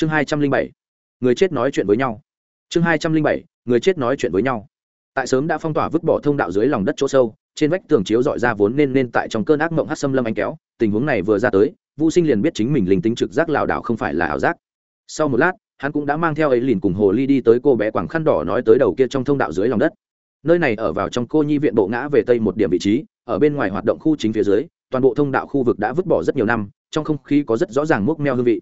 chương hai trăm linh bảy, người chết nói chuyện với nhau. Chương hai trăm linh bảy, người chết nói chuyện với nhau. Tại sớm đã phong tỏa vứt bỏ thông đạo dưới lòng đất chỗ sâu, trên vách tường chiếu dọi ra vốn nên nên tại trong cơn ác mộng hát xâm lâm anh kéo, tình huống này vừa ra tới vũ sinh liền biết chính mình linh tính trực giác lảo đảo không phải là ảo giác. Sau một lát, hắn cũng đã mang theo ấy liền cùng hồ ly đi tới cô bé quảng khăn đỏ nói tới đầu kia trong thông đạo dưới lòng đất. Nơi này ở vào trong cô nhi viện bộ ngã về tây một điểm vị trí, ở bên ngoài hoạt động khu chính phía dưới, toàn bộ thông đạo khu vực đã vứt bỏ rất nhiều năm, trong không khí có rất rõ ràng múc meo hương vị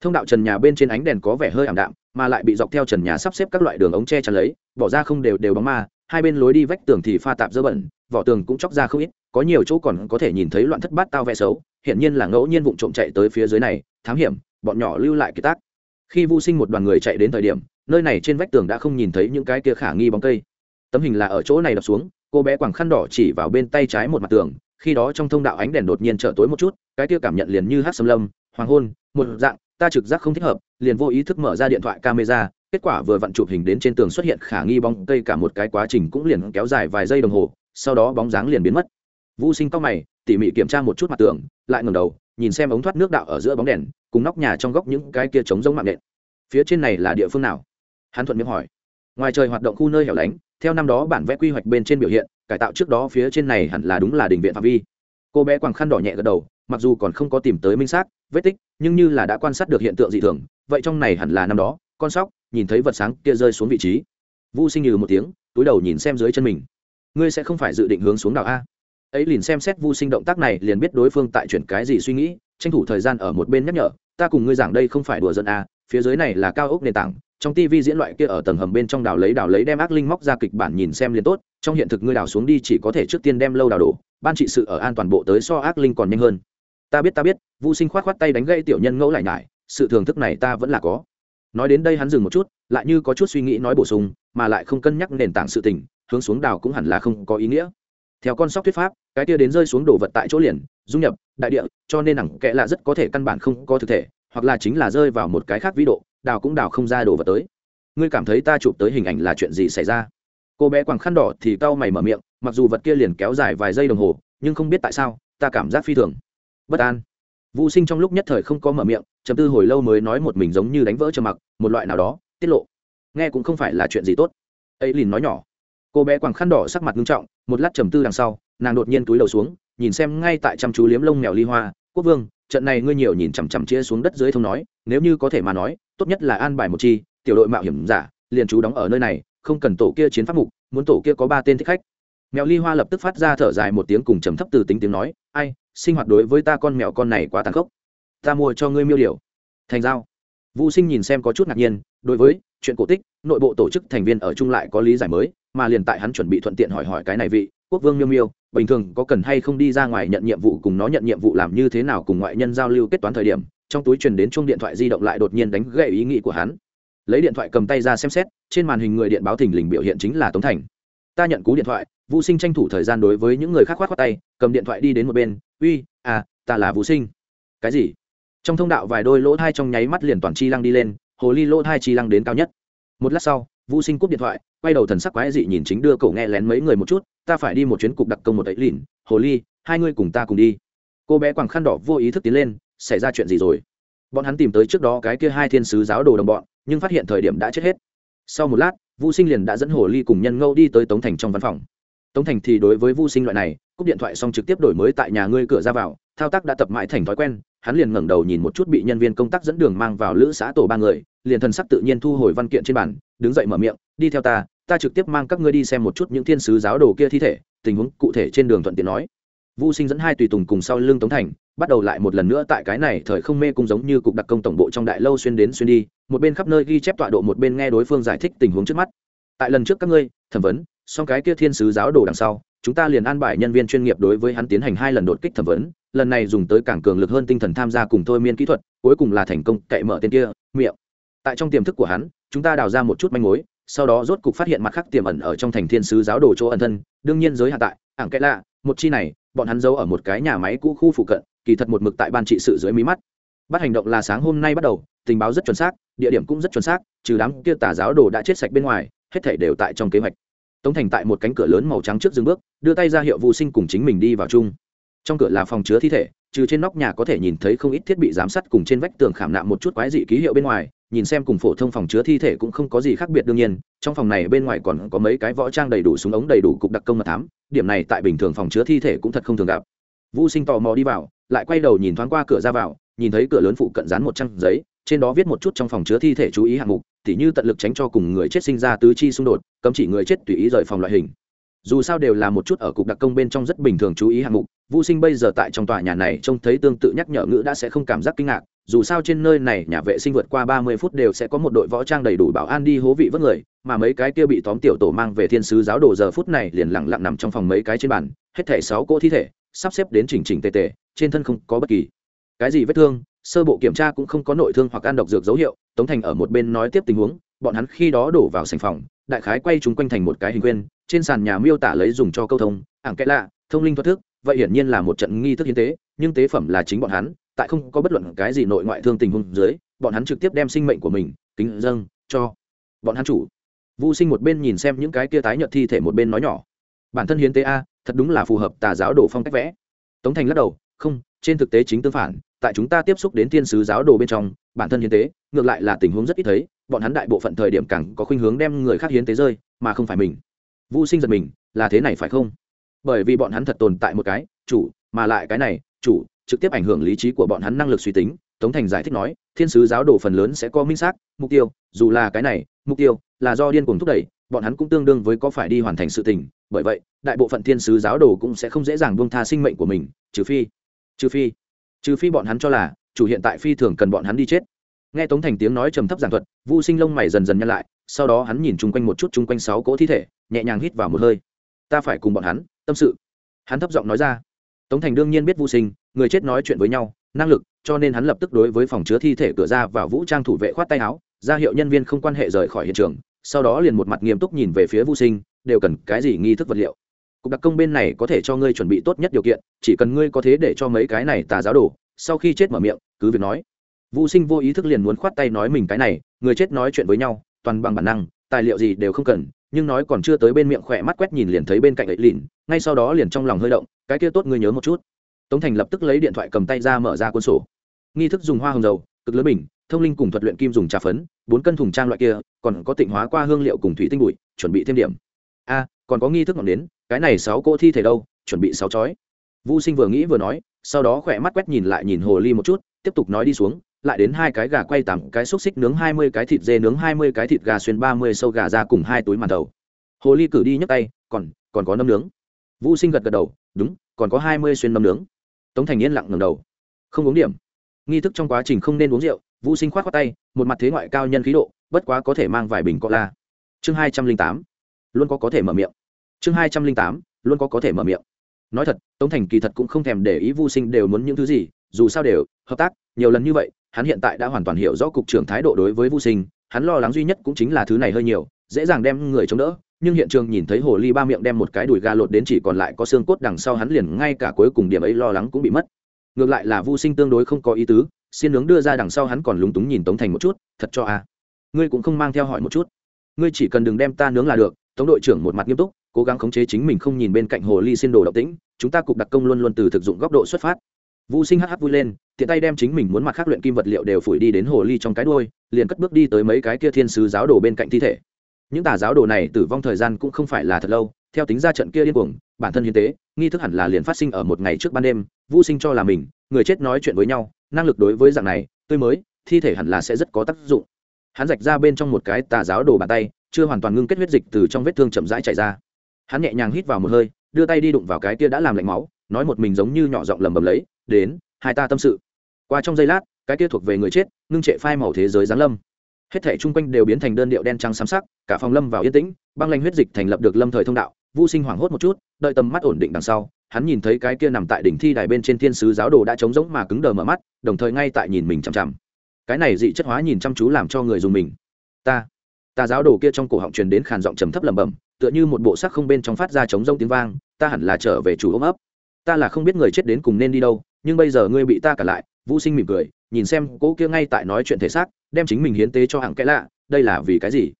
thông đạo trần nhà bên trên ánh đèn có vẻ hơi ảm đạm, mà lại bị dọc theo trần nhà sắp xếp các loại đường ống tre chắn lấy, bỏ ra không đều đều bóng ma, hai bên lối đi vách tường thì pha tạp dơ bẩn, vỏ tường cũng chóc ra không ít, có nhiều chỗ còn có thể nhìn thấy loạn thất bát tao vẽ xấu hiện nhiên là ngẫu nhiên vụ trộm chạy tới phía dưới này, thám hiểm, bọn nhỏ lưu lại kiệt tác. Khi vô sinh một đoàn người chạy đến thời điểm, nơi này trên vách tường đã không nhìn thấy những cái kia khả nghi bóng cây. Tấm hình là ở chỗ này đập xuống, cô bé quàng khăn đỏ chỉ vào bên tay trái một mặt tường, khi đó trong thông đạo ánh đèn đột nhiên trở tối một chút, cái kia cảm nhận liền như hát xâm lâm, hoàng hôn, một dạng ta trực giác không thích hợp, liền vô ý thức mở ra điện thoại camera, kết quả vừa vặn chụp hình đến trên tường xuất hiện khả nghi bóng cây cả một cái quá trình cũng liền kéo dài vài giây đồng hồ, sau đó bóng dáng liền biến mất. Vũ sinh tóc mày, tỉ mỉ kiểm tra một chút mặt tường, lại ngầm đầu, nhìn xem ống thoát nước đạo ở giữa bóng đèn, cùng nóc nhà trong góc những cái kia trống giống mạng nện. Phía trên này là địa phương nào? Hắn thuận miệng hỏi. Ngoài trời hoạt động khu nơi hẻo lánh, theo năm đó bản vẽ quy hoạch bên trên biểu hiện, cải tạo trước đó phía trên này hẳn là đúng là đình viện phạm vi cô bé quàng khăn đỏ nhẹ gật đầu, mặc dù còn không có tìm tới minh xác, vết tích, nhưng như là đã quan sát được hiện tượng dị thường, vậy trong này hẳn là năm đó, con sóc, nhìn thấy vật sáng kia rơi xuống vị trí. Vu sinh như một tiếng, túi đầu nhìn xem dưới chân mình. Ngươi sẽ không phải dự định hướng xuống đảo a. Ấy liền xem xét vu sinh động tác này, liền biết đối phương tại chuyển cái gì suy nghĩ, tranh thủ thời gian ở một bên nhắc nhở, ta cùng ngươi giảng đây không phải đùa dân a, phía dưới này là cao ốc nền tảng, trong TV diễn loại kia ở tầng hầm bên trong đào lấy đào lấy đem ác linh móc ra kịch bản nhìn xem liền tốt, trong hiện thực ngươi đào xuống đi chỉ có thể trước tiên đem lâu đào đổ ban trị sự ở an toàn bộ tới so ác linh còn nhanh hơn. Ta biết ta biết, Vu sinh khoát khoát tay đánh gây tiểu nhân ngẫu lại nhải, sự thưởng thức này ta vẫn là có. Nói đến đây hắn dừng một chút, lại như có chút suy nghĩ nói bổ sung, mà lại không cân nhắc nền tảng sự tình, hướng xuống đào cũng hẳn là không có ý nghĩa. Theo con sóc thuyết pháp, cái kia đến rơi xuống đổ vật tại chỗ liền, dung nhập, đại địa, cho nên ẳng kẽ là rất có thể căn bản không có thực thể, hoặc là chính là rơi vào một cái khác vĩ độ đào cũng đào không ra đồ vật tới. Ngươi cảm thấy ta chụp tới hình ảnh là chuyện gì xảy ra? Cô bé quàng khăn đỏ thì cau mày mở miệng, mặc dù vật kia liền kéo dài vài giây đồng hồ, nhưng không biết tại sao, ta cảm giác phi thường. Bất an. Vũ sinh trong lúc nhất thời không có mở miệng chấm tư hồi lâu mới nói một mình giống như đánh vỡ trầm mặc, một loại nào đó, tiết lộ. Nghe cũng không phải là chuyện gì tốt. Ấy lìn nói nhỏ. Cô bé quàng khăn đỏ sắc mặt nghiêm trọng, một lát trầm tư đằng sau, nàng đột nhiên túi đầu xuống, nhìn xem ngay tại chăm chú liếm lông mèo ly hoa, quốc vương, trận này ngươi nhiều nhìn chằm chằm chia xuống đất dưới thông nói, nếu như có thể mà nói, tốt nhất là an bài một chi, tiểu đội mạo hiểm giả, liền chú đóng ở nơi này không cần tổ kia chiến pháp mục, muốn tổ kia có ba tên thích khách. Mèo ly hoa lập tức phát ra thở dài một tiếng cùng trầm thấp từ tính tiếng nói, ai, sinh hoạt đối với ta con mèo con này quá tàn khốc. Ta mua cho ngươi miêu điều. Thành giao. Vũ sinh nhìn xem có chút ngạc nhiên, đối với chuyện cổ tích, nội bộ tổ chức thành viên ở chung lại có lý giải mới, mà liền tại hắn chuẩn bị thuận tiện hỏi hỏi cái này vị, quốc vương miêu miêu, bình thường có cần hay không đi ra ngoài nhận nhiệm vụ cùng nó nhận nhiệm vụ làm như thế nào cùng ngoại nhân giao lưu kết toán thời điểm, trong túi truyền đến chung điện thoại di động lại đột nhiên đánh gậy ý nghĩ của hắn lấy điện thoại cầm tay ra xem xét, trên màn hình người điện báo thình lình biểu hiện chính là tống thành. Ta nhận cú điện thoại, vũ sinh tranh thủ thời gian đối với những người khác khoát khoát tay, cầm điện thoại đi đến một bên, uy à ta là vũ sinh. Cái gì? Trong thông đạo vài đôi lỗ thai trong nháy mắt liền toàn chi lăng đi lên, hồ ly lỗ thai chi lăng đến cao nhất. Một lát sau, vũ sinh cúp điện thoại, quay đầu thần sắc quái dị nhìn chính đưa cậu nghe lén mấy người một chút, ta phải đi một chuyến cục đặc công một ấy lìn, hồ ly, hai người cùng ta cùng đi. Cô bé quàng khăn đỏ vô ý thức tiến lên, xảy ra chuyện gì rồi? Bọn hắn tìm tới trước đó cái kia hai thiên sứ giáo đồ đồng bọn nhưng phát hiện thời điểm đã chết hết. Sau một lát, Vu sinh liền đã dẫn hồ ly cùng nhân ngâu đi tới tống thành trong văn phòng. Tống thành thì đối với Vu sinh loại này, cúp điện thoại xong trực tiếp đổi mới tại nhà ngươi cửa ra vào, thao tác đã tập mãi thành thói quen, hắn liền ngẩng đầu nhìn một chút bị nhân viên công tác dẫn đường mang vào lữ xã tổ ba người, liền thần sắc tự nhiên thu hồi văn kiện trên bàn, đứng dậy mở miệng, đi theo ta ta trực tiếp mang các ngươi đi xem một chút những thiên sứ giáo đồ kia thi thể, tình huống cụ thể trên đường thuận tiện nói. Vu Sinh dẫn hai tùy tùng cùng sau lưng Tống Thành, bắt đầu lại một lần nữa tại cái này thời không mê cung giống như cục đặc công tổng bộ trong đại lâu xuyên đến xuyên đi, một bên khắp nơi ghi chép tọa độ một bên nghe đối phương giải thích tình huống trước mắt. Tại lần trước các ngươi thẩm vấn, xong cái kia thiên sứ giáo đồ đằng sau, chúng ta liền an bài nhân viên chuyên nghiệp đối với hắn tiến hành hai lần đột kích thẩm vấn, lần này dùng tới càng cường lực hơn tinh thần tham gia cùng thôi miên kỹ thuật, cuối cùng là thành công cậy mở tên kia, miệng. Tại trong tiềm thức của hắn, chúng ta đào ra một chút manh mối, sau đó rốt cục phát hiện mặt khác tiềm ẩn ở trong thành thiên sứ giáo đồ chỗ ẩn thân, đương nhiên giới hạn tại, ảng kệ lạ, một chi này bọn hắn giấu ở một cái nhà máy cũ khu phụ cận, kỳ thật một mực tại ban trị sự dưới mí mắt. Bắt hành động là sáng hôm nay bắt đầu, tình báo rất chuẩn xác, địa điểm cũng rất chuẩn xác, trừ đám kia tà giáo đồ đã chết sạch bên ngoài, hết thể đều tại trong kế hoạch. Tống thành tại một cánh cửa lớn màu trắng trước dừng bước, đưa tay ra hiệu vô sinh cùng chính mình đi vào chung. Trong cửa là phòng chứa thi thể, trừ trên nóc nhà có thể nhìn thấy không ít thiết bị giám sát cùng trên vách tường khảm nạm một chút quái dị ký hiệu bên ngoài nhìn xem cùng phổ thông phòng chứa thi thể cũng không có gì khác biệt đương nhiên trong phòng này bên ngoài còn có mấy cái võ trang đầy đủ súng ống đầy đủ cục đặc công mật thám điểm này tại bình thường phòng chứa thi thể cũng thật không thường gặp. Vũ sinh tò mò đi vào lại quay đầu nhìn thoáng qua cửa ra vào nhìn thấy cửa lớn phụ cận dán một trang giấy trên đó viết một chút trong phòng chứa thi thể chú ý hạng mục tỉ như tận lực tránh cho cùng người chết sinh ra tứ chi xung đột cấm chỉ người chết tùy ý rời phòng loại hình. Dù sao đều là một chút ở cục đặc công bên trong rất bình thường chú ý hạng mục Vu Sinh bây giờ tại trong tòa nhà này trông thấy tương tự nhắc nhở ngữ đã sẽ không cảm giác kinh ngạc, dù sao trên nơi này nhà vệ sinh vượt qua ba mươi phút đều sẽ có một đội võ trang đầy đủ bảo an đi hố vị vớt người, mà mấy cái kia bị tóm tiểu tổ mang về thiên sứ giáo đồ giờ phút này liền lặng lặng nằm trong phòng mấy cái trên bàn, hết thảy sáu cỗ thi thể, sắp xếp đến chỉnh chỉnh tề tề, trên thân không có bất kỳ cái gì vết thương, sơ bộ kiểm tra cũng không có nội thương hoặc ăn độc dược dấu hiệu, Tống Thành ở một bên nói tiếp tình huống, bọn hắn khi đó đổ vào sảnh phòng, đại khái quay chúng quanh thành một cái hình quyên, trên sàn nhà miêu tả lấy dùng cho câu thông, ảng kẽ lạ, thông linh thuật thức, vậy hiển nhiên là một trận nghi thức hiến tế nhưng tế phẩm là chính bọn hắn tại không có bất luận cái gì nội ngoại thương tình huống dưới bọn hắn trực tiếp đem sinh mệnh của mình kính dâng cho bọn hắn chủ Vu Sinh một bên nhìn xem những cái kia tái nhợt thi thể một bên nói nhỏ, bản thân hiến tế a, thật đúng là phù hợp tà giáo đồ phong cách vẽ. Tống Thành lắc đầu, không, trên thực tế chính tương phản, tại chúng ta tiếp xúc đến thiên sứ giáo đồ bên trong, bản thân hiến tế, ngược lại là tình huống rất ít thấy, bọn hắn đại bộ phận thời điểm càng có khuynh hướng đem người khác hiến tế rơi, mà không phải mình. Vu Sinh giật mình, là thế này phải không? bởi vì bọn hắn thật tồn tại một cái chủ mà lại cái này chủ trực tiếp ảnh hưởng lý trí của bọn hắn năng lực suy tính, tống thành giải thích nói, thiên sứ giáo đồ phần lớn sẽ có minh xác, mục tiêu, dù là cái này, mục tiêu là do điên cuồng thúc đẩy, bọn hắn cũng tương đương với có phải đi hoàn thành sự tình, bởi vậy, đại bộ phận thiên sứ giáo đồ cũng sẽ không dễ dàng buông tha sinh mệnh của mình, trừ phi trừ phi trừ phi bọn hắn cho là, chủ hiện tại phi thường cần bọn hắn đi chết. Nghe tống thành tiếng nói trầm thấp giảng thuật, vu sinh lông mày dần dần nhăn lại, sau đó hắn nhìn chung quanh một chút chung quanh sáu cỗ thi thể, nhẹ nhàng hít vào một hơi. Ta phải cùng bọn hắn, tâm sự. Hắn thấp giọng nói ra. Tống thành đương nhiên biết vô sinh người chết nói chuyện với nhau, năng lực, cho nên hắn lập tức đối với phòng chứa thi thể cửa ra và vũ trang thủ vệ khoát tay áo, ra hiệu nhân viên không quan hệ rời khỏi hiện trường, sau đó liền một mặt nghiêm túc nhìn về phía vô sinh, đều cần cái gì nghi thức vật liệu. Cục đặc công bên này có thể cho ngươi chuẩn bị tốt nhất điều kiện, chỉ cần ngươi có thế để cho mấy cái này tà giáo đổ sau khi chết mở miệng, cứ việc nói. Vô sinh vô ý thức liền muốn khoát tay nói mình cái này, người chết nói chuyện với nhau, toàn bằng bản năng, tài liệu gì đều không cần, nhưng nói còn chưa tới bên miệng khỏe mắt quét nhìn liền thấy bên cạnh ấy lìn ngay sau đó liền trong lòng hơi động, cái kia tốt ngươi nhớ một chút tống thành lập tức lấy điện thoại cầm tay ra mở ra cuốn sổ. Nghi thức dùng hoa hồng dầu, cực lớn bình, thông linh cùng thuật luyện kim dùng trà phấn, bốn cân thùng trang loại kia, còn có tịnh hóa qua hương liệu cùng thủy tinh bụi, chuẩn bị thêm điểm. A, còn có nghi thức ngọn đến cái này sáu cỗ thi thể đâu, chuẩn bị sáu chói. Vu sinh vừa nghĩ vừa nói, sau đó khỏe mắt quét nhìn lại nhìn hồ ly một chút, tiếp tục nói đi xuống, lại đến hai cái gà quay tằm, cái xúc xích nướng hai mươi, cái thịt dê nướng hai mươi, cái thịt gà xuyên ba mươi, sâu gà ra cùng hai túi màn đầu. Hồ ly cử đi nhấc tay, còn còn có nấm nướng. Vũ sinh gật gật đầu, đúng, còn có hai mươi xuyên nấm nướng tống thành yên lặng ngầm đầu. Không uống điểm. Nghi thức trong quá trình không nên uống rượu, vũ sinh khoát khoát tay, một mặt thế ngoại cao nhân khí độ, bất quá có thể mang vài bình cola chương hai trăm linh tám. Luôn có có thể mở miệng. Chương hai trăm linh tám. Luôn có có thể mở miệng. Nói thật, tống thành kỳ thật cũng không thèm để ý vô sinh đều muốn những thứ gì, dù sao đều hợp tác, nhiều lần như vậy, hắn hiện tại đã hoàn toàn hiểu rõ cục trưởng thái độ đối với vô sinh, hắn lo lắng duy nhất cũng chính là thứ này hơi nhiều, dễ dàng đem người chống đỡ nhưng hiện trường nhìn thấy hồ ly ba miệng đem một cái đùi gà lột đến chỉ còn lại có xương cốt đằng sau hắn liền ngay cả cuối cùng điểm ấy lo lắng cũng bị mất. Ngược lại là vô sinh tương đối không có ý tứ, xin nướng đưa ra đằng sau hắn còn lúng túng nhìn tống thành một chút, thật cho à? ngươi cũng không mang theo hỏi một chút. Ngươi chỉ cần đừng đem ta nướng là được. Tống đội trưởng một mặt nghiêm túc, cố gắng khống chế chính mình không nhìn bên cạnh hồ ly xin đồ độc tĩnh, chúng ta cục đặc công luôn luôn từ thực dụng góc độ xuất phát. Vũ sinh hắc hắc vui lên, tiện tay đem chính mình muốn mặt khác luyện kim vật liệu đều phủi đi đến hồ ly trong cái đôi liền cất bước đi tới mấy cái kia thiên sứ giáo đồ bên cạnh thi thể những tà giáo đồ này tử vong thời gian cũng không phải là thật lâu, theo tính ra trận kia điên cuồng, bản thân hiến tế, nghi thức hẳn là liền phát sinh ở một ngày trước ban đêm vũ sinh cho là mình, người chết nói chuyện với nhau, năng lực đối với dạng này, tươi mới, thi thể hẳn là sẽ rất có tác dụng. Hắn rạch ra bên trong một cái tà giáo đồ bàn tay, chưa hoàn toàn ngưng kết huyết dịch từ trong vết thương chậm rãi chạy ra. Hắn nhẹ nhàng hít vào một hơi, đưa tay đi đụng vào cái kia đã làm lạnh máu, nói một mình giống như nhỏ giọng lầm bầm lấy, đến, hai ta tâm sự. Qua trong giây lát, cái kia thuộc về người chết, ngưng trệ phai màu thế giới giáng lâm hết thể chung quanh đều biến thành đơn điệu đen trắng xám sắc, cả phòng lâm vào yên tĩnh, băng lanh huyết dịch thành lập được lâm thời thông đạo vô sinh hoảng hốt một chút, đợi tầm mắt ổn định đằng sau, hắn nhìn thấy cái kia nằm tại đỉnh thi đài bên trên thiên sứ giáo đồ đã trống rỗng mà cứng đờ mở mắt, đồng thời ngay tại nhìn mình chằm chằm. Cái này dị chất hóa nhìn chăm chú làm cho người dùng mình. Ta ta giáo đồ kia trong cổ họng truyền đến khàn giọng trầm thấp lẩm bẩm, tựa như một bộ sắc không bên trong phát ra trống rỗng tiếng vang, ta hẳn là trở về chủ ôm ấp. Ta là không biết người chết đến cùng nên đi đâu, nhưng bây giờ ngươi bị ta cả lại vũ sinh mỉm cười nhìn xem cỗ kia ngay tại nói chuyện thể xác, đem chính mình hiến tế cho hạng kẽ lạ, đây là vì cái gì?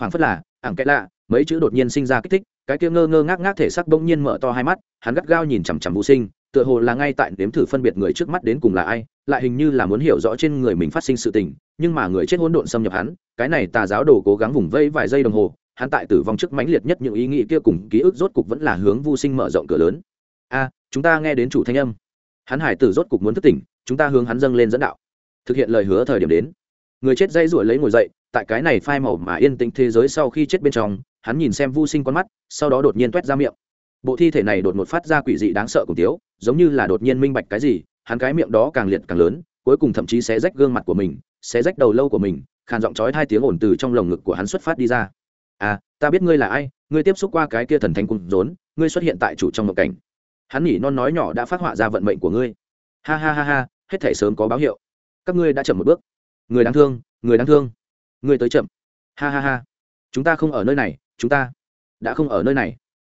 Phảng phất là hạng kẽ lạ, mấy chữ đột nhiên sinh ra kích thích, cái kia ngơ ngơ ngác ngác thể xác bỗng nhiên mở to hai mắt, hắn gắt gao nhìn chằm chằm vũ sinh, tựa hồ là ngay tại nếm thử phân biệt người trước mắt đến cùng là ai, lại hình như là muốn hiểu rõ trên người mình phát sinh sự tình, nhưng mà người chết hỗn độn xâm nhập hắn, cái này tà giáo đồ cố gắng vùng vây vài giây đồng hồ, hắn tại tử vong trước mãnh liệt nhất những ý nghĩ kia cùng ký ức rốt cục vẫn là hướng vô sinh mở rộng cửa lớn. A, chúng ta nghe đến chủ thanh âm. Hắn hải tử rốt cục muốn thức tỉnh chúng ta hướng hắn dâng lên dẫn đạo. Thực hiện lời hứa thời điểm đến. Người chết dây ruổi lấy ngồi dậy, tại cái này phai màu mà yên tĩnh thế giới sau khi chết bên trong, hắn nhìn xem vô sinh con mắt, sau đó đột nhiên t ra miệng. Bộ thi thể này đột ngột phát ra quỷ dị đáng sợ cùng tiếu, giống như là đột nhiên minh bạch cái gì, hắn cái miệng đó càng liệt càng lớn, cuối cùng thậm chí sẽ rách gương mặt của mình, sẽ rách đầu lâu của mình, khàn giọng chói hai tiếng ồn từ trong lồng ngực của hắn xuất phát đi ra. À ta biết ngươi là ai, ngươi tiếp xúc qua cái kia thần thánh cung rốn, ngươi xuất hiện tại chủ trong ngộ cảnh. Hắn nhỉ non nói nhỏ đã phát họa ra vận mệnh của ngươi. Ha ha ha ha hết thể sớm có báo hiệu. Các ngươi đã chậm một bước. Người đáng thương, người đáng thương. Ngươi tới chậm. Ha ha ha. Chúng ta không ở nơi này, chúng ta đã không ở nơi này.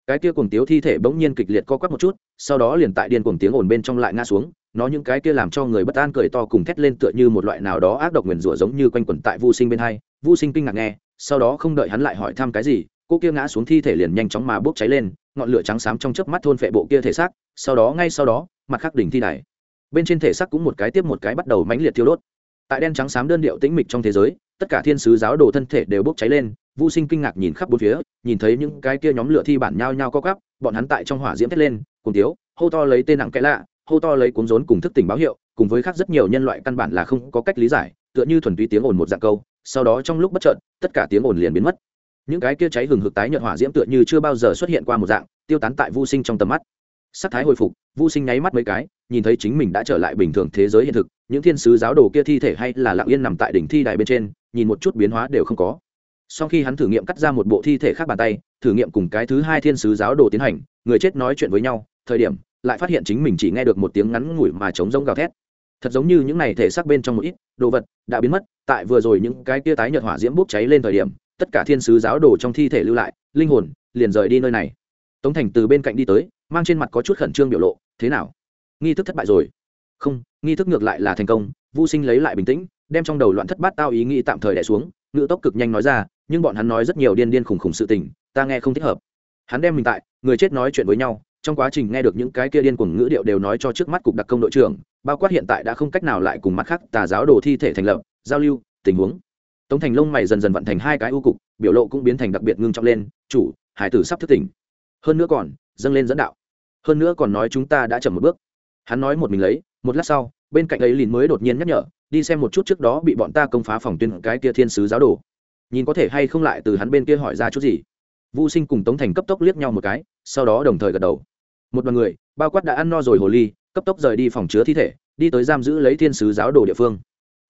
Cái kia cuồng tiếu thi thể bỗng nhiên kịch liệt co quắp một chút, sau đó liền tại điên cuồng tiếng ồn bên trong lại ngã xuống, nó những cái kia làm cho người bất an cười to cùng thét lên tựa như một loại nào đó ác độc nguyền rủa giống như quanh quẩn tại vô sinh bên hai. Vô sinh kinh ngạc nghe, sau đó không đợi hắn lại hỏi thăm cái gì, cô kia ngã xuống thi thể liền nhanh chóng mà bốc cháy lên, ngọn lửa trắng xám trong chớp mắt thôn phệ bộ kia thể xác, sau đó, ngay sau đó, mặt khắc đỉnh thi này bên trên thể xác cũng một cái tiếp một cái bắt đầu mãnh liệt thiêu đốt. Tại đen trắng xám đơn điệu tĩnh mịch trong thế giới, tất cả thiên sứ giáo đồ thân thể đều bốc cháy lên vô sinh kinh ngạc nhìn khắp bốn phía, nhìn thấy những cái kia nhóm lửa thi bản nhao nhao co cắp bọn hắn tại trong hỏa diễm thét lên, cùng tiếu, hô to lấy tên nặng kẽ lạ, hô to lấy cuốn rốn cùng thức tỉnh báo hiệu, cùng với khác rất nhiều nhân loại căn bản là không có cách lý giải, tựa như thuần túy tiếng ồn một dạng câu, sau đó trong lúc bất chợt, tất cả tiếng ồn liền biến mất. Những cái kia cháy hừng hực tái nhợt hỏa diễm tựa như chưa bao giờ xuất hiện qua một dạng, tiêu tán tại vô sinh trong tầm mắt sắc thái hồi phục vô sinh nháy mắt mấy cái, nhìn thấy chính mình đã trở lại bình thường thế giới hiện thực, những thiên sứ giáo đồ kia thi thể hay là lặng yên nằm tại đỉnh thi đài bên trên, nhìn một chút biến hóa đều không có. Sau khi hắn thử nghiệm cắt ra một bộ thi thể khác bàn tay, thử nghiệm cùng cái thứ hai thiên sứ giáo đồ tiến hành, người chết nói chuyện với nhau, thời điểm, lại phát hiện chính mình chỉ nghe được một tiếng ngắn ngủi mà trống rông gào thét. Thật giống như những này thể xác bên trong một ít đồ vật đã biến mất, tại vừa rồi những cái kia tái nhợt hỏa diễm bốc cháy lên thời điểm, tất cả thiên sứ giáo đồ trong thi thể lưu lại, linh hồn liền rời đi nơi này tống thành từ bên cạnh đi tới, mang trên mặt có chút khẩn trương biểu lộ, thế nào? Nghi thức thất bại rồi? Không, nghi thức ngược lại là thành công. Vô sinh lấy lại bình tĩnh, đem trong đầu loạn thất bát tao ý nghĩ tạm thời đẻ xuống ngự tốc cực nhanh nói ra, nhưng bọn hắn nói rất nhiều điên điên khủng khủng sự tình, ta nghe không thích hợp. Hắn đem mình tại, người chết nói chuyện với nhau, trong quá trình nghe được những cái kia điên cuồng ngữ điệu đều nói cho trước mắt cục đặc công đội trưởng, bao quát hiện tại đã không cách nào lại cùng mắt khác tà giáo đồ thi thể thành lập, giao lưu, tình huống. Tống thành lông mày dần dần vận thành hai cái ưu cục, biểu lộ cũng biến thành đặc biệt ngưng trọng lên, chủ, hải tử sắp thức tỉnh hơn nữa còn, dâng lên dẫn đạo. Hơn nữa còn nói chúng ta đã chậm một bước. Hắn nói một mình lấy, một lát sau, bên cạnh ấy lìn mới đột nhiên nhắc nhở, đi xem một chút trước đó bị bọn ta công phá phòng tuyên cái kia thiên sứ giáo đồ. Nhìn có thể hay không lại từ hắn bên kia hỏi ra chút gì. Vô sinh cùng tống thành cấp tốc liếc nhau một cái, sau đó đồng thời gật đầu. Một đoàn người, bao quát đã ăn no rồi hồ ly, cấp tốc rời đi phòng chứa thi thể, đi tới giam giữ lấy thiên sứ giáo đồ địa phương.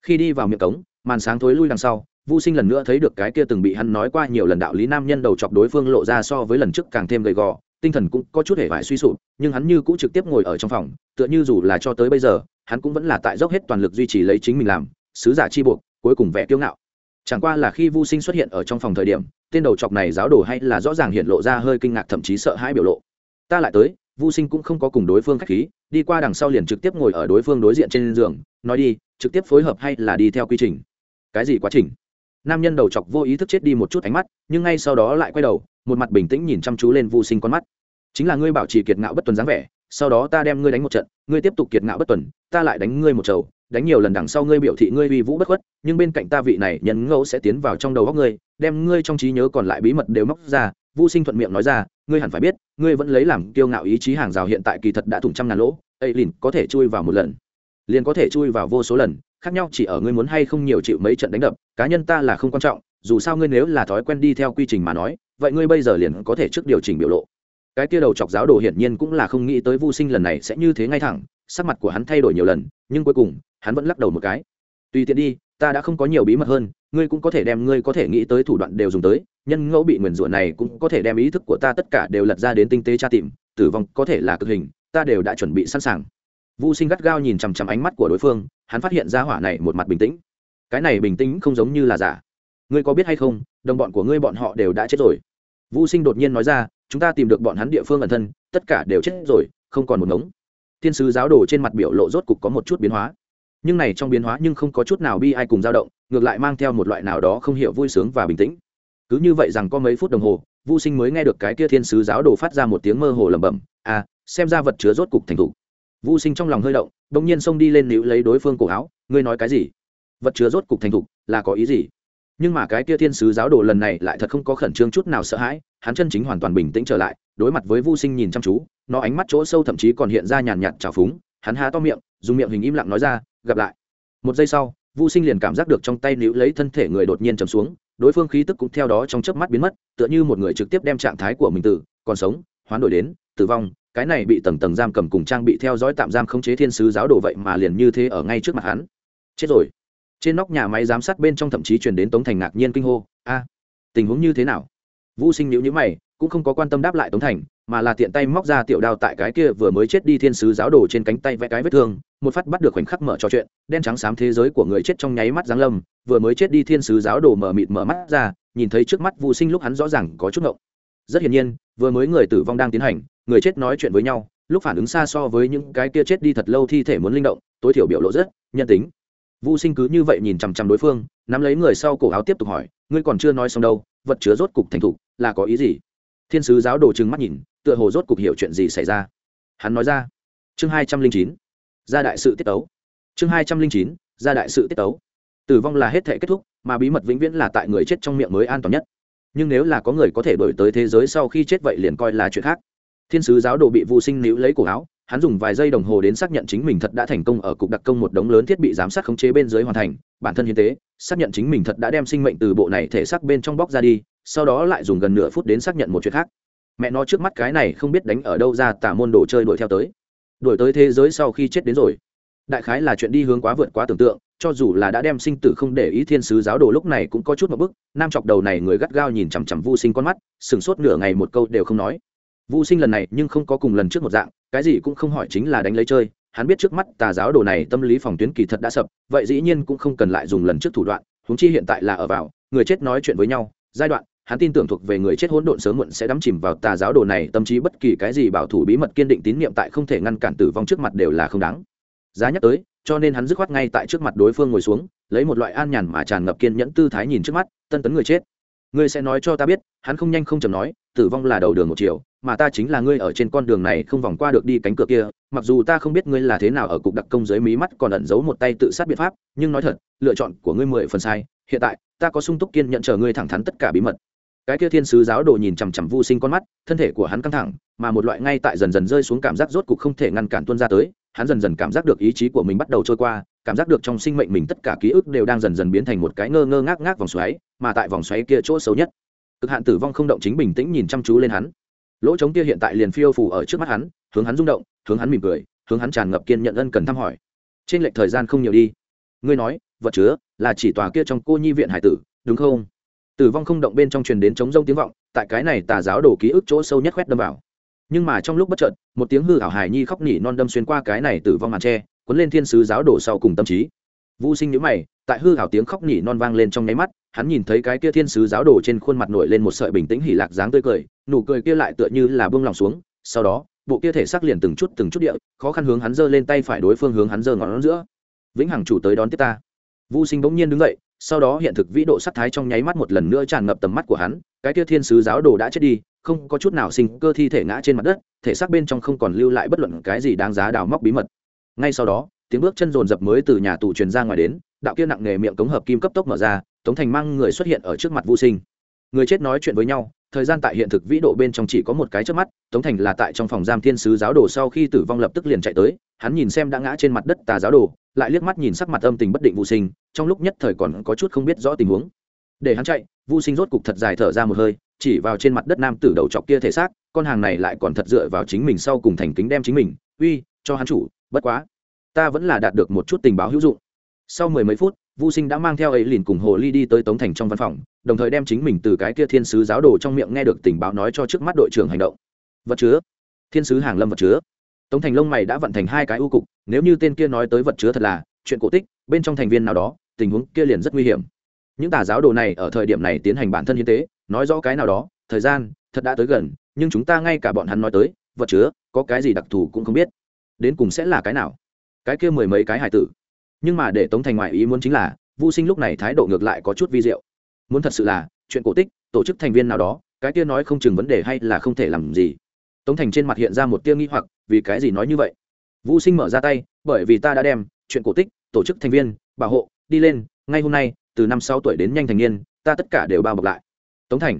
Khi đi vào miệng cống, màn sáng thối lui đằng sau vô sinh lần nữa thấy được cái kia từng bị hắn nói qua nhiều lần đạo lý nam nhân đầu chọc đối phương lộ ra so với lần trước càng thêm gầy gò, tinh thần cũng có chút hề vải suy sụp, nhưng hắn như cũng trực tiếp ngồi ở trong phòng, tựa như dù là cho tới bây giờ, hắn cũng vẫn là tại dốc hết toàn lực duy trì lấy chính mình làm, sứ giả chi buộc, cuối cùng vẻ kiêu ngạo. Chẳng qua là khi vô sinh xuất hiện ở trong phòng thời điểm, tên đầu chọc này giáo đồ hay là rõ ràng hiện lộ ra hơi kinh ngạc thậm chí sợ hãi biểu lộ. Ta lại tới vô sinh cũng không có cùng đối phương k h á c h khí, đi qua đằng sau liền trực tiếp ngồi ở đối phương đối diện trên giường, nói đi, trực tiếp phối hợp hay là đi theo quy trình? Cái gì quá trình? Nam nhân đầu chọc vô ý thức chết đi một chút ánh mắt, nhưng ngay sau đó lại quay đầu, một mặt bình tĩnh nhìn chăm chú lên vô sinh con mắt. Chính là ngươi bảo trì kiệt ngạo bất tuần dáng vẻ, sau đó ta đem ngươi đánh một trận, ngươi tiếp tục kiệt ngạo bất tuần, ta lại đánh ngươi một trầu đánh nhiều lần đằng sau ngươi biểu thị ngươi uy vũ bất khuất, nhưng bên cạnh ta vị này nhân ngẫu sẽ tiến vào trong đầu góc ngươi, đem ngươi trong trí nhớ còn lại bí mật đều móc ra vô sinh thuận miệng nói ra, ngươi hẳn phải biết, ngươi vẫn lấy làm kiêu ngạo ý chí hàng rào hiện tại kỳ thật đã thủng trăm ngàn lỗ, ấy lìn có thể chui vào một lần, liền có thể chui vào vô số lần khác nhau chỉ ở ngươi muốn hay không nhiều chịu mấy trận đánh đập, cá nhân ta là không quan trọng, dù sao ngươi nếu là thói quen đi theo quy trình mà nói, vậy ngươi bây giờ liền có thể trước điều chỉnh biểu lộ. Cái kia đầu chọc giáo đồ hiển nhiên cũng là không nghĩ tới vô sinh lần này sẽ như thế ngay thẳng, sắc mặt của hắn thay đổi nhiều lần, nhưng cuối cùng, hắn vẫn lắc đầu một cái. Tùy tiện đi, ta đã không có nhiều bí mật hơn, ngươi cũng có thể đem ngươi có thể nghĩ tới thủ đoạn đều dùng tới, nhân ngẫu bị nguyền rủa này cũng có thể đem ý thức của ta tất cả đều lật ra đến tinh tế tra tìm, tử vong có thể là cực hình, ta đều đã chuẩn bị sẵn sàng. Vô sinh gắt gao nhìn chằm chằm ánh mắt của đối phương hắn phát hiện ra hỏa này một mặt bình tĩnh. Cái này bình tĩnh không giống như là giả. Ngươi có biết hay không, đồng bọn của ngươi bọn họ đều đã chết rồi. Vũ sinh đột nhiên nói ra, chúng ta tìm được bọn hắn địa phương ẩn thân, tất cả đều chết rồi, không còn một ngống. Thiên sứ giáo đồ trên mặt biểu lộ rốt cục có một chút biến hóa. Nhưng này trong biến hóa nhưng không có chút nào bi ai cùng dao động, ngược lại mang theo một loại nào đó không hiểu vui sướng và bình tĩnh. Cứ như vậy rằng có mấy phút đồng hồ vô sinh mới nghe được cái kia thiên sứ giáo đồ phát ra một tiếng mơ hồ lẩm bẩm à xem ra vật chứa rốt cục thành thủ. Vô sinh trong lòng hơi động bỗng nhiên xông đi lên níu lấy đối phương cổ áo, ngươi nói cái gì? Vật chứa rốt cục thành thục, là có ý gì? Nhưng mà cái kia thiên sứ giáo đồ lần này lại thật không có khẩn trương chút nào sợ hãi, hắn chân chính hoàn toàn bình tĩnh trở lại, đối mặt với vô sinh nhìn chăm chú, nó ánh mắt chỗ sâu thậm chí còn hiện ra nhàn nhạt trào phúng, hắn há to miệng, dùng miệng hình im lặng nói ra, gặp lại. Một giây sau vô sinh liền cảm giác được trong tay níu lấy thân thể người đột nhiên chầm xuống, đối phương khí tức cũng theo đó trong chớp mắt biến mất, tựa như một người trực tiếp đem trạng thái của mình từ, còn sống, hoán đổi đến tử vong, cái này bị tầng tầng giam cầm cùng trang bị theo dõi tạm giam khống chế thiên sứ giáo đồ vậy mà liền như thế ở ngay trước mặt hắn. Chết rồi. Trên nóc nhà máy giám sát bên trong thậm chí truyền đến tống thành ngạc nhiên kinh hô, a, tình huống như thế nào? Vũ sinh nhữ nhữ mày, cũng không có quan tâm đáp lại tống thành, mà là tiện tay móc ra tiểu đao tại cái kia vừa mới chết đi thiên sứ giáo đồ trên cánh tay vẽ cái vết thương, một phát bắt được khoảnh khắc mở trò chuyện, đen trắng xám thế giới của người chết trong nháy mắt giáng lâm, vừa mới chết đi thiên sứ giáo đồ mở mịt mở mắt ra, nhìn thấy trước mắt vũ sinh lúc hắn rõ ràng có chút ngộng. Rất hiển nhiên, vừa mới người tử vong đang tiến hành người chết nói chuyện với nhau lúc phản ứng xa so với những cái kia chết đi thật lâu thi thể muốn linh động tối thiểu biểu lộ rất nhân tính Vu Sinh cứ như vậy nhìn chằm chằm đối phương, nắm lấy người sau cổ áo tiếp tục hỏi, ngươi còn chưa nói xong đâu, vật chứa rốt cục thành thục, là có ý gì? Thiên sứ giáo đồ trừng mắt nhìn, tựa hồ rốt cục hiểu chuyện gì xảy ra. Hắn nói ra, chương hai trăm linh chín, gia đại sự tiết tấu. Chương hai trăm linh chín, gia đại sự tiết tấu. Tử vong là hết thể kết thúc, mà bí mật vĩnh viễn là tại người chết trong miệng mới an toàn nhất. Nhưng nếu là có người có thể đổi tới thế giới sau khi chết vậy liền coi là chuyện khác. Thiên sứ giáo đồ bị Vu Sinh níu lấy cổ áo, hắn dùng vài giây đồng hồ đến xác nhận chính mình thật đã thành công ở cục đặc công một đống lớn thiết bị giám sát khống chế bên dưới hoàn thành. Bản thân hiến tế xác nhận chính mình thật đã đem sinh mệnh từ bộ này thể xác bên trong bóc ra đi sau đó lại dùng gần nửa phút đến xác nhận một chuyện khác. Mẹ nó trước mắt cái này không biết đánh ở đâu ra tả môn đồ chơi đuổi theo tới. Đuổi tới thế giới sau khi chết đến rồi. Đại khái là chuyện đi hướng quá vượt quá tưởng tượng cho dù là đã đem sinh tử không để ý thiên sứ giáo đồ lúc này cũng có chút một bức nam chọc đầu này người gắt gao nhìn chằm chằm vu sinh con mắt sừng sốt nửa ngày một câu đều không nói. Vu Sinh lần này nhưng không có cùng lần trước một dạng, cái gì cũng không hỏi chính là đánh lấy chơi, hắn biết trước mắt tà giáo đồ này tâm lý phòng tuyến kỳ thật đã sập, vậy dĩ nhiên cũng không cần lại dùng lần trước thủ đoạn, huống chi hiện tại là ở vào, người chết nói chuyện với nhau, giai đoạn, hắn tin tưởng thuộc về người chết hỗn độn sớm muộn sẽ đắm chìm vào tà giáo đồ này, tâm trí bất kỳ cái gì bảo thủ bí mật kiên định tín niệm tại không thể ngăn cản tử vong trước mặt đều là không đáng. Giá nhắc tới, cho nên hắn dứt khoát ngay tại trước mặt đối phương ngồi xuống, lấy một loại an nhàn mà tràn ngập kiên nhẫn tư thái nhìn trước mắt, tân tấn người chết. Ngươi sẽ nói cho ta biết, hắn không nhanh không chậm nói, tử vong là đầu đường một chiều, mà ta chính là ngươi ở trên con đường này không vòng qua được đi cánh cửa kia, mặc dù ta không biết ngươi là thế nào ở cục đặc công dưới mí mắt còn ẩn giấu một tay tự sát biện pháp, nhưng nói thật, lựa chọn của ngươi mười phần sai, hiện tại, ta có sung túc kiên nhận chờ ngươi thẳng thắn tất cả bí mật. Cái kia thiên sứ giáo đồ nhìn chằm chằm vô sinh con mắt, thân thể của hắn căng thẳng, mà một loại ngay tại dần dần rơi xuống cảm giác rốt cục không thể ngăn cản tuôn ra tới, hắn dần dần cảm giác được ý chí của mình bắt đầu trôi qua, cảm giác được trong sinh mệnh mình tất cả ký ức đều đang dần dần biến thành một cái ngơ ngơ ngác ngác vòng xoáy, mà tại vòng xoáy kia chỗ xấu nhất. Cực hạn tử vong không động chính bình tĩnh nhìn chăm chú lên hắn lỗ trống kia hiện tại liền phiêu phủ ở trước mắt hắn, hướng hắn rung động, hướng hắn mỉm cười, hướng hắn tràn ngập kiên nhận ân cần thăm hỏi. Trên lệch thời gian không nhiều đi. Ngươi nói, vật chứa, là chỉ tòa kia trong cô nhi viện hải tử, đúng không? Tử vong không động bên trong truyền đến chống rông tiếng vọng, tại cái này tà giáo đổ ký ức chỗ sâu nhất khoét đâm vào. Nhưng mà trong lúc bất chợt, một tiếng hư ảo hài nhi khóc nỉ non đâm xuyên qua cái này tử vong màn tre, cuốn lên thiên sứ giáo đổ sau cùng tâm trí. Vô sinh nhíu mày, tại hư ảo tiếng khóc nỉ non vang lên trong nháy mắt, hắn nhìn thấy cái kia thiên sứ giáo đổ trên khuôn mặt nổi lên một sợi bình tĩnh hỉ lạc dáng tươi cười nụ cười kia lại tựa như là bông lòng xuống sau đó bộ kia thể xác liền từng chút từng chút địa khó khăn hướng hắn giơ lên tay phải đối phương hướng hắn giơ ngón giữa vĩnh hằng chủ tới đón tiếp ta Vu Sinh bỗng nhiên đứng dậy, sau đó hiện thực vĩ độ sắc thái trong nháy mắt một lần nữa tràn ngập tầm mắt của hắn, cái kia thiên sứ giáo đồ đã chết đi, không có chút nào sinh cơ thi thể ngã trên mặt đất, thể xác bên trong không còn lưu lại bất luận cái gì đáng giá đào móc bí mật. Ngay sau đó, tiếng bước chân rồn rập mới từ nhà tù truyền ra ngoài đến, đạo kia nặng nghề miệng cống hợp kim cấp tốc mở ra, tống thành mang người xuất hiện ở trước mặt Vu Sinh. Người chết nói chuyện với nhau, thời gian tại hiện thực vĩ độ bên trong chỉ có một cái trước mắt tống thành là tại trong phòng giam thiên sứ giáo đồ sau khi tử vong lập tức liền chạy tới hắn nhìn xem đã ngã trên mặt đất tà giáo đồ lại liếc mắt nhìn sắc mặt âm tình bất định vô sinh trong lúc nhất thời còn có chút không biết rõ tình huống. Để hắn chạy vô sinh rốt cục thật dài thở ra một hơi chỉ vào trên mặt đất nam tử đầu chọc kia thể xác con hàng này lại còn thật dựa vào chính mình sau cùng thành kính đem chính mình uy cho hắn chủ bất quá ta vẫn là đạt được một chút tình báo hữu dụng. Sau mười mấy phút Vu Sinh đã mang theo ấy liền cùng Hồ Ly đi tới Tống Thành trong văn phòng, đồng thời đem chính mình từ cái kia thiên sứ giáo đồ trong miệng nghe được tình báo nói cho trước mắt đội trưởng hành động. Vật chứa, thiên sứ hàng lâm vật chứa. Tống Thành lông mày đã vận thành hai cái u cục, nếu như tên kia nói tới vật chứa thật là chuyện cổ tích, bên trong thành viên nào đó, tình huống kia liền rất nguy hiểm. Những tà giáo đồ này ở thời điểm này tiến hành bản thân hiến tế, nói rõ cái nào đó, thời gian thật đã tới gần, nhưng chúng ta ngay cả bọn hắn nói tới, vật chứa, có cái gì đặc thù cũng không biết. Đến cùng sẽ là cái nào? Cái kia mười mấy cái hải tử, nhưng mà để tống thành ngoại ý muốn chính là vô sinh lúc này thái độ ngược lại có chút vi diệu. Muốn thật sự là, chuyện cổ tích, tổ chức thành viên nào đó, cái kia nói không chừng vấn đề hay là không thể làm gì. Tống thành trên mặt hiện ra một tia nghi hoặc, vì cái gì nói như vậy? Vũ sinh mở ra tay, bởi vì ta đã đem, chuyện cổ tích, tổ chức thành viên, bảo hộ, đi lên, ngay hôm nay, từ năm sáu tuổi đến nhanh thành niên, ta tất cả đều bao bọc lại. Tống thành,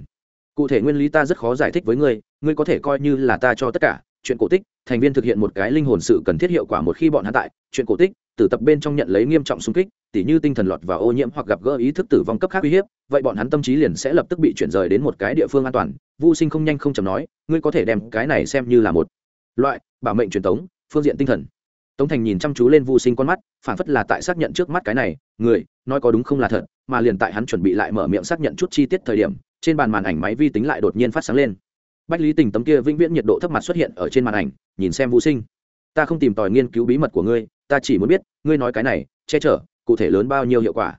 cụ thể nguyên lý ta rất khó giải thích với ngươi ngươi có thể coi như là ta cho tất cả chuyện cổ tích, thành viên thực hiện một cái linh hồn sự cần thiết hiệu quả một khi bọn hắn tại, chuyện cổ tích, từ tập bên trong nhận lấy nghiêm trọng xung kích, tỉ như tinh thần lọt và ô nhiễm hoặc gặp gỡ ý thức tử vong cấp khác uy hiếp, vậy bọn hắn tâm trí liền sẽ lập tức bị chuyển rời đến một cái địa phương an toàn. Vô sinh không nhanh không chầm nói, ngươi có thể đem cái này xem như là một loại bảo mệnh truyền thống phương diện tinh thần. Tống thành nhìn chăm chú lên vô sinh con mắt, phản phất là tại xác nhận trước mắt cái này. Người nói có đúng không là thật? Mà liền tại hắn chuẩn bị lại mở miệng xác nhận chút chi tiết thời điểm, trên bàn màn ảnh máy vi tính lại đột nhiên phát sáng lên bách lý tình tấm kia vĩnh viễn nhiệt độ thấp mặt xuất hiện ở trên màn ảnh, nhìn xem vũ sinh. Ta không tìm tòi nghiên cứu bí mật của ngươi, ta chỉ muốn biết, ngươi nói cái này, che chở, cụ thể lớn bao nhiêu hiệu quả.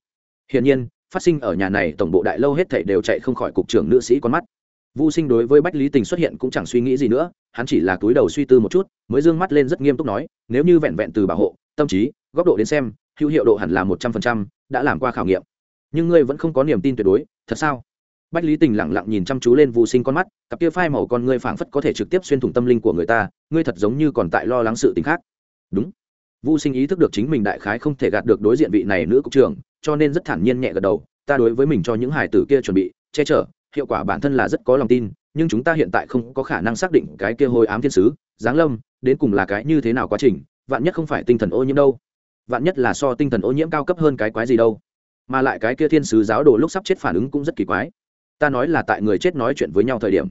Hiển nhiên, phát sinh ở nhà này tổng bộ đại lâu hết thảy đều chạy không khỏi cục trưởng nữ sĩ con mắt. Vũ sinh đối với bách lý tình xuất hiện cũng chẳng suy nghĩ gì nữa, hắn chỉ là túi đầu suy tư một chút, mới d ư ơ n g mắt lên rất nghiêm túc nói, nếu như vẹn vẹn từ bảo hộ, tâm trí, góc độ đến xem, hữu hiệu độ hẳn là một trăm phần trăm, đã làm qua khảo nghiệm. Nhưng ngươi vẫn không có niềm tin tuyệt đối, thật sao? Bách lý tình lẳng lặng nhìn chăm chú lên vô sinh con mắt, cặp kia phai màu con ngươi phảng phất có thể trực tiếp xuyên thủng tâm linh của người ta, ngươi thật giống như còn tại lo lắng sự t ì n h khác. Đúng. Vô sinh ý thức được chính mình đại khái không thể gạt được đối diện vị này nữ cục trưởng, cho nên rất thản nhiên nhẹ gật đầu, ta đối với mình cho những hải tử kia chuẩn bị, che chở, hiệu quả bản thân là rất có lòng tin, nhưng chúng ta hiện tại không có khả năng xác định cái kia hồi ám thiên sứ, giáng lâm, đến cùng là cái như thế nào quá trình, vạn nhất không phải tinh thần ô nhiễm đâu. Vạn nhất là so tinh thần ô nhiễm cao cấp hơn cái quái gì đâu. Mà lại cái kia thiên sứ giáo đồ lúc sắp chết phản ứng cũng rất kỳ quái ta nói là tại người chết nói chuyện với nhau thời điểm.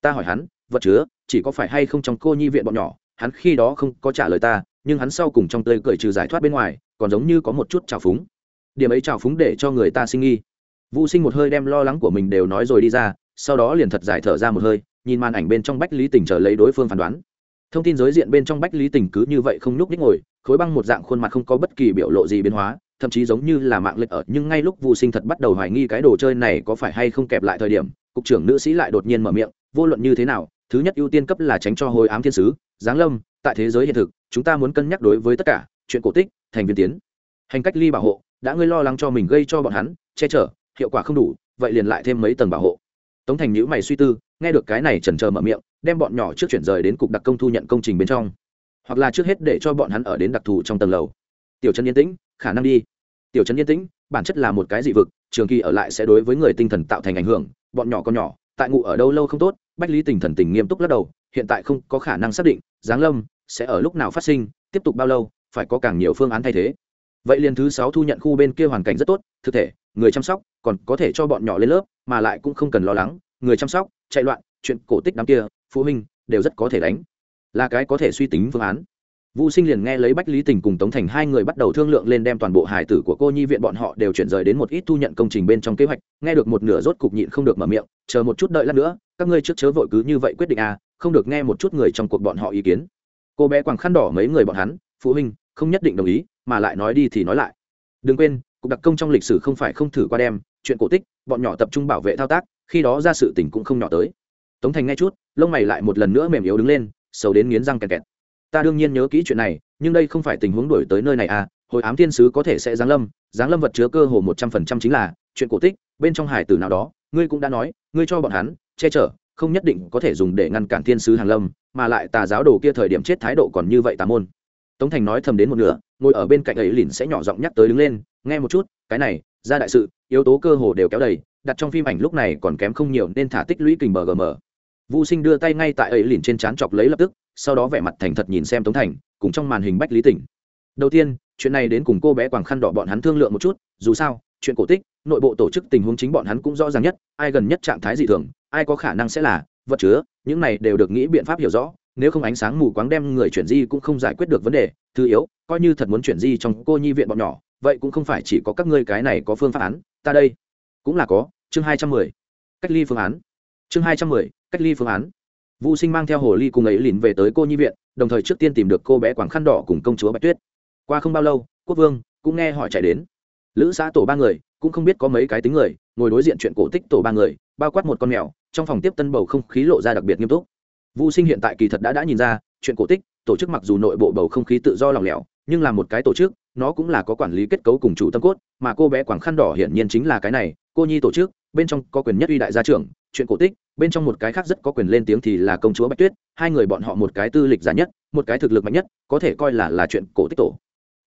Ta hỏi hắn, vật chứa, chỉ có phải hay không trong cô nhi viện bọn nhỏ? Hắn khi đó không có trả lời ta, nhưng hắn sau cùng trong tơi cởi trừ giải thoát bên ngoài, còn giống như có một chút trào phúng. Điểm ấy trào phúng để cho người ta sinh nghi. Vũ sinh một hơi đem lo lắng của mình đều nói rồi đi ra, sau đó liền thật giải thở ra một hơi, nhìn màn ảnh bên trong bách lý tình chờ lấy đối phương phán đoán. Thông tin giới diện bên trong bách lý tình cứ như vậy không nhúc ních ngồi, khối băng một dạng khuôn mặt không có bất kỳ biểu lộ gì biến hóa thậm chí giống như là mạng lệch ở nhưng ngay lúc Vu Sinh thật bắt đầu hoài nghi cái đồ chơi này có phải hay không kẹp lại thời điểm, cục trưởng nữ sĩ lại đột nhiên mở miệng, vô luận như thế nào, thứ nhất ưu tiên cấp là tránh cho hồi ám thiên sứ, giáng lâm, tại thế giới hiện thực, chúng ta muốn cân nhắc đối với tất cả, chuyện cổ tích, thành viên tiến. Hành cách ly bảo hộ, đã ngươi lo lắng cho mình gây cho bọn hắn, che chở, hiệu quả không đủ, vậy liền lại thêm mấy tầng bảo hộ. Tống Thành nhíu mày suy tư, nghe được cái này chần chờ mở miệng, đem bọn nhỏ trước chuyển rời đến cục đặc công thu nhận công trình bên trong, hoặc là trước hết để cho bọn hắn ở đến đặc thù trong tầng lầu. Tiểu Trần yên tĩnh, khả năng đi tiểu trấn yên tĩnh, bản chất là một cái dị vực, trường kỳ ở lại sẽ đối với người tinh thần tạo thành ảnh hưởng, bọn nhỏ con nhỏ, tại ngụ ở đâu lâu không tốt, bách lý tình thần tình nghiêm túc lắc đầu, hiện tại không có khả năng xác định, giáng lâm sẽ ở lúc nào phát sinh, tiếp tục bao lâu, phải có càng nhiều phương án thay thế. Vậy liền thứ sáu thu nhận khu bên kia hoàn cảnh rất tốt, thực thể, người chăm sóc, còn có thể cho bọn nhỏ lên lớp, mà lại cũng không cần lo lắng, người chăm sóc, chạy loạn, chuyện cổ tích đám kia, phụ huynh, đều rất có thể đánh. Là cái có thể suy tính phương án. Vu Sinh liền nghe lấy Bách Lý Tình cùng Tống Thành hai người bắt đầu thương lượng lên đem toàn bộ hải tử của cô nhi viện bọn họ đều chuyển rời đến một ít thu nhận công trình bên trong kế hoạch, nghe được một nửa rốt cục nhịn không được mở miệng, chờ một chút đợi lát nữa, các ngươi trước chớ vội cứ như vậy quyết định à, không được nghe một chút người trong cuộc bọn họ ý kiến. Cô bé quàng khăn đỏ mấy người bọn hắn, phụ huynh không nhất định đồng ý, mà lại nói đi thì nói lại. Đừng quên, cục đặc công trong lịch sử không phải không thử qua đem, chuyện cổ tích, bọn nhỏ tập trung bảo vệ thao tác, khi đó ra sự tình cũng không nhỏ tới. Tống Thành nghe chút, lông mày lại một lần nữa mềm yếu đứng lên, sầu đến nghiến răng kẹt kẹt ta đương nhiên nhớ kỹ chuyện này, nhưng đây không phải tình huống đổi tới nơi này à hồi ám thiên sứ có thể sẽ giáng lâm giáng lâm vật chứa cơ hồ một trăm phần trăm chính là chuyện cổ tích, bên trong hải tử nào đó, ngươi cũng đã nói, ngươi cho bọn hắn che chở, không nhất định có thể dùng để ngăn cản thiên sứ hàng lâm, mà lại tà giáo đồ kia thời điểm chết thái độ còn như vậy tà môn. Tống thành nói thầm đến một nửa, ngồi ở bên cạnh ấy lìn sẽ nhỏ giọng nhắc tới đứng lên, nghe một chút, cái này, ra đại sự, yếu tố cơ hồ đều kéo đầy, đặt trong phim ảnh lúc này còn kém không nhiều nên thả tích lũy kình bờ gm Vu Sinh đưa tay ngay tại ấy lìn trên trán chọc lấy lập tức, sau đó vẻ mặt thành thật nhìn xem Tống Thành, cùng trong màn hình Bách Lý Tỉnh. Đầu tiên, chuyện này đến cùng cô bé quàng khăn đỏ bọn hắn thương lượng một chút, dù sao, chuyện cổ tích, nội bộ tổ chức tình huống chính bọn hắn cũng rõ ràng nhất, ai gần nhất trạng thái dị thường, ai có khả năng sẽ là vật chứa, những này đều được nghĩ biện pháp hiểu rõ, nếu không ánh sáng mù quáng đem người chuyển di cũng không giải quyết được vấn đề, thứ yếu, coi như thật muốn chuyển di trong cô nhi viện bọn nhỏ, vậy cũng không phải chỉ có các ngươi cái này có phương pháp án, ta đây cũng là có, chương hai trăm mười Cách ly phương án. Chương hai trăm mười cách ly phương án. Vũ sinh mang theo hồ ly cùng ấy lìn về tới cô nhi viện, đồng thời trước tiên tìm được cô bé quảng khăn đỏ cùng công chúa bạch tuyết. Qua không bao lâu, quốc vương cũng nghe họ chạy đến. Lữ xã tổ ba người cũng không biết có mấy cái tính người, ngồi đối diện chuyện cổ tích tổ ba người, bao quát một con mèo, trong phòng tiếp tân bầu không khí lộ ra đặc biệt nghiêm túc. Vũ sinh hiện tại kỳ thật đã đã nhìn ra, chuyện cổ tích, tổ chức mặc dù nội bộ bầu không khí tự do lòng lẻo, nhưng là một cái tổ chức, nó cũng là có quản lý kết cấu cùng chủ tâm cốt, mà cô bé quảng khăn đỏ hiển nhiên chính là cái này, cô nhi tổ chức, bên trong có quyền nhất uy đại gia trưởng chuyện cổ tích, bên trong một cái khác rất có quyền lên tiếng thì là công chúa bạch tuyết, hai người bọn họ một cái tư lịch giả nhất, một cái thực lực mạnh nhất, có thể coi là là chuyện cổ tích tổ.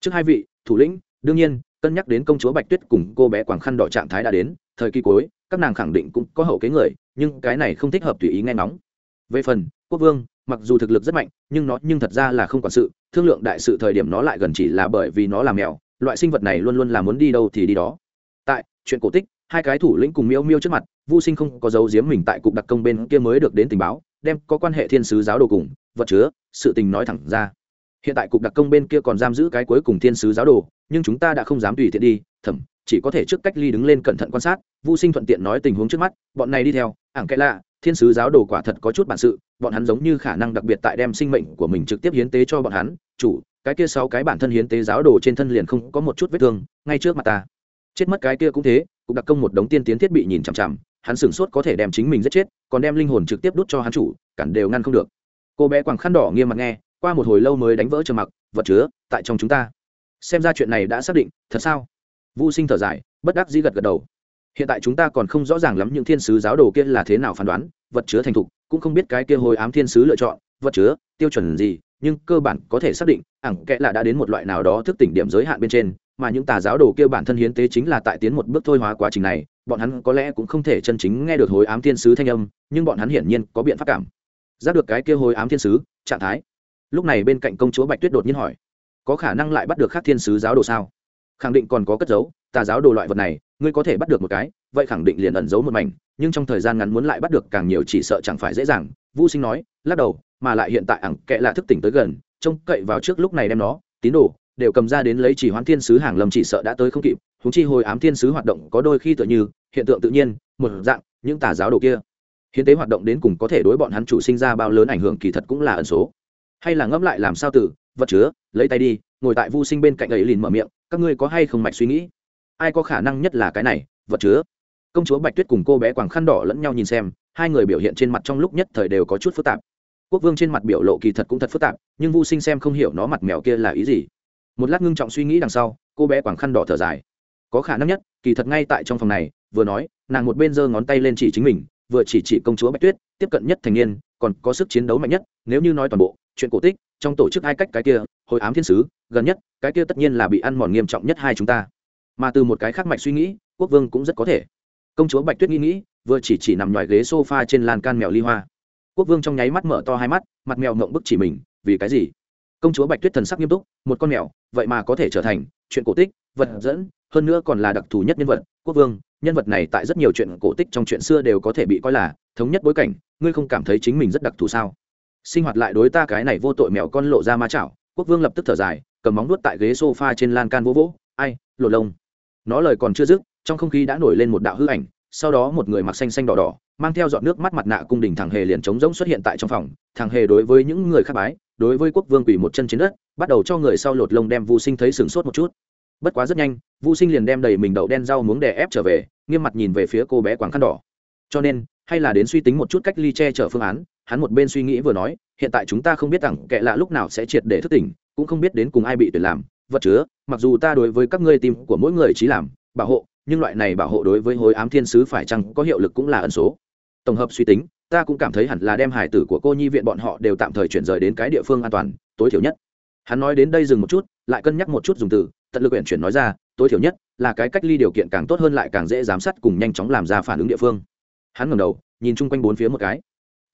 Trước hai vị, thủ lĩnh, đương nhiên, cân nhắc đến công chúa bạch tuyết cùng cô bé quảng khăn đỏ trạng thái đã đến, thời kỳ cuối, các nàng khẳng định cũng có hậu kế người, nhưng cái này không thích hợp tùy ý nghe ngóng. Về phần, quốc vương, mặc dù thực lực rất mạnh, nhưng nó nhưng thật ra là không quản sự, thương lượng đại sự thời điểm nó lại gần chỉ là bởi vì nó là mèo, loại sinh vật này luôn luôn là muốn đi đâu thì đi đó. Tại, chuyện cổ tích hai cái thủ lĩnh cùng miêu miêu trước mặt vô sinh không có dấu giếm mình tại cục đặc công bên kia mới được đến tình báo, đem có quan hệ thiên sứ giáo đồ cùng, vật chứa, sự tình nói thẳng ra. Hiện tại cục đặc công bên kia còn giam giữ cái cuối cùng thiên sứ giáo đồ, nhưng chúng ta đã không dám tùy tiện đi, thẩm, chỉ có thể trước cách ly đứng lên cẩn thận quan sát vô sinh thuận tiện nói tình huống trước mắt, bọn này đi theo, ảng kệ lạ, thiên sứ giáo đồ quả thật có chút bản sự, bọn hắn giống như khả năng đặc biệt tại đem sinh mệnh của mình trực tiếp hiến tế cho bọn hắn, chủ, cái kia sáu cái bản thân hiến tế giáo đồ trên thân liền không có một chút vết thương, ngay trước mặt ta. Chết mất cái kia cũng thế cục đặc công một đống tiên tiến thiết bị nhìn chằm chằm, hắn sửng sốt có thể đem chính mình giết chết, còn đem linh hồn trực tiếp đút cho hắn chủ, cản đều ngăn không được. Cô bé quàng khăn đỏ nghiêm mặt nghe, qua một hồi lâu mới đánh vỡ trầm mặc, vật chứa, tại trong chúng ta. Xem ra chuyện này đã xác định, thật sao? Vô sinh thở dài, bất đắc dĩ gật gật đầu. Hiện tại chúng ta còn không rõ ràng lắm những thiên sứ giáo đồ kia là thế nào phán đoán, vật chứa thành thục, cũng không biết cái kia hồi ám thiên sứ lựa chọn, vật chứa, tiêu chuẩn gì, nhưng cơ bản có thể xác định ẳng kẽ là đã đến một loại nào đó thức tỉnh điểm giới hạn bên trên mà những tà giáo đồ kia bản thân hiến tế chính là tại tiến một bước thôi hóa quá trình này, bọn hắn có lẽ cũng không thể chân chính nghe được hồi ám thiên sứ thanh âm, nhưng bọn hắn hiển nhiên có biện pháp cảm giác được cái kia hồi ám thiên sứ, trạng thái. Lúc này bên cạnh công chúa bạch tuyết đột nhiên hỏi, có khả năng lại bắt được khác thiên sứ giáo đồ sao? Khẳng định còn có cất giấu, tà giáo đồ loại vật này, ngươi có thể bắt được một cái, vậy khẳng định liền ẩn giấu một mảnh, nhưng trong thời gian ngắn muốn lại bắt được càng nhiều chỉ sợ chẳng phải dễ dàng. Vu sinh nói, lắc đầu, mà lại hiện tại ẳng kệ là thức tỉnh tới gần, trông cậy vào trước lúc này đem nó, tín đồ đều cầm ra đến lấy chỉ hoán thiên sứ hàng lầm chỉ sợ đã tới không kịp húng chi hồi ám thiên sứ hoạt động có đôi khi tựa như, hiện tượng tự nhiên, một dạng, những tà giáo đồ kia. Hiến tế hoạt động đến cùng có thể đối bọn hắn chủ sinh ra bao lớn ảnh hưởng kỳ thật cũng là ẩn số. Hay là ngẫm lại làm sao từ vật chứa, lấy tay đi, ngồi tại vu sinh bên cạnh ấy liền mở miệng, các ngươi có hay không mạch suy nghĩ? Ai có khả năng nhất là cái này, vật chứa? Công chúa bạch tuyết cùng cô bé quàng khăn đỏ lẫn nhau nhìn xem, hai người biểu hiện trên mặt trong lúc nhất thời đều có chút phức tạp. Quốc vương trên mặt biểu lộ kỳ thật cũng thật phức tạp, nhưng vu sinh xem không hiểu nó mặt mèo kia là ý gì một lát ngưng trọng suy nghĩ đằng sau, cô bé quảng khăn đỏ thở dài. Có khả năng nhất, kỳ thật ngay tại trong phòng này, vừa nói, nàng một bên giơ ngón tay lên chỉ chính mình, vừa chỉ chỉ công chúa bạch tuyết, tiếp cận nhất thành niên, còn có sức chiến đấu mạnh nhất, nếu như nói toàn bộ, chuyện cổ tích, trong tổ chức hai cách cái kia, hồi ám thiên sứ, gần nhất, cái kia tất nhiên là bị ăn mòn nghiêm trọng nhất hai chúng ta. Mà từ một cái khác mạch suy nghĩ, quốc vương cũng rất có thể. Công chúa bạch tuyết nghĩ nghĩ, vừa chỉ chỉ nằm ngoài ghế sofa trên lan can mèo ly hoa. Quốc vương trong nháy mắt mở to hai mắt, mặt mèo ngộng bức chỉ mình, vì cái gì? Công chúa bạch tuyết thần sắc nghiêm túc, một con mèo, vậy mà có thể trở thành chuyện cổ tích, vật dẫn, hơn nữa còn là đặc thù nhất nhân vật, quốc vương, nhân vật này tại rất nhiều chuyện cổ tích trong chuyện xưa đều có thể bị coi là thống nhất bối cảnh, ngươi không cảm thấy chính mình rất đặc thù sao? Sinh hoạt lại đối ta cái này vô tội mèo con lộ ra ma chảo, quốc vương lập tức thở dài, cầm móng nuốt tại ghế sofa trên lan can vỗ vỗ, ai lộ lông. Nó lời còn chưa dứt, trong không khí đã nổi lên một đạo hư ảnh, sau đó một người mặc xanh xanh đỏ đỏ mang theo giọt nước mắt mặt nạ cung đình thằng hề liền trống rỗng xuất hiện tại trong phòng. Thằng hề đối với những người khác bái, đối với quốc vương quỳ một chân trên đất, bắt đầu cho người sau lột lông đem vu sinh thấy sửng sốt một chút. Bất quá rất nhanh, vu sinh liền đem đầy mình đậu đen rau muống đè ép trở về, nghiêm mặt nhìn về phía cô bé quảng khăn đỏ. Cho nên, hay là đến suy tính một chút cách ly che chở phương án, hắn một bên suy nghĩ vừa nói, hiện tại chúng ta không biết rằng kệ lạ lúc nào sẽ triệt để thức tỉnh, cũng không biết đến cùng ai bị tuyệt làm, vật chứa, mặc dù ta đối với các ngươi tim của mỗi người trí làm, bảo hộ, nhưng loại này bảo hộ đối với hối ám thiên sứ phải chăng có hiệu lực cũng là ẩn số tổng hợp suy tính, ta cũng cảm thấy hẳn là đem hải tử của cô nhi viện bọn họ đều tạm thời chuyển rời đến cái địa phương an toàn, tối thiểu nhất. Hắn nói đến đây dừng một chút, lại cân nhắc một chút dùng từ, tận lực huyện chuyển nói ra, tối thiểu nhất là cái cách ly điều kiện càng tốt hơn lại càng dễ giám sát cùng nhanh chóng làm ra phản ứng địa phương. Hắn ngẩng đầu, nhìn chung quanh bốn phía một cái.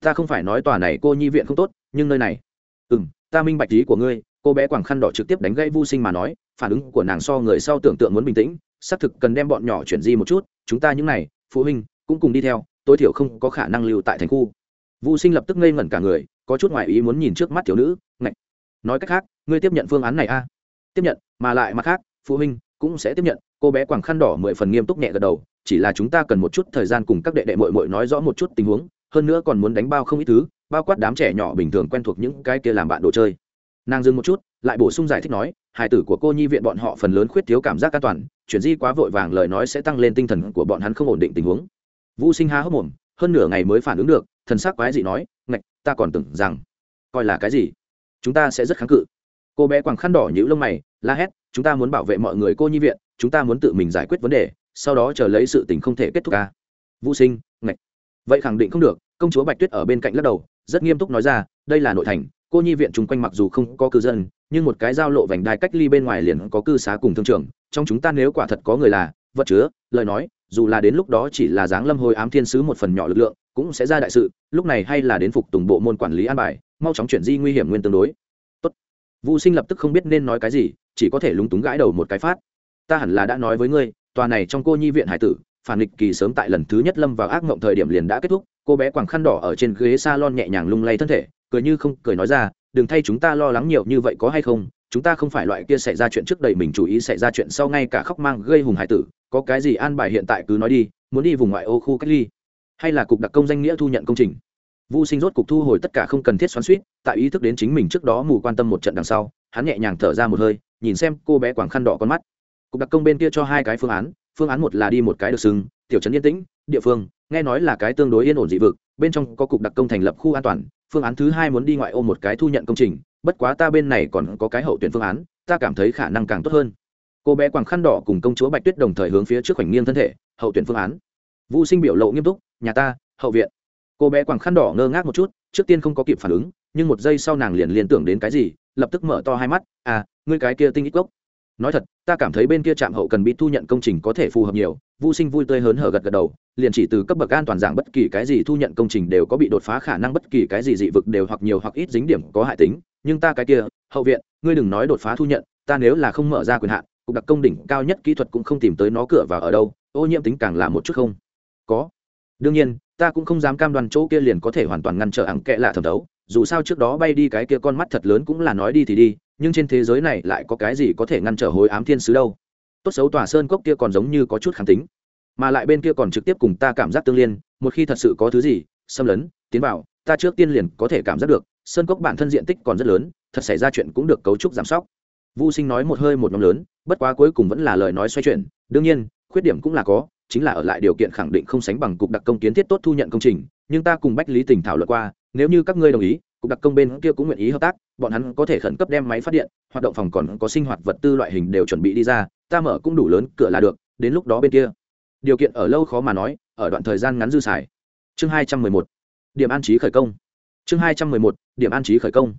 Ta không phải nói tòa này cô nhi viện không tốt, nhưng nơi này. Ừ m ta minh bạch ý của ngươi, cô bé quảng khăn đỏ trực tiếp đánh gây vô sinh mà nói, phản ứng của nàng so người sau tưởng tượng muốn bình tĩnh, xác thực cần đem bọn nhỏ chuyển di một chút, chúng ta những n à y phụ huynh, cũng cùng đi theo tối thiểu không có khả năng lưu tại thành khu. Vũ sinh lập tức ngây ngẩn cả người, có chút ngoại ý muốn nhìn trước mắt thiếu nữ, ngạch. Nói cách khác, ngươi tiếp nhận phương án này a? Tiếp nhận, mà lại mặt khác, phụ huynh cũng sẽ tiếp nhận. Cô bé quàng khăn đỏ mười phần nghiêm túc nhẹ gật đầu, chỉ là chúng ta cần một chút thời gian cùng các đệ đệ mội mội nói rõ một chút tình huống, hơn nữa còn muốn đánh bao không ít thứ, bao quát đám trẻ nhỏ bình thường quen thuộc những cái kia làm bạn đồ chơi. Nàng dừng một chút, lại bổ sung giải thích nói hài tử của cô nhi viện bọn họ phần lớn khuyết thiếu cảm giác an toàn, chuyển di quá vội vàng lời nói sẽ tăng lên tinh thần của bọn hắn không ổn định tình huống vũ sinh há hốc mồm, hơn nửa ngày mới phản ứng được, thần sắc quái dị nói, ngạch, ta còn tưởng rằng, coi là cái gì? Chúng ta sẽ rất kháng cự. Cô bé quàng khăn đỏ nhữ lông mày, la hét, chúng ta muốn bảo vệ mọi người cô nhi viện, chúng ta muốn tự mình giải quyết vấn đề, sau đó chờ lấy sự tình không thể kết thúc ca vũ sinh, ngạch. Vậy khẳng định không được. Công chúa bạch tuyết ở bên cạnh lắc đầu, rất nghiêm túc nói ra, đây là nội thành, cô nhi viện chung quanh mặc dù không có cư dân, nhưng một cái giao lộ vành đai cách ly bên ngoài liền có cư xá cùng thương trường, trong chúng ta nếu quả thật có người là vật chứa, lời nói, dù là đến lúc đó chỉ là dáng lâm hồi ám thiên sứ một phần nhỏ lực lượng, cũng sẽ ra đại sự, lúc này hay là đến phục tùng bộ môn quản lý an bài, mau chóng chuyển di nguy hiểm nguyên tương đối Tốt. vũ sinh lập tức không biết nên nói cái gì, chỉ có thể lúng túng gãi đầu một cái phát ta hẳn là đã nói với ngươi, tòa này trong cô nhi viện hải tử, phản nghịch kỳ sớm tại lần thứ nhất lâm vào ác mộng thời điểm liền đã kết thúc, cô bé quàng khăn đỏ ở trên ghế s a lon nhẹ nhàng lung lay thân thể, cười như không cười nói ra, đừng thay chúng ta lo lắng nhiều như vậy có hay không chúng ta không phải loại kia xảy ra chuyện trước đầy mình chú ý xảy ra chuyện sau ngay cả khóc mang gây hùng hải tử có cái gì an bài hiện tại cứ nói đi muốn đi vùng ngoại ô khu cách ly hay là cục đặc công danh nghĩa thu nhận công trình Vu Sinh rốt cục thu hồi tất cả không cần thiết xoắn suýt tại ý thức đến chính mình trước đó mù quan tâm một trận đằng sau, hắn nhẹ nhàng thở ra một hơi, nhìn xem cô bé quàng khăn đỏ con mắt. Cục đặc công bên kia cho hai cái phương án, phương án một là đi một cái được sừng, tiểu trấn yên tĩnh, địa phương, nghe nói là cái tương đối yên ổn dị vực, bên trong có cục đặc công thành lập khu an toàn, phương án thứ hai muốn đi ngoại ô một cái thu nhận công trình, bất quá ta bên này còn có cái hậu tuyển phương án, ta cảm thấy khả năng càng tốt hơn. Cô bé quàng khăn đỏ cùng công chúa Bạch Tuyết đồng thời hướng phía trước khoảnh nghiêng thân thể, hậu tuyển phương án. Vu Sinh biểu lộ nghiêm túc, nhà ta, hậu viện cô bé quàng khăn đỏ ngơ ngác một chút trước tiên không có kịp phản ứng nhưng một giây sau nàng liền liên tưởng đến cái gì lập tức mở to hai mắt à ngươi cái kia tinh ít gốc nói thật, ta cảm thấy bên kia trạm hậu cần bị thu nhận công trình có thể phù hợp nhiều vô sinh vui tươi hớn hở gật gật đầu, liền chỉ từ cấp bậc an toàn giảng bất kỳ cái gì thu nhận công trình đều có bị đột phá khả năng bất kỳ cái gì dị vực đều hoặc nhiều hoặc ít dính điểm có hại tính, nhưng ta cái kia, hậu viện, ngươi đừng nói đột phá thu nhận, ta nếu là không mở ra quyền hạn, cục đặc công đỉnh cao nhất kỹ thuật cũng không tìm tới nó cửa vào ở đâu, ô nhiễm tính càng là một chút không. Có. Đương nhiên, ta cũng không dám cam đoan chỗ kia liền có thể hoàn toàn ngăn trở ẳng kệ lạ thẩm thấu dù sao trước đó bay đi cái kia con mắt thật lớn cũng là nói đi thì đi, nhưng trên thế giới này lại có cái gì có thể ngăn trở hối ám thiên sứ đâu? Tốt xấu tòa sơn cốc kia còn giống như có chút kháng tính, mà lại bên kia còn trực tiếp cùng ta cảm giác tương liên, một khi thật sự có thứ gì, xâm lấn, tiến vào, ta trước tiên liền có thể cảm giác được, sơn cốc bản thân diện tích còn rất lớn, thật xảy ra chuyện cũng được cấu trúc giảm sóc. Vô sinh nói một hơi một nhóm lớn, bất quá cuối cùng vẫn là lời nói xoay chuyển, đương nhiên, khuyết điểm cũng là có, chính là ở lại điều kiện khẳng định không sánh bằng cục đặc công kiến thiết tốt thu nhận công trình nhưng ta cùng bách lý tình thảo luận qua nếu như các ngươi đồng ý cục đặc công bên kia cũng nguyện ý hợp tác bọn hắn có thể khẩn cấp đem máy phát điện hoạt động phòng còn có sinh hoạt vật tư loại hình đều chuẩn bị đi ra ta mở cũng đủ lớn cửa là được đến lúc đó bên kia. Điều kiện ở lâu khó mà nói ở đoạn thời gian ngắn dư xài. Chương hai trăm mười một điểm an trí khởi công. Chương hai trăm mười một điểm an trí khởi công.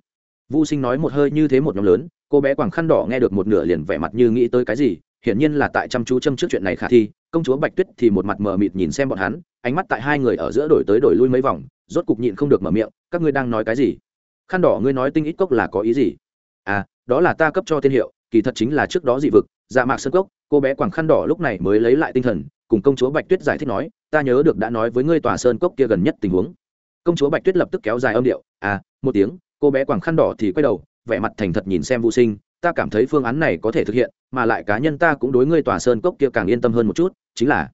Vu Sinh nói một hơi như thế một nhóm lớn, cô bé quảng khăn đỏ nghe được một nửa liền vẻ mặt như nghĩ tới cái gì, hiển nhiên là tại chăm chú châm trước chuyện này khả thi, công chúa Bạch Tuyết thì một mặt mờ mịt nhìn xem bọn hắn, ánh mắt tại hai người ở giữa đổi tới đổi lui mấy vòng, rốt cục nhịn không được mở miệng, các ngươi đang nói cái gì? Khăn đỏ ngươi nói tinh ít cốc là có ý gì? À, đó là ta cấp cho tên hiệu, kỳ thật chính là trước đó dị vực, dạ mạc sơn cốc, cô bé quàng khăn đỏ lúc này mới lấy lại tinh thần, cùng công chúa Bạch Tuyết giải thích nói, ta nhớ được đã nói với ngươi tòa sơn cốc kia gần nhất tình huống. Công chúa Bạch Tuyết lập tức kéo dài âm điệu, à, một tiếng, cô bé quàng khăn đỏ thì quay đầu, vẻ mặt thành thật nhìn xem Vũ Sinh, ta cảm thấy phương án này có thể thực hiện, mà lại cá nhân ta cũng đối ngươi tòa sơn cốc kia càng yên tâm hơn một chút, chính là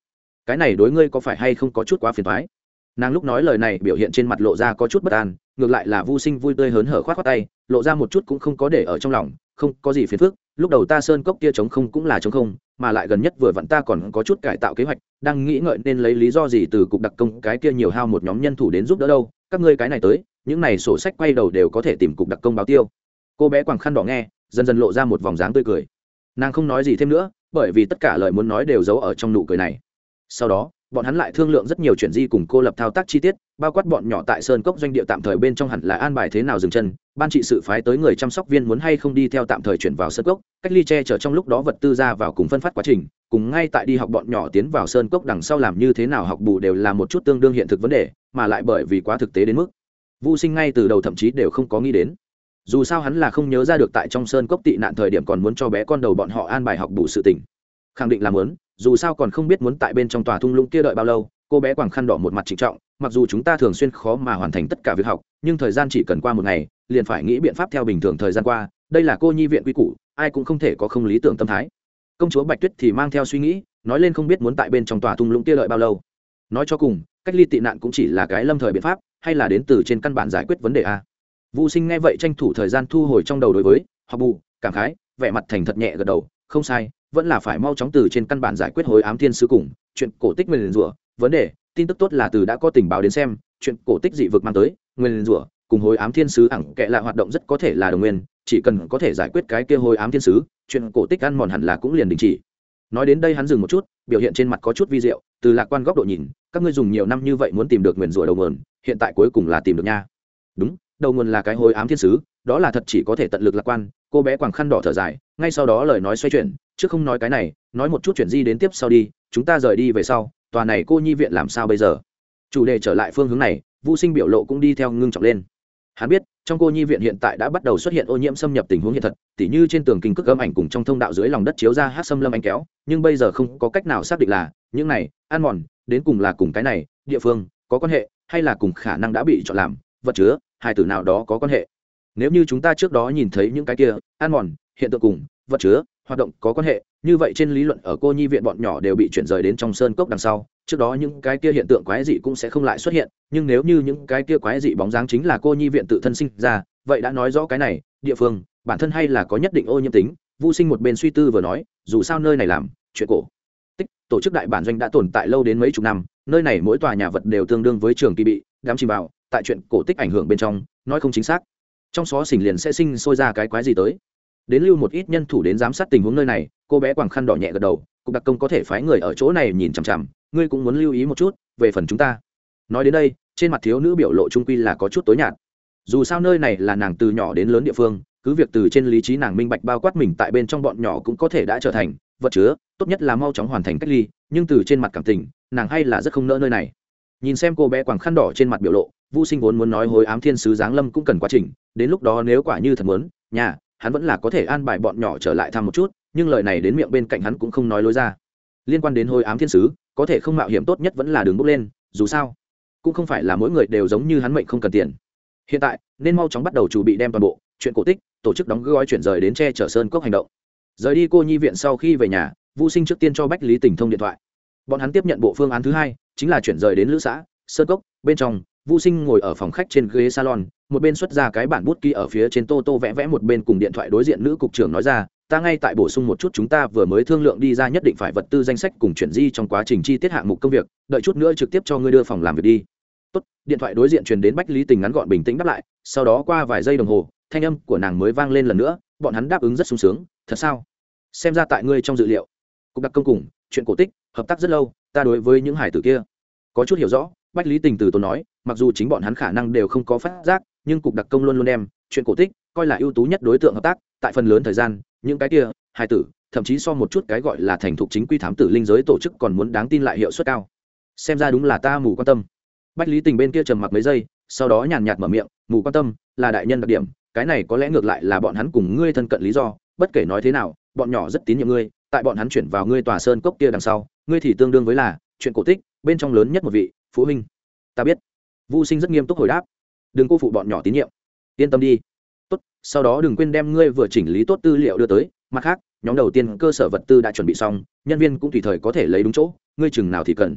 cái này đối ngươi có phải hay không có chút quá phiền toái. Nàng lúc nói lời này biểu hiện trên mặt lộ ra có chút bất an, ngược lại là vô Sinh vui tươi hớn hở khoát khoát tay, lộ ra một chút cũng không có để ở trong lòng, không có gì phiền phức, lúc đầu ta sơn cốc kia trống không cũng là trống không, mà lại gần nhất vừa vặn ta còn có chút cải tạo kế hoạch, đang nghĩ ngợi nên lấy lý do gì từ cục đặc công cái kia nhiều hao một nhóm nhân thủ đến giúp đỡ đâu, các ngươi cái này tới, những này sổ sách quay đầu đều có thể tìm cục đặc công báo tiêu cô bé quàng khăn đỏ nghe dần dần lộ ra một vòng dáng tươi cười. Nàng không nói gì thêm nữa, bởi vì tất cả lời muốn nói đều giấu ở trong nụ cười này. Sau đó, bọn hắn lại thương lượng rất nhiều chuyện di cùng cô lập thao tác chi tiết, bao quát bọn nhỏ tại sơn cốc doanh địa tạm thời bên trong hẳn là an bài thế nào dừng chân, ban trị sự phái tới người chăm sóc viên muốn hay không đi theo tạm thời chuyển vào sơn cốc, cách ly che chở trong lúc đó vật tư ra vào cùng phân phát quá trình, cùng ngay tại đi học bọn nhỏ tiến vào sơn cốc đằng sau làm như thế nào học bù đều là một chút tương đương hiện thực vấn đề, mà lại bởi vì quá thực tế đến mức. Vô sinh ngay từ đầu thậm chí đều không có nghĩ đến dù sao hắn là không nhớ ra được tại trong sơn cốc tị nạn thời điểm còn muốn cho bé con đầu bọn họ an bài học bù sự tình. Khẳng định là muốn, dù sao còn không biết muốn tại bên trong tòa thung lũng kia đợi bao lâu, cô bé quàng khăn đỏ một mặt trịnh trọng, mặc dù chúng ta thường xuyên khó mà hoàn thành tất cả việc học, nhưng thời gian chỉ cần qua một ngày, liền phải nghĩ biện pháp theo bình thường thời gian qua, đây là cô nhi viện quy củ, ai cũng không thể có không lý tưởng tâm thái. Công chúa bạch tuyết thì mang theo suy nghĩ, nói lên không biết muốn tại bên trong tòa thung lũng kia đợi bao lâu. Nói cho cùng, cách ly tị nạn cũng chỉ là cái lâm thời biện pháp, hay là đến từ trên căn bản giải quyết vấn đề a? Vu Sinh nghe vậy tranh thủ thời gian thu hồi trong đầu đối với học bù, cảm khái, vẻ mặt thành thật nhẹ gật đầu, không sai, vẫn là phải mau chóng từ trên căn bản giải quyết hối ám thiên sứ cùng chuyện cổ tích nguyên rủa, vấn đề, tin tức tốt là từ đã có tình báo đến xem, chuyện cổ tích dị vực mang tới, nguyên rủa, cùng hối ám thiên sứ ẳng kệ là hoạt động rất có thể là đồng nguyên, chỉ cần có thể giải quyết cái kia hối ám thiên sứ, chuyện cổ tích ăn mòn hẳn là cũng liền đình chỉ. Nói đến đây hắn dừng một chút, biểu hiện trên mặt có chút vi diệu, từ lạc quan góc độ nhìn, các ngươi dùng nhiều năm như vậy muốn tìm được nguyền rủa đầu nguồn hiện tại cuối cùng là tìm được nha đúng đầu nguồn là cái hồi ám thiên sứ, đó là thật chỉ có thể tận lực lạc quan, cô bé quàng khăn đỏ thở dài, ngay sau đó lời nói xoay chuyển chứ không nói cái này, nói một chút chuyện gì đến tiếp sau đi, chúng ta rời đi về sau, tòa này cô nhi viện làm sao bây giờ? Chủ đề trở lại phương hướng này vũ sinh biểu lộ cũng đi theo ngưng trọng lên. Hắn biết, trong cô nhi viện hiện tại đã bắt đầu xuất hiện ô nhiễm xâm nhập tình huống hiện thật, tỉ như trên tường kinh cước gấm ảnh cùng trong thông đạo dưới lòng đất chiếu ra hát xâm lâm anh kéo, nhưng bây giờ không có cách nào xác định là, những này, ăn mòn, đến cùng là cùng cái này, địa phương, có quan hệ, hay là cùng khả năng đã bị chọn làm, vật chứa hai từ nào đó có quan hệ. Nếu như chúng ta trước đó nhìn thấy những cái kia, ăn mòn, hiện tượng cùng, vật chứa, hoạt động có quan hệ, như vậy trên lý luận ở cô nhi viện bọn nhỏ đều bị chuyển rời đến trong sơn cốc đằng sau, trước đó những cái kia hiện tượng quái dị cũng sẽ không lại xuất hiện, nhưng nếu như những cái kia quái dị bóng dáng chính là cô nhi viện tự thân sinh ra, vậy đã nói rõ cái này, địa phương, bản thân hay là có nhất định ô nhiễm tính vô sinh một bên suy tư vừa nói, dù sao nơi này làm, chuyện cổ. Tích, tổ chức đại bản doanh đã tồn tại lâu đến mấy chục năm, nơi này mỗi tòa nhà vật đều tương đương với trường kỳ bị, đám chìm vào tại chuyện cổ tích ảnh hưởng bên trong, nói không chính xác. Trong xó xỉnh liền sẽ sinh sôi ra cái quái gì tới. Đến lưu một ít nhân thủ đến giám sát tình huống nơi này, cô bé quàng khăn đỏ nhẹ gật đầu, cục đặc công có thể phái người ở chỗ này nhìn chằm chằm, ngươi cũng muốn lưu ý một chút, về phần chúng ta. Nói đến đây, trên mặt thiếu nữ biểu lộ trung quy là có chút tối nhạt. Dù sao nơi này là nàng từ nhỏ đến lớn địa phương, cứ việc từ trên lý trí nàng minh bạch bao quát mình tại bên trong bọn nhỏ cũng có thể đã trở thành vật chứa, tốt nhất là mau chóng hoàn thành cách ly, nhưng từ trên mặt cảm tình, nàng hay là rất không nỡ nơi này. Nhìn xem cô bé quàng khăn đỏ trên mặt biểu lộ Vu Sinh vốn muốn nói hối ám thiên sứ giáng lâm cũng cần quá trình, đến lúc đó nếu quả như thật muốn, nhà, hắn vẫn là có thể an bài bọn nhỏ trở lại thăm một chút, nhưng lời này đến miệng bên cạnh hắn cũng không nói lối ra. Liên quan đến hối ám thiên sứ, có thể không mạo hiểm tốt nhất vẫn là đường bước lên, dù sao, cũng không phải là mỗi người đều giống như hắn mệnh không cần tiền. Hiện tại, nên mau chóng bắt đầu chuẩn bị đem toàn bộ chuyện cổ tích, tổ chức đóng gói chuyển rời đến che chở sơn cốc hành động. Rời đi cô nhi viện sau khi về nhà, Vu Sinh trước tiên cho Bách Lý Tỉnh thông điện thoại. Bọn hắn tiếp nhận bộ phương án thứ hai, chính là chuyển rời đến lữ xã, sơn cốc, bên trong Vu Sinh ngồi ở phòng khách trên ghế salon, một bên xuất ra cái bản bút ký ở phía trên tô tô vẽ vẽ một bên cùng điện thoại đối diện nữ cục trưởng nói ra, ta ngay tại bổ sung một chút chúng ta vừa mới thương lượng đi ra nhất định phải vật tư danh sách cùng chuyển di trong quá trình chi tiết hạng mục công việc, đợi chút nữa trực tiếp cho ngươi đưa phòng làm việc đi. Tốt, điện thoại đối diện truyền đến Bách Lý Tình ngắn gọn bình tĩnh đáp lại, sau đó qua vài giây đồng hồ, thanh âm của nàng mới vang lên lần nữa, bọn hắn đáp ứng rất sung sướng, thật sao? Xem ra tại ngươi trong dự liệu. Cục đặc công cùng, chuyện cổ tích, hợp tác rất lâu, ta đối với những hải tử kia có chút hiểu rõ, bách lý tình từ tốn nói, mặc dù chính bọn hắn khả năng đều không có phát giác, nhưng cục đặc công luôn luôn đem chuyện cổ tích coi là ưu tú nhất đối tượng hợp tác, tại phần lớn thời gian, những cái kia hai tử, thậm chí so một chút cái gọi là thành thục chính quy thám tử linh giới tổ chức còn muốn đáng tin lại hiệu suất cao. Xem ra đúng là ta mù quan tâm. Bách lý tình bên kia trầm mặc mấy giây, sau đó nhàn nhạt mở miệng, mù quan tâm là đại nhân đặc điểm, cái này có lẽ ngược lại là bọn hắn cùng ngươi thân cận lý do, bất kể nói thế nào, bọn nhỏ rất tín nhiệm ngươi, tại bọn hắn chuyển vào ngươi tòa sơn cốc kia đằng sau, ngươi thì tương đương với là chuyện cổ tích, bên trong lớn nhất một vị phụ huynh, ta biết. Vu sinh rất nghiêm túc hồi đáp. Đừng cô phụ bọn nhỏ tín nhiệm. Yên tâm đi. Tốt, sau đó đừng quên đem ngươi vừa chỉnh lý tốt tư liệu đưa tới. Mặt khác, nhóm đầu tiên cơ sở vật tư đã chuẩn bị xong, nhân viên cũng tùy thời có thể lấy đúng chỗ. Ngươi chừng nào thì cần.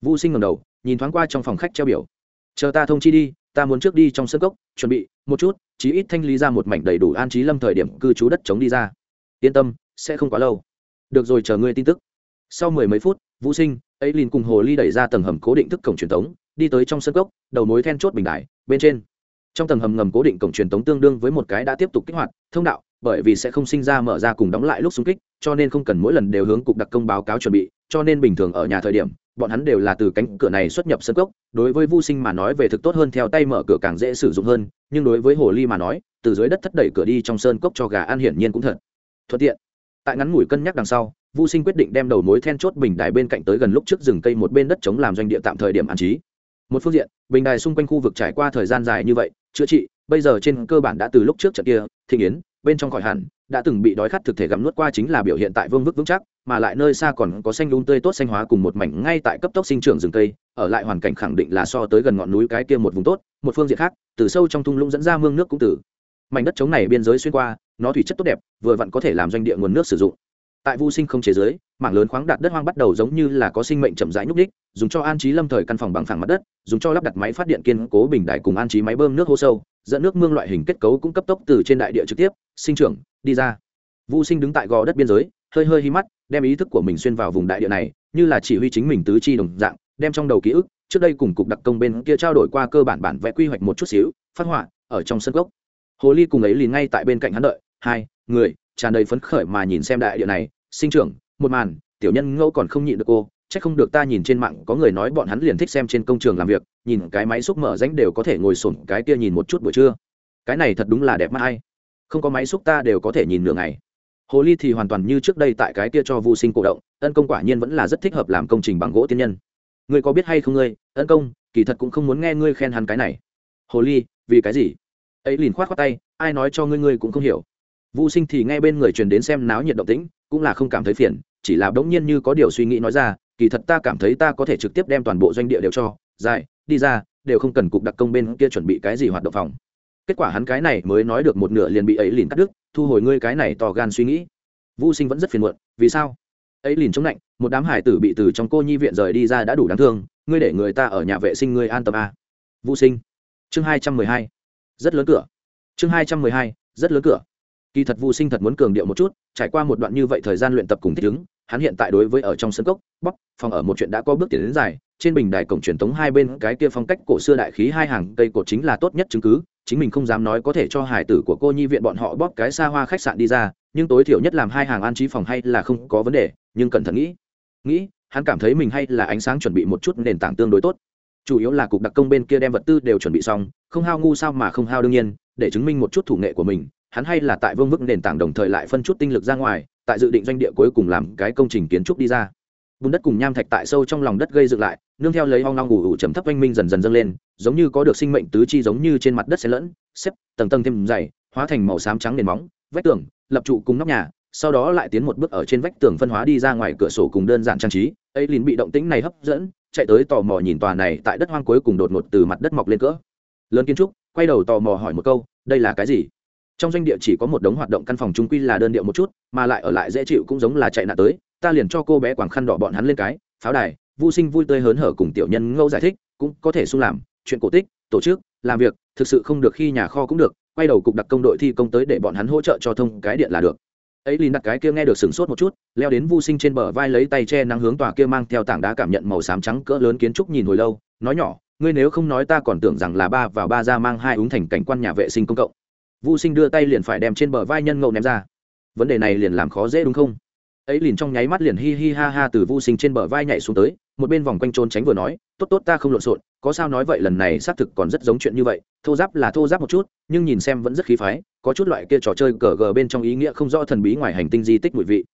Vu sinh ngầm đầu, nhìn thoáng qua trong phòng khách treo biểu. Chờ ta thông chi đi, ta muốn trước đi trong sân cốc, chuẩn bị một chút, chí ít thanh lý ra một mảnh đầy đủ an trí lâm thời điểm cư trú đất chống đi ra. Yên tâm, sẽ không quá lâu. Được rồi, chờ ngươi tin tức. Sau mười mấy phút vũ sinh ấy liền cùng hồ ly đẩy ra tầng hầm cố định thức cổng truyền thống, đi tới trong sân cốc, đầu mối then chốt bình đại bên trên. Trong tầng hầm ngầm cố định cổng truyền thống tương đương với một cái đã tiếp tục kích hoạt, thông đạo, bởi vì sẽ không sinh ra mở ra cùng đóng lại lúc xung kích, cho nên không cần mỗi lần đều hướng cục đặc công báo cáo chuẩn bị, cho nên bình thường ở nhà thời điểm, bọn hắn đều là từ cánh cửa này xuất nhập sân cốc, đối với vô sinh mà nói về thực tốt hơn theo tay mở cửa càng dễ sử dụng hơn, nhưng đối với hồ ly mà nói, từ dưới đất thất đẩy cửa đi trong sơn cốc cho gà ăn hiển nhiên cũng thật. Thuận tiện. Tại ngắn ngủi cân nhắc đằng sau Vu Sinh quyết định đem đầu mối then chốt bình đài bên cạnh tới gần lúc trước rừng cây một bên đất chống làm doanh địa tạm thời điểm an trí. Một phương diện, bình đài xung quanh khu vực trải qua thời gian dài như vậy, chữa trị, bây giờ trên cơ bản đã từ lúc trước trận kia, thịnh yến, bên trong khỏi hẳn, đã từng bị đói khát thực thể gặm nuốt qua chính là biểu hiện tại vương vức vững chắc, mà lại nơi xa còn có xanh um tươi tốt xanh hóa cùng một mảnh ngay tại cấp tốc sinh trưởng rừng cây, ở lại hoàn cảnh khẳng định là so tới gần ngọn núi cái kia một vùng tốt, một phương diện khác, từ sâu trong thung lũng dẫn ra mương nước cũng từ mảnh đất chống này biên giới xuyên qua, nó thủy chất tốt đẹp, vừa vặn có thể làm doanh địa nguồn nước sử dụng tại vu sinh không chế giới, mảng lớn khoáng đạt đất hoang bắt đầu giống như là có sinh mệnh chậm rãi nhúc đích dùng cho an trí lâm thời căn phòng bằng phẳng mặt đất, dùng cho lắp đặt máy phát điện kiên cố bình đại cùng an trí máy bơm nước hô sâu, dẫn nước mương loại hình kết cấu cũng cấp tốc từ trên đại địa trực tiếp, sinh trưởng, đi ra. Vu sinh đứng tại gò đất biên giới, hơi hơi hi mắt, đem ý thức của mình xuyên vào vùng đại địa này, như là chỉ huy chính mình tứ chi đồng dạng, đem trong đầu ký ức, trước đây cùng cục đặc công bên kia trao đổi qua cơ bản bản vẽ quy hoạch một chút xíu, phát họa, ở trong sân gốc. Hồ ly cùng ấy liền ngay tại bên cạnh hắn đợi, hai, người tràn đầy phấn khởi mà nhìn xem đại địa này, sinh trưởng, một màn, tiểu nhân ngẫu còn không nhịn được cô, chắc không được ta nhìn trên mạng có người nói bọn hắn liền thích xem trên công trường làm việc, nhìn cái máy xúc mở rãnh đều có thể ngồi sổn cái kia nhìn một chút buổi trưa. Cái này thật đúng là đẹp mắt hay. Không có máy xúc ta đều có thể nhìn nửa ngày. Hồ ly thì hoàn toàn như trước đây tại cái kia cho vô sinh cổ động, ân công quả nhiên vẫn là rất thích hợp làm công trình bằng gỗ tiên nhân. Ngươi có biết hay không ngươi, ân công, kỳ thật cũng không muốn nghe ngươi khen hắn cái này. Hồ ly, vì cái gì? Ấy liền khoát khoát tay, ai nói cho ngươi ngươi cũng không hiểu vũ sinh thì nghe bên người truyền đến xem náo nhiệt động tĩnh, cũng là không cảm thấy phiền, chỉ là bỗng nhiên như có điều suy nghĩ nói ra, kỳ thật ta cảm thấy ta có thể trực tiếp đem toàn bộ doanh địa đều cho dài đi ra, đều không cần cục đặc công bên kia chuẩn bị cái gì hoạt động phòng. Kết quả hắn cái này mới nói được một nửa liền bị ấy liền cắt đứt, thu hồi ngươi cái này to gan suy nghĩ. Vô sinh vẫn rất phiền muộn, vì sao? Ấy liền chống lạnh, một đám hải tử bị từ trong cô nhi viện rời đi ra đã đủ đáng thương, ngươi để người ta ở nhà vệ sinh ngươi an tâm à. vô sinh. Chương hai trăm mười hai. Rất lớn cửa. Chương hai trăm mười hai, rất lớn cửa kỳ thật vô sinh thật muốn cường điệu một chút, trải qua một đoạn như vậy thời gian luyện tập cùng thích ứng, hắn hiện tại đối với ở trong sân cốc bóc phòng ở một chuyện đã có bước tiến đến dài, trên bình đài cổng truyền thống hai bên cái kia phong cách cổ xưa đại khí hai hàng, cây cột chính là tốt nhất chứng cứ, chính mình không dám nói có thể cho hải tử của cô nhi viện bọn họ bóp cái xa hoa khách sạn đi ra, nhưng tối thiểu nhất làm hai hàng an trí phòng hay là không có vấn đề, nhưng cẩn thận nghĩ. Nghĩ, hắn cảm thấy mình hay là ánh sáng chuẩn bị một chút nền tảng tương đối tốt. Chủ yếu là cục đặc công bên kia đem vật tư đều chuẩn bị xong, không hao ngu sao mà không hao đương nhiên, để chứng minh một chút thủ nghệ của mình hắn hay là tại vương vức nền tảng đồng thời lại phân chút tinh lực ra ngoài, tại dự định doanh địa cuối cùng làm cái công trình kiến trúc đi ra. Bùn đất cùng nham thạch tại sâu trong lòng đất gây dựng lại, nương theo lấy hoang long ủ ủ chấm thấp oanh minh dần dần dâng lên, giống như có được sinh mệnh tứ chi giống như trên mặt đất xen lẫn, xếp, tầng tầng thêm dày, hóa thành màu xám trắng nền móng, vách tường, lập trụ cùng nóc nhà, sau đó lại tiến một bước ở trên vách tường phân hóa đi ra ngoài cửa sổ cùng đơn giản trang trí. Ấy liền bị động tĩnh này hấp dẫn, chạy tới tò mò nhìn tòa này tại đất hoang cuối cùng đột ngột từ mặt đất mọc lên cỡ. Lớn kiến trúc, quay đầu tò mò hỏi một câu, đây là cái gì? Trong doanh địa chỉ có một đống hoạt động căn phòng trung quy là đơn điệu một chút, mà lại ở lại dễ chịu cũng giống là chạy nạn tới, ta liền cho cô bé quảng khăn đỏ bọn hắn lên cái, pháo đài, vô sinh vui tươi hớn hở cùng tiểu nhân ngâu giải thích, cũng có thể xung làm, chuyện cổ tích, tổ chức, làm việc, thực sự không được khi nhà kho cũng được, quay đầu cục đặc công đội thi công tới để bọn hắn hỗ trợ cho thông cái điện là được. Ấy liền đặt cái kia nghe được sửng sốt một chút, leo đến vô sinh trên bờ vai lấy tay che nắng hướng tòa kia mang theo tảng đá cảm nhận màu xám trắng cỡ lớn kiến trúc nhìn hồi lâu, nói nhỏ, ngươi nếu không nói ta còn tưởng rằng là ba vào ba ra mang hai ứng thành cảnh quan nhà vệ sinh công cộng vô sinh đưa tay liền phải đem trên bờ vai nhân ngậu ném ra. Vấn đề này liền làm khó dễ đúng không? Ấy liền trong nháy mắt liền hi hi ha ha từ vô sinh trên bờ vai nhảy xuống tới, một bên vòng quanh trốn tránh vừa nói, tốt tốt, ta không lộn xộn, có sao nói vậy lần này xác thực còn rất giống chuyện như vậy, thô giáp là thô giáp một chút, nhưng nhìn xem vẫn rất khí phái, có chút loại kia trò chơi cờ gờ bên trong ý nghĩa không rõ thần bí ngoài hành tinh di tích mùi vị.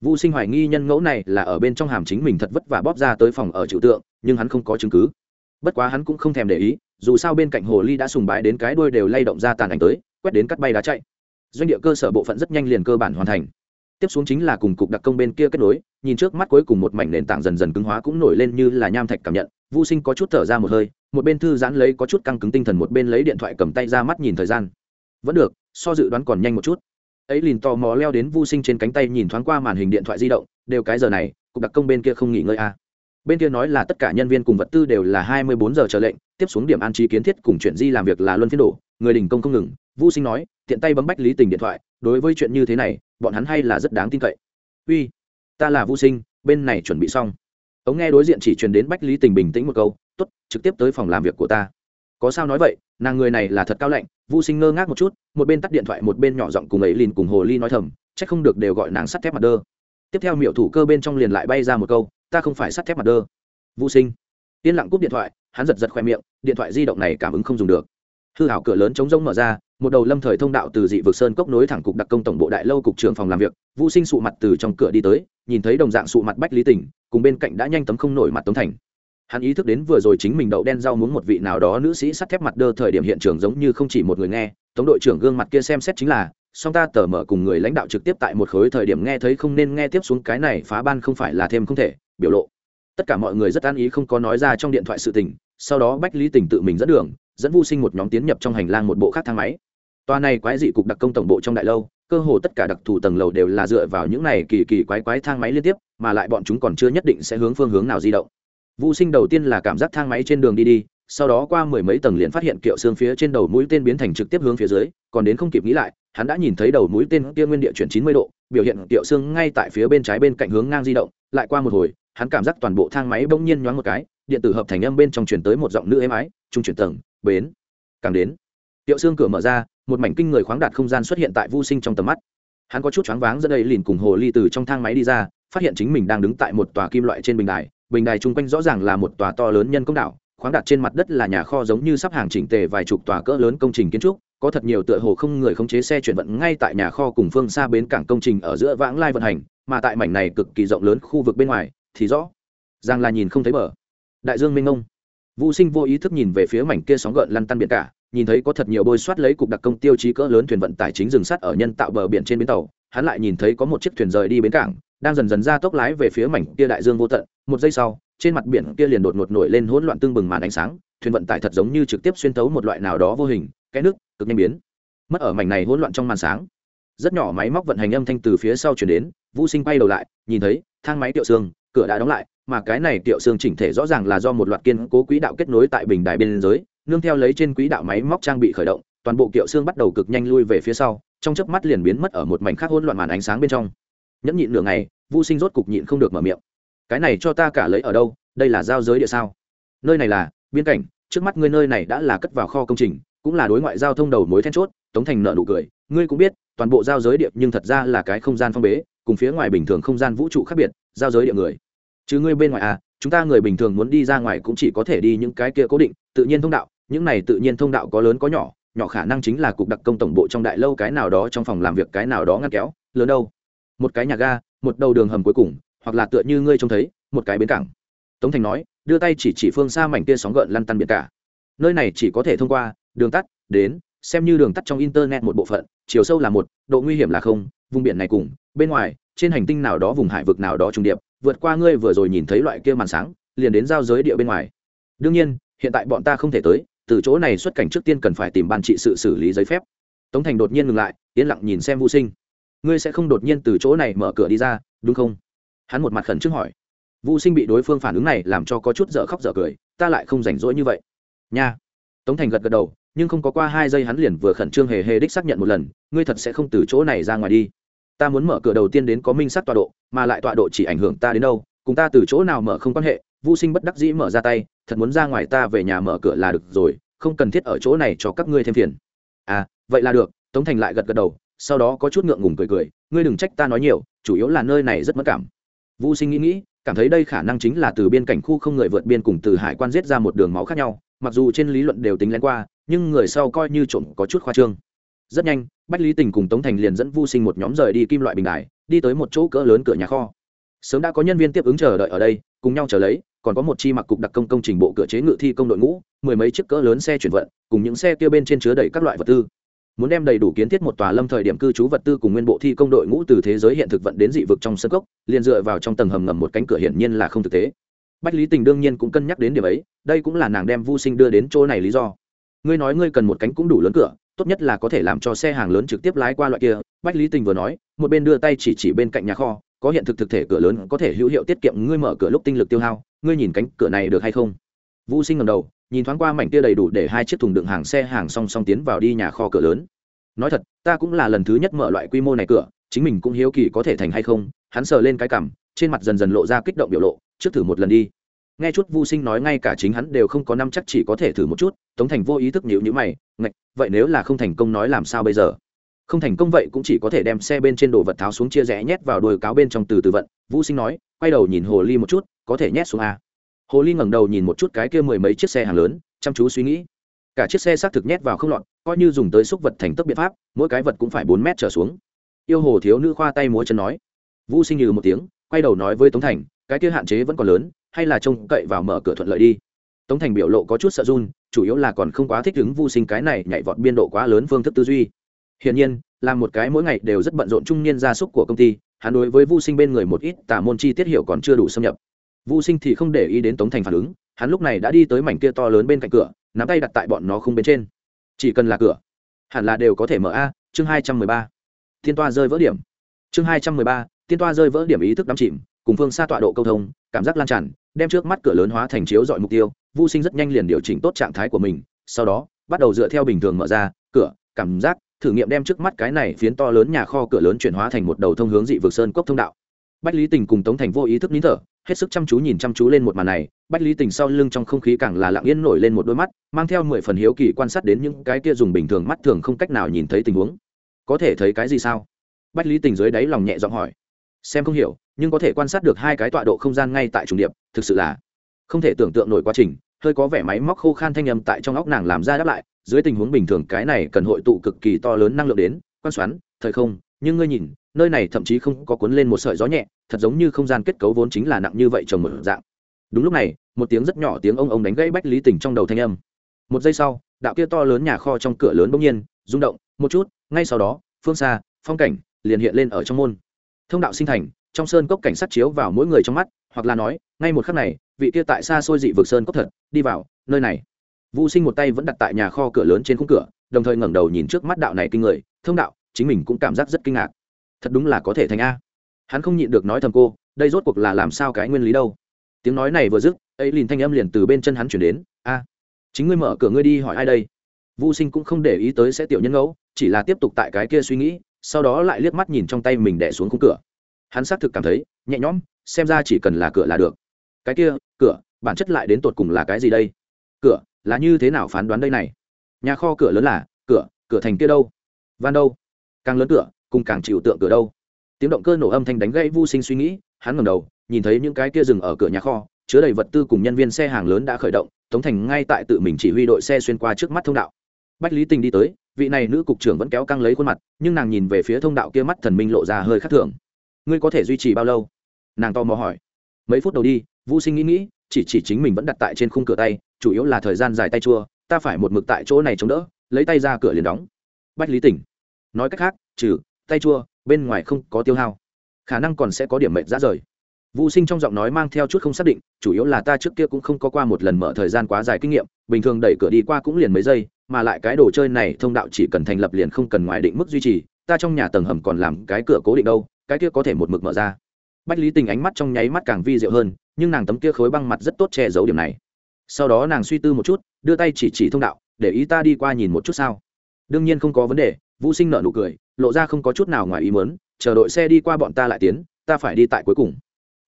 Vô sinh hoài nghi nhân ngẫu này là ở bên trong hàm chính mình thật vất vả bóp ra tới phòng ở trừu tượng, nhưng hắn không có chứng cứ. Bất quá hắn cũng không thèm để ý, dù sao bên cạnh hồ ly đã sùng bái đến cái đuôi đều lay động ra tàn ảnh tới quét đến cắt bay đá chạy. Doanh địa cơ sở bộ phận rất nhanh liền cơ bản hoàn thành. Tiếp xuống chính là cùng cục đặc công bên kia kết nối, nhìn trước mắt cuối cùng một mảnh nền tảng dần dần cứng hóa cũng nổi lên như là nham thạch cảm nhận. Vô sinh có chút thở ra một hơi, một bên thư giãn lấy có chút căng cứng tinh thần, một bên lấy điện thoại cầm tay ra mắt nhìn thời gian. Vẫn được, so dự đoán còn nhanh một chút. Ấy liền tò mò leo đến vô sinh trên cánh tay nhìn thoáng qua màn hình điện thoại di động, đều cái giờ này, cục đặc công bên kia không nghỉ ngơi à. bên kia nói là tất cả nhân viên cùng vật tư đều là hai mươi bốn giờ chờ lệnh, tiếp xuống điểm an trí kiến thiết cùng chuyện di làm việc là luân phiên đổ, người đình công không ngừng Vu sinh nói, tiện tay bấm bách lý tình điện thoại, đối với chuyện như thế này, bọn hắn hay là rất đáng tin cậy. Uy, ta là Vu sinh, bên này chuẩn bị xong. Ông nghe đối diện chỉ truyền đến bách lý tình bình tĩnh một câu t ố t trực tiếp tới phòng làm việc của ta. Có sao nói vậy, nàng người này là thật cao lạnh. Vu sinh ngơ ngác một chút, một bên tắt điện thoại một bên nhỏ giọng cùng ấy lìn cùng hồ ly nói thầm c h ắ c không được đều gọi nàng sắt thép mặt đơ. Tiếp theo miệu thủ cơ bên trong liền lại bay ra một câu, ta không phải sắt thép mặt đơ. Vu sinh yên lặng cúp điện thoại, hắn giật giật khoe miệng, điện thoại di động này cảm ứng không dùng được. Hư hảo cửa lớn chống rông mở ra một đầu lâm thời thông đạo từ dị vực sơn cốc nối thẳng cục đặc công tổng bộ đại lâu cục trưởng phòng làm việc, vũ sinh sụ mặt từ trong cửa đi tới, nhìn thấy đồng dạng sụ mặt bách lý tỉnh, cùng bên cạnh đã nhanh tấm không nổi mặt tống thành. Hắn ý thức đến vừa rồi chính mình đậu đen rau muốn một vị nào đó nữ sĩ sắt thép mặt đơ thời điểm hiện trường giống như không chỉ một người nghe, tống đội trưởng gương mặt kia xem xét chính là, song ta tờ mở cùng người lãnh đạo trực tiếp tại một khối thời điểm nghe thấy không nên nghe tiếp xuống cái này phá ban không phải là thêm không thể, biểu lộ. Tất cả mọi người rất an ý không có nói ra trong điện thoại sự tình, sau đó bách lý tình tự mình dẫn đường dẫn vu sinh một nhóm tiến nhập trong hành lang một bộ khác thang máy Toa này quái dị cục đặc công tổng bộ trong đại lâu, cơ hồ tất cả đặc thù tầng lầu đều là dựa vào những này kỳ kỳ quái quái thang máy liên tiếp, mà lại bọn chúng còn chưa nhất định sẽ hướng phương hướng nào di động. vô Sinh đầu tiên là cảm giác thang máy trên đường đi đi, sau đó qua mười mấy tầng liền phát hiện kiệu xương phía trên đầu mũi tên biến thành trực tiếp hướng phía dưới, còn đến không kịp nghĩ lại, hắn đã nhìn thấy đầu mũi tên kia nguyên địa chuyển chín mươi độ, biểu hiện kiệu xương ngay tại phía bên trái bên cạnh hướng ngang di động, lại qua một hồi, hắn cảm giác toàn bộ thang máy bỗng nhiên nhoáng một cái, điện tử hợp thành âm bên trong truyền tới một giọng nữ êm ái, trung chuyển tầng, bến. Càng đến, Tiệu xương cửa mở ra, một mảnh kinh người khoáng đạt không gian xuất hiện tại vô sinh trong tầm mắt hắn có chút choáng váng dẫn đây lìn cùng hồ ly từ trong thang máy đi ra phát hiện chính mình đang đứng tại một tòa kim loại trên bình đài bình đài chung quanh rõ ràng là một tòa to lớn nhân công đảo khoáng đạt trên mặt đất là nhà kho giống như sắp hàng chỉnh tề vài chục tòa cỡ lớn công trình kiến trúc có thật nhiều tựa hồ không người khống chế xe chuyển vận ngay tại nhà kho cùng phương xa bến cảng công trình ở giữa vãng lai vận hành mà tại mảnh này cực kỳ rộng lớn khu vực bên ngoài thì rõ. Giang là nhìn không thấy bờ. Đại dương minh ông vũ sinh vô ý thức nhìn về phía mảnh kia sóng gợn lăn tăn biển cả, nhìn thấy có thật nhiều bôi soát lấy cục đặc công tiêu chí cỡ lớn thuyền vận tải chính rừng sắt ở nhân tạo bờ biển trên bến tàu, hắn lại nhìn thấy có một chiếc thuyền rời đi bến cảng, đang dần dần ra tốc lái về phía mảnh kia đại dương vô tận. Một giây sau, trên mặt biển kia liền đột ngột nổi lên hỗn loạn tương bừng màn ánh sáng, thuyền vận tải thật giống như trực tiếp xuyên thấu một loại nào đó vô hình cái nước, cực nhanh biến. Mất ở mảnh này hỗn loạn trong màn sáng. Rất nhỏ máy móc vận hành âm thanh từ phía sau chuyển đến, vũ sinh bay đầu lại, nhìn thấy, thang máy tiệu xương cửa đã đóng lại, mà cái này tiểu xương chỉnh thể rõ ràng là do một loạt kiên cố quỹ đạo kết nối tại bình đài bên dưới, nương theo lấy trên quỹ đạo máy móc trang bị khởi động, toàn bộ kiệu xương bắt đầu cực nhanh lui về phía sau, trong chớp mắt liền biến mất ở một mảnh khác hỗn loạn màn ánh sáng bên trong. Nhẫn nhịn nửa ngày, Vu sinh rốt cục nhịn không được mở miệng. Cái này cho ta cả lấy ở đâu, đây là giao giới địa sao? Nơi này là, biên cảnh, trước mắt ngươi nơi này đã là cất vào kho công trình, cũng là đối ngoại giao thông đầu mối then chốt, tống thành nợ nụ cười, ngươi cũng biết, toàn bộ giao giới địa nhưng thật ra là cái không gian phong bế, cùng phía ngoài bình thường không gian vũ trụ khác biệt, giao giới địa người chứ ngươi bên ngoài à chúng ta người bình thường muốn đi ra ngoài cũng chỉ có thể đi những cái kia cố định, tự nhiên thông đạo, những này tự nhiên thông đạo có lớn có nhỏ nhỏ khả năng chính là cục đặc công tổng bộ trong đại lâu cái nào đó trong phòng làm việc cái nào đó ngăn kéo, lớn đâu. Một cái nhà ga, một đầu đường hầm cuối cùng, hoặc là tựa như ngươi trông thấy, một cái bến cảng. Tống thành nói, đưa tay chỉ chỉ phương xa mảnh kia sóng gợn lăn tăn biển cả. Nơi này chỉ có thể thông qua đường tắt, đến, xem như đường tắt trong internet một bộ phận, chiều sâu là một, độ nguy hiểm là không, vùng biển này cùng, bên ngoài, trên hành tinh nào đó vùng hải vực nào đó trùng điệp vượt qua ngươi vừa rồi nhìn thấy loại kia màn sáng, liền đến giao giới địa bên ngoài. Đương nhiên, hiện tại bọn ta không thể tới, từ chỗ này xuất cảnh trước tiên cần phải tìm ban trị sự xử lý giấy phép. Tống thành đột nhiên ngừng lại, yên lặng nhìn xem vô sinh. Ngươi sẽ không đột nhiên từ chỗ này mở cửa đi ra, đúng không? Hắn một mặt khẩn trước hỏi. Vô sinh bị đối phương phản ứng này làm cho có chút dở khóc dở cười, ta lại không rảnh rỗi như vậy. Nha. Tống thành gật gật đầu, nhưng không có qua hai giây hắn liền vừa khẩn trương hề hề đích xác nhận một lần, ngươi thật sẽ không từ chỗ này ra ngoài đi ta muốn mở cửa đầu tiên đến có minh sắc tọa độ, mà lại tọa độ chỉ ảnh hưởng ta đến đâu, cùng ta từ chỗ nào mở không quan hệ vô sinh bất đắc dĩ mở ra tay, thật muốn ra ngoài ta về nhà mở cửa là được rồi, không cần thiết ở chỗ này cho các ngươi thêm phiền. À vậy là được, tống thành lại gật gật đầu, sau đó có chút ngượng ngùng cười cười, ngươi đừng trách ta nói nhiều, chủ yếu là nơi này rất mất cảm. Vô sinh nghĩ nghĩ, cảm thấy đây khả năng chính là từ biên cảnh khu không người vượt biên cùng từ hải quan giết ra một đường máu khác nhau, mặc dù trên lý luận đều tính lén qua, nhưng người sau coi như trộm có chút khoa trương. Rất nhanh bách lý tình cùng tống thành liền dẫn vô sinh một nhóm rời đi kim loại bình đài, đi tới một chỗ cỡ lớn cửa nhà kho. Sớm đã có nhân viên tiếp ứng chờ đợi ở đây, cùng nhau chờ lấy, còn có một chi mặc cục đặc công công trình bộ cửa chế ngự thi công đội ngũ, mười mấy chiếc cỡ lớn xe chuyển vận, cùng những xe kia bên trên chứa đầy các loại vật tư. Muốn đem đầy đủ kiến thiết một tòa lâm thời điểm cư trú vật tư cùng nguyên bộ thi công đội ngũ từ thế giới hiện thực vận đến dị vực trong sân cốc, liền dựa vào trong tầng hầm ngầm một cánh cửa hiển nhiên là không thực tế. Bách lý tình đương nhiên cũng cân nhắc đến điểm ấy, đây cũng là nàng đem vô sinh đưa đến chỗ này lý do. Ngươi nói ngươi cần một cánh cũng đủ lớn cửa tốt nhất là có thể làm cho xe hàng lớn trực tiếp lái qua loại kia, bách lý tình vừa nói, một bên đưa tay chỉ chỉ bên cạnh nhà kho, có hiện thực thực thể cửa lớn, có thể hữu hiệu tiết kiệm, ngươi mở cửa lúc tinh lực tiêu hao, ngươi nhìn cánh cửa này được hay không? Vũ sinh ngầm đầu, nhìn thoáng qua mảnh kia đầy đủ để hai chiếc thùng đựng hàng xe hàng song song tiến vào đi nhà kho cửa lớn. Nói thật, ta cũng là lần thứ nhất mở loại quy mô này cửa, chính mình cũng hiếu kỳ có thể thành hay không, hắn sờ lên cái cằm, trên mặt dần dần lộ ra kích động biểu lộ, trước thử một lần đi nghe chút vô sinh nói ngay cả chính hắn đều không có năm chắc chỉ có thể thử một chút, tống thành vô ý thức nhịu nhữ mày, ngạch, vậy nếu là không thành công nói làm sao bây giờ? Không thành công vậy cũng chỉ có thể đem xe bên trên đồ vật tháo xuống chia rẽ nhét vào đôi cáo bên trong từ từ vận. Vũ sinh nói, quay đầu nhìn hồ ly một chút, có thể nhét xuống a hồ ly ngẩng đầu nhìn một chút cái kia mười mấy chiếc xe hàng lớn, chăm chú suy nghĩ. Cả chiếc xe xác thực nhét vào không lọt, coi như dùng tới xúc vật thành tốc biện pháp, mỗi cái vật cũng phải bốn mét trở xuống. Yêu hồ thiếu nữ khoa tay múa chân nói. Vũ sinh như một tiếng, quay đầu nói với tống thành, cái kia hạn chế vẫn còn lớn hay là trông cậy vào mở cửa thuận lợi đi. Tống thành biểu lộ có chút sợ run, chủ yếu là còn không quá thích ứng vô sinh cái này nhảy vọt biên độ quá lớn phương thức tư duy. Hiển nhiên là một cái mỗi ngày đều rất bận rộn trung niên gia súc của công ty, hắn đối với vô sinh bên người một ít tả môn chi tiết hiểu còn chưa đủ xâm nhập. Vô sinh thì không để ý đến tống thành phản ứng, hắn lúc này đã đi tới mảnh kia to lớn bên cạnh cửa, nắm tay đặt tại bọn nó không bên trên. Chỉ cần là cửa, hẳn là đều có thể mở a, chương hai trăm mười ba. Thiên toa rơi vỡ điểm. Chương hai trăm mười ba, thiên toa rơi vỡ điểm ý thức đắm chìm, cùng phương xa tọa độ câu thông, cảm giác lan tràn đem trước mắt cửa lớn hóa thành chiếu dọi mục tiêu vô sinh rất nhanh liền điều chỉnh tốt trạng thái của mình, sau đó, bắt đầu dựa theo bình thường mở ra, cửa, cảm giác, thử nghiệm đem trước mắt cái này phiến to lớn nhà kho cửa lớn chuyển hóa thành một đầu thông hướng dị vực sơn cốc thông đạo. Bách lý tình cùng tống thành vô ý thức nín thở, hết sức chăm chú nhìn chăm chú lên một màn này, bách lý tình sau lưng trong không khí càng là lặng yên nổi lên một đôi mắt, mang theo mười phần hiếu kỳ quan sát đến những cái kia dùng bình thường mắt thường không cách nào nhìn thấy tình huống. Có thể thấy cái gì sao? Bách lý tình dưới đáy lòng nhẹ giọng hỏi. Xem không hiểu, nhưng có thể quan sát được hai cái tọa độ không gian ngay tại trùng điệp thực sự là không thể tưởng tượng nổi quá trình. Hơi có vẻ máy móc khô khan thanh âm tại trong óc nàng làm ra đáp lại, dưới tình huống bình thường cái này cần hội tụ cực kỳ to lớn năng lượng đến quan xoắn, thời không, nhưng ngươi nhìn, nơi này thậm chí không có cuốn lên một sợi gió nhẹ, thật giống như không gian kết cấu vốn chính là nặng như vậy trồng một dạng. Đúng lúc này, một tiếng rất nhỏ tiếng ông ông đánh gãy bách lý tình trong đầu thanh âm. Một giây sau, đạo kia to lớn nhà kho trong cửa lớn bỗng nhiên rung động, một chút, ngay sau đó, phương xa, phong cảnh liền hiện lên ở trong môn. Thông đạo sinh thành, trong sơn cốc cảnh sát chiếu vào mỗi người trong mắt hoặc là nói, ngay một khắc này, vị kia tại xa xôi dị vực sơn cốc thật, đi vào, nơi này. Vũ sinh một tay vẫn đặt tại nhà kho cửa lớn trên khung cửa, đồng thời ngẩng đầu nhìn trước mắt đạo này kinh người, thông đạo, chính mình cũng cảm giác rất kinh ngạc. Thật đúng là có thể thành a. Hắn không nhịn được nói thầm cô, đây rốt cuộc là làm sao cái nguyên lý đâu. Tiếng nói này vừa dứt, ấy liền thanh âm liền từ bên chân hắn chuyển đến, a, chính ngươi mở cửa ngươi đi hỏi ai đây? Vũ sinh cũng không để ý tới sẽ tiểu nhân ngẫu, chỉ là tiếp tục tại cái kia suy nghĩ, sau đó lại liếc mắt nhìn trong tay mình đẻ xuống khung cửa hắn xác thực cảm thấy, nhẹ nhõm, xem ra chỉ cần là cửa là được. Cái kia, cửa, bản chất lại đến tột cùng là cái gì đây? Cửa, là như thế nào phán đoán đây này? Nhà kho cửa lớn là, cửa cửa thành kia đâu? Van đâu? Càng lớn cửa, cùng càng chịu tượng cửa đâu? Tiếng động cơ nổ âm thanh đánh gãy vô sinh suy nghĩ, hắn ngầm đầu, nhìn thấy những cái kia dừng ở cửa nhà kho, chứa đầy vật tư cùng nhân viên xe hàng lớn đã khởi động, tống thành ngay tại tự mình chỉ huy đội xe xuyên qua trước mắt thông đạo. Bách lý tình đi tới, vị này nữ cục trưởng vẫn kéo căng lấy khuôn mặt, nhưng nàng nhìn về phía thông đạo kia mắt thần minh lộ ra hơi khác thường ngươi có thể duy trì bao lâu? Nàng to mò hỏi. Mấy phút đầu đi vũ sinh nghĩ nghĩ, chỉ chỉ chính mình vẫn đặt tại trên khung cửa tay, chủ yếu là thời gian dài tay chua, ta phải một mực tại chỗ này chống đỡ, lấy tay ra cửa liền đóng. Bách lý tỉnh. Nói cách khác, trừ tay chua, bên ngoài không có tiêu hao. Khả năng còn sẽ có điểm mệnh ra rời. Vũ sinh trong giọng nói mang theo chút không xác định, chủ yếu là ta trước kia cũng không có qua một lần mở thời gian quá dài kinh nghiệm, bình thường đẩy cửa đi qua cũng liền mấy giây, mà lại cái đồ chơi này thông đạo chỉ cần thành lập liền không cần ngoài định mức duy trì, ta trong nhà tầng hầm còn làm cái cửa cố định đâu cái kia có thể một mực mở ra. Bách lý tình ánh mắt trong nháy mắt càng vi diệu hơn, nhưng nàng tấm kia khối băng mặt rất tốt che giấu điểm này. Sau đó nàng suy tư một chút, đưa tay chỉ chỉ thông đạo, để ý ta đi qua nhìn một chút sao. Đương nhiên không có vấn đề, vũ sinh nợ nụ cười, lộ ra không có chút nào ngoài ý mớn chờ đội xe đi qua bọn ta lại tiến, ta phải đi tại cuối cùng.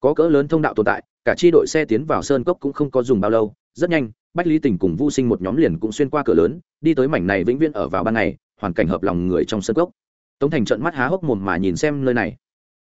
Có cỡ lớn thông đạo tồn tại, cả chi đội xe tiến vào sơn cốc cũng không có dùng bao lâu, rất nhanh, bách lý tình cùng Vu sinh một nhóm liền cũng xuyên qua cửa lớn, đi tới mảnh này vĩnh viễn ở vào ban ngày, hoàn cảnh hợp lòng người trong sơn cốc. Tống thành trận mắt há hốc mồm mà nhìn xem nơi này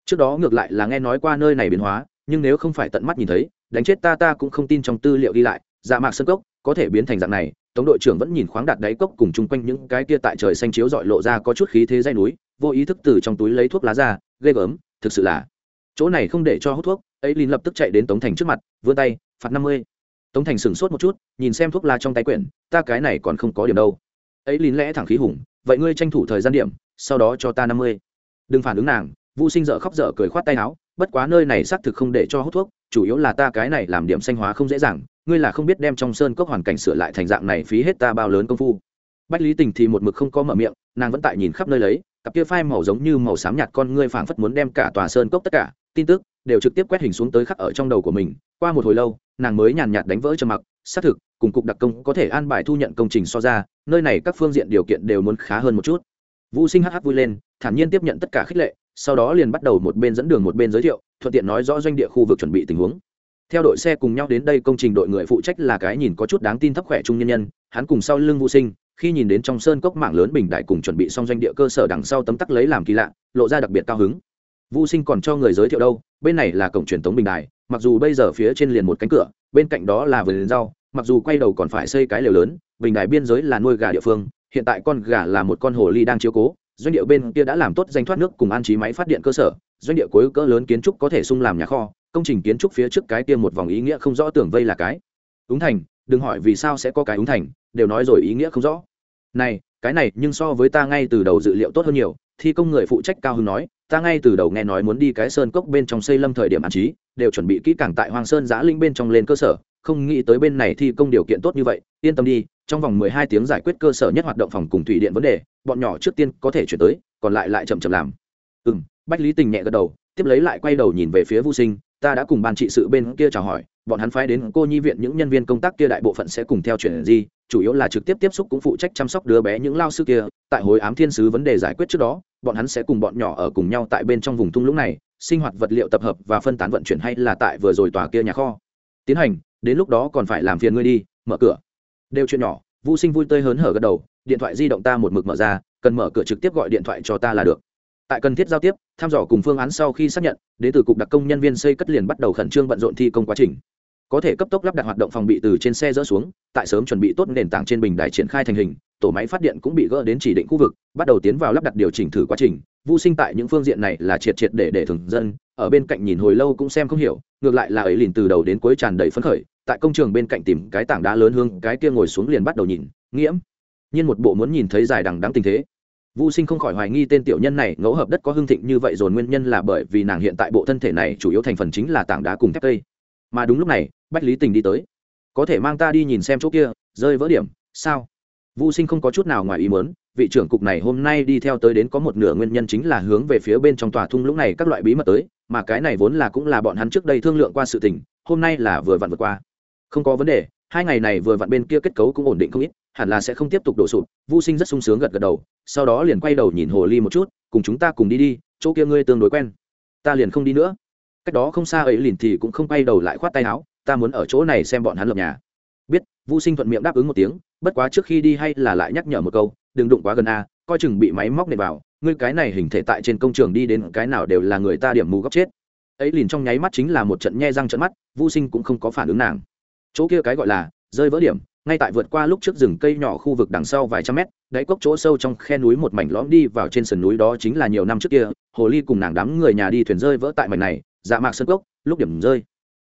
trước đó ngược lại là nghe nói qua nơi này biến hóa, nhưng nếu không phải tận mắt nhìn thấy, đánh chết ta ta cũng không tin trong tư liệu đi lại. Dạ mạc sơn cốc có thể biến thành dạng này, tống đội trưởng vẫn nhìn khoáng đạt đáy cốc cùng chung quanh những cái kia tại trời xanh chiếu dọi lộ ra có chút khí thế dây núi, vô ý thức từ trong túi lấy thuốc lá ra, ghê gớm, thực sự là chỗ này không để cho hút thuốc. Ấy liền lập tức chạy đến tống thành trước mặt, vươn tay, phạt năm mươi. Tống thành sửng sốt một chút, nhìn xem thuốc lá trong tay quyển, ta cái này còn không có điểm đâu. Ấy lín lẽ thẳng khí hùng, vậy ngươi tranh thủ thời gian điểm, sau đó cho ta năm mươi. Đừng phản ứng nàng vũ sinh dở khóc dở cười khoát tay áo, bất quá nơi này xác thực không để cho hút thuốc, chủ yếu là ta cái này làm điểm xanh hóa không dễ dàng, ngươi là không biết đem trong sơn cốc hoàn cảnh sửa lại thành dạng này phí hết ta bao lớn công phu. Bách lý tình thì một mực không có mở miệng, nàng vẫn tại nhìn khắp nơi lấy, cặp kia phai màu giống như màu xám nhạt con ngươi phảng phất muốn đem cả tòa sơn cốc tất cả, tin tức, đều trực tiếp quét hình xuống tới khắc ở trong đầu của mình. Qua một hồi lâu, nàng mới nhàn nhạt đánh vỡ trầm mặc, xác thực, cùng cục đặc công có thể an bài thu nhận công trình so ra, nơi này các phương diện điều kiện đều muốn khá hơn một chút. Vũ sinh hh vui lên, thản nhiên tiếp nhận tất cả khích lệ sau đó liền bắt đầu một bên dẫn đường một bên giới thiệu, thuận tiện nói rõ doanh địa khu vực chuẩn bị tình huống. Theo đội xe cùng nhau đến đây, công trình đội người phụ trách là cái nhìn có chút đáng tin thấp khỏe trung nhân nhân, hắn cùng sau lưng vũ sinh, khi nhìn đến trong sơn cốc mạng lớn bình đại cùng chuẩn bị xong doanh địa cơ sở đằng sau tấm tắc lấy làm kỳ lạ, lộ ra đặc biệt cao hứng. Vũ sinh còn cho người giới thiệu đâu, bên này là cổng truyền thống bình đài, mặc dù bây giờ phía trên liền một cánh cửa, bên cạnh đó là vườn rau, mặc dù quay đầu còn phải xây cái lều lớn, bình đài biên giới là nuôi gà địa phương, hiện tại con gà là một con hồ ly đang chiếu cố doanh địa bên kia đã làm tốt danh thoát nước cùng an trí máy phát điện cơ sở, doanh địa cuối cỡ lớn kiến trúc có thể sung làm nhà kho, công trình kiến trúc phía trước cái kia một vòng ý nghĩa không rõ tưởng vây là cái. Ứng thành, đừng hỏi vì sao sẽ có cái ứng thành, đều nói rồi ý nghĩa không rõ. Này, cái này nhưng so với ta ngay từ đầu dự liệu tốt hơn nhiều, thi công người phụ trách cao hưng nói, ta ngay từ đầu nghe nói muốn đi cái sơn cốc bên trong xây lâm thời điểm an trí, đều chuẩn bị kỹ càng tại hoàng sơn giã linh bên trong lên cơ sở không nghĩ tới bên này thi công điều kiện tốt như vậy, yên tâm đi, trong vòng mười hai tiếng giải quyết cơ sở nhất hoạt động phòng cùng thủy điện vấn đề, bọn nhỏ trước tiên có thể chuyển tới, còn lại lại chậm chậm làm. Ừ m bách lý tình nhẹ gật đầu, tiếp lấy lại quay đầu nhìn về phía vô sinh, ta đã cùng ban trị sự bên kia chào hỏi, bọn hắn phái đến cô nhi viện những nhân viên công tác kia đại bộ phận sẽ cùng theo chuyển gì, chủ yếu là trực tiếp tiếp xúc cũng phụ trách chăm sóc đứa bé những lao sư kia, tại hồi ám thiên sứ vấn đề giải quyết trước đó, bọn hắn sẽ cùng bọn nhỏ ở cùng nhau tại bên trong vùng thung lũng này, sinh hoạt vật liệu tập hợp và phân tán vận chuyển hay là tại vừa rồi tòa kia nhà kho. Tiến hành đến lúc đó còn phải làm phiền ngươi đi, mở cửa. Đều chuyện nhỏ vũ sinh vui tươi hớn hở gật đầu, điện thoại di động ta một mực mở ra, cần mở cửa trực tiếp gọi điện thoại cho ta là được. Tại cần thiết giao tiếp, thăm dò cùng phương án sau khi xác nhận, đến từ cục đặc công nhân viên xây cất liền bắt đầu khẩn trương bận rộn thi công quá trình. Có thể cấp tốc lắp đặt hoạt động phòng bị từ trên xe dỡ xuống, tại sớm chuẩn bị tốt nền tảng trên bình đài triển khai thành hình, tổ máy phát điện cũng bị gỡ đến chỉ định khu vực, bắt đầu tiến vào lắp đặt điều chỉnh thử quá trình. Vô sinh tại những phương diện này là triệt triệt để để thường dân ở bên cạnh nhìn hồi lâu cũng xem không hiểu ngược lại là ấy liền từ đầu đến cuối tràn đầy phấn khởi tại công trường bên cạnh tìm cái tảng đá lớn hương cái kia ngồi xuống liền bắt đầu nhìn nghiễm nhiên một bộ muốn nhìn thấy dài đằng đắng tình thế Vu Sinh không khỏi hoài nghi tên tiểu nhân này ngẫu hợp đất có hương thịnh như vậy dồn nguyên nhân là bởi vì nàng hiện tại bộ thân thể này chủ yếu thành phần chính là tảng đá cùng thép cây. Mà đúng lúc này, Bách Lý Tình đi tới. Có thể mang ta đi nhìn xem chỗ kia, rơi vỡ điểm, sao? Vu Sinh không có chút nào ngoài ý muốn, vị trưởng cục này hôm nay đi theo tới đến có một nửa nguyên nhân chính là hướng về phía bên trong tòa thung lũng này các loại bí mật tới, mà cái này vốn là cũng là bọn hắn trước đây thương lượng qua sự tình, hôm nay là vừa vặn vượt qua. Không có vấn đề, hai ngày này vừa vặn bên kia kết cấu cũng ổn định không ít, hẳn là sẽ không tiếp tục đổ sụp Vu sinh rất sung sướng gật gật đầu sau đó liền quay đầu nhìn hồ ly một chút cùng chúng ta cùng đi đi chỗ kia ngươi tương đối quen. Ta liền không đi nữa. Cách đó không xa ấy liền thì cũng không quay đầu lại khoát tay áo ta muốn ở chỗ này xem bọn hắn lập nhà. Biết Vu sinh thuận miệng đáp ứng một tiếng bất quá trước khi đi hay là lại nhắc nhở một câu đừng đụng quá gần a, coi chừng bị máy móc nệ vào, ngươi cái này hình thể tại trên công trường đi đến cái nào đều là người ta điểm mù góc chết. Ấy liền trong nháy mắt chính là một trận nhe răng trận mắt, Vu sinh cũng không có phản ứng nàng. Chỗ kia cái gọi là, rơi vỡ điểm, ngay tại vượt qua lúc trước rừng cây nhỏ khu vực đằng sau vài trăm mét, đáy cốc chỗ sâu trong khe núi một mảnh lõm đi vào trên sườn núi đó chính là nhiều năm trước kia, hồ ly cùng nàng đám người nhà đi thuyền rơi vỡ tại mảnh này dạ mạc sân cốc, lúc điểm rơi.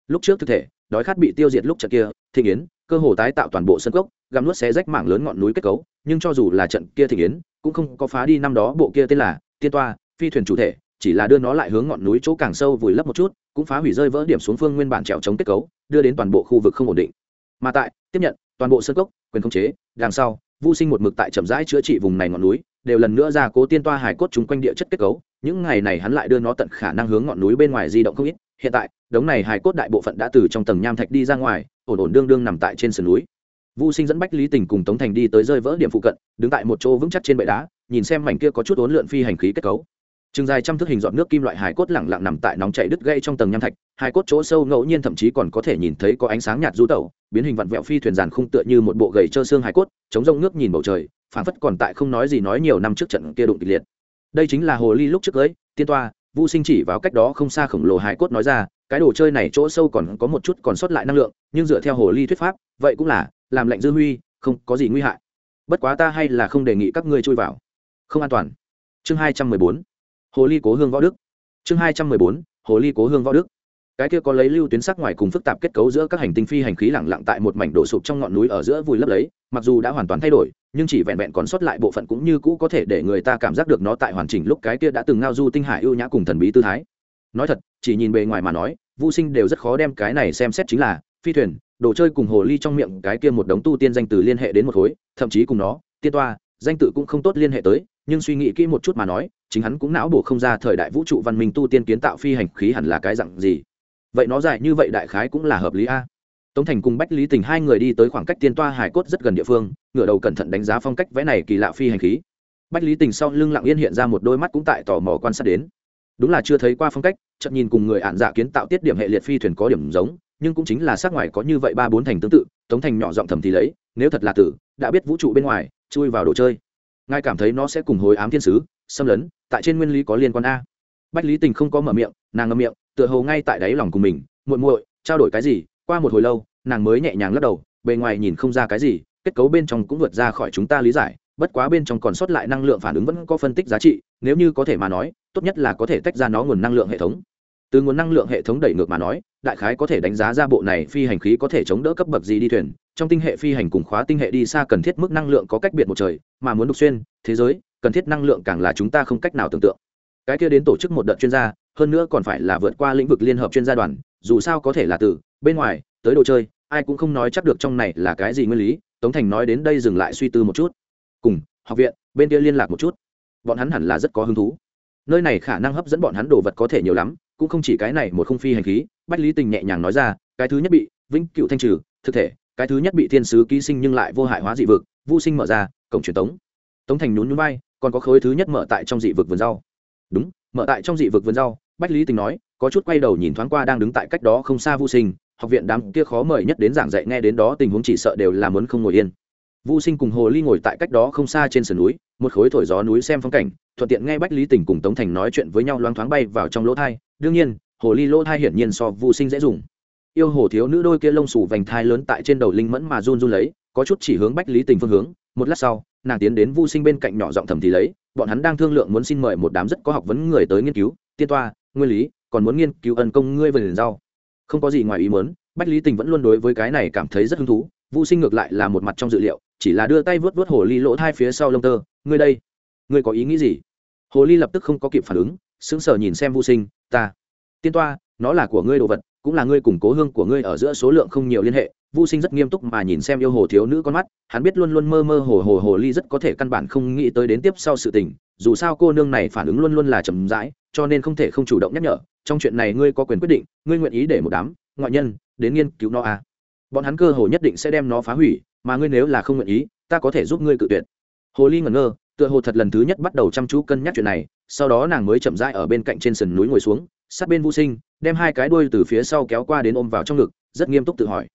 Lúc trước thực thể, đói khát bị tiêu diệt lúc trận kia thị yến cơ hồ tái tạo toàn bộ sân cốc, gặm nuốt xé rách mảng lớn ngọn núi kết cấu, nhưng cho dù là trận kia thị yến, cũng không có phá đi năm đó bộ kia tên là tiên toa, phi thuyền chủ thể, chỉ là đưa nó lại hướng ngọn núi chỗ càng sâu vùi lấp một chút, cũng phá hủy rơi vỡ điểm xuống phương nguyên bản trèo chống kết cấu, đưa đến toàn bộ khu vực không ổn định. Mà tại, tiếp nhận, toàn bộ sân cốc, quyền khống chế, đằng sau, vô sinh một mực tại chậm rãi chữa trị vùng này ngọn núi, đều lần nữa ra cố tiên toa hải cốt chúng quanh địa chất kết cấu, những ngày này hắn lại đưa nó tận khả năng hướng ngọn núi bên ngoài di động không ít, hiện tại, đống này hải cốt đại bộ phận đã từ trong tầng nham thạch đi ra ngoài ổn ổn đương đương nằm tại trên sườn núi Vu Sinh dẫn Bách Lý Tình cùng Tống Thành đi tới rơi vỡ điểm phụ cận, đứng tại một chỗ vững chắc trên bệ đá, nhìn xem mảnh kia có chút ốn lượn phi hành khí kết cấu. Trừng dài trăm thước hình dọn nước kim loại hải cốt lẳng lặng nằm tại nóng chảy đứt gây trong tầng nham thạch, hải cốt chỗ sâu ngẫu nhiên thậm chí còn có thể nhìn thấy có ánh sáng nhạt du tẩu, biến hình vặn vẹo phi thuyền giàn khung tựa như một bộ gầy trơ xương hải cốt, chống rông nước nhìn bầu trời, phảng phất còn tại không nói gì nói nhiều năm trước trận kia đụng kịch liệt. Đây chính là hồ ly lúc trước ấy, tiên toa, Vu Sinh chỉ vào cách đó không xa khổng lồ hải cốt nói ra, cái đồ chơi này chỗ sâu còn có một chút còn sót lại năng lượng, nhưng dựa theo hồ ly thuyết pháp, vậy cũng là làm lệnh dư huy, không có gì nguy hại. Bất quá ta hay là không đề nghị các ngươi chui vào. Không an toàn. Chương hai trăm mười bốn hồ ly cố hương võ đức chương hai trăm mười bốn hồ ly cố hương võ đức cái kia có lấy lưu tuyến sắc ngoài cùng phức tạp kết cấu giữa các hành tinh phi hành khí lẳng lặng tại một mảnh đổ sụp trong ngọn núi ở giữa vùi lấp lấy mặc dù đã hoàn toàn thay đổi nhưng chỉ vẹn vẹn còn sót lại bộ phận cũng như cũ có thể để người ta cảm giác được nó tại hoàn chỉnh lúc cái kia đã từng ngao du tinh hải ưu nhã cùng thần bí tư thái nói thật chỉ nhìn bề ngoài mà nói vô sinh đều rất khó đem cái này xem xét chính là, phi thuyền, đồ chơi cùng hồ ly trong miệng cái kia một đống tu tiên danh từ liên hệ đến một khối, thậm chí cùng nó, tiên toa, danh tự cũng không tốt liên hệ tới, nhưng suy nghĩ kỹ một chút mà nói, chính hắn cũng não bổ không ra thời đại vũ trụ văn minh tu tiên kiến tạo phi hành khí hẳn là cái dặn gì. Vậy nó dài như vậy đại khái cũng là hợp lý a? Tống thành cùng bách lý tình hai người đi tới khoảng cách tiên toa hải cốt rất gần địa phương, ngửa đầu cẩn thận đánh giá phong cách vẽ này kỳ lạ phi hành khí. Bách lý tình sau lưng lặng yên hiện ra một đôi mắt cũng tại tò mò quan sát đến đúng là chưa thấy qua phong cách chậm nhìn cùng người ạn dạ kiến tạo tiết điểm hệ liệt phi thuyền có điểm giống, nhưng cũng chính là sát ngoài có như vậy ba bốn thành tương tự, tống thành nhỏ giọng thầm thì lấy, nếu thật là tử, đã biết vũ trụ bên ngoài, chui vào đồ chơi. Ngài cảm thấy nó sẽ cùng hồi ám thiên sứ, xâm lấn, tại trên nguyên lý có liên quan a. Bách lý tình không có mở miệng, nàng ngâm miệng, tựa hồ ngay tại đáy lòng của mình, muội muội, trao đổi cái gì? Qua một hồi lâu, nàng mới nhẹ nhàng lắc đầu, bề ngoài nhìn không ra cái gì, kết cấu bên trong cũng vượt ra khỏi chúng ta lý giải, bất quá bên trong còn sót lại năng lượng phản ứng vẫn có phân tích giá trị, nếu như có thể mà nói tốt nhất là có thể tách ra nó nguồn năng lượng hệ thống. Từ nguồn năng lượng hệ thống đẩy ngược mà nói, đại khái có thể đánh giá ra bộ này phi hành khí có thể chống đỡ cấp bậc gì đi thuyền. Trong tinh hệ phi hành cùng khóa tinh hệ đi xa cần thiết mức năng lượng có cách biệt một trời, mà muốn đục xuyên, thế giới, cần thiết năng lượng càng là chúng ta không cách nào tưởng tượng. Cái kia đến tổ chức một đợt chuyên gia, hơn nữa còn phải là vượt qua lĩnh vực liên hợp chuyên gia đoàn, dù sao có thể là từ, bên ngoài, tới đồ chơi, ai cũng không nói chắc được trong này là cái gì nguyên lý. Tống thành nói đến đây dừng lại suy tư một chút. Cùng, học viện, bên kia liên lạc một chút. Bọn hắn hẳn là rất có hứng thú nơi này khả năng hấp dẫn bọn hắn đồ vật có thể nhiều lắm cũng không chỉ cái này một không phi hành khí bách lý tình nhẹ nhàng nói ra cái thứ nhất bị vĩnh cựu thanh trừ thực thể cái thứ nhất bị thiên sứ ký sinh nhưng lại vô hại hóa dị vực vô sinh mở ra cổng truyền tống. Tống thành nhún nhún bay, còn có khối thứ nhất mở tại trong dị vực vườn rau. Đúng mở tại trong dị vực vườn rau bách lý tình nói có chút quay đầu nhìn thoáng qua đang đứng tại cách đó không xa vô sinh học viện đám kia khó mời nhất đến giảng dạy nghe đến đó tình huống chỉ sợ đều là muốn không ngồi yên. Vũ sinh cùng hồ ly ngồi tại cách đó không xa trên sườn núi, một khối thổi gió núi xem phong cảnh, thuận tiện nghe bách lý tình cùng tống thành nói chuyện với nhau loáng thoáng bay vào trong lỗ thai. Đương nhiên, hồ ly lỗ thai hiển nhiên so Vũ sinh dễ dùng. Yêu hồ thiếu nữ đôi kia lông xù vành thai lớn tại trên đầu linh mẫn mà run run lấy, có chút chỉ hướng bách lý tình phương hướng. Một lát sau, nàng tiến đến vu sinh bên cạnh nhỏ giọng thầm thì lấy, bọn hắn đang thương lượng muốn xin mời một đám rất có học vấn người tới nghiên cứu. Tiên toa, nguyên lý, còn muốn nghiên cứu ân công ngươi về liền rau. Không có gì ngoài ý muốn, bách lý tình vẫn luôn đối với cái này cảm thấy rất hứng thú vu sinh ngược lại là một mặt trong dự liệu, chỉ là đưa tay vớt vớt hồ ly lỗ thai phía sau lông tơ. Ngươi đây, ngươi có ý nghĩ gì? Hồ ly lập tức không có kịp phản ứng, sững sờ nhìn xem vu sinh, ta, tiên toa, nó là của ngươi đồ vật, cũng là ngươi củng cố hương của ngươi ở giữa số lượng không nhiều liên hệ. Vu sinh rất nghiêm túc mà nhìn xem yêu hồ thiếu nữ con mắt, hắn biết luôn luôn mơ mơ hồ hồ hồ ly rất có thể căn bản không nghĩ tới đến tiếp sau sự tình, dù sao cô nương này phản ứng luôn luôn là chậm rãi, cho nên không thể không chủ động nhắc nhở, trong chuyện này ngươi có quyền quyết định, ngươi nguyện ý để một đám ngoại nhân đến nghiên cứu nó à bọn hắn cơ hồ nhất định sẽ đem nó phá hủy, mà ngươi nếu là không nguyện ý, ta có thể giúp ngươi cự tuyệt. Hồ ly ngẩn ngơ, tựa hồ thật lần thứ nhất bắt đầu chăm chú cân nhắc chuyện này, sau đó nàng mới chậm rãi ở bên cạnh trên sườn núi ngồi xuống, sát bên vô sinh, đem hai cái đuôi từ phía sau kéo qua đến ôm vào trong ngực, rất nghiêm túc tự hỏi.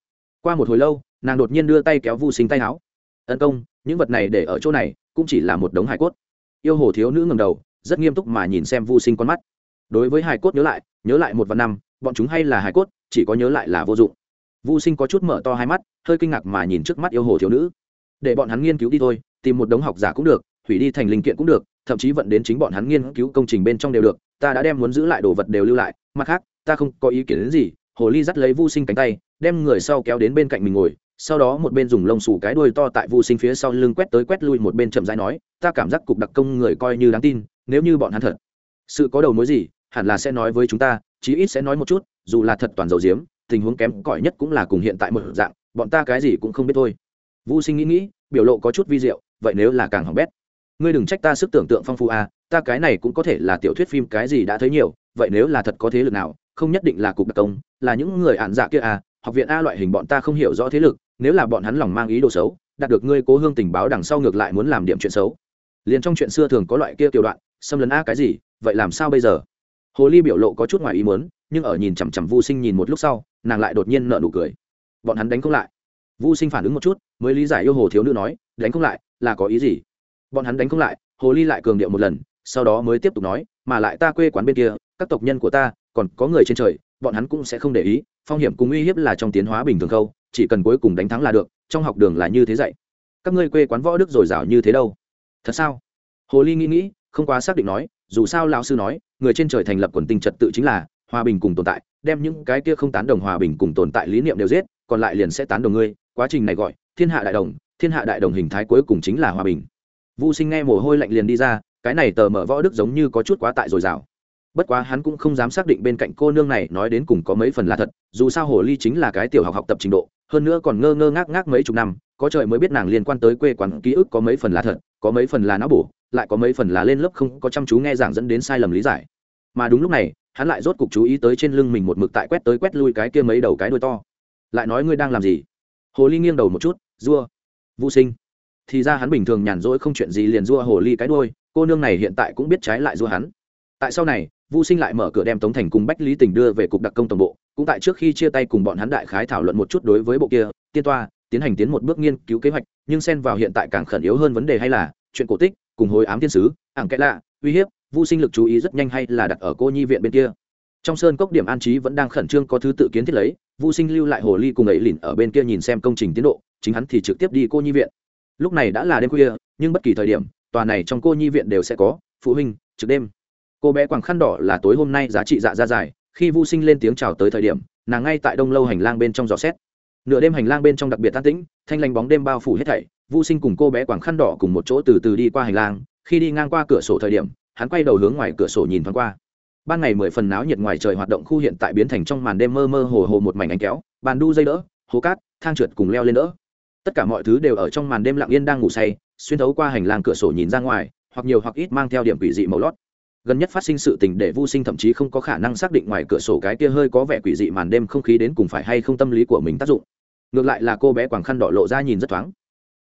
Qua một hồi lâu, nàng đột nhiên đưa tay kéo vô sinh tay áo. Tấn công, những vật này để ở chỗ này, cũng chỉ là một đống hải cốt. Yêu hồ thiếu nữ ngầm đầu, rất nghiêm túc mà nhìn xem vô sinh con mắt. Đối với hải cốt nhớ lại nhớ lại một vạn năm, bọn chúng hay là hải cốt, chỉ có nhớ lại là vô dụng vô sinh có chút mở to hai mắt, hơi kinh ngạc mà nhìn trước mắt yêu hồ thiếu nữ. Để bọn hắn nghiên cứu đi thôi, tìm một đống học giả cũng được, hủy đi thành linh kiện cũng được, thậm chí vận đến chính bọn hắn nghiên cứu công trình bên trong đều được, ta đã đem muốn giữ lại đồ vật đều lưu lại, mặt khác, ta không có ý kiến đến gì. Hồ ly dắt lấy vu sinh cánh tay, đem người sau kéo đến bên cạnh mình ngồi, sau đó một bên dùng lông xù cái đuôi to tại vu sinh phía sau lưng quét tới quét lui, một bên chậm rãi nói, ta cảm giác cục đặc công người coi như đáng tin, nếu như bọn hắn thật sự có đầu mối gì, hẳn là sẽ nói với chúng ta, chí ít sẽ nói một chút, dù là thật toàn dầu diếm tình huống kém cỏi nhất cũng là cùng hiện tại một dạng, bọn ta cái gì cũng không biết thôi. Vu sinh nghĩ nghĩ, biểu lộ có chút vi diệu, vậy nếu là càng hỏng bét. Ngươi đừng trách ta sức tưởng tượng phong phú à ta cái này cũng có thể là tiểu thuyết phim cái gì đã thấy nhiều, vậy nếu là thật có thế lực nào, không nhất định là cục đặc công, là những người ạn dạ kia à học viện a loại hình bọn ta không hiểu rõ thế lực, nếu là bọn hắn lòng mang ý đồ xấu, đạt được ngươi cố hương tình báo đằng sau ngược lại muốn làm điểm chuyện xấu. Liền trong chuyện xưa thường có loại kia tiểu đoạn, xâm lấn a cái gì, vậy làm sao bây giờ? Hồ ly biểu lộ có chút ngoài ý muốn nhưng ở nhìn chằm chằm vu sinh nhìn một lúc sau, nàng lại đột nhiên nợ nụ cười. Bọn hắn đánh không lại. Vu sinh phản ứng một chút, mới lý giải yêu hồ thiếu nữ nói, đánh không lại, là có ý gì? Bọn hắn đánh không lại, hồ ly lại cường điệu một lần, sau đó mới tiếp tục nói, mà lại ta quê quán bên kia, các tộc nhân của ta, còn có người trên trời, bọn hắn cũng sẽ không để ý, phong hiểm cùng uy hiếp là trong tiến hóa bình thường khâu chỉ cần cuối cùng đánh thắng là được, trong học đường là như thế dạy. Các ngươi quê quán võ đức dồi dào như thế đâu? Thật sao? Hồ ly nghĩ nghĩ, không quá xác định nói, dù sao lão sư nói, người trên trời thành lập quần tinh trật tự chính là hòa bình cùng tồn tại đem những cái kia không tán đồng hòa bình cùng tồn tại lý niệm đều giết còn lại liền sẽ tán đồng ngươi quá trình này gọi thiên hạ đại đồng thiên hạ đại đồng hình thái cuối cùng chính là hòa bình Vu Sinh nghe mồ hôi lạnh liền đi ra, cái này tờ mở võ đức giống như có chút quá tại rồi dào. Bất quá hắn cũng không dám xác định bên cạnh cô nương này nói đến cùng có mấy phần là thật, dù sao hồ ly chính là cái tiểu học học tập trình độ, hơn nữa còn ngơ ngơ ngác ngác mấy chục năm, có trời mới biết nàng liên quan tới quê quán ký ức có mấy phần là thật, có mấy phần là não bổ, lại có mấy phần là lên lớp không có chăm chú nghe giảng dẫn đến sai lầm lý giải. Mà đúng lúc này, hắn lại rốt cục chú ý tới trên lưng mình một mực tại quét tới quét lui cái kia mấy đầu cái đuôi to. Lại nói ngươi đang làm gì? Hồ ly nghiêng đầu một chút, rua. Vu Sinh thì ra hắn bình thường nhàn rỗi không chuyện gì liền dua hồ ly cái đuôi cô nương này hiện tại cũng biết trái lại dua hắn tại sau này vu sinh lại mở cửa đem tống thành cùng bách lý tình đưa về cục đặc công tổng bộ cũng tại trước khi chia tay cùng bọn hắn đại khái thảo luận một chút đối với bộ kia tiên toa tiến hành tiến một bước nghiên cứu kế hoạch nhưng xen vào hiện tại càng khẩn yếu hơn vấn đề hay là chuyện cổ tích cùng hối ám thiên sứ ảng kẽ lạ uy hiếp vu sinh lực chú ý rất nhanh hay là đặt ở cô nhi viện bên kia. Trong sơn cốc điểm an trí vẫn đang khẩn trương có thứ tự kiến thiết lấy, vu sinh lưu lại hồ ly cùng ấy lìn ở bên kia nhìn xem công trình tiến độ, chính hắn thì trực tiếp đi cô nhi viện. Lúc này đã là đêm khuya, nhưng bất kỳ thời điểm, tòa này trong cô nhi viện đều sẽ có, phụ huynh, trực đêm. Cô bé quàng khăn đỏ là tối hôm nay giá trị dạ ra dài, khi vô sinh lên tiếng chào tới thời điểm, nàng ngay tại đông lâu hành lang bên trong giò xét. Nửa đêm hành lang bên trong đặc biệt tan tĩnh, thanh lành bóng đêm bao phủ hết thảy vô sinh cùng cô bé quàng khăn đỏ cùng một chỗ từ từ đi qua hành lang, khi đi ngang qua cửa sổ thời điểm hắn quay đầu hướng ngoài cửa sổ nhìn thoáng qua. Ban ngày mười phần náo nhiệt ngoài trời hoạt động khu hiện tại biến thành trong màn đêm mơ mơ hồ hồ một mảnh ánh kéo, bàn đu dây đỡ, hố cát, thang trượt cùng leo lên đỡ. Tất cả mọi thứ đều ở trong màn đêm lặng yên đang ngủ say, xuyên thấu qua hành lang cửa sổ nhìn ra ngoài, hoặc nhiều hoặc ít mang theo điểm quỷ dị màu lót. Gần nhất phát sinh sự tình để vô sinh thậm chí không có khả năng xác định ngoài cửa sổ cái kia hơi có vẻ quỷ dị màn đêm không khí đến cùng phải hay không tâm lý của mình tác dụng. Ngược lại là cô bé quàng khăn đỏ lộ ra nhìn rất thoáng.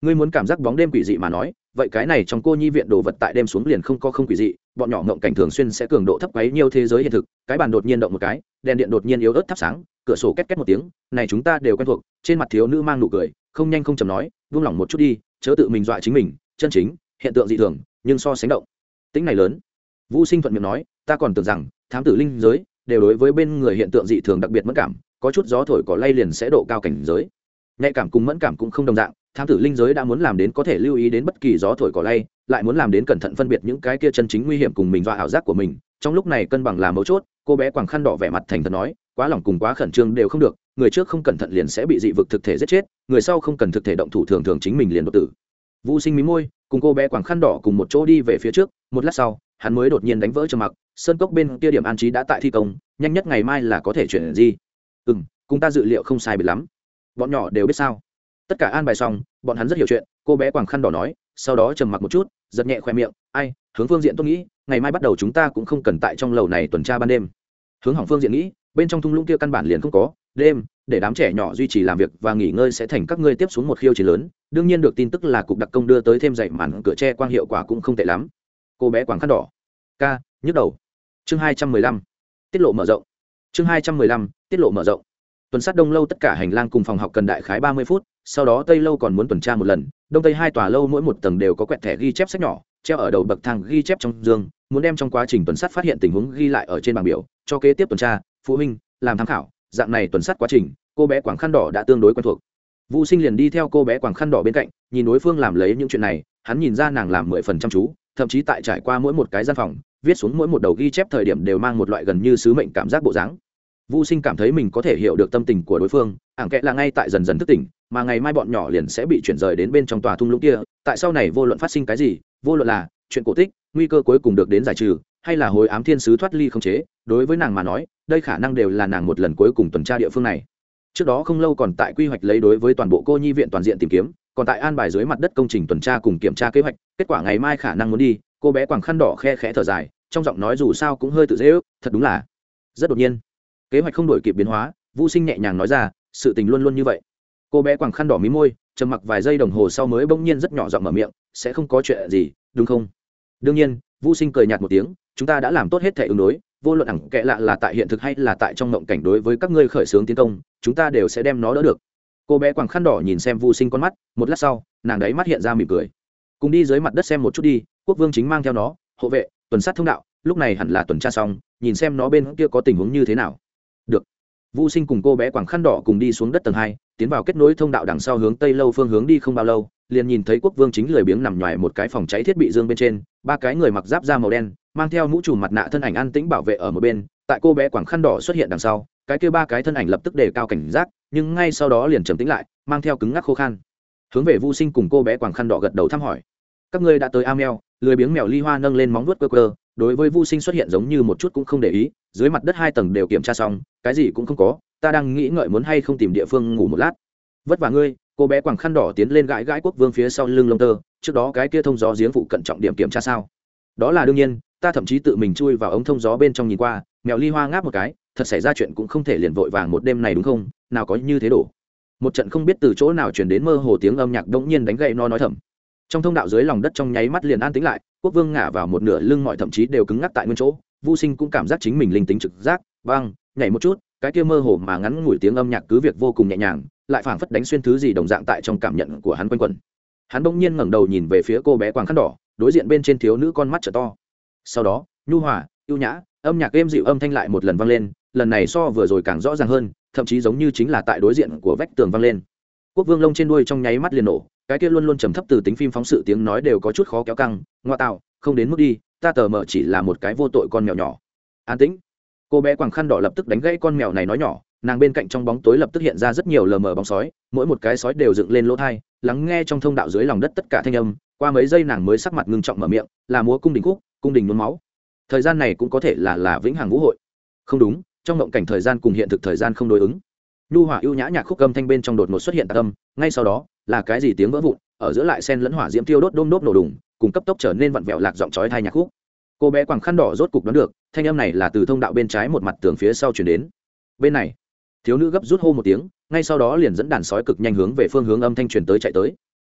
Ngươi muốn cảm giác bóng đêm quỷ dị mà nói vậy cái này trong cô nhi viện đồ vật tại đêm xuống liền không có không quỷ dị, bọn nhỏ ngộng cảnh thường xuyên sẽ cường độ thấp quấy nhiều thế giới hiện thực, cái bàn đột nhiên động một cái, đèn điện đột nhiên yếu ớt thắp sáng, cửa sổ két két một tiếng, này chúng ta đều quen thuộc, trên mặt thiếu nữ mang nụ cười, không nhanh không chầm nói, vung lòng một chút đi, chớ tự mình dọa chính mình, chân chính, hiện tượng dị thường, nhưng so sánh động. Tính này lớn. Vũ sinh thuận miệng nói, ta còn tưởng rằng, thám tử linh giới, đều đối với bên người hiện tượng dị thường đặc biệt mất cảm, có chút gió thổi cỏ lay liền sẽ độ cao cảnh giới nhạy cảm cùng mẫn cảm cũng không đồng dạng, thám tử linh giới đã muốn làm đến có thể lưu ý đến bất kỳ gió thổi cỏ lay, lại muốn làm đến cẩn thận phân biệt những cái kia chân chính nguy hiểm cùng mình và ảo giác của mình. Trong lúc này cân bằng là mấu chốt, cô bé quàng khăn đỏ vẻ mặt thành thật nói, quá lỏng cùng quá khẩn trương đều không được, người trước không cẩn thận liền sẽ bị dị vực thực thể giết chết, người sau không cần thực thể động thủ thường thường chính mình liền đột tử. Vũ sinh mí môi, cùng cô bé quàng khăn đỏ cùng một chỗ đi về phía trước, một lát sau, hắn mới đột nhiên đánh vỡ trầm mặc, sơn cốc bên kia điểm an trí đã tại thi công, nhanh nhất ngày mai là có thể chuyển gì? Ừ cùng ta dự liệu không sai biệt lắm bọn nhỏ đều biết sao? Tất cả an bài xong, bọn hắn rất hiểu chuyện, cô bé quàng khăn đỏ nói, sau đó trầm mặc một chút, giật nhẹ khoe miệng, ai, hướng phương diện tôi nghĩ, ngày mai bắt đầu chúng ta cũng không cần tại trong lầu này tuần tra ban đêm. Hướng hỏng phương diện nghĩ, bên trong thung lũng kia căn bản liền không có, đêm, để đám trẻ nhỏ duy trì làm việc và nghỉ ngơi sẽ thành các ngươi tiếp xuống một khiêu chiến lớn, đương nhiên được tin tức là cục đặc công đưa tới thêm dạy màn cửa tre quang hiệu quả cũng không tệ lắm. Cô bé quàng khăn đỏ. Ca, nhức đầu. Chương hai trăm mười lăm. Tiết lộ mở rộng. Chương hai trăm mười lăm, tiết lộ mở rộng tuần sát đông lâu tất cả hành lang cùng phòng học cần đại khái ba mươi phút, sau đó tây lâu còn muốn tuần tra một lần, đông tây hai tòa lâu mỗi một tầng đều có quẹt thẻ ghi chép sách nhỏ, treo ở đầu bậc thang ghi chép trong dương, muốn đem trong quá trình tuần sát phát hiện tình huống ghi lại ở trên bảng biểu, cho kế tiếp tuần tra, phụ huynh, làm tham khảo, dạng này tuần sát quá trình, cô bé quảng khăn đỏ đã tương đối quen thuộc. Vũ sinh liền đi theo cô bé quảng khăn đỏ bên cạnh, nhìn đối phương làm lấy những chuyện này, hắn nhìn ra nàng làm mười phần chăm chú, thậm chí tại trải qua mỗi một cái gian phòng, viết xuống mỗi một đầu ghi chép thời điểm đều mang một loại gần như sứ mệnh cảm giác bộ dáng vũ sinh cảm thấy mình có thể hiểu được tâm tình của đối phương, ảng kệ là ngay tại dần dần thức tỉnh, mà ngày mai bọn nhỏ liền sẽ bị chuyển rời đến bên trong tòa thung lũng kia, tại sau này vô luận phát sinh cái gì, vô luận là chuyện cổ tích, nguy cơ cuối cùng được đến giải trừ, hay là hồi ám thiên sứ thoát ly không chế, đối với nàng mà nói, đây khả năng đều là nàng một lần cuối cùng tuần tra địa phương này. Trước đó không lâu còn tại quy hoạch lấy đối với toàn bộ cô nhi viện toàn diện tìm kiếm, còn tại an bài dưới mặt đất công trình tuần tra cùng kiểm tra kế hoạch, kết quả ngày mai khả năng muốn đi, cô bé quàng khăn đỏ khe khẽ thở dài, trong giọng nói dù sao cũng hơi tự dễ ước, thật đúng là rất đột nhiên kế hoạch không đổi kịp biến hóa vũ sinh nhẹ nhàng nói ra, sự tình luôn luôn như vậy. Cô bé quàng khăn đỏ mí môi, trầm mặc vài giây đồng hồ sau mới bỗng nhiên rất nhỏ giọng mở miệng, sẽ không có chuyện gì, đúng không? Đương nhiên vũ sinh cười nhạt một tiếng, chúng ta đã làm tốt hết thể ứng đối, vô luận ẳng kệ lạ là tại hiện thực hay là tại trong mộng cảnh đối với các ngươi khởi xướng tiến công, chúng ta đều sẽ đem nó đỡ được. Cô bé quàng khăn đỏ nhìn xem vũ sinh con mắt, một lát sau, nàng đấy mắt hiện ra mỉm cười. Cùng đi dưới mặt đất xem một chút đi, quốc vương chính mang theo nó, hộ vệ, tuần sát thông đạo, lúc này hẳn là tuần tra xong, nhìn xem nó bên kia có tình huống như thế nào vũ sinh cùng cô bé quàng khăn đỏ cùng đi xuống đất tầng hai, tiến vào kết nối thông đạo đằng sau hướng tây lâu phương hướng đi không bao lâu, liền nhìn thấy quốc vương chính lười biếng nằm ngoài một cái phòng cháy thiết bị dương bên trên, ba cái người mặc giáp da màu đen, mang theo mũ trùm mặt nạ thân ảnh an tĩnh bảo vệ ở một bên, tại cô bé quảng khăn đỏ xuất hiện đằng sau, cái kia ba cái thân ảnh lập tức đề cao cảnh giác, nhưng ngay sau đó liền trầm tĩnh lại, mang theo cứng ngắc khô khan. Hướng về Vũ sinh cùng cô bé quảng khăn đỏ gật đầu thăm hỏi. Các ngươi đã tới amel lười biếng mèo ly hoa nâng lên móng vuốt cơ cơ đối với vô sinh xuất hiện giống như một chút cũng không để ý, dưới mặt đất hai tầng đều kiểm tra xong, cái gì cũng không có, ta đang nghĩ ngợi muốn hay không tìm địa phương ngủ một lát. Vất vả ngươi, cô bé quàng khăn đỏ tiến lên gãi gãi quốc vương phía sau lưng lông tơ, trước đó cái kia thông gió giếng phụ cận trọng điểm kiểm tra sao? Đó là đương nhiên, ta thậm chí tự mình chui vào ống thông gió bên trong nhìn qua, mèo ly hoa ngáp một cái, thật xảy ra chuyện cũng không thể liền vội vàng một đêm này đúng không? Nào có như thế đổ. Một trận không biết từ chỗ nào chuyển đến mơ hồ tiếng âm nhạc đống nhiên đánh gậy no nói thầm. Trong thông đạo dưới lòng đất trong nháy mắt liền an tĩnh lại quốc vương ngả vào một nửa lưng mọi thậm chí đều cứng ngắc tại nguyên chỗ vô sinh cũng cảm giác chính mình linh tính trực giác vang nhảy một chút, cái kia mơ hồ mà ngắn ngủi tiếng âm nhạc cứ việc vô cùng nhẹ nhàng, lại phảng phất đánh xuyên thứ gì đồng dạng tại trong cảm nhận của hắn quanh quẩn. Hắn bỗng nhiên ngẩng đầu nhìn về phía cô bé quàng khăn đỏ, đối diện bên trên thiếu nữ con mắt trở to. Sau đó, nhu hòa, ưu nhã, âm nhạc êm dịu âm thanh lại một lần vang lên, lần này so vừa rồi càng rõ ràng hơn, thậm chí giống như chính là tại đối diện của vách tường vang lên. Quốc vương lông trên đuôi trong nháy mắt liền nổ cái kia luôn luôn trầm thấp từ tính phim phóng sự tiếng nói đều có chút khó kéo căng, ngoa tạo, không đến mức đi, ta tờ mờ chỉ là một cái vô tội con mèo nhỏ. An tĩnh. Cô bé quàng khăn đỏ lập tức đánh gãy con mèo này nói nhỏ, nàng bên cạnh trong bóng tối lập tức hiện ra rất nhiều lờ mờ bóng sói, mỗi một cái sói đều dựng lên lỗ thai, lắng nghe trong thông đạo dưới lòng đất tất cả thanh âm, qua mấy giây nàng mới sắc mặt ngưng trọng mở miệng, là múa cung đình khúc, cung đình nôn máu. Thời gian này cũng có thể là là vĩnh hằng vũ hội. Không đúng, trong mộng cảnh thời gian cùng hiện thực thời gian không đối ứng. Nhu hỏa ưu nhã nhạc khúc âm thanh bên trong đột ngột xuất hiện tạc âm, ngay sau đó là cái gì tiếng vỡ vụn ở giữa lại sen lẫn hỏa diễm tiêu đốt đôm đốt nổ đùng cùng cấp tốc trở nên vặn vẹo lạc giọng chói thai nhạc khúc. Cô bé quàng khăn đỏ rốt cục đoán được thanh âm này là từ thông đạo bên trái một mặt tường phía sau chuyển đến. Bên này thiếu nữ gấp rút hô một tiếng ngay sau đó liền dẫn đàn sói cực nhanh hướng về phương hướng âm thanh truyền tới chạy tới.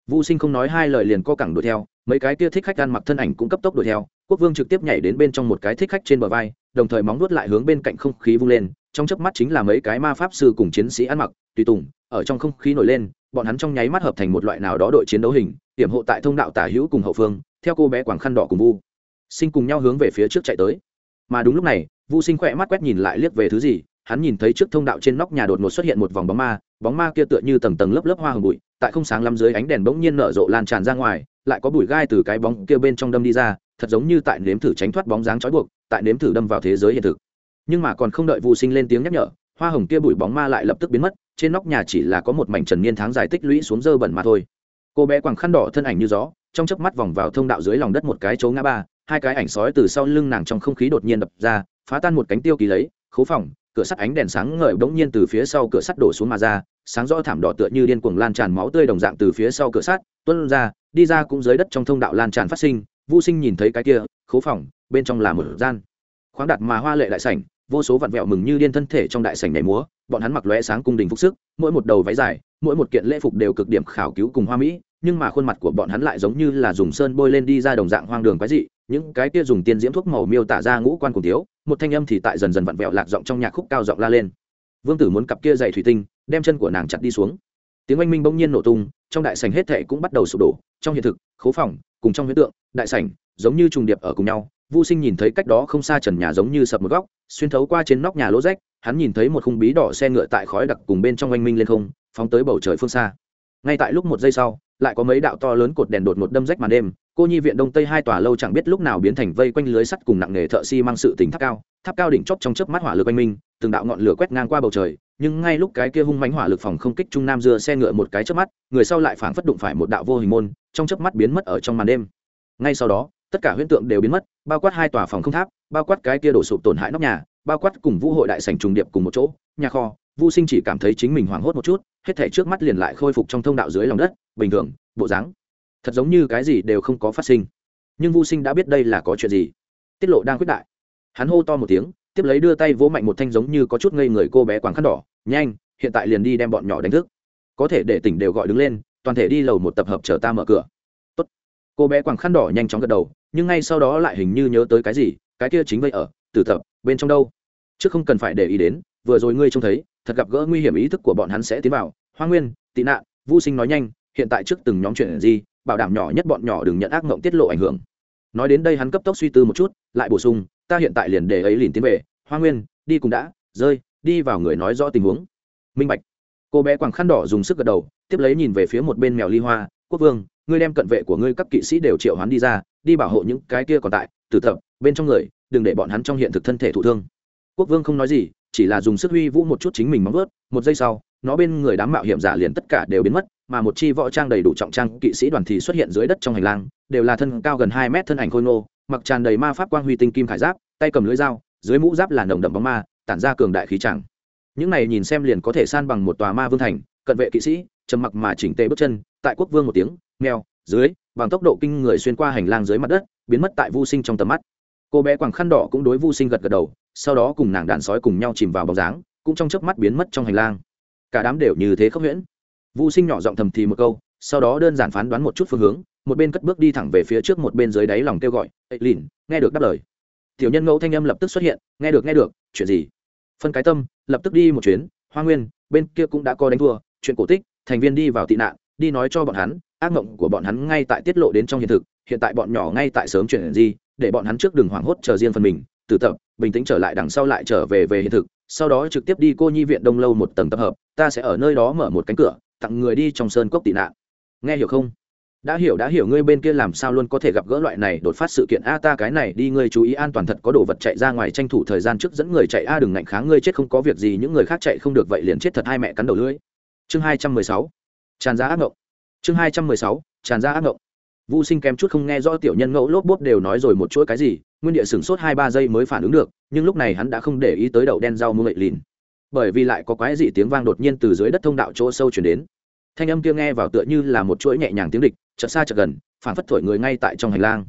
Vu Sinh không nói hai lời liền co cẳng đuổi theo, mấy cái kia thích khách ăn mặc thân ảnh cũng cấp tốc đuổi theo, Quốc Vương trực tiếp nhảy đến bên trong một cái thích khách trên bờ vai, đồng thời móng vuốt lại hướng bên cạnh không khí vung lên, trong chớp mắt chính là mấy cái ma pháp sư cùng chiến sĩ ăn mặc, tùy tùng, ở trong không khí nổi lên, bọn hắn trong nháy mắt hợp thành một loại nào đó đội chiến đấu hình, hiểm hộ tại thông đạo tả hữu cùng hậu phương, theo cô bé quảng khăn đỏ cùng Vu Sinh cùng nhau hướng về phía trước chạy tới. Mà đúng lúc này, Vu Sinh khỏe mắt quét nhìn lại liếc về thứ gì, hắn nhìn thấy trước thông đạo trên nóc nhà đột ngột xuất hiện một vòng bóng ma bóng ma kia tựa như tầng tầng lớp lớp hoa hồng bụi tại không sáng lắm dưới ánh đèn bỗng nhiên nở rộ lan tràn ra ngoài lại có bụi gai từ cái bóng kia bên trong đâm đi ra thật giống như tại nếm thử tránh thoát bóng dáng trói buộc tại nếm thử đâm vào thế giới hiện thực nhưng mà còn không đợi Vu sinh lên tiếng nhắc nhở hoa hồng kia bụi bóng ma lại lập tức biến mất trên nóc nhà chỉ là có một mảnh trần niên tháng dài tích lũy xuống dơ bẩn mà thôi. Cô bé quàng khăn đỏ thân ảnh như gió, trong chớp mắt vòng vào thông đạo dưới lòng đất một cái chỗ ngã ba, hai cái ảnh sói từ sau lưng nàng trong không khí đột nhiên đập ra, phá tan một cánh tiêu kỳ lấy, khố phòng cửa sắt ánh đèn sáng ngời bỗng nhiên từ phía sau cửa sắt đổ xuống mà ra, sáng rõ thảm đỏ tựa như điên cuồng lan tràn máu tươi đồng dạng từ phía sau cửa sắt, tuôn ra, đi ra cũng dưới đất trong thông đạo lan tràn phát sinh vô sinh nhìn thấy cái kia, khố phòng bên trong là một gian. Khoáng đặt mà hoa lệ đại sảnh vô số vặn vẹo mừng như điên thân thể trong đại sảnh nhảy múa bọn hắn mặc lóe sáng cung đình phục sức mỗi một đầu váy dài mỗi một kiện lễ phục đều cực điểm khảo cứu cùng hoa mỹ nhưng mà khuôn mặt của bọn hắn lại giống như là dùng sơn bôi lên đi ra đồng dạng hoang đường quái dị những cái kia dùng tiên diễm thuốc màu miêu tả ra ngũ quan cùng thiếu một thanh âm thì tại dần dần vặn vẹo lạc giọng trong nhạc khúc cao giọng la lên. Vương tử muốn cặp kia dày thủy tinh đem chân của nàng chặt đi xuống. Tiếng oanh minh bỗng nhiên nổ tung trong đại sảnh hết thệ cũng bắt đầu sụp đổ trong hiện thực khố phòng cùng trong huyễn tượng đại sảnh giống như trùng điệp ở cùng nhau Vu Sinh nhìn thấy cách đó không xa trần nhà giống như sập một góc, xuyên thấu qua trên nóc nhà lỗ rách, hắn nhìn thấy một khung bí đỏ xe ngựa tại khói đặc cùng bên trong oanh minh lên không, phóng tới bầu trời phương xa. Ngay tại lúc một giây sau, lại có mấy đạo to lớn cột đèn đột ngột đâm rách màn đêm, cô nhi viện đông tây hai tòa lâu chẳng biết lúc nào biến thành vây quanh lưới sắt cùng nặng nghề thợ xi si mang sự tỉnh tháp cao, tháp cao đỉnh chóp trong chớp mắt hỏa lực oanh minh, từng đạo ngọn lửa quét ngang qua bầu trời, nhưng ngay lúc cái kia hung mánh hỏa lực phòng không kích trung nam dưa xe ngựa một cái chớp mắt, người sau lại phảng phất đụng phải một đạo vô hình môn, trong chớp mắt biến mất ở trong màn đêm. Ngay sau đó, tất cả huyễn tượng đều biến mất, bao quát hai tòa phòng không tháp, bao quát cái kia đổ sụp tổn hại nóc nhà, bao quát cùng vũ hội đại sành trùng điệp cùng một chỗ, nhà kho, Vu sinh chỉ cảm thấy chính mình hoảng hốt một chút, hết thể trước mắt liền lại khôi phục trong thông đạo dưới lòng đất, bình thường, bộ dáng. Thật giống như cái gì đều không có phát sinh. Nhưng Vu sinh đã biết đây là có chuyện gì. Tiết lộ đang quyết đại. Hắn hô to một tiếng, tiếp lấy đưa tay vỗ mạnh một thanh giống như có chút ngây người cô bé quàng khăn đỏ, nhanh, hiện tại liền đi đem bọn nhỏ đánh thức. Có thể để tỉnh đều gọi đứng lên, toàn thể đi lầu một tập hợp chờ ta mở cửa. Tốt. cô bé quàng khăn đỏ nhanh chóng gật đầu nhưng ngay sau đó lại hình như nhớ tới cái gì, cái kia chính vậy ở, tử tập bên trong đâu? Chứ không cần phải để ý đến, vừa rồi ngươi trông thấy, thật gặp gỡ nguy hiểm ý thức của bọn hắn sẽ tiến vào. Hoa nguyên, tị nạn vô sinh nói nhanh, hiện tại trước từng nhóm chuyện gì, bảo đảm nhỏ nhất bọn nhỏ đừng nhận ác mộng tiết lộ ảnh hưởng. Nói đến đây hắn cấp tốc suy tư một chút, lại bổ sung, ta hiện tại liền để ấy liền tiến về. Hoa nguyên, đi cùng đã, rơi, đi vào người nói rõ tình huống. Minh bạch. Cô bé quàng khăn đỏ dùng sức gật đầu, tiếp lấy nhìn về phía một bên mèo ly hoa, quốc vương ngươi đem cận vệ của ngươi các kỵ sĩ đều triệu hoán đi ra, đi bảo hộ những cái kia còn tại, tử tập, bên trong người, đừng để bọn hắn trong hiện thực thân thể thụ thương quốc vương không nói gì, chỉ là dùng sức huy vũ một chút chính mình móng vớt một giây sau, nó bên người đám mạo hiểm giả liền tất cả đều biến mất, mà một chi võ trang đầy đủ trọng trang kỵ sĩ đoàn thì xuất hiện dưới đất trong hành lang, đều là thân cao gần hai mét thân ảnh khôi ngô, mặc tràn đầy ma pháp quang huy tinh kim khải giáp, tay cầm lưới dao, dưới mũ giáp là nồng đậm bóng ma, tản ra cường đại khí chẳng. những này nhìn xem liền có thể san bằng một tòa ma vương thành, cận vệ kỵ sĩ, trầm mặc mà chỉnh tề bước chân, tại quốc vương một tiếng mèo, dưới, bằng tốc độ kinh người xuyên qua hành lang dưới mặt đất, biến mất tại vô sinh trong tầm mắt. Cô bé quàng khăn đỏ cũng đối vô sinh gật gật đầu, sau đó cùng nàng đàn sói cùng nhau chìm vào bóng dáng, cũng trong chớp mắt biến mất trong hành lang. Cả đám đều như thế không huyễn. Vô sinh nhỏ giọng thầm thì một câu, sau đó đơn giản phán đoán một chút phương hướng, một bên cất bước đi thẳng về phía trước, một bên dưới đáy lòng kêu gọi ệ lìn, nghe được đáp lời. Tiểu nhân ngẫu thanh âm lập tức xuất hiện, nghe được nghe được, chuyện gì? Phân cái tâm, lập tức đi một chuyến, hoa nguyên, bên kia cũng đã có đánh thua chuyện cổ tích, thành viên đi vào tị nạn, đi nói cho bọn hắn ác mộng của bọn hắn ngay tại tiết lộ đến trong hiện thực, hiện tại bọn nhỏ ngay tại sớm chuyện gì để bọn hắn trước đừng hoảng hốt chờ riêng phần mình, từ tập, bình tĩnh trở lại đằng sau lại trở về về hiện thực, sau đó trực tiếp đi cô nhi viện đông lâu một tầng tập hợp, ta sẽ ở nơi đó mở một cánh cửa, tặng người đi trong sơn cốc tị nạn. Nghe hiểu không? Đã hiểu đã hiểu ngươi bên kia làm sao luôn có thể gặp gỡ loại này, đột phát sự kiện. A, ta cái này đi, ngươi chú ý an toàn thật, có đồ vật chạy ra ngoài tranh thủ thời gian trước dẫn người chạy. A, đừng ngạnh kháng ngươi, chết không có việc gì, những người khác chạy không được, vậy liền chết thật, hai mẹ cắn đầu lưỡi. Chương hai trăm mười sáu. Tràn ra ác mộng chương hai trăm mười sáu tràn ra ác ngộng Vu Sinh kém chút không nghe rõ tiểu nhân ngẫu lốp bốp đều nói rồi một chuỗi cái gì, nguyên địa sửng sốt hai ba giây mới phản ứng được, nhưng lúc này hắn đã không để ý tới đậu đen rau mua lệ lìn. Bởi vì lại có quái dị tiếng vang đột nhiên từ dưới đất thông đạo chỗ sâu truyền đến. Thanh âm kia nghe vào tựa như là một chuỗi nhẹ nhàng tiếng địch, chợt xa chợt gần, phản phất thổi người ngay tại trong hành lang.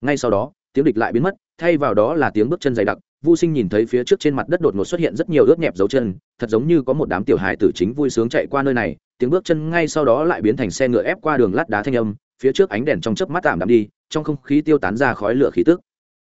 Ngay sau đó, tiếng địch lại biến mất, thay vào đó là tiếng bước chân dày đặc. Vu Sinh nhìn thấy phía trước trên mặt đất đột ngột xuất hiện rất nhiều ướt nhẹp dấu chân, thật giống như có một đám tiểu hài tử chính vui sướng chạy qua nơi này, tiếng bước chân ngay sau đó lại biến thành xe ngựa ép qua đường lát đá thanh âm, phía trước ánh đèn trong chớp mắt tạm đạm đi, trong không khí tiêu tán ra khói lửa khí tức.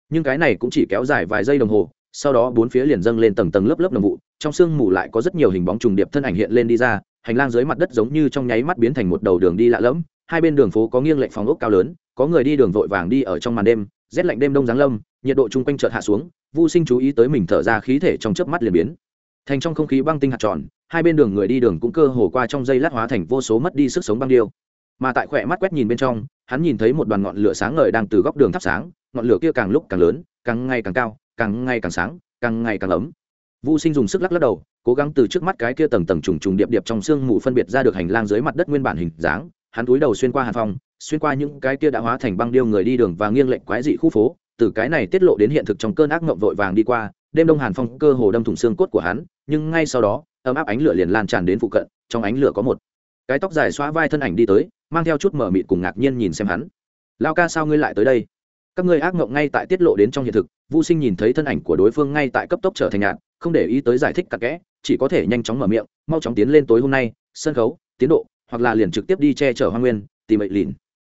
Nhưng cái này cũng chỉ kéo dài vài giây đồng hồ, sau đó bốn phía liền dâng lên tầng tầng lớp lớp đồng vụ, trong sương mù lại có rất nhiều hình bóng trùng điệp thân ảnh hiện lên đi ra, hành lang dưới mặt đất giống như trong nháy mắt biến thành một đầu đường đi lạ lẫm, hai bên đường phố có nghiêng lệch phòng ốc cao lớn, có người đi đường vội vàng đi ở trong màn đêm, rét lạnh đêm đông giáng lâm, nhiệt độ chung quanh chợt hạ xuống, vô sinh chú ý tới mình thở ra khí thể trong chớp mắt liền biến thành trong không khí băng tinh hạt tròn hai bên đường người đi đường cũng cơ hồ qua trong dây lát hóa thành vô số mất đi sức sống băng điêu. Mà tại khỏe mắt quét nhìn bên trong hắn nhìn thấy một đoàn ngọn lửa sáng ngời đang từ góc đường thắp sáng ngọn lửa kia càng lúc càng lớn càng ngày càng cao càng ngày càng sáng càng ngày càng ấm. Vu Sinh dùng sức lắc lắc đầu, cố gắng từ trước mắt cái kia tầng tầng trùng trùng điệp điệp trong xương mù phân biệt ra được hành lang dưới mặt đất nguyên bản hình dáng, hắn túi đầu xuyên qua hàn phong, xuyên qua những cái kia đã hóa thành băng điêu người đi đường và nghiêng lệnh quái dị khu phố, từ cái này tiết lộ đến hiện thực trong cơn ác mộng vội vàng đi qua, đêm đông hàn phong cơ hồ đâm thủng xương cốt của hắn, nhưng ngay sau đó, ấm áp ánh lửa liền lan tràn đến phụ cận, trong ánh lửa có một cái tóc dài xóa vai thân ảnh đi tới, mang theo chút mở mịt cùng ngạc nhiên nhìn xem hắn. "Lão ca sao ngươi lại tới đây?" Các ngươi ác mộng ngay tại tiết lộ đến trong hiện thực, Vu Sinh nhìn thấy thân ảnh của đối phương ngay tại cấp tốc trở thành nhạt, không để ý tới giải thích cặn kẽ chỉ có thể nhanh chóng mở miệng mau chóng tiến lên tối hôm nay sân khấu tiến độ hoặc là liền trực tiếp đi che chở hoa nguyên tìm mệnh lìn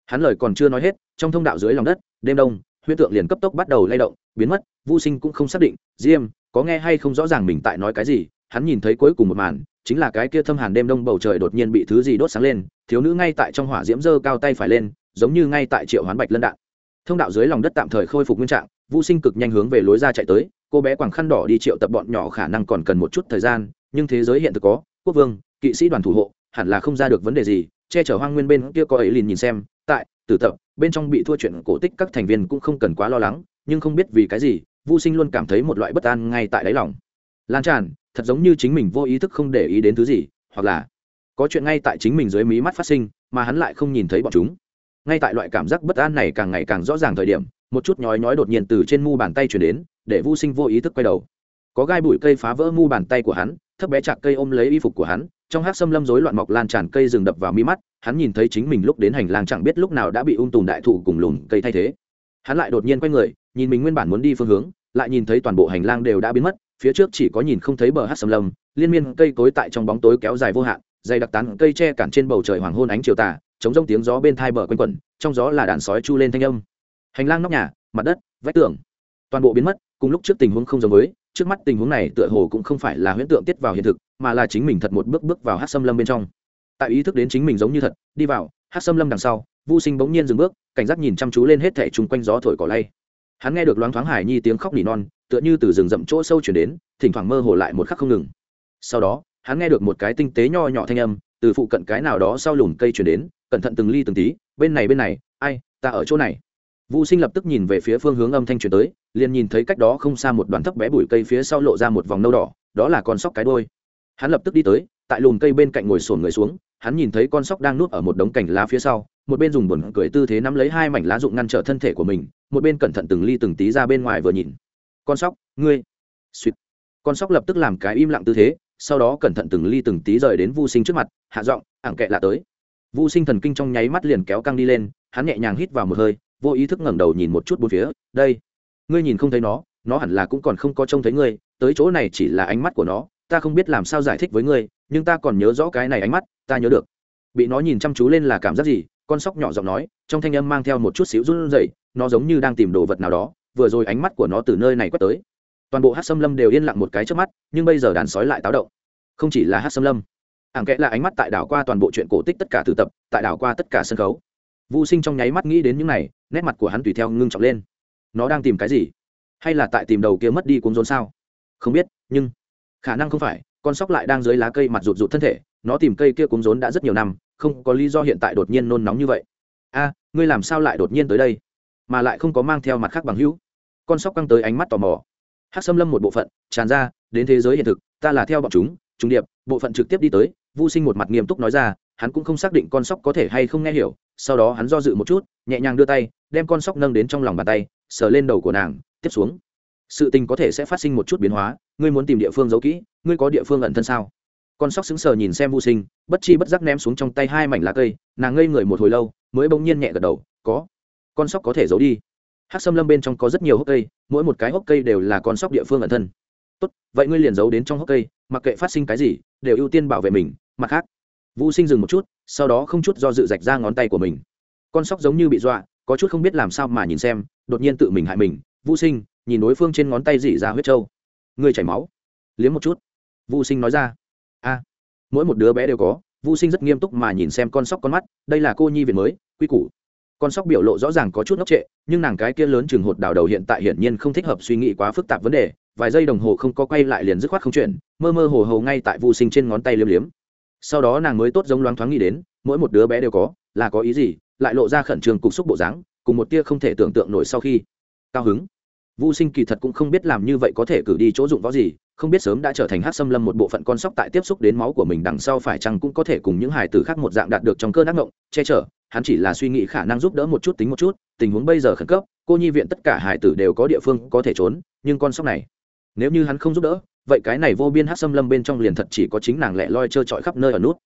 hắn lời còn chưa nói hết trong thông đạo dưới lòng đất đêm đông huyễn tượng liền cấp tốc bắt đầu lay động, biến mất vô sinh cũng không xác định, diêm, có nghe hay không rõ ràng mình tại nói cái gì, hắn nhìn thấy cuối cùng một màn, chính là cái kia thâm hàn đêm đông bầu trời đột nhiên bị thứ gì đốt sáng lên, thiếu nữ ngay tại trong hỏa diễm dơ cao tay phải lên, giống như ngay tại triệu hoán bạch lân đạn. Thông đạo dưới lòng đất tạm thời khôi phục nguyên trạng vô sinh cực nhanh hướng về lối ra chạy tới, cô bé quảng khăn đỏ đi triệu tập bọn nhỏ khả năng còn cần một chút thời gian, nhưng thế giới hiện thực có, quốc vương, kỵ sĩ đoàn thủ hộ, hẳn là không ra được vấn đề gì, che chở hoang nguyên bên kia có ấy liền nhìn xem tại, tử tập, bên trong bị thua chuyện cổ tích các thành viên cũng không cần quá lo lắng, nhưng không biết vì cái gì vô sinh luôn cảm thấy một loại bất an ngay tại đáy lòng. Lan tràn, thật giống như chính mình vô ý thức không để ý đến thứ gì, hoặc là có chuyện ngay tại chính mình dưới mí mắt phát sinh, mà hắn lại không nhìn thấy bọn chúng. Ngay tại loại cảm giác bất an này càng ngày càng rõ ràng thời điểm, một chút nhói nhói đột nhiên từ trên mu bàn tay chuyển đến, để vô sinh vô ý thức quay đầu. Có gai bụi cây phá vỡ mu bàn tay của hắn, thấp bé chạc cây ôm lấy y phục của hắn trong hát xâm lâm rối loạn mọc lan tràn cây rừng đập vào mi mắt, hắn nhìn thấy chính mình lúc đến hành lang chẳng biết lúc nào đã bị ung tùm đại thụ cùng lùm cây thay thế. Hắn lại đột nhiên quay người, nhìn mình nguyên bản muốn đi phương hướng, lại nhìn thấy toàn bộ hành lang đều đã biến mất, phía trước chỉ có nhìn không thấy bờ hát xâm lâm, liên miên cây cối tại trong bóng tối kéo dài vô hạn, dày đặc tán cây che cản trên bầu trời hoàng hôn ánh chiều tà, chống rông tiếng gió bên thai bờ quanh quẩn, trong gió là đàn sói chu lên thanh âm. Hành lang nóc nhà, mặt đất, vách tường, toàn bộ biến mất, cùng lúc trước tình huống không giống với trước mắt tình huống này tựa hồ cũng không phải là huyễn tượng tiết vào hiện thực mà là chính mình thật một bước bước vào hát xâm lâm bên trong. Tại ý thức đến chính mình giống như thật đi vào hát xâm lâm đằng sau vô sinh bỗng nhiên dừng bước cảnh giác nhìn chăm chú lên hết thẻ chung quanh gió thổi cỏ lay. Hắn nghe được loáng thoáng hải nhi tiếng khóc nỉ non tựa như từ rừng rậm chỗ sâu chuyển đến thỉnh thoảng mơ hồ lại một khắc không ngừng. Sau đó hắn nghe được một cái tinh tế nho nhỏ thanh âm từ phụ cận cái nào đó sau lùm cây chuyển đến cẩn thận từng ly từng tí bên này bên này ai ta ở chỗ này. Vu Sinh lập tức nhìn về phía phương hướng âm thanh truyền tới, liền nhìn thấy cách đó không xa một đoàn thấp bé bụi cây phía sau lộ ra một vòng nâu đỏ, đó là con sóc cái đuôi. Hắn lập tức đi tới, tại lùm cây bên cạnh ngồi xổm người xuống, hắn nhìn thấy con sóc đang nuốt ở một đống cành lá phía sau, một bên dùng buồn cười tư thế nắm lấy hai mảnh lá dụng ngăn trở thân thể của mình, một bên cẩn thận từng ly từng tí ra bên ngoài vừa nhìn. Con sóc, ngươi. Xuyệt. Con sóc lập tức làm cái im lặng tư thế, sau đó cẩn thận từng ly từng tí rời đến Vu Sinh trước mặt, hạ giọng, ảng kệ lạ tới. Vu Sinh thần kinh trong nháy mắt liền kéo căng đi lên, hắn nhẹ nhàng hít vào một hơi, vô ý thức ngẩng đầu nhìn một chút bốn phía đây ngươi nhìn không thấy nó nó hẳn là cũng còn không có trông thấy ngươi tới chỗ này chỉ là ánh mắt của nó ta không biết làm sao giải thích với ngươi nhưng ta còn nhớ rõ cái này ánh mắt ta nhớ được. Bị nó nhìn chăm chú lên là cảm giác gì? Con sóc nhỏ giọng nói trong thanh âm mang theo một chút xíu run rẩy nó giống như đang tìm đồ vật nào đó vừa rồi ánh mắt của nó từ nơi này quét tới. Toàn bộ hát xâm lâm đều yên lặng một cái trước mắt nhưng bây giờ đàn sói lại táo động. Không chỉ là hát xâm lâm ảng kẽ là ánh mắt tại đảo qua toàn bộ chuyện cổ tích tất cả từ tập tại đảo qua tất cả sân khấu. Vu Sinh trong nháy mắt nghĩ đến những này, nét mặt của hắn tùy theo ngưng trọng lên. Nó đang tìm cái gì? Hay là tại tìm đầu kia mất đi cuốn rốn sao? Không biết, nhưng khả năng không phải, con sóc lại đang dưới lá cây mặt rụt rụt thân thể, nó tìm cây kia cuốn rốn đã rất nhiều năm, không có lý do hiện tại đột nhiên nôn nóng như vậy. A, ngươi làm sao lại đột nhiên tới đây? Mà lại không có mang theo mặt khác bằng hữu. Con sóc căng tới ánh mắt tò mò. Hắc Sâm Lâm một bộ phận, tràn ra, đến thế giới hiện thực, ta là theo bọn chúng, chúng điệp, bộ phận trực tiếp đi tới, Vu Sinh một mặt nghiêm túc nói ra, hắn cũng không xác định con sóc có thể hay không nghe hiểu sau đó hắn do dự một chút nhẹ nhàng đưa tay đem con sóc nâng đến trong lòng bàn tay sờ lên đầu của nàng, tiếp xuống. Sự tình có thể sẽ phát sinh một chút biến hóa, ngươi muốn tìm địa phương giấu kỹ, ngươi có địa phương ẩn thân sao? Con sóc sững sờ nhìn xem vô sinh, bất chi bất giác ném xuống trong tay hai mảnh lá cây, nàng ngây người một hồi lâu, mới bỗng nhiên nhẹ gật đầu, có. Con sóc có thể giấu đi. Hát xâm lâm bên trong có rất nhiều hốc cây, mỗi một cái hốc cây đều là con sóc địa phương ẩn thân. Tốt, vậy ngươi liền giấu đến trong hốc cây, mặc kệ phát sinh cái gì, đều ưu tiên bảo vệ mình, mặt khác. Vô sinh dừng một chút, sau đó không chút do dự rạch ra ngón tay của mình. Con sóc giống như bị dọa, có chút không biết làm sao mà nhìn xem đột nhiên tự mình hại mình vũ sinh, nhìn đối phương trên ngón tay dỉ ra dạ huyết trâu. Người chảy máu. Liếm một chút. Vũ sinh nói ra. A. Mỗi một đứa bé đều có vũ sinh rất nghiêm túc mà nhìn xem con sóc con mắt, đây là cô nhi viện mới, quy củ. Con sóc biểu lộ rõ ràng có chút ngốc trệ, nhưng nàng cái kia lớn chừng hột đào đầu hiện tại hiển nhiên không thích hợp suy nghĩ quá phức tạp vấn đề, vài giây đồng hồ không có quay lại liền dứt khoát không chuyển mơ mơ hồ hồ ngay tại vô sinh trên ngón tay liếm liếm. Sau đó nàng mới tốt giống loáng thoáng nghĩ đến, mỗi một đứa bé đều có, là có ý gì lại lộ ra khẩn trương cục xúc bộ dáng, cùng một tia không thể tưởng tượng nổi sau khi. Cao hứng. Vô sinh kỳ thật cũng không biết làm như vậy có thể cử đi chỗ dụng võ gì, không biết sớm đã trở thành hát xâm lâm một bộ phận con sóc tại tiếp xúc đến máu của mình đằng sau phải chăng cũng có thể cùng những hài tử khác một dạng đạt được trong cơn ác ngộng che chở, hắn chỉ là suy nghĩ khả năng giúp đỡ một chút tính một chút, tình huống bây giờ khẩn cấp, cô nhi viện tất cả hài tử đều có địa phương có thể trốn, nhưng con sóc này, nếu như hắn không giúp đỡ, vậy cái này vô biên hát xâm lâm bên trong liền thật chỉ có chính nàng lẻ loi trơ trọi khắp nơi ở nút.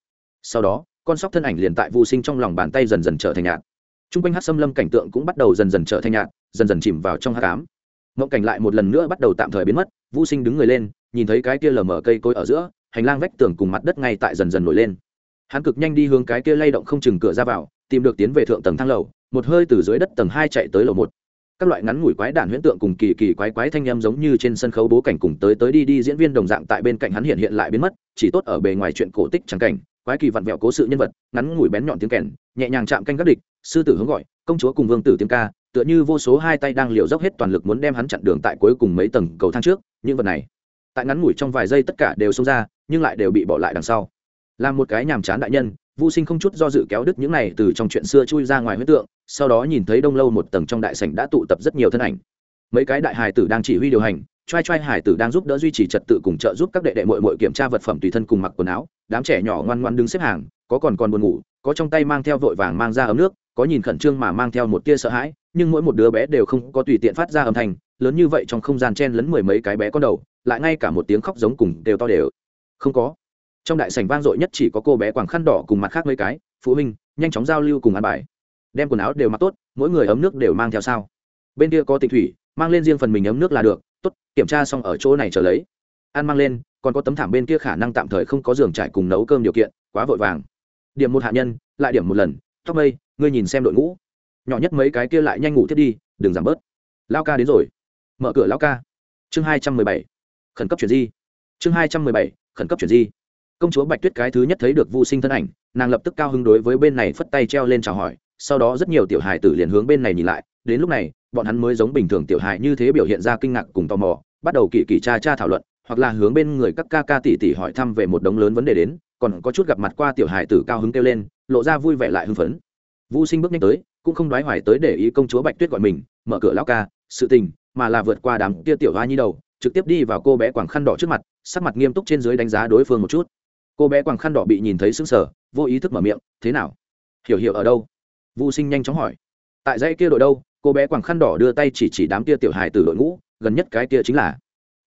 Sau đó con sóc thân ảnh liền tại vô sinh trong lòng bàn tay dần dần trở thành nhạt. T r u n g quanh hát xâm lâm cảnh tượng cũng bắt đầu dần dần trở thành nhạt, dần dần chìm vào trong hát cám ngộng cảnh lại một lần nữa bắt đầu tạm thời biến mất vô sinh đứng người lên, nhìn thấy cái kia lờ mở cây cối ở giữa, hành lang vách tường cùng mặt đất ngay tại dần dần nổi lên. Hắn cực nhanh đi hướng cái kia lay động không chừng cửa ra vào, tìm được tiến về thượng tầng thang lầu, một hơi từ dưới đất tầng hai chạy tới lầu một. Các loại ngắn ngủi quái đản huyễn tượng cùng kỳ kỳ quái quái thanh âm giống như trên sân khấu bố cảnh cùng tới tới đi đi diễn viên đồng dạng tại bên cạnh hắn hiện hiện lại biến mất, chỉ tốt ở bề ngoài chuyện cổ tích trắng cảnh quái kỳ vặn vẹo cố sự nhân vật, ngắn ngủi bén nhọn tiếng kèn, nhẹ nhàng chạm canh các địch, sư tử hướng gọi, công chúa cùng vương tử tiếng ca, tựa như vô số hai tay đang liều dốc hết toàn lực muốn đem hắn chặn đường tại cuối cùng mấy tầng cầu thang trước, những vật này, tại ngắn ngủi trong vài giây tất cả đều xông ra, nhưng lại đều bị bỏ lại đằng sau. Là một cái nhàm chán đại nhân vô sinh không chút do dự kéo đứt những này từ trong chuyện xưa chui ra ngoài huyết tượng, sau đó nhìn thấy đông lâu một tầng trong đại sảnh đã tụ tập rất nhiều thân ảnh. Mấy cái đại hài tử đang chỉ huy điều hành trai trai hải tử đang giúp đỡ duy trì trật tự cùng trợ giúp các đệ đệ mội mội kiểm tra vật phẩm tùy thân cùng mặc quần áo. Đám trẻ nhỏ ngoan ngoan đứng xếp hàng, có còn còn buồn ngủ, có trong tay mang theo vội vàng mang ra ấm nước, có nhìn khẩn trương mà mang theo một tia sợ hãi, nhưng mỗi một đứa bé đều không có tùy tiện phát ra âm thanh, lớn như vậy trong không gian chen lấn mười mấy cái bé con đầu, lại ngay cả một tiếng khóc giống cùng đều to đều. Không có. Trong đại sảnh vang dội nhất chỉ có cô bé quàng khăn đỏ cùng mặt khác mấy cái, phụ huynh, nhanh chóng giao lưu cùng ăn bài. Đem quần áo đều mặc tốt, mỗi người ấm nước đều mang theo sao. Bên kia có tịch thủy, mang lên riêng phần mình ấm nước là được tốt, kiểm tra xong ở chỗ này trở lấy. Ăn mang lên, còn có tấm thảm bên kia khả năng tạm thời không có giường trải cùng nấu cơm điều kiện, quá vội vàng. Điểm một hạ nhân, lại điểm một lần. Tóc mây, ngươi nhìn xem đội ngũ. Nhỏ nhất mấy cái kia lại nhanh ngủ thiết đi, đừng giảm bớt. Lao ca đến rồi. Mở cửa lao ca. Chương hai trăm mười bảy. Khẩn cấp chuyển di. Chương hai trăm mười bảy, khẩn cấp chuyển di. Công chúa bạch tuyết cái thứ nhất thấy được vô sinh thân ảnh, nàng lập tức cao hứng đối với bên này phất tay treo lên chào hỏi, sau đó rất nhiều tiểu hài tử liền hướng bên này nhìn lại, đến lúc này bọn hắn mới giống bình thường tiểu hài như thế biểu hiện ra kinh ngạc cùng tò mò, bắt đầu kỳ kỳ cha cha thảo luận, hoặc là hướng bên người các ca ca tỷ tỷ hỏi thăm về một đống lớn vấn đề đến, còn có chút gặp mặt qua tiểu hài tử cao hứng kêu lên, lộ ra vui vẻ lại hưng phấn. Vũ sinh bước nhanh tới, cũng không đoái hoài tới để ý công chúa bạch tuyết gọi mình, mở cửa lão ca, sự tình, mà là vượt qua đám kia tiểu hoa nhi đầu, trực tiếp đi vào cô bé quàng khăn đỏ trước mặt, sắc mặt nghiêm túc trên dưới đánh giá đối phương một chút. Cô bé quàng khăn đỏ bị nhìn thấy sững sờ, vô ý thức mở miệng, thế nào? Hiểu hiểu ở đâu? Vũ sinh nhanh chóng hỏi. Tại dãy kia đội đâu? Cô bé quàng khăn đỏ đưa tay chỉ chỉ đám kia tiểu hài từ đội ngũ, gần nhất cái kia chính là.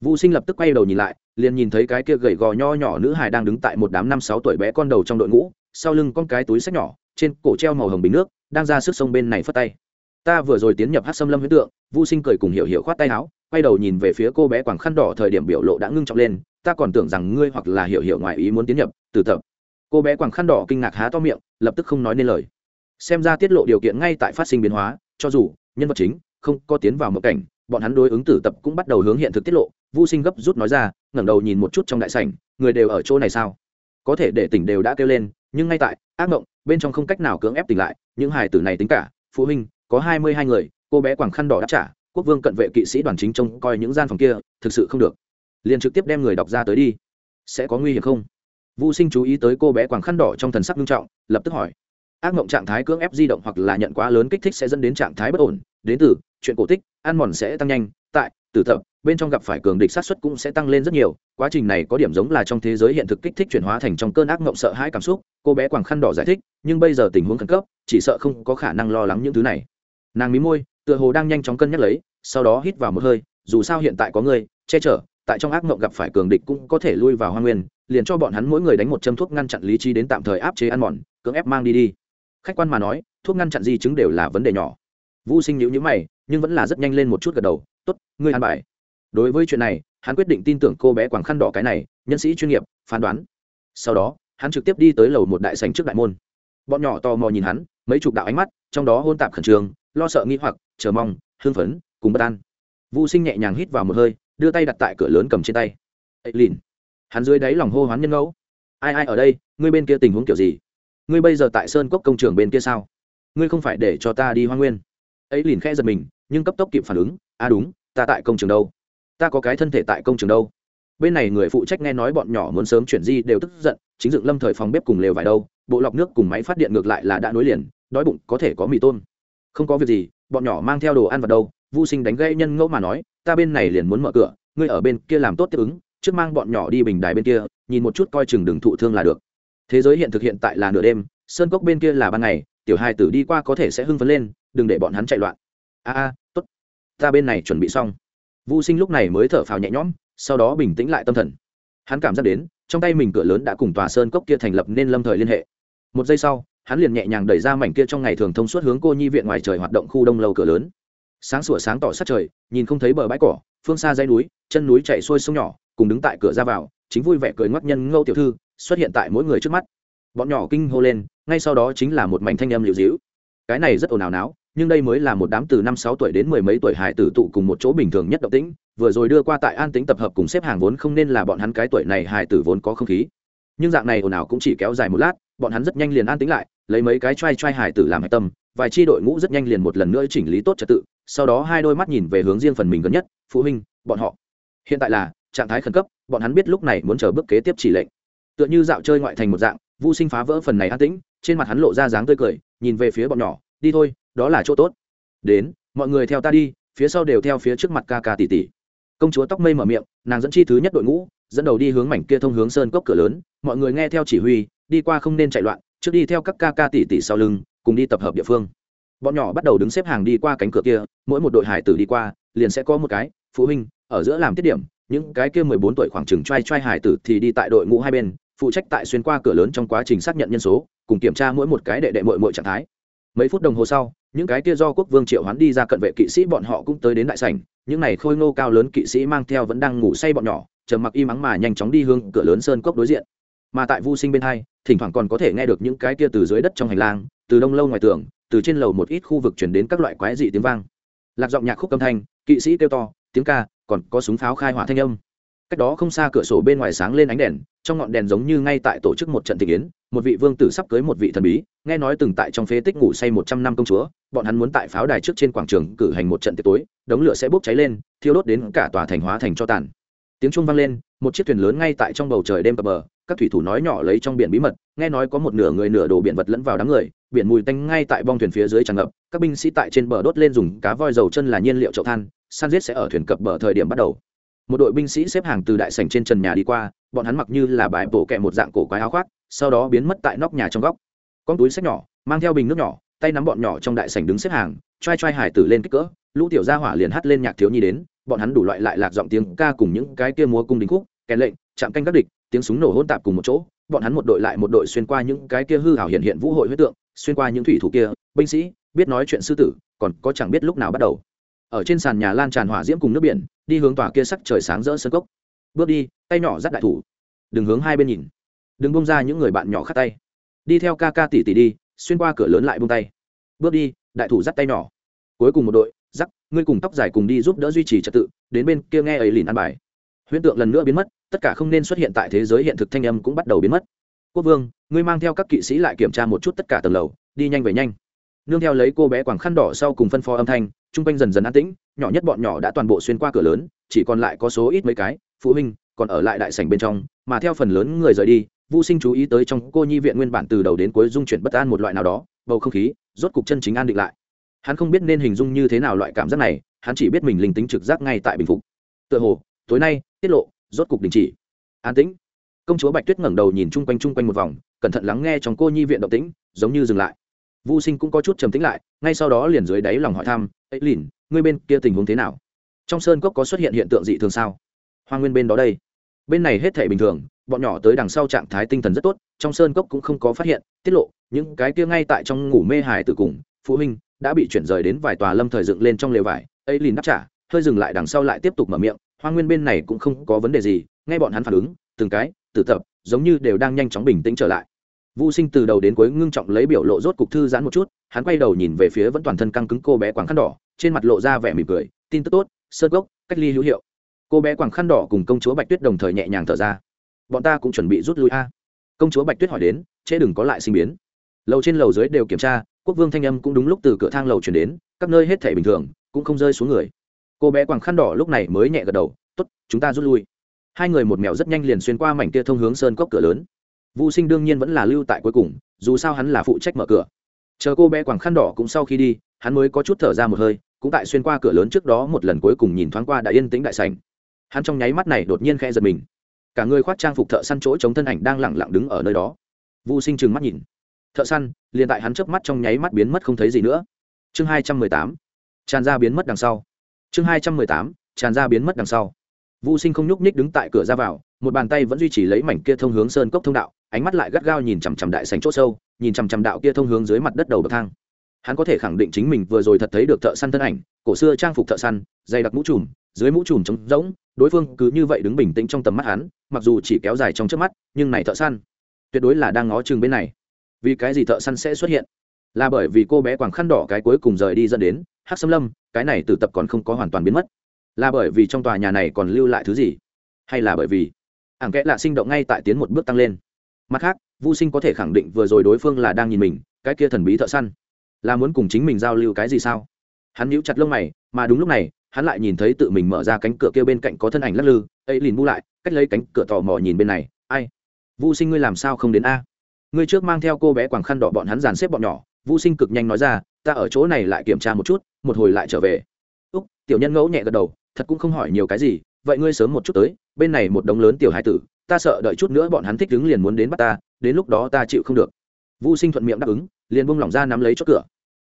Vũ sinh lập tức quay đầu nhìn lại, liền nhìn thấy cái kia gầy gò nho nhỏ nữ hài đang đứng tại một đám năm sáu tuổi bé con đầu trong đội ngũ, sau lưng con cái túi sách nhỏ, trên cổ treo màu hồng bình nước, đang ra sức sông bên này phất tay. Ta vừa rồi tiến nhập hát xâm lâm huyết tượng, vũ sinh cười cùng hiểu hiểu khoát tay áo, quay đầu nhìn về phía cô bé quàng khăn đỏ thời điểm biểu lộ đã ngưng trọng lên, ta còn tưởng rằng ngươi hoặc là hiểu hiểu ngoài ý muốn tiến nhập, từ tập. Cô bé quàng khăn đỏ kinh ngạc há to miệng, lập tức không nói nên lời. Xem ra tiết lộ điều kiện ngay tại phát sinh biến hóa, cho dù nhân vật chính, không có tiến vào một cảnh, bọn hắn đối ứng tử tập cũng bắt đầu hướng hiện thực tiết lộ. Vô sinh gấp rút nói ra, ngẩng đầu nhìn một chút trong đại sảnh, người đều ở chỗ này sao? Có thể để tỉnh đều đã kêu lên, nhưng ngay tại, ác mộng, bên trong không cách nào cưỡng ép tỉnh lại, những hài tử này tính cả, phụ huynh, có hai mươi hai người, cô bé quàng khăn đỏ đáp trả, quốc vương cận vệ kỵ sĩ đoàn chính trông coi những gian phòng kia, thực sự không được. Liền trực tiếp đem người đọc ra tới đi. Sẽ có nguy hiểm không? Vô sinh chú ý tới cô bé quàng khăn đỏ trong thần sắc nghiêm trọng, lập tức hỏi ác mộng trạng thái cưỡng ép di động hoặc là nhận quá lớn kích thích sẽ dẫn đến trạng thái bất ổn. Đến từ, chuyện cổ tích, ăn mòn sẽ tăng nhanh. Tại, tử tập, bên trong gặp phải cường địch sát xuất cũng sẽ tăng lên rất nhiều. Quá trình này có điểm giống là trong thế giới hiện thực kích thích chuyển hóa thành trong cơn ác mộng sợ hãi cảm xúc. Cô bé quàng khăn đỏ giải thích, nhưng bây giờ tình huống khẩn cấp, chỉ sợ không có khả năng lo lắng những thứ này. Nàng mí môi, tựa hồ đang nhanh chóng cân nhắc lấy, sau đó hít vào một hơi, dù sao hiện tại có người, che chở, tại trong ác mộng gặp phải cường địch cũng có thể lui vào hoa nguyên, liền cho bọn hắn mỗi người đánh một châm thuốc ngăn chặn lý trí đến tạm thời áp chế ăn mòn, cưỡng ép mang đi đi khách quan mà nói, thuốc ngăn chặn di chứng đều là vấn đề nhỏ. Vô sinh nhữ nhữ mày, nhưng vẫn là rất nhanh lên một chút gật đầu t ố t ngươi an bài. Đối với chuyện này, hắn quyết định tin tưởng cô bé quảng khăn đỏ cái này, nhân sĩ chuyên nghiệp, phán đoán. Sau đó, hắn trực tiếp đi tới lầu một đại sành trước đại môn. Bọn nhỏ tò mò nhìn hắn, mấy chục đạo ánh mắt, trong đó hôn tạp khẩn trương, lo sợ nghi hoặc, chờ mong, hưng phấn, cùng bất an. Vô sinh nhẹ nhàng hít vào một hơi, đưa tay đặt tại cửa lớn cầm trên tay. Ấy lìn. Hắn dưới đáy lòng hô hoán nhân ngẫu. Ai ai ở đây, ngươi bên kia tình huống kiểu gì? Ngươi bây giờ tại sơn cốc công trường bên kia sao? Ngươi không phải để cho ta đi hoa nguyên. Ấy liền khe giật mình, nhưng cấp tốc kịp phản ứng à đúng, ta tại công trường đâu? Ta có cái thân thể tại công trường đâu? Bên này người phụ trách nghe nói bọn nhỏ muốn sớm chuyển di đều tức giận, chính dựng lâm thời phòng bếp cùng lều vải đâu, bộ lọc nước cùng máy phát điện ngược lại là đã nối liền, đói bụng có thể có mì tôm. Không có việc gì, bọn nhỏ mang theo đồ ăn vào đâu vô sinh đánh gây nhân ngẫu mà nói, ta bên này liền muốn mở cửa, ngươi ở bên kia làm tốt tiếp ứng, trước mang bọn nhỏ đi bình đài bên kia, nhìn một chút coi chừng đừng thụ thương là được thế giới hiện thực hiện tại là nửa đêm, sơn cốc bên kia là ban ngày, tiểu hai tử đi qua có thể sẽ hưng phấn lên, đừng để bọn hắn chạy loạn. A a, tốt. Ta bên này chuẩn bị xong. Vô sinh lúc này mới thở phào nhẹ nhõm, sau đó bình tĩnh lại tâm thần. Hắn cảm giác đến, trong tay mình cửa lớn đã cùng tòa sơn cốc kia thành lập nên lâm thời liên hệ. Một giây sau, hắn liền nhẹ nhàng đẩy ra mảnh kia trong ngày thường thông suốt hướng cô nhi viện ngoài trời hoạt động khu đông lâu cửa lớn. Sáng sủa sáng tỏ sát trời, nhìn không thấy bờ bãi cỏ, phương xa dãy núi, chân núi chạy xuôi sông nhỏ, cùng đứng tại cửa ra vào chính vui vẻ cười ngoắc nhân ngâu tiểu thư xuất hiện tại mỗi người trước mắt. Bọn nhỏ kinh hô lên, ngay sau đó chính là một mảnh thanh âm liều dĩu cái này rất ồn ào náo, nhưng đây mới là một đám từ năm sáu tuổi đến mười mấy tuổi hải tử tụ cùng một chỗ bình thường nhất động tĩnh, vừa rồi đưa qua tại an tính tập hợp cùng xếp hàng vốn không nên là bọn hắn cái tuổi này hải tử vốn có không khí. Nhưng dạng này ồn ào cũng chỉ kéo dài một lát, bọn hắn rất nhanh liền an tính lại, lấy mấy cái t r a i t r a i hải tử làm hạch tâm, vài tri đội ngũ rất nhanh liền một lần nữa chỉnh lý tốt trật tự, sau đó hai đôi mắt nhìn về hướng riêng phần mình gần nhất, phụ huynh, bọn họ. Hiện tại là trạng thái khẩn cấp bọn hắn biết lúc này muốn chờ bước kế tiếp chỉ lệnh. Tựa như dạo chơi ngoại thành một dạng vô sinh phá vỡ phần này an tĩnh, trên mặt hắn lộ ra dáng tươi cười, nhìn về phía bọn nhỏ, đi thôi, đó là chỗ tốt. Đến, mọi người theo ta đi, phía sau đều theo phía trước mặt ca ca tỷ tỷ. Công chúa tóc mây mở miệng, nàng dẫn chi thứ nhất đội ngũ, dẫn đầu đi hướng mảnh kia thông hướng sơn cốc cửa lớn, mọi người nghe theo chỉ huy, đi qua không nên chạy loạn, trước đi theo các ca ca tỷ tỷ sau lưng, cùng đi tập hợp địa phương. Bọn nhỏ bắt đầu đứng xếp hàng đi qua cánh cửa kia, mỗi một đội hải tử đi qua, liền sẽ có một cái, phụ huynh, ở giữa làm tiết điểm những cái kia mười bốn tuổi khoảng chừng trai trai hải tử thì đi tại đội ngũ hai bên, phụ trách tại xuyên qua cửa lớn trong quá trình xác nhận nhân số, cùng kiểm tra mỗi một cái đệ đệ mội mội trạng thái. Mấy phút đồng hồ sau, những cái kia do quốc vương triệu hoán đi ra cận vệ kỵ sĩ bọn họ cũng tới đến đại sảnh. Những này khôi ngô cao lớn kỵ sĩ mang theo vẫn đang ngủ say bọn nhỏ, trầm mặc im mắng mà nhanh chóng đi hướng cửa lớn sơn cốc đối diện. Mà tại vu sinh bên hai, thỉnh thoảng còn có thể nghe được những cái kia từ dưới đất trong hành lang, từ đông lâu ngoài tường, từ trên lầu một ít khu vực chuyển đến các loại quái dị tiếng vang. Lạc giọng nhạc khúc âm thanh, kỵ sĩ kêu to, tiếng ca còn có súng pháo khai hỏa thanh âm. Cách đó không xa cửa sổ bên ngoài sáng lên ánh đèn, trong ngọn đèn giống như ngay tại tổ chức một trận thị yến, một vị vương tử sắp cưới một vị thần bí, nghe nói từng tại trong phế tích ngủ say một trăm năm công chúa, bọn hắn muốn tại pháo đài trước trên quảng trường cử hành một trận tiệc tối, đống lửa sẽ bốc cháy lên, thiêu đốt đến cả tòa thành hóa thành cho tàn. Tiếng chuông vang lên, một chiếc thuyền lớn ngay tại trong bầu trời đêm cập bờ, các thủy thủ nói nhỏ lấy trong biển bí mật, nghe nói có một nửa người nửa đồ biển vật lẫn vào đám người, biển mùi tanh ngay tại bong thuyền phía dưới tràn ngập, các binh sĩ tại trên bờ đốt lên dùng cá voi dầu chân là nhiên liệu chậu than san giết sẽ ở thuyền cập bờ thời điểm bắt đầu. Một đội binh sĩ xếp hàng từ đại sảnh trên trần nhà đi qua, bọn hắn mặc như là bài bổ kẹ một dạng cổ quái áo khoác, sau đó biến mất tại nóc nhà trong góc. Con túi sách nhỏ, mang theo bình nước nhỏ, tay nắm bọn nhỏ trong đại sảnh đứng xếp hàng, trai trai hải tử lên kích cỡ, lũ tiểu gia hỏa liền hát lên nhạc thiếu nhi đến, bọn hắn đủ loại lại lạc giọng tiếng ca cùng những cái kia múa cung đình khúc, kèn lệnh, chạm canh các địch, tiếng súng nổ hỗn tạp cùng một chỗ, bọn hắn một đội lại một đội xuyên qua những cái kia hư hảo hiện hiện vũ hội huyết tượng, xuyên qua những thủy thủ kia, binh sĩ, biết nói chuyện sư tử, còn có chẳng biết lúc nào bắt đầu ở trên sàn nhà lan tràn hỏa diễm cùng nước biển, đi hướng tòa kia sắc trời sáng rỡ sân cốc. Bước đi, tay nhỏ dắt đại thủ. Đừng hướng hai bên nhìn. Đừng bông ra những người bạn nhỏ khát tay. Đi theo ca ca tỉ tỉ đi, xuyên qua cửa lớn lại bông tay. Bước đi, đại thủ dắt tay nhỏ. Cuối cùng một đội, dắt, ngươi cùng tóc dài cùng đi giúp đỡ duy trì trật tự, đến bên kia nghe ấy lìn ăn bài. Huyễn tượng lần nữa biến mất, tất cả không nên xuất hiện tại thế giới hiện thực thanh âm cũng bắt đầu biến mất. Quốc vương, ngươi mang theo các kỵ sĩ lại kiểm tra một chút tất cả tầng lầu, đi nhanh về nhanh. Nương theo lấy cô bé quảng khăn đỏ sau cùng phân phó âm thanh chung quanh dần dần an tĩnh, nhỏ nhất bọn nhỏ đã toàn bộ xuyên qua cửa lớn, chỉ còn lại có số ít mấy cái, phụ huynh, còn ở lại đại sảnh bên trong, mà theo phần lớn người rời đi vô sinh chú ý tới trong cô nhi viện nguyên bản từ đầu đến cuối dung chuyển bất an một loại nào đó, bầu không khí, rốt cục chân chính an định lại. Hắn không biết nên hình dung như thế nào loại cảm giác này, hắn chỉ biết mình linh tính trực giác ngay tại bình phục. Tựa hồ, tối nay, tiết lộ, rốt cục đình chỉ. An tĩnh. Công chúa bạch tuyết ngẩng đầu nhìn chung quanh chung quanh một vòng, cẩn thận lắng nghe trong cô nhi viện động tĩnh, giống như dừng lại vô sinh cũng có chút trầm tĩnh lại, ngay sau đó liền dưới đáy lòng hỏi thăm, ấy lìn, ngươi bên kia tình huống thế nào? Trong sơn cốc có xuất hiện hiện tượng dị thường sao? Hoa nguyên bên đó đây. Bên này hết thể bình thường, bọn nhỏ tới đằng sau trạng thái tinh thần rất tốt, trong sơn cốc cũng không có phát hiện, tiết lộ, những cái kia ngay tại trong ngủ mê hài tử cùng phụ huynh đã bị chuyển rời đến vài tòa lâm thời dựng lên trong lều vải, ấy lìn đáp trả, hơi dừng lại đằng sau lại tiếp tục mở miệng, hoa nguyên bên này cũng không có vấn đề gì ngay bọn hắn phản ứng, từng cái tự tập, giống như đều đang nhanh chóng bình tĩnh trở lại. Vu Sinh từ đầu đến cuối ngưng trọng lấy biểu lộ rốt cục thư giãn một chút, hắn quay đầu nhìn về phía vẫn toàn thân căng cứng cô bé quàng khăn đỏ, trên mặt lộ ra vẻ mỉm cười, tin tức tốt, sơn gốc, cách ly hữu hiệu. Cô bé quàng khăn đỏ cùng công chúa Bạch Tuyết đồng thời nhẹ nhàng thở ra. Bọn ta cũng chuẩn bị rút lui a. Công chúa Bạch Tuyết hỏi đến, chế đừng có lại sinh biến. Lầu trên lầu dưới đều kiểm tra, quốc vương thanh âm cũng đúng lúc từ cửa thang lầu truyền đến, các nơi hết thảy bình thường, cũng không rơi xuống người. Cô bé quàng khăn đỏ lúc này mới nhẹ gật đầu, tốt chúng ta rút lui hai người một mèo rất nhanh liền xuyên qua mảnh kia thông hướng sơn cốc cửa lớn vũ sinh đương nhiên vẫn là lưu tại cuối cùng, dù sao hắn là phụ trách mở cửa. Chờ cô bé quàng khăn đỏ cũng sau khi đi, hắn mới có chút thở ra một hơi, cũng tại xuyên qua cửa lớn trước đó một lần cuối cùng nhìn thoáng qua đã yên tĩnh đại sành hắn trong nháy mắt này đột nhiên khẽ giật mình. Cả người khoác trang phục thợ săn chỗ chống thân ảnh đang lẳng lặng đứng ở nơi đó. Vũ sinh trừng mắt nhìn. Thợ săn, liền tại hắn chớp mắt trong nháy mắt biến mất không thấy gì nữa. Chương hai trăm mười tám. Tràn ra biến mất đằng sau. Chương hai trăm mười tám, tràn ra biến mất đằng sau. Vũ sinh không nhúc nhích đứng tại cửa ra vào, một bàn tay vẫn duy trì lấy mảnh kia thông hướng sơn cốc thông đạo ánh mắt lại gắt gao nhìn chằm chằm đại sành chỗ sâu, nhìn chằm chằm đạo kia thông hướng dưới mặt đất đầu bậc thang. Hắn có thể khẳng định chính mình vừa rồi thật thấy được thợ săn thân ảnh, cổ xưa trang phục thợ săn, dày đặc mũ trùm, dưới mũ trùm trống rỗng, đối phương cứ như vậy đứng bình tĩnh trong tầm mắt hắn, mặc dù chỉ kéo dài trong trước mắt, nhưng này thợ săn, tuyệt đối là đang ngó chừng bên này. Vì cái gì thợ săn sẽ xuất hiện? Là bởi vì cô bé quàng khăn đỏ cái cuối cùng rời đi dẫn đến, hắc xâm lâm, cái này từ tập còn không có hoàn toàn biến mất. Là bởi vì trong tòa nhà này còn lưu lại thứ gì? Hay là bởi vì, ảng kẽ lạ sinh động ngay tại tiến một bước tăng lên mặt khác vô sinh có thể khẳng định vừa rồi đối phương là đang nhìn mình, cái kia thần bí thợ săn, là muốn cùng chính mình giao lưu cái gì sao? Hắn nhíu chặt lông mày, mà đúng lúc này, hắn lại nhìn thấy tự mình mở ra cánh cửa kia bên cạnh có thân ảnh lắc lư, ấy liền bu lại, cách lấy cánh cửa tò mò nhìn bên này, ai? Vô sinh ngươi làm sao không đến a? Ngươi trước mang theo cô bé quàng khăn đỏ bọn hắn dàn xếp bọn nhỏ. Vô sinh cực nhanh nói ra, ta ở chỗ này lại kiểm tra một chút, một hồi lại trở về. Úc, tiểu nhân ngẫu nhẹ gật đầu, thật cũng không hỏi nhiều cái gì, vậy ngươi sớm một chút tới, bên này một đống lớn tiểu hai tử ta sợ đợi chút nữa bọn hắn thích đứng liền muốn đến bắt ta, đến lúc đó ta chịu không được. Vũ sinh thuận miệng đáp ứng, liền buông lỏng ra nắm lấy chốt cửa.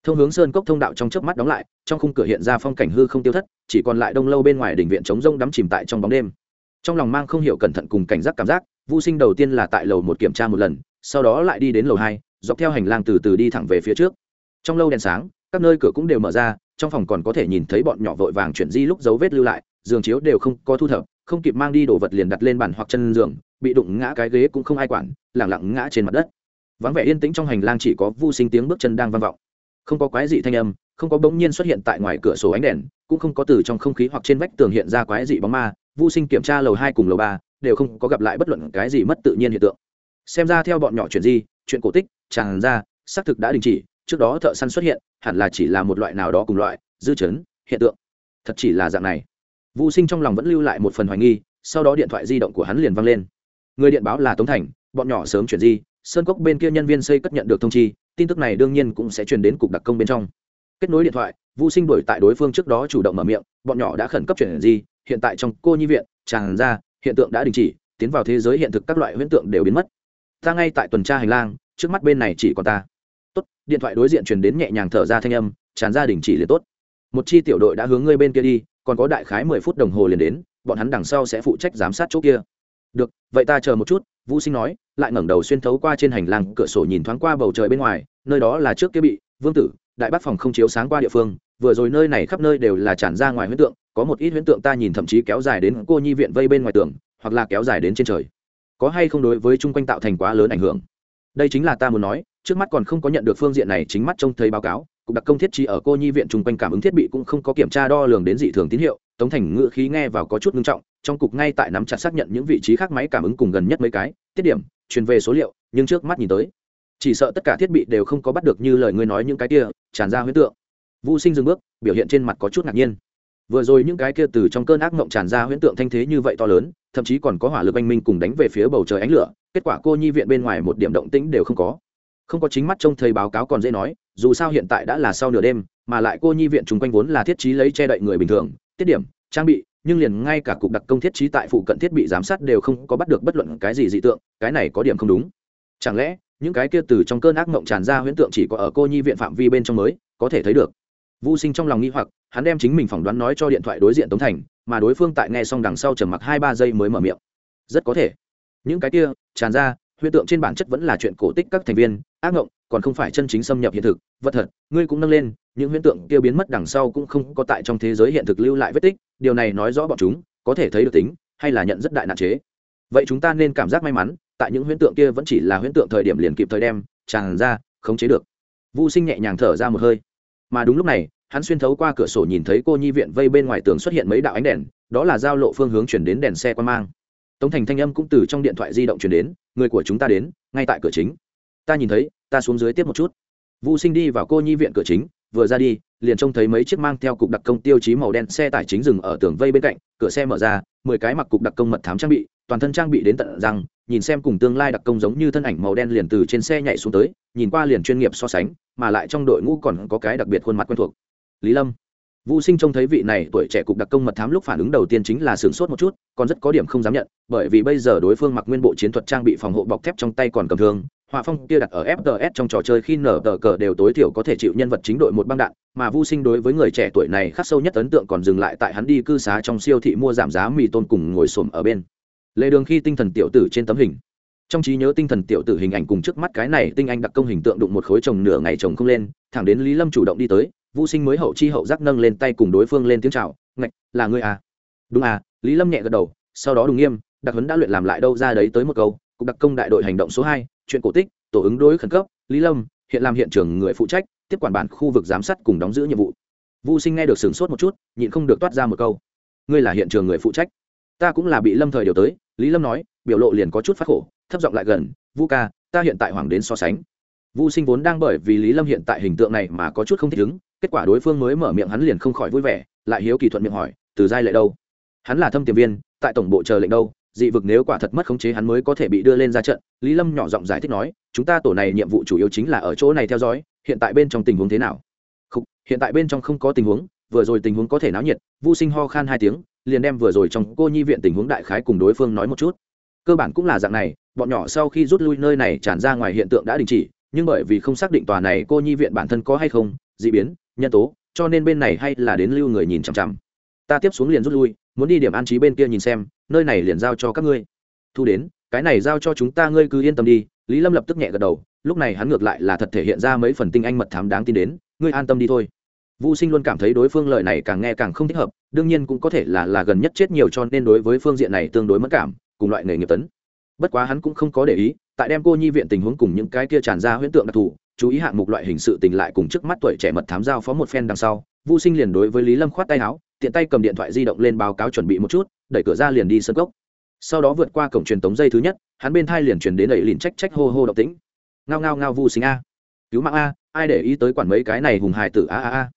Thông hướng sơn cốc thông đạo trong chớp mắt đóng lại, trong khung cửa hiện ra phong cảnh hư không tiêu thất, chỉ còn lại đông lâu bên ngoài đỉnh viện chống rông đắm chìm tại trong bóng đêm. Trong lòng mang không hiểu cẩn thận cùng cảnh giác cảm giác vũ sinh đầu tiên là tại lầu một kiểm tra một lần, sau đó lại đi đến lầu hai, dọc theo hành lang từ từ đi thẳng về phía trước. Trong lâu đèn sáng, các nơi cửa cũng đều mở ra, trong phòng còn có thể nhìn thấy bọn nhỏ vội vàng chuyển di lúc dấu vết lưu lại giường chiếu đều không có thu thập, không kịp mang đi đồ vật liền đặt lên bàn hoặc chân giường, bị đụng ngã cái ghế cũng không ai quản, lẳng lặng ngã trên mặt đất. Vắng vẻ yên tĩnh trong hành lang chỉ có vô sinh tiếng bước chân đang vang vọng. Không có quái dị thanh âm, không có bỗng nhiên xuất hiện tại ngoài cửa sổ ánh đèn, cũng không có từ trong không khí hoặc trên vách tường hiện ra quái dị bóng ma. Vô sinh kiểm tra lầu hai cùng lầu ba đều không có gặp lại bất luận cái gì mất tự nhiên hiện tượng. Xem ra theo bọn nhỏ chuyện gì chuyện cổ tích, tràn ra, xác thực đã đình chỉ, trước đó thợ săn xuất hiện, hẳn là chỉ là một loại nào đó cùng loại, dư chấn, hiện tượng. Thật chỉ là dạng này vũ sinh trong lòng vẫn lưu lại một phần hoài nghi, sau đó điện thoại di động của hắn liền văng lên. Người điện báo là tống thành, bọn nhỏ sớm chuyển di, sơn cốc bên kia nhân viên xây cất nhận được thông chi, tin tức này đương nhiên cũng sẽ truyền đến cục đặc công bên trong. Kết nối điện thoại, vũ sinh đổi tại đối phương trước đó chủ động mở miệng, bọn nhỏ đã khẩn cấp chuyển di, hiện tại trong cô nhi viện, tràn ra, hiện tượng đã đình chỉ, tiến vào thế giới hiện thực các loại huyễn tượng đều biến mất. Ta ngay tại tuần tra hành lang, trước mắt bên này chỉ còn ta. Tốt, điện thoại đối diện truyền đến nhẹ nhàng thở ra thanh âm, tràn ra đình chỉ liền tốt. Một chi tiểu đội đã hướng ngươi bên kia đi còn có đại khái mười phút đồng hồ liền đến, bọn hắn đằng sau sẽ phụ trách giám sát chỗ kia. Được, vậy ta chờ một chút, vũ sinh nói, lại ngẩng đầu xuyên thấu qua trên hành lang, cửa sổ nhìn thoáng qua bầu trời bên ngoài, nơi đó là trước kia bị, vương tử, đại bác phòng không chiếu sáng qua địa phương, vừa rồi nơi này khắp nơi đều là tràn ra ngoài huyễn tượng, có một ít huyễn tượng ta nhìn thậm chí kéo dài đến cô nhi viện vây bên ngoài tường, hoặc là kéo dài đến trên trời. Có hay không đối với chung quanh tạo thành quá lớn ảnh hưởng? Đây chính là ta muốn nói, trước mắt còn không có nhận được phương diện này, chính mắt trông thấy báo cáo cục đặc công thiết trí ở cô nhi viện chung quanh cảm ứng thiết bị cũng không có kiểm tra đo lường đến dị thường tín hiệu, tống thành ngựa khí nghe vào có chút ngưng trọng, trong cục ngay tại nắm chặt xác nhận những vị trí khác máy cảm ứng cùng gần nhất mấy cái, tiết điểm, truyền về số liệu, nhưng trước mắt nhìn tới, chỉ sợ tất cả thiết bị đều không có bắt được như lời ngươi nói những cái kia, tràn ra huyễn tượng. Vũ sinh dừng bước, biểu hiện trên mặt có chút ngạc nhiên. Vừa rồi những cái kia từ trong cơn ác mộng tràn ra huyễn tượng thanh thế như vậy to lớn, thậm chí còn có hỏa lực anh minh cùng đánh về phía bầu trời ánh lửa, kết quả cô nhi viện bên ngoài một điểm động tĩnh đều không có không có chính mắt trông thấy báo cáo còn dễ nói, dù sao hiện tại đã là sau nửa đêm, mà lại cô nhi viện chung quanh vốn là thiết trí lấy che đậy người bình thường, tiết điểm, trang bị, nhưng liền ngay cả cục đặc công thiết trí tại phụ cận thiết bị giám sát đều không có bắt được bất luận cái gì dị tượng, cái này có điểm không đúng. Chẳng lẽ, những cái kia từ trong cơn ác mộng tràn ra huyễn tượng chỉ có ở cô nhi viện phạm vi bên trong mới, có thể thấy được. Vô sinh trong lòng nghi hoặc, hắn đem chính mình phỏng đoán nói cho điện thoại đối diện tống thành, mà đối phương tại nghe xong đằng sau trầm mặc hai ba giây mới mở miệng. Rất có thể. Những cái kia, tràn ra huyễn tượng trên bản chất vẫn là chuyện cổ tích các thành viên, ác ngộng, còn không phải chân chính xâm nhập hiện thực. Vật thật, ngươi cũng nâng lên, những huyễn tượng kia biến mất đằng sau cũng không có tại trong thế giới hiện thực lưu lại vết tích, điều này nói rõ bọn chúng có thể thấy được tính, hay là nhận rất đại nạn chế. Vậy chúng ta nên cảm giác may mắn, tại những huyễn tượng kia vẫn chỉ là huyễn tượng thời điểm liền kịp thời đem, tràn ra, khống chế được. Vô sinh nhẹ nhàng thở ra một hơi. Mà đúng lúc này, hắn xuyên thấu qua cửa sổ nhìn thấy cô nhi viện vây bên ngoài tường xuất hiện mấy đạo ánh đèn, đó là giao lộ phương hướng chuyển đến đèn xe quan mang tống thành thanh âm cũng từ trong điện thoại di động chuyển đến, người của chúng ta đến, ngay tại cửa chính. Ta nhìn thấy, ta xuống dưới tiếp một chút. Vũ sinh đi vào cô nhi viện cửa chính, vừa ra đi, liền trông thấy mấy chiếc mang theo cục đặc công tiêu chí màu đen xe tải chính dừng ở tường vây bên cạnh, cửa xe mở ra, mười cái mặc cục đặc công mật thám trang bị, toàn thân trang bị đến tận răng, nhìn xem cùng tương lai đặc công giống như thân ảnh màu đen liền từ trên xe nhảy xuống tới, nhìn qua liền chuyên nghiệp so sánh, mà lại trong đội ngũ còn có cái đặc biệt khuôn mặt quen thuộc. Lý lâm. Vu Sinh trông thấy vị này tuổi trẻ cục đặc công mật thám lúc phản ứng đầu tiên chính là sửng sốt một chút, còn rất có điểm không dám nhận, bởi vì bây giờ đối phương mặc nguyên bộ chiến thuật trang bị phòng hộ bọc thép trong tay còn cầm thương, Họa phong kia đặt ở fts trong trò chơi khi nở tờ cờ đều tối thiểu có thể chịu nhân vật chính đội một băng đạn mà Vu sinh đối với người trẻ tuổi này khắc sâu nhất ấn tượng còn dừng lại tại hắn đi cư xá trong siêu thị mua giảm giá mì tôn cùng ngồi xổm ở bên. Lề đường khi tinh thần tiểu tử trên tấm hình. Trong trí nhớ tinh thần tiểu tử hình ảnh cùng trước mắt cái này tinh anh đặc công hình tượng đụng một khối chồng nửa ngày chồng không lên thẳng đến lý lâm chủ động đi tới Vu sinh mới hậu chi hậu giác nâng lên tay cùng đối phương lên tiếng chào, ngạch, là ngươi à? Đúng à lý lâm nhẹ gật đầu, sau đó đùng nghiêm, đặc huấn đã luyện làm lại đâu ra đấy tới một câu, cục đặc công đại đội hành động số hai, chuyện cổ tích, tổ ứng đối khẩn cấp, lý lâm, hiện làm hiện trường người phụ trách, tiếp quản bản khu vực giám sát cùng đóng giữ nhiệm vụ. Vu sinh nghe được sửng sốt một chút, nhịn không được toát ra một câu, ngươi là hiện trường người phụ trách? Ta cũng là bị lâm thời điều tới, lý lâm nói, biểu lộ liền có chút phát khổ, thấp giọng lại gần, vu ca, ta hiện tại hoàng đến so sánh. Vu sinh vốn đang bởi vì lý lâm hiện tại hình tượng này mà có chút không thích ứng kết quả đối phương mới mở miệng hắn liền không khỏi vui vẻ lại hiếu kỳ thuận miệng hỏi từ giai lệ đâu? Hắn là thâm tiềm viên tại tổng bộ chờ lệnh đâu dị vực nếu quả thật mất khống chế hắn mới có thể bị đưa lên ra trận. Lý lâm nhỏ giọng giải thích nói chúng ta tổ này nhiệm vụ chủ yếu chính là ở chỗ này theo dõi hiện tại bên trong tình huống thế nào? Không, hiện tại bên trong không có tình huống vừa rồi tình huống có thể náo nhiệt. Vô sinh ho khan hai tiếng liền đem vừa rồi trong cô nhi viện tình huống đại khái cùng đối phương nói một chút. Cơ bản cũng là dạng này bọn nhỏ sau khi rút lui nơi này tràn ra ngoài hiện tượng đã đình chỉ nhưng bởi vì không xác định tòa này cô nhi viện bản thân có hay không d ị biến nhân tố, cho nên bên này hay là đến lưu người nhìn chằm chằm. Ta tiếp xuống liền rút lui, muốn đi điểm an trí bên kia nhìn xem, nơi này liền giao cho các ngươi. Thu đến, cái này giao cho chúng ta, ngươi cứ yên tâm đi, lý lâm lập tức nhẹ gật đầu, lúc này hắn ngược lại là thật thể hiện ra mấy phần tinh anh mật thám đáng tin đến, ngươi an tâm đi thôi. Vũ sinh luôn cảm thấy đối phương lời này càng nghe càng không thích hợp, đương nhiên cũng có thể là là gần nhất chết nhiều cho nên đối với phương diện này tương đối mất cảm, cùng loại nghề nghiệp tấn. Bất quá hắn cũng không có để ý, tại đem cô nhi viện tình huống cùng những cái kia tràn ra huyễn tượng đặc thù chú ý hạng mục loại hình sự tình lại cùng trước mắt tuổi trẻ mật thám giao phó một phen đằng sau Vu Sinh liền đối với Lý Lâm khoát tay áo, tiện tay cầm điện thoại di động lên báo cáo chuẩn bị một chút, đẩy cửa ra liền đi sân gốc. Sau đó vượt qua cổng truyền tống dây thứ nhất, hắn bên thai liền truyền đến đẩy liền trách trách hô hô động tĩnh. Ngao ngao ngao Vu Sinh a, cứu mạng a, ai để ý tới quản mấy cái này hùng hài tử a a a.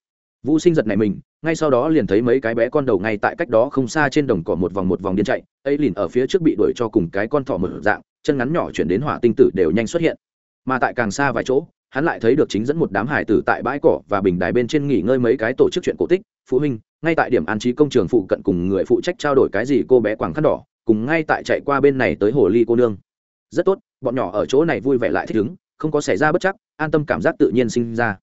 Vu Sinh giật này mình, ngay sau đó liền thấy mấy cái bé con đầu ngay tại cách đó không xa trên đồng cỏ một vòng một vòng điên chạy, ấy liền ở phía trước bị đuổi cho cùng cái con thỏ mở dạng, chân ngắn nhỏ chuyển đến hỏa tinh tử đều nhanh xuất hiện. Mà tại càng xa vài chỗ, hắn lại thấy được chính dẫn một đám hải tử tại bãi cỏ và bình đài bên trên nghỉ ngơi mấy cái tổ chức chuyện cổ tích, phụ huynh, ngay tại điểm an trí công trường phụ cận cùng người phụ trách trao đổi cái gì cô bé quảng khăn đỏ, cùng ngay tại chạy qua bên này tới hồ ly cô nương. Rất tốt, bọn nhỏ ở chỗ này vui vẻ lại thích ứng, không có xảy ra bất chắc, an tâm cảm giác tự nhiên sinh ra.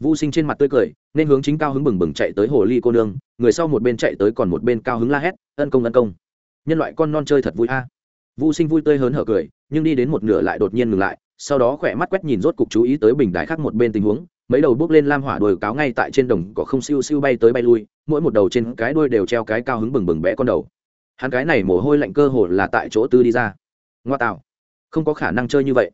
Vu sinh trên mặt tươi cười, nên hướng chính cao hứng bừng bừng chạy tới hồ ly cô nương, người sau một bên chạy tới còn một bên cao hứng la hét, ân công ân công, nhân loại con non chơi thật vui a. Vu sinh vui tươi hớn hở cười, nhưng đi đến một nửa lại đột nhiên ngừng lại sau đó khỏe mắt quét nhìn rốt cục chú ý tới bình đài khác một bên tình huống, mấy đầu bước lên lam hỏa đồi cáo ngay tại trên đồng có không siêu siêu bay tới bay lui, mỗi một đầu trên cái đuôi đều treo cái cao hứng bừng bừng bẽ con đầu. Hắn cái này mồ hôi lạnh cơ hồ là tại chỗ tư đi ra. Ngoa tạo. Không có khả năng chơi như vậy.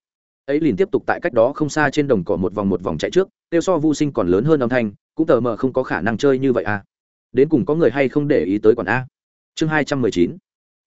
Ấy liền tiếp tục tại cách đó không xa trên đồng cỏ một vòng một vòng chạy trước, tiêu so vô sinh còn lớn hơn âm thanh, cũng tờ mờ không có khả năng chơi như vậy à. Đến cùng có người hay không để ý tới quản a. Chương hai trăm mười chín.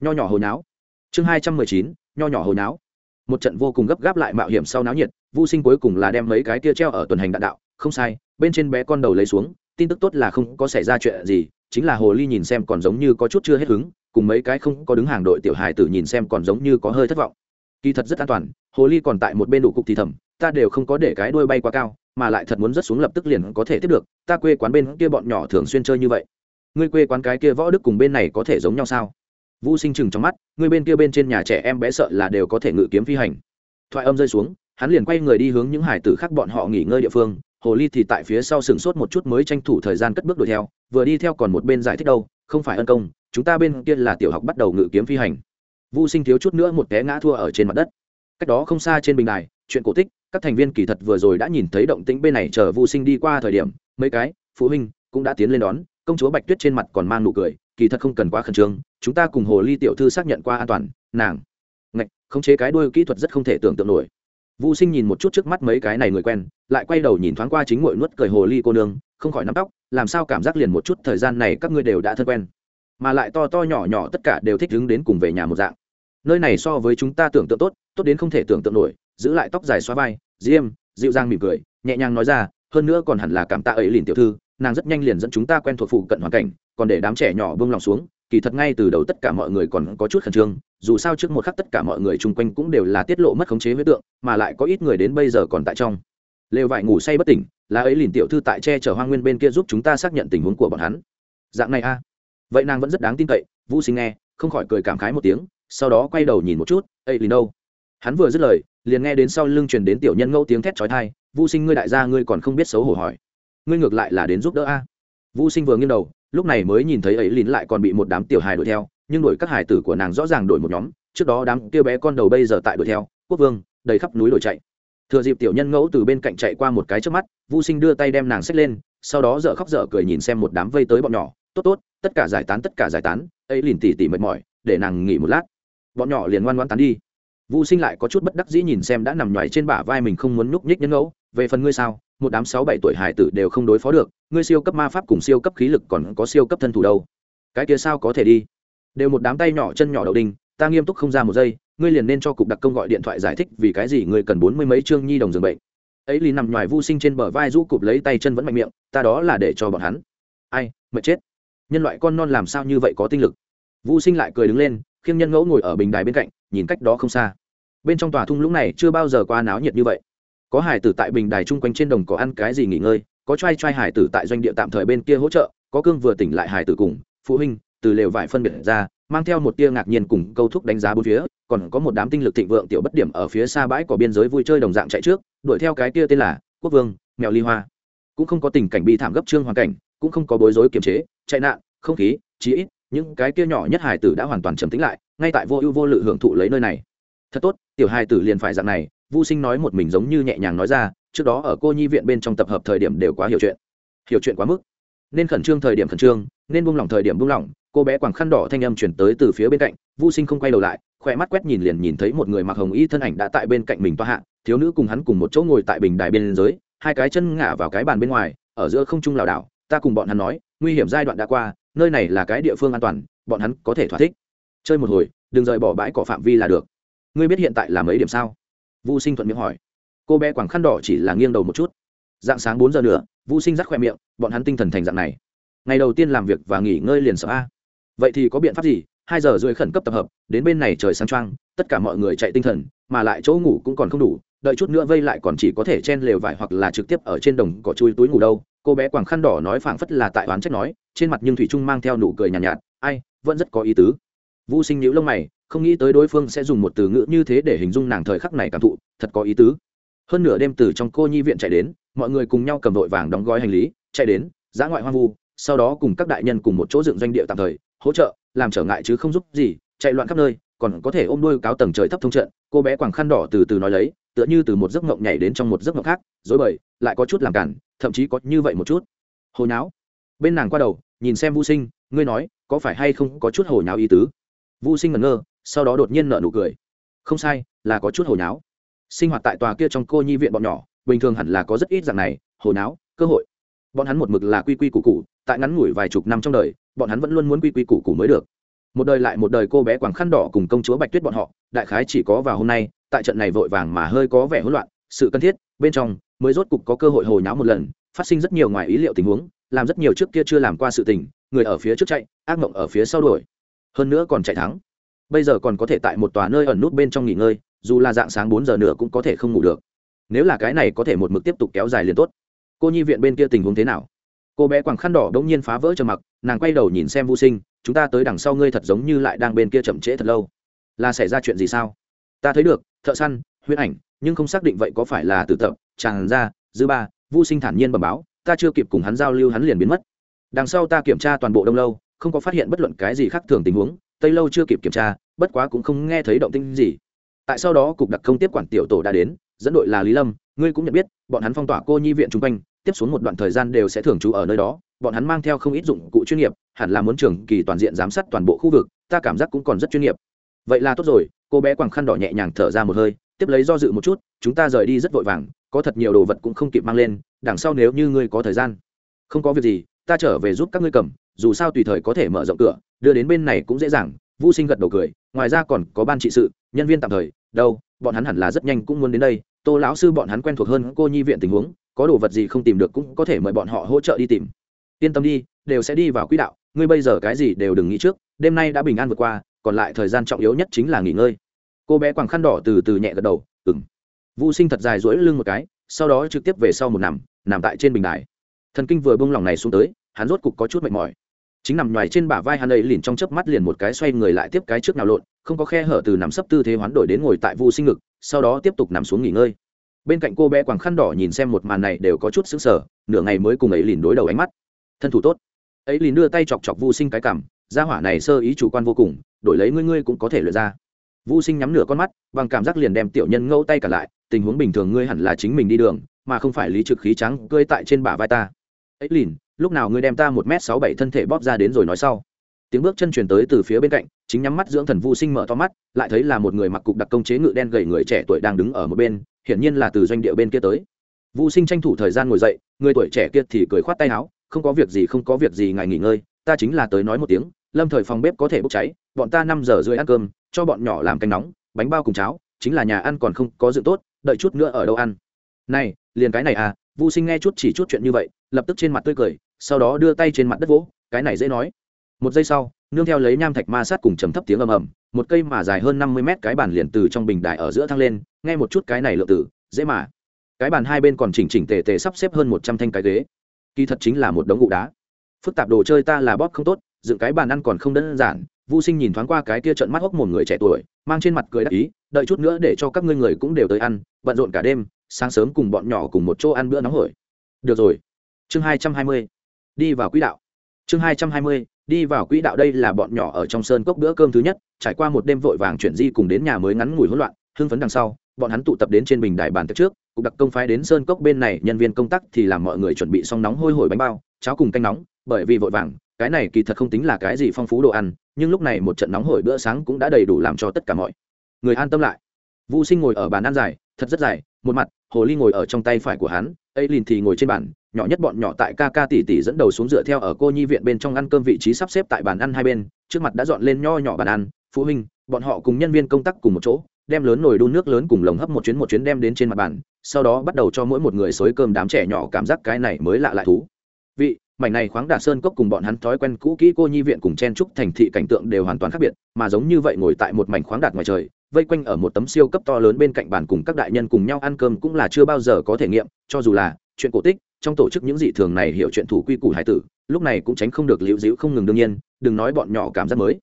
Nho nhỏ hồi náo. Chương hai trăm mười chín. Nho nhỏ hồi náo một trận vô cùng gấp gáp lại mạo hiểm sau náo nhiệt vô sinh cuối cùng là đem mấy cái kia treo ở tuần hành đạn đạo. Không sai, bên trên bé con đầu lấy xuống, tin tức tốt là không có xảy ra chuyện gì, chính là hồ ly nhìn xem còn giống như có chút chưa hết hứng, cùng mấy cái không có đứng hàng đội tiểu hài tử nhìn xem còn giống như có hơi thất vọng. Kỳ thật rất an toàn, hồ ly còn tại một bên đủ cục thì thầm, ta đều không có để cái đuôi bay quá cao, mà lại thật muốn rất xuống lập tức liền có thể tiếp được, ta quê quán bên kia bọn nhỏ thường xuyên chơi như vậy. Ngươi quê quán cái kia võ đức cùng bên này có thể giống nhau sao? Vũ sinh chừng trong mắt, người bên kia bên trên nhà trẻ em bé sợ là đều có thể ngự kiếm phi hành. Thoại âm rơi xuống, hắn liền quay người đi hướng những hải tử khác bọn họ nghỉ ngơi địa phương. Hồ ly thì tại phía sau sừng sốt một chút mới tranh thủ thời gian cất bước đuổi theo, vừa đi theo còn một bên giải thích đâu, không phải ân công, chúng ta bên kia là tiểu học bắt đầu ngự kiếm phi hành. Vu sinh thiếu chút nữa một té ngã thua ở trên mặt đất. Cách đó không xa trên bình đài, chuyện cổ tích, các thành viên kỳ thật vừa rồi đã nhìn thấy động tĩnh bên này chờ Vu sinh đi qua thời điểm, mấy cái, phụ huynh cũng đã tiến lên đón công chúa bạch tuyết trên mặt còn mang nụ cười kỳ thật không cần quá khẩn trương chúng ta cùng hồ ly tiểu thư xác nhận qua an toàn nàng ngạch khống chế cái đuôi kỹ thuật rất không thể tưởng tượng nổi Vu Sinh nhìn một chút trước mắt mấy cái này người quen, lại quay đầu nhìn thoáng qua chính ngội nuốt cười hồ ly cô nương, không khỏi nắm tóc, làm sao cảm giác liền một chút thời gian này các ngươi đều đã thân quen, mà lại to to nhỏ nhỏ tất cả đều thích đứng đến cùng về nhà một dạng. Nơi này so với chúng ta tưởng tượng tốt, tốt đến không thể tưởng tượng nổi, giữ lại tóc dài xóa vai, diêm, dịu dàng mỉm cười, nhẹ nhàng nói ra, hơn nữa còn hẳn là cảm tạ ấy liền tiểu thư, nàng rất nhanh liền dẫn chúng ta quen thuộc phụ cận hoàn cảnh, còn để đám trẻ nhỏ bông lòng xuống, kỳ thật ngay từ đầu tất cả mọi người còn có chút khẩn trương, dù sao trước một khắc tất cả mọi người chung quanh cũng đều là tiết lộ mất khống chế huyết tượng, mà lại có ít người đến bây giờ còn tại trong. Lều vải ngủ say bất tỉnh là ấy liền tiểu thư tại che chở hoang nguyên bên kia giúp chúng ta xác nhận tình huống của bọn hắn. Dạng này a. Vậy nàng vẫn rất đáng tin cậy, vũ sinh nghe, không khỏi cười cảm khái một tiếng, sau đó quay đầu nhìn một chút ấy liền đâu? Hắn vừa dứt lời, liền nghe đến sau lưng truyền đến tiểu nhân ngẫu tiếng thét chói tai, vũ sinh ngươi đại gia ngươi còn không biết xấu hổ hỏi ngươi ngược lại là đến giúp đỡ a. Vũ sinh vừa nghiêng đầu, lúc này mới nhìn thấy ấy lín lại còn bị một đám tiểu hài đuổi theo, nhưng đuổi các hài tử của nàng rõ ràng đuổi một nhóm, trước đó đám kia bé con đầu bây giờ tại đuổi theo, quốc vương, đầy khắp núi đuổi chạy. Thừa dịp tiểu nhân ngẫu từ bên cạnh chạy qua một cái trước mắt vũ sinh đưa tay đem nàng xách lên, sau đó dở khóc dở cười nhìn xem một đám vây tới bọn nhỏ, tốt tốt, tất cả giải tán, tất cả giải tán. Ấy lìn tỉ tỉ mệt mỏi, để nàng nghỉ một lát. Bọn nhỏ liền ngoan ngoan tán đi. Vũ sinh lại có chút bất đắc dĩ nhìn xem đã nằm nhoài trên bả vai mình không muốn nhúc nhích nhân ngẫu, về phần ngươi sao? Một đám sáu bảy tuổi hải tử đều không đối phó được, ngươi siêu cấp ma pháp cùng siêu cấp khí lực còn có siêu cấp thân thủ đâu? Cái kia sao có thể đi? Đều một đám tay nhỏ chân nhỏ đậu đinh, ta nghiêm túc không ra một giây, ngươi liền nên cho cục đặc công gọi điện thoại giải thích vì cái gì ngươi cần bốn mươi mấy chương nhi đồng giường bệnh. Ấy lì nằm ngoài vô sinh trên bờ vai rũ cụp lấy tay chân vẫn mạnh miệng, ta đó là để cho bọn hắn. Ai, mệt chết. Nhân loại con non làm sao như vậy có tinh lực? Vô sinh lại cười đứng lên, khiêng nhân ngẫu ngồi ở bình đài bên cạnh, nhìn cách đó không xa. Bên trong tòa thung lũng này chưa bao giờ qua náo nhiệt như vậy có hải tử tại bình đài chung quanh trên đồng có ăn cái gì nghỉ ngơi, có t r a i t r a i hải tử tại doanh địa tạm thời bên kia hỗ trợ, có cương vừa tỉnh lại hải tử cùng, phụ huynh, từ lều vải phân biệt ra, mang theo một tia ngạc nhiên cùng câu thúc đánh giá bốn phía, còn có một đám tinh lực thịnh vượng tiểu bất điểm ở phía xa bãi có biên giới vui chơi đồng dạng chạy trước, đuổi theo cái kia tên là quốc vương, mèo ly hoa. Cũng không có tình cảnh bị thảm gấp trương hoàn cảnh, cũng không có bối rối kiềm chế, chạy nạn, không khí, chí ít, những cái kia nhỏ nhất hải tử đã hoàn toàn trầm tính lại, ngay tại vô ưu vô lự hưởng thụ lấy nơi này. Thật tốt, tiểu hải tử liền phải dạng này Vu Sinh nói một mình giống như nhẹ nhàng nói ra, trước đó ở cô nhi viện bên trong tập hợp thời điểm đều quá hiểu chuyện. Hiểu chuyện quá mức. Nên khẩn trương thời điểm khẩn trương, nên buông lỏng thời điểm buông lỏng, cô bé quàng khăn đỏ thanh âm chuyển tới từ phía bên cạnh, Vu Sinh không quay đầu lại, khỏe mắt quét nhìn liền nhìn thấy một người mặc hồng y thân ảnh đã tại bên cạnh mình toa hạ, thiếu nữ cùng hắn cùng một chỗ ngồi tại bình đài bên dưới, hai cái chân ngả vào cái bàn bên ngoài, ở giữa không trung lảo đảo, ta cùng bọn hắn nói, nguy hiểm giai đoạn đã qua, nơi này là cái địa phương an toàn, bọn hắn có thể thỏa thích. Chơi một hồi, đừng rời bỏ bãi cỏ phạm vi là được. Ngươi biết hiện tại là mấy điểm sao? Vu Sinh thuận miệng hỏi. Cô bé quảng khăn đỏ chỉ là nghiêng đầu một chút. Dạng sáng bốn giờ nữa vũ sinh rắc khoe miệng bọn hắn tinh thần thành dạng này. Ngày đầu tiên làm việc và nghỉ ngơi liền sợ a. Vậy thì có biện pháp gì? Hai giờ rưỡi khẩn cấp tập hợp đến bên này trời sáng trăng tất cả mọi người chạy tinh thần mà lại chỗ ngủ cũng còn không đủ đợi chút nữa vây lại còn chỉ có thể chen lều vải hoặc là trực tiếp ở trên đồng cỏ chui túi ngủ đâu. Cô bé quảng khăn đỏ nói phảng phất là tại oán trách nói trên mặt nhưng thủy trung mang theo nụ cười nhàn nhạt, nhạt ai vẫn rất có ý tứ vũ sinh nhíu lông mày, không nghĩ tới đối phương sẽ dùng một từ ngữ như thế để hình dung nàng thời khắc này cảm thụ, thật có ý tứ. Hơn nửa đêm từ trong cô nhi viện chạy đến, mọi người cùng nhau cầm vội vàng đóng gói hành lý, chạy đến, giã ngoại hoang vu, sau đó cùng các đại nhân cùng một chỗ dựng doanh địa tạm thời, hỗ trợ, làm trở ngại chứ không giúp gì, chạy loạn khắp nơi, còn có thể ôm đôi cáo tầng trời thấp thông trận, cô bé quàng khăn đỏ từ từ nói lấy, tựa như từ một giấc ngộng nhảy đến trong một giấc ngộng khác dối bời, lại có chút làm cản, thậm chí có như vậy một chút. Hồi nháo. Bên nàng qua đầu, nhìn xem vô sinh, ngươi nói, có phải hay không có chút hồi nháo ý tứ? Vô sinh ngẩn ngơ sau đó đột nhiên nợ nụ cười. Không sai là có chút hồi nháo. Sinh hoạt tại tòa kia trong cô nhi viện bọn nhỏ bình thường hẳn là có rất ít dạng này hồi náo cơ hội. Bọn hắn một mực là quy quy củ củ, tại ngắn ngủi vài chục năm trong đời bọn hắn vẫn luôn muốn quy quy củ củ mới được. Một đời lại một đời cô bé quảng khăn đỏ cùng công chúa bạch tuyết bọn họ đại khái chỉ có vào hôm nay tại trận này vội vàng mà hơi có vẻ hỗn loạn sự cần thiết bên trong mới rốt cục có cơ hội hồi náo một lần phát sinh rất nhiều ngoài ý liệu tình huống làm rất nhiều trước kia chưa làm qua sự tình người ở phía trước chạy ác mộng ở phía sau đuổi hơn nữa còn chạy thắng. Bây giờ còn có thể tại một tòa nơi ẩn nút bên trong nghỉ ngơi, dù là dạng sáng bốn giờ nữa cũng có thể không ngủ được. Nếu là cái này có thể một mực tiếp tục kéo dài liền tốt. Cô nhi viện bên kia tình huống thế nào? Cô bé quàng khăn đỏ đ ỗ n g nhiên phá vỡ trầm mặc, nàng quay đầu nhìn xem vô sinh, chúng ta tới đằng sau ngươi thật giống như lại đang bên kia chậm trễ thật lâu. Là xảy ra chuyện gì sao? Ta thấy được, thợ săn huyết ảnh, nhưng không xác định vậy có phải là tử tập, tràn ra, dư ba. Vô sinh thản nhiên bẩm báo, ta chưa kịp cùng hắn giao lưu hắn liền biến mất. Đằng sau ta kiểm tra toàn bộ đông lâu không có phát hiện bất luận cái gì khác thường tình huống, tây lâu chưa kịp kiểm tra, bất quá cũng không nghe thấy động tinh gì. Tại sau đó, cục đặc công tiếp quản tiểu tổ đã đến, dẫn đội là lý lâm, ngươi cũng nhận biết, bọn hắn phong tỏa cô nhi viện chung quanh, tiếp xuống một đoạn thời gian đều sẽ thường trú ở nơi đó, bọn hắn mang theo không ít dụng cụ chuyên nghiệp, hẳn là muốn trường kỳ toàn diện giám sát toàn bộ khu vực, ta cảm giác cũng còn rất chuyên nghiệp. Vậy là tốt rồi, cô bé quàng khăn đỏ nhẹ nhàng thở ra một hơi, tiếp lấy do dự một chút, chúng ta rời đi rất vội vàng, có thật nhiều đồ vật cũng không kịp mang lên, đằng sau nếu như ngươi có thời gian, không có việc gì, ta trở về giúp các ngươi cầm dù sao tùy thời có thể mở rộng cửa đưa đến bên này cũng dễ dàng. Vu Sinh gật đầu cười, ngoài ra còn có ban trị sự, nhân viên tạm thời, đâu, bọn hắn hẳn là rất nhanh cũng muốn đến đây, Tô lão sư bọn hắn quen thuộc hơn cô nhi viện tình huống, có đồ vật gì không tìm được cũng có thể mời bọn họ hỗ trợ đi tìm. yên tâm đi đều sẽ đi vào quỹ đạo ngươi bây giờ cái gì đều đừng nghĩ trước đêm nay đã bình an vượt qua còn lại thời gian trọng yếu nhất chính là nghỉ ngơi. Cô bé quàng khăn đỏ từ từ nhẹ gật đầu ừng vô sinh thật dài dỗi lưng một cái sau đó trực tiếp về sau một nằm nằm tại trên bình đài. Thần kinh vừa bông lòng này xuống tới hắn rốt cục có chút mệt mỏi chính nằm ngoài trên bả vai hắn ấy liền trong chớp mắt liền một cái xoay người lại tiếp cái trước nào lộn, không có khe hở từ nằm sấp tư thế hoán đổi đến ngồi tại vu sinh ngực, sau đó tiếp tục nằm xuống nghỉ ngơi. Bên cạnh cô bé quàng khăn đỏ nhìn xem một màn này đều có chút sững sờ, nửa ngày mới cùng ấy liền đối đầu ánh mắt. Thân thủ tốt. Ấy liền đưa tay chọc chọc vu sinh cái cảm gia hỏa này sơ ý chủ quan vô cùng, đổi lấy ngươi ngươi cũng có thể lựa ra. Vu sinh nhắm nửa con mắt, bằng cảm giác liền đem tiểu nhân ngâu tay cả lại, tình huống bình thường ngươi hẳn là chính mình đi đường, mà không phải lý trực khí trắng cơi tại trên bả vai ta. Ấy liền lúc nào ngươi đem ta một m sáu bảy thân thể bóp ra đến rồi nói sau. Tiếng bước chân truyền tới từ phía bên cạnh, chính nhắm mắt dưỡng thần vu sinh mở to mắt, lại thấy là một người mặc cục đặc công chế ngự đen gầy người trẻ tuổi đang đứng ở một bên, hiển nhiên là từ doanh địa bên kia tới. Vu sinh tranh thủ thời gian ngồi dậy, người tuổi trẻ kia thì cười khoát tay áo, không có việc gì, không có việc gì, ngài nghỉ ngơi, ta chính là tới nói một tiếng, lâm thời phòng bếp có thể bốc cháy, bọn ta năm giờ rưỡi ăn cơm, cho bọn nhỏ làm canh nóng, bánh bao cùng cháo, chính là nhà ăn còn không có dự tốt, đợi chút nữa ở đâu ăn. Này, liền cái này à? Vu sinh nghe chút chỉ chút chuyện như vậy, lập tức trên mặt tươi cười sau đó đưa tay trên mặt đất vỗ cái này dễ nói. Một giây sau nương theo lấy nham thạch ma sát cùng trầm thấp tiếng ầm ầm một cây mà dài hơn năm mươi mét cái bàn liền từ trong bình đại ở giữa thăng lên nghe một chút cái này lượng tử dễ mà. Cái bàn hai bên còn chỉnh chỉnh tề tề sắp xếp hơn một trăm thanh cái ghế. Kỳ thật chính là một đống gụ đá. Phức tạp đồ chơi ta là bóp không tốt dựng cái bàn ăn còn không đơn giản Vu Sinh nhìn thoáng qua cái kia trận mắt hốc một người trẻ tuổi, mang trên mặt cười đắc ý, đợi chút nữa để cho các ngươi người cũng đều tới ăn, bận rộn cả đêm, sáng sớm cùng bọn nhỏ cùng một chỗ ăn bữa nóng hổi. Được rồi. Chương hai trăm hai mươi. Đi vào quỹ đạo. Chương hai trăm hai mươi Đi vào quỹ đạo đây là bọn nhỏ ở trong sơn cốc bữa cơm thứ nhất, trải qua một đêm vội vàng chuyển di cùng đến nhà mới ngắn ngủi hỗn loạn, hưng phấn đằng sau, bọn hắn tụ tập đến trên bình đài bàn trước, cục đặc công phái đến sơn cốc bên này, nhân viên công tác thì làm mọi người chuẩn bị xong nóng hôi hổi bánh bao, cháo cùng canh nóng, bởi vì vội vàng, cái này kỳ thật không tính là cái gì phong phú đồ ăn nhưng lúc này một trận nóng hổi bữa sáng cũng đã đầy đủ làm cho tất cả mọi người an tâm lại vũ sinh ngồi ở bàn ăn dài thật rất dài một mặt hồ ly ngồi ở trong tay phải của hắn ấy lìn thì ngồi trên bàn, nhỏ nhất bọn nhỏ tại ca ca tỷ tỷ dẫn đầu xuống dựa theo ở cô nhi viện bên trong ăn cơm vị trí sắp xếp tại bàn ăn hai bên, trước mặt đã dọn lên nho nhỏ bàn ăn, phụ huynh, bọn họ cùng nhân viên công tác cùng một chỗ, đem lớn nồi đun nước lớn cùng lồng hấp một chuyến một chuyến đem đến trên mặt bàn, sau đó bắt đầu cho mỗi một người xối cơm đám trẻ nhỏ cảm giác cái này mới lạ lại thú. Vị, mảnh này khoáng đà sơn cốc cùng bọn hắn thói quen cũ kỹ cô nhi viện cùng chen trúc thành thị cảnh tượng đều hoàn toàn khác biệt, mà giống như vậy ngồi tại một mảnh khoáng đạt ngoài trời vây quanh ở một tấm siêu cấp to lớn bên cạnh bàn cùng các đại nhân cùng nhau ăn cơm cũng là chưa bao giờ có thể nghiệm, cho dù là chuyện cổ tích, trong tổ chức những dị thường này hiểu chuyện thủ quy củ hải tử, lúc này cũng tránh không được liễu dĩu không ngừng đương nhiên, đừng nói bọn nhỏ cảm giác mới.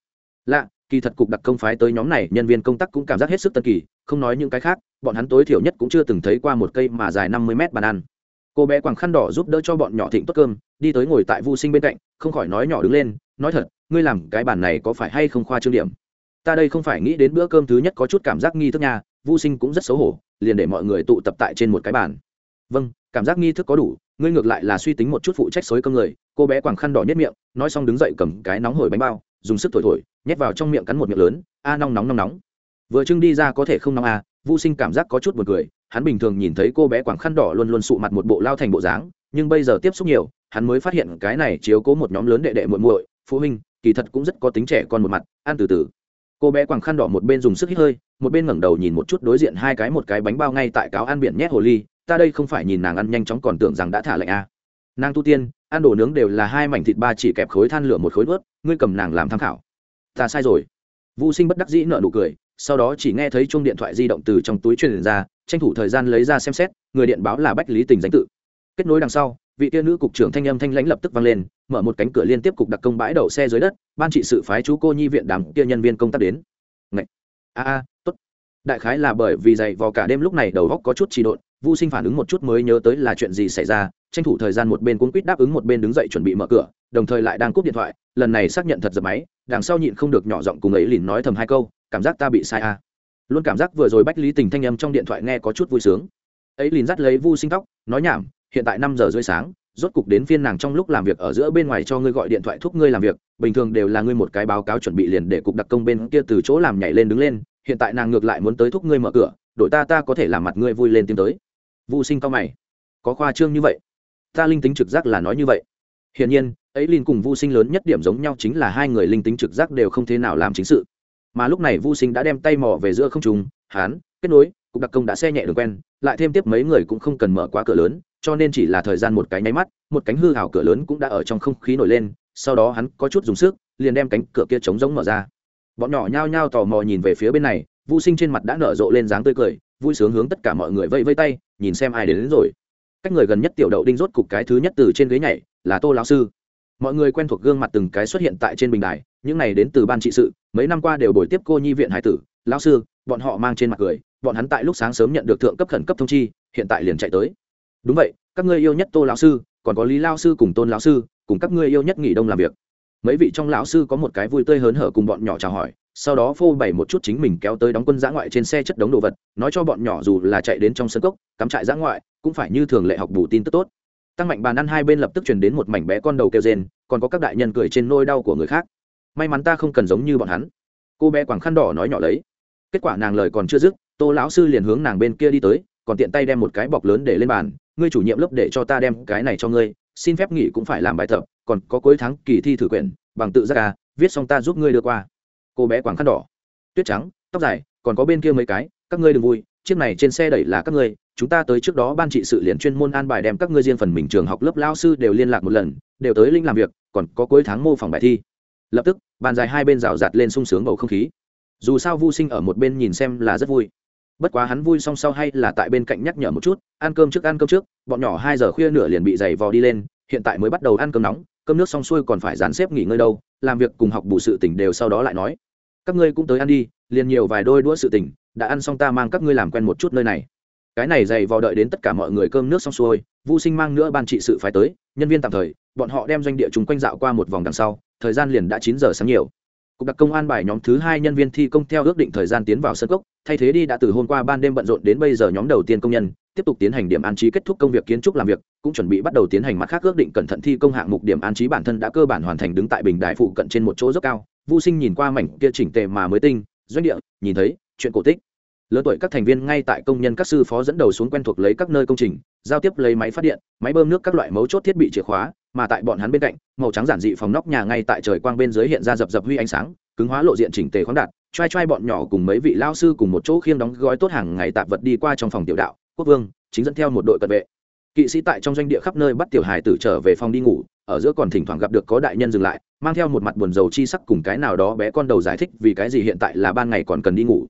Lạ, kỳ thật cục đặc công phái tới nhóm này, nhân viên công tác cũng cảm giác hết sức tân kỳ, không nói những cái khác, bọn hắn tối thiểu nhất cũng chưa từng thấy qua một cây mà dài năm mươi mét bàn ăn. Cô bé quàng khăn đỏ giúp đỡ cho bọn nhỏ thịnh tốt cơm, đi tới ngồi tại vu sinh bên cạnh, không khỏi nói nhỏ đứng lên, nói thật, ngươi làm cái bàn này có phải hay không khoa trương điểm? Ta đây không phải nghĩ đến bữa cơm thứ nhất có chút cảm giác nghi thức nha vô sinh cũng rất xấu hổ, liền để mọi người tụ tập tại trên một cái bàn. Vâng cảm giác nghi thức có đủ, ngươi ngược lại là suy tính một chút phụ trách xối cơm người. Cô bé quàng khăn đỏ nhất miệng, nói xong đứng dậy cầm cái nóng hổi bánh bao, dùng sức thổi thổi, nhét vào trong miệng cắn một miệng lớn, a, nóng nóng nóng nóng. Vừa trưng đi ra có thể không nóng à, a vô sinh cảm giác có chút buồn cười, hắn bình thường nhìn thấy cô bé quàng khăn đỏ luôn luôn sụ mặt một bộ lao thành bộ dáng, nhưng bây giờ tiếp xúc nhiều, hắn mới phát hiện cái này chiếu cố một nhóm lớn đệ đệ muội muội, phụ huynh, kỳ thật cũng rất có tính trẻ con một mặt, ăn từ từ cô bé quàng khăn đỏ một bên dùng sức hít hơi, một bên ngẩng đầu nhìn một chút đối diện hai cái một cái bánh bao ngay tại cáo ăn biển nhét hồ ly, ta đây không phải nhìn nàng ăn nhanh chóng còn tưởng rằng đã thả lệnh a à. nàng tu tiên, ăn đồ nướng đều là hai mảnh thịt ba chỉ kẹp khối than lửa một khối ướt, ngươi cầm nàng làm tham khảo. Ta sai rồi. Vũ sinh bất đắc dĩ nợ nụ cười, sau đó chỉ nghe thấy chuông điện thoại di động từ trong túi truyền ra, tranh thủ thời gian lấy ra xem xét, người điện báo là bách lý tình danh tự. Kết nối đằng sau, vị tiên nữ cục trưởng thanh âm thanh lãnh lập tức vang lên mở một cánh cửa liên tiếp cục đặc công bãi đậu xe dưới đất, ban trị sự phái chú cô nhi viện đàm kia nhân viên công tác đến. Ngậy. a a, tốt. Đại khái là bởi vì dậy vào cả đêm lúc này đầu góc có chút trì độn vô sinh phản ứng một chút mới nhớ tới là chuyện gì xảy ra, tranh thủ thời gian một bên cuốn quýt đáp ứng một bên đứng dậy chuẩn bị mở cửa, đồng thời lại đang cúp điện thoại, lần này xác nhận thật giật máy, đằng sau nhịn không được nhỏ giọng cùng ấy lìn nói thầm hai câu, cảm giác ta bị sai a luôn cảm giác vừa rồi bách lý tình thanh âm trong điện thoại nghe có chút vui sướng. Ấy lìn dắt lấy vu sinh tóc, nói nhảm, hiện tại năm giờ rưỡi sáng rốt cục đến phiên nàng trong lúc làm việc ở giữa bên ngoài cho ngươi gọi điện thoại thúc ngươi làm việc, bình thường đều là ngươi một cái báo cáo chuẩn bị liền để cục đặc công bên kia từ chỗ làm nhảy lên đứng lên, hiện tại nàng ngược lại muốn tới thúc ngươi mở cửa, đội ta ta có thể làm mặt ngươi vui lên tiến tới. Vu sinh cao mày. Có khoa trương như vậy? Ta linh tính trực giác là nói như vậy. Hiển nhiên, ấy linh cùng vu sinh lớn nhất điểm giống nhau chính là hai người linh tính trực giác đều không thế nào làm chính sự. Mà lúc này vô sinh đã đem tay mò về giữa không trùng hán, kết nối cục đặc công đã xe nhẹ đường quen lại thêm tiếp mấy người cũng không cần mở quá cửa lớn cho nên chỉ là thời gian một cái nháy mắt một cánh hư hào cửa lớn cũng đã ở trong không khí nổi lên sau đó hắn có chút dùng sức liền đem cánh cửa kia trống rỗng mở ra. Bọn nhỏ nhao nhao tò mò nhìn về phía bên này vô sinh trên mặt đã nở rộ lên dáng tươi cười vui sướng hướng tất cả mọi người vây vây tay nhìn xem ai đến, đến rồi. Cách người gần nhất tiểu đậu đinh rốt cục cái thứ nhất từ trên ghế nhảy là tô lão sư. Mọi người quen thuộc gương mặt từng cái xuất hiện tại trên bình đài những này đến từ ban trị sự mấy năm qua đều bồi tiếp cô nhi viện hải tử. Lão sư bọn họ mang trên mặt cười bọn hắn tại lúc sáng sớm nhận được thượng cấp khẩn cấp thông chi, hiện tại liền chạy tới. Đúng vậy, các ngươi yêu nhất tô lão sư, còn có lý lao sư cùng tôn lão sư, cùng các ngươi yêu nhất nghỉ đông làm việc. Mấy vị trong lão sư có một cái vui tươi hớn hở cùng bọn nhỏ chào hỏi, sau đó phô bày một chút chính mình kéo tới đóng quân giã ngoại trên xe chất đống đồ vật, nói cho bọn nhỏ dù là chạy đến trong sân cốc, cắm trại giã ngoại, cũng phải như thường lệ học bù tin tức tốt. Tăng mạnh bàn ăn hai bên lập tức chuyển đến một mảnh bé con đầu kêu rên, còn có các đại nhân cười trên nôi đau của người khác. May mắn ta không cần giống như bọn hắn. Cô bé quảng khăn đỏ nói nhỏ lấy. Kết quả nàng lời còn chưa dứt tô lão sư liền hướng nàng bên kia đi tới, còn tiện tay đem một cái bọc lớn để lên bàn, ngươi chủ nhiệm lớp để cho ta đem cái này cho ngươi, xin phép nghỉ cũng phải làm bài tập, còn có cuối tháng kỳ thi thử quyển, bằng tự giác à viết xong ta giúp ngươi đưa qua. Cô bé quảng khăn đỏ, tuyết trắng, tóc dài, còn có bên kia mấy cái, các ngươi đừng vui, chiếc này trên xe đẩy là các ngươi, chúng ta tới trước đó ban trị sự liền chuyên môn an bài đem các ngươi riêng phần mình trường học lớp lao sư đều liên lạc một lần, đều tới linh làm việc, còn có cuối tháng mô phỏng bài thi. Lập tức, bàn dài hai bên rào rạt lên sung sướng bầu không khí. Dù sao vu sinh ở một bên nhìn xem là rất vui bất quá hắn vui song sau hay là tại bên cạnh nhắc nhở một chút, ăn cơm trước, ăn cơm trước, bọn nhỏ hai giờ khuya nửa liền bị giày vò đi lên, hiện tại mới bắt đầu ăn cơm nóng, cơm nước xong xuôi còn phải dàn xếp nghỉ ngơi đâu, làm việc cùng học bù sự tỉnh đều sau đó lại nói. Các ngươi cũng tới ăn đi, liền nhiều vài đôi đũa sự tỉnh đã ăn xong ta mang các ngươi làm quen một chút nơi này. Cái này dày vò đợi đến tất cả mọi người cơm nước xong xuôi, Vu sinh mang nữa ban trị sự phải tới, nhân viên tạm thời, bọn họ đem doanh địa chúng quanh dạo qua một vòng đằng sau, thời gian liền đã chín giờ sáng nhiều cục đặc công an bài nhóm thứ hai nhân viên thi công theo ước định thời gian tiến vào sân cốc, thay thế đi đã từ hôm qua ban đêm bận rộn đến bây giờ nhóm đầu tiên công nhân, tiếp tục tiến hành điểm an trí kết thúc công việc kiến trúc làm việc, cũng chuẩn bị bắt đầu tiến hành mặt khác ước định cẩn thận thi công hạng mục điểm an trí bản thân đã cơ bản hoàn thành đứng tại bình đại phụ cận trên một chỗ dốc cao. Vu sinh nhìn qua mảnh kia chỉnh tề mà mới tinh, doanh địa, nhìn thấy, chuyện cổ tích. Lớn tuổi các thành viên ngay tại công nhân các sư phó dẫn đầu xuống quen thuộc lấy các nơi công trình, giao tiếp lấy máy phát điện, máy bơm nước các loại mấu chốt thiết bị chìa khóa mà tại bọn hắn bên cạnh, màu trắng giản dị phòng nóc nhà ngay tại trời quang bên dưới hiện ra dập dập huy ánh sáng, cứng hóa lộ diện chỉnh tề khoáng đạt, trai trai bọn nhỏ cùng mấy vị lao sư cùng một chỗ khiêng đóng gói tốt hàng ngày tạp vật đi qua trong phòng tiểu đạo, quốc vương, chính dẫn theo một đội cận vệ. Kỵ sĩ tại trong doanh địa khắp nơi bắt tiểu hài tử trở về phòng đi ngủ, ở giữa còn thỉnh thoảng gặp được có đại nhân dừng lại, mang theo một mặt buồn rầu chi sắc cùng cái nào đó bé con đầu giải thích vì cái gì hiện tại là ban ngày còn cần đi ngủ.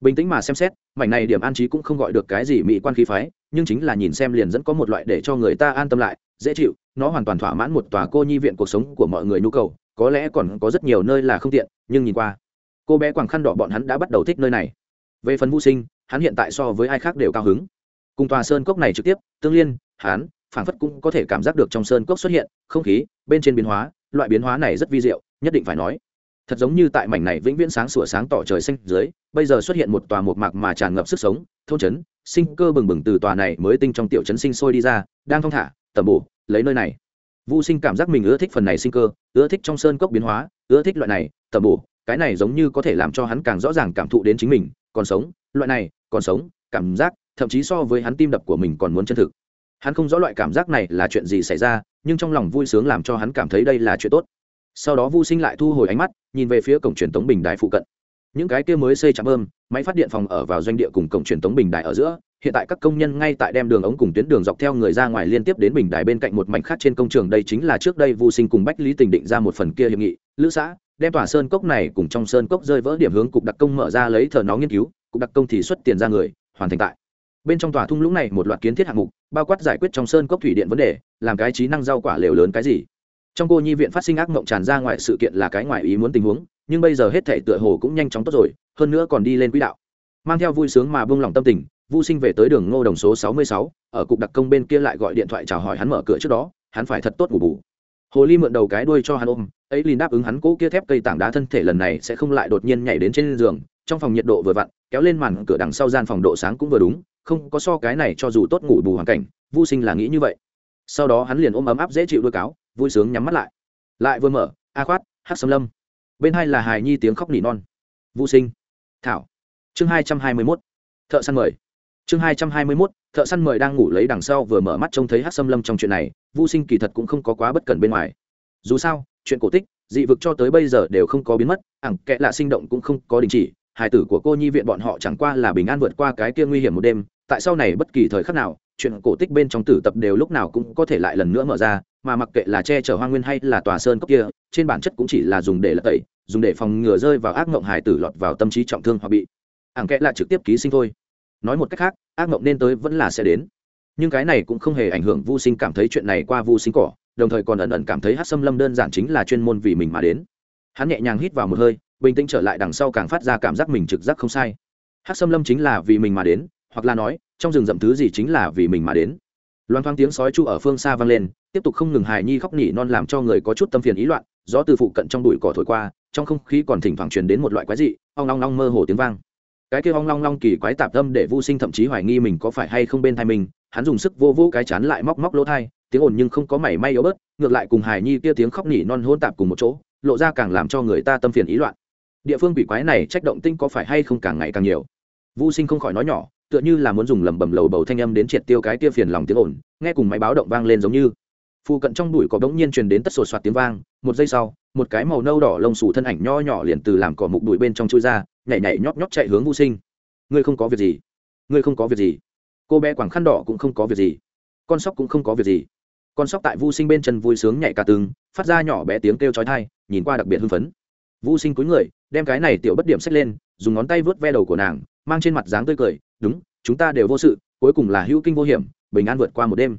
Bình tĩnh mà xem xét, mảnh này điểm an trí cũng không gọi được cái gì mỹ quan khí phái, nhưng chính là nhìn xem liền dẫn có một loại để cho người ta an tâm lại, dễ chịu nó hoàn toàn thỏa mãn một tòa cô nhi viện cuộc sống của mọi người nhu cầu, có lẽ còn có rất nhiều nơi là không tiện, nhưng nhìn qua, cô bé quàng khăn đỏ bọn hắn đã bắt đầu thích nơi này. Về phần vũ sinh, hắn hiện tại so với ai khác đều cao hứng. Cùng tòa sơn cốc này trực tiếp, tương liên, hắn, phảng phất cũng có thể cảm giác được trong sơn cốc xuất hiện, không khí, bên trên biến hóa, loại biến hóa này rất vi diệu, nhất định phải nói. Thật giống như tại mảnh này vĩnh viễn sáng sủa sáng tỏ trời xanh dưới, bây giờ xuất hiện một tòa một mạc mà tràn ngập sức sống, thôn trấn, sinh cơ bừng bừng từ tòa này mới tinh trong tiểu trấn sinh sôi đi ra, đang thong thả, tẩm bổ lấy nơi này Vu Sinh cảm giác mình ưa thích phần này sinh cơ, ưa thích trong sơn cốc biến hóa, ưa thích loại này, tầm bổ, cái này giống như có thể làm cho hắn càng rõ ràng cảm thụ đến chính mình, còn sống, loại này, còn sống, cảm giác, thậm chí so với hắn tim đập của mình còn muốn chân thực. Hắn không rõ loại cảm giác này là chuyện gì xảy ra, nhưng trong lòng vui sướng làm cho hắn cảm thấy đây là chuyện tốt. Sau đó Vu Sinh lại thu hồi ánh mắt, nhìn về phía cổng truyền tống bình đài phụ cận. Những cái kia mới xây chạm bơm, máy phát điện phòng ở vào doanh địa cùng cổng truyền tống bình đài ở giữa, hiện tại các công nhân ngay tại đem đường ống cùng tuyến đường dọc theo người ra ngoài liên tiếp đến bình đài bên cạnh một mảnh khác trên công trường đây chính là trước đây Vu Sinh cùng Bách Lý Tình định ra một phần kia hiệp nghị, lữ xã, đem tòa sơn cốc này cùng trong sơn cốc rơi vỡ điểm hướng cục đặc công mở ra lấy thờ nó nghiên cứu, cục đặc công thì xuất tiền ra người, hoàn thành tại. Bên trong tòa thung lũng này một loạt kiến thiết hạng mục, bao quát giải quyết trong sơn cốc thủy điện vấn đề, làm cái trí năng rau quả lều lớn cái gì. Trong cô nhi viện phát sinh ác mộng tràn ra ngoài sự kiện là cái ngoài ý muốn tình huống, nhưng bây giờ hết thảy tựa hồ cũng nhanh chóng tốt rồi, hơn nữa còn đi lên quỹ đạo. Mang theo vui sướng mà buông lòng tâm tình, Vu Sinh về tới đường Ngô Đồng số 66, ở cục đặc công bên kia lại gọi điện thoại chào hỏi hắn mở cửa trước đó, hắn phải thật tốt ngủ bù. Hồ Ly mượn đầu cái đuôi cho hắn ôm, ấy liền đáp ứng hắn cố kia thép cây tảng đá thân thể lần này sẽ không lại đột nhiên nhảy đến trên giường, trong phòng nhiệt độ vừa vặn, kéo lên màn cửa đằng sau gian phòng độ sáng cũng vừa đúng, không có so cái này cho dù tốt ngủ bù hoàn cảnh, Vu Sinh là nghĩ như vậy. Sau đó hắn liền ôm ấm áp dễ chịu đôi cáo, vui sướng nhắm mắt lại. Lại vừa mở, a khoát, hắc sâm lâm. Bên hai là hài nhi tiếng khóc nỉ non. Vu Sinh, Thảo. Chương 221. Thợ săn mời chương hai trăm hai mươi mốt, thợ săn mời đang ngủ lấy đằng sau vừa mở mắt trông thấy hát xâm lâm trong chuyện này vô sinh kỳ thật cũng không có quá bất cần bên ngoài. Dù sao, chuyện cổ tích, dị vực cho tới bây giờ đều không có biến mất ẳng kệ là sinh động cũng không có đình chỉ hải tử của cô nhi viện bọn họ chẳng qua là bình an vượt qua cái kia nguy hiểm một đêm, tại sau này bất kỳ thời khắc nào, chuyện cổ tích bên trong tử tập đều lúc nào cũng có thể lại lần nữa mở ra, mà mặc kệ là che chở hoa nguyên hay là tòa sơn cốc kia, trên bản chất cũng chỉ là dùng để lật tẩy, dùng để phòng ngừa rơi vào ác mộng hải tử lọt vào tâm trí trọng thương hoặc bị ảng kệ là trực tiếp ký sinh thôi nói một cách khác, ác mộng nên tới vẫn là sẽ đến. Nhưng cái này cũng không hề ảnh hưởng vô sinh cảm thấy chuyện này qua vô sinh cỏ, đồng thời còn ẩn ẩn cảm thấy hát xâm lâm đơn giản chính là chuyên môn vì mình mà đến. Hắn nhẹ nhàng hít vào một hơi, bình tĩnh trở lại đằng sau càng phát ra cảm giác mình trực giác không sai. Hát xâm lâm chính là vì mình mà đến, hoặc là nói, trong rừng rậm thứ gì chính là vì mình mà đến. Loan thoáng tiếng sói chu ở phương xa vang lên, tiếp tục không ngừng hài nhi khóc nỉ non làm cho người có chút tâm phiền ý loạn, gió từ phụ cận trong bụi cỏ thổi qua, trong không khí còn thỉnh thoảng truyền đến một loại quái dị, ong long long mơ hồ tiếng vang cái kia ong long long kỳ quái tạp tâm để vô sinh thậm chí hoài nghi mình có phải hay không bên thai mình, hắn dùng sức vô vô cái chán lại móc móc lỗ thai, tiếng ồn nhưng không có mảy may yếu bớt, ngược lại cùng hài nhi kia tiếng khóc nỉ non hôn tạp cùng một chỗ, lộ ra càng làm cho người ta tâm phiền ý loạn. Địa phương quỷ quái này trách động tinh có phải hay không càng ngày càng nhiều. Vô sinh không khỏi nói nhỏ, tựa như là muốn dùng lầm bầm lầu bầu thanh âm đến triệt tiêu cái kia phiền lòng tiếng ồn, nghe cùng máy báo động vang lên giống như phụ cận trong bụi có bỗng nhiên truyền đến tất sột soạt tiếng vang, một giây sau, một cái màu nâu đỏ lông xù thân ảnh nho nhỏ liền từ làm cỏ mục bụi bên trong chui ra, nhảy nhảy nhóp nhóp chạy hướng vô sinh. Ngươi không có việc gì, ngươi không có việc gì. Cô bé quảng khăn đỏ cũng không có việc gì, con sóc cũng không có việc gì. Con sóc tại vu sinh bên chân vui sướng nhảy cả tường, phát ra nhỏ bé tiếng kêu chói thai nhìn qua đặc biệt hưng phấn. Vu sinh cúi người, đem cái này tiểu bất điểm xách lên, dùng ngón tay vớt ve đầu của nàng, mang trên mặt dáng tươi cười, đúng, chúng ta đều vô sự, cuối cùng là hữu kinh vô hiểm, bình an vượt qua một đêm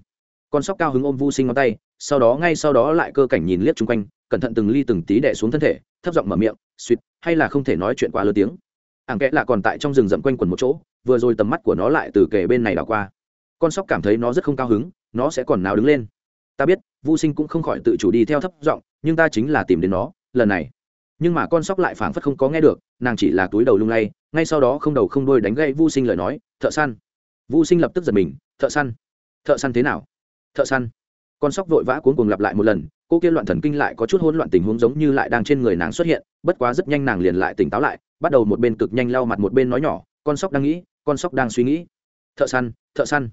con sóc cao hứng ôm vu sinh ngón tay, sau đó ngay sau đó lại cơ cảnh nhìn liếc chung quanh, cẩn thận từng ly từng tí đẻ xuống thân thể, thấp giọng mở miệng suýt hay là không thể nói chuyện quá lớn tiếng? Ảng kẽ là còn tại trong rừng rậm quanh quần một chỗ, vừa rồi tầm mắt của nó lại từ kề bên này đảo qua. Con sóc cảm thấy nó rất không cao hứng, nó sẽ còn nào đứng lên. Ta biết vô sinh cũng không khỏi tự chủ đi theo thấp giọng, nhưng ta chính là tìm đến nó, lần này. Nhưng mà con sóc lại phảng phất không có nghe được, nàng chỉ là túi đầu lung lay, ngay sau đó không đầu không đôi đánh gây vô sinh lời nói, thợ săn. Vô sinh lập tức giật mình, thợ săn? Thợ săn thế nào? Thợ săn. Con sóc vội vã cuốn cuồng lặp lại một lần, cô kia loạn thần kinh lại có chút hỗn loạn tình huống giống như lại đang trên người nàng xuất hiện, bất quá rất nhanh nàng liền lại tỉnh táo lại, bắt đầu một bên cực nhanh lau mặt một bên nói nhỏ, con sóc đang nghĩ, con sóc đang suy nghĩ. Thợ săn thợ săn.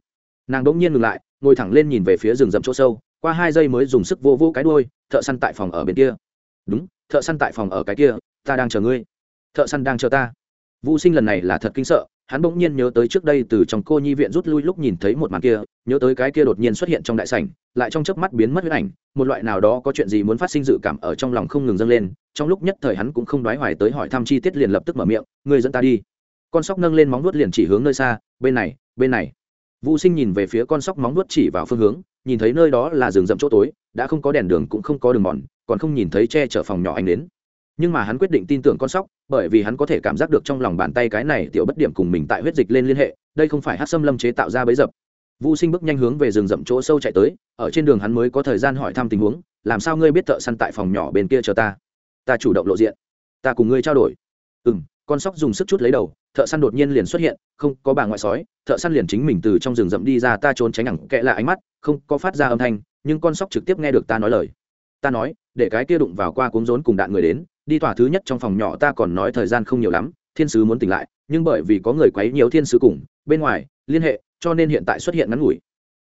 Nàng đ ỗ n g nhiên ngừng lại, ngồi thẳng lên nhìn về phía rừng rậm chỗ sâu, qua hai giây mới dùng sức vô vô cái đôi thợ săn tại phòng ở bên kia. Đúng, thợ săn tại phòng ở cái kia, ta đang chờ ngươi. Thợ săn đang chờ ta. Vũ sinh lần này là thật kinh sợ hắn bỗng nhiên nhớ tới trước đây từ trong cô nhi viện rút lui lúc nhìn thấy một màn kia, nhớ tới cái kia đột nhiên xuất hiện trong đại sảnh, lại trong chớp mắt biến mất huyết ảnh, một loại nào đó có chuyện gì muốn phát sinh dự cảm ở trong lòng không ngừng dâng lên, trong lúc nhất thời hắn cũng không đoái hoài tới hỏi thăm chi tiết liền lập tức mở miệng người dẫn ta đi. Con sóc nâng lên móng nuốt liền chỉ hướng nơi xa, bên này bên này. Vũ sinh nhìn về phía con sóc móng nuốt chỉ vào phương hướng, nhìn thấy nơi đó là rừng rậm chỗ tối, đã không có đèn đường cũng không có đường mòn, còn không nhìn thấy che chở phòng nhỏ anh đến nhưng mà hắn quyết định tin tưởng con sóc, bởi vì hắn có thể cảm giác được trong lòng bàn tay cái này tiểu bất điểm cùng mình tại huyết dịch lên liên hệ, đây không phải hát xâm lâm chế tạo ra bấy dập. Vũ sinh bước nhanh hướng về rừng rậm chỗ sâu chạy tới, ở trên đường hắn mới có thời gian hỏi thăm tình huống, làm sao ngươi biết thợ săn tại phòng nhỏ bên kia chờ ta? Ta chủ động lộ diện. Ta cùng ngươi trao đổi. Ừ m con sóc dùng sức chút lấy đầu, thợ săn đột nhiên liền xuất hiện, không, có bà ngoại sói, thợ săn liền chính mình từ trong rừng rậm đi ra, ta trốn tránh ẳng kẽ là ánh mắt, không có phát ra âm thanh, nhưng con sóc trực tiếp nghe được ta nói lời. Ta nói, để cái kia đụng vào qua cuống rốn cùng đạn người đến đi tỏa thứ nhất trong phòng nhỏ ta còn nói thời gian không nhiều lắm, thiên sứ muốn tỉnh lại, nhưng bởi vì có người quấy nhiều thiên sứ cùng, bên ngoài, liên hệ, cho nên hiện tại xuất hiện ngắn ngủi.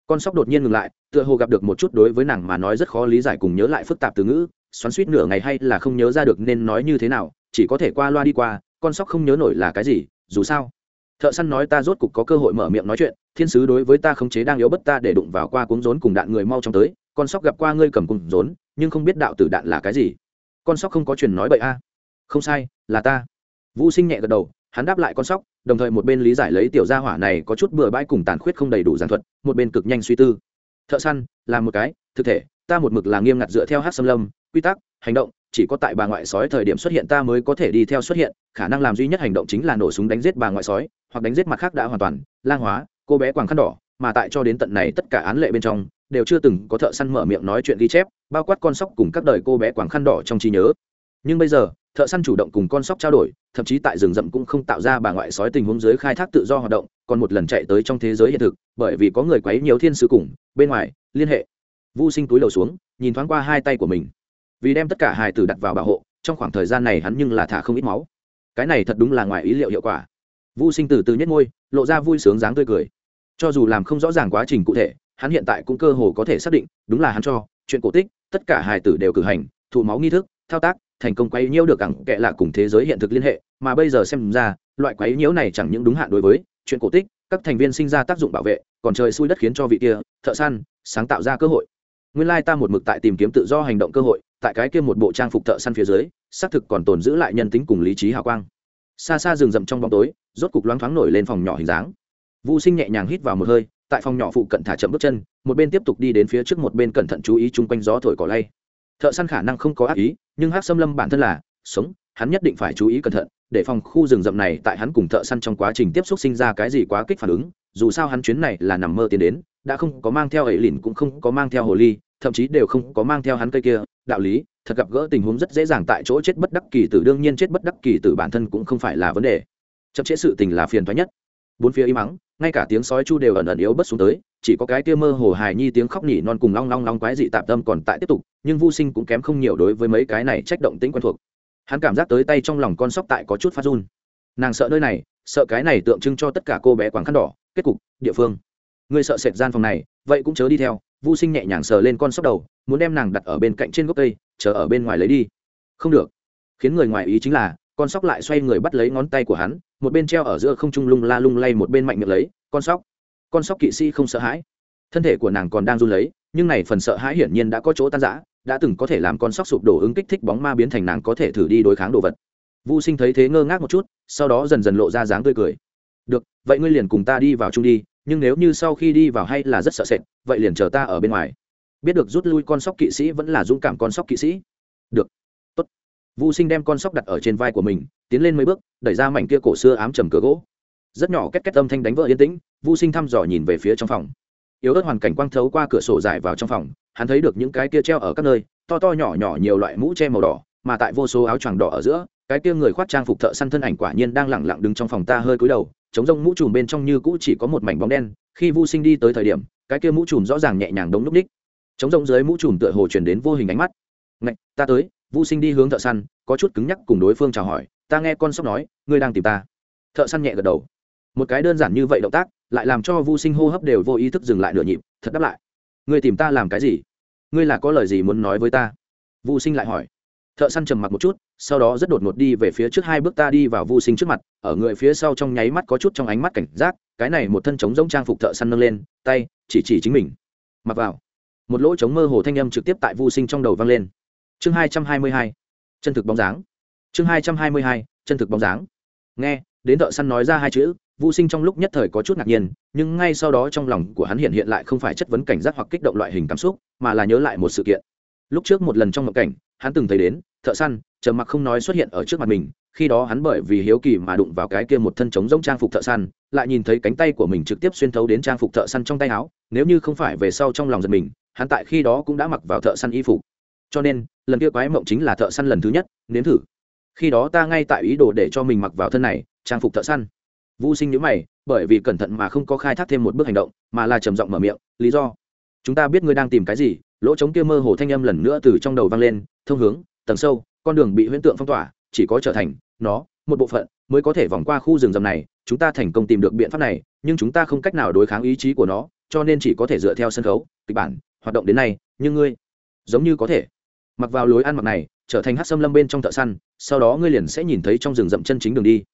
Con sóc đột nhiên ngừng lại, tựa hồ gặp được một chút đối với nàng mà nói rất khó lý giải cùng nhớ lại phức tạp từ ngữ, xoắn suýt nửa ngày hay là không nhớ ra được nên nói như thế nào, chỉ có thể qua loa đi qua, con sóc không nhớ nổi là cái gì, dù sao. Thợ săn nói ta rốt cục có cơ hội mở miệng nói chuyện, thiên sứ đối với ta khống chế đang yếu bất ta để đụng vào qua cuống rốn cùng đạn người mau trong tới, con sóc gặp qua ngươi cầm cùng rốn, nhưng không biết đạo tử đạn là cái gì con sóc không có chuyện nói bậy a. Không sai, là ta. Vũ sinh nhẹ gật đầu, hắn đáp lại con sóc, đồng thời một bên lý giải lấy tiểu gia hỏa này có chút bừa bãi cùng tàn khuyết không đầy đủ giản thuật, một bên cực nhanh suy tư. Thợ săn là một cái, thực thể, ta một mực là nghiêm ngặt dựa theo hát xâm lâm, quy tắc, hành động, chỉ có tại bà ngoại sói thời điểm xuất hiện ta mới có thể đi theo xuất hiện, khả năng làm duy nhất hành động chính là nổ súng đánh giết bà ngoại sói, hoặc đánh giết mặt khác đã hoàn toàn, lang hóa, cô bé quàng khăn đỏ mà tại cho đến tận này tất cả án lệ bên trong, đều chưa từng có thợ săn mở miệng nói chuyện ghi chép, bao quát con sóc cùng các đời cô bé quảng khăn đỏ trong trí nhớ. Nhưng bây giờ, thợ săn chủ động cùng con sóc trao đổi, thậm chí tại rừng rậm cũng không tạo ra bà ngoại sói tình huống dưới khai thác tự do hoạt động, còn một lần chạy tới trong thế giới hiện thực, bởi vì có người quấy nhiều thiên sứ cùng, bên ngoài, liên hệ. Vô sinh túi đầu xuống, nhìn thoáng qua hai tay của mình. Vì đem tất cả hài tử đặt vào bảo hộ, trong khoảng thời gian này hắn nhưng là thả không ít máu. Cái này thật đúng là ngoài ý liệu hiệu quả. Vô sinh từ từ nhất ngôi lộ ra vui sướng dáng tươi cười cho dù làm không rõ ràng quá trình cụ thể, hắn hiện tại cũng cơ hồ có thể xác định, đúng là hắn cho, chuyện cổ tích, tất cả hài tử đều cử hành, thụ máu nghi thức, thao tác, thành công quấy nhiễu được cẳng kệ lạ cùng thế giới hiện thực liên hệ, mà bây giờ xem ra, loại quấy nhiễu này chẳng những đúng hạn đối với chuyện cổ tích, các thành viên sinh ra tác dụng bảo vệ, còn trời xui đất khiến cho vị kia, thợ săn, sáng tạo ra cơ hội. Nguyên lai ta một mực tại tìm kiếm tự do hành động cơ hội, tại cái kia một bộ trang phục thợ săn phía dưới, xác thực còn tồn giữ lại nhân tính cùng lý trí hào quang. Xa xa rừng rậm trong bóng tối, rốt cục loáng thoáng nổi lên phòng nhỏ hình dáng vũ sinh nhẹ nhàng hít vào một hơi, tại phòng nhỏ phụ cận thả chậm bước chân, một bên tiếp tục đi đến phía trước một bên cẩn thận chú ý chung quanh gió thổi cỏ lay. Thợ săn khả năng không có ác ý, nhưng hát xâm lâm bản thân là, sống, hắn nhất định phải chú ý cẩn thận, để phòng khu rừng rậm này tại hắn cùng thợ săn trong quá trình tiếp xúc sinh ra cái gì quá kích phản ứng, dù sao hắn chuyến này là nằm mơ tiến đến, đã không có mang theo ấy lìn cũng không có mang theo hồ ly, thậm chí đều không có mang theo hắn cây kia. Đạo lý, thật gặp gỡ tình huống rất dễ dàng tại chỗ chết bất đắc kỳ tử, đương nhiên chết bất đắc kỳ tử bản thân cũng không phải là vấn đề. Chậm chế sự tình là phiền thoái nhất. Bốn phía im mắng ngay cả tiếng sói chu đều ẩn ẩn yếu bất xuống tới, chỉ có cái kia mơ hồ hài nhi tiếng khóc nỉ non cùng long long long quái dị tạp tâm còn tại tiếp tục, nhưng vô sinh cũng kém không nhiều đối với mấy cái này trách động tĩnh quen thuộc. Hắn cảm giác tới tay trong lòng con sóc tại có chút phát run. Nàng sợ nơi này, sợ cái này tượng trưng cho tất cả cô bé quảng khăn đỏ, kết cục, địa phương. Người sợ sệt gian phòng này, vậy cũng chớ đi theo vô sinh nhẹ nhàng sờ lên con sóc đầu, muốn đem nàng đặt ở bên cạnh trên gốc cây, chờ ở bên ngoài lấy đi. Không được. Khiến người ngoài ý chính là, con sóc lại xoay người bắt lấy ngón tay của hắn một bên treo ở giữa không trung lung la lung lay một bên mạnh miệng lấy, con sóc con sóc kỵ sĩ không sợ hãi. Thân thể của nàng còn đang run lấy, nhưng này phần sợ hãi hiển nhiên đã có chỗ tan rã, đã từng có thể làm con sóc sụp đổ ứng kích thích bóng ma biến thành nàng có thể thử đi đối kháng đồ vật. Vô sinh thấy thế ngơ ngác một chút, sau đó dần dần lộ ra dáng tươi cười. Được, vậy ngươi liền cùng ta đi vào chung đi, nhưng nếu như sau khi đi vào hay là rất sợ sệt, vậy liền chờ ta ở bên ngoài. Biết được rút lui con sóc kỵ sĩ vẫn là dũng cảm con sóc kỵ sĩ. Được, tốt. Vô sinh đem con sóc đặt ở trên vai của mình tiến lên mấy bước, đẩy ra mảnh kia cổ xưa ám trầm cửa gỗ. Rất nhỏ két két âm thanh đánh vỡ yên tĩnh vô sinh thăm dò nhìn về phía trong phòng. Yếu ớt hoàn cảnh quang thấu qua cửa sổ dài vào trong phòng, hắn thấy được những cái kia treo ở các nơi, to to nhỏ nhỏ nhiều loại mũ che màu đỏ, mà tại vô số áo choàng đỏ ở giữa, cái kia người khoác trang phục thợ săn thân ảnh quả nhiên đang lẳng lặng đứng trong phòng ta hơi cúi đầu, chống rông mũ trùm bên trong như cũ chỉ có một mảnh bóng đen, khi vô sinh đi tới thời điểm, cái kia mũ trùm rõ ràng nhẹ nhàng đống núp ních. Chống rông dưới mũ trùm tựa hồ truyền đến vô hình ánh mắt. Ngạch, ta tới. Vô sinh đi hướng thợ săn, có chút cứng nhắc cùng đối phương chào hỏi ta nghe con sóc nói, ngươi đang tìm ta. Thợ săn nhẹ gật đầu. Một cái đơn giản như vậy động tác, lại làm cho vô sinh hô hấp đều vô ý thức dừng lại nửa nhịp, thật đáp lại. Ngươi tìm ta làm cái gì? Ngươi là có lời gì muốn nói với ta? Vô sinh lại hỏi. Thợ săn trầm mặc một chút, sau đó rất đột ngột đi về phía trước hai bước ta đi vào vô sinh trước mặt, ở người phía sau trong nháy mắt có chút trong ánh mắt cảnh giác, cái này một thân trống rỗng trang phục thợ săn nâng lên, tay, chỉ chỉ chính mình. Mặc vào. Một lỗ trống mơ hồ thanh âm trực tiếp tại vô sinh trong đầu vang lên. Chương hai trăm hai mươi hai. Chân thực bóng dáng chương hai trăm hai mươi hai, chân thực bóng dáng. Nghe, đến thợ săn nói ra hai chữ vô sinh trong lúc nhất thời có chút ngạc nhiên, nhưng ngay sau đó trong lòng của hắn hiện hiện lại không phải chất vấn cảnh giác hoặc kích động loại hình cảm xúc, mà là nhớ lại một sự kiện. Lúc trước một lần trong mộng cảnh, hắn từng thấy đến, thợ săn chờ mặc không nói xuất hiện ở trước mặt mình, khi đó hắn bởi vì hiếu kỳ mà đụng vào cái kia một thân trống giống trang phục thợ săn, lại nhìn thấy cánh tay của mình trực tiếp xuyên thấu đến trang phục thợ săn trong tay áo, nếu như không phải về sau trong lòng giật mình, hắn tại khi đó cũng đã mặc vào thợ săn y phục. Cho nên, lần kia quái mộng chính là thợ săn lần thứ nhất, nếm thử khi đó ta ngay tại ý đồ để cho mình mặc vào thân này, trang phục thợ săn. Vô sinh nhữ mày, bởi vì cẩn thận mà không có khai thác thêm một bước hành động, mà là trầm giọng mở miệng, lý do? Chúng ta biết ngươi đang tìm cái gì. Lỗ trống kia mơ hồ thanh âm lần nữa từ trong đầu vang lên, thông hướng, tầng sâu, con đường bị huyễn tượng phong tỏa, chỉ có trở thành nó một bộ phận mới có thể vòng qua khu rừng rầm này. Chúng ta thành công tìm được biện pháp này, nhưng chúng ta không cách nào đối kháng ý chí của nó, cho nên chỉ có thể dựa theo sân khấu, kịch bản, hoạt động đến nay, nhưng ngươi giống như có thể. Mặc vào lối ăn mặc này trở thành hát xâm lâm bên trong thợ săn sau đó ngươi liền sẽ nhìn thấy trong rừng rậm chân chính đường đi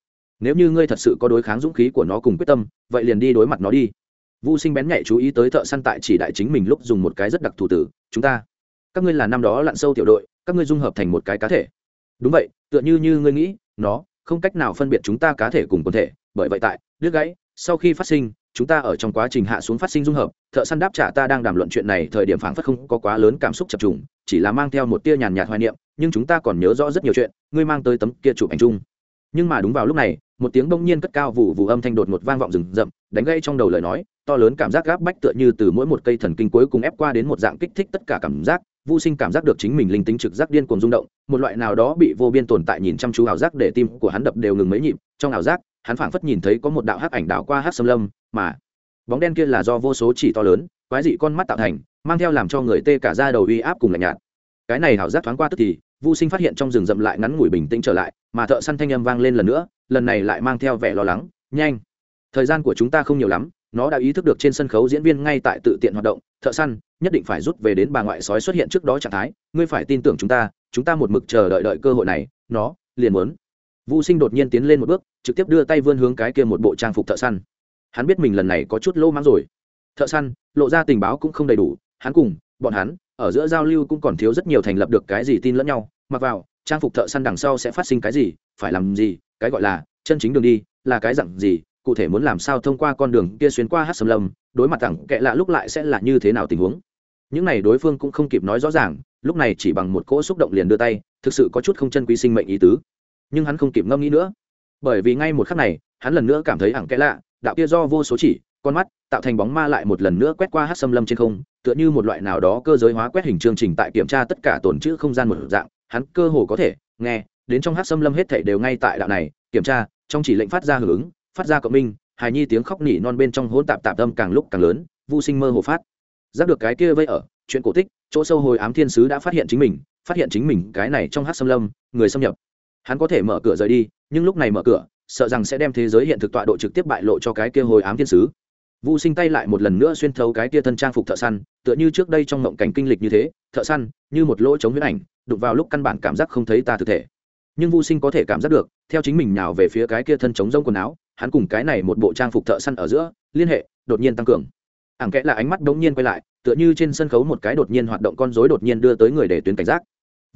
nếu như ngươi thật sự có đối kháng dũng khí của nó cùng quyết tâm vậy liền đi đối mặt nó đi Vu Sinh bén nhạy chú ý tới thợ săn tại chỉ đại chính mình lúc dùng một cái rất đặc thù tử, chúng ta. Các ngươi là năm đó lặn sâu tiểu đội, các ngươi dung hợp thành một cái cá thể. Đúng vậy, tựa như như ngươi nghĩ, nó không cách nào phân biệt chúng ta cá thể cùng quần thể, bởi vậy tại đứt gãy, sau khi phát sinh, chúng ta ở trong quá trình hạ xuống phát sinh dung hợp, thợ săn đáp trả ta đang đàm luận chuyện này thời điểm phảng phất không có quá lớn cảm xúc chập trùng, chỉ là mang theo một tia nhàn nhạt hoài niệm, nhưng chúng ta còn nhớ rõ rất nhiều chuyện, ngươi mang tới tấm kia chụp ảnh chung. Nhưng mà đúng vào lúc này, một tiếng bỗng nhiên cất cao vụ vụ âm thanh đột ngột vang vọng rừng rậm, đánh gây trong đầu lời nói, to lớn cảm giác gáp bách tựa như từ mỗi một cây thần kinh cuối cùng ép qua đến một dạng kích thích tất cả cảm giác vô sinh cảm giác được chính mình linh tính trực giác điên cuồng rung động một loại nào đó bị vô biên tồn tại nhìn chăm chú ảo giác để tim của hắn đập đều ngừng mấy nhịp trong ảo giác hắn phảng phất nhìn thấy có một đạo hắc ảnh đảo qua hắc xâm lâm mà bóng đen kia là do vô số chỉ to lớn quái dị con mắt tạo thành mang theo làm cho người tê cả ra đầu uy áp cùng lạnh nhạt cái này hảo giác thoáng qua tức thì vô sinh phát hiện trong rừng rậm lại ngắn ngủi bình tĩnh trở lại, mà thợ săn thanh âm vang lên lần nữa, lần này lại mang theo vẻ lo lắng, nhanh! Thời gian của chúng ta không nhiều lắm, nó đã ý thức được trên sân khấu diễn viên ngay tại tự tiện hoạt động, thợ săn, nhất định phải rút về đến bà ngoại sói xuất hiện trước đó trạng thái, ngươi phải tin tưởng chúng ta chúng ta một mực chờ đợi đợi cơ hội này, nó liền muốn. Vô sinh đột nhiên tiến lên một bước, trực tiếp đưa tay vươn hướng cái kia một bộ trang phục thợ săn. Hắn biết mình lần này có chút lô mắng rồi. Thợ săn, lộ ra tình báo cũng không đầy đủ, hắn cùng bọn hắn ở giữa giao lưu cũng còn thiếu rất nhiều thành lập được cái gì tin lẫn nhau, mặc vào, trang phục thợ săn đằng sau sẽ phát sinh cái gì, phải làm gì, cái gọi là, chân chính đường đi, là cái dặn gì, cụ thể muốn làm sao thông qua con đường kia xuyên qua hát sầm lâm đối mặt thẳng kệ lạ lúc lại sẽ là như thế nào tình huống. Những này đối phương cũng không kịp nói rõ ràng, lúc này chỉ bằng một cỗ xúc động liền đưa tay, thực sự có chút không chân quý sinh mệnh ý tứ. Nhưng hắn không kịp ngâm nghĩ nữa. Bởi vì ngay một khắc này, hắn lần nữa cảm thấy ẳng kẽ lạ, đạo kia do vô số chỉ, con mắt, tạo thành bóng ma lại một lần nữa quét qua hát xâm lâm trên không tựa như một loại nào đó cơ giới hóa quét hình chương trình tại kiểm tra tất cả tổn chữ không gian một dạng, hắn cơ hồ có thể nghe, đến trong hát xâm lâm hết thể đều ngay tại đạo này, kiểm tra, trong chỉ lệnh phát ra hưởng ứng, phát ra cộng minh, hài nhi tiếng khóc nỉ non bên trong hỗn tạp tạp tâm càng lúc càng lớn vô sinh mơ hồ phát. Giác được cái kia vây ở, chuyện cổ tích, chỗ sâu hồi ám thiên sứ đã phát hiện chính mình, phát hiện chính mình, cái này trong hát xâm lâm, người xâm nhập. Hắn có thể mở cửa rời đi, nhưng lúc này mở cửa, sợ rằng sẽ đem thế giới hiện thực tọa độ trực tiếp bại lộ cho cái kia hồi ám thiên sứ. Vu Sinh tay lại một lần nữa xuyên thấu cái kia thân trang phục thợ săn, tựa như trước đây trong mộng cảnh kinh lịch như thế, thợ săn, như một lỗ chống huyễn ảnh, đụng vào lúc căn bản cảm giác không thấy ta thực thể. Nhưng Vu Sinh có thể cảm giác được, theo chính mình nhào về phía cái kia thân chống rông quần áo, hắn cùng cái này một bộ trang phục thợ săn ở giữa, liên hệ đột nhiên tăng cường. Ảng kẽ là ánh mắt đống nhiên quay lại, tựa như trên sân khấu một cái đột nhiên hoạt động con rối đột nhiên đưa tới người để tuyến cảnh giác.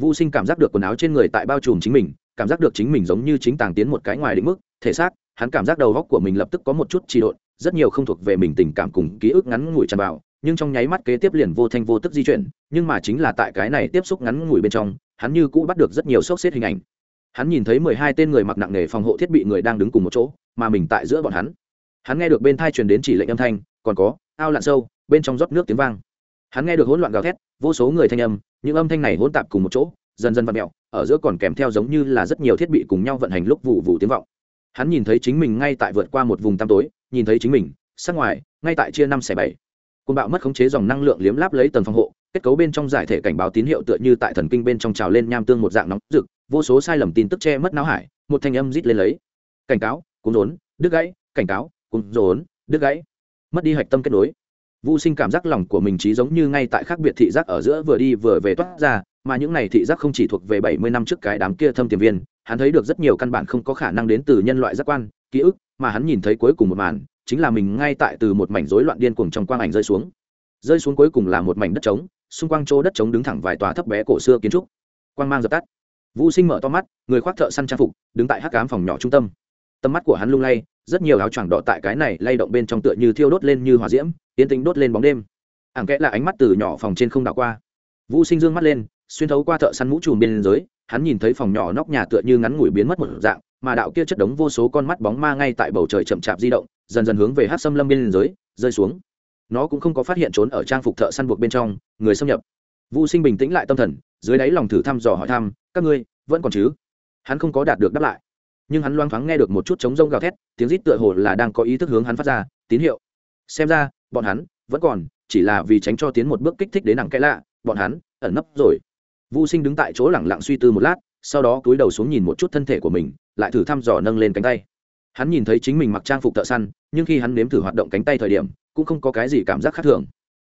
Vu Sinh cảm giác được quần áo trên người tại bao trùm chính mình, cảm giác được chính mình giống như chính tàng tiến một cái ngoài định mức, thể xác, hắn cảm giác đầu óc của mình lập tức có một chút trì độn, rất nhiều không thuộc về mình tình cảm cùng ký ức ngắn ngủi tràn vào, nhưng trong nháy mắt kế tiếp liền vô thanh vô tức di chuyển, nhưng mà chính là tại cái này tiếp xúc ngắn ngủi bên trong, hắn như cũ bắt được rất nhiều sốc xếp hình ảnh. Hắn nhìn thấy mười hai tên người mặc nặng nề phòng hộ thiết bị người đang đứng cùng một chỗ, mà mình tại giữa bọn hắn. Hắn nghe được bên thai truyền đến chỉ lệnh âm thanh, còn có, ao lặn sâu, bên trong rót nước tiếng vang. Hắn nghe được hỗn loạn gào thét, vô số người thanh âm, những âm thanh này hỗn tạp cùng một chỗ, dần dần vặn mẹo, ở giữa còn kèm theo giống như là rất nhiều thiết bị cùng nhau vận hành lúc vụ vụ tiếng vọng. Hắn nhìn thấy chính mình ngay tại vượt qua một vùng tăm tối nhìn thấy chính mình sát ngoài, ngay tại chia năm xẻ bảy. Côn bạo mất khống chế dòng năng lượng liếm láp lấy tầng phòng hộ, kết cấu bên trong giải thể cảnh báo tín hiệu tựa như tại thần kinh bên trong trào lên nham tương một dạng nóng rực, vô số sai lầm tin tức che mất não hải, một thanh âm rít lên lấy. Cảnh cáo cúng rốn, đứt gãy, cảnh cáo cúng rốn, đứt gãy. Mất đi hạch tâm kết nối. Vô sinh cảm giác lòng của mình trí giống như ngay tại khác biệt thị giác ở giữa vừa đi vừa về toát ra mà những này thị giác không chỉ thuộc về bảy mươi năm trước cái đám kia thâm tiềm viên, hắn thấy được rất nhiều căn bản không có khả năng đến từ nhân loại giác quan, ký ức, mà hắn nhìn thấy cuối cùng một màn, chính là mình ngay tại từ một mảnh rối loạn điên cuồng trong quang ảnh rơi xuống. Rơi xuống cuối cùng là một mảnh đất trống, xung quanh chỗ đất trống đứng thẳng vài tòa thấp bé cổ xưa kiến trúc. Quang mang dập tắt. Vũ sinh mở to mắt, người khoác thợ săn trang phục, đứng tại hắc ám phòng nhỏ trung tâm. Tầm mắt của hắn lung lay, rất nhiều áo choàng đỏ tại cái này lay động bên trong tựa như thiêu đốt lên như hỏa diễm tiến tính đốt lên bóng đêm. Ảng kẽ là ánh mắt từ nhỏ phòng trên không đảo qua. Vũ sinh dương mắt lên xuyên thấu qua thợ săn mũ trùm bên dưới hắn nhìn thấy phòng nhỏ nóc nhà tựa như ngắn ngủi biến mất một dạng, mà đạo kia chất đống vô số con mắt bóng ma ngay tại bầu trời chậm chạp di động, dần dần hướng về hát xâm lâm bên dưới rơi xuống. Nó cũng không có phát hiện trốn ở trang phục thợ săn buộc bên trong, người xâm nhập. Vũ sinh bình tĩnh lại tâm thần, dưới đáy lòng thử thăm dò hỏi thăm, các ngươi, vẫn còn chứ? Hắn không có đạt được đáp lại. Nhưng hắn loang thoáng nghe được một chút trống rông gào thét, tiếng rít tựa hồ là đang có ý thức hướng hắn phát ra, tín hiệu. Xem ra, bọn hắn vẫn còn, chỉ là vì tránh cho tiến một bước kích thích đến nặng kẽ lạ, bọn hắn ẩn nấp rồi vũ sinh đứng tại chỗ lẳng lặng suy tư một lát, sau đó cúi đầu xuống nhìn một chút thân thể của mình, lại thử thăm dò nâng lên cánh tay. Hắn nhìn thấy chính mình mặc trang phục thợ săn, nhưng khi hắn nếm thử hoạt động cánh tay thời điểm, cũng không có cái gì cảm giác khác thường.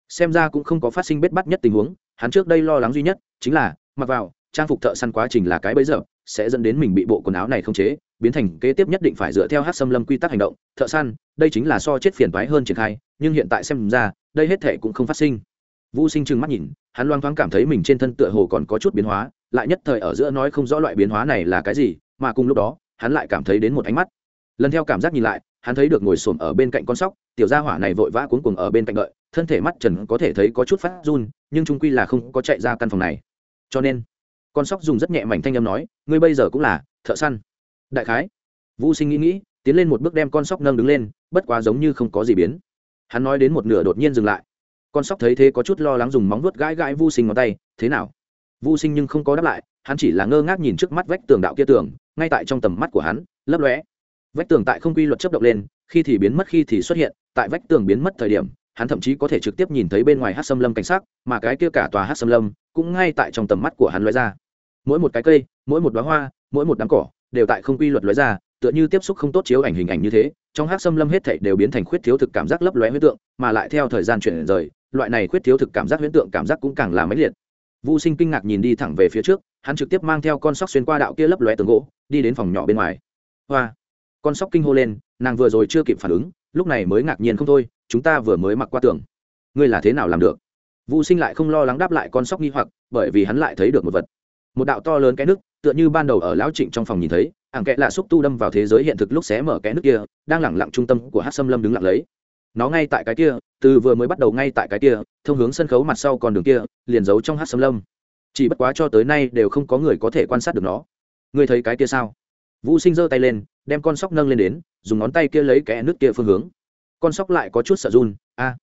Xem ra cũng không có phát sinh bết bắt nhất tình huống, hắn trước đây lo lắng duy nhất chính là, mặc vào, trang phục thợ săn quá trình là cái bấy giờ, sẽ dẫn đến mình bị bộ quần áo này không chế, biến thành kế tiếp nhất định phải dựa theo hát xâm lâm quy tắc hành động. Thợ săn, đây chính là so chết phiền thoái hơn triển khai, nhưng hiện tại xem ra, đây hết thể cũng không phát sinh. Vũ sinh trừng mắt nhìn hắn loang thoáng cảm thấy mình trên thân tựa hồ còn có chút biến hóa, lại nhất thời ở giữa nói không rõ loại biến hóa này là cái gì, mà cùng lúc đó, hắn lại cảm thấy đến một ánh mắt. Lần theo cảm giác nhìn lại, hắn thấy được ngồi xổm ở bên cạnh con sóc, tiểu gia hỏa này vội vã cuốn cuồng ở bên cạnh đợi, thân thể mắt trần có thể thấy có chút phát run, nhưng trung quy là không có chạy ra căn phòng này. Cho nên, con sóc dùng rất nhẹ mảnh thanh âm nói, ngươi bây giờ cũng là thợ săn. Đại khái vũ sinh nghĩ nghĩ, tiến lên một bước đem con sóc nâng đứng lên, bất quá giống như không có gì biến. Hắn nói đến một nửa đột nhiên dừng lại con sóc thấy thế có chút lo lắng dùng móng vuốt gãi gãi vu sinh ngón tay, thế nào? Vu sinh nhưng không có đáp lại, hắn chỉ là ngơ ngác nhìn trước mắt vách tường đạo kia tường, ngay tại trong tầm mắt của hắn, lấp lóe. Vách tường tại không quy luật chấp động lên, khi thì biến mất, khi thì xuất hiện, tại vách tường biến mất thời điểm, hắn thậm chí có thể trực tiếp nhìn thấy bên ngoài hát xâm lâm cảnh sát mà cái kia cả tòa hát xâm lâm cũng ngay tại trong tầm mắt của hắn lóe ra. Mỗi một cái cây, mỗi một đoá hoa, mỗi một đám cỏ đều tại không quy luật lóe ra tựa như tiếp xúc không tốt chiếu ảnh hình ảnh như thế trong hát xâm lâm hết thảy đều biến thành khuyết thiếu thực cảm giác lấp lóe huyết tượng mà lại theo thời gian chuyển rời loại này khuyết thiếu thực cảm giác huyễn tượng cảm giác cũng càng là mãnh liệt. Vu Sinh kinh ngạc nhìn đi thẳng về phía trước, hắn trực tiếp mang theo con sóc xuyên qua đạo kia lấp lóe tường gỗ đi đến phòng nhỏ bên ngoài. Hoa! Con sóc kinh hô lên nàng vừa rồi chưa kịp phản ứng lúc này mới ngạc nhiên không thôi chúng ta vừa mới mặc qua tường. Ngươi là thế nào làm được? Vũ sinh lại không lo lắng đáp lại con sóc nghi hoặc bởi vì hắn lại thấy được một vật. Một đạo to lớn cái nước tựa như ban đầu ở lão trịnh trong phòng nhìn thấy ảng kệ lạ xúc tu đâm vào thế giới hiện thực lúc xé mở cái nước kia, đang lẳng lặng trung tâm của hát xâm lâm đứng lặng lấy. Nó ngay tại cái kia, từ vừa mới bắt đầu ngay tại cái kia, thông hướng sân khấu mặt sau còn đường kia, liền giấu trong hát xâm lâm. Chỉ bất quá cho tới nay đều không có người có thể quan sát được nó. Ngươi thấy cái kia sao? Vũ sinh giơ tay lên, đem con sóc nâng lên đến, dùng ngón tay kia lấy kẽ nước kia phương hướng. Con sóc lại có chút sợ run, a,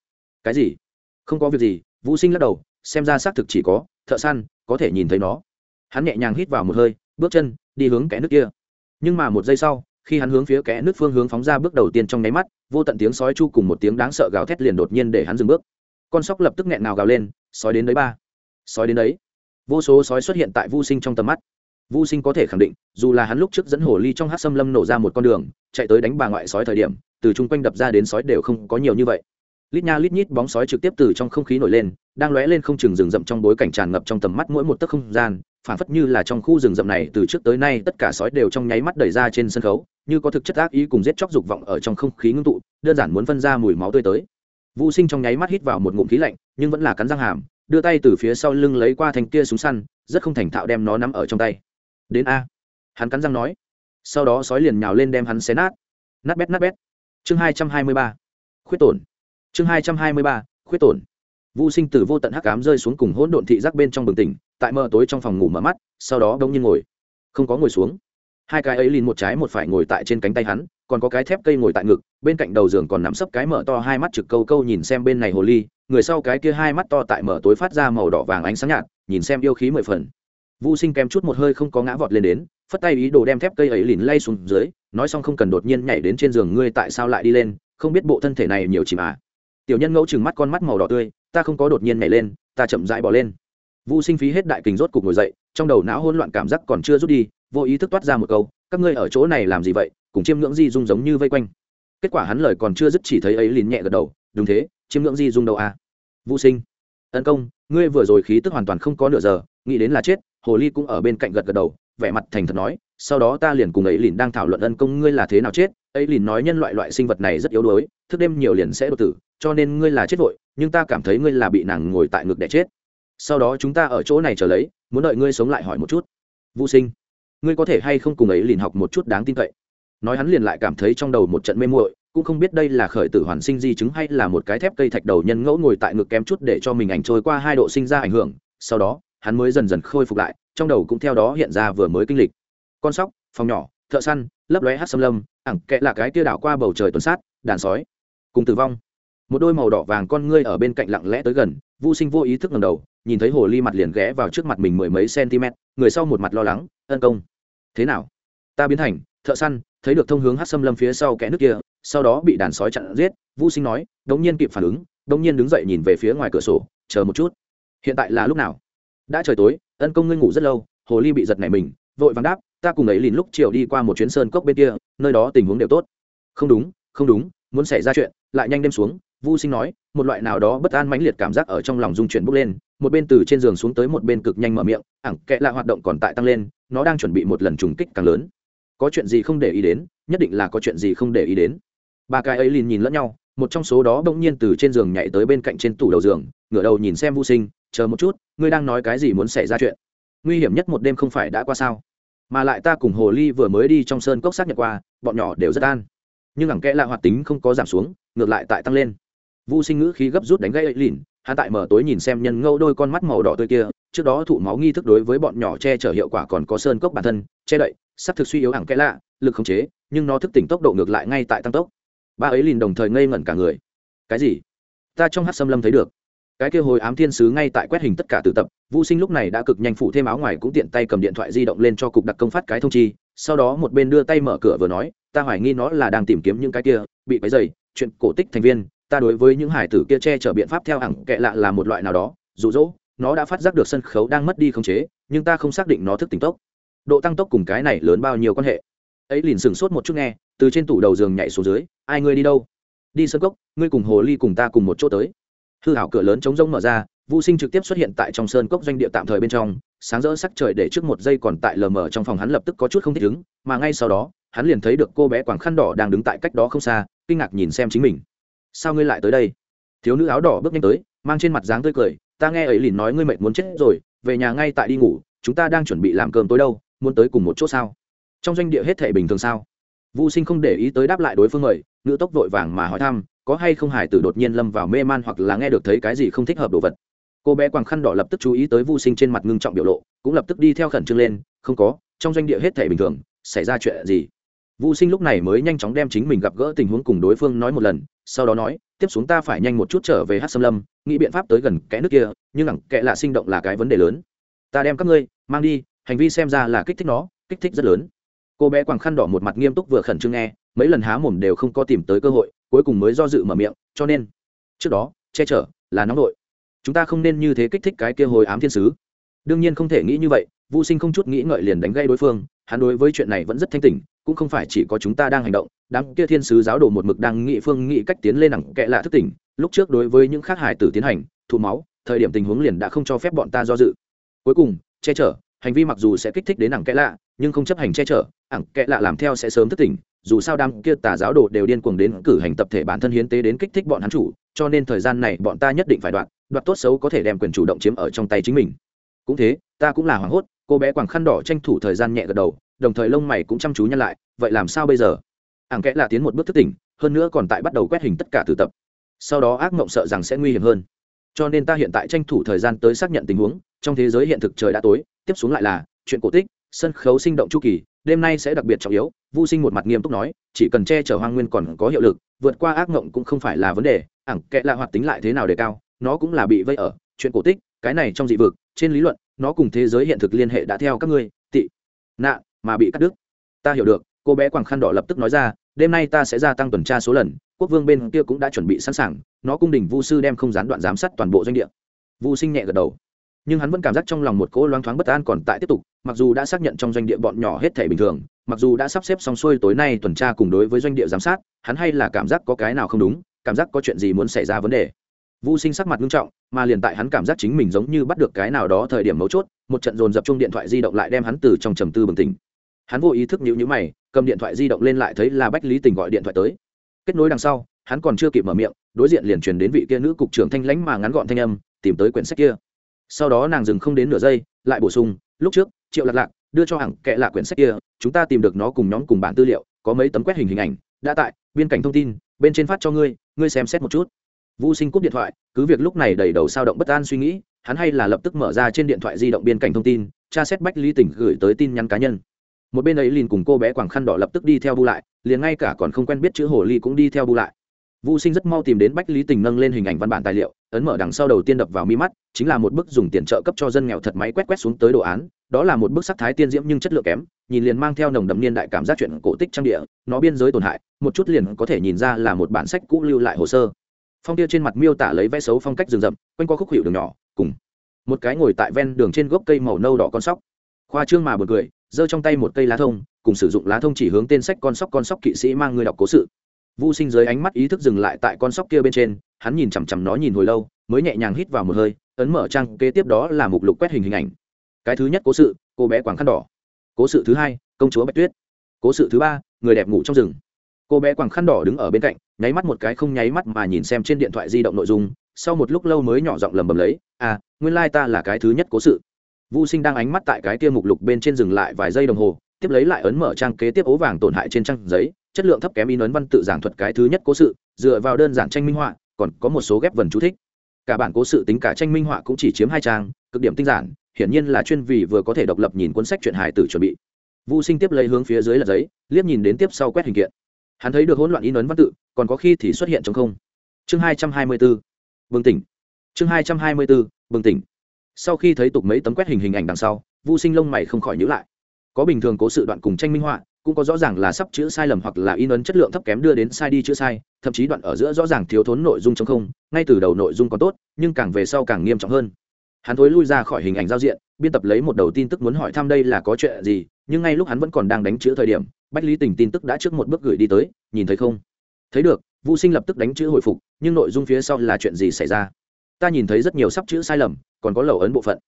cái gì? Không có việc gì. Vũ sinh lắc đầu, xem ra xác thực chỉ có, thợ săn, có thể nhìn thấy nó. Hắn nhẹ nhàng hít vào một hơi, bước chân, đi hướng kẽ nước kia nhưng mà một giây sau, khi hắn hướng phía kẽ nước phương hướng phóng ra bước đầu tiên trong nháy mắt, vô tận tiếng sói chu cùng một tiếng đáng sợ gào thét liền đột nhiên để hắn dừng bước. Con sóc lập tức nghẹn nào gào lên, sói đến đấy ba! Sói đến đấy! Vô số sói xuất hiện tại vô sinh trong tầm mắt. Vô sinh có thể khẳng định, dù là hắn lúc trước dẫn hồ ly trong hát xâm lâm nổ ra một con đường, chạy tới đánh bà ngoại sói thời điểm, từ chung quanh đập ra đến sói đều không có nhiều như vậy. Lít nha lít nhít bóng sói trực tiếp từ trong không khí nổi lên, đang lóe lên không chừng rừng rậm trong bối cảnh tràn ngập trong tầm mắt mỗi một tấc không gian phản phất như là trong khu rừng rậm này, từ trước tới nay tất cả sói đều trong nháy mắt đẩy ra trên sân khấu, như có thực chất ác ý cùng giết chóc dục vọng ở trong không khí ngưng tụ, đơn giản muốn phân ra mùi máu tươi tới. Vũ sinh trong nháy mắt hít vào một ngụm khí lạnh, nhưng vẫn là cắn răng hàm, đưa tay từ phía sau lưng lấy qua thanh kia súng săn, rất không thành thạo đem nó nắm ở trong tay. Đến a. Hắn cắn răng nói. Sau đó sói liền nhào lên đem hắn xé nát. Nát bét nát bét. Chương hai trăm hai mươi ba. Khuyết tổn. Chương hai trăm hai mươi ba. Khuyết tổn. Vũ sinh từ vô tận hắc cám rơi xuống cùng hỗn độn thị giác bên trong bừng tỉnh tại mờ tối trong phòng ngủ mở mắt, sau đó đông nhiên ngồi. Không có ngồi xuống. Hai cái ấy liền một trái một phải ngồi tại trên cánh tay hắn, còn có cái thép cây ngồi tại ngực, bên cạnh đầu giường còn nắm sấp cái mở to hai mắt trực câu câu nhìn xem bên này hồ ly, người sau cái kia hai mắt to tại mở tối phát ra màu đỏ vàng ánh sáng nhạt, nhìn xem yêu khí mười phần. Vô sinh kém chút một hơi không có ngã vọt lên đến, phất tay ý đồ đem thép cây ấy lìn lay xuống dưới, nói xong không cần đột nhiên nhảy đến trên giường, ngươi tại sao lại đi lên, không biết bộ thân thể này nhiều chìm à. Tiểu nhân ngẫu chừng mắt con mắt màu đỏ tươi, ta không có đột nhiên nhảy lên, ta chậm rãi bỏ lên vũ sinh phí hết đại kình rốt cục ngồi dậy, trong đầu não hỗn loạn cảm giác còn chưa rút đi, vô ý thức toát ra một câu, các ngươi ở chỗ này làm gì vậy? Cùng chiêm ngưỡng di dung giống như vây quanh. Kết quả hắn lời còn chưa dứt chỉ thấy ấy lìn nhẹ gật đầu, đúng thế, chiêm ngưỡng di dung đâu à? Vũ sinh, tấn công, ngươi vừa rồi khí tức hoàn toàn không có nửa giờ, nghĩ đến là chết. Hồ ly cũng ở bên cạnh gật gật đầu, vẻ mặt thành thật nói, sau đó ta liền cùng ấy lìn đang thảo luận ân công ngươi là thế nào chết. Ấy lìn nói nhân loại loại sinh vật này rất yếu đuối, thức đêm nhiều liền sẽ đột tử, cho nên ngươi là chết vội, nhưng ta cảm thấy ngươi là bị nàng ngồi tại ngực để chết sau đó chúng ta ở chỗ này chờ lấy, muốn đợi ngươi sống lại hỏi một chút. Vũ sinh, ngươi có thể hay không cùng ấy liền học một chút đáng tin cậy? Nói hắn liền lại cảm thấy trong đầu một trận mê muội, cũng không biết đây là khởi tử hoàn sinh di chứng hay là một cái thép cây thạch đầu nhân ngẫu ngồi tại ngực kém chút để cho mình ảnh trôi qua hai độ sinh ra ảnh hưởng. Sau đó, hắn mới dần dần khôi phục lại, trong đầu cũng theo đó hiện ra vừa mới kinh lịch. Con sóc, phòng nhỏ, thợ săn, lấp lóe hát xâm lâm, ẳng kệ là cái tia đảo qua bầu trời tuần sát, đàn sói, cùng tử vong. Một đôi màu đỏ vàng con ngươi ở bên cạnh lặng lẽ tới gần vô sinh vô ý thức ngầm đầu nhìn thấy hồ ly mặt liền ghé vào trước mặt mình mười mấy cm, người sau một mặt lo lắng, ân công, thế nào? Ta biến thành, thợ săn, thấy được thông hướng hát xâm lâm phía sau kẽ nước kia, sau đó bị đàn sói chặn giết. Vũ sinh nói đống nhiên kịp phản ứng đống nhiên đứng dậy nhìn về phía ngoài cửa sổ, chờ một chút. Hiện tại là lúc nào? Đã trời tối, ân công ngươi ngủ rất lâu. Hồ ly bị giật nảy mình, vội vàng đáp, ta cùng ấy liền lúc chiều đi qua một chuyến sơn cốc bên kia, nơi đó tình huống đều tốt. Không đúng không đúng, muốn xảy ra chuyện, lại nhanh đêm xuống vu sinh nói, một loại nào đó bất an mãnh liệt cảm giác ở trong lòng dung chuyển bốc lên, một bên từ trên giường xuống tới một bên cực nhanh mở miệng ẳng kệ là hoạt động còn tại tăng lên, nó đang chuẩn bị một lần trùng kích càng lớn. Có chuyện gì không để ý đến, nhất định là có chuyện gì không để ý đến. Ba cái ấy liền nhìn lẫn nhau, một trong số đó bỗng nhiên từ trên giường nhảy tới bên cạnh trên tủ đầu giường, ngửa đầu nhìn xem vu sinh, chờ một chút, ngươi đang nói cái gì muốn xảy ra chuyện? Nguy hiểm nhất một đêm không phải đã qua sao? Mà lại ta cùng hồ ly vừa mới đi trong sơn cốc xác nhận qua, bọn nhỏ đều rất an. Nhưng ẳng kẽ là hoạt tính không có giảm xuống, ngược lại tại tăng lên. Vu Sinh ngữ khí gấp rút đánh gãy ấy lìn, hắn tại mở tối nhìn xem nhân ngâu đôi con mắt màu đỏ tươi kia, trước đó thụ máu nghi thức đối với bọn nhỏ che chở hiệu quả còn có sơn cốc bản thân, che đậy, sắp thực suy yếu hẳn cái lạ, lực khống chế, nhưng nó thức tỉnh tốc độ ngược lại ngay tại tăng tốc. Ba ấy lìn đồng thời ngây ngẩn cả người. Cái gì? Ta trong hắc xâm lâm thấy được. Cái kia hồi ám thiên sứ ngay tại quét hình tất cả tự tập, Vu Sinh lúc này đã cực nhanh phụ thêm áo ngoài cũng tiện tay cầm điện thoại di động lên cho cục đặc công phát cái thông chi, sau đó một bên đưa tay mở cửa vừa nói, ta hoài nghi nó là đang tìm kiếm những cái kia bị cái rầy, chuyện cổ tích thành viên, ta đối với những hải tử kia che chở biện pháp theo hẳn kệ lạ là một loại nào đó rụ rỗ nó đã phát giác được sân khấu đang mất đi khống chế, nhưng ta không xác định nó thức tỉnh tốc. Độ tăng tốc cùng cái này lớn bao nhiêu quan hệ? Ấy liền sửng sốt một chút nghe, từ trên tủ đầu giường nhảy xuống dưới, ai ngươi đi đâu? Đi sân cốc, ngươi cùng hồ ly cùng ta cùng một chỗ tới. Hư hảo cửa lớn chống rông mở ra vũ sinh trực tiếp xuất hiện tại trong sơn cốc doanh địa tạm thời bên trong, sáng rỡ sắc trời để trước một giây còn tại lờ mờ trong phòng hắn lập tức có chút không thích ứng, mà ngay sau đó, hắn liền thấy được cô bé quảng khăn đỏ đang đứng tại cách đó không xa, kinh ngạc nhìn xem chính mình sao ngươi lại tới đây thiếu nữ áo đỏ bước nhanh tới mang trên mặt dáng tươi cười ta nghe ấy liền nói ngươi mệt muốn chết rồi về nhà ngay tại đi ngủ chúng ta đang chuẩn bị làm cơm tối đâu muốn tới cùng một chỗ sao trong doanh địa hết thể bình thường sao Vu Sinh không để ý tới đáp lại đối phương mời, ngữ tốc vội vàng mà hỏi thăm, có hay không hải tử đột nhiên lâm vào mê man hoặc là nghe được thấy cái gì không thích hợp đồ vật. Cô bé quàng khăn đỏ lập tức chú ý tới Vu Sinh trên mặt ngưng trọng biểu lộ, cũng lập tức đi theo khẩn trương lên, không có, trong doanh địa hết thể bình thường, xảy ra chuyện gì? Vu Sinh lúc này mới nhanh chóng đem chính mình gặp gỡ tình huống cùng đối phương nói một lần, sau đó nói, tiếp xuống ta phải nhanh một chút trở về hát xâm Lâm, nghĩ biện pháp tới gần kẽ nước kia, nhưng ẳng kẽ là sinh động là cái vấn đề lớn. Ta đem các ngươi mang đi, hành vi xem ra là kích thích nó, kích thích rất lớn. Cô bé quàng khăn đỏ một mặt nghiêm túc vừa khẩn trương nghe mấy lần há mồm đều không có tìm tới cơ hội cuối cùng mới do dự mở miệng cho nên trước đó che chở là nóng nội. Chúng ta không nên như thế kích thích cái kia hồi ám thiên sứ. Đương nhiên không thể nghĩ như vậy vô sinh không chút nghĩ ngợi liền đánh gây đối phương hắn đối với chuyện này vẫn rất thanh tỉnh cũng không phải chỉ có chúng ta đang hành động đám kia thiên sứ giáo đồ một mực đang nghị phương nghị cách tiến lên nặng kệ lạ thức tỉnh, lúc trước đối với những khác hải tử tiến hành thụ máu, thời điểm tình huống liền đã không cho phép bọn ta do dự. Cuối cùng, che chở, hành vi mặc dù sẽ kích thích đến nặng kệ lạ, nhưng không chấp hành che chở ẳng kệ lạ làm theo sẽ sớm thức tỉnh, dù sao đám kia tà giáo đồ đều điên cuồng đến cử hành tập thể bản thân hiến tế đến kích thích bọn hắn chủ, cho nên thời gian này bọn ta nhất định phải đoạt đoạt tốt xấu có thể đem quyền chủ động chiếm ở trong tay chính mình. Cũng thế, ta cũng là hoảng hốt, cô bé quàng khăn đỏ tranh thủ thời gian nhẹ gật đầu, đồng thời lông mày cũng chăm chú nhăn lại, vậy làm sao bây giờ? Ảng kẽ là tiến một bước thức tỉnh, hơn nữa còn tại bắt đầu quét hình tất cả từ tập. Sau đó ác mộng sợ rằng sẽ nguy hiểm hơn. Cho nên ta hiện tại tranh thủ thời gian tới xác nhận tình huống, trong thế giới hiện thực trời đã tối, tiếp xuống lại là chuyện cổ tích, sân khấu sinh động chu kỳ, đêm nay sẽ đặc biệt trọng yếu vô sinh một mặt nghiêm túc nói, chỉ cần che chở hoang nguyên còn có hiệu lực, vượt qua ác mộng cũng không phải là vấn đề, Ảng kệ là hoạt tính lại thế nào để cao, nó cũng là bị vây ở, chuyện cổ tích, cái này trong dị vực, trên lý luận, nó cùng thế giới hiện thực liên hệ đã theo các ngươi, tị, nạ, mà bị cắt đứt. Ta hiểu được cô bé quàng khăn đỏ lập tức nói ra đêm nay ta sẽ gia tăng tuần tra số lần quốc vương bên kia cũng đã chuẩn bị sẵn sàng nó cung đình vu sư đem không gián đoạn giám sát toàn bộ doanh địa. Vu sinh nhẹ gật đầu. Nhưng hắn vẫn cảm giác trong lòng một cỗ loáng thoáng bất an còn tại tiếp tục mặc dù đã xác nhận trong doanh địa bọn nhỏ hết thể bình thường mặc dù đã sắp xếp xong xuôi tối nay tuần tra cùng đối với doanh địa giám sát hắn hay là cảm giác có cái nào không đúng cảm giác có chuyện gì muốn xảy ra vấn đề. Vu Sinh sắc mặt nghiêm trọng, mà liền tại hắn cảm giác chính mình giống như bắt được cái nào đó thời điểm mấu chốt, một trận dồn dập chung điện thoại di động lại đem hắn từ trong trầm tư bừng tỉnh. Hắn vô ý thức nhíu nhíu mày, cầm điện thoại di động lên lại thấy là Bách Lý Tình gọi điện thoại tới. Kết nối đằng sau, hắn còn chưa kịp mở miệng, đối diện liền truyền đến vị kia nữ cục trưởng thanh lãnh mà ngắn gọn thanh âm, tìm tới quyển sách kia sau đó nàng dừng không đến nửa giây lại bổ sung lúc trước triệu lạc lạc đưa cho hằng kệ lạ quyển sách kia chúng ta tìm được nó cùng nhóm cùng bản tư liệu có mấy tấm quét hình hình ảnh đã tại biên cảnh thông tin bên trên phát cho ngươi ngươi xem xét một chút Vu Sinh cúp điện thoại, cứ việc lúc này đầy đầu sao động bất an suy nghĩ, hắn hay là lập tức mở ra trên điện thoại di động biên cảnh thông tin, tra xét Bách Lý Tỉnh gửi tới tin nhắn cá nhân. Một bên ấy liền cùng cô bé quàng khăn đỏ lập tức đi theo bu lại, liền ngay cả còn không quen biết chữ hồ ly cũng đi theo bu lại. Vu Sinh rất mau tìm đến Bách Lý Tình nâng lên hình ảnh văn bản tài liệu, ấn mở đằng sau đầu tiên đập vào mi mắt, chính là một bức dùng tiền trợ cấp cho dân nghèo thật máy quét quét xuống tới đồ án, đó là một bức sắc thái tiên diễm nhưng chất lượng kém, nhìn liền mang theo nồng đậm niên đại cảm giác chuyện cổ tích trang địa, nó biên giới tổn hại, một chút liền có thể nhìn ra là một bản sách cũ lưu lại hồ sơ. Phong tia trên mặt miêu tả lấy vẽ xấu phong cách rừng rậm, quanh qua khúc hiệu đường nhỏ, cùng một cái ngồi tại ven đường trên gốc cây màu nâu đỏ con sóc. Khoa trương mà buồn cười, giơ trong tay một cây lá thông, cùng sử dụng lá thông chỉ hướng tên sách con sóc con sóc kỵ sĩ mang người đọc cố sự Vu Sinh dưới ánh mắt ý thức dừng lại tại con sóc kia bên trên, hắn nhìn chằm chằm nó nhìn hồi lâu, mới nhẹ nhàng hít vào một hơi, ấn mở trang kế tiếp đó là mục lục quét hình hình ảnh. Cái thứ nhất cố sự, cô bé quàng khăn đỏ. Cố sự thứ hai, công chúa Bạch Tuyết. Cố sự thứ ba, người đẹp ngủ trong rừng. Cô bé quàng khăn đỏ đứng ở bên cạnh, nháy mắt một cái không nháy mắt mà nhìn xem trên điện thoại di động nội dung, sau một lúc lâu mới nhỏ giọng lẩm bẩm lấy, "À, nguyên lai like ta là cái thứ nhất cố sự." Vu Sinh đang ánh mắt tại cái kia mục lục bên trên dừng lại vài giây đồng hồ, tiếp lấy lại ấn mở trang kế tiếp ố vàng tổn hại trên trang giấy, chất lượng thấp kém in ấn văn tự giảng thuật cái thứ nhất cố sự dựa vào đơn giản tranh minh họa còn có một số ghép vần chú thích cả bản cố sự tính cả tranh minh họa cũng chỉ chiếm hai trang cực điểm tinh giản hiển nhiên là chuyên vì vừa có thể độc lập nhìn cuốn sách truyện hài tử chuẩn bị Vu Sinh tiếp lấy hướng phía dưới là giấy, liếc nhìn đến tiếp sau quét hình kiện. Hắn thấy được hỗn loạn in ấn văn tự, còn có khi thì xuất hiện trống không. Chương 224. Bừng tỉnh. Chương 224. Bừng tỉnh. Sau khi thấy tục mấy tấm quét hình hình ảnh đằng sau, Vu Sinh lông mày không khỏi nhữ lại. Có bình thường cố sự đoạn cùng tranh minh họa, cũng có rõ ràng là sắp chữ sai lầm hoặc là in ấn chất lượng thấp kém đưa đến sai đi chữ sai thậm chí đoạn ở giữa rõ ràng thiếu thốn nội dung chống không ngay từ đầu nội dung còn tốt nhưng càng về sau càng nghiêm trọng hơn. Hắn thối lui ra khỏi hình ảnh giao diện biên tập lấy một đầu tin tức muốn hỏi thăm đây là có chuyện gì nhưng ngay lúc hắn vẫn còn đang đánh chữ thời điểm bách lý tình tin tức đã trước một bước gửi đi tới nhìn thấy không? Thấy được vũ sinh lập tức đánh chữ hồi phục nhưng nội dung phía sau là chuyện gì xảy ra? Ta nhìn thấy rất nhiều sắp chữ sai lầm, còn có lầu ấn bộ phận.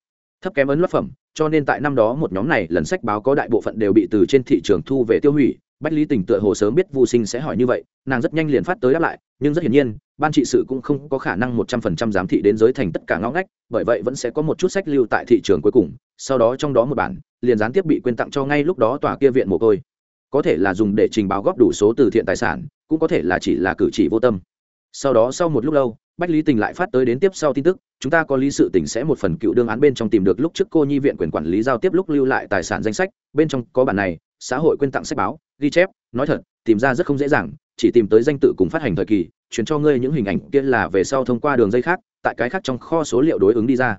Thấp kém ấn luật phẩm, cho nên tại năm đó một nhóm này lần sách báo có đại bộ phận đều bị từ trên thị trường thu về tiêu hủy. Bách lý tình tựa hồ sớm biết vô sinh sẽ hỏi như vậy, nàng rất nhanh liền phát tới đáp lại, nhưng rất hiển nhiên, ban trị sự cũng không có khả năng một trăm phần trăm giám thị đến giới thành tất cả ngõ ngách, bởi vậy vẫn sẽ có một chút sách lưu tại thị trường cuối cùng, sau đó trong đó một bản, liền gián tiếp bị quyên tặng cho ngay lúc đó tòa kia viện mồ côi. Có thể là dùng để trình báo góp đủ số từ thiện tài sản, cũng có thể là chỉ là cử chỉ vô tâm. Sau đó sau một lúc lâu bách lý tình lại phát tới đến tiếp sau tin tức, chúng ta có lý sự tỉnh sẽ một phần cựu đương án bên trong tìm được lúc trước cô nhi viện quyền quản lý giao tiếp lúc lưu lại tài sản danh sách, bên trong có bản này, xã hội quyên tặng sách báo, ghi chép, nói thật, tìm ra rất không dễ dàng, chỉ tìm tới danh tự cùng phát hành thời kỳ, chuyển cho ngươi những hình ảnh kia là về sau thông qua đường dây khác, tại cái khác trong kho số liệu đối ứng đi ra.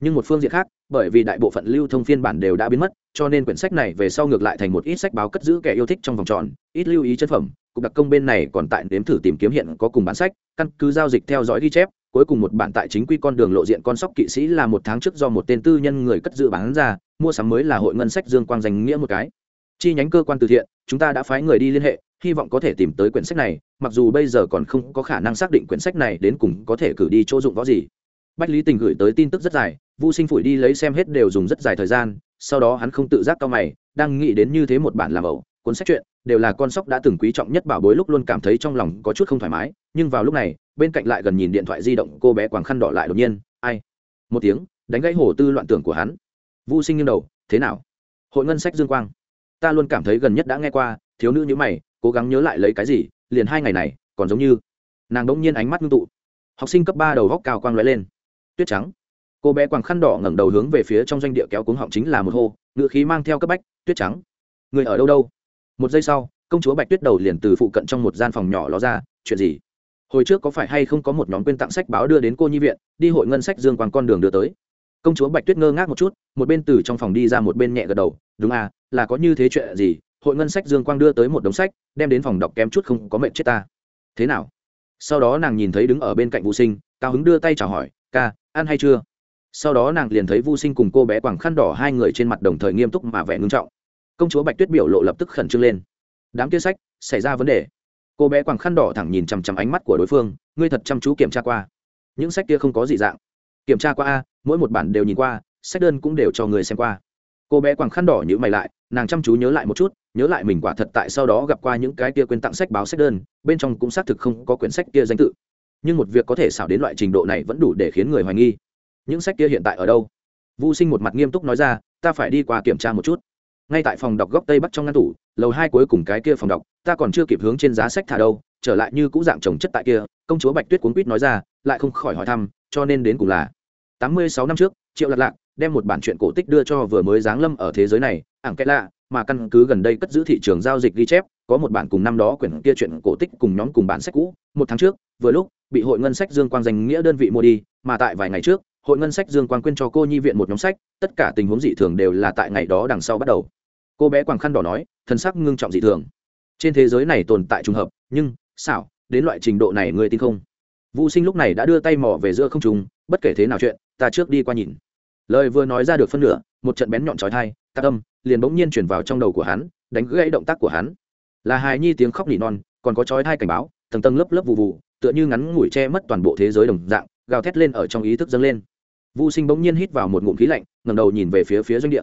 Nhưng một phương diện khác, bởi vì đại bộ phận lưu thông phiên bản đều đã biến mất, cho nên quyển sách này về sau ngược lại thành một ít sách báo cất giữ kẻ yêu thích trong vòng tròn, ít lưu ý chân phẩm cục đặc công bên này còn tại nếm thử tìm kiếm hiện có cùng bản sách, căn cứ giao dịch theo dõi ghi chép, cuối cùng một bản tại chính quy con đường lộ diện con sóc kỵ sĩ là một tháng trước do một tên tư nhân người cất dự bán ra, mua sắm mới là hội ngân sách dương quang danh nghĩa một cái. Chi nhánh cơ quan từ thiện, chúng ta đã phái người đi liên hệ, hy vọng có thể tìm tới quyển sách này, mặc dù bây giờ còn không có khả năng xác định quyển sách này đến cùng có thể cử đi chỗ dụng võ gì. Bách lý tình gửi tới tin tức rất dài, vu sinh phủi đi lấy xem hết đều dùng rất dài thời gian, sau đó hắn không tự giác cao mày, đang nghĩ đến như thế một bản làm ẩu, cuốn sách chuyện đều là con sóc đã từng quý trọng nhất bảo bối lúc luôn cảm thấy trong lòng có chút không thoải mái, nhưng vào lúc này, bên cạnh lại gần nhìn điện thoại di động, cô bé quàng khăn đỏ lại đột nhiên, ai? Một tiếng, đánh gãy hồ tư loạn tưởng của hắn. Vu sinh nghiêng đầu, thế nào? Hội ngân sách dương quang. Ta luôn cảm thấy gần nhất đã nghe qua, thiếu nữ như mày, cố gắng nhớ lại lấy cái gì, liền hai ngày này, còn giống như. Nàng đỗng nhiên ánh mắt ngưng tụ. Học sinh cấp ba đầu góc cao quang lóe lên. Tuyết trắng. Cô bé quàng khăn đỏ ngẩng đầu hướng về phía trong doanh địa kéo cuống họng chính là một hô, ngựa khí mang theo cấp bách, tuyết trắng, người ở đâu đâu? Một giây sau, công chúa bạch tuyết đầu liền từ phụ cận trong một gian phòng nhỏ ló ra, chuyện gì? Hồi trước có phải hay không có một nhóm quyên tặng sách báo đưa đến cô nhi viện, đi hội ngân sách dương quang con đường đưa tới? Công chúa bạch tuyết ngơ ngác một chút, một bên từ trong phòng đi ra một bên nhẹ gật đầu, đúng à là có như thế chuyện gì? Hội ngân sách dương quang đưa tới một đống sách, đem đến phòng đọc kém chút không có mệnh chết ta. Thế nào? Sau đó nàng nhìn thấy đứng ở bên cạnh vũ sinh, cao hứng đưa tay chào hỏi, ca, ăn hay chưa? Sau đó nàng liền thấy vu sinh cùng cô bé quảng khăn đỏ hai người trên mặt đồng thời nghiêm túc mà vẻ ngưng trọng công chúa bạch tuyết biểu lộ lập tức khẩn trương lên đám kia sách xảy ra vấn đề cô bé quàng khăn đỏ thẳng nhìn chằm chằm ánh mắt của đối phương ngươi thật chăm chú kiểm tra qua những sách kia không có gì dạng kiểm tra qua a mỗi một bản đều nhìn qua sách đơn cũng đều cho người xem qua cô bé quàng khăn đỏ nhữ mày lại nàng chăm chú nhớ lại một chút nhớ lại mình quả thật tại sau đó gặp qua những cái kia quên tặng sách báo sách đơn bên trong cũng xác thực không có quyển sách kia danh tự nhưng một việc có thể xảo đến loại trình độ này vẫn đủ để khiến người hoài nghi những sách kia hiện tại ở đâu Vu sinh một mặt nghiêm túc nói ra ta phải đi qua kiểm tra một chút ngay tại phòng đọc góc tây bắc trong ngăn tủ, lầu hai cuối cùng cái kia phòng đọc, ta còn chưa kịp hướng trên giá sách thả đâu, trở lại như cũ dạng trồng chất tại kia, công chúa bạch tuyết cuốn quýt nói ra, lại không khỏi hỏi thăm, cho nên đến cùng là tám mươi sáu năm trước, triệu lạc lạc đem một bản chuyện cổ tích đưa cho vừa mới giáng lâm ở thế giới này, ảng kẽ lạ, mà căn cứ gần đây cất giữ thị trường giao dịch ghi chép, có một bản cùng năm đó quyển kia chuyện cổ tích cùng nhóm cùng bản sách cũ, một tháng trước, vừa lúc, bị hội ngân sách dương quang danh nghĩa đơn vị mua đi, mà tại vài ngày trước hội ngân sách dương quang quyên cho cô nhi viện một nhóm sách, tất cả tình huống dị thường đều là tại ngày đó đằng sau bắt đầu. Cô bé quàng khăn đỏ nói thân sắc ngưng trọng dị thường. Trên thế giới này tồn tại trùng hợp, nhưng, xảo, đến loại trình độ này người tin không? Vũ sinh lúc này đã đưa tay mò về giữa không trùng bất kể thế nào chuyện, ta trước đi qua nhìn. Lời vừa nói ra được phân nửa, một trận bén nhọn trói thai tác âm, liền bỗng nhiên chuyển vào trong đầu của hắn, đánh gãy động tác của hắn. Là hài nhi tiếng khóc nỉ non, còn có trói thai cảnh báo, tầng tầng lớp lớp vụ vụ tựa như ngắn ngủi che mất toàn bộ thế giới đồng dạng, gào thét lên ở trong ý thức dâng lên. Vu Sinh bỗng nhiên hít vào một ngụm khí lạnh, ngẩng đầu nhìn về phía phía doanh địa.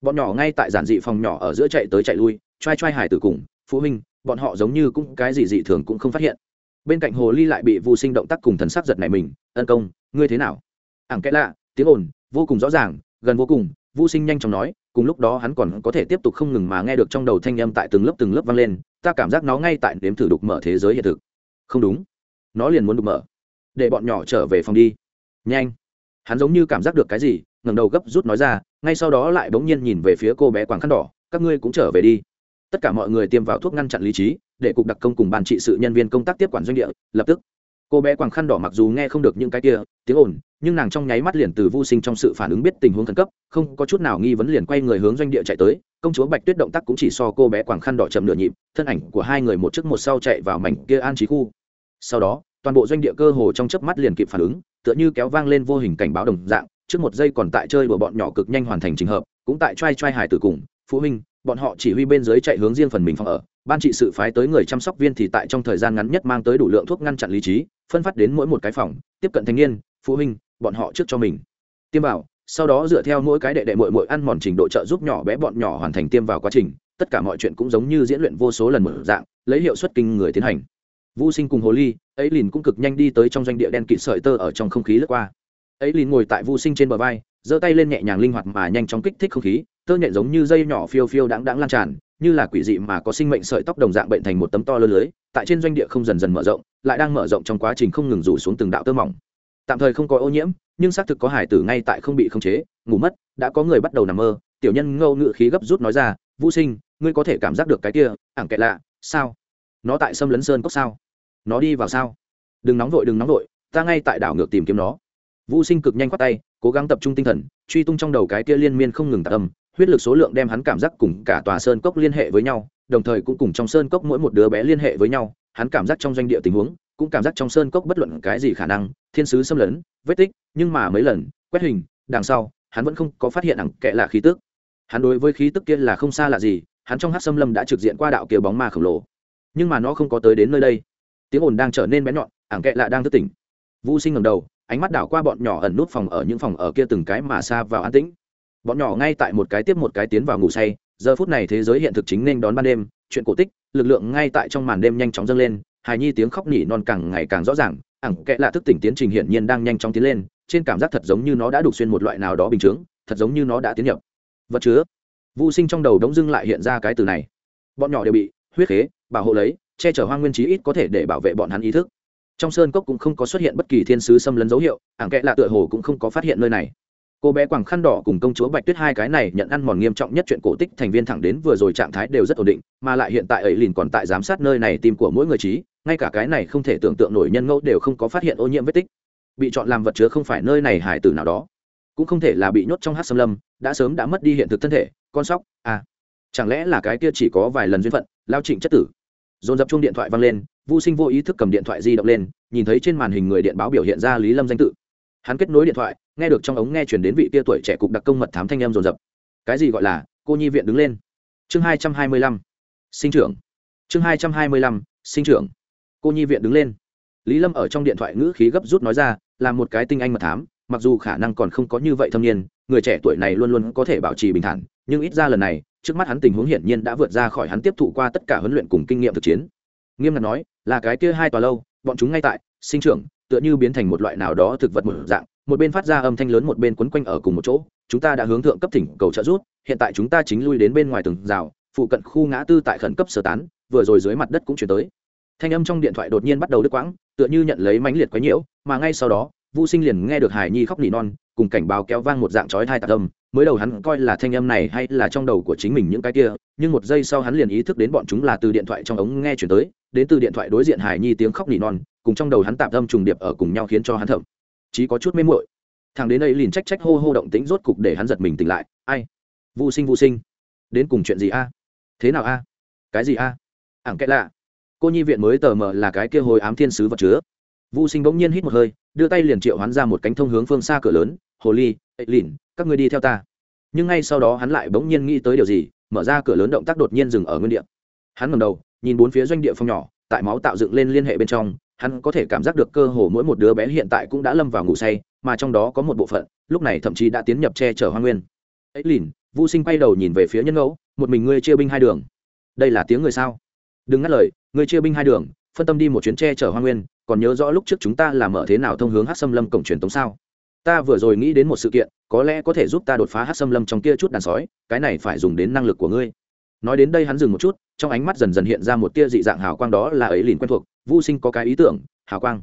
Bọn nhỏ ngay tại giản dị phòng nhỏ ở giữa chạy tới chạy lui, trai trai hải tử cùng, phụ huynh, bọn họ giống như cũng cái gì dị thường cũng không phát hiện. Bên cạnh hồ ly lại bị Vu Sinh động tác cùng thần sắc giật nảy mình, "Ân công, ngươi thế nào?" Ảng kẽ lạ, tiếng ồn vô cùng rõ ràng, gần vô cùng, Vu Sinh nhanh chóng nói, cùng lúc đó hắn còn có thể tiếp tục không ngừng mà nghe được trong đầu thanh âm tại từng lớp từng lớp vang lên, ta cảm giác nó ngay tại nếm thử đục mở thế giới hiện thực. Không đúng, nó liền muốn đục mở. Để bọn nhỏ trở về phòng đi. Nhanh hắn giống như cảm giác được cái gì, ngẩng đầu gấp rút nói ra, ngay sau đó lại bỗng nhiên nhìn về phía cô bé quàng khăn đỏ, các ngươi cũng trở về đi. Tất cả mọi người tiêm vào thuốc ngăn chặn lý trí, để cục đặc công cùng ban trị sự nhân viên công tác tiếp quản doanh địa, lập tức. Cô bé quàng khăn đỏ mặc dù nghe không được những cái kia, tiếng ồn, nhưng nàng trong nháy mắt liền từ vô sinh trong sự phản ứng biết tình huống khẩn cấp, không có chút nào nghi vấn liền quay người hướng doanh địa chạy tới. Công chúa bạch tuyết động tác cũng chỉ so cô bé quàng khăn đỏ chậm nửa nhịp, thân ảnh của hai người một trước một sau chạy vào mảnh kia an trí khu. Sau đó toàn bộ doanh địa cơ hồ trong chớp mắt liền kịp phản ứng tựa như kéo vang lên vô hình cảnh báo đồng dạng trước một giây còn tại chơi đùa bọn nhỏ cực nhanh hoàn thành trình hợp cũng tại trai trai hải tử cùng phụ huynh bọn họ chỉ huy bên dưới chạy hướng riêng phần mình phòng ở ban trị sự phái tới người chăm sóc viên thì tại trong thời gian ngắn nhất mang tới đủ lượng thuốc ngăn chặn lý trí phân phát đến mỗi một cái phòng tiếp cận thanh niên phụ huynh bọn họ trước cho mình. Tiêm vào, sau đó dựa theo mỗi cái đệ đệ mội mội ăn mòn trình độ trợ giúp nhỏ bé bọn nhỏ hoàn thành tiêm vào quá trình tất cả mọi chuyện cũng giống như diễn luyện vô số lần mở dạng lấy hiệu suất kinh người tiến hành vũ sinh cùng hồ ly ấy lìn cũng cực nhanh đi tới trong doanh địa đen kịt sợi tơ ở trong không khí lướt qua. Ấy lìn ngồi tại vũ sinh trên bờ vai, giơ tay lên nhẹ nhàng linh hoạt mà nhanh chóng kích thích không khí, tơ nhện giống như dây nhỏ phiêu phiêu đáng đáng lan tràn, như là quỷ dị mà có sinh mệnh sợi tóc đồng dạng bệnh thành một tấm to lơ lưới, tại trên doanh địa không dần dần mở rộng, lại đang mở rộng trong quá trình không ngừng rủ xuống từng đạo tơ mỏng. Tạm thời không có ô nhiễm, nhưng xác thực có hải tử ngay tại không bị khống chế, ngủ mất, đã có người bắt đầu nằm mơ, tiểu nhân ngâu ngự khí gấp rút nói ra, vũ sinh, ngươi có thể cảm giác được cái kia, ảng kệ lạ, sao? Nó tại sâm lấn sơn cốc sao? Nó đi vào sao? Đừng nóng vội, đừng nóng vội, ta ngay tại đảo ngược tìm kiếm nó. Vũ sinh cực nhanh khoát tay, cố gắng tập trung tinh thần, truy tung trong đầu cái kia liên miên không ngừng tạc âm, huyết lực số lượng đem hắn cảm giác cùng cả tòa sơn cốc liên hệ với nhau, đồng thời cũng cùng trong sơn cốc mỗi một đứa bé liên hệ với nhau, hắn cảm giác trong doanh địa tình huống, cũng cảm giác trong sơn cốc bất luận cái gì khả năng, thiên sứ xâm lấn, vết tích, nhưng mà mấy lần, quét hình, đằng sau, hắn vẫn không có phát hiện ẳng kệ là khí tức. Hắn đối với khí tức kia là không xa lạ gì, hắn trong hát xâm lâm đã trực diện qua đạo kia bóng ma khổng lồ nhưng mà nó không có tới đến nơi đây. Tiếng ồn đang trở nên bé nhọn, ảng kệ lạ đang thức tỉnh. Vũ sinh ngầm đầu, ánh mắt đảo qua bọn nhỏ ẩn nút phòng ở những phòng ở kia từng cái mà xa vào an tĩnh. Bọn nhỏ ngay tại một cái tiếp một cái tiến vào ngủ say, giờ phút này thế giới hiện thực chính nên đón ban đêm, chuyện cổ tích, lực lượng ngay tại trong màn đêm nhanh chóng dâng lên, hài nhi tiếng khóc nỉ non càng ngày càng rõ ràng, ảng kệ lạ thức tỉnh tiến trình hiển nhiên đang nhanh chóng tiến lên, trên cảm giác thật giống như nó đã đục xuyên một loại nào đó bình chướng, thật giống như nó đã tiến nhập. Vật chứa. Vô sinh trong đầu đống dưng lại hiện ra cái từ này. Bọn nhỏ đều bị huyết khế, bảo hộ lấy, che chở hoang nguyên trí ít có thể để bảo vệ bọn hắn ý thức. Trong sơn cốc cũng không có xuất hiện bất kỳ thiên sứ xâm lấn dấu hiệu, ảng kệ lạ tựa hồ cũng không có phát hiện nơi này. Cô bé quàng khăn đỏ cùng công chúa bạch tuyết hai cái này nhận ăn mòn nghiêm trọng nhất chuyện cổ tích thành viên thẳng đến vừa rồi trạng thái đều rất ổn định, mà lại hiện tại ấy lìn còn tại giám sát nơi này tim của mỗi người trí, ngay cả cái này không thể tưởng tượng nổi nhân ngẫu đều không có phát hiện ô nhiễm vết tích. Bị chọn làm vật chứa không phải nơi này hải tử nào đó. Cũng không thể là bị nhốt trong hát xâm lâm, đã sớm đã mất đi hiện thực thân thể, con sóc à. Chẳng lẽ là cái kia chỉ có vài lần duyên phận lao trịnh chất tử. Dồn dập chung điện thoại văng lên vô sinh vô ý thức cầm điện thoại di động lên, nhìn thấy trên màn hình người điện báo biểu hiện ra lý lâm danh tự. Hắn kết nối điện thoại, nghe được trong ống nghe chuyển đến vị tia tuổi trẻ cục đặc công mật thám thanh em dồn dập. Cái gì gọi là, cô nhi viện đứng lên. Chương hai trăm hai mươi lăm, sinh trưởng. Chương hai trăm hai mươi lăm, sinh trưởng. Cô nhi viện đứng lên. Lý lâm ở trong điện thoại ngữ khí gấp rút nói ra, là một cái tinh anh mật thám, mặc dù khả năng còn không có như vậy thâm niên, người trẻ tuổi này luôn luôn có thể bảo trì bình thản, nhưng ít ra lần này trước mắt hắn tình huống hiển nhiên đã vượt ra khỏi hắn tiếp thụ qua tất cả huấn luyện cùng kinh nghiệm thực chiến. Nghiêm ngặt nói là cái kia hai tòa lâu bọn chúng ngay tại sinh trưởng tựa như biến thành một loại nào đó thực vật một dạng một bên phát ra âm thanh lớn một bên quấn quanh ở cùng một chỗ chúng ta đã hướng thượng cấp thỉnh cầu trợ rút hiện tại chúng ta chính lui đến bên ngoài tường rào phụ cận khu ngã tư tại khẩn cấp sơ tán vừa rồi dưới mặt đất cũng chuyển tới. Thanh âm trong điện thoại đột nhiên bắt đầu đứt quãng tựa như nhận lấy mãnh liệt quấy nhiễu mà ngay sau đó Vu Sinh liền nghe được Hải Nhi khóc nỉ non, cùng cảnh báo kéo vang một dạng chói tai tạc âm, mới đầu hắn coi là thanh âm này hay là trong đầu của chính mình những cái kia, nhưng một giây sau hắn liền ý thức đến bọn chúng là từ điện thoại trong ống nghe truyền tới, đến từ điện thoại đối diện Hải Nhi tiếng khóc nỉ non, cùng trong đầu hắn tạp âm trùng điệp ở cùng nhau khiến cho hắn thậm chí có chút mê muội. Thằng đến đây liền trách trách hô hô động tĩnh rốt cục để hắn giật mình tỉnh lại, ai? Vu Sinh Vu Sinh, đến cùng chuyện gì a? Thế nào a? Cái gì a? À? Ảng kệ lạ. Cô nhi viện mới tờ mờ là cái kia hồi ám thiên sứ vật chứa, Vu Sinh bỗng nhiên hít một hơi, đưa tay liền triệu hoán ra một cánh thông hướng phương xa cửa lớn, "Hồ ly, ấy Lìn, các ngươi đi theo ta." Nhưng ngay sau đó hắn lại bỗng nhiên nghĩ tới điều gì, mở ra cửa lớn động tác đột nhiên dừng ở nguyên địa. Hắn ngầm đầu, nhìn bốn phía doanh địa phong nhỏ, tại máu tạo dựng lên liên hệ bên trong, hắn có thể cảm giác được cơ hồ mỗi một đứa bé hiện tại cũng đã lâm vào ngủ say, mà trong đó có một bộ phận, lúc này thậm chí đã tiến nhập che chở hoang nguyên. ấy Lìn, Vu Sinh quay đầu nhìn về phía nhân ngẫu, một mình ngươi chia binh hai đường. Đây là tiếng người sao? Đừng ngắt lời, ngươi chia binh hai đường, phân tâm đi một chuyến che chở hoang nguyên, còn nhớ rõ lúc trước chúng ta làm mở thế nào thông hướng hát xâm lâm cổng truyền tống sao ta vừa rồi nghĩ đến một sự kiện, có lẽ có thể giúp ta đột phá hát xâm lâm trong kia chút đàn sói, cái này phải dùng đến năng lực của ngươi. Nói đến đây hắn dừng một chút, trong ánh mắt dần dần hiện ra một tia dị dạng hào quang đó là ấy liền quen thuộc vô sinh có cái ý tưởng, hào quang.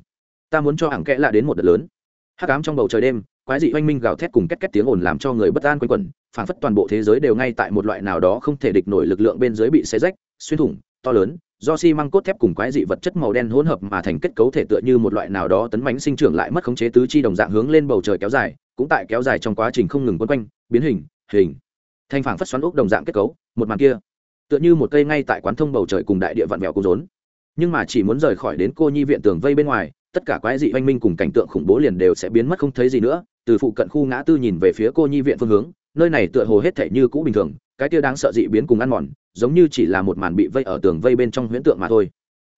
Ta muốn cho hạng kẽ lạ đến một đợt lớn. Hắc ám trong bầu trời đêm, quái dị oanh minh gào thét cùng két két tiếng ồn làm cho người bất an quanh quẩn, phảng phất toàn bộ thế giới đều ngay tại một loại nào đó không thể địch nổi lực lượng bên dưới bị xé rách, xuyên thủng, to lớn do xi măng cốt thép cùng quái dị vật chất màu đen hỗn hợp mà thành kết cấu thể tựa như một loại nào đó tấn bánh sinh trưởng lại mất khống chế tứ chi đồng dạng hướng lên bầu trời kéo dài, cũng tại kéo dài trong quá trình không ngừng quấn quanh, biến hình hình. Thành phản phất xoắn ốc đồng dạng kết cấu, một màn kia, tựa như một cây ngay tại quán thông bầu trời cùng đại địa vạn vẹo cung rốn. Nhưng mà chỉ muốn rời khỏi đến cô nhi viện tường vây bên ngoài, tất cả quái dị oanh minh cùng cảnh tượng khủng bố liền đều sẽ biến mất không thấy gì nữa, từ phụ cận khu ngã tư nhìn về phía cô nhi viện phương hướng, nơi này tựa hồ hết thể như cũ bình thường, cái kia đáng sợ dị biến cùng ăn mòn giống như chỉ là một màn bị vây ở tường vây bên trong huyễn tượng mà thôi.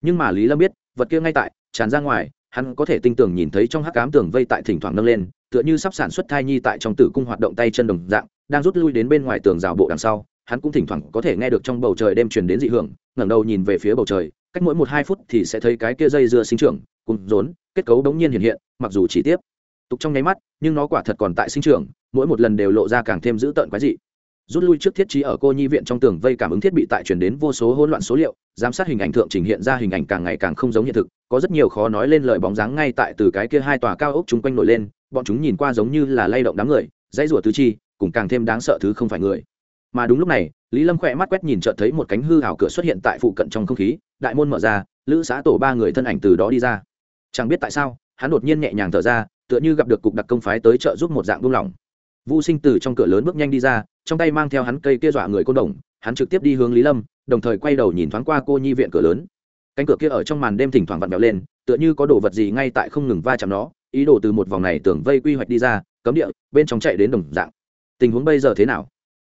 Nhưng mà lý lâm biết, vật kia ngay tại, tràn ra ngoài, hắn có thể tinh tường nhìn thấy trong hắc cám tường vây tại thỉnh thoảng nâng lên, tựa như sắp sản xuất thai nhi tại trong tử cung hoạt động tay chân đồng dạng, đang rút lui đến bên ngoài tường rào bộ đằng sau, hắn cũng thỉnh thoảng có thể nghe được trong bầu trời đêm truyền đến dị hưởng, ngẩng đầu nhìn về phía bầu trời, cách mỗi một hai phút thì sẽ thấy cái kia dây dưa sinh trưởng cùng rốn, kết cấu đống nhiên hiện hiện, mặc dù chỉ tiếp tục trong nháy mắt, nhưng nó quả thật còn tại sinh trưởng, mỗi một lần đều lộ ra càng thêm dữ tợn quái dị rút lui trước thiết trí ở cô nhi viện trong tường vây cảm ứng thiết bị tại chuyển đến vô số hỗn loạn số liệu, giám sát hình ảnh thượng trình hiện ra hình ảnh càng ngày càng không giống hiện thực, có rất nhiều khó nói lên lời bóng dáng ngay tại từ cái kia hai tòa cao ốc chung quanh nổi lên, bọn chúng nhìn qua giống như là lay động đám người, dãy rủa tứ chi, cùng càng thêm đáng sợ thứ không phải người. Mà đúng lúc này, lý lâm khỏe mắt quét nhìn chợt thấy một cánh hư hào cửa xuất hiện tại phụ cận trong không khí, đại môn mở ra, lữ xã tổ ba người thân ảnh từ đó đi ra. Chẳng biết tại sao, hắn đột nhiên nhẹ nhàng thở ra, tựa như gặp được cục đặc công phái tới trợ giúp một dạng buông lỏng. Vu Sinh từ trong cửa lớn bước nhanh đi ra, trong tay mang theo hắn cây kia dọa người côn đồng, hắn trực tiếp đi hướng Lý Lâm, đồng thời quay đầu nhìn thoáng qua cô nhi viện cửa lớn. Cánh cửa kia ở trong màn đêm thỉnh thoảng vặn vẹo lên, tựa như có đồ vật gì ngay tại không ngừng va chạm nó, ý đồ từ một vòng này tưởng vây quy hoạch đi ra, cấm địa, bên trong chạy đến đồng dạng. Tình huống bây giờ thế nào?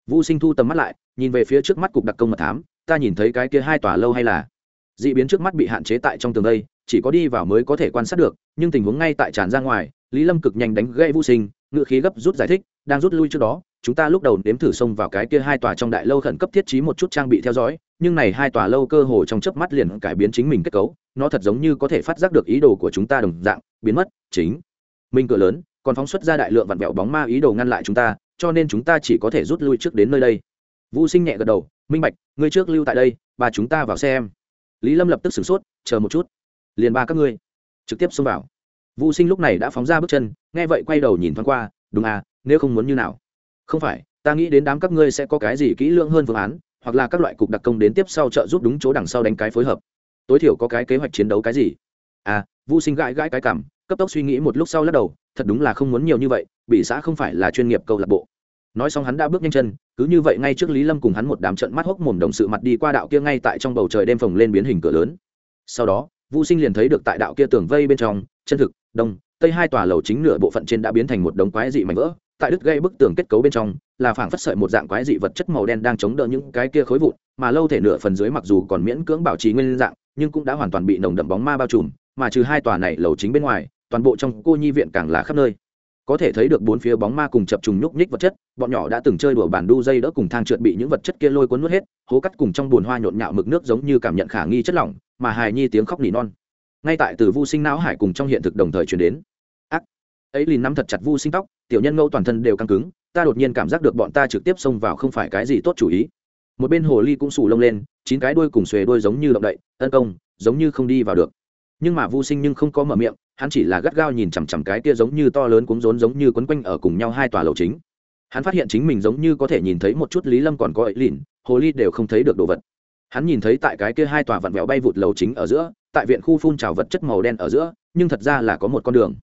Vu Sinh thu tầm mắt lại, nhìn về phía trước mắt cục đặc công mật thám, ta nhìn thấy cái kia hai tòa lâu hay là dị biến trước mắt bị hạn chế tại trong tường đây, chỉ có đi vào mới có thể quan sát được, nhưng tình huống ngay tại tràn ra ngoài, Lý Lâm cực nhanh đánh gãy Vu Sinh, ngựa khí gấp rút giải thích, đang rút lui trước đó, chúng ta lúc đầu đếm thử xông vào cái kia hai tòa trong đại lâu khẩn cấp thiết trí một chút trang bị theo dõi, nhưng này hai tòa lâu cơ hồ trong chớp mắt liền cải biến chính mình kết cấu, nó thật giống như có thể phát giác được ý đồ của chúng ta đồng dạng, biến mất, chính mình cửa lớn, còn phóng xuất ra đại lượng vặn vẹo bóng ma ý đồ ngăn lại chúng ta, cho nên chúng ta chỉ có thể rút lui trước đến nơi đây. Vũ sinh nhẹ gật đầu, minh bạch, ngươi trước lưu tại đây và chúng ta vào xe em lý lâm lập tức sửng sốt, chờ một chút, liền ba các ngươi. Trực tiếp xông vào. Vũ sinh lúc này đã phóng ra bước chân, nghe vậy quay đầu nhìn thoáng qua, đúng à nếu không muốn như nào? Không phải, ta nghĩ đến đám các ngươi sẽ có cái gì kỹ lưỡng hơn phương án, hoặc là các loại cục đặc công đến tiếp sau trợ giúp đúng chỗ đằng sau đánh cái phối hợp. Tối thiểu có cái kế hoạch chiến đấu cái gì? À vô sinh gãi gãi cái cảm cấp tốc suy nghĩ một lúc sau lắc đầu, thật đúng là không muốn nhiều như vậy, bị xã không phải là chuyên nghiệp câu lạc bộ. Nói xong hắn đã bước nhanh chân, cứ như vậy ngay trước lý lâm cùng hắn một đám trận mắt hốc mồm đồng sự mặt đi qua đạo kia ngay tại trong bầu trời đêm phồng lên biến hình cửa lớn. Sau đó, vu sinh liền thấy được tại đạo kia tường vây bên trong, chân thực, đông, tây hai tòa lầu chính nửa bộ phận trên đã biến thành một đống quái dị mảnh vỡ tại đứt gây bức tường kết cấu bên trong, là phảng phất sợi một dạng quái dị vật chất màu đen đang chống đỡ những cái kia khối vụn, mà lâu thể nửa phần dưới mặc dù còn miễn cưỡng bảo trì nguyên dạng, nhưng cũng đã hoàn toàn bị nồng đậm bóng ma bao trùm, mà trừ hai tòa này lầu chính bên ngoài, toàn bộ trong cô nhi viện càng là khắp nơi. Có thể thấy được bốn phía bóng ma cùng chập trùng nhúc nhích vật chất, bọn nhỏ đã từng chơi đùa bàn đu dây đỡ cùng thang trượt bị những vật chất kia lôi cuốn nuốt hết, hố cắt cùng trong bùn hoa nhộn nhạo mực nước giống như cảm nhận khả nghi chất lỏng, mà hài nhi tiếng khóc nỉ non. Ngay tại từ vu sinh não hải cùng trong hiện thực đồng thời chuyển đến ấy lìn nắm thật chặt vu sinh tóc, tiểu nhân ngâu toàn thân đều căng cứng, ta đột nhiên cảm giác được bọn ta trực tiếp xông vào không phải cái gì tốt chủ ý. Một bên hồ ly cũng sù lông lên, chín cái đuôi cùng xuề đuôi giống như động đậy, tấn công, giống như không đi vào được. Nhưng mà vu sinh nhưng không có mở miệng, hắn chỉ là gắt gao nhìn chằm chằm cái kia giống như to lớn cuống rốn giống như quấn quanh ở cùng nhau hai tòa lầu chính. Hắn phát hiện chính mình giống như có thể nhìn thấy một chút lý lâm còn có ấy lìn, hồ ly đều không thấy được đồ vật. Hắn nhìn thấy tại cái kia hai tòa vặn vẹo bay vụt lầu chính ở giữa, tại viện khu phun trào vật chất màu đen ở giữa, nhưng thật ra là có một con đường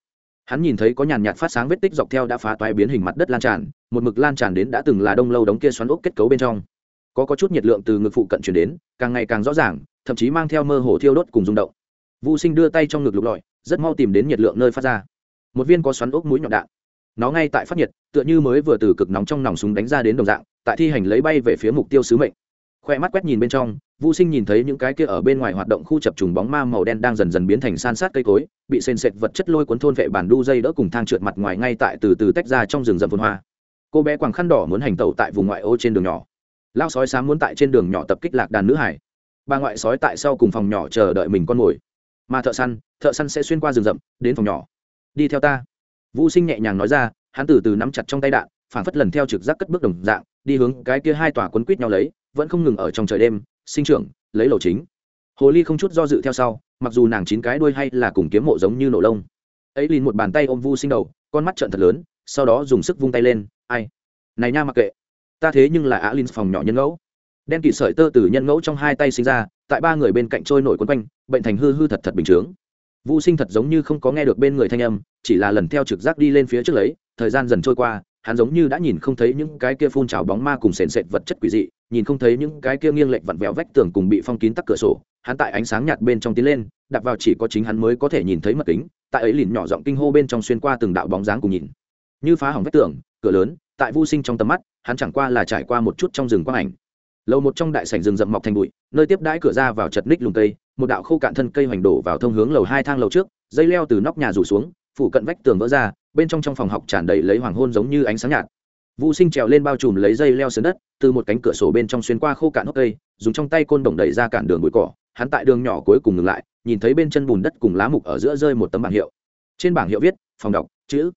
hắn nhìn thấy có nhàn nhạt phát sáng vết tích dọc theo đã phá toái biến hình mặt đất lan tràn, một mực lan tràn đến đã từng là đông lâu đống kia xoắn ốc kết cấu bên trong. Có có chút nhiệt lượng từ ngực phụ cận chuyển đến, càng ngày càng rõ ràng, thậm chí mang theo mơ hồ thiêu đốt cùng rung động. Vũ sinh đưa tay trong ngực lục lọi, rất mau tìm đến nhiệt lượng nơi phát ra. Một viên có xoắn ốc mũi nhọn đạn. Nó ngay tại phát nhiệt, tựa như mới vừa từ cực nóng trong nòng súng đánh ra đến đồng dạng, tại thi hành lấy bay về phía mục tiêu sứ mệnh khoe mắt quét nhìn bên trong Vu Sinh nhìn thấy những cái kia ở bên ngoài hoạt động khu chập trùng bóng ma màu đen đang dần dần biến thành san sát cây cối, bị sền sệt vật chất lôi cuốn thôn vệ bản đu dây đỡ cùng thang trượt mặt ngoài ngay tại từ từ tách ra trong rừng rậm phồn hoa. Cô bé quàng khăn đỏ muốn hành tẩu tại vùng ngoại ô trên đường nhỏ. Lao sói sám muốn tại trên đường nhỏ tập kích lạc đàn nữ hải. Ba ngoại sói tại sau cùng phòng nhỏ chờ đợi mình con mồi. Mà thợ săn, thợ săn sẽ xuyên qua rừng rậm, đến phòng nhỏ. Đi theo ta. Vu Sinh nhẹ nhàng nói ra, hắn từ từ nắm chặt trong tay đạn, phản phất lần theo trực giác cất bước đồng dạng, đi hướng cái kia hai tòa quấn quýt nhau lấy, vẫn không ngừng ở trong trời đêm, sinh trưởng lấy lầu chính. Hồ ly không chút do dự theo sau mặc dù nàng chín cái đuôi hay là cùng kiếm mộ giống như nổ lông. Ấy liền một bàn tay ôm vu sinh đầu con mắt trợn thật lớn sau đó dùng sức vung tay lên ai? Này nha mặc kệ. Ta thế nhưng là á linh phòng nhỏ nhân ngẫu. Đen kỵ sợi tơ từ nhân ngẫu trong hai tay sinh ra tại ba người bên cạnh trôi nổi quấn quanh bệnh thành hư hư thật thật bình chướng vu sinh thật giống như không có nghe được bên người thanh âm chỉ là lần theo trực giác đi lên phía trước lấy thời gian dần trôi qua hắn giống như đã nhìn không thấy những cái kia phun trào bóng ma cùng sền sệt vật chất quỷ dị, nhìn không thấy những cái kia nghiêng lệch vặn vẹo vách tường cùng bị phong kín tắc cửa sổ, hắn tại ánh sáng nhạt bên trong tiến lên đặt vào chỉ có chính hắn mới có thể nhìn thấy mật kính, tại ấy lìn nhỏ giọng kinh hô bên trong xuyên qua từng đạo bóng dáng cùng nhìn. Như phá hỏng vách tường, cửa lớn, tại vô sinh trong tầm mắt, hắn chẳng qua là trải qua một chút trong rừng quang ảnh. Lầu một trong đại sảnh rừng rậm mọc thành bụi, nơi tiếp đãi cửa ra vào chật ních lùng cây, một đạo khô cạn thân cây hoành đổ vào thông hướng lầu hai thang lầu trước, dây leo từ nóc nhà rủ xuống, phủ cận vách tường vỡ ra bên trong trong phòng học tràn đầy lấy hoàng hôn giống như ánh sáng nhạt. Vũ sinh trèo lên bao trùm lấy dây leo sườn đất, từ một cánh cửa sổ bên trong xuyên qua khô cạn hốc cây, dùng trong tay côn đồng đẩy ra cản đường bụi cỏ. Hắn tại đường nhỏ cuối cùng ngừng lại, nhìn thấy bên chân bùn đất cùng lá mục ở giữa rơi một tấm bảng hiệu. Trên bảng hiệu viết, phòng đọc, chữ.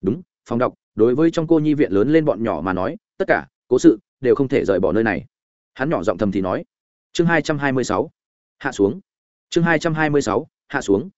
Đúng, phòng đọc, đối với trong cô nhi viện lớn lên bọn nhỏ mà nói, tất cả, cố sự, đều không thể rời bỏ nơi này. Hắn nhỏ giọng thầm thì nói, chương hai trăm hai mươi sáu, hạ xuống. Chương hai trăm hai mươi sáu, hạ xuống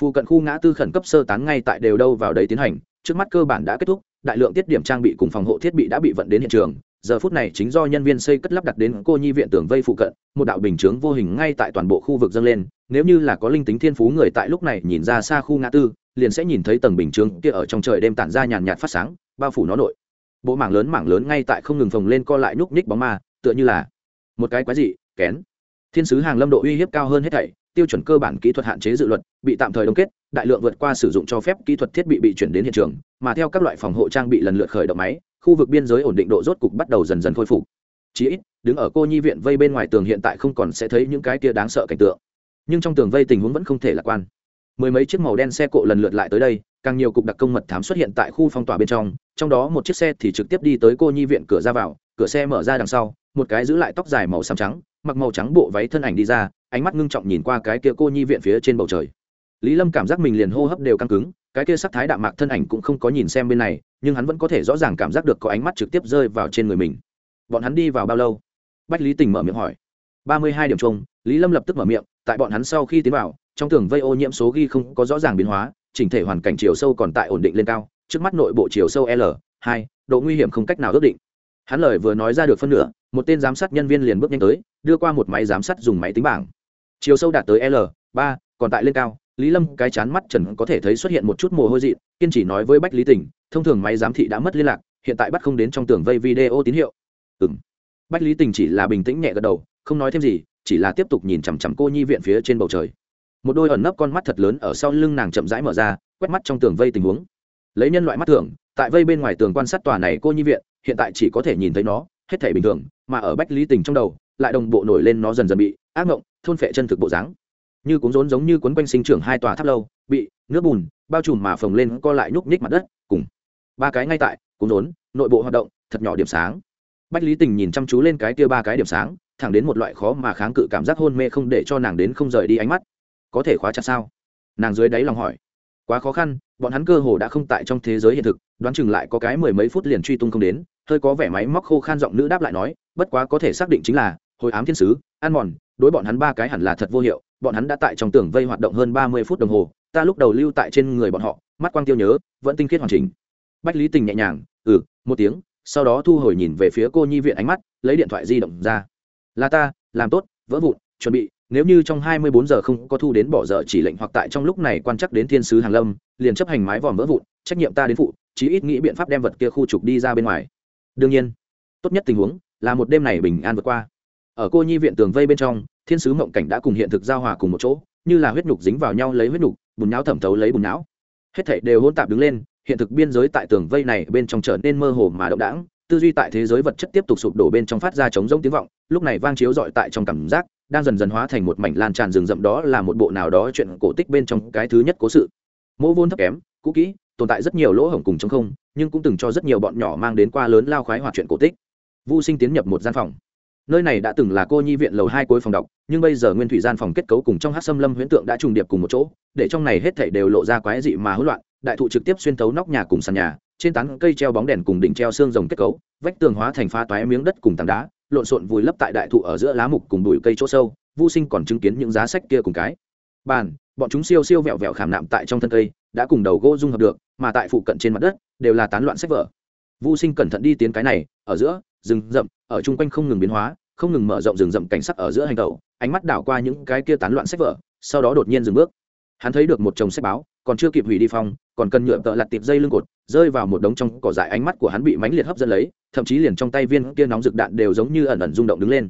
phụ cận khu ngã tư khẩn cấp sơ tán ngay tại đều đâu vào đấy tiến hành, trước mắt cơ bản đã kết thúc, đại lượng tiết điểm trang bị cùng phòng hộ thiết bị đã bị vận đến hiện trường. Giờ phút này chính do nhân viên xây cất lắp đặt đến cô nhi viện tường vây phụ cận, một đạo bình chướng vô hình ngay tại toàn bộ khu vực dâng lên. Nếu như là có linh tính thiên phú người tại lúc này nhìn ra xa khu ngã tư, liền sẽ nhìn thấy tầng bình chướng kia ở trong trời đêm tản ra nhàn nhạt phát sáng, bao phủ nó nội. Bộ mảng lớn mảng lớn ngay tại không ngừng phồng lên co lại nhúc nhích bóng ma, tựa như là một cái quái dị, kén. Thiên sứ hàng lâm độ uy hiếp cao hơn hết thảy tiêu chuẩn cơ bản kỹ thuật hạn chế dự luật, bị tạm thời đông kết, đại lượng vượt qua sử dụng cho phép kỹ thuật thiết bị bị chuyển đến hiện trường, mà theo các loại phòng hộ trang bị lần lượt khởi động máy, khu vực biên giới ổn định độ rốt cục bắt đầu dần dần khôi phục. Chí ít, đứng ở cô nhi viện vây bên ngoài tường hiện tại không còn sẽ thấy những cái kia đáng sợ cảnh tượng. Nhưng trong tường vây tình huống vẫn không thể lạc quan. Mười mấy chiếc màu đen xe cộ lần lượt lại tới đây, càng nhiều cục đặc công mật thám xuất hiện tại khu phong tỏa bên trong trong đó một chiếc xe thì trực tiếp đi tới cô nhi viện cửa ra vào, cửa xe mở ra đằng sau, một cái giữ lại tóc dài màu xám trắng, mặc màu trắng bộ váy thân ảnh đi ra ánh mắt ngưng trọng nhìn qua cái kia cô nhi viện phía trên bầu trời. Lý lâm cảm giác mình liền hô hấp đều căng cứng, cái kia sắc thái đạm mạc thân ảnh cũng không có nhìn xem bên này, nhưng hắn vẫn có thể rõ ràng cảm giác được có ánh mắt trực tiếp rơi vào trên người mình. Bọn hắn đi vào bao lâu? Bách lý tình mở miệng hỏi. Ba mươi hai điểm chung, lý lâm lập tức mở miệng, tại bọn hắn sau khi tiến vào, trong tường vây ô nhiễm số ghi không có rõ ràng biến hóa, chỉnh thể hoàn cảnh chiều sâu còn tại ổn định lên cao, trước mắt nội bộ chiều sâu l, hai, độ nguy hiểm không cách nào ước định. Hắn lời vừa nói ra được phân nửa, một tên giám sát nhân viên liền bước nhanh tới, đưa qua một máy giám sát dùng máy tính bảng chiều sâu đạt tới l, ba, còn tại lên cao, lý lâm cái chán mắt trần có thể thấy xuất hiện một chút mồ hôi dị, kiên chỉ nói với bách lý tỉnh thông thường máy giám thị đã mất liên lạc, hiện tại bắt không đến trong tường vây video tín hiệu. Ừ m bách lý tình chỉ là bình tĩnh nhẹ gật đầu, không nói thêm gì, chỉ là tiếp tục nhìn chằm chằm cô nhi viện phía trên bầu trời. Một đôi ẩn nấp con mắt thật lớn ở sau lưng nàng chậm rãi mở ra, quét mắt trong tường vây tình huống. Lấy nhân loại mắt thường, tại vây bên ngoài tường quan sát tòa này cô nhi viện, hiện tại chỉ có thể nhìn thấy nó, hết thể bình thường, mà ở bách lý tình trong đầu, lại đồng bộ nổi lên nó dần dần bị ác ngộng, thôn phệ chân thực bộ dáng. Như cuốn rốn giống như cuốn quanh sinh trưởng hai tòa tháp lâu, bị nước bùn bao trùm mà phồng lên, co lại nhúc nhích mặt đất, cùng ba cái ngay tại, cuốn rốn, nội bộ hoạt động, thật nhỏ điểm sáng. Bách lý tình nhìn chăm chú lên cái kia ba cái điểm sáng, thẳng đến một loại khó mà kháng cự cảm giác hôn mê không để cho nàng đến không rời đi ánh mắt. Có thể khóa chặt sao? Nàng dưới đáy lòng hỏi. Quá khó khăn, bọn hắn cơ hồ đã không tại trong thế giới hiện thực, đoán chừng lại có cái mười mấy phút liền truy tung không đến, hơi có vẻ máy móc khô khan giọng nữ đáp lại nói, bất quá có thể xác định chính là, hồi ám thiên sứ ăn mòn, đối bọn hắn ba cái hẳn là thật vô hiệu, bọn hắn đã tại trong tường vây hoạt động hơn ba mươi phút đồng hồ, ta lúc đầu lưu tại trên người bọn họ, mắt quang tiêu nhớ, vẫn tinh khiết hoàn chỉnh. Bách lý tình nhẹ nhàng ừ một tiếng, sau đó thu hồi nhìn về phía cô nhi viện ánh mắt, lấy điện thoại di động ra. Là ta, làm tốt, vỡ vụn, chuẩn bị, nếu như trong hai mươi bốn giờ không có thu đến bỏ dở chỉ lệnh hoặc tại trong lúc này quan chắc đến thiên sứ hàng lâm, liền chấp hành mái vòm vỡ vụn, trách nhiệm ta đến phụ, chí ít nghĩ biện pháp đem vật kia khu trục đi ra bên ngoài. Đương nhiên, tốt nhất tình huống là một đêm này bình an vượt qua ở cô nhi viện tường vây bên trong, thiên sứ mộng cảnh đã cùng hiện thực giao hòa cùng một chỗ, như là huyết nhục dính vào nhau lấy huyết nhục, bùn nhão thẩm thấu lấy bùn não hết thảy đều hỗn tạp đứng lên, hiện thực biên giới tại tường vây này bên trong trở nên mơ hồ mà động đãng, tư duy tại thế giới vật chất tiếp tục sụp đổ bên trong phát ra chống rông tiếng vọng, lúc này vang chiếu dọi tại trong cảm giác, đang dần dần hóa thành một mảnh lan tràn rừng rậm đó là một bộ nào đó chuyện cổ tích bên trong cái thứ nhất cố sự. Mỗ vốn thấp kém, cũ kỹ, tồn tại rất nhiều lỗ hổng cùng trong không, nhưng cũng từng cho rất nhiều bọn nhỏ mang đến qua lớn lao khoái hoạt chuyện cổ tích. Vô sinh tiến nhập một gian phòng nơi này đã từng là cô nhi viện lầu hai cuối phòng đọc, nhưng bây giờ nguyên thủy gian phòng kết cấu cùng trong hát xâm lâm huyễn tượng đã trùng điệp cùng một chỗ, để trong này hết thảy đều lộ ra quái dị mà hỗn loạn, đại thụ trực tiếp xuyên thấu nóc nhà cùng sàn nhà, trên tán cây treo bóng đèn cùng đỉnh treo xương rồng kết cấu, vách tường hóa thành pha toái miếng đất cùng tảng đá, lộn xộn vùi lấp tại đại thụ ở giữa lá mục cùng bụi cây chỗ sâu, vô sinh còn chứng kiến những giá sách kia cùng cái. Bàn, bọn chúng siêu siêu vẹo vẹo khảm nạm tại trong thân cây, đã cùng đầu gỗ dung hợp được, mà tại phụ cận trên mặt đất, đều là tán loạn sách vở. Vô sinh cẩn thận đi tiến cái này, ở giữa rừng rậm, ở chung quanh không ngừng biến hóa, không ngừng mở rộng rừng rậm cảnh sắc ở giữa hành tàu ánh mắt đảo qua những cái kia tán loạn sách vở, sau đó đột nhiên dừng bước. Hắn thấy được một chồng sách báo, còn chưa kịp hủy đi phong, còn cần nhựa tợ lặt tiệp dây lưng cột, rơi vào một đống trong cỏ dại ánh mắt của hắn bị mánh liệt hấp dẫn lấy, thậm chí liền trong tay viên kia nóng rực đạn đều giống như ẩn ẩn rung động đứng lên.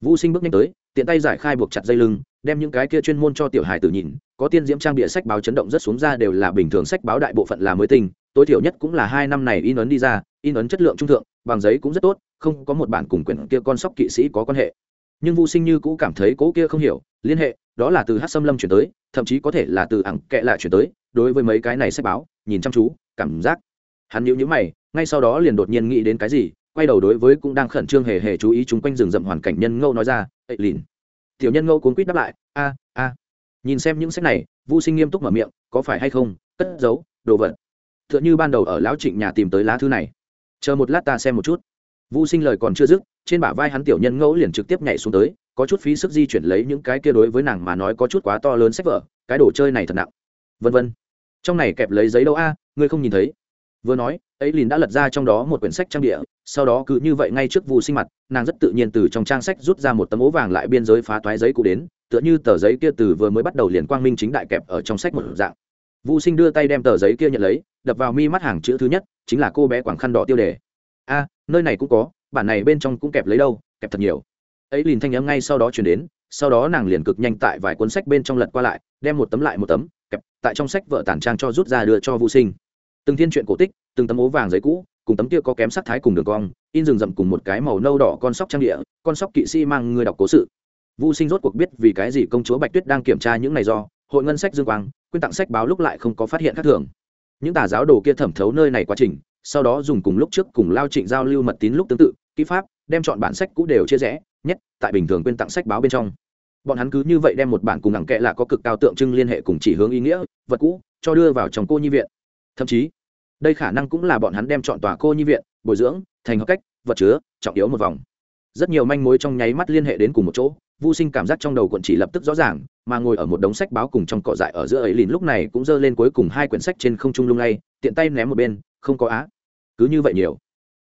Vũ sinh bước nhanh tới, tiện tay giải khai buộc chặt dây lưng, đem những cái kia chuyên môn cho tiểu hài tử nhìn, có tiên diễm trang bịa sách báo chấn động rất xuống ra đều là bình thường sách báo đại bộ phận là mới tinh tối thiểu nhất cũng là hai năm này in ấn đi ra, in ấn chất lượng trung thượng, bằng giấy cũng rất tốt, không có một bản cùng quyển kia con sóc kỵ sĩ có quan hệ. Nhưng vô sinh như cũ cảm thấy cố kia không hiểu, liên hệ, đó là từ hát xâm lâm chuyển tới, thậm chí có thể là từ ẳng kệ lại chuyển tới, đối với mấy cái này sách báo, nhìn chăm chú, cảm giác. Hắn nhíu nhíu mày, ngay sau đó liền đột nhiên nghĩ đến cái gì, quay đầu đối với cũng đang khẩn trương hề hề chú ý chúng quanh rừng rậm hoàn cảnh nhân ngâu nói ra ệ lìn. Tiểu nhân ngâu cuốn quýt đáp lại, a a. Nhìn xem những sách này vô sinh nghiêm túc mở miệng, có phải hay không? Cất giấu, đồ vật t h ư ợ n h ư ban đầu ở lão trịnh nhà tìm tới lá thư này. Chờ một lát ta xem một chút. Vu sinh lời còn chưa dứt, trên bả vai hắn tiểu nhân ngẫu liền trực tiếp nhảy xuống tới, có chút phí sức di chuyển lấy những cái kia đối với nàng mà nói có chút quá to lớn sách vở, cái đồ chơi này thật nặng. Vân vân. Trong này kẹp lấy giấy đâu a, ngươi không nhìn thấy? Vừa nói, ấy lìn đã lật ra trong đó một quyển sách trang địa, sau đó cứ như vậy ngay trước vu sinh mặt, nàng rất tự nhiên từ trong trang sách rút ra một tấm ố vàng lại biên giới phá toái giấy cụ đến, tựa như tờ giấy kia từ vừa mới bắt đầu liền quang minh chính đại kẹp ở trong sách một dạng vũ sinh đưa tay đem tờ giấy kia nhận lấy đập vào mi mắt hàng chữ thứ nhất chính là cô bé quảng khăn đỏ tiêu đề. A nơi này cũng có bản này bên trong cũng kẹp lấy đâu kẹp thật nhiều. Ấy liền thanh âm ngay sau đó chuyển đến sau đó nàng liền cực nhanh tại vài cuốn sách bên trong lật qua lại đem một tấm lại một tấm kẹp tại trong sách vợ tản trang cho rút ra đưa cho vũ sinh. Từng thiên truyện cổ tích từng tấm ố vàng giấy cũ cùng tấm kia có kém sắc thái cùng đường cong in rừng rậm cùng một cái màu nâu đỏ con sóc trang địa con sóc kỵ sĩ mang người đọc cố sự. Vu Sinh rốt cuộc biết vì cái gì công chúa Bạch Tuyết đang kiểm tra những này do hội ngân sách dương quang, quyên tặng sách báo lúc lại không có phát hiện khác thường. Những tà giáo đồ kia thẩm thấu nơi này quá trình, sau đó dùng cùng lúc trước cùng Lao Trịnh giao lưu mật tín lúc tương tự, kỹ pháp, đem chọn bản sách cũ đều chia rẽ, nhất tại bình thường quyên tặng sách báo bên trong. Bọn hắn cứ như vậy đem một bản cùng ngẳng kệ là có cực cao tượng trưng liên hệ cùng chỉ hướng ý nghĩa, vật cũ, cho đưa vào trong cô nhi viện. Thậm chí, đây khả năng cũng là bọn hắn đem chọn tòa cô nhi viện, bồi dưỡng, thành hợp cách, vật chứa, trọng yếu một vòng. Rất nhiều manh mối trong nháy mắt liên hệ đến cùng một chỗ, Vu Sinh cảm giác trong đầu quận chỉ lập tức rõ ràng, mà ngồi ở một đống sách báo cùng trong cỏ dại ở giữa ấy lìn lúc này cũng giơ lên cuối cùng hai quyển sách trên không trung lung lay, tiện tay ném một bên, không có á. Cứ như vậy nhiều.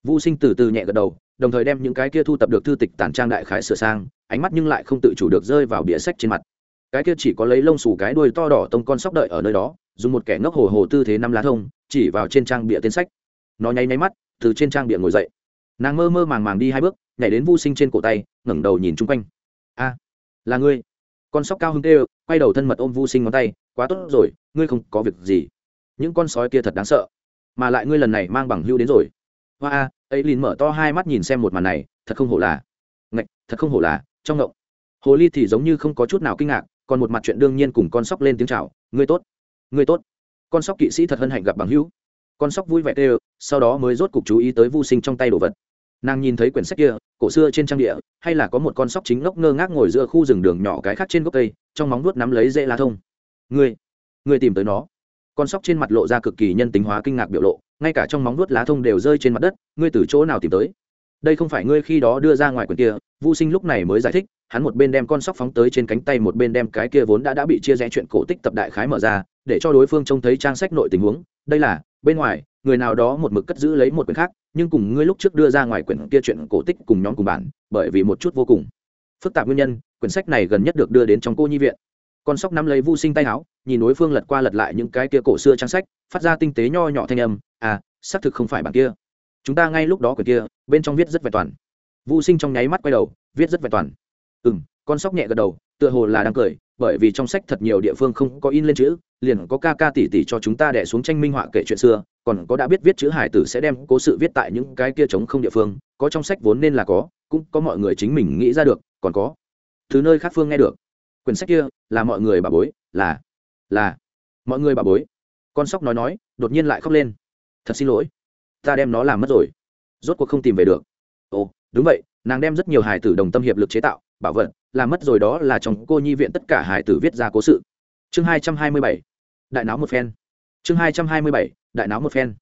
Vu Sinh từ từ nhẹ gật đầu, đồng thời đem những cái kia thu tập được thư tịch tản trang đại khái sửa sang, ánh mắt nhưng lại không tự chủ được rơi vào bìa sách trên mặt. Cái kia chỉ có lấy lông xù cái đuôi to đỏ tông con sóc đợi ở nơi đó, dùng một kẻ ngốc hồ hồ tư thế năm lá thông, chỉ vào trên trang bìa tên sách. Nó nháy nháy mắt, từ trên trang bìa ngồi dậy. Nàng mơ mơ màng màng đi hai bước, nhảy đến Vu Sinh trên cổ tay, ngẩng đầu nhìn chung quanh là ngươi. Con sóc cao hưng tê quay đầu thân mật ôm vu sinh ngón tay, quá tốt rồi, ngươi không có việc gì. Những con sói kia thật đáng sợ. Mà lại ngươi lần này mang bằng hưu đến rồi. Hoa a ấy lìn mở to hai mắt nhìn xem một màn này, thật không hổ là. Ngạch, thật không hổ là, trong ngộng. Hồ ly thì giống như không có chút nào kinh ngạc, còn một mặt chuyện đương nhiên cùng con sóc lên tiếng chào, ngươi tốt ngươi tốt. Con sóc kỵ sĩ thật hân hạnh gặp bằng hữu. Con sóc vui vẻ tê sau đó mới rốt cục chú ý tới vu sinh trong tay đồ vật nàng nhìn thấy quyển sách kia, cổ xưa trên trang địa, hay là có một con sóc chính ngốc ngơ ngác ngồi giữa khu rừng đường nhỏ cái khác trên gốc cây, trong móng vuốt nắm lấy dễ lá thông. Ngươi ngươi tìm tới nó. Con sóc trên mặt lộ ra cực kỳ nhân tính hóa kinh ngạc biểu lộ, ngay cả trong móng vuốt lá thông đều rơi trên mặt đất, ngươi từ chỗ nào tìm tới? Đây không phải ngươi khi đó đưa ra ngoài quyển kia vô sinh lúc này mới giải thích, hắn một bên đem con sóc phóng tới trên cánh tay, một bên đem cái kia vốn đã đã bị chia rẽ chuyện cổ tích tập đại khái mở ra, để cho đối phương trông thấy trang sách nội tình huống. Đây là, bên ngoài người nào đó một mực cất giữ lấy một quyển khác, nhưng cùng ngươi lúc trước đưa ra ngoài quyển kia chuyện cổ tích cùng nhóm cùng bản, bởi vì một chút vô cùng. Phức tạp nguyên nhân, quyển sách này gần nhất được đưa đến trong cô nhi viện. Con sóc nắm lấy vô sinh tay áo, nhìn đối phương lật qua lật lại những cái kia cổ xưa trang sách, phát ra tinh tế nho nhỏ thanh âm à xác thực không phải bản kia. Chúng ta ngay lúc đó quyển kia, bên trong viết rất vẹn toàn. Vô sinh trong nháy mắt quay đầu, viết rất vẹn toàn. Ừ m con sóc nhẹ gật đầu, tựa hồ là đang cười, bởi vì trong sách thật nhiều địa phương không có in lên chữ, liền có ca ca tỉ tỉ cho chúng ta đẻ xuống tranh minh họa kể chuyện xưa, còn có đã biết viết chữ hải tử sẽ đem cố sự viết tại những cái kia trống không địa phương, có trong sách vốn nên là có, cũng có mọi người chính mình nghĩ ra được, còn có thứ nơi khác phương nghe được. Quyển sách kia là mọi người bà bối, là là mọi người bà bối. Con sóc nói nói, đột nhiên lại khóc lên. Thật xin lỗi, ta đem nó làm mất rồi. Rốt cuộc không tìm về được. Ồ, đúng vậy, nàng đem rất nhiều hài tử đồng tâm hiệp lực chế tạo, bảo vật làm mất rồi đó là chồng cô nhi viện tất cả hải tử viết ra cố sự. Chương hai trăm hai mươi bảy, đại náo một phen. Chương hai trăm hai mươi bảy, đại náo một phen.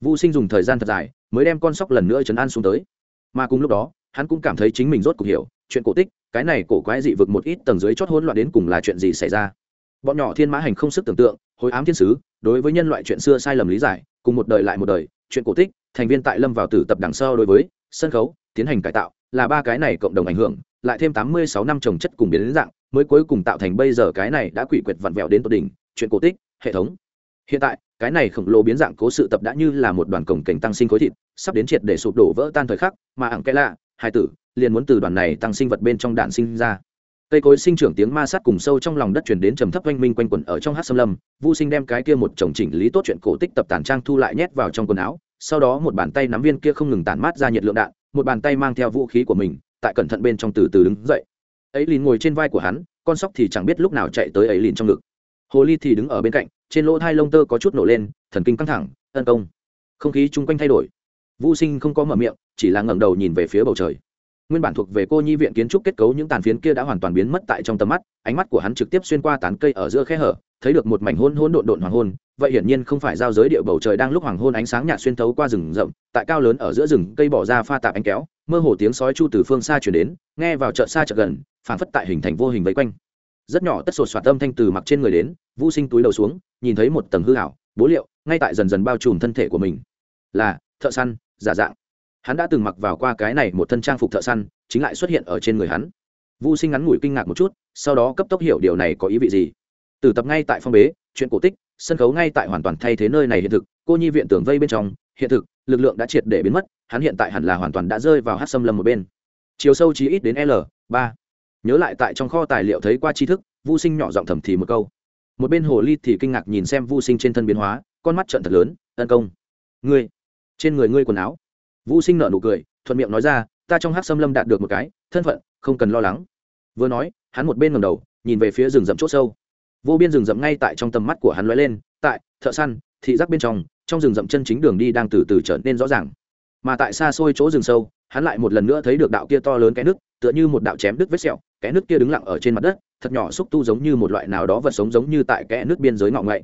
Vũ sinh dùng thời gian thật dài mới đem con sóc lần nữa chấn an xuống tới. Mà cùng lúc đó, hắn cũng cảm thấy chính mình rốt cuộc hiểu, chuyện cổ tích, cái này cổ quái dị vực một ít tầng dưới chót hỗn loạn đến cùng là chuyện gì xảy ra. Bọn nhỏ thiên mã hành không sức tưởng tượng, hồi ám thiên sứ, đối với nhân loại chuyện xưa sai lầm lý giải, cùng một đời lại một đời, chuyện cổ tích, thành viên tại lâm vào tử tập đằng sau đối với sân khấu, tiến hành cải tạo, là ba cái này cộng đồng ảnh hưởng lại thêm tám mươi sáu năm trồng chất cùng biến đến dạng, mới cuối cùng tạo thành bây giờ cái này đã quỷ quyệt vặn vẹo đến tột đỉnh, chuyện cổ tích, hệ thống. Hiện tại, cái này khổng lồ biến dạng cố sự tập đã như là một đoàn cổng cảnh tăng sinh khối thịt, sắp đến triệt để sụp đổ vỡ tan thời khắc, mà ẳng kẽ lạ, hai tử, liền muốn từ đoàn này tăng sinh vật bên trong đạn sinh ra. Cây cối sinh trưởng tiếng ma sát cùng sâu trong lòng đất chuyển đến trầm thấp oanh minh quanh quẩn ở trong hát xâm lâm vô sinh đem cái kia một chồng chỉnh lý tốt chuyện cổ tích tập tản trang thu lại nhét vào trong quần áo, sau đó một bàn tay nắm viên kia không ngừng tản mát ra nhiệt lượng đạn, một bàn tay mang theo vũ khí của mình tại cẩn thận bên trong từ từ đứng dậy. Ấy lìn ngồi trên vai của hắn, con sóc thì chẳng biết lúc nào chạy tới ấy lìn trong ngực. Hồ ly thì đứng ở bên cạnh, trên lỗ hai lông tơ có chút nổ lên, thần kinh căng thẳng, tấn công. Không khí chung quanh thay đổi. Vô sinh không có mở miệng, chỉ là ngẩng đầu nhìn về phía bầu trời. Nguyên bản thuộc về cô nhi viện kiến trúc kết cấu những tàn phiến kia đã hoàn toàn biến mất tại trong tầm mắt, ánh mắt của hắn trực tiếp xuyên qua tán cây ở giữa khe hở, thấy được một mảnh hôn hôn độn độn hoàng hôn, vậy hiển nhiên không phải giao giới địa bầu trời đang lúc hoàng hôn ánh sáng nhạt xuyên thấu qua rừng rậm, tại cao lớn ở giữa rừng cây bỏ ra pha tạp ánh kéo mơ hồ tiếng sói chu từ phương xa chuyển đến, nghe vào chợ xa chợ gần, phảng phất tại hình thành vô hình vây quanh. Rất nhỏ tất sột soạt âm thanh từ mặc trên người đến vũ sinh túi đầu xuống, nhìn thấy một tầng hư hảo bố liệu, ngay tại dần dần bao trùm thân thể của mình. Là, thợ săn, giả dạng. Hắn đã từng mặc vào qua cái này một thân trang phục thợ săn, chính lại xuất hiện ở trên người hắn. Vũ sinh ngắn ngủi kinh ngạc một chút, sau đó cấp tốc hiểu điều này có ý vị gì. Từ tập ngay tại phong bế, chuyện cổ tích, sân khấu ngay tại hoàn toàn thay thế nơi này hiện thực, cô nhi viện tưởng vây bên trong, hiện thực lực lượng đã triệt để biến mất, hắn hiện tại hẳn là hoàn toàn đã rơi vào hát xâm lâm một bên. Chiều sâu chí ít đến l, ba. Nhớ lại tại trong kho tài liệu thấy qua tri thức vô sinh nhỏ giọng thầm thì một câu. Một bên hồ ly thì kinh ngạc nhìn xem vô sinh trên thân biến hóa, con mắt trận thật lớn, tấn công. Ngươi, trên người ngươi quần áo. Vô sinh nở nụ cười, thuận miệng nói ra, ta trong hát xâm lâm đạt được một cái, thân phận, không cần lo lắng. Vừa nói, hắn một bên ngầm đầu, nhìn về phía rừng rậm c h ỗ sâu. Vô biên rừng rậm ngay tại trong tầm mắt của hắn lóe lên, tại thợ săn, thị giác bên trong trong rừng rậm chân chính đường đi đang từ từ trở nên rõ ràng. Mà tại xa xôi chỗ rừng sâu, hắn lại một lần nữa thấy được đạo kia to lớn cái nước, tựa như một đạo chém đứt vết sẹo cái nước kia đứng lặng ở trên mặt đất, thật nhỏ xúc tu giống như một loại nào đó vật sống giống như tại kẽ nước biên giới ngọ ngậy.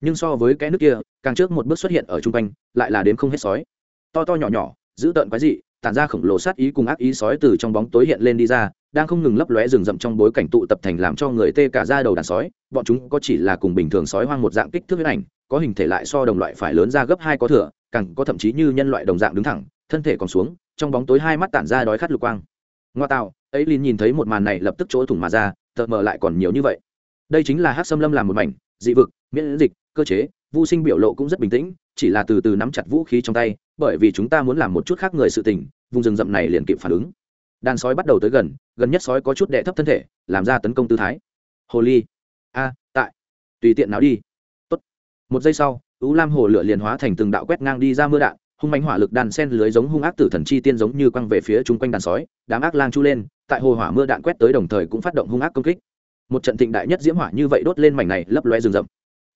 Nhưng so với cái nước kia, càng trước một bước xuất hiện ở chung quanh, lại là đếm không hết sói. To to nhỏ nhỏ giữ tợn quái dị, tản ra khổng lồ sát ý cùng ác ý sói từ trong bóng tối hiện lên đi ra đang không ngừng lấp lóe rừng rậm trong bối cảnh tụ tập thành làm cho người tê cả da đầu đàn sói, bọn chúng có chỉ là cùng bình thường sói hoang một dạng kích thước huyết ảnh, có hình thể lại so đồng loại phải lớn ra gấp hai có thừa, càng có thậm chí như nhân loại đồng dạng đứng thẳng, thân thể còn xuống, trong bóng tối hai mắt tản ra đói khát lục quang. Ngoa tạo ấy liền nhìn thấy một màn này lập tức chỗ thủng mà ra tợt mờ lại còn nhiều như vậy. Đây chính là hát xâm lâm làm một mảnh, dị vực, miễn dịch, cơ chế, vô sinh biểu lộ cũng rất bình tĩnh, chỉ là từ từ nắm chặt vũ khí trong tay, bởi vì chúng ta muốn làm một chút khác người sự tình, vùng rừng rậm này liền kịp phản ứng đàn sói bắt đầu tới gần gần nhất sói có chút đệ thấp thân thể, làm ra tấn công tư thái. Hồ ly. A, tại. Tùy tiện nào đi. Tốt. một giây sau ú lam hồ lửa liền hóa thành từng đạo quét ngang đi ra mưa đạn, hung bánh hỏa lực đàn sen lưới giống hung ác tử thần chi tiên giống như quăng về phía chung quanh đàn sói, đám ác lang chu lên, tại hồ hỏa mưa đạn quét tới đồng thời cũng phát động hung ác công kích. Một trận thịnh đại nhất diễm hỏa như vậy đốt lên mảnh này lấp loe rừng rậm.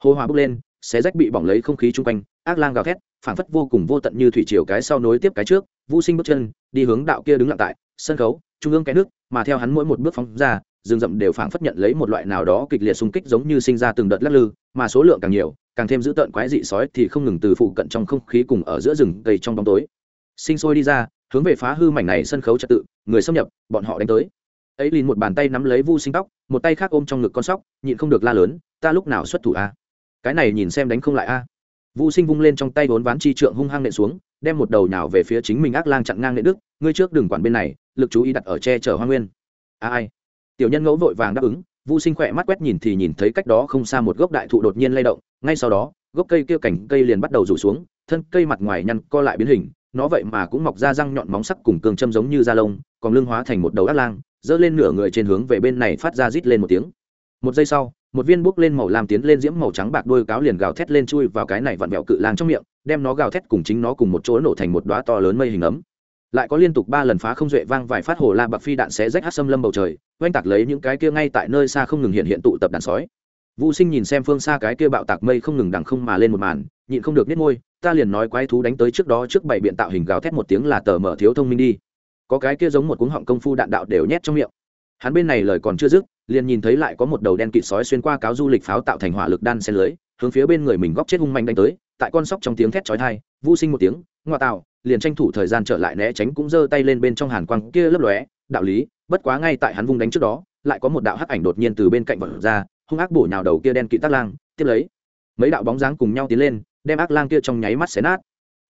Hồ hỏa bốc lên, xé rách bị bỏng lấy không khí chung quanh, ác lang gào thét, phảng phất vô cùng vô tận như thủy triều cái sau nối tiếp cái trước vũ sinh bước chân, đi hướng đạo kia đứng lặng tại sân khấu, trung ương cái nước, mà theo hắn mỗi một bước phóng ra, rừng rậm đều phảng phất nhận lấy một loại nào đó kịch liệt xung kích giống như sinh ra từng đợt lắc lư, mà số lượng càng nhiều, càng thêm dữ tợn quái dị sói thì không ngừng từ phụ cận trong không khí cùng ở giữa rừng cây trong bóng tối. Sinh sôi đi ra, hướng về phá hư mảnh này sân khấu trật tự, người xâm nhập, bọn họ đánh tới. Ấy liền một bàn tay nắm lấy vu sinh tóc, một tay khác ôm trong ngực con sóc, nhịn không được la lớn, ta lúc nào xuất thủ a? Cái này nhìn xem đánh không lại a. Vu sinh vung lên trong tay vốn ván chi trượng hung hăng nện xuống đem một đầu nhào về phía chính mình ác lang chặn ngang nện đức, ngươi trước đừng quản bên này, lực chú ý đặt ở che chở hoa nguyên. A ai? Tiểu nhân ngẫu vội vàng đáp ứng, vu sinh khỏe mắt quét nhìn thì nhìn thấy cách đó không xa một gốc đại thụ đột nhiên lay động, ngay sau đó, gốc cây kia cảnh cây liền bắt đầu rủ xuống, thân cây mặt ngoài nhăn co lại biến hình, nó vậy mà cũng mọc ra răng nhọn móng sắc cùng cường châm giống như da lông, còn lưng hóa thành một đầu ác lang, giơ lên nửa người trên hướng về bên này phát ra rít lên một tiếng. Một giây sau, một viên bốc lên màu làm tiến lên diễm màu trắng bạc đôi cáo liền gào thét lên chui vào cái này vặn vẹo cự lang trong miệng đem nó gào thét cùng chính nó cùng một chỗ nổ thành một đóa to lớn mây hình ấm. Lại có liên tục ba lần phá không duệ vang vài phát hồ la bạc phi đạn xé rách hát xâm lâm bầu trời, oanh tạc lấy những cái kia ngay tại nơi xa không ngừng hiện hiện tụ tập đàn sói. Vũ sinh nhìn xem phương xa cái kia bạo tạc mây không ngừng đằng không mà lên một màn, nhịn không được nết môi, ta liền nói quái thú đánh tới trước đó trước bảy biện tạo hình gào thét một tiếng là tờ mở thiếu thông minh đi. Có cái kia giống một cuống họng công phu đạn đạo đều nhét trong miệng. Hắn bên này lời còn chưa dứt, liền nhìn thấy lại có một đầu đen kịt sói xuyên qua cáo du lịch pháo tạo thành hỏa lực đan xen lưới, hướng phía bên người mình góc chết hung manh đánh tới tại con sóc trong tiếng thét chói tai vu sinh một tiếng ngoa tạo liền tranh thủ thời gian trở lại né tránh cũng giơ tay lên bên trong hàn quang kia lấp lóe đạo lý bất quá ngay tại hắn vung đánh trước đó lại có một đạo hắc ảnh đột nhiên từ bên cạnh vật ra hung ác bổ nhào đầu kia đen kịt tắc lang tiếp lấy mấy đạo bóng dáng cùng nhau tiến lên đem ác lang kia trong nháy mắt xé nát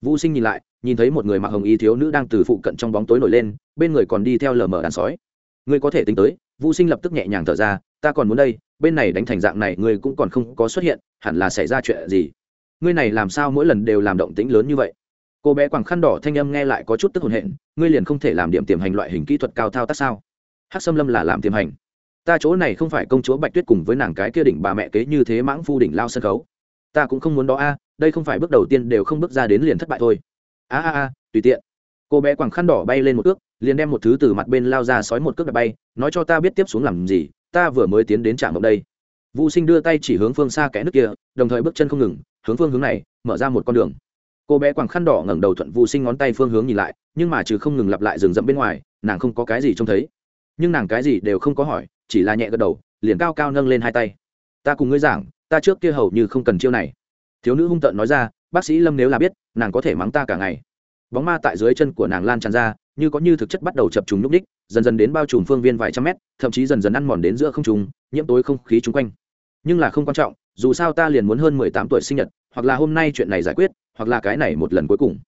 Vu Sinh nhìn lại, nhìn thấy một người mặc hồng y thiếu nữ đang từ phụ cận trong bóng tối nổi lên, bên người còn đi theo lờ mờ đàn sói. Ngươi có thể tính tới, Vu Sinh lập tức nhẹ nhàng thở ra, ta còn muốn đây, bên này đánh thành dạng này ngươi cũng còn không có xuất hiện, hẳn là xảy ra chuyện gì? Ngươi này làm sao mỗi lần đều làm động tĩnh lớn như vậy? Cô bé quàng khăn đỏ thanh âm nghe lại có chút tức hồn hện, ngươi liền không thể làm điểm tiềm hành loại hình kỹ thuật cao thao tác sao? Hắc Sâm Lâm là làm tiềm hành. Ta chỗ này không phải công chúa Bạch Tuyết cùng với nàng cái kia đỉnh bà mẹ kế như thế mãng phu đỉnh lao sân khấu. Ta cũng không muốn đó a, đây không phải bước đầu tiên đều không bước ra đến liền thất bại thôi. A a a, tùy tiện. Cô bé quàng khăn đỏ bay lên một ước, liền đem một thứ từ mặt bên lao ra sói một cước đập bay nói cho ta biết tiếp xuống làm gì ta vừa mới tiến đến trạm mộng đây vũ sinh đưa tay chỉ hướng phương xa kẽ nước kia, đồng thời bước chân không ngừng, hướng phương hướng này, mở ra một con đường. Cô bé quàng khăn đỏ ngẩng đầu thuận vũ sinh ngón tay phương hướng nhìn lại, nhưng mà trừ không ngừng lặp lại rừng rậm bên ngoài, nàng không có cái gì trông thấy. Nhưng nàng cái gì đều không có hỏi, chỉ là nhẹ gật đầu, liền cao cao nâng lên hai tay. Ta cùng ngươi giảng, ta trước kia hầu như không cần chiêu này. Thiếu nữ hung tợn nói ra, bác sĩ lâm nếu là biết, nàng có thể mắng ta cả ngày. Bóng ma tại dưới chân của nàng lan tràn ra, như có như thực chất bắt đầu chập trùng núp đích, dần dần đến bao trùm phương viên vài trăm mét, thậm chí dần dần ăn mòn đến giữa không trùng nhiễm tối không khí chung quanh nhưng là không quan trọng, dù sao ta liền muốn hơn mười tám tuổi sinh nhật, hoặc là hôm nay chuyện này giải quyết, hoặc là cái này một lần cuối cùng.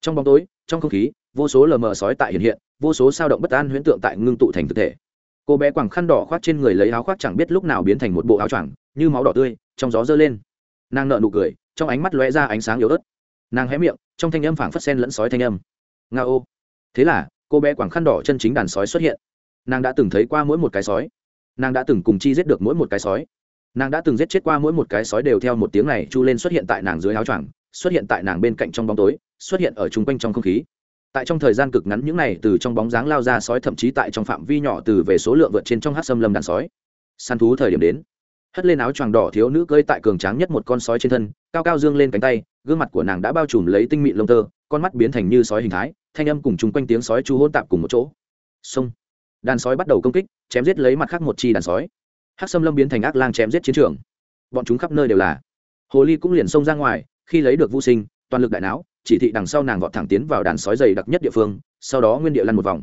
Trong bóng tối, trong không khí, vô số lờ mờ sói tại hiện hiện, vô số sao động bất an huyễn tượng tại ngưng tụ thành thực thể. Cô bé quàng khăn đỏ khoác trên người lấy áo khoác chẳng biết lúc nào biến thành một bộ áo choàng, như máu đỏ tươi, trong gió dơ lên. Nàng nợ nụ cười, trong ánh mắt lóe ra ánh sáng yếu ớt. Nàng hé miệng, trong thanh âm phảng phất sen lẫn sói thanh âm. Nga ô. Thế là, cô bé quàng khăn đỏ chân chính đàn sói xuất hiện. Nàng đã từng thấy qua mỗi một cái sói. Nàng đã từng cùng chi giết được mỗi một cái sói nàng đã từng giết chết qua mỗi một cái sói đều theo một tiếng này, chu lên xuất hiện tại nàng dưới áo choàng, xuất hiện tại nàng bên cạnh trong bóng tối, xuất hiện ở chung quanh trong không khí. Tại trong thời gian cực ngắn, những này từ trong bóng dáng lao ra sói, thậm chí tại trong phạm vi nhỏ từ về số lượng vượt trên trong hát xâm lâm đàn sói. Săn thú thời điểm đến, hất lên áo choàng đỏ thiếu nữ cơi tại cường tráng nhất một con sói trên thân, cao cao dương lên cánh tay, gương mặt của nàng đã bao trùm lấy tinh mịn lông tơ, con mắt biến thành như sói hình thái, thanh âm cùng chung quanh tiếng sói chu hôn tạp cùng một chỗ. Sông đàn sói bắt đầu công kích, chém giết lấy mặt khác một chi đàn sói hát xâm lâm biến thành ác lang chém giết chiến trường. Bọn chúng khắp nơi đều là. Hồ ly cũng liền xông ra ngoài, khi lấy được vô sinh, toàn lực đại não chỉ thị đằng sau nàng vọt thẳng tiến vào đàn sói dày đặc nhất địa phương, sau đó nguyên địa lăn một vòng.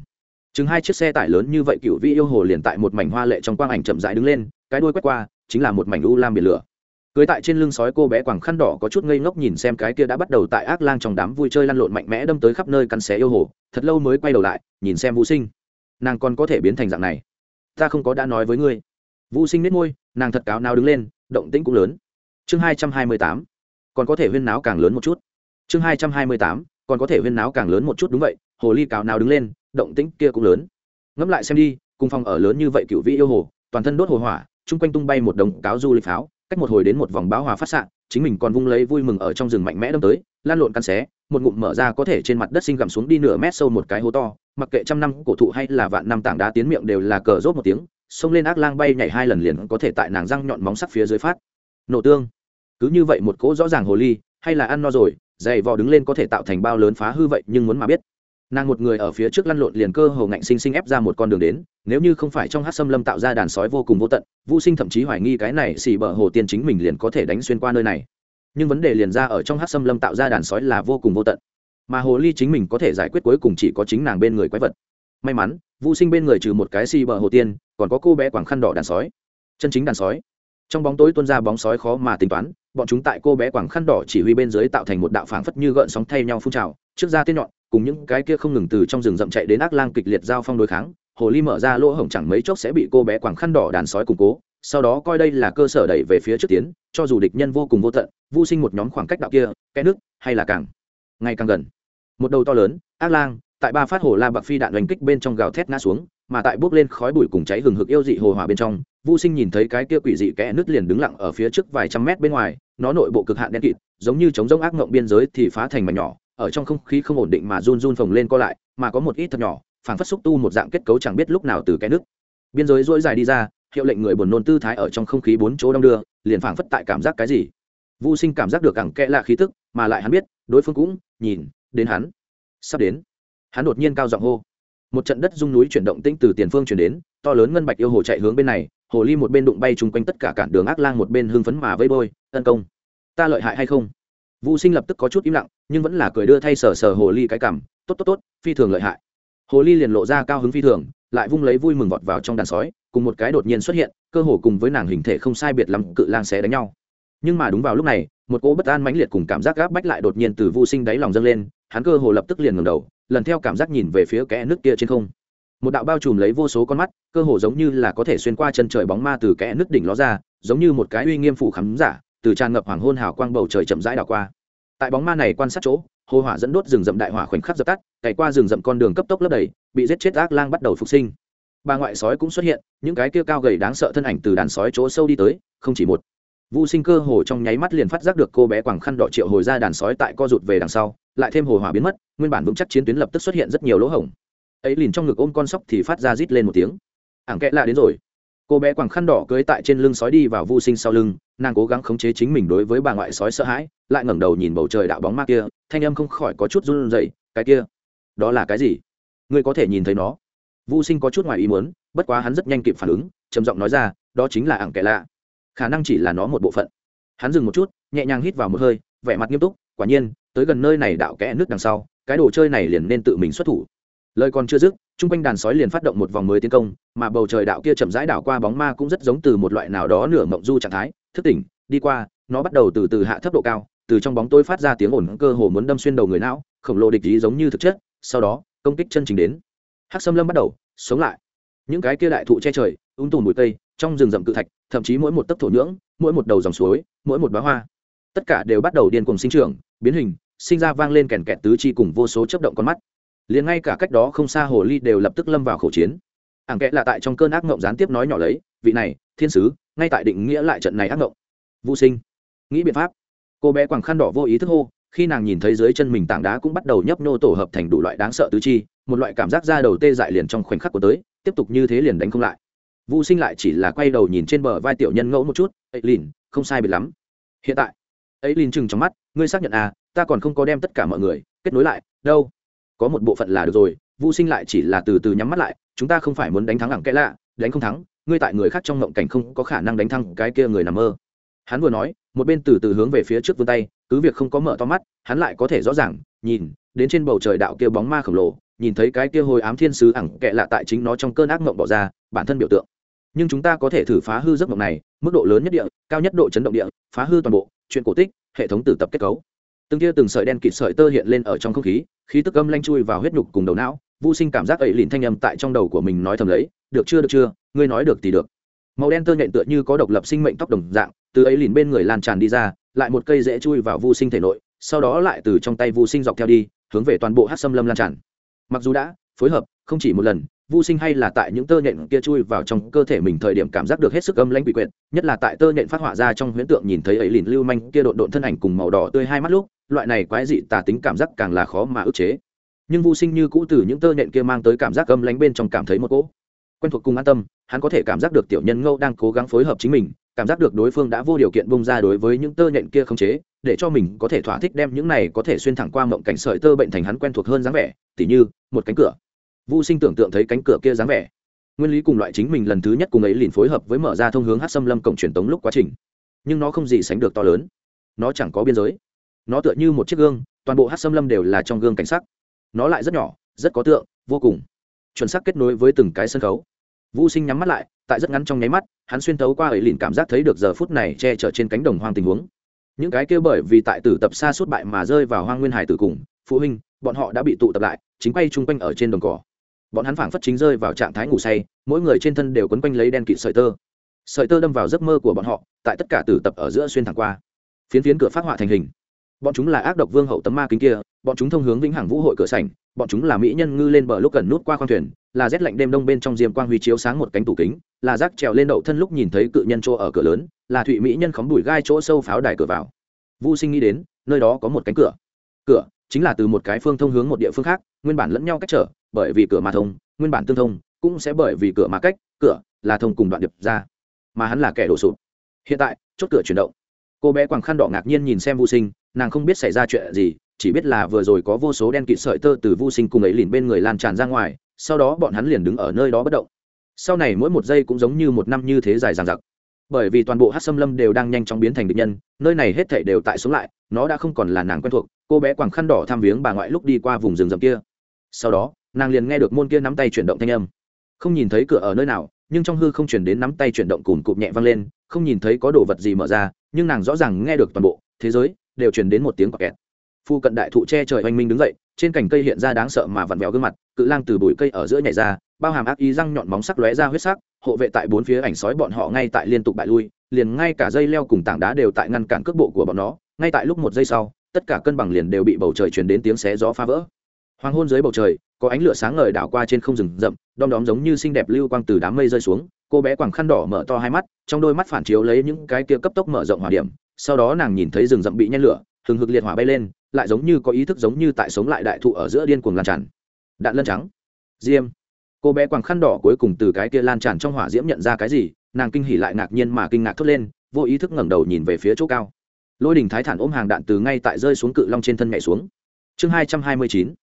Chừng hai chiếc xe tải lớn như vậy cựu vị yêu hồ liền tại một mảnh hoa lệ trong quang ảnh chậm rãi đứng lên, cái đuôi quét qua, chính là một mảnh u lam biển lửa. Cưới tại trên lưng sói cô bé quàng khăn đỏ có chút ngây ngốc nhìn xem cái kia đã bắt đầu tại ác lang trong đám vui chơi lăn lộn mạnh mẽ đâm tới khắp nơi căn xé yêu hồ, thật lâu mới quay đầu lại, nhìn xem vũ sinh. Nàng còn có thể biến thành dạng này. Ta không có đã nói với ngươi vũ sinh nết môi, nàng thật cáo nào đứng lên, động tĩnh cũng lớn. Chương hai trăm hai mươi tám, còn có thể huyên náo càng lớn một chút. Chương hai trăm hai mươi tám, còn có thể huyên náo càng lớn một chút, đúng vậy, hồ ly cáo nào đứng lên, động tĩnh kia cũng lớn. Ngẫm lại xem đi, cùng phòng ở lớn như vậy cựu vị yêu hồ, toàn thân đốt hồ hỏa, chung quanh tung bay một đồng cáo du lịch pháo, cách một hồi đến một vòng báo hòa phát xạ, chính mình còn vung lấy vui mừng ở trong rừng mạnh mẽ đâm tới, lan lộn căn xé, một ngụm mở ra có thể trên mặt đất sinh gặm xuống đi nửa mét sâu một cái hố to, mặc kệ trăm năm cổ thụ hay là vạn năm tảng đá tiến miệng đều là cờ rốt một tiếng xông lên ác lang bay nhảy hai lần liền có thể tại nàng răng nhọn móng sắc phía dưới phát. Nổ tương. Cứ như vậy một cỗ rõ ràng hồ ly, hay là ăn no rồi dày vò đứng lên có thể tạo thành bao lớn phá hư vậy, nhưng muốn mà biết. Nàng một người ở phía trước lăn lộn liền cơ hồ ngạnh sinh sinh ép ra một con đường đến, nếu như không phải trong hát xâm lâm tạo ra đàn sói vô cùng vô tận vũ sinh thậm chí hoài nghi cái này xì bờ hồ tiên chính mình liền có thể đánh xuyên qua nơi này. Nhưng vấn đề liền ra ở trong hát xâm lâm tạo ra đàn sói là vô cùng vô tận. Mà hồ ly chính mình có thể giải quyết cuối cùng chỉ có chính nàng bên người quái vật. May mắn vũ sinh bên người trừ một cái xì bờ hồ tiên, còn có cô bé quảng khăn đỏ đàn sói. Chân chính đàn sói. Trong bóng tối tuôn ra bóng sói khó mà tính toán, bọn chúng tại cô bé quảng khăn đỏ chỉ huy bên dưới tạo thành một đạo phảng phất như gợn sóng thay nhau phun trào, trước ra tên nhọn, cùng những cái kia không ngừng từ trong rừng rậm chạy đến ác lang kịch liệt giao phong đối kháng, hồ ly mở ra lỗ hổng chẳng mấy chốc sẽ bị cô bé quảng khăn đỏ đàn sói củng cố, sau đó coi đây là cơ sở đẩy về phía trước tiến, cho dù địch nhân vô cùng vô tận vô sinh một nhóm khoảng cách đạo kia cái nước, hay là càng, ngày càng gần. Một đầu to lớn, ác lang tại ba phát hồ la bạc phi đạn đánh kích bên trong gào thét ngã xuống, mà tại bước lên khói bụi cùng cháy hừng hực yêu dị hồ hòa bên trong vô sinh nhìn thấy cái kia quỷ dị kẽ nứt liền đứng lặng ở phía trước vài trăm mét bên ngoài, nó nội bộ cực hạn đen kịt, giống như chống rông ác ngộng biên giới thì phá thành mảnh nhỏ, ở trong không khí không ổn định mà run run phồng lên co lại, mà có một ít thật nhỏ, phảng phất xúc tu một dạng kết cấu chẳng biết lúc nào từ cái nước biên giới dỗi dài đi ra, hiệu lệnh người buồn nôn tư thái ở trong không khí bốn chỗ đông đưa, liền phảng phất tại cảm giác cái gì. Vô sinh cảm giác được cẳng kẽ lạ khí tức, mà lại hắn biết, đối phương cũng nhìn, đến hắn. Sắp đến hắn đột nhiên cao giọng hô. Một trận đất rung núi chuyển động tĩnh từ tiền phương chuyển đến, to lớn ngân bạch yêu hồ chạy hướng bên này, hồ ly một bên đụng bay chung quanh tất cả cản đường ác lang một bên hưng phấn mà vây bôi, tấn công, ta lợi hại hay không? Vũ sinh lập tức có chút im lặng, nhưng vẫn là cười đưa thay sờ sờ hồ ly cái cảm tốt tốt tốt, phi thường lợi hại. Hồ ly liền lộ ra cao hứng phi thường, lại vung lấy vui mừng vọt vào trong đàn sói, cùng một cái đột nhiên xuất hiện, cơ hồ cùng với nàng hình thể không sai biệt lắm, cự lang xé đánh nhau. Nhưng mà đúng vào lúc này, một cỗ bất an mãnh liệt cùng cảm giác gáp bách lại đột nhiên từ vô sinh đáy lòng dâng lên hắn cơ hồ lập tức liền ngẩng đầu lần theo cảm giác nhìn về phía kẽ nước kia trên không. Một đạo bao trùm lấy vô số con mắt cơ hồ giống như là có thể xuyên qua chân trời bóng ma từ kẽ nước đỉnh ló ra giống như một cái uy nghiêm phủ khắm giả từ tràn ngập hoàng hôn hào quang bầu trời chậm rãi đảo qua. Tại bóng ma này quan sát chỗ hồ hỏa dẫn đốt rừng rậm đại hỏa khoảnh khắc dập tắt cày qua rừng rậm con đường cấp tốc lấp đầy bị giết chết ác lang bắt đầu phục sinh. Bà ngoại sói cũng xuất hiện những cái kia cao gầy đáng sợ thân ảnh từ đàn sói chỗ sâu đi tới không chỉ một. Vu Sinh cơ hồ trong nháy mắt liền phát giác được cô bé quàng khăn đỏ triệu hồi ra đàn sói tại co rụt về đằng sau, lại thêm hồ hỏa biến mất, nguyên bản vững chắc chiến tuyến lập tức xuất hiện rất nhiều lỗ hổng. ấy liền trong ngực ôm con sóc thì phát ra rít lên một tiếng. Ảng kẽ lạ đến rồi. Cô bé quàng khăn đỏ cưới tại trên lưng sói đi vào vô sinh sau lưng nàng cố gắng khống chế chính mình đối với bà ngoại sói sợ hãi lại ngẩng đầu nhìn bầu trời đạo bóng ma kia thanh âm không khỏi có chút run rẩy cái kia đó là cái gì? Ngươi có thể nhìn thấy nó. Vô sinh có chút ngoài ý muốn bất quá hắn rất nhanh kịp phản ứng trầm giọng nói ra đó chính là ảng kẽ lạ. Khả năng chỉ là nó một bộ phận. Hắn dừng một chút nhẹ nhàng hít vào một hơi vẻ mặt nghiêm túc quả nhiên tới gần nơi này đạo kẽ nước đằng sau, cái đồ chơi này liền nên tự mình xuất thủ. Lời còn chưa dứt chung quanh đàn sói liền phát động một vòng mới tiến công, mà bầu trời đạo kia chậm rãi đảo qua bóng ma cũng rất giống từ một loại nào đó nửa mộng du trạng thái. Thức tỉnh, đi qua, nó bắt đầu từ từ hạ thấp độ cao, từ trong bóng tối phát ra tiếng ồn cơ hồ muốn đâm xuyên đầu người não, khổng lồ địch ý giống như thực chất, sau đó, công kích chân chính đến. Hắc xâm lâm bắt đầu, sống lại. Những cái kia đại thụ che trời, ung tùm bụi cây, trong rừng rậm cự thạch, thậm chí mỗi một tấc thổ nhưỡng, mỗi một đầu dòng suối, mỗi một bá hoa, tất cả đều bắt đầu điên cuồng sinh trưởng, biến hình sinh ra vang lên kèn kẹt tứ chi cùng vô số chấp động con mắt. Liền ngay cả cách đó không xa hồ ly đều lập tức lâm vào khẩu chiến. Ảng kệ là tại trong cơn ác mộng gián tiếp nói nhỏ lấy, vị này, thiên sứ, ngay tại định nghĩa lại trận này ác mộng vô sinh. Nghĩ biện pháp. Cô bé quàng khăn đỏ vô ý thức hô, khi nàng nhìn thấy dưới chân mình tảng đá cũng bắt đầu nhấp nhô tổ hợp thành đủ loại đáng sợ tứ chi, một loại cảm giác da đầu tê dại liền trong khoảnh khắc của tới, tiếp tục như thế liền đánh không lại. Vô sinh lại chỉ là quay đầu nhìn trên bờ vai tiểu nhân ngẫu một chút, ấy lìn, không sai biệt lắm. Hiện tại. Ấy lìn chừng trong mắt, ngươi xác nhận à ta còn không có đem tất cả mọi người kết nối lại, đâu. Có một bộ phận là được rồi vô sinh lại chỉ là từ từ nhắm mắt lại, chúng ta không phải muốn đánh thắng hẳn kẽ lạ, đánh không thắng, ngươi tại người khác trong ngộng cảnh không có khả năng đánh thắng cái kia người nằm mơ. Hắn vừa nói, một bên từ từ hướng về phía trước vươn tay, cứ việc không có mở to mắt, hắn lại có thể rõ ràng, nhìn, đến trên bầu trời đạo kia bóng ma khổng lồ, nhìn thấy cái kia hồi ám thiên sứ ẳng kệ lạ tại chính nó trong cơn ác mộng bỏ ra, bản thân biểu tượng. Nhưng chúng ta có thể thử phá hư giấc mộng này, mức độ lớn nhất địa, cao nhất độ chấn động địa, phá hư toàn bộ, chuyện cổ tích, hệ thống tử tập kết cấu từng tia từng sợi đen kịt sợi tơ hiện lên ở trong không khí khí tức âm lanh chui vào huyết nhục cùng đầu não, vô sinh cảm giác ấy lìn thanh âm tại trong đầu của mình nói thầm lấy, được chưa được chưa, ngươi nói được thì được. Màu đen tơ nhện tựa như có độc lập sinh mệnh tóc đồng dạng, từ ấy lìn bên người lan tràn đi ra, lại một cây rễ chui vào vô sinh thể nội, sau đó lại từ trong tay vô sinh dọc theo đi, hướng về toàn bộ hát xâm lâm lan tràn. Mặc dù đã phối hợp, không chỉ một lần, vô sinh hay là tại những tơ nhện kia chui vào trong cơ thể mình thời điểm cảm giác được hết sức âm lãnh quỷ quyệt, nhất là tại tơ nhện phát họa ra trong huyễn tượng nhìn thấy ấy lìn lưu manh kia đột độn thân ảnh cùng màu đỏ tươi hai mắt lúc loại này quái dị tà tính cảm giác càng là khó mà ức chế. Nhưng vô sinh như cũ từ những tơ nhện kia mang tới cảm giác gâm lãnh bên trong cảm thấy một cỗ quen thuộc cùng an tâm, hắn có thể cảm giác được tiểu nhân ngâu đang cố gắng phối hợp chính mình, cảm giác được đối phương đã vô điều kiện bung ra đối với những tơ nhện kia không chế, để cho mình có thể thỏa thích đem những này có thể xuyên thẳng qua mộng cảnh sợi tơ bệnh thành hắn quen thuộc hơn dáng vẻ, tỉ như, một cánh cửa. Vô sinh tưởng tượng thấy cánh cửa kia dáng vẻ. Nguyên lý cùng loại chính mình lần thứ nhất cùng ấy liền phối hợp với mở ra thông hướng hát xâm lâm cổng truyền tống lúc quá trình. Nhưng nó không gì sánh được to lớn. Nó chẳng có biên giới nó tựa như một chiếc gương, toàn bộ hát xâm lâm đều là trong gương cảnh sắc. Nó lại rất nhỏ, rất có tượng, vô cùng. Chuẩn xác kết nối với từng cái sân khấu. Vũ sinh nhắm mắt lại, tại rất ngắn trong nháy mắt, hắn xuyên thấu qua ấy lìn cảm giác thấy được giờ phút này che chở trên cánh đồng hoang tình huống. Những cái kia bởi vì tại tử tập xa suốt bại mà rơi vào hoang nguyên hải tử cùng, phụ huynh, bọn họ đã bị tụ tập lại, chính quay chung quanh ở trên đồng cỏ. Bọn hắn phảng phất chính rơi vào trạng thái ngủ say, mỗi người trên thân đều quấn quanh lấy đen kịt sợi tơ. Sợi tơ đâm vào giấc mơ của bọn họ, tại tất cả tử tập ở giữa xuyên thẳng qua. Phiến phiến cửa phát họa thành hình bọn chúng là ác độc vương hậu tấm ma kính kia, bọn chúng thông hướng vĩnh hằng vũ hội cửa sảnh, bọn chúng là mỹ nhân ngư lên bờ lúc cần nút qua khoang thuyền, là rét lạnh đêm đông bên trong diêm quang huy chiếu sáng một cánh tủ kính, là rác trèo lên đậu thân lúc nhìn thấy cự nhân chỗ ở cửa lớn, là thụy mỹ nhân khóm đùi gai chỗ sâu pháo đài cửa vào. Vu sinh nghĩ đến, nơi đó có một cánh cửa. Cửa chính là từ một cái phương thông hướng một địa phương khác, nguyên bản lẫn nhau cách trở, bởi vì cửa mà thông, nguyên bản tương thông, cũng sẽ bởi vì cửa mà cách, cửa là thông cùng đoạn điệp ra. Mà hắn là kẻ đổ sụp. Hiện tại, chốt cửa chuyển động. Cô bé quàng khăn đỏ ngạc nhiên nhìn xem vô sinh nàng không biết xảy ra chuyện gì, chỉ biết là vừa rồi có vô số đen kịt sợi tơ từ vô sinh cùng ấy liền bên người lan tràn ra ngoài, sau đó bọn hắn liền đứng ở nơi đó bất động. Sau này mỗi một giây cũng giống như một năm như thế dài dằng dặc. Bởi vì toàn bộ hát xâm lâm đều đang nhanh chóng biến thành địch nhân, nơi này hết thảy đều tại sống lại, nó đã không còn là nàng quen thuộc, cô bé quàng khăn đỏ tham viếng bà ngoại lúc đi qua vùng rừng rậm kia. Sau đó, nàng liền nghe được môn kia nắm tay chuyển động thanh âm. Không nhìn thấy cửa ở nơi nào, nhưng trong hư không chuyển đến nắm tay chuyển động cùng cụp nhẹ vang lên, không nhìn thấy có đồ vật gì mở ra, nhưng nàng rõ ràng nghe được toàn bộ, thế giới đều truyền đến một tiếng quạt kẹt. Phu cận đại thụ che trời oanh minh đứng dậy, trên cành cây hiện ra đáng sợ mà vặn vẹo gương mặt, cự lang từ bụi cây ở giữa nhảy ra, bao hàm ác ý răng nhọn móng sắc lóe ra huyết sắc, hộ vệ tại bốn phía ảnh sói bọn họ ngay tại liên tục bại lui, liền ngay cả dây leo cùng tảng đá đều tại ngăn cản cước bộ của bọn nó, ngay tại lúc một giây sau, tất cả cân bằng liền đều bị bầu trời truyền đến tiếng xé gió phá vỡ. Hoàng hôn dưới bầu trời, có ánh lửa sáng ngời đảo qua trên không rừng rậm, đom đóm giống như xinh đẹp lưu quang từ đám mây rơi xuống, cô bé quàng khăn đỏ mở to hai mắt, trong đôi mắt phản chiếu lấy những cái kia cấp tốc mở rộng hỏa điểm sau đó nàng nhìn thấy rừng rậm bị nhen lửa, hừng hực liệt hỏa bay lên, lại giống như có ý thức giống như tại sống lại đại thụ ở giữa điên cuồng lan tràn. Đạn lân trắng. Diêm. Cô bé quàng khăn đỏ cuối cùng từ cái kia lan tràn trong hỏa diễm nhận ra cái gì, nàng kinh hỉ lại ngạc nhiên mà kinh ngạc thốt lên, vô ý thức ngẩng đầu nhìn về phía chỗ cao. Lôi đình thái thản ôm hàng đạn từ ngay tại rơi xuống cự long trên thân nhảy xuống. Chương hai trăm hai mươi chín.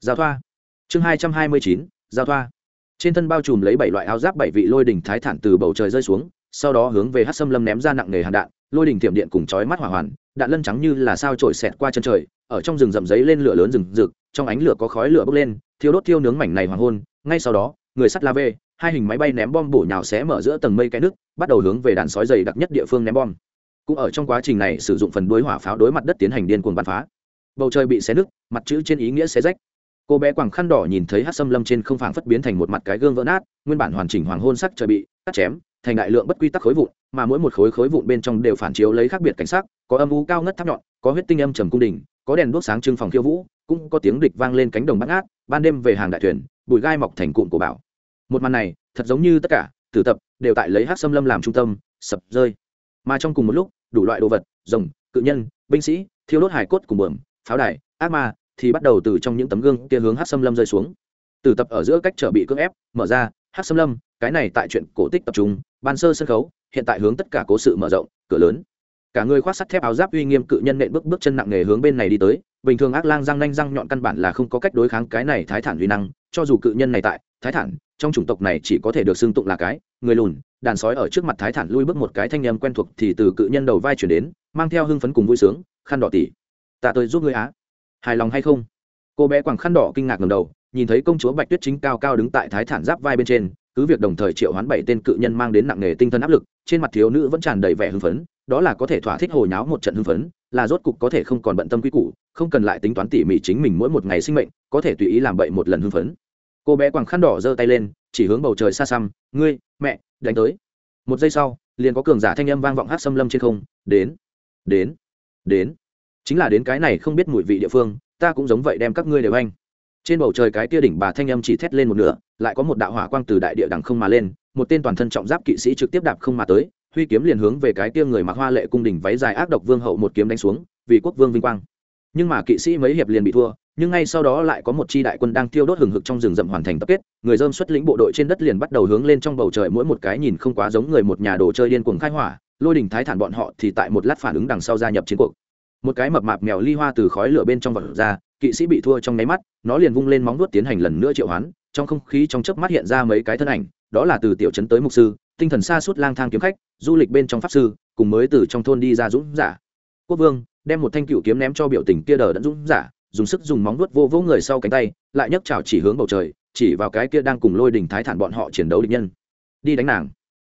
Giao thoa. Chương hai trăm hai mươi chín. Giao thoa. Trên thân bao trùm lấy bảy loại áo giáp bảy vị lôi đình thái thản từ bầu trời rơi xuống, sau đó hướng về hát xâm lâm ném ra nặng nề hàng đạn lôi đỉnh tiệm điện cùng chói mắt hỏa hoàn, đạn lân trắng như là sao trổi xẹt qua chân trời, ở trong rừng rậm giấy lên lửa lớn rừng rực, trong ánh lửa có khói lửa bốc lên, thiêu đốt thiêu nướng mảnh này hoàng hôn, ngay sau đó, người sắt la vê, hai hình máy bay ném bom bổ nhào xé mở giữa tầng mây cái nước, bắt đầu hướng về đàn sói dày đặc nhất địa phương ném bom. Cũng ở trong quá trình này, sử dụng phần đối hỏa pháo đối mặt đất tiến hành điên cuồng bắn phá. Bầu trời bị xé nứt mặt chữ trên ý nghĩa xé rách. Cô bé quàng khăn đỏ nhìn thấy hát xâm lâm trên không phảng phất biến thành một mặt cái gương vỡ nát, nguyên bản hoàn chỉnh hoàng hôn sắc trời bị cắt chém thành đại lượng bất quy tắc khối vụn, mà mỗi một khối khối vụn bên trong đều phản chiếu lấy khác biệt cảnh sắc, có âm u cao ngất tháp nhọn, có huyết tinh âm trầm cung đình, có đèn đuốc sáng trưng phòng khiêu vũ, cũng có tiếng địch vang lên cánh đồng bắt ngát, ban đêm về hàng đại thuyền, bụi gai mọc thành cụm của bảo. Một màn này, thật giống như tất cả, tử tập, đều tại lấy hát xâm lâm làm trung tâm, sập, rơi. Mà trong cùng một lúc, đủ loại đồ vật, rồng, cự nhân, binh sĩ, thiêu đốt hải cốt cùng bờm, pháo đài, ác ma, thì bắt đầu từ trong những tấm gương kia hướng hát xâm lâm rơi xuống. Tử tập ở giữa cách trở bị cưỡng ép, mở ra hát xâm lâm, cái này tại chuyện cổ tích tập trung ban sơ sân khấu, hiện tại hướng tất cả cố sự mở rộng, cửa lớn. Cả người khoác sắt thép áo giáp uy nghiêm cự nhân nện bước bước chân nặng nề hướng bên này đi tới, bình thường ác lang răng nanh răng nhọn căn bản là không có cách đối kháng cái này thái thản uy năng, cho dù cự nhân này tại, thái thản, trong chủng tộc này chỉ có thể được xưng tụng là cái, người lùn, đàn sói ở trước mặt thái thản lui bước một cái thanh âm quen thuộc thì từ cự nhân đầu vai chuyển đến, mang theo hưng phấn cùng vui sướng, khăn đỏ tỉ tạ tôi giúp ngươi á. Hài lòng hay không? Cô bé quàng khăn đỏ kinh ngạc ngầm đầu, nhìn thấy công chúa bạch tuyết chính cao cao đứng tại thái thản giáp vai bên trên cứ việc đồng thời triệu hoán bảy tên cự nhân mang đến nặng nề tinh thần áp lực, trên mặt thiếu nữ vẫn tràn đầy vẻ hưng phấn, đó là có thể thỏa thích hồi nháo một trận hưng phấn, là rốt cục có thể không còn bận tâm quy củ, không cần lại tính toán tỉ mỉ chính mình mỗi một ngày sinh mệnh, có thể tùy ý làm bậy một lần hưng phấn. Cô bé quàng khăn đỏ giơ tay lên, chỉ hướng bầu trời xa xăm, ngươi, mẹ, đánh tới. Một giây sau, liền có cường giả thanh âm vang vọng hát xâm lâm trên không, đến đến đến. Chính là đến cái này không biết mùi vị địa phương, ta cũng giống vậy đem các ngươi đều anh trên bầu trời cái tia đỉnh bà thanh âm chỉ thét lên một nửa, lại có một đạo hỏa quang từ đại địa đằng không mà lên, một tên toàn thân trọng giáp kỵ sĩ trực tiếp đạp không mà tới, huy kiếm liền hướng về cái tia người mặc hoa lệ cung đỉnh váy dài ác độc vương hậu một kiếm đánh xuống, vì quốc vương vinh quang. Nhưng mà kỵ sĩ mấy hiệp liền bị thua, nhưng ngay sau đó lại có một chi đại quân đang tiêu đốt hừng hực trong rừng rậm hoàn thành tập kết, người dơm xuất lĩnh bộ đội trên đất liền bắt đầu hướng lên trong bầu trời mỗi một cái nhìn không quá giống người một nhà đồ chơi điên cuồng khai hỏa, lôi đình thái thản bọn họ thì tại một lát phản ứng đằng sau gia nhập chiến cuộc một cái mập mạp mèo ly hoa từ khói lửa bên trong vật ra, kỵ sĩ bị thua trong nháy mắt, nó liền vung lên móng nuốt tiến hành lần nữa triệu hoán, trong không khí trong chớp mắt hiện ra mấy cái thân ảnh, đó là từ tiểu trấn tới mục sư, tinh thần xa suốt lang thang kiếm khách, du lịch bên trong pháp sư, cùng mới từ trong thôn đi ra dũng giả. Quốc vương, đem một thanh cựu kiếm ném cho biểu tình kia đờ đẫn dũng giả, dùng sức dùng móng nuốt vô vỗ người sau cánh tay, lại nhấc chảo chỉ hướng bầu trời, chỉ vào cái kia đang cùng lôi đình thái thản bọn họ chiến đấu địch nhân. Đi đánh nàng.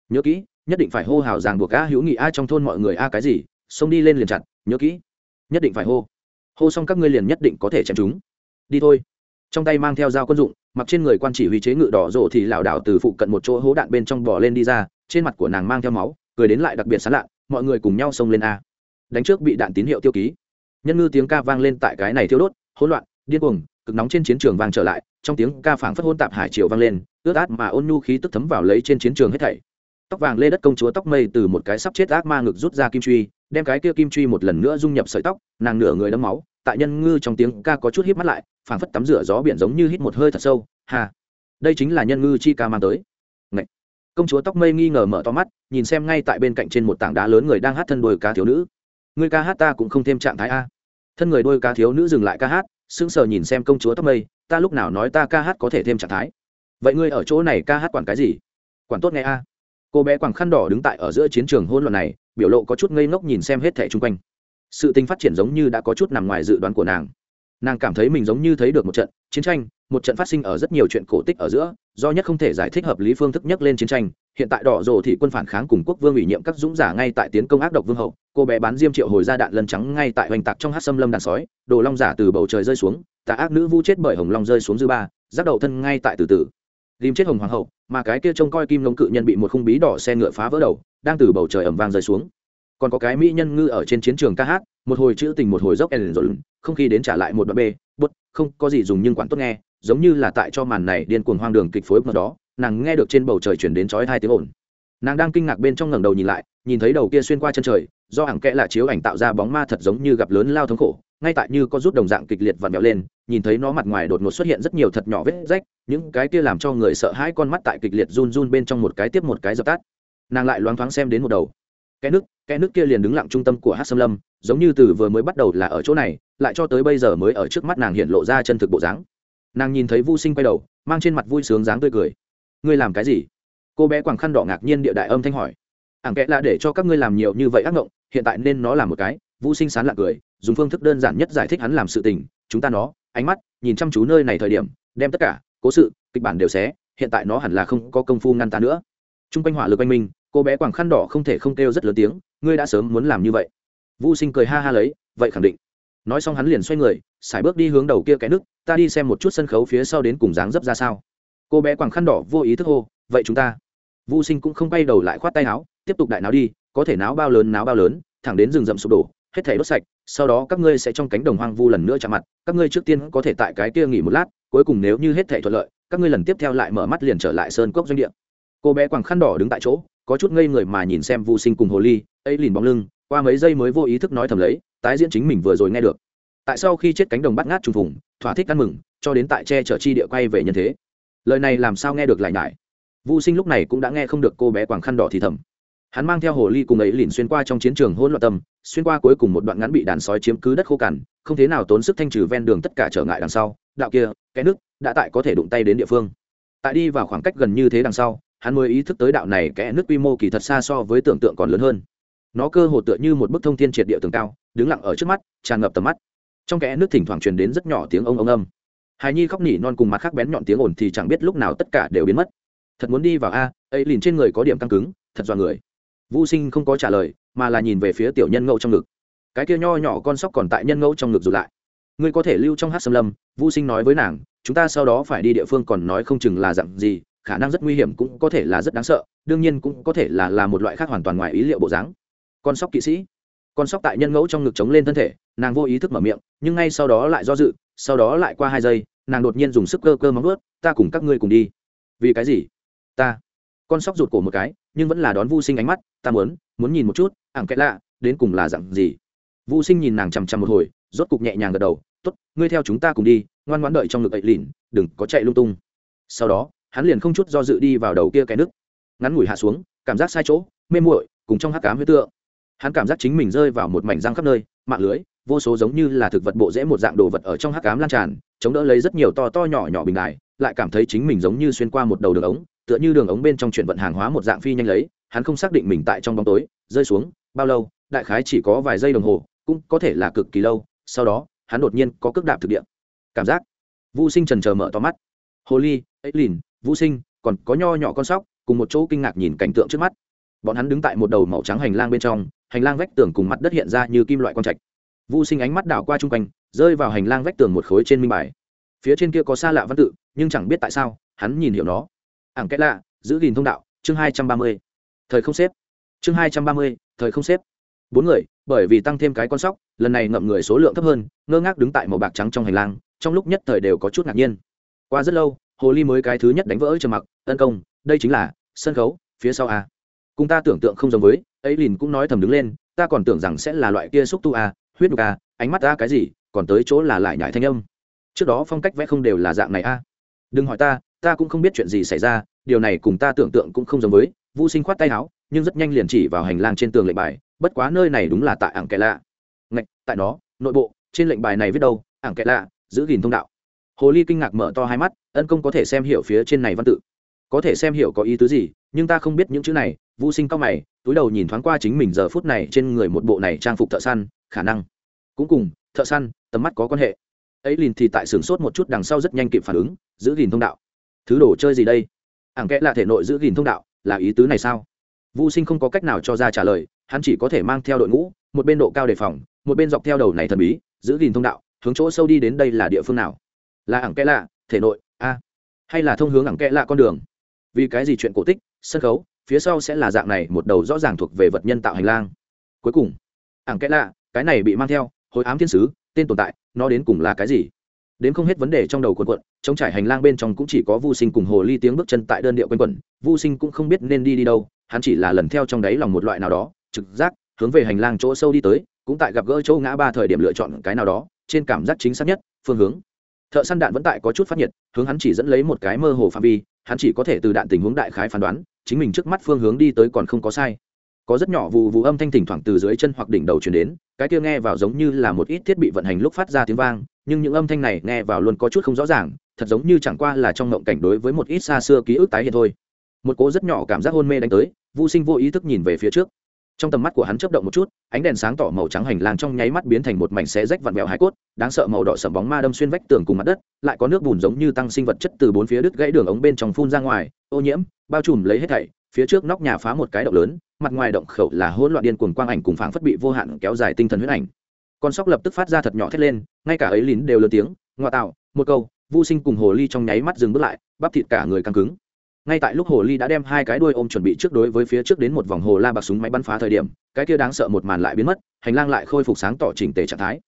Nhớ kỹ, nhất định phải hô hào ràng buộc a hữu nghị a trong thôn mọi người a cái gì, xông đi lên liền chặt nhớ kỹ nhất định phải hô. Hô xong các ngươi liền nhất định có thể chém chúng. Đi thôi. Trong tay mang theo dao quân dụng, mặc trên người quan chỉ huy chế ngự đỏ rộ thì lảo đảo từ phụ cận một chỗ hố đạn bên trong bò lên đi ra, trên mặt của nàng mang theo máu, cười đến lại đặc biệt sán lạ, mọi người cùng nhau xông lên a. Đánh trước bị đạn tín hiệu tiêu ký. Nhân ngư tiếng ca vang lên tại cái này thiêu đốt, hỗn loạn, điên cuồng, cực nóng trên chiến trường vang trở lại, trong tiếng ca phảng phất hôn tạp hải triều vang lên, ướt át mà ôn nhu khí tức thấm vào lấy trên chiến trường hết thảy. Tóc vàng lê đất công chúa tóc mây từ một cái sắp chết ác ma ngực rút ra kim truy đem cái kia kim truy một lần nữa dung nhập sợi tóc, nàng nửa người đấm máu, tại nhân ngư trong tiếng ca có chút hít mắt lại, phảng phất tắm rửa gió biển giống như hít một hơi thật sâu hà đây chính là nhân ngư chi ca mang tới. Ngậy. công chúa tóc mây nghi ngờ mở to mắt, nhìn xem ngay tại bên cạnh trên một tảng đá lớn người đang hát thân đôi cá thiếu nữ. Người ca hát ta cũng không thêm trạng thái a. Thân người đôi cá thiếu nữ dừng lại ca hát, sững sờ nhìn xem công chúa tóc mây, ta lúc nào nói ta ca hát có thể thêm trạng thái? Vậy ngươi ở chỗ này ca hát quản cái gì? Quản tốt nghe a. Cô bé quảng khăn đỏ đứng tại ở giữa chiến trường hôn luận này biểu lộ có chút ngây ngốc nhìn xem hết thẻ chung quanh. Sự tình phát triển giống như đã có chút nằm ngoài dự đoán của nàng. Nàng cảm thấy mình giống như thấy được một trận chiến tranh, một trận phát sinh ở rất nhiều chuyện cổ tích ở giữa, do nhất không thể giải thích hợp lý phương thức nhất lên chiến tranh. Hiện tại đỏ rồ thì quân phản kháng cùng quốc vương ủy nhiệm các dũng giả ngay tại tiến công ác độc vương hậu, cô bé bán diêm triệu hồi ra đạn lân trắng ngay tại hoành tạc trong hát xâm lâm đàn sói, đồ long giả từ bầu trời rơi xuống, tà ác nữ vu chết bởi hồng long rơi xuống dư ba, giác đầu thân ngay tại từ từ ghim chết hồng hoàng hậu, mà cái kia trông coi kim lông cự nhân bị một khung bí đỏ xe ngựa phá vỡ đầu, đang từ bầu trời ẩm vang rơi xuống. Còn có cái mỹ nhân ngư ở trên chiến trường ca hát, một hồi chữ tình một hồi dốc ellen rồi không khi đến trả lại một đoạn b bút, không có gì dùng nhưng quản tốt nghe, giống như là tại cho màn này điên cuồng hoang đường kịch phối hợp đó. Nàng nghe được trên bầu trời chuyển đến chói hai tiếng ồn. Nàng đang kinh ngạc bên trong ngẩng đầu nhìn lại, nhìn thấy đầu kia xuyên qua chân trời, do hàng kẽ là chiếu ảnh tạo ra bóng ma thật giống như gặp lớn lao thống khổ, ngay tại như có rút đồng dạng kịch liệt vặn vẹo lên, nhìn thấy nó mặt ngoài đột ngột xuất hiện rất nhiều thật nhỏ vết rách những cái kia làm cho người sợ hãi con mắt tại kịch liệt run run bên trong một cái tiếp một cái dập tắt. Nàng lại loáng thoáng xem đến một đầu. Cái nước cái nước kia liền đứng lặng trung tâm của hát xâm lâm, giống như từ vừa mới bắt đầu là ở chỗ này, lại cho tới bây giờ mới ở trước mắt nàng hiện lộ ra chân thực bộ dáng. Nàng nhìn thấy vô sinh quay đầu, mang trên mặt vui sướng dáng tươi cười. Ngươi làm cái gì? Cô bé quàng khăn đỏ ngạc nhiên địa đại âm thanh hỏi. Ảng kẽ là để cho các ngươi làm nhiều như vậy ác ngộng, hiện tại nên nó làm một cái. Vô sinh sán lạc cười, dùng phương thức đơn giản nhất giải thích hắn làm sự tình. Chúng ta nó, ánh mắt, nhìn chăm chú nơi này thời điểm, đem tất cả cố sự, kịch bản đều xé, hiện tại nó hẳn là không có công phu ngăn ta nữa. T r u n g quanh hỏa lực anh minh, cô bé quàng khăn đỏ không thể không kêu rất lớn tiếng, ngươi đã sớm muốn làm như vậy. Vô sinh cười ha ha lấy, vậy khẳng định. Nói xong hắn liền xoay người, sải bước đi hướng đầu kia cái nước, ta đi xem một chút sân khấu phía sau đến cùng dáng dấp ra sao. Cô bé quàng khăn đỏ vô ý thức hô, vậy chúng ta. Vô sinh cũng không bay đầu lại khoát tay áo, tiếp tục đại náo đi, có thể náo bao lớn náo bao lớn, thẳng đến rừng rậm sụp đổ hết thể đốt sạch, sau đó các ngươi sẽ trong cánh đồng hoang vu lần nữa chạm mặt, các ngươi trước tiên có thể tại cái kia nghỉ một lát, cuối cùng nếu như hết thể thuận lợi, các ngươi lần tiếp theo lại mở mắt liền trở lại sơn cốc doanh địa. Cô bé quàng khăn đỏ đứng tại chỗ, có chút ngây người mà nhìn xem vu sinh cùng hồ ly, ấy lìn bóng lưng, qua mấy giây mới vô ý thức nói thầm lấy, tái diễn chính mình vừa rồi nghe được. Tại sau khi chết cánh đồng bắt ngát trùng vùng thỏa thích ăn mừng, cho đến tại che chở chi địa quay về nhân thế. Lời này làm sao nghe được lại nhải? Vu sinh lúc này cũng đã nghe không được cô bé quàng khăn đỏ thì thầm hắn mang theo hồ ly cùng ấy lìn xuyên qua trong chiến trường hỗn loạn tâm, xuyên qua cuối cùng một đoạn ngắn bị đàn sói chiếm cứ đất khô cằn, không thế nào tốn sức thanh trừ ven đường tất cả trở ngại đằng sau. Đạo kia, cái nước, đã tại có thể đụng tay đến địa phương. Tại đi vào khoảng cách gần như thế đằng sau, hắn mới ý thức tới đạo này kẽ nước quy mô kỳ thật xa so với tưởng tượng còn lớn hơn. Nó cơ hồ tựa như một bức thông thiên triệt địa tường cao, đứng lặng ở trước mắt, tràn ngập tầm mắt. Trong kẽ nước thỉnh thoảng truyền đến rất nhỏ tiếng ông ông âm. Hài nhi khóc nỉ non cùng mặt khác bén nhọn tiếng ồn thì chẳng biết lúc nào tất cả đều biến mất. Thật muốn đi vào a, ấy liền trên người có điểm căng cứng, thật dọa người vũ sinh không có trả lời, mà là nhìn về phía tiểu nhân ngẫu trong ngực. Cái kia nho nhỏ con sóc còn tại nhân ngẫu trong ngực rụt lại. Ngươi có thể lưu trong hát xâm lâm, vũ sinh nói với nàng, chúng ta sau đó phải đi địa phương còn nói không chừng là dặn gì, khả năng rất nguy hiểm cũng có thể là rất đáng sợ, đương nhiên cũng có thể là là một loại khác hoàn toàn ngoài ý liệu bộ dáng. Con sóc kỵ sĩ. Con sóc tại nhân ngẫu trong ngực chống lên thân thể, nàng vô ý thức mở miệng, nhưng ngay sau đó lại do dự, sau đó lại qua hai giây, nàng đột nhiên dùng sức cơ cơ móng ướt ta cùng các ngươi cùng đi. Vì cái gì? Ta. Con sóc rụt cổ một cái nhưng vẫn là đón vô sinh ánh mắt, ta muốn muốn nhìn một chút, ảng kẽ lạ, đến cùng là dặn gì? Vô sinh nhìn nàng chằm chằm một hồi, rốt cục nhẹ nhàng gật đầu t ố t ngươi theo chúng ta cùng đi, ngoan ngoãn đợi trong ngực ậy lìn, đừng có chạy lung tung. Sau đó, hắn liền không chút do dự đi vào đầu kia cái nước ngắn ngủi hạ xuống, cảm giác sai chỗ, mê muội, cùng trong hắc cám huyết tượng. Hắn cảm giác chính mình rơi vào một mảnh răng khắp nơi, mạng lưới, vô số giống như là thực vật bộ rễ một dạng đồ vật ở trong hắc cám lan tràn, chống đỡ lấy rất nhiều to to nhỏ nhỏ bình đài, lại cảm thấy chính mình giống như xuyên qua một đầu đường ống tựa như đường ống bên trong chuyển vận hàng hóa một dạng phi nhanh lấy, hắn không xác định mình tại trong bóng tối, rơi xuống, bao lâu, đại khái chỉ có vài giây đồng hồ, cũng có thể là cực kỳ lâu, sau đó, hắn đột nhiên có cước đạp thực địa. Cảm giác. Vũ sinh trần trờ mở to mắt. Hồ ly ấy lìn vũ sinh, còn có nho nhỏ con sóc, cùng một chỗ kinh ngạc nhìn cảnh tượng trước mắt. Bọn hắn đứng tại một đầu màu trắng hành lang bên trong, hành lang vách tường cùng mặt đất hiện ra như kim loại con trạch. Vũ sinh ánh mắt đảo qua chung quanh, rơi vào hành lang vách tường một khối trên minh bài. Phía trên kia có xa lạ văn tự, nhưng chẳng biết tại sao, hắn nhìn hiểu nó ảng kết lạ, giữ gìn thông đạo, chương hai trăm ba mươi. Thời không xếp. Chương hai trăm ba mươi, thời không xếp. Bốn người, bởi vì tăng thêm cái con sóc, lần này ngậm người số lượng thấp hơn, ngơ ngác đứng tại màu bạc trắng trong hành lang, trong lúc nhất thời đều có chút ngạc nhiên. Qua rất lâu, hồ ly mới cái thứ nhất đánh vỡ trầm mặc tấn công, đây chính là sân khấu, phía sau a. Cùng ta tưởng tượng không giống với ấy lìn cũng nói thầm đứng lên, ta còn tưởng rằng sẽ là loại kia xúc tu a, huyết nhục a, ánh mắt a cái gì, còn tới chỗ là lại nhải thanh âm. Trước đó phong cách vẽ không đều là dạng này a. Đừng hỏi ta ta cũng không biết chuyện gì xảy ra, điều này cùng ta tưởng tượng cũng không giống với vũ sinh khoát tay áo, nhưng rất nhanh liền chỉ vào hành lang trên tường lệnh bài, bất quá nơi này đúng là tại ảng kẻ lạ. Ngạch, tại nó nội bộ, trên lệnh bài này viết đâu, ảng kẻ lạ, giữ gìn thông đạo. Hồ ly kinh ngạc mở to hai mắt, ân công có thể xem hiểu phía trên này văn tự. Có thể xem hiểu có ý tứ gì, nhưng ta không biết những chữ này vũ sinh cao mày, túi đầu nhìn thoáng qua chính mình giờ phút này trên người một bộ này trang phục thợ săn, khả năng. Cũng cùng, thợ săn, tầm mắt có quan hệ. Ấy liền thì tại sửng sốt một chút đằng sau rất nhanh kịp phản ứng, giữ gìn thông đạo thứ đồ chơi gì đây? Ảng kẽ là thể nội giữ gìn thông đạo, là ý tứ này sao? Vô sinh không có cách nào cho ra trả lời, hắn chỉ có thể mang theo đội ngũ, một bên độ cao đề phòng, một bên dọc theo đầu này thần bí, giữ gìn thông đạo, hướng chỗ sâu đi đến đây là địa phương nào? Là ảng kẽ lạ thể nội, a, hay là thông hướng ảng kẽ lạ con đường? Vì cái gì chuyện cổ tích, sân khấu, phía sau sẽ là dạng này một đầu rõ ràng thuộc về vật nhân tạo hành lang. Cuối cùng, ảng kẽ lạ cái này bị mang theo, hồi ám thiên sứ, tên tồn tại, nó đến cùng là cái gì? Đến không hết vấn đề trong đầu quần quận chống trải hành lang bên trong cũng chỉ có vô sinh cùng hồ ly tiếng bước chân tại đơn điệu quanh quẩn. Vô sinh cũng không biết nên đi đi đâu, hắn chỉ là lần theo trong đáy lòng một loại nào đó, trực giác, hướng về hành lang chỗ sâu đi tới, cũng tại gặp gỡ chỗ ngã ba thời điểm lựa chọn cái nào đó, trên cảm giác chính xác nhất, phương hướng. Thợ săn đạn vẫn tại có chút phát nhiệt, hướng hắn chỉ dẫn lấy một cái mơ hồ phạm vi, hắn chỉ có thể từ đạn tình huống đại khái phán đoán, chính mình trước mắt phương hướng đi tới còn không có sai có rất nhỏ vụ vụ âm thanh thỉnh thoảng từ dưới chân hoặc đỉnh đầu chuyển đến, cái kia nghe vào giống như là một ít thiết bị vận hành lúc phát ra tiếng vang, nhưng những âm thanh này nghe vào luôn có chút không rõ ràng, thật giống như chẳng qua là trong ngộng cảnh đối với một ít xa xưa ký ức tái hiện thôi. Một cố rất nhỏ cảm giác hôn mê đánh tới vô sinh vô ý thức nhìn về phía trước. Trong tầm mắt của hắn chớp động một chút, ánh đèn sáng tỏ màu trắng hành lang trong nháy mắt biến thành một mảnh xé rách vặn vẹo hải cốt, đáng sợ màu đỏ sầm bóng ma đâm xuyên vách tường cùng mặt đất, lại có nước bùn giống như tăng sinh vật chất từ bốn phía đứt gãy đường ống bên trong phun ra ngoài, ô nhiễm, bao trùm lấy hết thảy phía trước nóc nhà phá một cái động lớn, mặt ngoài động khẩu là hỗn loạn điên cuồng quang ảnh cùng phảng phất bị vô hạn kéo dài tinh thần huyết ảnh. Con sóc lập tức phát ra thật nhỏ thét lên, ngay cả ấy lín đều lớn tiếng, ngoa tạo, một câu, vô sinh cùng hồ ly trong nháy mắt dừng bước lại, bắp thịt cả người căng cứng. Ngay tại lúc hồ ly đã đem hai cái đuôi ôm chuẩn bị trước đối với phía trước đến một vòng hồ la bạc súng máy bắn phá thời điểm, cái kia đáng sợ một màn lại biến mất, hành lang lại khôi phục sáng tỏ chỉnh tề trạng thái.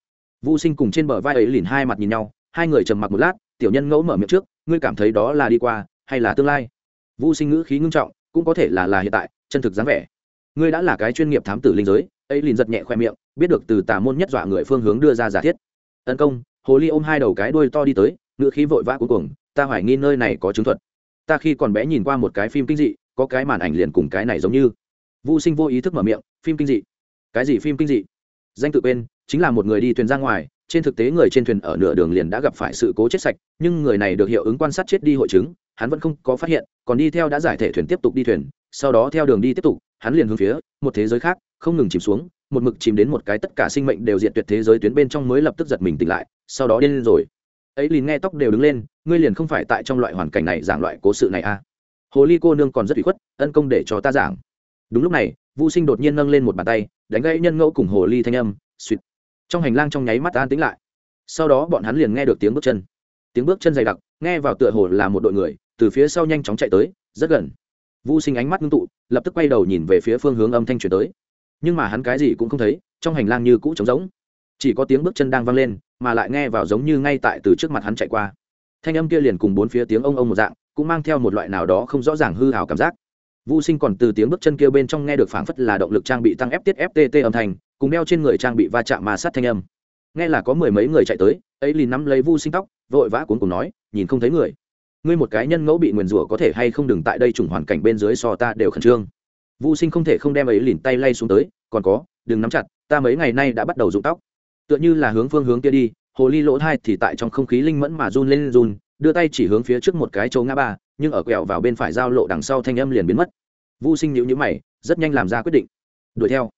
Vô sinh cùng trên bờ vai ấy lìn hai mặt nhìn nhau, hai người trầm mặc một lát, tiểu nhân ngẫu mở miệng trước, ngươi cảm thấy đó là đi qua, hay là tương lai? Vô sinh ngữ khí ngưng trọng cũng có thể là là hiện tại, chân thực dáng vẻ. Ngươi đã là cái chuyên nghiệp thám tử linh giới, ấy liền giật nhẹ khoe miệng, biết được từ tà môn nhất dọa người phương hướng đưa ra giả thiết. Tấn công, hồ ly ôm hai đầu cái đuôi to đi tới ngựa khí vội vã cuối cùng ta hoài nghi nơi này có chứng thuật. Ta khi còn bé nhìn qua một cái phim kinh dị, có cái màn ảnh liền cùng cái này giống như. Vô sinh vô ý thức mở miệng, phim kinh dị. Cái gì phim kinh dị? Danh tự bên, chính là một người đi thuyền ra ngoài, trên thực tế người trên thuyền ở nửa đường liền đã gặp phải sự cố chết sạch, nhưng người này được hiệu ứng quan sát chết đi hội chứng, hắn vẫn không có phát hiện còn đi theo đã giải thể thuyền tiếp tục đi thuyền, sau đó theo đường đi tiếp tục, hắn liền hướng phía một thế giới khác, không ngừng chìm xuống, một mực chìm đến một cái tất cả sinh mệnh đều diệt tuyệt thế giới tuyến bên trong mới lập tức giật mình tỉnh lại, sau đó điên lên rồi. Ấy liền nghe tóc đều đứng lên, ngươi liền không phải tại trong loại hoàn cảnh này giảng loại cố sự này à? Hồ ly cô nương còn rất bị khuất, ân công để cho ta giảng. Đúng lúc này vũ sinh đột nhiên nâng lên một bàn tay, đánh gãy nhân ngẫu cùng hồ ly thanh âm, suýt. Trong hành lang trong nháy mắt an tĩnh lại. Sau đó bọn hắn liền nghe được tiếng bước chân. Tiếng bước chân dày đặc, nghe vào tựa hồ là một đội người từ phía sau nhanh chóng chạy tới rất gần. Vũ sinh ánh mắt ngưng tụ lập tức quay đầu nhìn về phía phương hướng âm thanh chuyển tới. Nhưng mà hắn cái gì cũng không thấy trong hành lang như cũ trống rỗng. Chỉ có tiếng bước chân đang vang lên mà lại nghe vào giống như ngay tại từ trước mặt hắn chạy qua. Thanh âm kia liền cùng bốn phía tiếng ông ông một dạng cũng mang theo một loại nào đó không rõ ràng hư hào cảm giác. Vu Sinh còn từ tiếng bước chân kia bên trong nghe được phảng phất là động lực trang bị tăng ép tiết FTT âm thanh, cùng đeo trên người trang bị va chạm mà sát thanh âm. Nghe là có mười mấy người chạy tới, ấy liền nắm lấy Vu Sinh tóc, vội vã cuốn cùng nói, nhìn không thấy người. Ngươi một cái nhân ngẫu bị nguyền rủa có thể hay không đừng tại đây trùng hoàn cảnh bên dưới so ta đều khẩn trương. Vu Sinh không thể không đem ấy lìn tay lay xuống tới, còn có, đừng nắm chặt, ta mấy ngày nay đã bắt đầu rụng tóc. Tựa như là hướng phương hướng kia đi, hồ ly lỗ thai thì tại trong không khí linh mẫn mà run lên run, đưa tay chỉ hướng phía trước một cái chỗ ngã ba, nhưng ở quẹo vào bên phải giao lộ đằng sau thanh âm liền biến mất Vu Sinh nhíu nhíu mày, rất nhanh làm ra quyết định. Đuổi theo.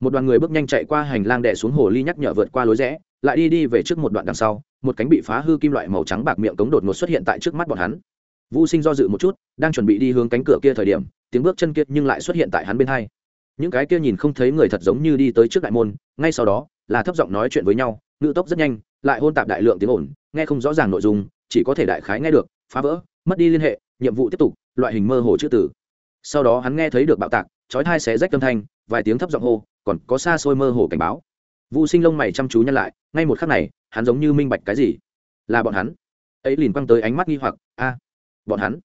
Một đoàn người bước nhanh chạy qua hành lang đè xuống hồ ly nhắc nhở vượt qua lối rẽ, lại đi đi về trước một đoạn đằng sau, một cánh bị phá hư kim loại màu trắng bạc miệng cống đột ngột xuất hiện tại trước mắt bọn hắn. Vu Sinh do dự một chút, đang chuẩn bị đi hướng cánh cửa kia thời điểm, tiếng bước chân kia nhưng lại xuất hiện tại hắn bên hai. Những cái kia nhìn không thấy người thật giống như đi tới trước đại môn, ngay sau đó, là thấp giọng nói chuyện với nhau, ngữ tốc rất nhanh, lại hôn tạp đại lượng tiếng ồn, nghe không rõ ràng nội dung, chỉ có thể đại khái nghe được, phá vỡ, mất đi liên hệ, nhiệm vụ tiếp tục, loại hình mơ hồ chữ tử sau đó hắn nghe thấy được bạo tạc chói thai xé rách âm thanh vài tiếng thấp giọng hô còn có xa xôi mơ hồ cảnh báo vũ sinh lông mày chăm chú nhăn lại ngay một khắc này hắn giống như minh bạch cái gì? Là bọn hắn. Ấy liền quăng tới ánh mắt nghi hoặc, a, bọn hắn.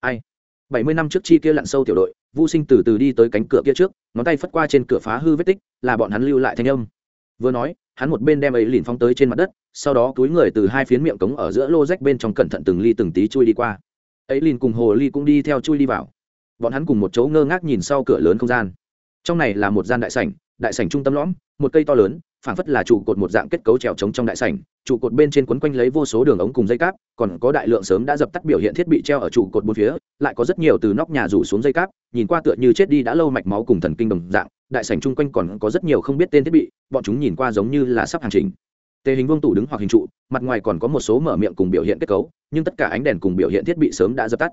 Ai? Bảy mươi năm trước chi kia lặn sâu tiểu đội vô sinh từ từ đi tới cánh cửa kia trước, ngón tay phất qua trên cửa phá hư vết tích, là bọn hắn lưu lại thanh âm. Vừa nói, hắn một bên đem ấy liền phóng tới trên mặt đất, sau đó túi người từ hai phiến miệng cống ở giữa lô rách bên trong cẩn thận từng ly từng tí chui đi qua. Ấy liền cùng hồ ly cũng đi theo chui đi vào. Bọn hắn cùng một chỗ ngơ ngác nhìn sau cửa lớn không gian. Trong này là một gian đại sảnh đại sảnh trung tâm lõm, một cây to lớn, phảng phất là trụ cột một dạng kết cấu trèo trống trong đại sảnh, trụ cột bên trên quấn quanh lấy vô số đường ống cùng dây cáp, còn có đại lượng sớm đã dập tắt biểu hiện thiết bị treo ở trụ cột bốn phía, lại có rất nhiều từ nóc nhà rủ xuống dây cáp, nhìn qua tựa như chết đi đã lâu mạch máu cùng thần kinh đồng dạng, đại sảnh chung quanh còn có rất nhiều không biết tên thiết bị, bọn chúng nhìn qua giống như là sắp hành trình. Tề hình vương tủ đứng hoặc hình trụ, mặt ngoài còn có một số mở miệng cùng biểu hiện kết cấu, nhưng tất cả ánh đèn cùng biểu hiện thiết bị sớm đã dập tắt.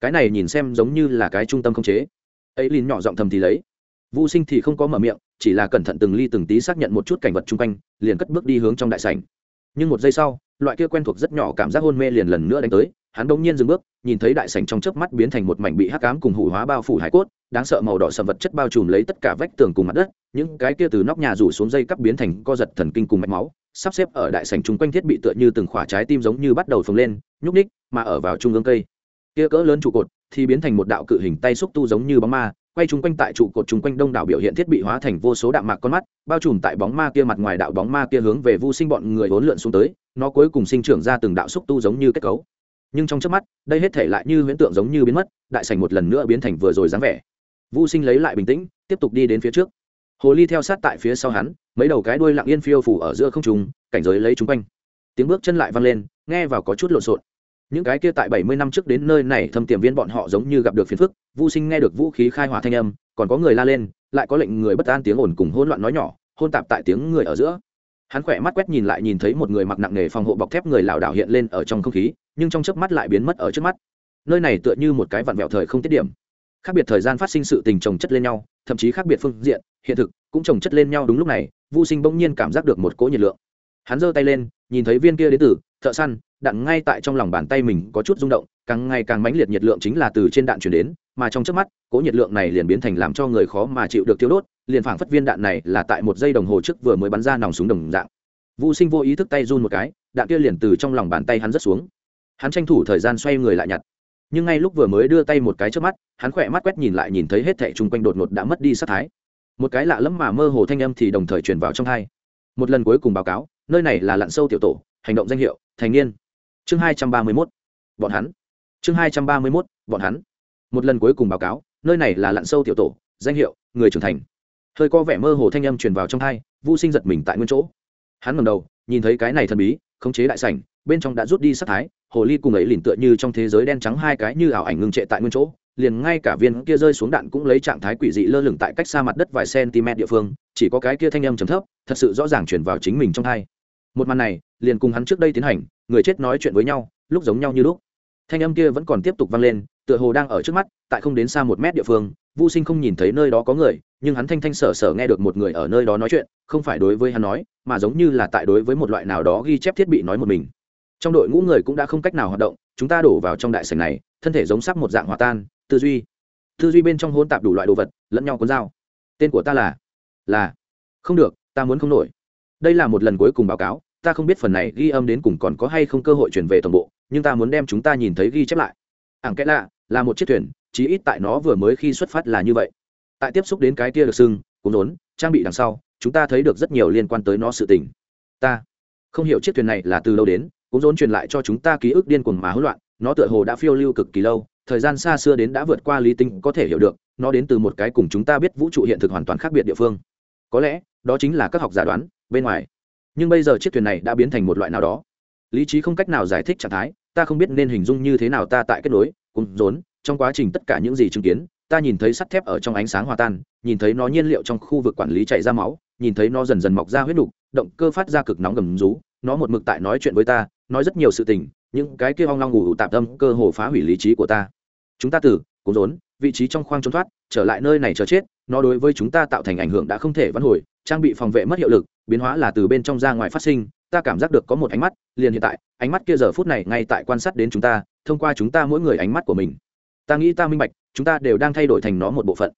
Cái này nhìn xem giống như là cái trung tâm không chế. Ấy lìn nhỏ giọng thầm thì lấy. Vô sinh thì không có mở miệng chỉ là cẩn thận từng ly từng tí xác nhận một chút cảnh vật chung quanh, liền cất bước đi hướng trong đại sảnh. Nhưng một giây sau, loại kia quen thuộc rất nhỏ cảm giác hôn mê liền lần nữa đánh tới, hắn bỗng nhiên dừng bước, nhìn thấy đại sảnh trong chớp mắt biến thành một mảnh bị hắc ám cùng hủ hóa bao phủ hải cốt, đáng sợ màu đỏ sầm vật chất bao trùm lấy tất cả vách tường cùng mặt đất, những cái kia từ nóc nhà rủ xuống dây cắp biến thành co giật thần kinh cùng mạch máu, sắp xếp ở đại sảnh chung quanh thiết bị tựa như từng khỏa trái tim giống như bắt đầu phồng lên, nhúc ních mà ở vào trung ương cây. Kia cỡ lớn trụ cột thì biến thành một đạo cự hình tay xúc tu giống như bóng ma quay chung quanh tại trụ cột chung quanh đông đảo biểu hiện thiết bị hóa thành vô số đạm mạc con mắt, bao trùm tại bóng ma kia mặt ngoài đạo bóng ma kia hướng về vô sinh bọn người vốn lượn xuống tới, nó cuối cùng sinh trưởng ra từng đạo xúc tu giống như kết cấu. Nhưng trong trước mắt, đây hết thể lại như huyễn tượng giống như biến mất, đại sảnh một lần nữa biến thành vừa rồi dáng vẻ. Vô sinh lấy lại bình tĩnh, tiếp tục đi đến phía trước. Hồ ly theo sát tại phía sau hắn, mấy đầu cái đuôi lặng yên phiêu phủ ở giữa không trùng cảnh giới lấy chúng quanh. Tiếng bước chân lại vang lên, nghe vào có chút lộn xộn những cái kia tại bảy mươi năm trước đến nơi này thâm tiềm viên bọn họ giống như gặp được phiền phức vô sinh nghe được vũ khí khai hỏa thanh âm, còn có người la lên, lại có lệnh người bất an tiếng ồn cùng hỗn loạn nói nhỏ, hôn tạp tại tiếng người ở giữa. Hắn khỏe mắt quét nhìn lại nhìn thấy một người mặc nặng nề phòng hộ bọc thép người lảo đảo hiện lên ở trong không khí, nhưng trong chớp mắt lại biến mất ở trước mắt. Nơi này tựa như một cái vặn vẹo thời không tiết điểm. Khác biệt thời gian phát sinh sự tình chồng chất lên nhau, thậm chí khác biệt phương diện, hiện thực cũng chồng chất lên nhau đúng lúc này vô sinh bỗng nhiên cảm giác được một cỗ nhiệt lượng. Hắn giơ tay lên, nhìn thấy viên kia đến từ thợ săn đạn ngay tại trong lòng bàn tay mình có chút rung động, càng ngày càng mãnh liệt nhiệt lượng chính là từ trên đạn chuyển đến, mà trong trước mắt, cỗ nhiệt lượng này liền biến thành làm cho người khó mà chịu được tiêu đốt, liền phảng phất viên đạn này là tại một giây đồng hồ trước vừa mới bắn ra nòng súng đồng dạng. Vũ sinh vô ý thức tay run một cái, đạn kia liền từ trong lòng bàn tay hắn rớt xuống. Hắn tranh thủ thời gian xoay người lại nhặt. Nhưng ngay lúc vừa mới đưa tay một cái trước mắt, hắn khỏe mắt quét nhìn lại nhìn thấy hết thẻ chung quanh đột ngột đã mất đi sát thái. Một cái lạ lẫm mà mơ hồ thanh âm thì đồng thời truyền vào trong hai một lần cuối cùng báo cáo, nơi này là lặn sâu tiểu tổ, hành động danh hiệu, thành niên chương hai trăm ba mươi mốt, bọn hắn. Chương hai trăm ba mươi mốt, bọn hắn. Một lần cuối cùng báo cáo, nơi này là lặn sâu tiểu tổ, danh hiệu, người trưởng thành. Hơi có vẻ mơ hồ thanh âm truyền vào trong hai vô sinh giật mình tại nguyên chỗ. Hắn ngầm đầu, nhìn thấy cái này thần bí, khống chế đại sảnh, bên trong đã rút đi sát thái, hồ ly cùng ấy liền tựa như trong thế giới đen trắng hai cái như ảo ảnh ngưng trệ tại nguyên chỗ, liền ngay cả viên kia rơi xuống đạn cũng lấy trạng thái quỷ dị lơ lửng tại cách xa mặt đất vài cm địa phương, chỉ có cái kia thanh âm trầm thấp, thật sự rõ ràng chuyển vào chính mình trong hai một màn này liền cùng hắn trước đây tiến hành, người chết nói chuyện với nhau, lúc giống nhau như lúc. Thanh âm kia vẫn còn tiếp tục vang lên, tựa hồ đang ở trước mắt, tại không đến xa một mét địa phương vô sinh không nhìn thấy nơi đó có người, nhưng hắn thanh thanh sở sở nghe được một người ở nơi đó nói chuyện, không phải đối với hắn nói, mà giống như là tại đối với một loại nào đó ghi chép thiết bị nói một mình. Trong đội ngũ người cũng đã không cách nào hoạt động, chúng ta đổ vào trong đại sảnh này, thân thể giống sắc một dạng hòa tan, tư duy. Tư duy bên trong hôn tạp đủ loại đồ vật, lẫn nhau cuốn dao. Tên của ta là? Là. Không được, ta muốn không nổi đây là một lần cuối cùng báo cáo, ta không biết phần này ghi âm đến cùng còn có hay không cơ hội chuyển về toàn bộ, nhưng ta muốn đem chúng ta nhìn thấy ghi chép lại. Ảng kẽ lạ là một chiếc thuyền, chí ít tại nó vừa mới khi xuất phát là như vậy. Tại tiếp xúc đến cái kia được sưng cũng rốn trang bị đằng sau, chúng ta thấy được rất nhiều liên quan tới nó sự tình. Ta không hiểu chiếc thuyền này là từ lâu đến cũng rốn truyền lại cho chúng ta ký ức điên cuồng mà hỗn loạn, nó tựa hồ đã phiêu lưu cực kỳ lâu, thời gian xa xưa đến đã vượt qua lý tính có thể hiểu được, nó đến từ một cái cùng chúng ta biết vũ trụ hiện thực hoàn toàn khác biệt địa phương. Có lẽ, đó chính là các học giả đoán bên ngoài. Nhưng bây giờ chiếc thuyền này đã biến thành một loại nào đó. Lý trí không cách nào giải thích trạng thái, ta không biết nên hình dung như thế nào ta tại kết nối, cùng rốn, trong quá trình tất cả những gì chứng kiến, ta nhìn thấy sắt thép ở trong ánh sáng hòa tan, nhìn thấy nó nhiên liệu trong khu vực quản lý chạy ra máu, nhìn thấy nó dần dần mọc ra huyết đục động cơ phát ra cực nóng gầm rú, nó một mực tại nói chuyện với ta, nói rất nhiều sự tình, những cái kia hoang long ngủ tạm tâm cơ hồ phá hủy lý trí của ta. Chúng ta từ cố rốn, vị trí trong khoang trốn thoát, trở lại nơi này chờ chết, nó đối với chúng ta tạo thành ảnh hưởng đã không thể vãn hồi trang bị phòng vệ mất hiệu lực, biến hóa là từ bên trong ra ngoài phát sinh, ta cảm giác được có một ánh mắt, liền hiện tại, ánh mắt kia giờ phút này ngay tại quan sát đến chúng ta, thông qua chúng ta mỗi người ánh mắt của mình. Ta nghĩ ta minh bạch, chúng ta đều đang thay đổi thành nó một bộ phận.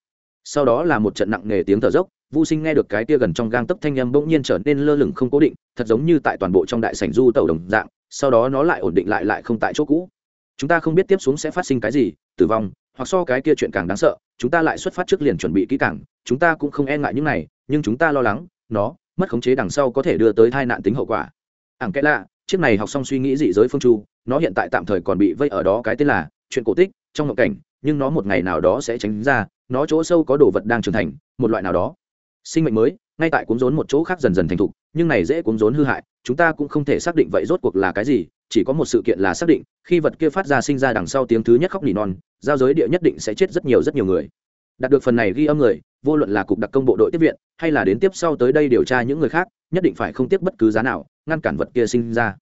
Sau đó là một trận nặng nề tiếng thở dốc vô sinh nghe được cái kia gần trong gang tấc thanh âm bỗng nhiên trở nên lơ lửng không cố định, thật giống như tại toàn bộ trong đại sảnh du tàu đồng dạng, sau đó nó lại ổn định lại lại không tại chỗ cũ. Chúng ta không biết tiếp xuống sẽ phát sinh cái gì, tử vong, hoặc so cái kia chuyện càng đáng sợ, chúng ta lại xuất phát trước liền chuẩn bị kỹ càng chúng ta cũng không e ngại những này, nhưng chúng ta lo lắng, nó mất khống chế đằng sau có thể đưa tới tai nạn tính hậu quả. Ảng kẽ lạ, chiếc này học xong suy nghĩ dị giới phương chu, nó hiện tại tạm thời còn bị vây ở đó, cái tên là chuyện cổ tích, trong ngộ cảnh, nhưng nó một ngày nào đó sẽ tránh ra, nó chỗ sâu có đồ vật đang trưởng thành, một loại nào đó. Sinh mệnh mới, ngay tại cuốn rốn một chỗ khác dần dần thành thục, nhưng này dễ cuốn rốn hư hại, chúng ta cũng không thể xác định vậy rốt cuộc là cái gì, chỉ có một sự kiện là xác định, khi vật kia phát ra sinh ra đằng sau tiếng thứ nhất khóc nỉ non, giao giới địa nhất định sẽ chết rất nhiều rất nhiều người đạt được phần này ghi âm người, vô luận là cục đặc công bộ đội tiếp viện, hay là đến tiếp sau tới đây điều tra những người khác, nhất định phải không tiếc bất cứ giá nào, ngăn cản vật kia sinh ra.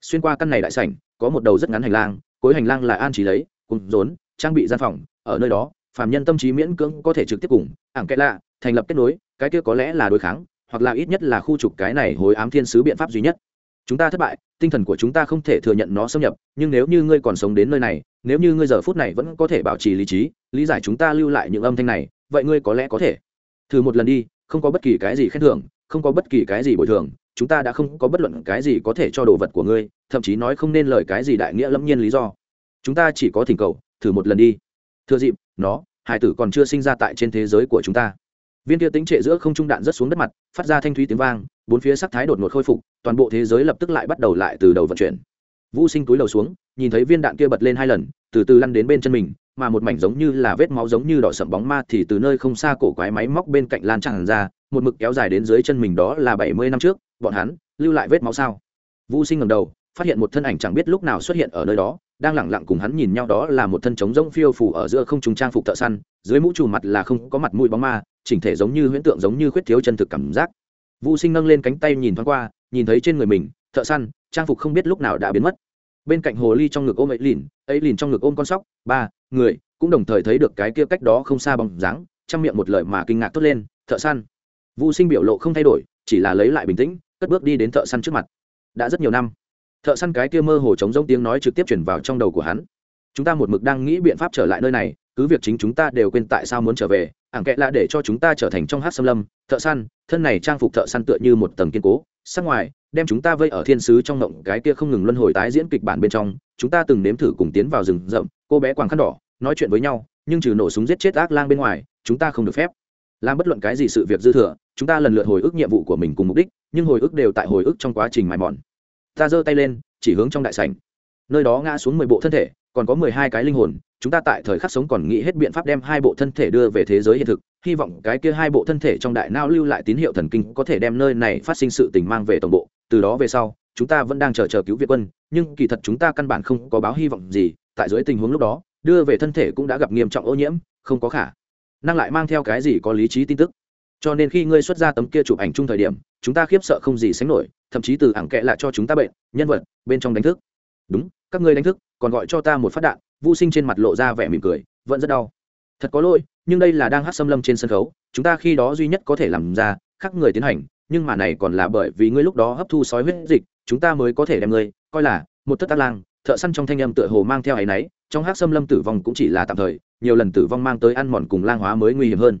Xuyên qua căn này đại sảnh, có một đầu rất ngắn hành lang, cuối hành lang là an trí lấy, cùng rốn, trang bị gian phòng, ở nơi đó, phàm nhân tâm trí miễn cưỡng có thể trực tiếp cùng, ảng kẽ lạ, thành lập kết nối, cái kia có lẽ là đối kháng, hoặc là ít nhất là khu trục cái này hối ám thiên sứ biện pháp duy nhất chúng ta thất bại, tinh thần của chúng ta không thể thừa nhận nó xâm nhập, nhưng nếu như ngươi còn sống đến nơi này, nếu như ngươi giờ phút này vẫn có thể bảo trì lý trí, lý giải chúng ta lưu lại những âm thanh này, vậy ngươi có lẽ có thể. Thử một lần đi, không có bất kỳ cái gì khen thưởng, không có bất kỳ cái gì bồi thường, chúng ta đã không có bất luận cái gì có thể cho đồ vật của ngươi, thậm chí nói không nên lời cái gì đại nghĩa lâm nhiên lý do. Chúng ta chỉ có thỉnh cầu, thử một lần đi. Thưa dịp, nó hải tử còn chưa sinh ra tại trên thế giới của chúng ta viên kia tính trệ giữa không trung đạn rất xuống đất mặt, phát ra thanh thúy tiếng vang, bốn phía sắc thái đột ngột khôi phục, toàn bộ thế giới lập tức lại bắt đầu lại từ đầu vận chuyển. Vũ sinh túi đầu xuống, nhìn thấy viên đạn kia bật lên hai lần, từ từ lăn đến bên chân mình, mà một mảnh giống như là vết máu giống như đỏ sậm bóng ma thì từ nơi không xa cổ quái máy móc bên cạnh lan tràn ra, một mực kéo dài đến dưới chân mình đó là bảy mươi năm trước, bọn hắn, lưu lại vết máu sao? Vũ sinh ngầm đầu, phát hiện một thân ảnh chẳng biết lúc nào xuất hiện ở nơi đó, đang lẳng lặng cùng hắn nhìn nhau đó là một thân trống rỗng phiêu phủ ở giữa không trùng trang phục thợ săn, dưới mũ trù mặt là không có mặt mũi bóng ma chỉnh thể giống như huyễn tượng giống như khuyết thiếu chân thực cảm giác. Vũ sinh nâng lên cánh tay nhìn thoáng qua, nhìn thấy trên người mình, thợ săn, trang phục không biết lúc nào đã biến mất. Bên cạnh hồ ly trong ngực ôm ấy lìn ấy lìn trong ngực ôm con sóc, ba, người, cũng đồng thời thấy được cái kia cách đó không xa bóng dáng, trong miệng một lời mà kinh ngạc thốt lên, thợ săn. Vũ sinh biểu lộ không thay đổi, chỉ là lấy lại bình tĩnh, cất bước đi đến thợ săn trước mặt. Đã rất nhiều năm, thợ săn cái kia mơ hồ trống rỗng tiếng nói trực tiếp chuyển vào trong đầu của hắn. Chúng ta một mực đang nghĩ biện pháp trở lại nơi này cứ việc chính chúng ta đều quên tại sao muốn trở về, ảng kệ là để cho chúng ta trở thành trong hát xâm lâm, thợ săn, thân này trang phục thợ săn tựa như một tầng kiên cố, sắc ngoài, đem chúng ta vây ở thiên sứ trong ngộng cái kia không ngừng luân hồi tái diễn kịch bản bên trong, chúng ta từng nếm thử cùng tiến vào rừng rậm, cô bé quàng khăn đỏ, nói chuyện với nhau, nhưng trừ nổ súng giết chết ác lang bên ngoài, chúng ta không được phép. Làm bất luận cái gì sự việc dư thừa, chúng ta lần lượt hồi ức nhiệm vụ của mình cùng mục đích, nhưng hồi ức đều tại hồi ức trong quá trình mài mòn. Ta giơ tay lên, chỉ hướng trong đại sảnh. Nơi đó ngã xuống mười bộ thân thể còn có mười hai cái linh hồn, chúng ta tại thời khắc sống còn nghĩ hết biện pháp đem hai bộ thân thể đưa về thế giới hiện thực, hy vọng cái kia hai bộ thân thể trong đại não lưu lại tín hiệu thần kinh có thể đem nơi này phát sinh sự tình mang về tổng bộ, từ đó về sau, chúng ta vẫn đang chờ chờ cứu việt quân, nhưng kỳ thật chúng ta căn bản không có báo hy vọng gì, tại dưới tình huống lúc đó, đưa về thân thể cũng đã gặp nghiêm trọng ô nhiễm, không có khả năng lại mang theo cái gì có lý trí tin tức. Cho nên khi ngươi xuất ra tấm kia chụp ảnh chung thời điểm, chúng ta khiếp sợ không gì sánh nổi, thậm chí từ ảng kệ lại cho chúng ta bệnh, nhân vật, bên trong đánh thức đúng, các ngươi đánh thức, còn gọi cho ta một phát đạn. Vô sinh trên mặt lộ ra vẻ mỉm cười, vẫn rất đau. Thật có lỗi, nhưng đây là đang hát xâm lâm trên sân khấu, chúng ta khi đó duy nhất có thể làm ra, khác người tiến hành, nhưng mà này còn là bởi vì ngươi lúc đó hấp thu sói huyết dịch, chúng ta mới có thể đem ngươi, coi là một thất tác lang. Thợ săn trong thanh âm tựa hồ mang theo áy náy, trong hát xâm lâm tử vong cũng chỉ là tạm thời, nhiều lần tử vong mang tới ăn mòn cùng lang hóa mới nguy hiểm hơn.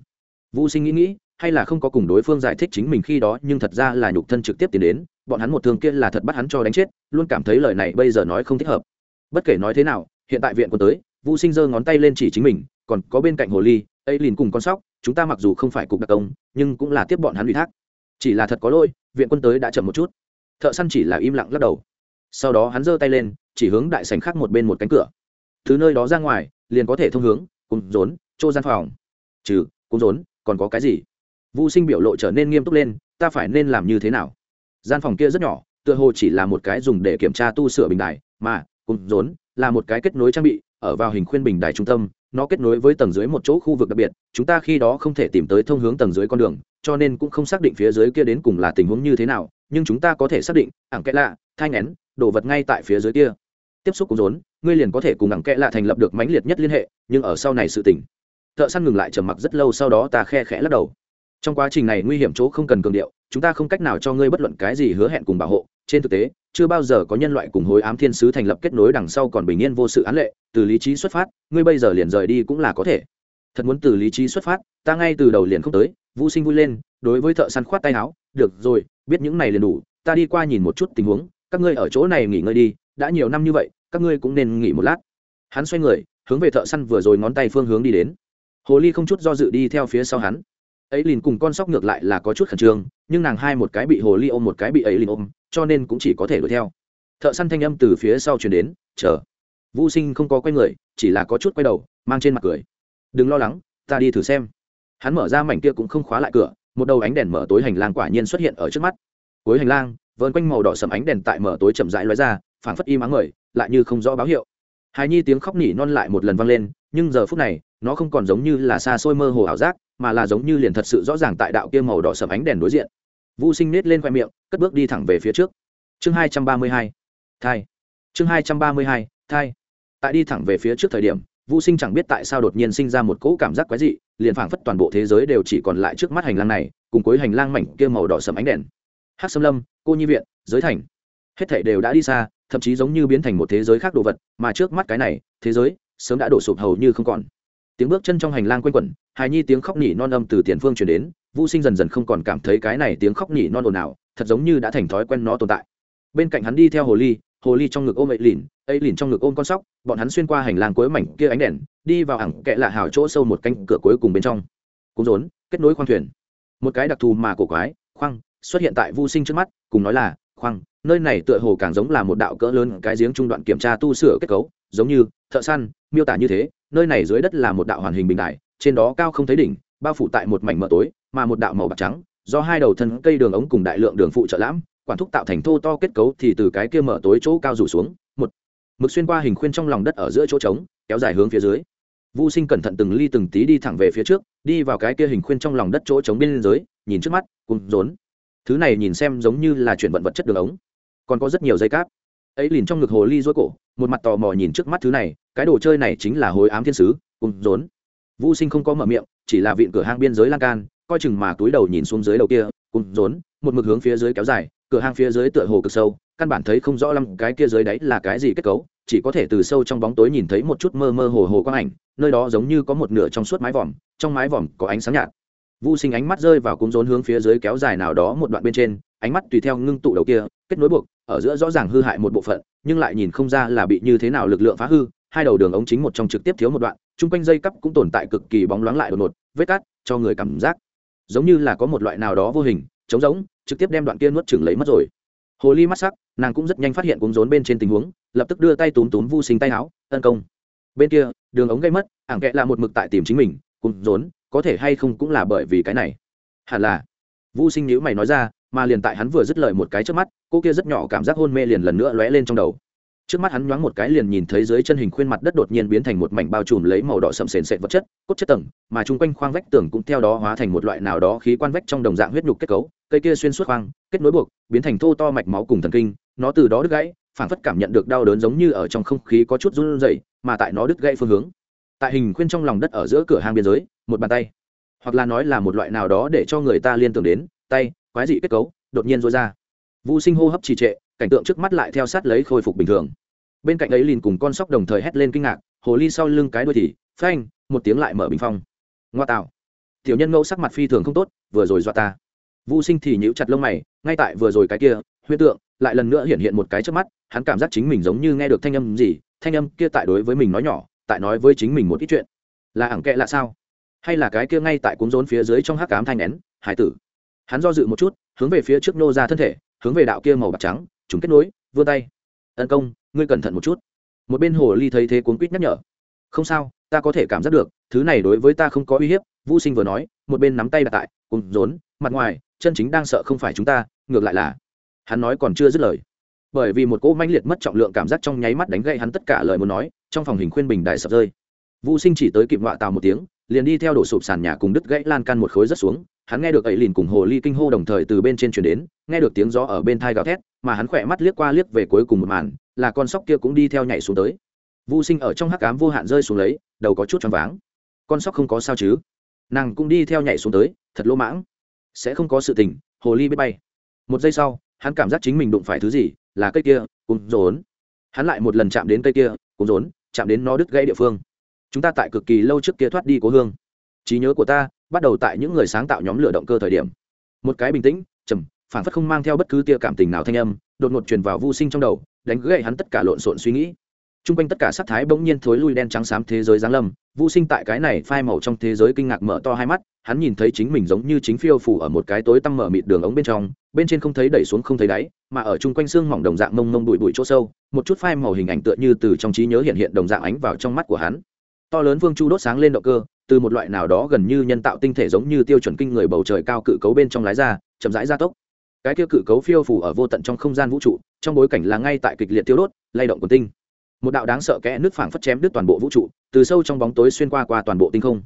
Vũ sinh nghĩ nghĩ, hay là không có cùng đối phương giải thích chính mình khi đó, nhưng thật ra là nhục thân trực tiếp tiến đến bọn hắn một thương kia là thật bắt hắn cho đánh chết, luôn cảm thấy lời này bây giờ nói không thích hợp. Bất kể nói thế nào, hiện tại viện quân tới vũ sinh giơ ngón tay lên chỉ chính mình, còn có bên cạnh hồ ly ấy liền cùng con sóc, chúng ta mặc dù không phải cục đặc công, nhưng cũng là tiếp bọn hắn ủy thác. Chỉ là thật có lỗi, viện quân tới đã chậm một chút. Thợ săn chỉ là im lặng lắc đầu. Sau đó hắn giơ tay lên, chỉ hướng đại sành khác một bên một cánh cửa. Thứ nơi đó ra ngoài, liền có thể thông hướng, cùng rốn, chỗ gian phòng. Trừ cũng rốn, còn có cái gì? Vũ sinh biểu lộ trở nên nghiêm túc lên, ta phải nên làm như thế nào? Gian phòng kia rất nhỏ, tựa hồ chỉ là một cái dùng để kiểm tra tu sửa bình đài, mà, cùng rốn, là một cái kết nối trang bị, ở vào hình khuyên bình đài trung tâm, nó kết nối với tầng dưới một chỗ khu vực đặc biệt, chúng ta khi đó không thể tìm tới thông hướng tầng dưới con đường, cho nên cũng không xác định phía dưới kia đến cùng là tình huống như thế nào, nhưng chúng ta có thể xác định, ảng kẽ lạ, thai ngén, đồ vật ngay tại phía dưới kia. Tiếp xúc cùng rốn, ngươi liền có thể cùng ảng kẽ lạ thành lập được mãnh liệt nhất liên hệ, nhưng ở sau này sự tỉnh thợ săn ngừng lại trầm mặc rất lâu, sau đó ta khe khẽ lắc đầu. Trong quá trình này nguy hiểm chỗ không cần cường điệu chúng ta không cách nào cho ngươi bất luận cái gì hứa hẹn cùng bảo hộ. Trên thực tế, chưa bao giờ có nhân loại cùng hối ám thiên sứ thành lập kết nối đằng sau còn bình yên vô sự án lệ. Từ lý trí xuất phát, ngươi bây giờ liền rời đi cũng là có thể. Thật muốn từ lý trí xuất phát, ta ngay từ đầu liền không tới. Vũ sinh vui lên, đối với thợ săn khoát tay áo. Được rồi, biết những này liền đủ. Ta đi qua nhìn một chút tình huống. Các ngươi ở chỗ này nghỉ ngơi đi. Đã nhiều năm như vậy, các ngươi cũng nên nghỉ một lát. Hắn xoay người, hướng về thợ săn vừa rồi ngón tay phương hướng đi đến. Hồ ly không chút do dự đi theo phía sau hắn ấy liền cùng con sóc ngược lại là có chút khẩn trương, nhưng nàng hai một cái bị hồ ly ôm một cái bị ấy liền ôm, cho nên cũng chỉ có thể đuổi theo. Thợ săn thanh âm từ phía sau chuyển đến, chờ. Vô sinh không có quay người, chỉ là có chút quay đầu, mang trên mặt cười. Đừng lo lắng, ta đi thử xem. Hắn mở ra mảnh kia cũng không khóa lại cửa, một đầu ánh đèn mở tối hành lang quả nhiên xuất hiện ở trước mắt. Cuối hành lang vơn quanh màu đỏ sầm ánh đèn tại mở tối chậm rãi lóe ra, phảng phất im áng ngời, lại như không rõ báo hiệu. Hài nhi tiếng khóc nỉ non lại một lần vang lên, nhưng giờ phút này, nó không còn giống như là xa xôi mơ hồ ảo giác mà là giống như liền thật sự rõ ràng tại đạo kia màu đỏ sầm ánh đèn đối diện. Vũ sinh nết lên khoe miệng, cất bước đi thẳng về phía trước. Chương hai trăm ba mươi hai, thai. Chương hai trăm ba mươi hai, thai. Tại đi thẳng về phía trước thời điểm vũ sinh chẳng biết tại sao đột nhiên sinh ra một cỗ cảm giác quái dị, liền phảng phất toàn bộ thế giới đều chỉ còn lại trước mắt hành lang này, cùng cuối hành lang mảnh kia màu đỏ sầm ánh đèn. Hát xâm lâm, cô nhi viện, giới thành. Hết thảy đều đã đi xa, thậm chí giống như biến thành một thế giới khác đồ vật, mà trước mắt cái này, thế giới, sớm đã đổ sụp hầu như không còn tiếng bước chân trong hành lang quanh quẩn, hài nhi tiếng khóc nỉ non âm từ tiền phương truyền đến vũ sinh dần dần không còn cảm thấy cái này tiếng khóc nỉ non ồn ào, thật giống như đã thành thói quen nó tồn tại. Bên cạnh hắn đi theo hồ ly hồ ly trong ngực ôm ấy lìn ấy lìn trong ngực ôm con sóc, bọn hắn xuyên qua hành lang cuối mảnh kia ánh đèn, đi vào hẳng kệ lạ hào chỗ sâu một cánh cửa cuối cùng bên trong. Cũng rốn, kết nối khoang thuyền. Một cái đặc thù mà cổ quái, khoang, xuất hiện tại vô sinh trước mắt, cùng nói là, khoang, nơi này tựa hồ càng giống là một đạo cỡ lớn, cái giếng trung đoạn kiểm tra tu sửa kết cấu, giống như, thợ săn miêu tả như thế nơi này dưới đất là một đạo hoàn hình bình đại trên đó cao không thấy đỉnh bao phủ tại một mảnh mờ tối mà một đạo màu bạc trắng do hai đầu thân cây đường ống cùng đại lượng đường phụ trợ lãm quản thúc tạo thành thô to kết cấu thì từ cái kia mở tối chỗ cao rủ xuống một mực xuyên qua hình khuyên trong lòng đất ở giữa chỗ trống kéo dài hướng phía dưới Vu Sinh cẩn thận từng ly từng tí đi thẳng về phía trước, đi vào cái kia hình khuyên trong lòng đất chỗ trống bên dưới, nhìn trước mắt, cùng rốn. Thứ này nhìn xem giống như là chuyển vận vật chất đường ống, còn có rất nhiều dây cáp. Ấy liền trong ngực hồ ly rối cổ, một mặt tò mò nhìn trước mắt thứ này, cái đồ chơi này chính là hối ám thiên sứ, cùng rốn. Vu Sinh không có mở miệng, chỉ là viện cửa hang biên giới lan can, coi chừng mà túi đầu nhìn xuống dưới đầu kia, cùng rốn, một mực hướng phía dưới kéo dài, cửa hang phía dưới tựa hồ cực sâu, căn bản thấy không rõ lắm cái kia dưới đáy là cái gì kết cấu, chỉ có thể từ sâu trong bóng tối nhìn thấy một chút mơ mơ hồ hồ quang ảnh, nơi đó giống như có một nửa trong suốt mái vòm trong mái vòm có ánh sáng nhạt Vu Sinh ánh mắt rơi vào cúng rốn hướng phía dưới kéo dài nào đó một đoạn bên trên, ánh mắt tùy theo ngưng tụ đầu kia, kết nối buộc, ở giữa rõ ràng hư hại một bộ phận, nhưng lại nhìn không ra là bị như thế nào lực lượng phá hư, hai đầu đường ống chính một trong trực tiếp thiếu một đoạn, trung quanh dây cắp cũng tồn tại cực kỳ bóng loáng lại đột ngột, vết cát, cho người cảm giác. Giống như là có một loại nào đó vô hình, chống giống, trực tiếp đem đoạn kia nuốt chửng lấy mất rồi. Hồ ly mắt sắc, nàng cũng rất nhanh phát hiện cúng rốn bên trên tình huống, lập tức đưa tay túm túm Vu Sinh tay áo, tấn công. Bên kia đường ống gây mất ảng kệ là một mực tại tìm chính mình cùng rốn có thể hay không cũng là bởi vì cái này. Hẳn là. Vu sinh nhữ mày nói ra mà liền tại hắn vừa dứt lời một cái trước mắt cô kia rất nhỏ cảm giác hôn mê liền lần nữa lóe lên trong đầu trước mắt hắn nhoáng một cái liền nhìn thấy dưới chân hình khuyên mặt đất đột nhiên biến thành một mảnh bao trùm lấy màu đỏ sậm sền sệt vật chất, cốt chất tầng, mà chung quanh khoang vách tường cũng theo đó hóa thành một loại nào đó khí quan vách trong đồng dạng huyết nhục kết cấu, cây kia xuyên suốt khoang, kết nối buộc, biến thành thô to mạch máu cùng thần kinh, nó từ đó đứt gãy phản phất cảm nhận được đau đớn giống như ở trong không khí có chút run rẩy, mà tại nó đứt gãy phương hướng. Tại hình khuyên trong lòng đất ở giữa cửa hàng biên giới, một bàn tay, hoặc là nói là một loại nào đó để cho người ta liên tưởng đến, tay, quái dị kết cấu, đột nhiên rối ra. Vũ sinh hô hấp trì trệ cảnh tượng trước mắt lại theo sát lấy khôi phục bình thường. Bên cạnh ấy liền cùng con sóc đồng thời hét lên kinh ngạc, hồ ly sau lưng cái đuôi thì, phanh, một tiếng lại mở bình phong. Ngoa tạo. Tiểu nhân ngẫu sắc mặt phi thường không tốt, vừa rồi dọa ta. Vũ sinh thì nhíu chặt lông mày, ngay tại vừa rồi cái kia huyết tượng, lại lần nữa hiện hiện một cái trước mắt, hắn cảm giác chính mình giống như nghe được thanh âm gì, thanh âm kia tại đối với mình nói nhỏ, tại nói với chính mình một ít chuyện. Là ẳng kệ là sao? Hay là cái kia ngay tại cuốn rốn phía dưới trong hắc cám thanh nén, hải tử? Hắn do dự một chút, hướng về phía trước nô ra thân thể, hướng về đạo kia màu bạc trắng chúng kết nối, vươn tay. Tấn công, ngươi cẩn thận một chút. Một bên hồ ly thấy thế cuốn quýt nhắc nhở. Không sao, ta có thể cảm giác được, thứ này đối với ta không có uy hiếp vũ sinh vừa nói, một bên nắm tay đặt tại cùng rốn, mặt ngoài, chân chính đang sợ không phải chúng ta, ngược lại là, hắn nói còn chưa dứt lời. Bởi vì một cỗ manh liệt mất trọng lượng cảm giác trong nháy mắt đánh gậy hắn tất cả lời muốn nói, trong phòng hình khuyên bình đài sập rơi. Vũ sinh chỉ tới kịp họa tào một tiếng liền đi theo đổ sụp sàn nhà cùng đứt gãy lan can một khối rất xuống, hắn nghe được ấy liền cùng hồ ly kinh hô đồng thời từ bên trên chuyển đến, nghe được tiếng gió ở bên thai gào thét, mà hắn khỏe mắt liếc qua liếc về cuối cùng một màn, là con sóc kia cũng đi theo nhảy xuống tới. Vô sinh ở trong hắc cám vô hạn rơi xuống lấy, đầu có chút choáng váng. Con sóc không có sao chứ? Nàng cũng đi theo nhảy xuống tới, thật lỗ mãng. Sẽ không có sự tình, hồ ly biết bay. Một giây sau, hắn cảm giác chính mình đụng phải thứ gì, là cây kia cùng rốn. Hắn lại một lần chạm đến cây kia cùng rốn, chạm đến nó đứt gãy địa phương chúng ta tại cực kỳ lâu trước kia thoát đi cố hương. Trí nhớ của ta bắt đầu tại những người sáng tạo nhóm lửa động cơ thời điểm. Một cái bình tĩnh, trầm phản phất không mang theo bất cứ tia cảm tình nào thanh âm, đột ngột truyền vào vô sinh trong đầu, đánh gậy hắn tất cả lộn xộn suy nghĩ. T r u n g quanh tất cả sắc thái bỗng nhiên thối lui đen trắng xám thế giới giáng lâm, vô sinh tại cái này phai màu trong thế giới kinh ngạc mở to hai mắt, hắn nhìn thấy chính mình giống như chính phiêu phủ ở một cái tối tăm mở mịt đường ống bên trong, bên trên không thấy đẩy xuống không thấy đáy, mà ở chung quanh xương mỏng đồng dạng mông mông bụi bụi chỗ sâu, một chút phai màu hình ảnh tựa như từ trong trí nhớ hiện hiện đồng dạng ánh vào trong mắt của hắn to lớn vương chu đốt sáng lên động cơ, từ một loại nào đó gần như nhân tạo tinh thể giống như tiêu chuẩn kinh người bầu trời cao cự cấu bên trong lái ra, chậm rãi gia tốc. Cái kia cự cấu phiêu phủ ở vô tận trong không gian vũ trụ, trong bối cảnh là ngay tại kịch liệt tiêu đốt, lay động của tinh. Một đạo đáng sợ kẽ nước phảng phất chém đứt toàn bộ vũ trụ, từ sâu trong bóng tối xuyên qua qua toàn bộ tinh không.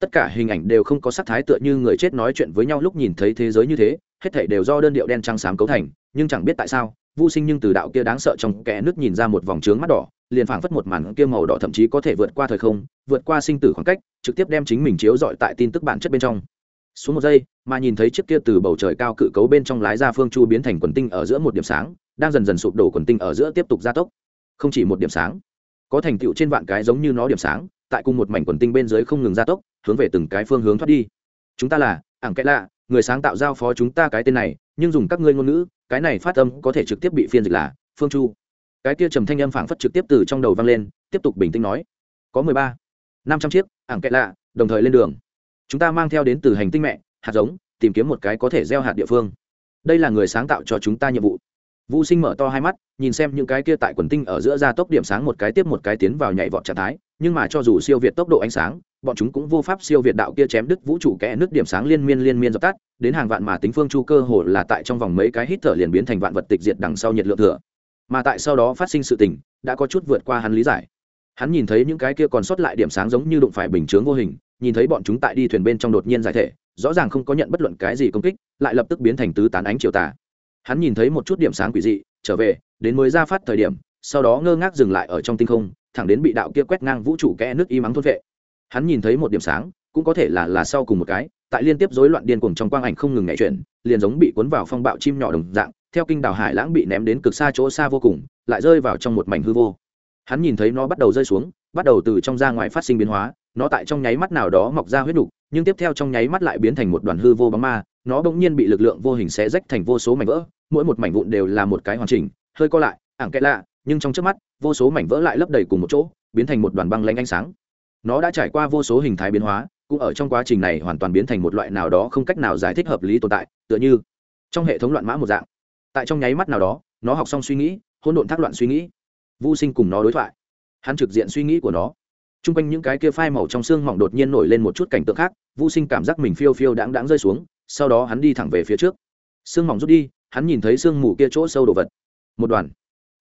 Tất cả hình ảnh đều không có sắc thái tựa như người chết nói chuyện với nhau lúc nhìn thấy thế giới như thế, hết thảy đều do đơn điệu đen trắng xám cấu thành, nhưng chẳng biết tại sao vô sinh nhưng từ đạo kia đáng sợ trong kẽ nước nhìn ra một vòng trướng mắt đỏ, liền phảng phất một màn kia màu đỏ thậm chí có thể vượt qua thời không, vượt qua sinh tử khoảng cách, trực tiếp đem chính mình chiếu dọi tại tin tức bản chất bên trong. Xuống một giây, mà nhìn thấy chiếc kia từ bầu trời cao cự cấu bên trong lái ra phương chu biến thành quần tinh ở giữa một điểm sáng, đang dần dần sụp đổ quần tinh ở giữa tiếp tục gia tốc. Không chỉ một điểm sáng, có thành tựu trên vạn cái giống như nó điểm sáng, tại cùng một mảnh quần tinh bên dưới không ngừng gia tốc, hướng về từng cái phương hướng thoát đi. Chúng ta là, ảng kẽ lạ người sáng tạo giao phó chúng ta cái tên này, nhưng dùng các ngươi ngôn ngữ, cái này phát âm có thể trực tiếp bị phiên dịch là phương chu. Cái kia trầm thanh âm phảng phất trực tiếp từ trong đầu vang lên, tiếp tục bình tĩnh nói, có mười ba, năm trăm chiếc, ảng kệ lạ, đồng thời lên đường. Chúng ta mang theo đến từ hành tinh mẹ, hạt giống, tìm kiếm một cái có thể gieo hạt địa phương. Đây là người sáng tạo cho chúng ta nhiệm vụ vũ sinh mở to hai mắt, nhìn xem những cái kia tại quần tinh ở giữa ra tốc điểm sáng một cái tiếp một cái tiến vào nhảy vọt trạng thái, nhưng mà cho dù siêu việt tốc độ ánh sáng, bọn chúng cũng vô pháp siêu việt đạo kia chém đứt vũ trụ kẽ nước điểm sáng liên miên liên miên dập tắt, đến hàng vạn mà tính phương chu cơ hồ là tại trong vòng mấy cái hít thở liền biến thành vạn vật tịch diệt đằng sau nhiệt lượng thừa. Mà tại sau đó phát sinh sự tình, đã có chút vượt qua hắn lý giải. Hắn nhìn thấy những cái kia còn sót lại điểm sáng giống như đụng phải bình chướng vô hình, nhìn thấy bọn chúng tại đi thuyền bên trong đột nhiên giải thể, rõ ràng không có nhận bất luận cái gì công kích, lại lập tức biến thành tứ tán ánh chiều tà hắn nhìn thấy một chút điểm sáng quỷ dị, trở về, đến mới ra phát thời điểm, sau đó ngơ ngác dừng lại ở trong tinh không, thẳng đến bị đạo kia quét ngang vũ trụ kẽ nước y mắng thôn vệ. Hắn nhìn thấy một điểm sáng, cũng có thể là là sau cùng một cái, tại liên tiếp rối loạn điên cuồng trong quang ảnh không ngừng nhảy chuyển, liền giống bị cuốn vào phong bạo chim nhỏ đồng dạng, theo kinh đảo hải lãng bị ném đến cực xa chỗ xa vô cùng, lại rơi vào trong một mảnh hư vô. Hắn nhìn thấy nó bắt đầu rơi xuống, bắt đầu từ trong ra ngoài phát sinh biến hóa, nó tại trong nháy mắt nào đó mọc ra huyết đục, nhưng tiếp theo trong nháy mắt lại biến thành một đoàn hư vô bóng ma, nó bỗng nhiên bị lực lượng vô hình xé rách thành vô số mảnh vỡ mỗi một mảnh vụn đều là một cái hoàn chỉnh, hơi co lại, ảng kẽ lạ, nhưng trong trước mắt, vô số mảnh vỡ lại lấp đầy cùng một chỗ, biến thành một đoàn băng lanh ánh sáng. Nó đã trải qua vô số hình thái biến hóa, cũng ở trong quá trình này hoàn toàn biến thành một loại nào đó không cách nào giải thích hợp lý tồn tại, tựa như trong hệ thống loạn mã một dạng. Tại trong nháy mắt nào đó, nó học xong suy nghĩ, hỗn độn thác loạn suy nghĩ. Vô sinh cùng nó đối thoại. Hắn trực diện suy nghĩ của nó. T r u n g quanh những cái kia phai màu trong xương mỏng đột nhiên nổi lên một chút cảnh tượng khác, vô sinh cảm giác mình phiêu phiêu đáng đáng rơi xuống, sau đó hắn đi thẳng về phía trước. Xương mỏng rút đi hắn nhìn thấy sương mù kia chỗ sâu đồ vật. Một đoàn.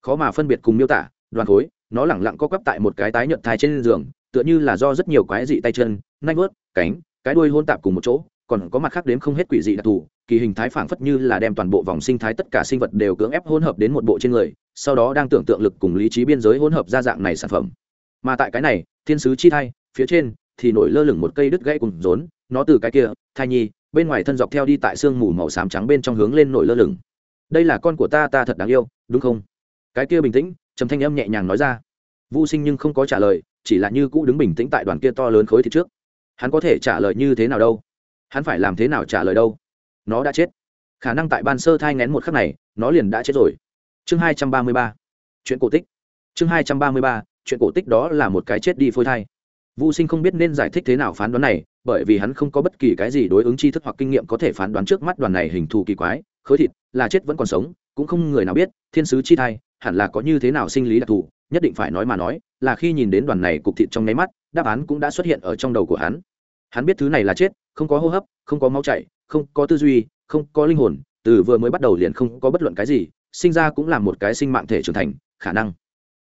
Khó mà phân biệt cùng miêu tả, đoàn khối, nó lẳng lặng co quắp tại một cái tái nhợt thai trên giường, tựa như là do rất nhiều quái dị tay chân, nanh vớt cánh, cái đuôi hôn tạp cùng một chỗ, còn có mặt khác đếm không hết quỷ dị đặc thù, kỳ hình thái phảng phất như là đem toàn bộ vòng sinh thái tất cả sinh vật đều cưỡng ép hỗn hợp đến một bộ trên người, sau đó đang tưởng tượng lực cùng lý trí biên giới hỗn hợp ra dạng này sản phẩm. Mà tại cái này, thiên sứ chi thai, phía trên thì nổi lơ lửng một cây đứt gãy cùng rốn, nó từ cái kia, thai nhi bên ngoài thân dọc theo đi tại sương mù màu xám trắng bên trong hướng lên nổi lơ lửng. Đây là con của ta ta thật đáng yêu, đúng không? Cái kia bình tĩnh, trầm thanh âm nhẹ nhàng nói ra. Vô sinh nhưng không có trả lời, chỉ là như cũ đứng bình tĩnh tại đoàn kia to lớn khối thịt trước. Hắn có thể trả lời như thế nào đâu? Hắn phải làm thế nào trả lời đâu? Nó đã chết. Khả năng tại ban sơ thai ngén một khắc này, nó liền đã chết rồi. Chương hai trăm ba mươi ba. Chuyện cổ tích. Chương hai trăm ba mươi ba, chuyện cổ tích đó là một cái chết đi phôi thai. Vu Sinh không biết nên giải thích thế nào phán đoán này, bởi vì hắn không có bất kỳ cái gì đối ứng tri thức hoặc kinh nghiệm có thể phán đoán trước mắt đoàn này hình thù kỳ quái, khối thịt, là chết vẫn còn sống, cũng không người nào biết, thiên sứ chi thai, hẳn là có như thế nào sinh lý đặc thù, nhất định phải nói mà nói, là khi nhìn đến đoàn này cục thịt trong nháy mắt, đáp án cũng đã xuất hiện ở trong đầu của hắn. Hắn biết thứ này là chết, không có hô hấp, không có máu chảy, không có tư duy, không có linh hồn từ vừa mới bắt đầu liền không có bất luận cái gì sinh ra cũng là một cái sinh mạng thể trưởng thành khả năng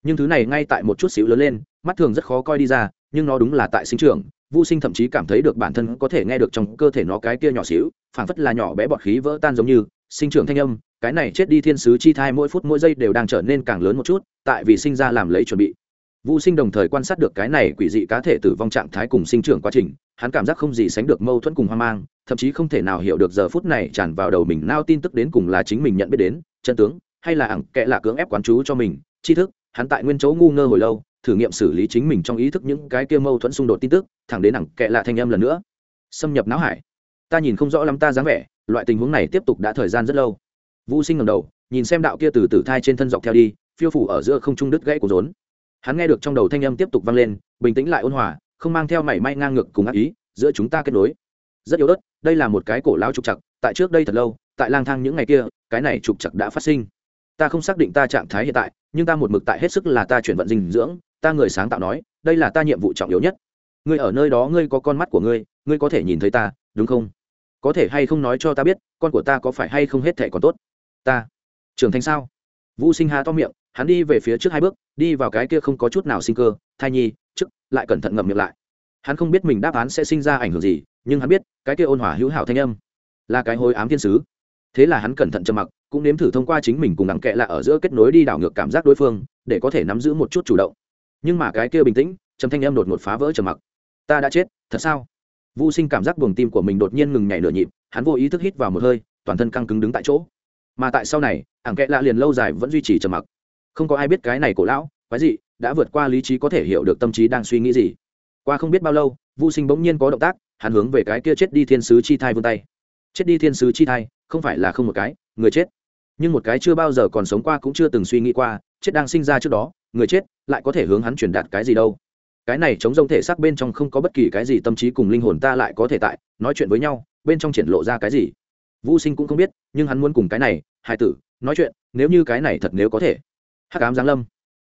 nhưng thứ này ngay tại một chút xíu lớn lên mắt thường rất khó coi đi ra nhưng nó đúng là tại sinh trưởng. Vô sinh thậm chí cảm thấy được bản thân có thể nghe được trong cơ thể nó cái kia nhỏ xíu phảng phất là nhỏ bé bọt khí vỡ tan giống như sinh trưởng thanh âm cái này chết đi thiên sứ chi thai mỗi phút mỗi giây đều đang trở nên càng lớn một chút tại vì sinh ra làm lấy chuẩn bị. Vu Sinh đồng thời quan sát được cái này quỷ dị cá thể tử vong trạng thái cùng sinh trưởng quá trình, hắn cảm giác không gì sánh được mâu thuẫn cùng hoang mang, thậm chí không thể nào hiểu được giờ phút này tràn vào đầu mình nao tin tức đến cùng là chính mình nhận biết đến, chân tướng, hay là ẳng kệ là cưỡng ép quán chú cho mình, tri thức, hắn tại nguyên chỗ ngu ngơ hồi lâu, thử nghiệm xử lý chính mình trong ý thức những cái kia mâu thuẫn xung đột tin tức, thẳng đến nặng kệ lạ thanh âm lần nữa, xâm nhập não hải. Ta nhìn không rõ lắm ta dáng vẻ, loại tình huống này tiếp tục đã thời gian rất lâu. Vu Sinh ngẩng đầu, nhìn xem đạo kia từ tử thai trên thân dọc theo đi, phiêu phủ ở giữa không trung đứt gãy của rốn hắn nghe được trong đầu thanh âm tiếp tục vang lên bình tĩnh lại ôn hòa không mang theo mảy may ngang ngược cùng ác ý giữa chúng ta kết nối rất yếu ớt đây là một cái cổ lao trục chặt tại trước đây thật lâu tại lang thang những ngày kia cái này trục chặt đã phát sinh ta không xác định ta trạng thái hiện tại nhưng ta một mực tại hết sức là ta chuyển vận dinh dưỡng ta người sáng tạo nói, đây là ta nhiệm vụ trọng yếu nhất. Ngươi ở nơi đó, ngươi có con mắt của ngươi ngươi có thể nhìn thấy ta, đúng không? Có thể hay không nói cho ta biết, con của ta có phải hay không hết thệ còn tốt? Ta. Trưởng thành sao? Vũ sinh hà to miệng, hắn đi về phía trước hai bước, đi vào cái kia không có chút nào sinh cơ, thai nhi chức lại cẩn thận ngậm miệng lại. Hắn không biết mình đáp án sẽ sinh ra ảnh hưởng gì, nhưng hắn biết, cái kia ôn hòa hữu hảo thanh âm là cái hối ám thiên sứ. Thế là hắn cẩn thận trầm mặc, cũng nếm thử thông qua chính mình cùng đẳng kệ là ở giữa kết nối đi đảo ngược cảm giác đối phương, để có thể nắm giữ một chút chủ động nhưng mà cái kia bình tĩnh, trầm thanh em đột ngột phá vỡ trầm mặc. Ta đã chết, thật sao? Vô sinh cảm giác buồng tim của mình đột nhiên ngừng nhảy nửa nhịp, hắn vô ý thức hít vào một hơi, toàn thân căng cứng đứng tại chỗ. Mà tại sau này, ảng kệ lạ liền lâu dài vẫn duy trì trầm mặc. Không có ai biết cái này cổ lão, quái gì đã vượt qua lý trí có thể hiểu được tâm trí đang suy nghĩ gì. Qua không biết bao lâu vô sinh bỗng nhiên có động tác, hắn hướng về cái kia chết đi thiên sứ chi thai vươn tay. Chết đi thiên sứ chi thai, không phải là không một cái, người chết. Nhưng một cái chưa bao giờ còn sống qua cũng chưa từng suy nghĩ qua chết đang sinh ra trước đó người chết lại có thể hướng hắn truyền đạt cái gì đâu. Cái này chống rông thể xác bên trong không có bất kỳ cái gì tâm trí cùng linh hồn ta lại có thể tại nói chuyện với nhau bên trong triển lộ ra cái gì. Vũ sinh cũng không biết nhưng hắn muốn cùng cái này hai tử nói chuyện nếu như cái này thật nếu có thể. Hắc ám giáng lâm.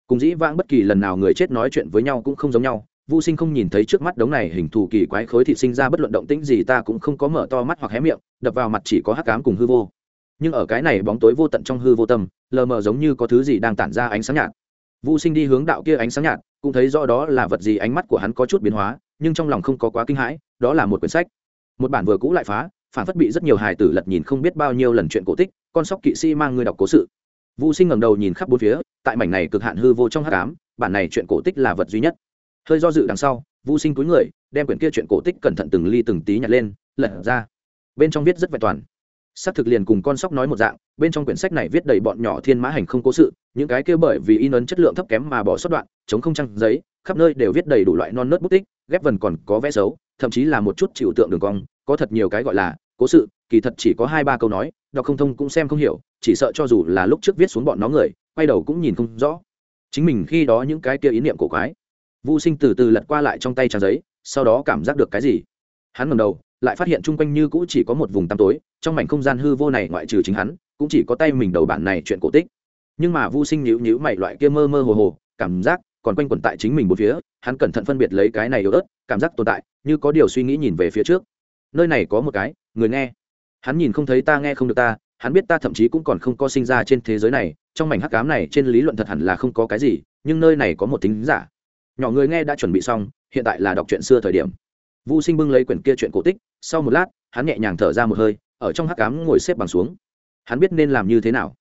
Cùng dĩ vãng bất kỳ lần nào người chết nói chuyện với nhau cũng không giống nhau. Vu Sinh không nhìn thấy trước mắt đống này hình thù kỳ quái khối thịt sinh ra bất luận động tĩnh gì ta cũng không có mở to mắt hoặc hé miệng, đập vào mặt chỉ có hắc ám cùng hư vô. Nhưng ở cái này bóng tối vô tận trong hư vô tâm, lờ mờ giống như có thứ gì đang tản ra ánh sáng nhạt. Vu Sinh đi hướng đạo kia ánh sáng nhạt, cũng thấy rõ đó là vật gì ánh mắt của hắn có chút biến hóa, nhưng trong lòng không có quá kinh hãi, đó là một quyển sách. Một bản vừa cũ lại phá, phản phất bị rất nhiều hài tử lật nhìn không biết bao nhiêu lần chuyện cổ tích, con sóc kỵ sĩ mang người đọc cố sự. Vu Sinh ngẩng đầu nhìn khắp bốn phía, tại mảnh này cực hạn hư vô trong hát cám bản này chuyện cổ tích là vật duy nhất hơi do dự đằng sau Vu sinh túi người đem quyển kia chuyện cổ tích cẩn thận từng ly từng tí nhặt lên lật ra bên trong viết rất vẹn toàn xác thực liền cùng con sóc nói một dạng bên trong quyển sách này viết đầy bọn nhỏ thiên mã hành không cố sự những cái kia bởi vì in ấn chất lượng thấp kém mà bỏ sót đoạn chống không trăng giấy khắp nơi đều viết đầy đủ loại non nớt bút tích ghép vần còn có vẽ xấu thậm chí là một chút chịu tượng đường cong có thật nhiều cái gọi là cố sự kỳ thật chỉ có hai ba câu nói đọc không thông cũng xem không hiểu chỉ sợ cho dù là lúc trước viết xuống bọn nó người quay đầu cũng nhìn không rõ chính mình khi đó những cái kia ý niệm cổ quái Vu Sinh từ từ lật qua lại trong tay trang giấy, sau đó cảm giác được cái gì. Hắn ngầm đầu, lại phát hiện chung quanh như cũ chỉ có một vùng tăm tối, trong mảnh không gian hư vô này ngoại trừ chính hắn, cũng chỉ có tay mình đầu bản này chuyện cổ tích. Nhưng mà Vu Sinh nhíu nhíu mày loại kia mơ mơ hồ hồ, cảm giác còn quanh quẩn tại chính mình một phía, hắn cẩn thận phân biệt lấy cái này yếu ớt, cảm giác tồn tại, như có điều suy nghĩ nhìn về phía trước. Nơi này có một cái, người nghe. Hắn nhìn không thấy ta nghe không được ta, hắn biết ta thậm chí cũng còn không có sinh ra trên thế giới này, trong mảnh hắc ám này trên lý luận thật hẳn là không có cái gì, nhưng nơi này có một tính giả nhỏ người nghe đã chuẩn bị xong hiện tại là đọc chuyện xưa thời điểm Vu sinh bưng lấy quyển kia chuyện cổ tích, sau một lát, hắn nhẹ nhàng thở ra một hơi, ở trong hắc cám ngồi xếp bằng xuống. Hắn biết nên làm như thế nào.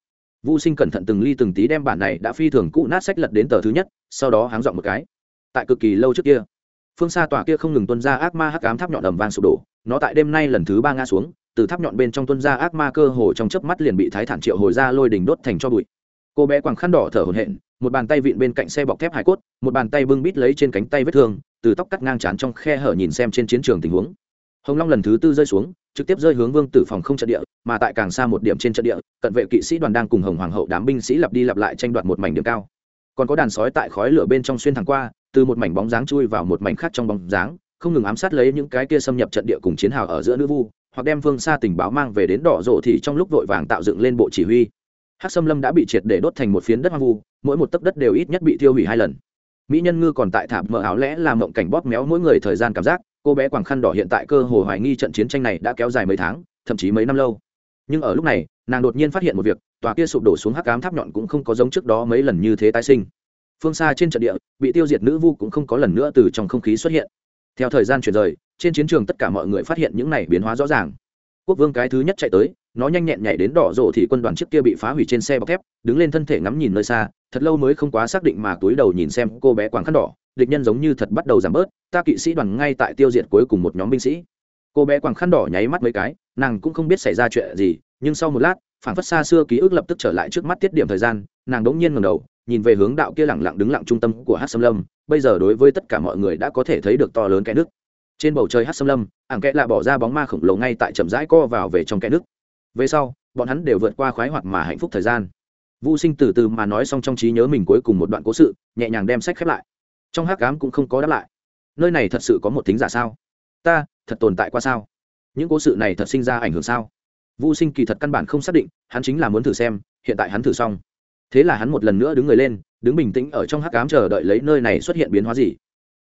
Vu sinh cẩn thận từng ly từng tí đem bản này đã phi thường cũ nát sách lật đến tờ thứ nhất, sau đó hắn dọn một cái. Tại cực kỳ lâu trước kia, phương xa tòa kia không ngừng tuân ra ác ma hắc cám tháp nhọn ầm vang sụp đổ, nó tại đêm nay lần thứ ba ngã xuống, từ tháp nhọn bên trong tuân ra ác ma cơ hồ trong chớp mắt liền bị thái thản triệu hồi ra lôi đình đốt thành cho bụi. Cô bé quàng khăn đỏ thở hổn hển, một bàn tay vịn bên cạnh xe bọc thép hải cốt, một bàn tay bưng bít lấy trên cánh tay vết thương từ tóc cắt ngang chán trong khe hở nhìn xem trên chiến trường tình huống. Hồng long lần thứ tư rơi xuống, trực tiếp rơi hướng vương tử phòng không trận địa, mà tại càng xa một điểm trên trận địa, cận vệ kỵ sĩ đoàn đang cùng hồng hoàng hậu đám binh sĩ lặp đi lặp lại tranh đoạt một mảnh điểm cao. Còn có đàn sói tại khói lửa bên trong xuyên thẳng qua, từ một mảnh bóng dáng chui vào một mảnh khác trong bóng dáng, không ngừng ám sát lấy những cái kia xâm nhập trận địa cùng chiến hào ở giữa nữ vu, hoặc đem phương xa tình báo mang về đến đỏ rộ thì trong lúc vội vàng tạo dựng lên bộ chỉ huy. Hắc xâm lâm đã bị triệt để đốt thành một phiến đất hoang vu, mỗi một tấc đất đều ít nhất bị tiêu hủy hai lần mỹ nhân ngư còn tại thảm mở áo lẽ làm mộng cảnh bóp méo mỗi người thời gian cảm giác, cô bé quảng khăn đỏ hiện tại cơ hồ hoài nghi trận chiến tranh này đã kéo dài mấy tháng, thậm chí mấy năm lâu. Nhưng ở lúc này, nàng đột nhiên phát hiện một việc, tòa kia sụp đổ xuống hắc cám tháp nhọn cũng không có giống trước đó mấy lần như thế tái sinh. Phương xa trên trận địa, bị tiêu diệt nữ vu cũng không có lần nữa từ trong không khí xuất hiện. Theo thời gian chuyển rời, trên chiến trường tất cả mọi người phát hiện những này biến hóa rõ ràng. Quốc vương cái thứ nhất chạy tới nó nhanh nhẹn nhảy đến đỏ rộ thì quân đoàn trước kia bị phá hủy trên xe bọc thép, đứng lên thân thể ngắm nhìn nơi xa, thật lâu mới không quá xác định mà túi đầu nhìn xem cô bé quàng khăn đỏ, địch nhân giống như thật bắt đầu giảm bớt, ta kỵ sĩ đoàn ngay tại tiêu diệt cuối cùng một nhóm binh sĩ. Cô bé quàng khăn đỏ nháy mắt mấy cái, nàng cũng không biết xảy ra chuyện gì, nhưng sau một lát, phản phất xa xưa ký ức lập tức trở lại trước mắt tiết điểm thời gian, nàng đống nhiên ngầm đầu, nhìn về hướng đạo kia lẳng lặng đứng lặng trung tâm của hát xâm lâm, bây giờ đối với tất cả mọi người đã có thể thấy được to lớn cái nước trên bầu trời hát xâm lâm, ảng kẽ lại bỏ ra bóng ma khổng lồ ngay tại chậm rãi co vào về trong kẽ nước về sau bọn hắn đều vượt qua khoái hoạt mà hạnh phúc thời gian Vu Sinh từ từ mà nói xong trong trí nhớ mình cuối cùng một đoạn cố sự, nhẹ nhàng đem sách khép lại. Trong hắc cám cũng không có đáp lại. Nơi này thật sự có một tính giả sao? Ta, thật tồn tại qua sao? Những cố sự này thật sinh ra ảnh hưởng sao? Vu Sinh kỳ thật căn bản không xác định, hắn chính là muốn thử xem, hiện tại hắn thử xong. Thế là hắn một lần nữa đứng người lên, đứng bình tĩnh ở trong hắc cám chờ đợi lấy nơi này xuất hiện biến hóa gì.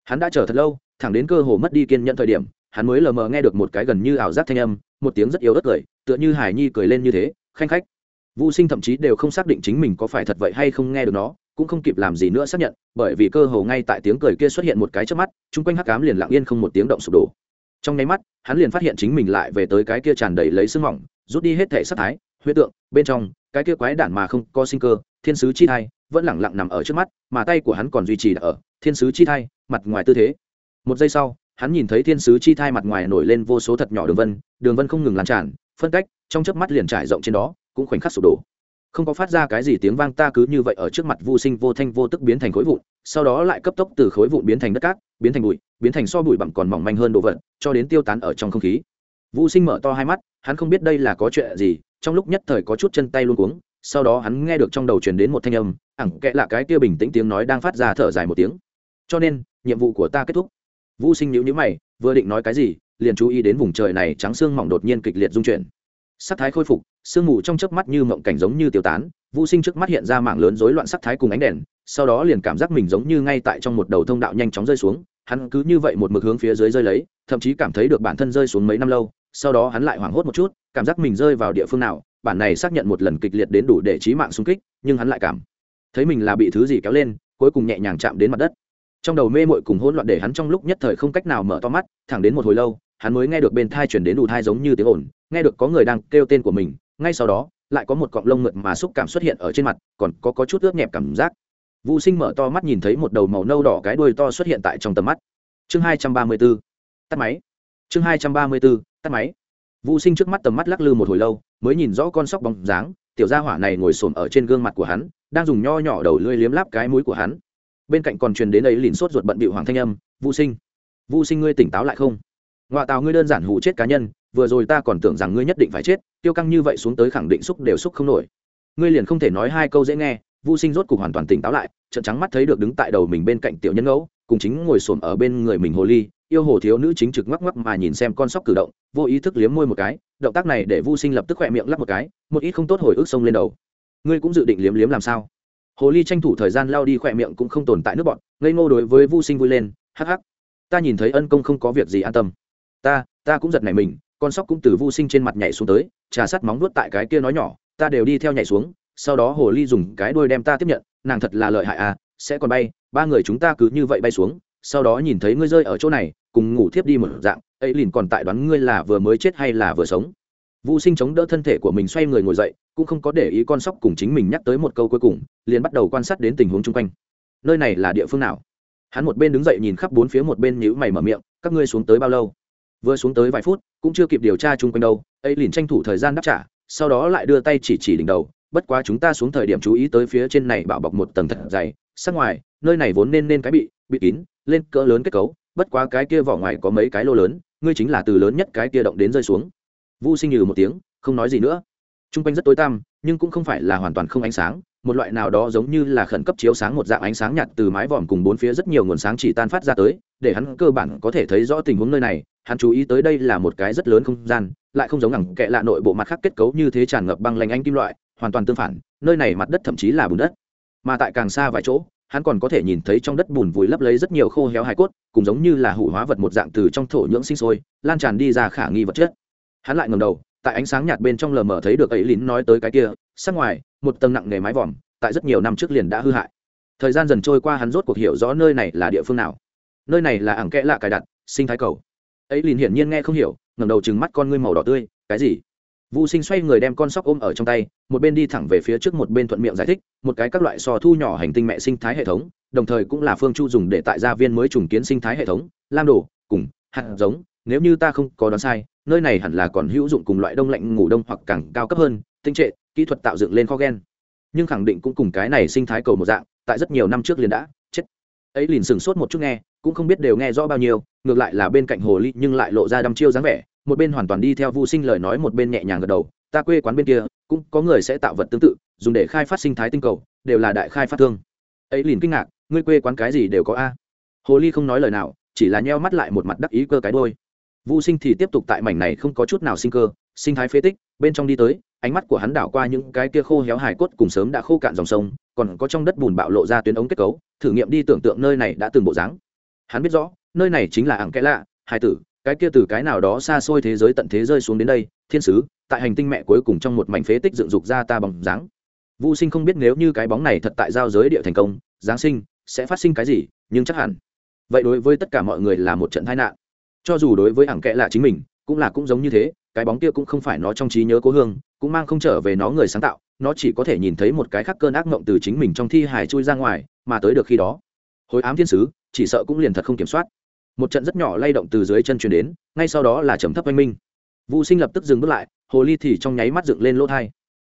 Hắn đã chờ thật lâu, thẳng đến cơ hồ mất đi kiên nhẫn thời điểm, hắn mới lờ mờ nghe được một cái gần như ảo giác thanh âm, một tiếng rất yếu ớt cười, tựa như Hải Nhi cười lên như thế, khanh khách Vu Sinh thậm chí đều không xác định chính mình có phải thật vậy hay không nghe được nó, cũng không kịp làm gì nữa xác nhận, bởi vì cơ hồ ngay tại tiếng cười kia xuất hiện một cái chớp mắt, chung quanh hắc ám liền lặng yên không một tiếng động sụp đổ. Trong nháy mắt, hắn liền phát hiện chính mình lại về tới cái kia tràn đầy lấy sương mỏng, rút đi hết thể sát thái, huyết tượng, bên trong, cái kia quái đản mà không có sinh cơ, thiên sứ chi thai, vẫn lặng lặng nằm ở trước mắt, mà tay của hắn còn duy trì ở thiên sứ chi thai, mặt ngoài tư thế. Một giây sau, hắn nhìn thấy thiên sứ chi thai mặt ngoài nổi lên vô số thật nhỏ đường vân, đường vân không ngừng lan tràn, phân cách, trong chớp mắt liền trải rộng trên đó, cũng khoảnh khắc sụp đổ. Không có phát ra cái gì tiếng vang ta cứ như vậy ở trước mặt vô sinh vô thanh vô tức biến thành khối vụn sau đó lại cấp tốc từ khối vụn biến thành đất cát biến thành bụi biến thành so bụi bặm còn mỏng manh hơn đồ vật cho đến tiêu tán ở trong không khí. Vô sinh mở to hai mắt hắn không biết đây là có chuyện gì trong lúc nhất thời có chút chân tay luôn cuống sau đó hắn nghe được trong đầu truyền đến một thanh âm ẳng kệ là cái kia bình tĩnh tiếng nói đang phát ra thở dài một tiếng. Cho nên nhiệm vụ của ta kết thúc vũ sinh nhữ nhữ mày, vừa định nói cái gì, liền chú ý đến vùng trời này trắng xương mỏng đột nhiên kịch liệt dung chuyển. Sắc thái khôi phục, sương mù trong chớp mắt như mộng cảnh giống như tiêu tán, vũ sinh trước mắt hiện ra mảng lớn rối loạn sắc thái cùng ánh đèn, sau đó liền cảm giác mình giống như ngay tại trong một đầu thông đạo nhanh chóng rơi xuống, hắn cứ như vậy một mực hướng phía dưới rơi lấy, thậm chí cảm thấy được bản thân rơi xuống mấy năm lâu, sau đó hắn lại hoảng hốt một chút, cảm giác mình rơi vào địa phương nào, bản này xác nhận một lần kịch liệt đến đủ để trí mạng xung kích, nhưng hắn lại cảm thấy mình là bị thứ gì kéo lên, cuối cùng nhẹ nhàng chạm đến mặt đất trong đầu mê mội cùng hỗn loạn để hắn trong lúc nhất thời không cách nào mở to mắt thẳng đến một hồi lâu hắn mới nghe được bên thai chuyển đến đủ thai giống như tiếng ồn nghe được có người đang kêu tên của mình ngay sau đó lại có một cọng lông mượt mà xúc cảm xuất hiện ở trên mặt còn có, có chút ướt nhẹp cảm giác. Vũ sinh mở to mắt nhìn thấy một đầu màu nâu đỏ cái đuôi to xuất hiện tại trong tầm mắt. Chương hai trăm ba mươi b ố tắt máy. Chương hai trăm ba mươi b ố tắt máy. Vũ sinh trước mắt tầm mắt lắc lư một hồi lâu mới nhìn rõ con sóc bóng dáng tiểu gia hỏa này ngồi xổm ở trên gương mặt của hắn đang dùng nho nhỏ đầu lưỡi liếm láp cái mũi của hắn bên cạnh còn truyền đến ấy lìn sốt ruột bận bịu hoàng thanh âm vô sinh vô sinh ngươi tỉnh táo lại không? Ngoại tào ngươi đơn giản hụ chết cá nhân, vừa rồi ta còn tưởng rằng ngươi nhất định phải chết, tiêu căng như vậy xuống tới khẳng định xúc đều xúc không nổi. Ngươi liền không thể nói hai câu dễ nghe vô sinh rốt cục hoàn toàn tỉnh táo lại trận trắng mắt thấy được đứng tại đầu mình bên cạnh tiểu nhân ngẫu, cùng chính ngồi xổm ở bên người mình hồ ly, yêu hồ thiếu nữ chính trực ngoắc ngoắc mà nhìn xem con sóc cử động, vô ý thức liếm môi một cái, động tác này để vu sinh lập tức khỏe miệng lắp một cái, một ít không tốt hồi ức sông lên đầu. Ngươi cũng dự định liếm liếm làm sao? Hồ ly tranh thủ thời gian lao đi khỏe miệng cũng không tồn tại nước bọn, ngây ngô đối với vu sinh vui lên, hắc hắc, ta nhìn thấy ân công không có việc gì an tâm. Ta ta cũng giật nảy mình, con sóc cũng từ vu sinh trên mặt nhảy xuống tới, trà sắt móng nuốt tại cái kia nói nhỏ, ta đều đi theo nhảy xuống, sau đó hồ ly dùng cái đuôi đem ta tiếp nhận, nàng thật là lợi hại à sẽ còn bay, ba người chúng ta cứ như vậy bay xuống, sau đó nhìn thấy ngươi rơi ở chỗ này, cùng ngủ thiếp đi một dạng, ấy liền còn tại đoán ngươi là vừa mới chết hay là vừa sống vũ sinh chống đỡ thân thể của mình xoay người ngồi dậy, cũng không có để ý con sóc cùng chính mình nhắc tới một câu cuối cùng, liền bắt đầu quan sát đến tình huống chung quanh. Nơi này là địa phương nào? Hắn một bên đứng dậy nhìn khắp bốn phía một bên nhữ mày mở miệng, các ngươi xuống tới bao lâu? Vừa xuống tới vài phút, cũng chưa kịp điều tra chung quanh đâu, ấy liền tranh thủ thời gian đáp trả, sau đó lại đưa tay chỉ chỉ đỉnh đầu, bất quá chúng ta xuống thời điểm chú ý tới phía trên này bảo bọc một tầng thật dày sát ngoài, nơi này vốn nên nên cái bị bị kín, lên cỡ lớn kết cấu, bất quá cái kia vỏ ngoài có mấy cái lô lớn, ngươi chính là từ lớn nhất cái kia động đến rơi xuống vu sinh nhừ một tiếng, không nói gì nữa. T r u n g quanh rất tối tăm, nhưng cũng không phải là hoàn toàn không ánh sáng, một loại nào đó giống như là khẩn cấp chiếu sáng một dạng ánh sáng nhạt từ mái vòm cùng bốn phía rất nhiều nguồn sáng chỉ tan phát ra tới, để hắn cơ bản có thể thấy rõ tình huống nơi này, hắn chú ý tới đây là một cái rất lớn không gian, lại không giống ngẳng kệ lạ nội bộ mặt khác kết cấu như thế tràn ngập băng lanh anh kim loại, hoàn toàn tương phản, nơi này mặt đất thậm chí là bùn đất. Mà tại càng xa vài chỗ, hắn còn có thể nhìn thấy trong đất bùn vùi lấp lấy rất nhiều khô héo hài cốt cùng giống như là hủ hóa vật một dạng từ trong thổ nhưỡng sinh sôi, lan tràn đi ra khả nghi vật chất hắn lại ngầm đầu tại ánh sáng nhạt bên trong lờ mờ thấy được ấy lín nói tới cái kia sắc ngoài một tầng nặng nghề mái vòm tại rất nhiều năm trước liền đã hư hại. Thời gian dần trôi qua hắn rốt cuộc hiểu rõ nơi này là địa phương nào. Nơi này là ảng kẽ lạ cài đặt sinh thái cầu. Ấy liền hiển nhiên nghe không hiểu ngầm đầu trừng mắt con ngươi màu đỏ tươi cái gì? Vũ Sinh xoay người đem con sóc ôm ở trong tay, một bên đi thẳng về phía trước một bên thuận miệng giải thích, một cái các loại sò thu nhỏ hành tinh mẹ sinh thái hệ thống, đồng thời cũng là phương chu dùng để tại gia viên mới trùng kiến sinh thái hệ thống, lam đồ, cùng hạt giống, nếu như ta không có đoán sai, nơi này hẳn là còn hữu dụng cùng loại đông lạnh ngủ đông hoặc càng cao cấp hơn, tinh trệ, kỹ thuật tạo dựng lên kho gen. Nhưng khẳng định cũng cùng cái này sinh thái cầu một dạng, tại rất nhiều năm trước liền đã chết. Ấy liền sừng sốt một chút nghe, cũng không biết đều nghe rõ bao nhiêu, ngược lại là bên cạnh hồ ly nhưng lại lộ ra đăm chiêu dáng vẻ, một bên hoàn toàn đi theo Vu Sinh lời nói một bên nhẹ nhàng gật đầu, ta quê quán bên kia cũng có người sẽ tạo vật tương tự, dùng để khai phát sinh thái tinh cầu, đều là đại khai phát thương. Ấy liền kinh ngạc, ngươi quê quán cái gì đều có a? Hồ ly không nói lời nào, chỉ là nheo mắt lại một mặt đắc ý cơ cái đôi. Vu Sinh thì tiếp tục tại mảnh này không có chút nào sinh cơ, sinh thái phế tích, bên trong đi tới, ánh mắt của hắn đảo qua những cái kia khô héo hài cốt cùng sớm đã khô cạn dòng sông, còn có trong đất bùn bạo lộ ra tuyến ống kết cấu, thử nghiệm đi tưởng tượng nơi này đã từng bộ dáng. Hắn biết rõ, nơi này chính là ảng kẽ lạ, hài tử, cái kia từ cái nào đó xa xôi thế giới tận thế rơi xuống đến đây thiên sứ tại hành tinh mẹ cuối cùng trong một mảnh phế tích dựng dục ra ta bằng dáng. Vũ sinh không biết nếu như cái bóng này thật tại giao giới địa thành công giáng sinh sẽ phát sinh cái gì nhưng chắc hẳn. Vậy đối với tất cả mọi người là một trận tai nạn cho dù đối với ảng kệ là chính mình, cũng là cũng giống như thế, cái bóng kia cũng không phải nó trong trí nhớ cố hương, cũng mang không trở về nó người sáng tạo, nó chỉ có thể nhìn thấy một cái khắc cơn ác mộng từ chính mình trong thi hài chui ra ngoài, mà tới được khi đó. Hồi ám thiên sứ, chỉ sợ cũng liền thật không kiểm soát. Một trận rất nhỏ lay động từ dưới chân chuyển đến, ngay sau đó là trầm thấp oanh minh. Vũ sinh lập tức dừng bước lại, hồ ly thì trong nháy mắt dựng lên lỗ thai.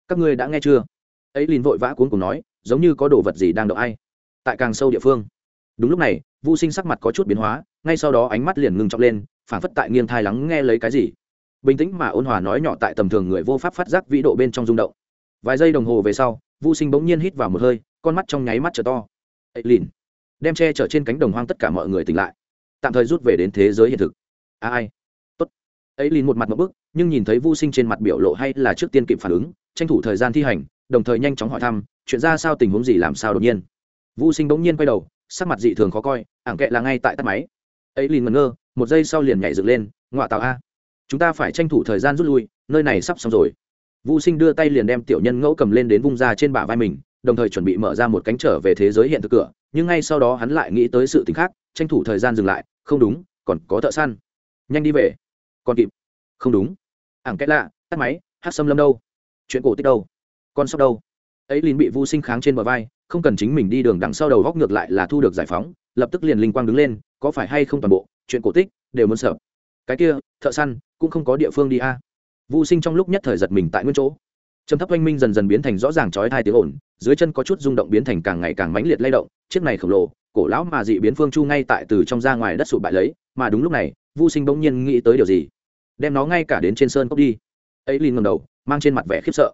Các ngươi đã nghe chưa? Ấy liền vội vã cuốn cùng nói, giống như có đồ vật gì đang động ai? Tại càng sâu địa phương đúng lúc này vũ sinh sắc mặt có chút biến hóa ngay sau đó ánh mắt liền ngưng trọng lên phản phất tại nghiêng thai lắng nghe lấy cái gì. Bình tĩnh mà ôn hòa nói nhỏ tại tầm thường người vô pháp phát giác vĩ độ bên trong rung động. Vài giây đồng hồ về sau vũ sinh bỗng nhiên hít vào một hơi con mắt trong nháy mắt trở to. Ấy lìn. Đem che chở trên cánh đồng hoang tất cả mọi người tỉnh lại. Tạm thời rút về đến thế giới hiện thực. À, ai? Tốt. Ấy Lìn một mặt một bức nhưng nhìn thấy vô sinh trên mặt biểu lộ hay là trước tiên kịp phản ứng tranh thủ thời gian thi hành đồng thời nhanh chóng hỏi thăm chuyện ra sao tình huống gì làm sao đột nhiên? Vô sinh bỗng nhiên quay đầu sắc mặt dị thường khó coi, ảng kệ là ngay tại tắt máy. Ấy liền ngẩn ngơ, một giây sau liền nhảy dựng lên, ngọa tạo a, chúng ta phải tranh thủ thời gian rút lui, nơi này sắp xong rồi. Vũ sinh đưa tay liền đem tiểu nhân ngẫu cầm lên đến vung ra trên bả vai mình, đồng thời chuẩn bị mở ra một cánh trở về thế giới hiện thực cửa, nhưng ngay sau đó hắn lại nghĩ tới sự t khác, tranh thủ thời gian dừng lại, không đúng, còn có thợ săn. Nhanh đi về. Còn kịp. Không đúng. Ảng cách lạ, tắt máy, hát xâm lâm đâu? Chuyện cổ tích đâu? Con sóc đâu? Ấy liền bị vô sinh kháng trên bờ vai, không cần chính mình đi đường đằng sau đầu góc ngược lại là thu được giải phóng, lập tức liền linh quang đứng lên, có phải hay không toàn bộ, chuyện cổ tích, đều muốn sợ. Cái kia, thợ săn, cũng không có địa phương đi a. À. vô sinh trong lúc nhất thời giật mình tại nguyên chỗ. Trầm thấp oanh minh dần dần biến thành rõ ràng chói thai tiếng ồn, dưới chân có chút rung động biến thành càng ngày càng mãnh liệt lay động, chiếc này khổng lồ, cổ lão mà dị biến phương chu ngay tại từ trong ra ngoài đất sụp bại lấy, mà đúng lúc này vô sinh bỗng nhiên nghĩ tới điều gì? Đem nó ngay cả đến trên sơn cốc đi. Ấy liền ngầm đầu, mang trên mặt vẻ khiếp sợ.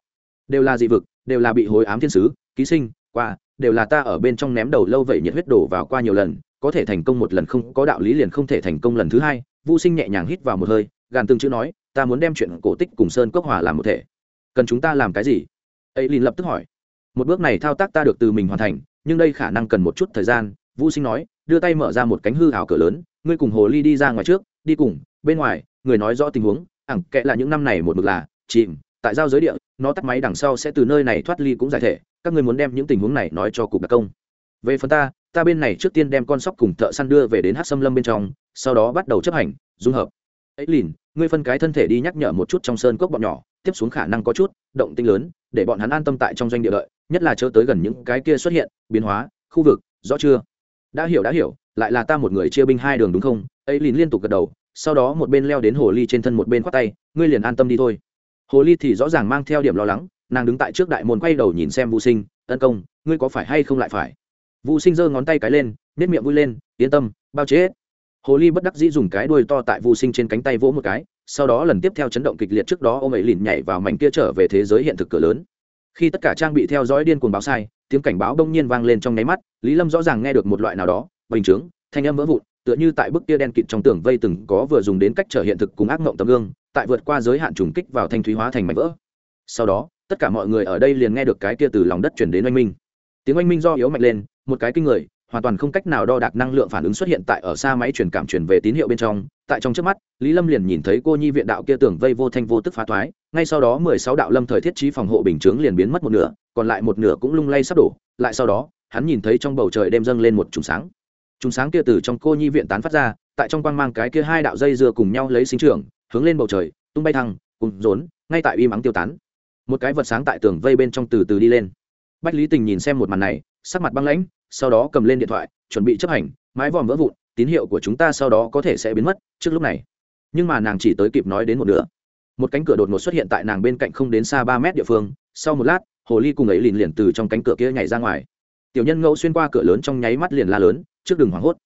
Đều là dị vực đều là bị hối ám thiên sứ, ký sinh, qua, đều là ta ở bên trong ném đầu lâu vậy nhiệt huyết đổ vào qua nhiều lần, có thể thành công một lần không, có đạo lý liền không thể thành công lần thứ hai. Vô sinh nhẹ nhàng hít vào một hơi, gàn từng chữ nói, ta muốn đem chuyện cổ tích cùng sơn cốc hòa làm một thể. Cần chúng ta làm cái gì? Ấy liền lập tức hỏi. Một bước này thao tác ta được từ mình hoàn thành, nhưng đây khả năng cần một chút thời gian vô sinh nói, đưa tay mở ra một cánh hư hào cửa lớn, ngươi cùng hồ ly đi ra ngoài trước, đi cùng, bên ngoài, người nói rõ tình huống, ẳng kệ là những năm này một mực là, chìm, tại giao giới địa nó tắt máy đằng sau sẽ từ nơi này thoát ly cũng giải thể, các ngươi muốn đem những tình huống này nói cho cục đặc công. Về phần ta ta bên này trước tiên đem con sóc cùng thợ săn đưa về đến hát xâm lâm bên trong, sau đó bắt đầu chấp hành, dung hợp. Ấy lìn, ngươi phân cái thân thể đi nhắc nhở một chút trong sơn cốc bọn nhỏ, tiếp xuống khả năng có chút động tinh lớn, để bọn hắn an tâm tại trong doanh địa lợi nhất là chớ tới gần những cái kia xuất hiện, biến hóa, khu vực, rõ chưa? Đã hiểu đã hiểu, lại là ta một người chia binh hai đường đúng không? Ấy lìn liên tục gật đầu, sau đó một bên leo đến hồ ly trên thân một bên khoác tay, ngươi liền an tâm đi thôi hồ ly thì rõ ràng mang theo điểm lo lắng, nàng đứng tại trước đại môn quay đầu nhìn xem vô sinh, tấn công, ngươi có phải hay không lại phải? Vô sinh giơ ngón tay cái lên nếp miệng vui lên, yên tâm, bao chế hết. Hồ ly bất đắc dĩ dùng cái đuôi to tại vô sinh trên cánh tay vỗ một cái, sau đó lần tiếp theo chấn động kịch liệt trước đó ông ấy lìn nhảy vào mảnh kia trở về thế giới hiện thực cửa lớn. Khi tất cả trang bị theo dõi điên cuồng báo sai, tiếng cảnh báo đông nhiên vang lên trong nháy mắt, lý lâm rõ ràng nghe được một loại nào đó, bình chướng, thanh âm vỡ vụn tựa như tại bức kia đen kịt trong tường vây từng có vừa dùng đến cách trở hiện thực cùng ác mộng tấm gương, tại vượt qua giới hạn trùng kích vào thanh thúy hóa thành mảnh vỡ. Sau đó, tất cả mọi người ở đây liền nghe được cái kia từ lòng đất chuyển đến oanh minh. Tiếng oanh minh do yếu mạnh lên, một cái kinh người, hoàn toàn không cách nào đo đạc năng lượng phản ứng xuất hiện tại ở xa máy truyền cảm truyền về tín hiệu bên trong. Tại trong trước mắt, lý lâm liền nhìn thấy cô nhi viện đạo kia tưởng vây vô thanh vô tức phá thoái, ngay sau đó mười sáu đạo lâm thời thiết trí phòng hộ bình chướng liền biến mất một nửa, còn lại một nửa cũng lung lay sắp đổ. Lại sau đó, hắn nhìn thấy trong bầu trời đêm dâng lên một trùng sáng chúng sáng kia từ trong cô nhi viện tán phát ra, tại trong quang mang cái kia hai đạo dây dưa cùng nhau lấy sinh trưởng, hướng lên bầu trời, tung bay thăng cùng rốn, ngay tại uy mắng tiêu tán. Một cái vật sáng tại tường vây bên trong từ từ đi lên. Bách lý tình nhìn xem một màn này, sắc mặt băng lãnh, sau đó cầm lên điện thoại, chuẩn bị chấp hành, mái vòm vỡ vụn, tín hiệu của chúng ta sau đó có thể sẽ biến mất, trước lúc này. Nhưng mà nàng chỉ tới kịp nói đến một nửa. Một cánh cửa đột ngột xuất hiện tại nàng bên cạnh không đến xa ba mét địa phương, sau một lát, hồ ly cùng ấy liền liền từ trong cánh cửa kia nhảy ra ngoài. Tiểu nhân ngẫu xuyên qua cửa lớn trong nháy mắt liền la lớn trước đừng hoảng hốt.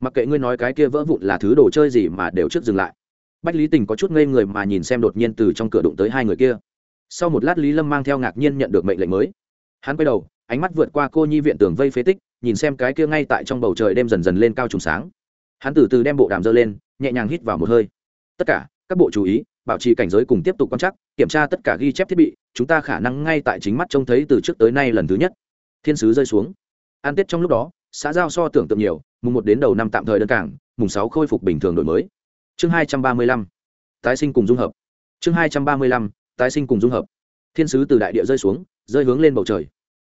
Mặc kệ ngươi nói cái kia vỡ vụn là thứ đồ chơi gì mà đều trước dừng lại. Bách lý tình có chút ngây người mà nhìn xem đột nhiên từ trong cửa đụng tới hai người kia. Sau một lát lý lâm mang theo ngạc nhiên nhận được mệnh lệnh mới. Hắn quay đầu, ánh mắt vượt qua cô nhi viện tường vây phế tích, nhìn xem cái kia ngay tại trong bầu trời đêm dần dần lên cao trùng sáng. Hắn từ từ đem bộ đàm dơ lên, nhẹ nhàng hít vào một hơi. Tất cả, các bộ chú ý, bảo trì cảnh giới cùng tiếp tục quan trắc, kiểm tra tất cả ghi chép thiết bị, chúng ta khả năng ngay tại chính mắt trông thấy từ trước tới nay lần thứ nhất. Thiên sứ rơi xuống. An tết trong lúc đó xã giao so tưởng tượng nhiều, mùng một đến đầu năm tạm thời đơn cảng, mùng sáu khôi phục bình thường đổi mới. Chương hai trăm ba mươi lăm, tái sinh cùng dung hợp. Chương hai trăm ba mươi lăm, tái sinh cùng dung hợp. Thiên sứ từ đại địa rơi xuống, rơi hướng lên bầu trời.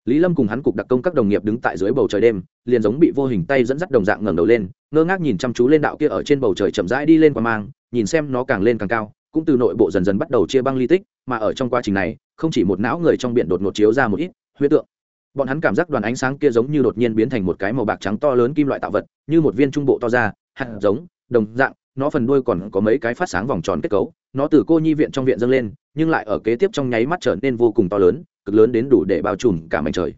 Lý lâm cùng hắn cục đặc công các đồng nghiệp đứng tại dưới bầu trời đêm, liền giống bị vô hình tay dẫn dắt đồng dạng ngẩng đầu lên, ngơ ngác nhìn chăm chú lên đạo kia ở trên bầu trời chậm rãi đi lên qua mang, nhìn xem nó càng lên càng cao, cũng từ nội bộ dần dần bắt đầu chia băng ly tích, mà ở trong quá trình này, không chỉ một não người trong biển đột ngột chiếu ra một ít, huyết tượng bọn hắn cảm giác đoàn ánh sáng kia giống như đột nhiên biến thành một cái màu bạc trắng to lớn kim loại tạo vật, như một viên trung bộ to ra, hạt giống, đồng dạng, nó phần đuôi còn có mấy cái phát sáng vòng tròn kết cấu, nó từ cô nhi viện trong viện dâng lên, nhưng lại ở kế tiếp trong nháy mắt trở nên vô cùng to lớn, cực lớn đến đủ để bao trùm cả mảnh trời.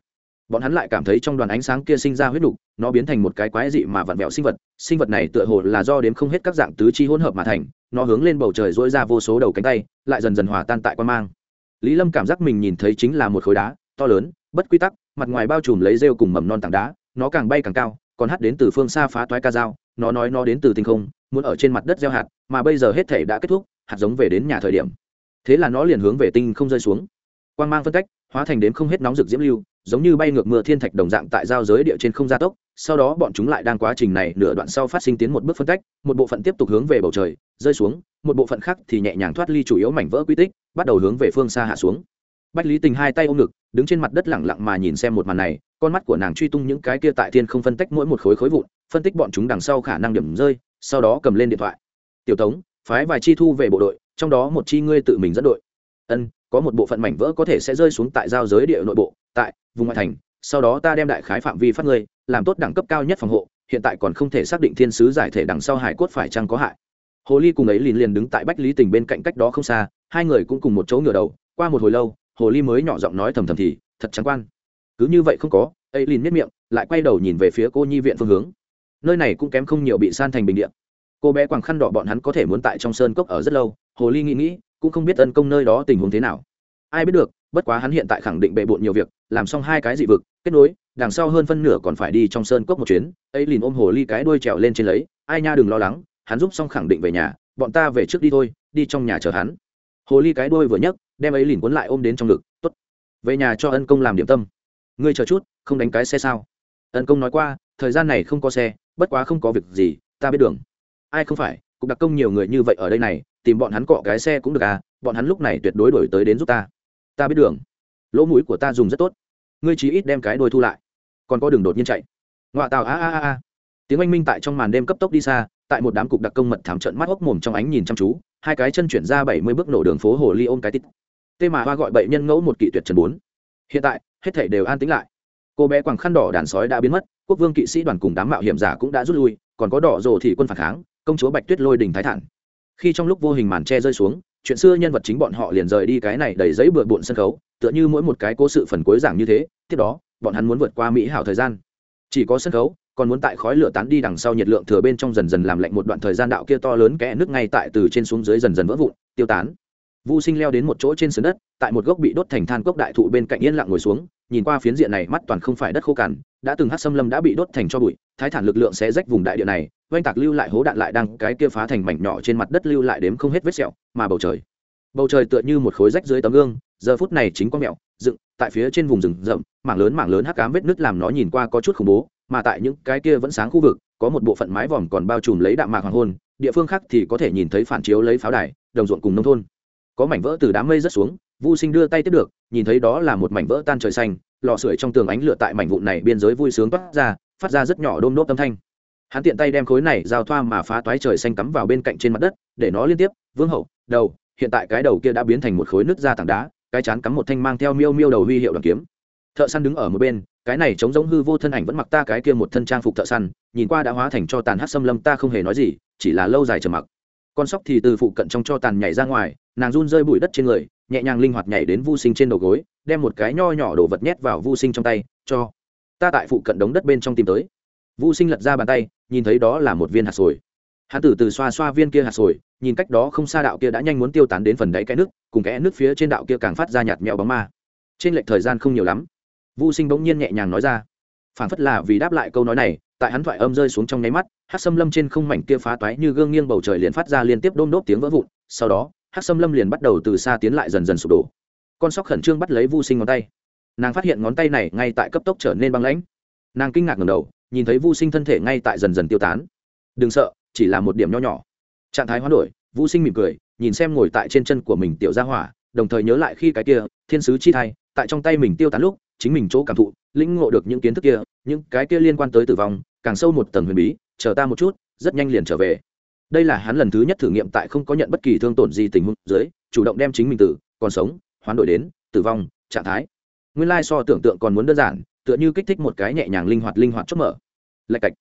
Bọn hắn lại cảm thấy trong đoàn ánh sáng kia sinh ra huyết đục nó biến thành một cái quái dị mà vặn vẹo sinh vật sinh vật này tựa hồ là do đếm không hết các dạng tứ chi hỗn hợp mà thành, nó hướng lên bầu trời dỗi ra vô số đầu cánh tay, lại dần dần hòa tan tại quan mang. Lý lâm cảm giác mình nhìn thấy chính là một khối đá, to lớn bất quy tắc, mặt ngoài bao trùm lấy rêu cùng mầm non tảng đá, nó càng bay càng cao, còn hát đến từ phương xa phá toái ca dao, nó nói nó đến từ tinh không, muốn ở trên mặt đất gieo hạt, mà bây giờ hết thể đã kết thúc, hạt giống về đến nhà thời điểm. Thế là nó liền hướng về tinh không rơi xuống. Quang mang phân cách, hóa thành đến không hết nóng rực diễm lưu, giống như bay ngược mưa thiên thạch đồng dạng tại giao giới địa trên không gia tốc, sau đó bọn chúng lại đang quá trình này nửa đoạn sau phát sinh tiến một bước phân cách, một bộ phận tiếp tục hướng về bầu trời, rơi xuống, một bộ phận khác thì nhẹ nhàng thoát ly chủ yếu mảnh vỡ quy tích, bắt đầu hướng về phương xa hạ xuống bách lý tình hai tay ôm ngực, đứng trên mặt đất lẳng lặng mà nhìn xem một màn này, con mắt của nàng truy tung những cái kia tại thiên không phân tách mỗi một khối khối vụn, phân tích bọn chúng đằng sau khả năng điểm rơi, sau đó cầm lên điện thoại. Tiểu tống, phái vài chi thu về bộ đội, trong đó một chi ngươi tự mình dẫn đội. Ân, có một bộ phận mảnh vỡ có thể sẽ rơi xuống tại giao giới địa nội bộ, tại vùng ngoại thành, sau đó ta đem đại khái phạm vi phát ngươi, làm tốt đẳng cấp cao nhất phòng hộ, hiện tại còn không thể xác định thiên sứ giải thể đằng sau hải cốt phải chăng có hại. Hồ ly cùng ấy liền liền đứng tại bách lý tình bên cạnh cách đó không xa, hai người cũng cùng một chỗ ngửa đầu, qua một hồi lâu hồ ly mới nhỏ giọng nói thầm thầm thì, thật trắng quan. Cứ như vậy không có. Ấy liền miết miệng, lại quay đầu nhìn về phía cô nhi viện phương hướng. Nơi này cũng kém không nhiều bị san thành bình điện cô bé quàng khăn đỏ bọn hắn có thể muốn tại trong sơn cốc ở rất lâu, hồ ly nghĩ nghĩ, cũng không biết tấn công nơi đó tình huống thế nào. Ai biết được, bất quá hắn hiện tại khẳng định bệ bộn nhiều việc, làm xong hai cái dị vực, kết nối, đằng sau hơn phân nửa còn phải đi trong sơn cốc một chuyến. Ấy liền ôm hồ ly cái đuôi trèo lên trên lấy, ai nha đừng lo lắng, hắn giúp xong khẳng định về nhà, bọn ta về trước đi thôi, đi trong nhà chờ hắn. Hồ ly cái đuôi vừa nhấc đem ấy liền cuốn lại ôm đến trong ngực, tốt, về nhà cho ân công làm điểm tâm. Ngươi chờ chút, không đánh cái xe sao? Ân công nói qua, thời gian này không có xe, bất quá không có việc gì, ta biết đường. Ai không phải, cục đặc công nhiều người như vậy ở đây này, tìm bọn hắn cọ cái xe cũng được à bọn hắn lúc này tuyệt đối đổi tới đến giúp ta. Ta biết đường. Lỗ mũi của ta dùng rất tốt. Ngươi chí ít đem cái đôi thu lại. Còn có đường đột nhiên chạy. Ngoại tàu a a a a. Tiếng oanh minh tại trong màn đêm cấp tốc đi xa, tại một đám cục đặc công mật thảm trận mắt hốc mồm trong ánh nhìn chăm chú, hai cái chân chuyển ra bảy mươi bước nổ đường phố hồ ly ôm cái tít tê mà hoa gọi bệnh nhân ngẫu một kỵ tuyệt trần bốn. Hiện tại, hết thảy đều an tĩnh lại. Cô bé quàng khăn đỏ đàn sói đã biến mất, quốc vương kỵ sĩ đoàn cùng đám mạo hiểm giả cũng đã rút lui, còn có đỏ rồ thì quân phản kháng, công chúa bạch tuyết lôi đình thái thản. Khi trong lúc vô hình màn tre rơi xuống, chuyện xưa nhân vật chính bọn họ liền rời đi cái này đầy giấy bừa bộn sân khấu, tựa như mỗi một cái cố sự phần cuối giảng như thế, tiếp đó, bọn hắn muốn vượt qua mỹ hảo thời gian. Chỉ có sân khấu, còn muốn tại khói lửa tán đi đằng sau nhiệt lượng thừa bên trong dần dần làm lạnh một đoạn thời gian đạo kia to lớn kẽ nước ngay tại từ trên xuống dưới dần dần vỡ vụn, tiêu tán. Vu Sinh leo đến một chỗ trên sườn đất, tại một gốc bị đốt thành than cốc đại thụ bên cạnh yên lặng ngồi xuống, nhìn qua phiến diện này mắt toàn không phải đất khô cằn, đã từng hắc xâm lâm đã bị đốt thành cho bụi, thái thản lực lượng sẽ rách vùng đại địa này, oanh tạc lưu lại hố đạn lại đang cái kia phá thành mảnh nhỏ trên mặt đất lưu lại đếm không hết vết sẹo, mà bầu trời, bầu trời tựa như một khối rách dưới tấm gương, giờ phút này chính có mẹo, dựng, tại phía trên vùng rừng rậm, mảng lớn mảng lớn hắc ám vết nứt làm nó nhìn qua có chút khủng bố, mà tại những cái kia vẫn sáng khu vực, có một bộ phận mái vòm còn bao trùm lấy đạm mạc hoàng hôn, địa phương khác thì có thể nhìn thấy phản chiếu lấy pháo đài, đồng ruộng cùng nông thôn có mảnh vỡ từ đám mây rớt xuống, vu sinh đưa tay tiếp được, nhìn thấy đó là một mảnh vỡ tan trời xanh, lò sưởi trong tường ánh lửa tại mảnh vụn này biên giới vui sướng toát ra, phát ra rất nhỏ đôm nốt âm thanh. Hắn tiện tay đem khối này giao thoa mà phá toái trời xanh cắm vào bên cạnh trên mặt đất, để nó liên tiếp, vương hậu, đầu, hiện tại cái đầu kia đã biến thành một khối nước ra tảng đá, cái chán cắm một thanh mang theo miêu miêu đầu huy hiệu đoàn kiếm. Thợ săn đứng ở một bên, cái này chống giống hư vô thân ảnh vẫn mặc ta cái kia một thân trang phục thợ săn, nhìn qua đã hóa thành cho tàn hát xâm lâm, ta không hề nói gì, chỉ là lâu dài trầm mặc. Con sóc thì từ phụ cận trong cho tàn nhảy ra ngoài nàng run rơi bụi đất trên người, nhẹ nhàng linh hoạt nhảy đến vu sinh trên đầu gối, đem một cái nho nhỏ đồ vật nhét vào vu sinh trong tay, cho ta tại phụ cận đống đất bên trong tìm tới. Vu sinh lật ra bàn tay, nhìn thấy đó là một viên hạt sồi. Hắn từ từ xoa xoa viên kia hạt sồi, nhìn cách đó không xa đạo kia đã nhanh muốn tiêu tán đến phần đáy cái nước, cùng cái nước phía trên đạo kia càng phát ra nhạt mẹo bóng ma. Trên lệch thời gian không nhiều lắm, vu sinh bỗng nhiên nhẹ nhàng nói ra. Phản phất là vì đáp lại câu nói này, tại hắn thoại âm rơi xuống trong nháy mắt hát xâm lâm trên không mảnh kia phá toái như gương nghiêng bầu trời liền phát ra liên tiếp đôm đốp tiếng vỡ vụn, sau đó hát xâm lâm liền bắt đầu từ xa tiến lại dần dần sụp đổ. Con sóc khẩn trương bắt lấy vu sinh ngón tay. Nàng phát hiện ngón tay này ngay tại cấp tốc trở nên băng lãnh. Nàng kinh ngạc ngầm đầu, nhìn thấy vu sinh thân thể ngay tại dần dần tiêu tán. Đừng sợ, chỉ là một điểm nho nhỏ. Trạng thái hoán đổi, vu sinh mỉm cười, nhìn xem ngồi tại trên chân của mình tiểu gia hỏa, đồng thời nhớ lại khi cái kia, thiên sứ chi thai, tại trong tay mình tiêu tán lúc, chính mình chỗ cảm thụ, lĩnh ngộ được những kiến thức kia, những cái kia liên quan tới tử vong, càng sâu một tầng huyền bí, chờ ta một chút, rất nhanh liền trở về đây là hắn lần thứ nhất thử nghiệm tại không có nhận bất kỳ thương tổn gì tình huống dưới, chủ động đem chính mình tử còn sống, hoán đổi đến tử vong, trạng thái. Nguyên lai so tưởng tượng còn muốn đơn giản, tựa như kích thích một cái nhẹ nhàng linh hoạt linh hoạt chốt mở. Lạch cạch.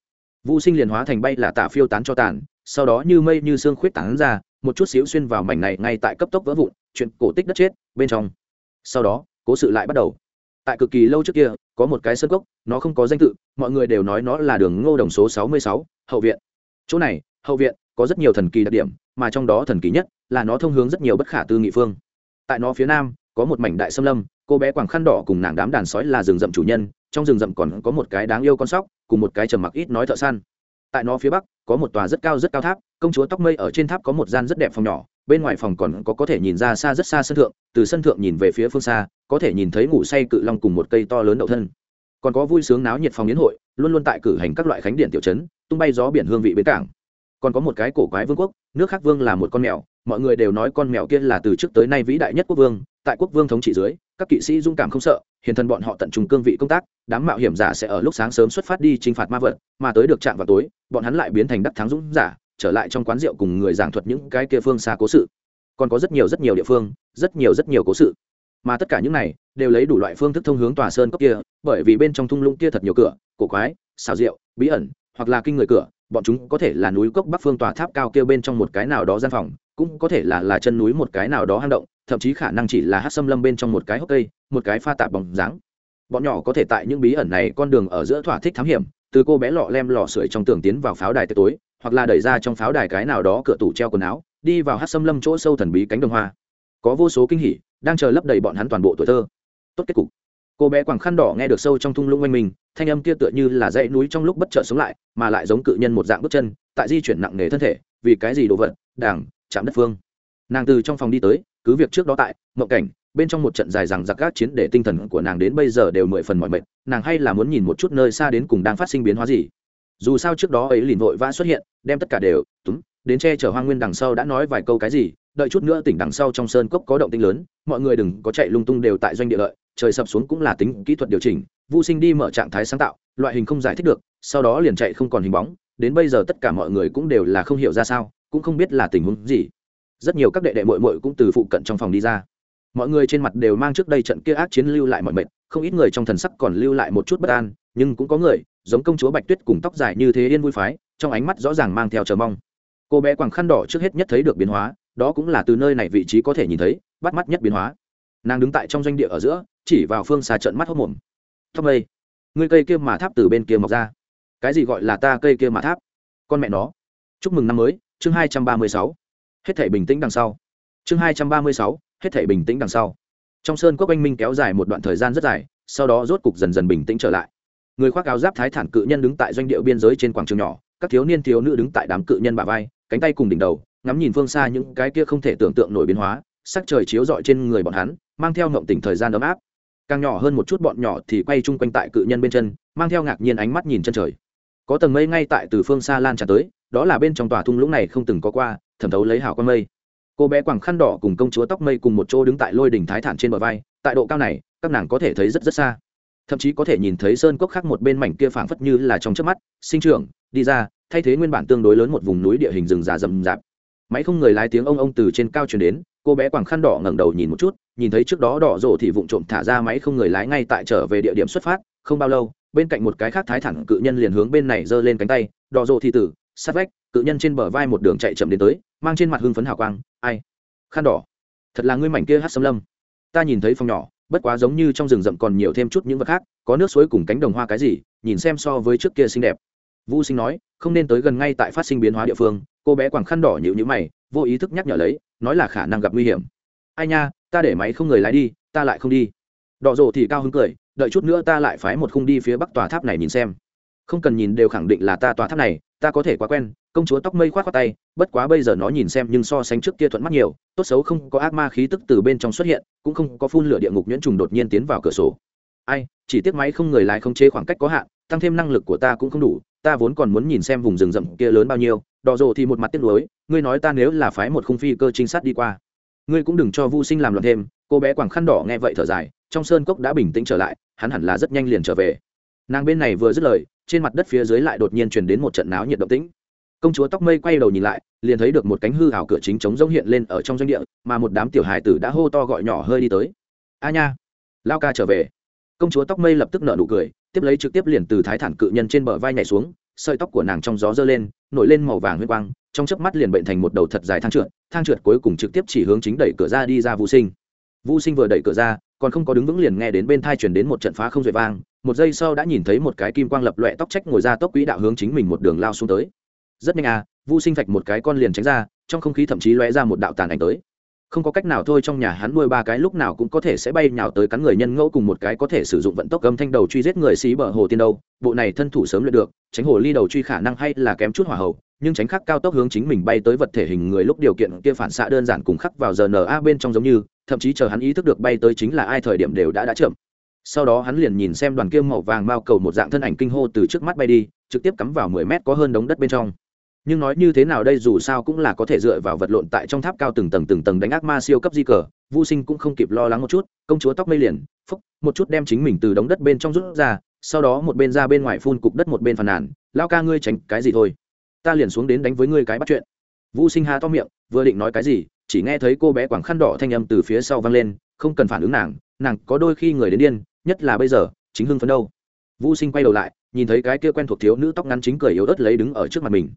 Vũ sinh liền hóa thành bay là tạ phiêu tán cho tàn, sau đó như mây như xương khuyết tán ra, một chút xíu xuyên vào mảnh này ngay tại cấp tốc vỡ vụn, chuyện cổ tích đất chết bên trong. Sau đó, cố sự lại bắt đầu. Tại cực kỳ lâu trước kia, có một cái sân cốc, nó không có danh tự, mọi người đều nói nó là đường ngô đồng số sáu mươi sáu, hậu viện. Chỗ này, hậu viện có rất nhiều thần kỳ đặc điểm mà trong đó thần kỳ nhất là nó thông hướng rất nhiều bất khả tư nghị phương. Tại nó phía nam có một mảnh đại xâm lâm cô bé quàng khăn đỏ cùng nàng đám đàn sói là rừng rậm chủ nhân trong rừng rậm còn có một cái đáng yêu con sóc cùng một cái trầm mặc ít nói thợ săn. Tại nó phía bắc có một tòa rất cao rất cao tháp công chúa tóc mây ở trên tháp có một gian rất đẹp phòng nhỏ bên ngoài phòng còn có có thể nhìn ra xa rất xa sân thượng từ sân thượng nhìn về phía phương xa có thể nhìn thấy ngủ say cự long cùng một cây to lớn đậu thân. Còn có vui sướng náo nhiệt phòng yến hội luôn luôn tại cử hành các loại khánh điện tiểu trấn, tung bay gió biển hương vị bến cảng còn có một cái cổ quái vương quốc, nước khác vương là một con mèo, mọi người đều nói con mèo kia là từ trước tới nay vĩ đại nhất quốc vương, tại quốc vương thống trị dưới, các kỵ sĩ dung cảm không sợ, hiện thân bọn họ tận trung cương vị công tác, đám mạo hiểm giả sẽ ở lúc sáng sớm xuất phát đi t r i n h phạt ma vật, mà tới được chạm vào tối, bọn hắn lại biến thành đắc thắng dũng giả, trở lại trong quán rượu cùng người giảng thuật những cái kia phương xa cố sự. Còn có rất nhiều rất nhiều địa phương, rất nhiều rất nhiều cố sự. Mà tất cả những này, đều lấy đủ loại phương thức thông hướng tòa sơn cốc kia, bởi vì bên trong thung lũng kia thật nhiều cửa, cổ quái, xào rượu, bí ẩn, hoặc là kinh người cửa bọn chúng có thể là núi cốc bắc phương tòa tháp cao kia bên trong một cái nào đó gian phòng, cũng có thể là là chân núi một cái nào đó hang động, thậm chí khả năng chỉ là hát xâm lâm bên trong một cái hốc cây, một cái pha tạp bóng dáng. Bọn nhỏ có thể tại những bí ẩn này con đường ở giữa thỏa thích thám hiểm, từ cô bé lọ lem lò sưởi trong tường tiến vào pháo đài tối, hoặc là đẩy ra trong pháo đài cái nào đó cửa tủ treo quần áo, đi vào hát xâm lâm chỗ sâu thần bí cánh đồng hoa. Có vô số kinh hỉ, đang chờ lấp đầy bọn hắn toàn bộ tuổi thơ. Tốt kết cục cô bé quàng khăn đỏ nghe được sâu trong thung lũng quanh mình, thanh âm kia tựa như là dãy núi trong lúc bất chợt sống lại, mà lại giống cự nhân một dạng bước chân, tại di chuyển nặng nề thân thể, vì cái gì đồ vật, đảng, chạm đất phương. Nàng từ trong phòng đi tới, cứ việc trước đó tại, mộng cảnh, bên trong một trận dài rằng giặc các chiến để tinh thần của nàng đến bây giờ đều mười phần mọi mệt, nàng hay là muốn nhìn một chút nơi xa đến cùng đang phát sinh biến hóa gì. Dù sao trước đó ấy liền vội vã xuất hiện, đem tất cả đều, túm, đến che chở hoang nguyên đằng sau đã nói vài câu cái gì, đợi chút nữa tỉnh đằng sau trong sơn cốc có động tinh lớn, mọi người đừng có chạy lung tung đều tại doanh địa lợi trời sập xuống cũng là tính kỹ thuật điều chỉnh vô sinh đi mở trạng thái sáng tạo, loại hình không giải thích được, sau đó liền chạy không còn hình bóng, đến bây giờ tất cả mọi người cũng đều là không hiểu ra sao, cũng không biết là tình huống gì. Rất nhiều các đệ đệ mội mội cũng từ phụ cận trong phòng đi ra. Mọi người trên mặt đều mang trước đây trận kia ác chiến lưu lại mọi mệt, không ít người trong thần sắc còn lưu lại một chút bất an, nhưng cũng có người, giống công chúa bạch tuyết cùng tóc dài như thế yên vui phái, trong ánh mắt rõ ràng mang theo chờ mong. Cô bé quàng khăn đỏ trước hết nhất thấy được biến hóa, đó cũng là từ nơi này vị trí có thể nhìn thấy, bắt mắt nhất biến hóa nàng đứng tại trong doanh địa ở giữa, chỉ vào phương xa trận mắt hốc mồm. Thóc mây, ngươi cây kia mà tháp từ bên kia mọc ra. Cái gì gọi là ta cây kia mà tháp? Con mẹ nó. Chúc mừng năm mới, chương hai trăm ba mươi sáu. Hết thể bình tĩnh đằng sau. Chương hai trăm ba mươi sáu, hết thể bình tĩnh đằng sau. Trong sơn cốc anh minh kéo dài một đoạn thời gian rất dài, sau đó rốt cục dần dần bình tĩnh trở lại. Người khoác áo giáp thái thản cự nhân đứng tại doanh địa biên giới trên quảng trường nhỏ, các thiếu niên thiếu nữ đứng tại đám cự nhân bà vai, cánh tay cùng đỉnh đầu, ngắm nhìn phương xa những cái kia không thể tưởng tượng nổi biến hóa, sắc trời chiếu rọi trên người bọn hắn mang theo ngộng tỉnh thời gian ấm áp. Càng nhỏ hơn một chút bọn nhỏ thì quay chung quanh tại cự nhân bên chân, mang theo ngạc nhiên ánh mắt nhìn chân trời. Có tầng mây ngay tại từ phương xa lan tràn tới, đó là bên trong tòa thung lũng này không từng có qua, thẩm thấu lấy hào con mây. Cô bé quàng khăn đỏ cùng công chúa tóc mây cùng một chỗ đứng tại lôi đỉnh thái thản trên bờ vai, tại độ cao này, các nàng có thể thấy rất rất xa. Thậm chí có thể nhìn thấy sơn cốc khác một bên mảnh kia phảng phất như là trong trước mắt, sinh trưởng, đi ra, thay thế nguyên bản tương đối lớn một vùng núi địa hình rừng già rậm rạp. Máy không người lái tiếng ông ông từ trên cao truyền đến cô bé quàng khăn đỏ ngẩng đầu nhìn một chút, nhìn thấy trước đó đỏ rổ thì vụng trộm thả ra máy không người lái ngay tại trở về địa điểm xuất phát, không bao lâu, bên cạnh một cái khác thái thẳng cự nhân liền hướng bên này giơ lên cánh tay, đỏ rổ thì tử, sát vách. Cự nhân trên bờ vai một đường chạy chậm đến tới, mang trên mặt hưng phấn hào quang, ai? Khăn đỏ? Thật là ngươi mảnh kia hát xâm lâm. Ta nhìn thấy phòng nhỏ, bất quá giống như trong rừng rậm còn nhiều thêm chút những vật khác, có nước suối cùng cánh đồng hoa cái gì, nhìn xem so với trước kia xinh đẹp. Vũ sinh nói, không nên tới gần ngay tại phát sinh biến hóa địa phương. Cô bé quàng khăn đỏ nhịu nhữ mày, vô ý thức nhắc nhở lấy nói là khả năng gặp nguy hiểm. Ai nha, ta để máy không người lái đi, ta lại không đi. Đỏ rộ thì cao hứng cười, đợi chút nữa ta lại phái một khung đi phía bắc tòa tháp này nhìn xem. Không cần nhìn đều khẳng định là ta tòa tháp này, ta có thể quá quen, công chúa tóc mây khoát khoát tay, bất quá bây giờ nó nhìn xem nhưng so sánh trước kia thuận mắt nhiều, tốt xấu không có ác ma khí tức từ bên trong xuất hiện, cũng không có phun lửa địa ngục nhuyễn trùng đột nhiên tiến vào cửa sổ. Ai, chỉ tiếc máy không người lái không chế khoảng cách có hạn, tăng thêm năng lực của ta cũng không đủ, ta vốn còn muốn nhìn xem vùng rừng rậm kia lớn bao nhiêu đỏ rồ thì một mặt tiếc nuối, ngươi nói ta nếu là phái một khung phi cơ trinh sát đi qua, ngươi cũng đừng cho vô sinh làm loạn thêm. Cô bé quảng khăn đỏ nghe vậy thở dài, trong sơn cốc đã bình tĩnh trở lại, hắn hẳn là rất nhanh liền trở về. Nàng bên này vừa dứt lời, trên mặt đất phía dưới lại đột nhiên truyền đến một trận náo nhiệt động tĩnh. Công chúa tóc mây quay đầu nhìn lại, liền thấy được một cánh hư hảo cửa chính trống rỗng hiện lên ở trong doanh địa, mà một đám tiểu hài tử đã hô to gọi nhỏ hơi đi tới. A nha, lao ca trở về. Công chúa tóc mây lập tức nở nụ cười, tiếp lấy trực tiếp liền từ thái thản cự nhân trên bờ vai nhảy xuống sợi tóc của nàng trong gió dơ lên, nổi lên màu vàng huyết quang, trong chớp mắt liền bệnh thành một đầu thật dài thang trượt thang trượt cuối cùng trực tiếp chỉ hướng chính đẩy cửa ra đi ra vũ sinh. Vũ sinh vừa đẩy cửa ra, còn không có đứng vững liền nghe đến bên thai chuyển đến một trận phá không dội vang, một giây sau đã nhìn thấy một cái kim quang lập loẹ tóc trách ngồi ra tốc quỹ đạo hướng chính mình một đường lao xuống tới. Rất nhanh à vũ sinh vạch một cái con liền tránh ra, trong không khí thậm chí lóe ra một đạo tàn ảnh tới không có cách nào thôi, trong nhà hắn nuôi ba cái lúc nào cũng có thể sẽ bay nhào tới cắn người nhân ngẫu cùng một cái có thể sử dụng vận tốc gầm thanh đầu truy giết người xí bờ hồ tiên đâu. Bộ này thân thủ sớm luyện được, tránh hồ ly đầu truy khả năng hay là kém chút hỏa hậu, nhưng tránh khắc cao tốc hướng chính mình bay tới vật thể hình người lúc điều kiện kia phản xạ đơn giản cùng khắc vào giờ na bên trong giống như, thậm chí chờ hắn ý thức được bay tới chính là ai thời điểm đều đã đã chậm. Sau đó hắn liền nhìn xem đoàn kia màu vàng bao cầu một dạng thân ảnh kinh hô từ trước mắt bay đi, trực tiếp cắm vào mười mét có hơn đống đất bên trong nhưng nói như thế nào đây dù sao cũng là có thể dựa vào vật lộn tại trong tháp cao từng tầng từng tầng đánh ác ma siêu cấp di cờ vô sinh cũng không kịp lo lắng một chút, công chúa tóc mây liền, phúc, một chút đem chính mình từ đống đất bên trong rút ra, sau đó một bên ra bên ngoài phun cục đất một bên phàn nàn lao ca ngươi tránh cái gì thôi? Ta liền xuống đến đánh với ngươi cái bắt chuyện. Vô sinh ha to miệng, vừa định nói cái gì, chỉ nghe thấy cô bé quảng khăn đỏ thanh âm từ phía sau vang lên, không cần phản ứng nàng nàng có đôi khi người đến điên, nhất là bây giờ, chính hưng phấn đâu. Vô sinh quay đầu lại, nhìn thấy cái kia quen thuộc thiếu nữ tóc ngắn chính cười yếu ớt lấy đứng ở trước mặt mình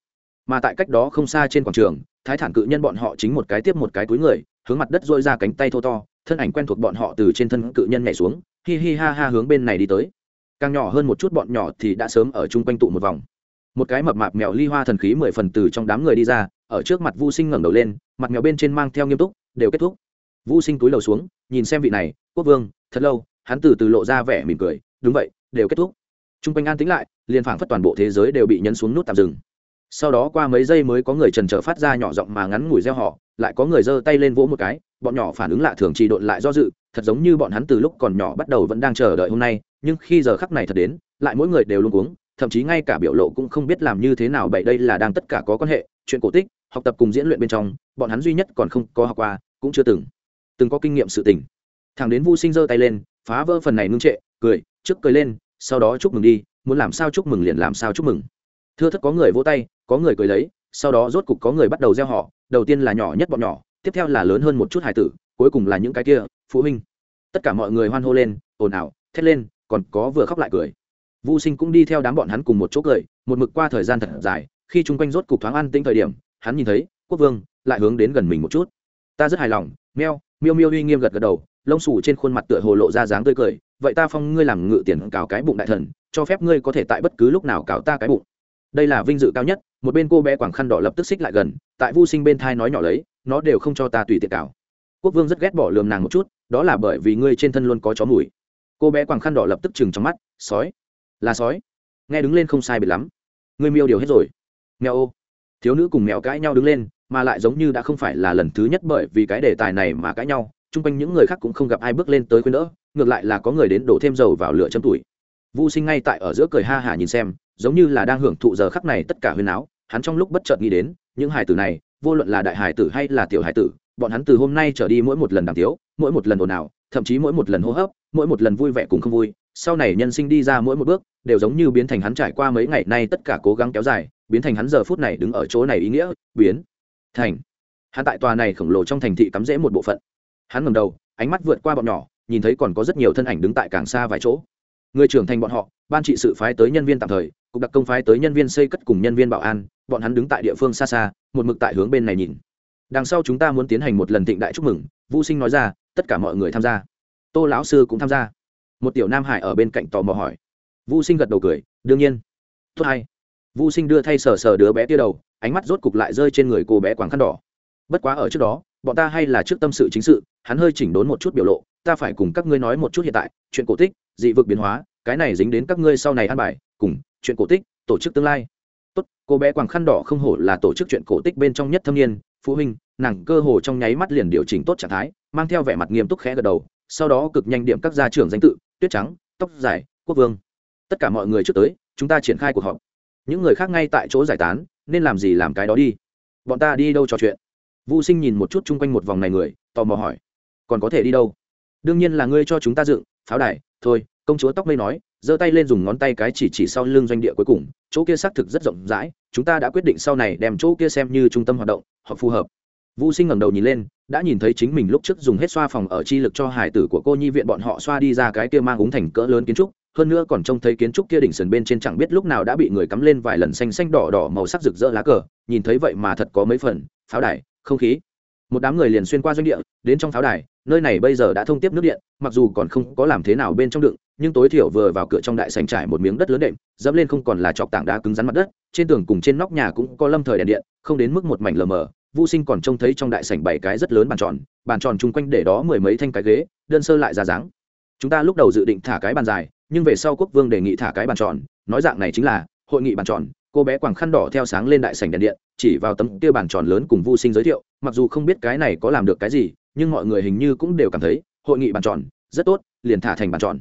mà tại cách đó không xa trên quảng trường, thái thản cự nhân bọn họ chính một cái tiếp một cái túi người, hướng mặt đất dôi ra cánh tay thô to, thân ảnh quen thuộc bọn họ từ trên thân cự nhân nhảy xuống, hi hi ha ha hướng bên này đi tới. Càng nhỏ hơn một chút bọn nhỏ thì đã sớm ở chung quanh tụ một vòng. Một cái mập mạp mèo ly hoa thần khí mười phần từ trong đám người đi ra, ở trước mặt vu sinh ngẩng đầu lên, mặt mèo bên trên mang theo nghiêm túc, đều kết thúc. Vu sinh túi lầu xuống, nhìn xem vị này, quốc vương, thật lâu, hắn từ từ lộ ra vẻ mỉm cười, đúng vậy, đều kết thúc. T r u n g quanh an tính lại, liền phảng phất toàn bộ thế giới đều bị nhấn xuống nút tạm dừng sau đó qua mấy giây mới có người trần trở phát ra nhỏ giọng mà ngắn ngủi reo họ lại có người giơ tay lên vỗ một cái, bọn nhỏ phản ứng lạ thường trì độn lại do dự, thật giống như bọn hắn từ lúc còn nhỏ bắt đầu vẫn đang chờ đợi hôm nay, nhưng khi giờ khắc này thật đến, lại mỗi người đều luôn cuống, thậm chí ngay cả biểu lộ cũng không biết làm như thế nào vậy đây là đang tất cả có quan hệ, chuyện cổ tích, học tập cùng diễn luyện bên trong, bọn hắn duy nhất còn không có học qua, cũng chưa từng từng có kinh nghiệm sự tình. Thằng đến vu sinh giơ tay lên, phá vỡ phần này ngưng trệ, cười, trước cười lên, sau đó chúc mừng đi, muốn làm sao chúc mừng liền làm sao chúc mừng. Thưa thất có người vỗ tay có người cười lấy, sau đó rốt cục có người bắt đầu gieo họ, đầu tiên là nhỏ nhất bọn nhỏ, tiếp theo là lớn hơn một chút hải tử, cuối cùng là những cái kia, phụ huynh. Tất cả mọi người hoan hô lên, ồn ào, thét lên, còn có vừa khóc lại cười. Vu sinh cũng đi theo đám bọn hắn cùng một chỗ cười, một mực qua thời gian thật dài, khi chung quanh rốt cục thoáng an tĩnh thời điểm, hắn nhìn thấy, quốc vương lại hướng đến gần mình một chút. Ta rất hài lòng, meo, miêu miêu uy nghiêm gật gật đầu, lông xù trên khuôn mặt tựa hồ lộ ra dáng tươi cười, vậy ta phong ngươi làm ngự tiền cào cái bụng đại thần, cho phép ngươi có thể tại bất cứ lúc nào cào ta cái bụng đây là vinh dự cao nhất, một bên cô bé quảng khăn đỏ lập tức xích lại gần, tại vu sinh bên thai nói nhỏ lấy, nó đều không cho ta tùy tiện cào. Quốc vương rất ghét bỏ lườm nàng một chút, đó là bởi vì ngươi trên thân luôn có chó mùi. Cô bé quảng khăn đỏ lập tức chừng trong mắt, sói, là sói. Nghe đứng lên không sai biệt lắm. Ngươi miêu điều hết rồi. Mèo ô. Thiếu nữ cùng mèo cãi nhau đứng lên, mà lại giống như đã không phải là lần thứ nhất bởi vì cái đề tài này mà cãi nhau, chung quanh những người khác cũng không gặp ai bước lên tới khuyên đỡ, ngược lại là có người đến đổ thêm dầu vào lửa châm tuổi. Vu sinh ngay tại ở giữa cười ha hả nhìn xem giống như là đang hưởng thụ giờ khắc này tất cả huyên áo hắn trong lúc bất chợt nghĩ đến, những hài tử này, vô luận là đại hài tử hay là tiểu hài tử, bọn hắn từ hôm nay trở đi mỗi một lần đàm tiếu, mỗi một lần ồn ào, thậm chí mỗi một lần hô hấp, mỗi một lần vui vẻ cùng không vui, sau này nhân sinh đi ra mỗi một bước, đều giống như biến thành hắn trải qua mấy ngày nay tất cả cố gắng kéo dài, biến thành hắn giờ phút này đứng ở chỗ này ý nghĩa, biến thành. Hắn tại tòa này khổng lồ trong thành thị cắm rễ một bộ phận. Hắn ngầm đầu, ánh mắt vượt qua bọn nhỏ, nhìn thấy còn có rất nhiều thân ảnh đứng tại càng xa vài chỗ. Người trưởng thành bọn họ, ban trị sự phái tới nhân viên tạm thời cục đặc công phái tới nhân viên xây cất cùng nhân viên bảo an, bọn hắn đứng tại địa phương xa xa, một mực tại hướng bên này nhìn. Đằng sau chúng ta muốn tiến hành một lần thịnh đại chúc mừng, vũ sinh nói ra, tất cả mọi người tham gia. Tô lão sư cũng tham gia. Một tiểu nam hải ở bên cạnh tò mò hỏi. Vũ sinh gật đầu cười, đương nhiên. Tốt hay. Vũ sinh đưa thay sờ sờ đứa bé tia đầu, ánh mắt rốt cục lại rơi trên người cô bé quảng khăn đỏ. Bất quá ở trước đó, bọn ta hay là trước tâm sự chính sự, hắn hơi chỉnh đốn một chút biểu lộ, ta phải cùng các ngươi nói một chút hiện tại, chuyện cổ tích, dị vực biến hóa, cái này dính đến các ngươi sau này ăn bài, cùng chuyện cổ tích tổ chức tương lai. Tốt cô bé quàng khăn đỏ không hổ là tổ chức chuyện cổ tích bên trong nhất thâm niên phụ huynh nàng cơ hồ trong nháy mắt liền điều chỉnh tốt trạng thái mang theo vẻ mặt nghiêm túc khẽ gật đầu sau đó cực nhanh điểm các gia trưởng danh tự tuyết trắng tóc dài quốc vương. Tất cả mọi người trước tới chúng ta triển khai cuộc họp. Những người khác ngay tại chỗ giải tán nên làm gì làm cái đó đi. Bọn ta đi đâu trò chuyện? Vu Sinh nhìn một chút chung quanh một vòng này người, tò mò hỏi: "Còn có thể đi đâu?" "Đương nhiên là ngươi cho chúng ta dựng, pháo đài, thôi." Công chúa tóc mây nói, giơ tay lên dùng ngón tay cái chỉ chỉ sau lưng doanh địa cuối cùng, chỗ kia xác thực rất rộng rãi, chúng ta đã quyết định sau này đem chỗ kia xem như trung tâm hoạt động, hoặc phù hợp. Vu Sinh ngẩng đầu nhìn lên, đã nhìn thấy chính mình lúc trước dùng hết xoa phòng ở chi lực cho hải tử của cô nhi viện bọn họ xoa đi ra cái kia mang úng thành cỡ lớn kiến trúc, hơn nữa còn trông thấy kiến trúc kia đỉnh sườn bên trên chẳng biết lúc nào đã bị người cắm lên vài lần xanh xanh đỏ đỏ màu sắc rực rỡ lá cờ, nhìn thấy vậy mà thật có mấy phần, pháo đài, không khí một đám người liền xuyên qua doanh địa đến trong pháo đài nơi này bây giờ đã thông tiếp nước điện mặc dù còn không có làm thế nào bên trong đựng nhưng tối thiểu vừa vào cửa trong đại sành trải một miếng đất lớn đệm, dẫm lên không còn là chọc tảng đá cứng rắn mặt đất, trên tường cùng trên nóc nhà cũng có lâm thời đèn điện, không đến mức một mảnh lờ mờ vô sinh còn trông thấy trong đại sảnh bảy cái rất lớn bàn tròn bàn tròn chung quanh để đó mười mấy thanh cái ghế, đơn sơ lại ra dáng. Chúng ta lúc đầu dự định thả cái bàn dài, nhưng về sau quốc vương đề nghị thả cái bàn tròn, nói dạng này chính là, hội nghị bàn tròn, cô bé quàng khăn đỏ theo sáng lên đại sảnh đèn điện, chỉ vào tấm kia bàn tròn lớn cùng vu sinh giới thiệu, mặc dù không biết cái này có làm được cái gì, nhưng mọi người hình như cũng đều cảm thấy, hội nghị bàn tròn, rất tốt, liền thả thành bàn tròn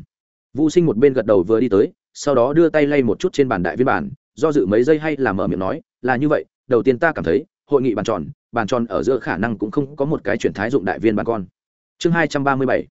vu sinh một bên gật đầu vừa đi tới, sau đó đưa tay lay một chút trên bàn đại viên bản, do dự mấy giây hay là mở miệng nói, là như vậy, đầu tiên ta cảm thấy, hội nghị bàn tròn bàn tròn ở giữa khả năng cũng không có một cái chuyển thái dụng đại viên bàn con. Chương hai trăm ba mươi bảy.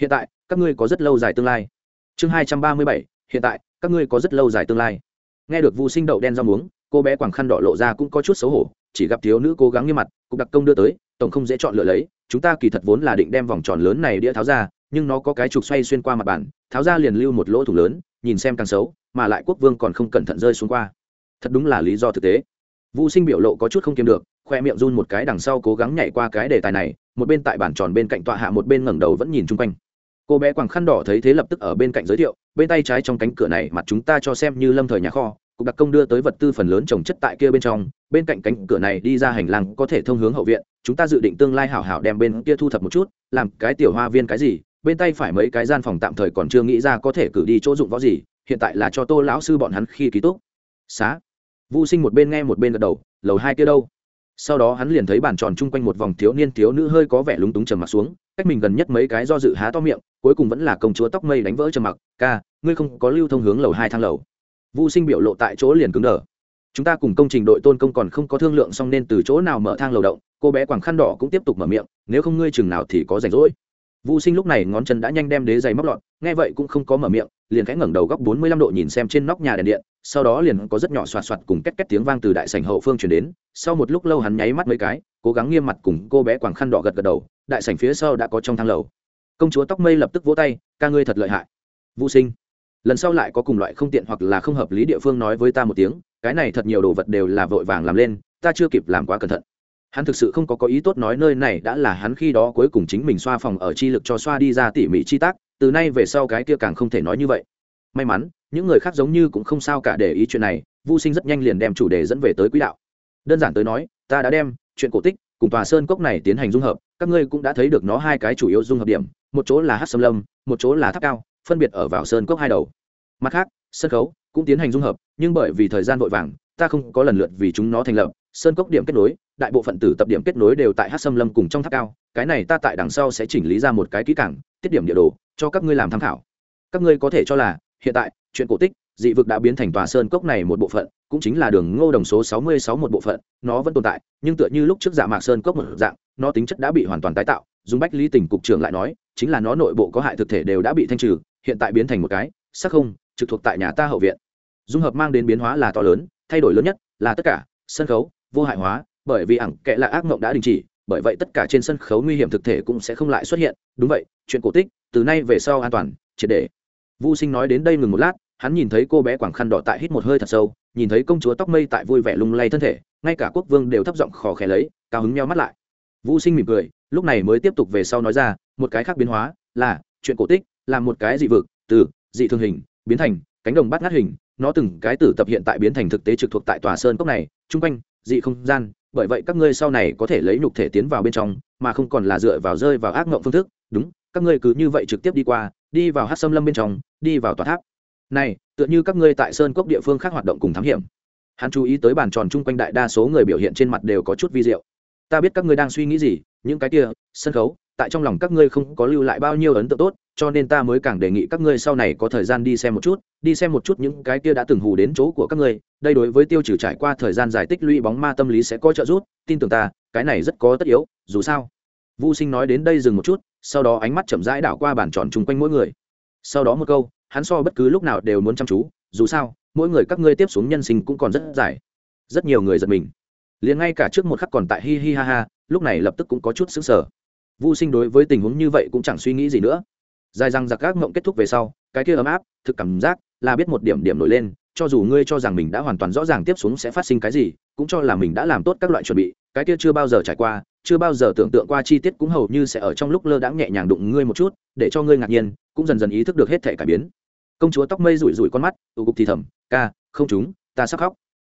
Hiện tại, các ngươi có rất lâu dài tương lai. Chương hai trăm ba mươi bảy. Hiện tại, các ngươi có rất lâu dài tương lai. Nghe được vu sinh đậu đen rau muống, cô bé quảng khăn đỏ lộ ra cũng có chút xấu hổ, chỉ gặp thiếu nữ cố gắng nghiêm mặt, cục đặc công đưa tới, tổng không dễ chọn lựa lấy, chúng ta kỳ thật vốn là định đem vòng tròn lớn này đĩa tháo ra nhưng nó có cái trục xoay xuyên qua mặt bàn tháo ra liền lưu một lỗ thủ lớn nhìn xem càng xấu mà lại quốc vương còn không cẩn thận rơi xuống qua thật đúng là lý do thực tế Vu Sinh biểu lộ có chút không kiềm được, khoe miệng run một cái đằng sau cố gắng nhảy qua cái đề tài này, một bên tại bàn tròn bên cạnh tọa hạ một bên ngẩng đầu vẫn nhìn chung quanh. Cô bé quàng khăn đỏ thấy thế lập tức ở bên cạnh giới thiệu, bên tay trái trong cánh cửa này mặt chúng ta cho xem như lâm thời nhà kho, cục đặc công đưa tới vật tư phần lớn trồng chất tại kia bên trong, bên cạnh cánh cửa này đi ra hành lang có thể thông hướng hậu viện, chúng ta dự định tương lai hảo hảo đem bên kia thu thập một chút, làm cái tiểu hoa viên cái gì, bên tay phải mấy cái gian phòng tạm thời còn chưa nghĩ ra có thể cử đi chỗ dụng võ gì, hiện tại là cho Tô lão sư bọn hắn khi ký túc. Xá Vu Sinh một bên nghe một bên gật đầu, lầu hai kia đâu? Sau đó hắn liền thấy bàn tròn chung quanh một vòng thiếu niên thiếu nữ hơi có vẻ lúng túng trầm mặt xuống, cách mình gần nhất mấy cái do dự há to miệng, cuối cùng vẫn là công chúa tóc mây đánh vỡ trầm mặc, "Ca, ngươi không có lưu thông hướng lầu hai thang lầu." Vu Sinh biểu lộ tại chỗ liền cứng đờ. Chúng ta cùng công trình đội tôn công còn không có thương lượng xong nên từ chỗ nào mở thang lầu động, cô bé quàng khăn đỏ cũng tiếp tục mở miệng, "Nếu không ngươi chừng nào thì có rảnh rỗi." Vu Sinh lúc này ngón chân đã nhanh đem đế giày móc lọt, nghe vậy cũng không có mở miệng, liền khẽ ngẩng đầu góc bốn mươi lăm độ nhìn xem trên nóc nhà đèn điện, sau đó liền có rất nhỏ xoạt xoạt cùng két két tiếng vang từ đại sảnh hậu phương truyền đến, sau một lúc lâu hắn nháy mắt mấy cái, cố gắng nghiêm mặt cùng cô bé quàng khăn đỏ gật gật đầu, đại sảnh phía sau đã có trong thang lầu. Công chúa tóc mây lập tức vỗ tay, ca ngươi thật lợi hại. Vu Sinh, lần sau lại có cùng loại không tiện hoặc là không hợp lý địa phương nói với ta một tiếng, cái này thật nhiều đồ vật đều là vội vàng làm lên, ta chưa kịp làm quá cẩn thận hắn thực sự không có có ý tốt nói nơi này đã là hắn khi đó cuối cùng chính mình xoa phòng ở chi lực cho xoa đi ra tỉ mỉ chi tác, từ nay về sau cái kia càng không thể nói như vậy. May mắn, những người khác giống như cũng không sao cả để ý chuyện này vô sinh rất nhanh liền đem chủ đề dẫn về tới quỹ đạo. Đơn giản tới nói, ta đã đem chuyện cổ tích cùng tòa sơn cốc này tiến hành dung hợp, các ngươi cũng đã thấy được nó hai cái chủ yếu dung hợp điểm, một chỗ là hát sâm lâm, một chỗ là tháp cao, phân biệt ở vào sơn cốc hai đầu. Mặt khác, sân khấu cũng tiến hành dung hợp, nhưng bởi vì thời gian vội vàng, ta không có lần lượt vì chúng nó thành lập sơn cốc điểm kết nối, đại bộ phận tử tập điểm kết nối đều tại hát xâm lâm cùng trong tháp cao, cái này ta tại đằng sau sẽ chỉnh lý ra một cái kỹ cảng tiết điểm địa đồ, cho các ngươi làm tham khảo. Các ngươi có thể cho là, hiện tại, chuyện cổ tích, dị vực đã biến thành tòa sơn cốc này một bộ phận, cũng chính là đường ngô đồng số sáu mươi sáu một bộ phận, nó vẫn tồn tại, nhưng tựa như lúc trước dạ mạc sơn cốc một dạng, nó tính chất đã bị hoàn toàn tái tạo, dùng bách lý tỉnh cục trưởng lại nói, chính là nó nội bộ có hại thực thể đều đã bị thanh trừ, hiện tại biến thành một cái sắc không, trực thuộc tại nhà ta hậu viện. Dung hợp mang đến biến hóa là to lớn, thay đổi lớn nhất là tất cả, sân khấu vô hại hóa bởi vì ẳng kệ là ác mộng đã đình chỉ bởi vậy tất cả trên sân khấu nguy hiểm thực thể cũng sẽ không lại xuất hiện đúng vậy chuyện cổ tích từ nay về sau an toàn triệt để Vu Sinh nói đến đây ngừng một lát, hắn nhìn thấy cô bé quảng khăn đỏ tại hít một hơi thật sâu, nhìn thấy công chúa tóc mây tại vui vẻ lung lay thân thể, ngay cả quốc vương đều thấp giọng khò khè lấy, cao hứng meo mắt lại. Vu Sinh mỉm cười, lúc này mới tiếp tục về sau nói ra, một cái khác biến hóa là chuyện cổ tích, làm một cái dị vực, từ dị thương hình biến thành cánh đồng bát ngát hình, nó từng cái tử tập hiện tại biến thành thực tế trực thuộc tại tòa sơn cốc này, trung quanh dị không gian, bởi vậy các ngươi sau này có thể lấy nhục thể tiến vào bên trong, mà không còn là dựa vào rơi vào ác mộng phương thức, đúng, các ngươi cứ như vậy trực tiếp đi qua, đi vào hát xâm lâm bên trong đi vào tòa tháp. Này tựa như các ngươi tại sơn cốc địa phương khác hoạt động cùng thám hiểm. Hắn chú ý tới bàn tròn chung quanh đại đa số người biểu hiện trên mặt đều có chút vi diệu. Ta biết các ngươi đang suy nghĩ gì những cái kia sân khấu tại trong lòng các ngươi không có lưu lại bao nhiêu ấn tượng tốt cho nên ta mới càng đề nghị các ngươi sau này có thời gian đi xem một chút đi xem một chút những cái kia đã từng hù đến chỗ của các ngươi đây đối với tiêu trừ trải qua thời gian dài tích lũy bóng ma tâm lý sẽ có trợ giúp tin tưởng ta cái này rất có tất yếu dù sao Vu Sinh nói đến đây dừng một chút, sau đó ánh mắt chậm rãi đảo qua bàn tròn chung quanh mỗi người. Sau đó một câu, hắn so bất cứ lúc nào đều muốn chăm chú, dù sao, mỗi người các ngươi tiếp xuống nhân sinh cũng còn rất dài. Rất nhiều người giật mình. Liền ngay cả trước một khắc còn tại hi hi ha ha, lúc này lập tức cũng có chút sững sờ. Vu Sinh đối với tình huống như vậy cũng chẳng suy nghĩ gì nữa. Dài răng giặc các mộng kết thúc về sau, cái kia ấm áp, thực cảm giác là biết một điểm điểm nổi lên, cho dù ngươi cho rằng mình đã hoàn toàn rõ ràng tiếp xuống sẽ phát sinh cái gì, cũng cho là mình đã làm tốt các loại chuẩn bị, cái kia chưa bao giờ trải qua, chưa bao giờ tưởng tượng qua chi tiết cũng hầu như sẽ ở trong lúc lơ đãng nhẹ nhàng đụng ngươi một chút để cho ngươi ngạc nhiên cũng dần dần ý thức được hết thể cải biến. Công chúa tóc mây rủi rủi con mắt tụ cục thì thầm ca không chúng ta sắp khóc.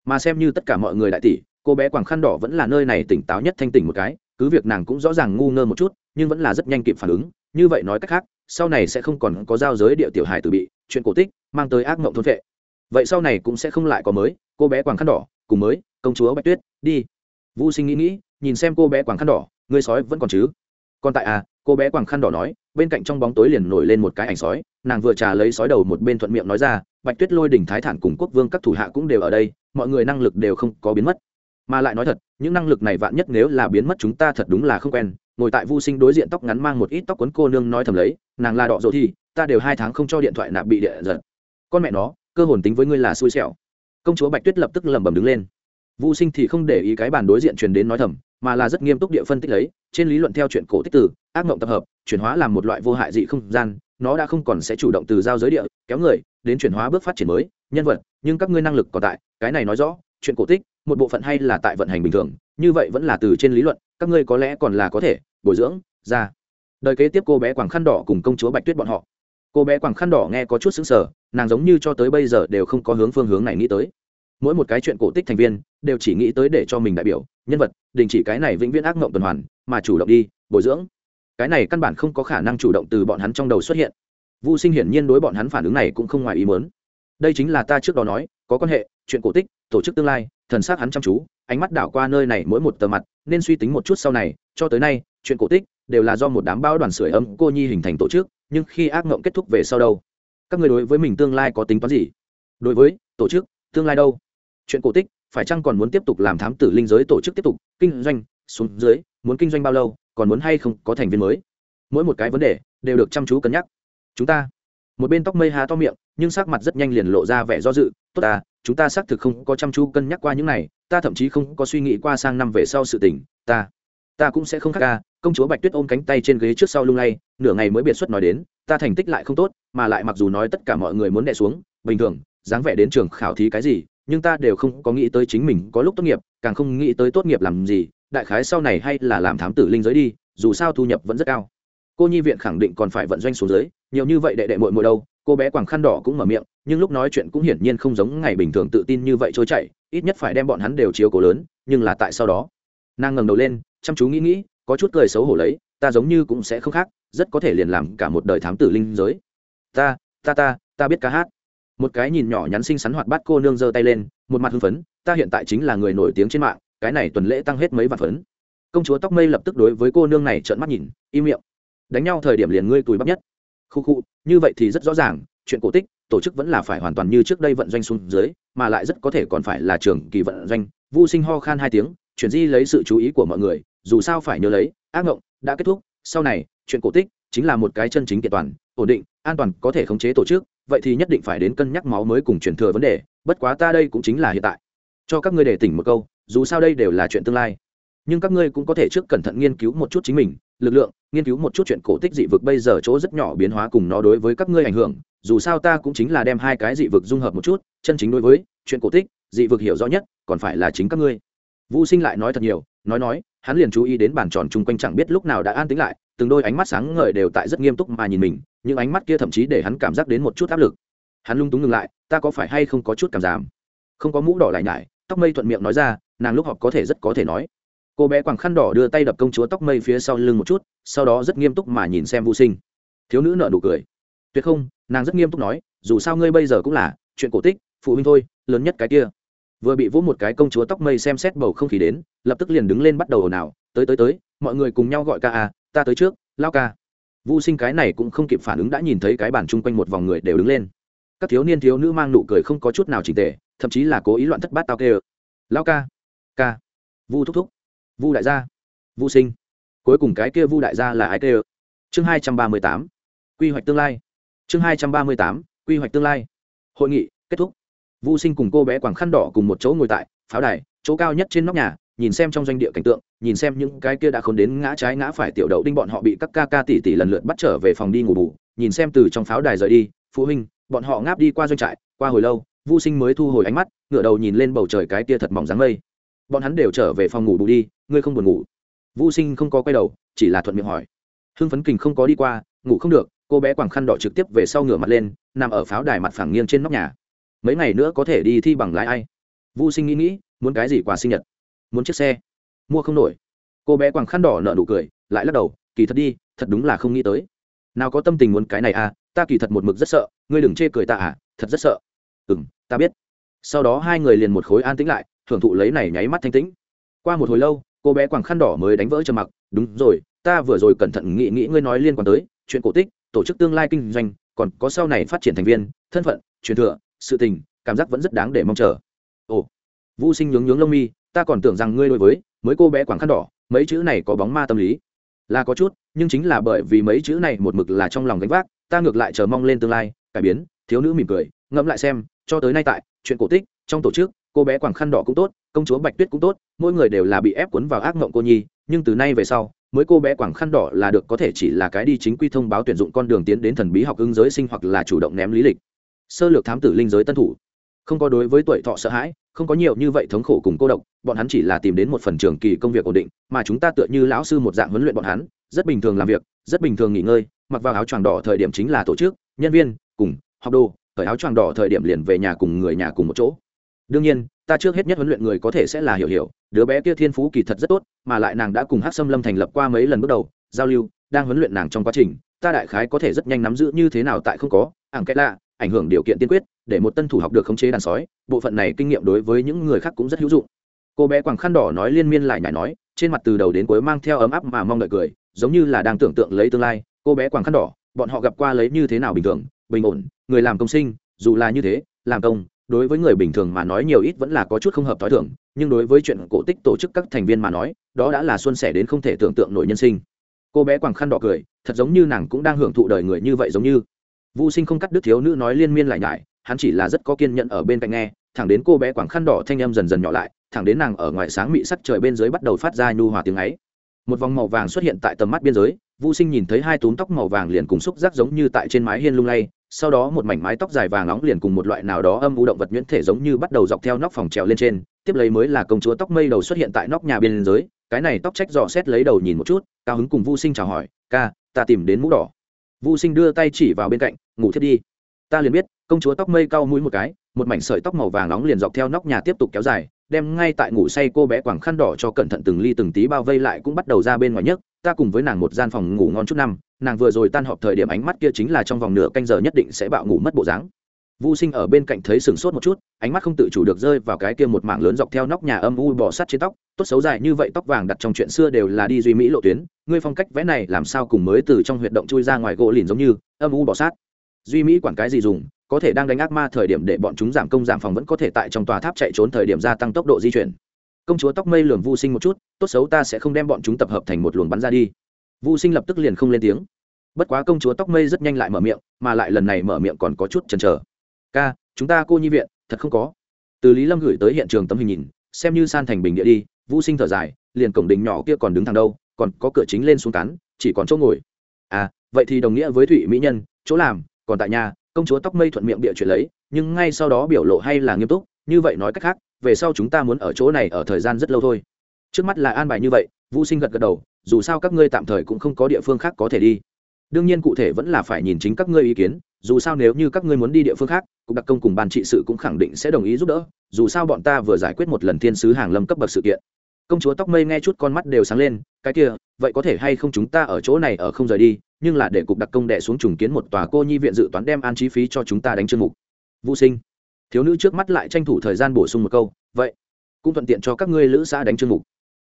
Mà xem như tất cả mọi người đại tỷ cô bé quàng khăn đỏ vẫn là nơi này tỉnh táo nhất thanh tỉnh một cái cứ việc nàng cũng rõ ràng ngu ngơ một chút nhưng vẫn là rất nhanh kịp phản ứng như vậy nói cách khác sau này sẽ không còn có giao giới địa tiểu hài tử bị, chuyện cổ tích, mang tới ác mộng thôn vệ. Vậy sau này cũng sẽ không lại có mới, cô bé quàng khăn đỏ, cùng mới, công chúa bạch tuyết, đi. Vũ sinh nghĩ nghĩ, nhìn xem cô bé quàng khăn đỏ, ngươi sói vẫn còn chứ? Còn tại à cô bé quàng khăn đỏ nói, bên cạnh trong bóng tối liền nổi lên một cái ảnh sói, nàng vừa trà lấy sói đầu một bên thuận miệng nói ra, bạch tuyết lôi đỉnh thái thản cùng quốc vương các thủ hạ cũng đều ở đây, mọi người năng lực đều không có biến mất. Mà lại nói thật, những năng lực này vạn nhất nếu là biến mất chúng ta thật đúng là không quen ngồi tại vô sinh đối diện tóc ngắn mang một ít tóc quấn cô nương nói thầm lấy, nàng là đọ rồi thì, ta đều hai tháng không cho điện thoại nạp bị địa giật. Con mẹ nó, cơ hồn tính với ngươi là xui xẻo. Công chúa bạch tuyết lập tức lẩm bẩm đứng lên. Vô sinh thì không để ý cái bàn đối diện truyền đến nói thầm, mà là rất nghiêm túc địa phân tích lấy, trên lý luận theo chuyện cổ tích từ, ác mộng tập hợp, chuyển hóa làm một loại vô hại dị không gian, nó đã không còn sẽ chủ động từ giao giới địa, kéo người, đến chuyển hóa bước phát triển mới, nhân vật, nhưng các ngươi năng lực còn tại, cái này nói rõ, chuyện cổ tích, một bộ phận hay là tại vận hành bình thường, như vậy vẫn là từ trên lý luận các ngươi có lẽ còn là có thể, bồi dưỡng, ra. Đời kế tiếp cô bé quảng khăn đỏ cùng công chúa bạch tuyết bọn họ. Cô bé quảng khăn đỏ nghe có chút xứng sở nàng giống như cho tới bây giờ đều không có hướng phương hướng này nghĩ tới. Mỗi một cái chuyện cổ tích thành viên, đều chỉ nghĩ tới để cho mình đại biểu, nhân vật, đình chỉ cái này vĩnh viễn ác mộng tuần hoàn, mà chủ động đi, bồi dưỡng. Cái này căn bản không có khả năng chủ động từ bọn hắn trong đầu xuất hiện. Vô sinh hiển nhiên đối bọn hắn phản ứng này cũng không ngoài ý mớn đây chính là ta trước đó nói, có quan hệ, chuyện cổ tích, tổ chức tương lai, thần s á c hắn chăm chú, ánh mắt đảo qua nơi này mỗi một tờ mặt nên suy tính một chút sau này, cho tới nay, chuyện cổ tích đều là do một đám bao đoàn sưởi ấm cô nhi hình thành tổ chức, nhưng khi ác mộng kết thúc về sau đâu? Các người đối với mình tương lai có tính toán gì? Đối với tổ chức, tương lai đâu? Chuyện cổ tích, phải chăng còn muốn tiếp tục làm thám tử linh giới tổ chức tiếp tục kinh doanh, xuống dưới, muốn kinh doanh bao lâu, còn muốn hay không có thành viên mới? Mỗi một cái vấn đề đều được chăm chú cân nhắc. Chúng ta, một bên tóc mây há to miệng, nhưng sắc mặt rất nhanh liền lộ ra vẻ do dự, tốt ta chúng ta xác thực không có chăm chú cân nhắc qua những này, ta thậm chí không có suy nghĩ qua sang năm về sau sự tình, ta ta cũng sẽ không khác ca, công chúa bạch tuyết ôm cánh tay trên ghế trước sau lung lay, nửa ngày mới biệt xuất nói đến, ta thành tích lại không tốt, mà lại mặc dù nói tất cả mọi người muốn đẻ xuống, bình thường, dáng vẻ đến trường khảo thí cái gì, nhưng ta đều không có nghĩ tới chính mình có lúc tốt nghiệp, càng không nghĩ tới tốt nghiệp làm gì, đại khái sau này hay là làm thám tử linh giới đi, dù sao thu nhập vẫn rất cao. Cô nhi viện khẳng định còn phải vận doanh xuống dưới, nhiều như vậy đệ đệ mội mội đâu cô bé quàng khăn đỏ cũng mở miệng, nhưng lúc nói chuyện cũng hiển nhiên không giống ngày bình thường tự tin như vậy trôi chảy, ít nhất phải đem bọn hắn đều chiếu cố lớn, nhưng là tại sau đó, nàng ngẩng đầu lên, chăm chú nghĩ nghĩ, có chút cười xấu hổ lấy, ta giống như cũng sẽ không khác, rất có thể liền làm cả một đời thám tử linh giới. Ta ta ta ta biết ca hát. Một cái nhìn nhỏ nhắn xinh xắn hoạt bát cô nương giơ tay lên, một mặt hưng phấn, ta hiện tại chính là người nổi tiếng trên mạng, cái này tuần lễ tăng hết mấy vạn phấn. Công chúa tóc mây lập tức đối với cô nương này trợn mắt nhìn, im miệng. Đánh nhau thời điểm liền ngươi tùi bắp nhất khu khu, như vậy thì rất rõ ràng, chuyện cổ tích, tổ chức vẫn là phải hoàn toàn như trước đây vận doanh xuống dưới, mà lại rất có thể còn phải là trường kỳ vận doanh. Vô sinh ho khan hai tiếng, chuyển di lấy sự chú ý của mọi người, dù sao phải nhớ lấy, ác ngộng đã kết thúc. Sau này, chuyện cổ tích chính là một cái chân chính kiện toàn, ổn định, an toàn có thể khống chế tổ chức, vậy thì nhất định phải đến cân nhắc máu mới cùng truyền thừa vấn đề, bất quá ta đây cũng chính là hiện tại. Cho các ngươi để tỉnh một câu, dù sao đây đều là chuyện tương lai. Nhưng các ngươi cũng có thể trước cẩn thận nghiên cứu một chút chính mình, lực lượng nghiên cứu một chút chuyện cổ tích dị vực bây giờ chỗ rất nhỏ biến hóa cùng nó đối với các ngươi ảnh hưởng, dù sao ta cũng chính là đem hai cái dị vực dung hợp một chút, chân chính đối với chuyện cổ tích, dị vực hiểu rõ nhất, còn phải là chính các ngươi. Vũ sinh lại nói thật nhiều, nói nói, hắn liền chú ý đến bàn tròn chung quanh chẳng biết lúc nào đã an tính lại, từng đôi ánh mắt sáng ngời đều tại rất nghiêm túc mà nhìn mình, những ánh mắt kia thậm chí để hắn cảm giác đến một chút áp lực. Hắn lung túng ngừng lại, ta có phải hay không có chút cảm giảm? Không có mũ đỏ lại nhải, tóc mây thuận miệng nói ra, nàng lúc họp có thể rất có thể nói. Cô bé quàng khăn đỏ đưa tay đập công chúa tóc mây phía sau lưng một chút sau đó rất nghiêm túc mà nhìn xem vô sinh. Thiếu nữ nợ nụ cười. Tuyệt không, nàng rất nghiêm túc nói, dù sao ngươi bây giờ cũng là chuyện cổ tích, phụ huynh thôi, lớn nhất cái kia. Vừa bị vỗ một cái công chúa tóc mây xem xét bầu không khí đến, lập tức liền đứng lên bắt đầu ồn ào, tới tới tới, mọi người cùng nhau gọi ca à ta tới trước, lao ca. Vô sinh cái này cũng không kịp phản ứng đã nhìn thấy cái bàn chung quanh một vòng người đều đứng lên. Các thiếu niên thiếu nữ mang nụ cười không có chút nào chỉnh tề, thậm chí là cố ý loạn thất bát tao kê ơ lao ca ca. Vu thúc thúc. Vu đại gia. Vu sinh cuối cùng cái kia vu đại gia là ai kê chương hai trăm ba mươi tám, quy hoạch tương lai. Chương hai trăm ba mươi tám, quy hoạch tương lai. Hội nghị kết thúc. Vu sinh cùng cô bé quảng khăn đỏ cùng một chỗ ngồi tại pháo đài, chỗ cao nhất trên nóc nhà, nhìn xem trong doanh địa cảnh tượng, nhìn xem những cái kia đã khốn đến ngã trái ngã phải tiểu đậu đinh bọn họ bị các ca ca tỷ tỷ lần lượt bắt trở về phòng đi ngủ bù, nhìn xem từ trong pháo đài rời đi, phụ huynh, bọn họ ngáp đi qua doanh trại, qua hồi lâu, vu sinh mới thu hồi ánh mắt ngựa đầu nhìn lên bầu trời cái tia thật mỏng dáng mây. Bọn hắn đều trở về phòng ngủ bù đi, ngươi không buồn ngủ vu sinh không có quay đầu, chỉ là thuận miệng hỏi. Hưng phấn kình không có đi qua, ngủ không được, cô bé Quảng khăn đỏ trực tiếp về sau ngửa mặt lên, nằm ở pháo đài mặt phẳng nghiêng trên nóc nhà. Mấy ngày nữa có thể đi thi bằng lái ai? Vu sinh nghĩ nghĩ, muốn cái gì quà sinh nhật? Muốn chiếc xe? Mua không nổi. Cô bé Quảng khăn đỏ nợ nụ cười, lại lắc đầu, kỳ thật đi, thật đúng là không nghĩ tới. Nào có tâm tình muốn cái này à ta kỳ thật một mực rất sợ, ngươi đừng chê cười ta à thật rất sợ. Ừ m ta biết. Sau đó hai người liền một khối an tĩnh lại, thưởng thụ lấy này nháy mắt thanh tĩnh. Qua một hồi lâu cô bé quàng khăn đỏ mới đánh vỡ trầm mặc, đúng rồi, ta vừa rồi cẩn thận nghĩ nghĩ ngươi nói liên quan tới chuyện cổ tích, tổ chức tương lai kinh doanh, còn có sau này phát triển thành viên, thân phận, truyền thừa, sự tình, cảm giác vẫn rất đáng để mong chờ. Ồ vũ sinh nhướng nhướng lông mi, ta còn tưởng rằng ngươi đối với mới cô bé quàng khăn đỏ, mấy chữ này có bóng ma tâm lý. Là có chút, nhưng chính là bởi vì mấy chữ này một mực là trong lòng gánh vác, ta ngược lại chờ mong lên tương lai, cải biến. Thiếu nữ mỉm cười, ngẫm lại xem, cho tới nay tại chuyện cổ tích, trong tổ chức, cô bé quàng khăn đỏ cũng tốt công chúa bạch tuyết cũng tốt, mỗi người đều là bị ép cuốn vào ác mộng cô nhi, nhưng từ nay về sau mới cô bé quảng khăn đỏ là được có thể chỉ là cái đi chính quy thông báo tuyển dụng con đường tiến đến thần bí học ứng giới sinh hoặc là chủ động ném lý lịch. Sơ lược thám tử linh giới tân thủ. Không có đối với tuổi thọ sợ hãi, không có nhiều như vậy thống khổ cùng cô độc, bọn hắn chỉ là tìm đến một phần trường kỳ công việc ổn định, mà chúng ta tựa như lão sư một dạng huấn luyện bọn hắn, rất bình thường làm việc, rất bình thường nghỉ ngơi, mặc vào áo choàng đỏ thời điểm chính là tổ chức, nhân viên, cùng, học đồ thời áo choàng đỏ thời điểm liền về nhà cùng người nhà cùng một chỗ đương nhiên, ta trước hết nhất huấn luyện người có thể sẽ là hiểu hiểu, đứa bé kia thiên phú kỳ thật rất tốt, mà lại nàng đã cùng hát xâm lâm thành lập qua mấy lần bước đầu, giao lưu, đang huấn luyện nàng trong quá trình, ta đại khái có thể rất nhanh nắm giữ như thế nào tại không có, ảng kẽ lạ, ảnh hưởng điều kiện tiên quyết, để một tân thủ học được khống chế đàn sói, bộ phận này kinh nghiệm đối với những người khác cũng rất hữu dụng. Cô bé quàng khăn đỏ nói liên miên lại nhảy nói, trên mặt từ đầu đến cuối mang theo ấm áp mà mong đợi cười, giống như là đang tưởng tượng lấy tương lai, cô bé quàng khăn đỏ, bọn họ gặp qua lấy như thế nào bình thường, bình ổn, người làm công sinh, dù là như thế, làm công đối với người bình thường mà nói nhiều ít vẫn là có chút không hợp t h i thưởng nhưng đối với chuyện cổ tích tổ chức các thành viên mà nói, đó đã là xuân sẻ đến không thể tưởng tượng nổi nhân sinh. Cô bé quàng khăn đỏ cười, thật giống như nàng cũng đang hưởng thụ đời người như vậy giống như. Vô sinh không cắt đứt thiếu nữ nói liên miên lại nhải, hắn chỉ là rất có kiên nhẫn ở bên cạnh nghe, thẳng đến cô bé quàng khăn đỏ thanh em dần dần nhỏ lại, thẳng đến nàng ở ngoài sáng mị sắc trời bên dưới bắt đầu phát ra nhu hòa tiếng ấy. Một vòng màu vàng xuất hiện tại tầm mắt biên giới vô sinh nhìn thấy hai túm tóc màu vàng liền cùng xúc giác giống như tại trên mái hiên lung lay sau đó một mảnh mái tóc dài vàng nóng liền cùng một loại nào đó âm u động vật nhuyễn thể giống như bắt đầu dọc theo nóc phòng trèo lên trên, tiếp lấy mới là công chúa tóc mây đầu xuất hiện tại nóc nhà bên dưới cái này tóc trách dò xét lấy đầu nhìn một chút, cao hứng cùng vu sinh chào hỏi, ca, ta tìm đến mũ đỏ. Vu sinh đưa tay chỉ vào bên cạnh, ngủ thiết đi. Ta liền biết. Công chúa tóc mây cau mũi một cái, một mảnh sợi tóc màu vàng nóng liền dọc theo nóc nhà tiếp tục kéo dài, đem ngay tại ngủ say cô bé quảng khăn đỏ cho cẩn thận từng ly từng tí bao vây lại cũng bắt đầu ra bên ngoài nhất ta cùng với nàng một gian phòng ngủ ngon chút năm nàng vừa rồi tan họp thời điểm ánh mắt kia chính là trong vòng nửa canh giờ nhất định sẽ bạo ngủ mất bộ dáng Vu Sinh ở bên cạnh thấy sừng sốt một chút, ánh mắt không tự chủ được rơi vào cái kia một mảng lớn dọc theo nóc nhà âm u bỏ sát trên tóc, tốt xấu dài như vậy tóc vàng đặt trong chuyện xưa đều là đi duy mỹ lộ tuyến, ngươi phong cách vẽ này làm sao cùng mới từ trong huyệt động chui ra ngoài gỗ lìn giống như âm u bỏ sát. Duy mỹ quản cái gì dùng, có thể đang đánh ác ma thời điểm để bọn chúng giảm công giảm phòng vẫn có thể tại trong tòa tháp chạy trốn thời điểm gia tăng tốc độ di chuyển. Công chúa tóc mây lườm Vu Sinh một chút, tốt xấu ta sẽ không đem bọn chúng tập hợp thành một luồng bắn ra đi. Vu Sinh lập tức liền không lên tiếng. Bất quá công chúa tóc mây rất nhanh lại mở miệng, mà lại lần này mở miệng còn có chút chần chờ. Ca, chúng ta cô nhi viện, thật không có. Từ lý lâm gửi tới hiện trường tấm hình nhìn, xem như san thành bình địa đi vũ sinh thở dài, liền cổng đình nhỏ kia còn đứng thẳng đâu, còn có cửa chính lên xuống cắn, chỉ còn chỗ ngồi. À vậy thì đồng nghĩa với thụy mỹ nhân, chỗ làm, còn tại nhà, công chúa tóc mây thuận miệng địa chuyện lấy, nhưng ngay sau đó biểu lộ hay là nghiêm túc, như vậy nói cách khác, về sau chúng ta muốn ở chỗ này ở thời gian rất lâu thôi. Trước mắt là an bài như vậy vũ sinh gật gật đầu dù sao các ngươi tạm thời cũng không có địa phương khác có thể đi. Đương nhiên cụ thể vẫn là phải nhìn chính các ngươi ý kiến, dù sao nếu như các ngươi muốn đi địa phương khác, cục đặc công cùng ban trị sự cũng khẳng định sẽ đồng ý giúp đỡ, dù sao bọn ta vừa giải quyết một lần thiên sứ hàng lâm cấp bậc sự kiện. Công chúa tóc mây nghe chút con mắt đều sáng lên, cái kia, vậy có thể hay không chúng ta ở chỗ này ở không rời đi, nhưng là để cục đặc công đệ xuống trùng kiến một tòa cô nhi viện dự toán đem an chi phí cho chúng ta đánh chương mục. Vũ sinh, thiếu nữ trước mắt lại tranh thủ thời gian bổ sung một câu, vậy, cũng thuận tiện cho các ngươi lữ xã đánh chương mục.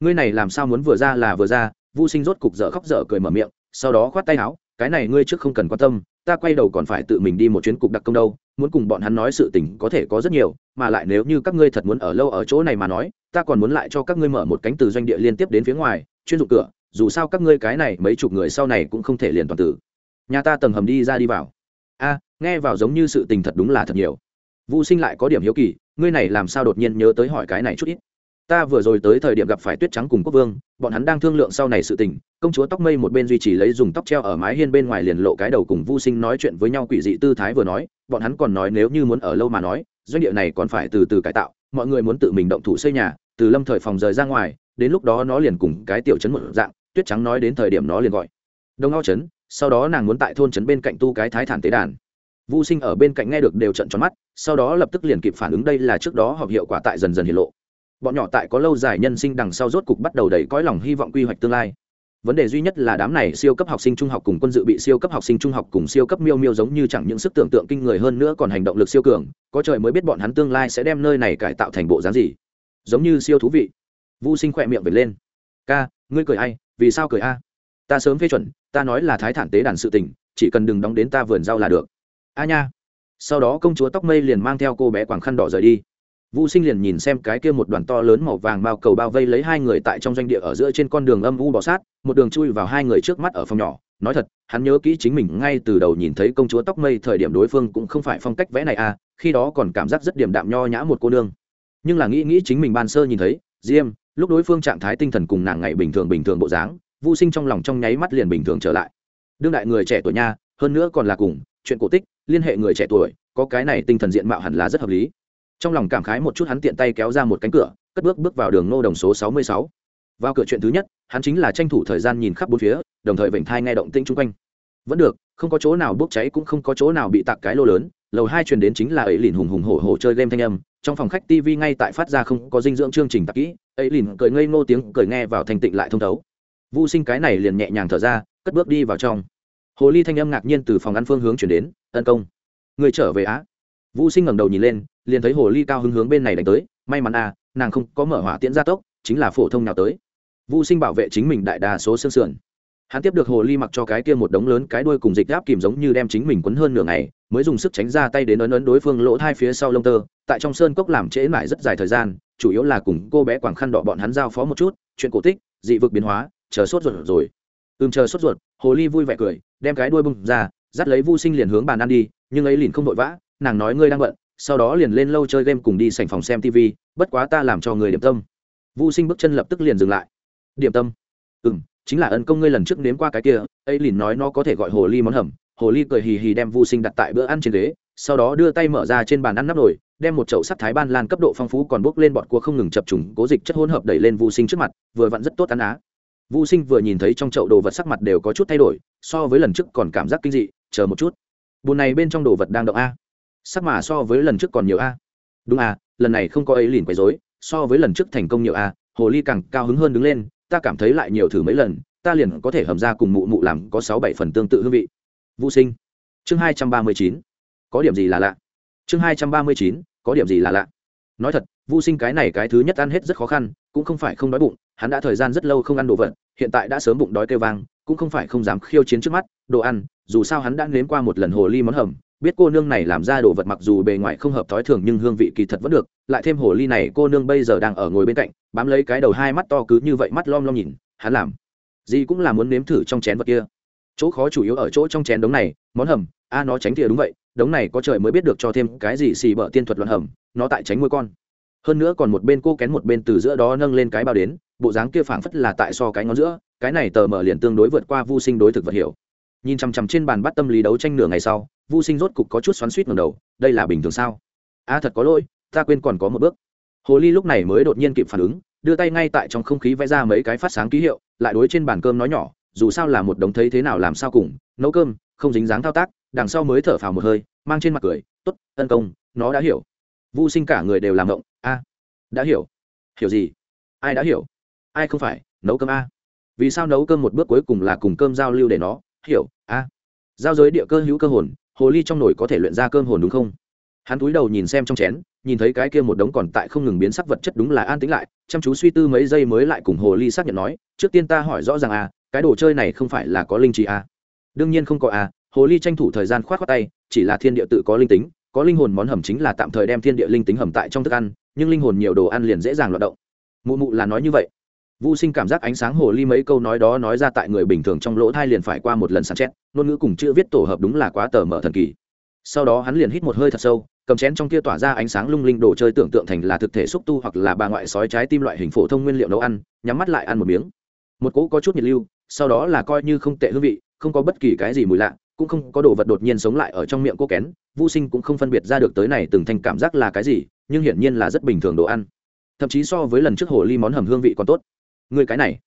Ngươi này làm sao muốn vừa ra là vừa ra Vu sinh rốt cục dở khóc dở cười mở miệng, sau đó khoát tay áo, cái này ngươi trước không cần quan tâm, ta quay đầu còn phải tự mình đi một chuyến cục đặc công đâu, muốn cùng bọn hắn nói sự tình có thể có rất nhiều, mà lại nếu như các ngươi thật muốn ở lâu ở chỗ này mà nói, ta còn muốn lại cho các ngươi mở một cánh từ doanh địa liên tiếp đến phía ngoài, chuyên dụng cửa, dù sao các ngươi cái này mấy chục người sau này cũng không thể liền toàn tử. Nhà ta tầng hầm đi ra đi vào. A, nghe vào giống như sự tình thật đúng là thật nhiều. Vu sinh lại có điểm hiếu kỳ, ngươi này làm sao đột nhiên nhớ tới hỏi cái này chút ít? Ta vừa rồi tới thời điểm gặp phải tuyết trắng cùng quốc vương, bọn hắn đang thương lượng sau này sự tình, công chúa tóc mây một bên duy trì lấy dùng tóc treo ở mái hiên bên ngoài liền lộ cái đầu cùng vô sinh nói chuyện với nhau quỷ dị tư thái vừa nói, bọn hắn còn nói nếu như muốn ở lâu mà nói, doanh địa này còn phải từ từ cải tạo, mọi người muốn tự mình động thủ xây nhà, từ lâm thời phòng rời ra ngoài, đến lúc đó nó liền cùng cái tiểu chấn một dạng, tuyết trắng nói đến thời điểm nó liền gọi. Đông ao chấn sau đó nàng muốn tại thôn trấn bên cạnh tu cái thái thản tế đàn. Vô sinh ở bên cạnh nghe được đều trận tròn mắt, sau đó lập tức liền kịp phản ứng đây là trước đó họp hiệu quả tại dần dần hiện lộ bọn nhỏ tại có lâu dài nhân sinh đằng sau rốt cục bắt đầu đầy cõi lòng hy vọng quy hoạch tương lai. Vấn đề duy nhất là đám này siêu cấp học sinh trung học cùng quân dự bị siêu cấp học sinh trung học cùng siêu cấp miêu miêu giống như chẳng những sức tưởng tượng kinh người hơn nữa còn hành động lực siêu cường, có trời mới biết bọn hắn tương lai sẽ đem nơi này cải tạo thành bộ dáng gì. Giống như siêu thú vị. Vu sinh khỏe miệng về lên. Ca, ngươi cười ai? Vì sao cười a? Ta sớm phê chuẩn, ta nói là thái thản tế đàn sự tình, chỉ cần đừng đóng đến ta vườn rau là được. A nha. Sau đó công chúa tóc mây liền mang theo cô bé quảng khăn đỏ rời đi. Vu Sinh liền nhìn xem cái kia một đoàn to lớn màu vàng bao cầu bao vây lấy hai người tại trong doanh địa ở giữa trên con đường âm u bỏ sát, một đường chui vào hai người trước mắt ở phòng nhỏ. Nói thật, hắn nhớ kỹ chính mình ngay từ đầu nhìn thấy công chúa tóc mây thời điểm đối phương cũng không phải phong cách vẽ này à, khi đó còn cảm giác rất điểm đạm nho nhã một cô nương. Nhưng là nghĩ nghĩ chính mình ban sơ nhìn thấy, Diêm, lúc đối phương trạng thái tinh thần cùng nàng ngày bình thường bình thường bộ dáng, Vu Sinh trong lòng trong nháy mắt liền bình thường trở lại. Đương đại người trẻ tuổi nha, hơn nữa còn là cùng chuyện cổ tích, liên hệ người trẻ tuổi, có cái này tinh thần diện mạo hẳn là rất hợp lý trong lòng cảm khái một chút hắn tiện tay kéo ra một cánh cửa, cất bước bước vào đường nô đồng số sáu mươi sáu. Vào cửa chuyện thứ nhất, hắn chính là tranh thủ thời gian nhìn khắp bốn phía, đồng thời vểnh thai nghe động tĩnh chung quanh. Vẫn được, không có chỗ nào bốc cháy cũng không có chỗ nào bị tạc cái lô lớn, lầu hai truyền đến chính là ấy lìn hùng hùng hổ hổ chơi game thanh âm, trong phòng khách tv ngay tại phát ra không có dinh dưỡng chương trình tạc kỹ, ấy lìn cười ngây ngô tiếng cười nghe vào thanh tịnh lại thông thấu. Vô sinh cái này liền nhẹ nhàng thở ra, cất bước đi vào trong. Hồ ly thanh âm ngạc nhiên từ phòng ăn phương hướng chuyển đến, tấn công, người trở về á? Vũ sinh ngẩng đầu nhìn lên, liền thấy hồ ly cao hứng hướng bên này đánh tới. May mắn à nàng không có mở hỏa tiễn gia tốc, chính là phổ thông nào tới. Vũ sinh bảo vệ chính mình đại đa số xương sườn. Hắn tiếp được hồ ly mặc cho cái kia một đống lớn cái đuôi cùng dịch gáp kìm giống như đem chính mình quấn hơn nửa ngày, mới dùng sức tránh ra tay đến ấn ấn đối phương lỗ thai phía sau lông tơ. Tại trong sơn cốc làm trễ mãi rất dài thời gian, chủ yếu là cùng cô bé quảng khăn đỏ bọn hắn giao phó một chút, chuyện cổ tích, dị vực biến hóa, chờ sốt ruột rồi. Ừm, chờ sốt ruột, hồ ly vui vẻ cười, đem cái đuôi bung ra, dắt lấy vu sinh liền hướng bàn ăn đi, nhưng ấy liền không vội vã nàng nói ngươi đang bận, sau đó liền lên lâu chơi game cùng đi sành phòng xem tv bất quá ta làm cho người điểm tâm. Vô sinh bước chân lập tức liền dừng lại. Điểm tâm? Ừ m chính là ân công ngươi lần trước nếm qua cái kia, ấy liền nói nó có thể gọi hồ ly món hầm. Hồ ly cười hì hì đem vô sinh đặt tại bữa ăn trên ghế, sau đó đưa tay mở ra trên bàn ăn nắp nồi, đem một chậu sắt thái ban lan cấp độ phong phú còn bốc lên bọt cua không ngừng chập trùng, cố dịch chất hỗn hợp đẩy lên vô sinh trước mặt, vừa vặn rất tốt ăn á. Vô sinh vừa nhìn thấy trong chậu đồ vật sắc mặt đều có chút thay đổi, so với lần trước còn cảm giác kinh dị, chờ một chút. Bùn này bên trong đồ vật đang động a sắc mà so với lần trước còn nhiều a. Đúng à lần này không có ấy liền quấy dối so với lần trước thành công nhiều a, hồ ly càng cao hứng hơn đứng lên, ta cảm thấy lại nhiều thử mấy lần, ta liền có thể hầm ra cùng mụ mụ làm có sáu bảy phần tương tự hương vị. Vũ sinh, chương hai trăm ba mươi chín, có điểm gì là lạ? Chương hai trăm ba mươi chín, có điểm gì là lạ? Nói thật, vũ sinh cái này cái thứ nhất ăn hết rất khó khăn, cũng không phải không đói bụng, hắn đã thời gian rất lâu không ăn đồ vật, hiện tại đã sớm bụng đói kêu vang, cũng không phải không dám khiêu chiến trước mắt, đồ ăn, dù sao hắn đã nếm qua một lần hồ ly món hầm biết cô nương này làm ra đồ vật mặc dù bề ngoài không hợp thói thường nhưng hương vị kỳ thật vẫn được, lại thêm hồ ly này cô nương bây giờ đang ở ngồi bên cạnh, bám lấy cái đầu hai mắt to cứ như vậy mắt lom lom nhìn, hắn làm gì cũng là muốn nếm thử trong chén vật kia. Chỗ khó chủ yếu ở chỗ trong chén đống này, món hầm, a, nó tránh thìa đúng vậy, đống này có trời mới biết được cho thêm cái gì xì bợ tiên thuật loạn hầm, nó tại tránh môi con. Hơn nữa còn một bên cô kén một bên từ giữa đó nâng lên cái bao đến, bộ dáng kia phảng phất là tại so cái ngón giữa, cái này tờ mở liền tương đối vượt qua vô sinh đối thực vật hiểu nhìn chằm chằm trên bàn bắt tâm lý đấu tranh nửa ngày sau, vu sinh rốt cục có chút xoắn suýt ngầm đầu, đây là bình thường sao? A, thật có lỗi, ta quên còn có một bước. Hồ ly lúc này mới đột nhiên kịp phản ứng, đưa tay ngay tại trong không khí vẽ ra mấy cái phát sáng ký hiệu, lại đối trên bàn cơm nói nhỏ, dù sao là một đống thấy thế nào làm sao cùng, nấu cơm, không dính dáng thao tác, đằng sau mới thở phào một hơi, mang trên mặt cười t ố t tấn công, nó đã hiểu. Vu sinh cả người đều làm ngộng, a, đã hiểu. Hiểu gì? Ai đã hiểu? Ai không phải, nấu cơm a. Vì sao nấu cơm một bước cuối cùng là cùng cơm giao lưu để nó? Hiểu, a. Giao giới địa cơ hữu cơ hồn, hồ ly trong nồi có thể luyện ra cơm hồn đúng không? Hắn cúi đầu nhìn xem trong chén, nhìn thấy cái kia một đống còn tại không ngừng biến sắc vật chất đúng là an tĩnh lại, chăm chú suy tư mấy giây mới lại cùng hồ ly xác nhận nói, trước tiên ta hỏi rõ ràng à cái đồ chơi này không phải là có linh trí à đương nhiên không có à hồ ly tranh thủ thời gian khoát khoát tay, chỉ là thiên địa tự có linh tính, có linh hồn món hầm chính là tạm thời đem thiên địa linh tính hầm tại trong thức ăn, nhưng linh hồn nhiều đồ ăn liền dễ dàng loạt động. Mụ mụ là nói như vậy. Vu Sinh cảm giác ánh sáng hồ ly mấy câu nói đó nói ra tại người bình thường trong lỗ thai liền phải qua một lần sàn chét. ngôn ngữ cùng chữ viết tổ hợp đúng là quá tờ mở thần kỳ. Sau đó hắn liền hít một hơi thật sâu, cầm chén trong kia tỏa ra ánh sáng lung linh đồ chơi tưởng tượng thành là thực thể xúc tu hoặc là bà ngoại sói trái tim loại hình phổ thông nguyên liệu nấu ăn, nhắm mắt lại ăn một miếng. Một cỗ có chút nhiệt lưu, sau đó là coi như không tệ hương vị, không có bất kỳ cái gì mùi lạ, cũng không có đồ vật đột nhiên sống lại ở trong miệng cô kén, Vu Sinh cũng không phân biệt ra được tới này từng thành cảm giác là cái gì, nhưng hiển nhiên là rất bình thường đồ ăn. Thậm chí so với lần trước hồ ly món hầm hương vị còn tốt người cái này.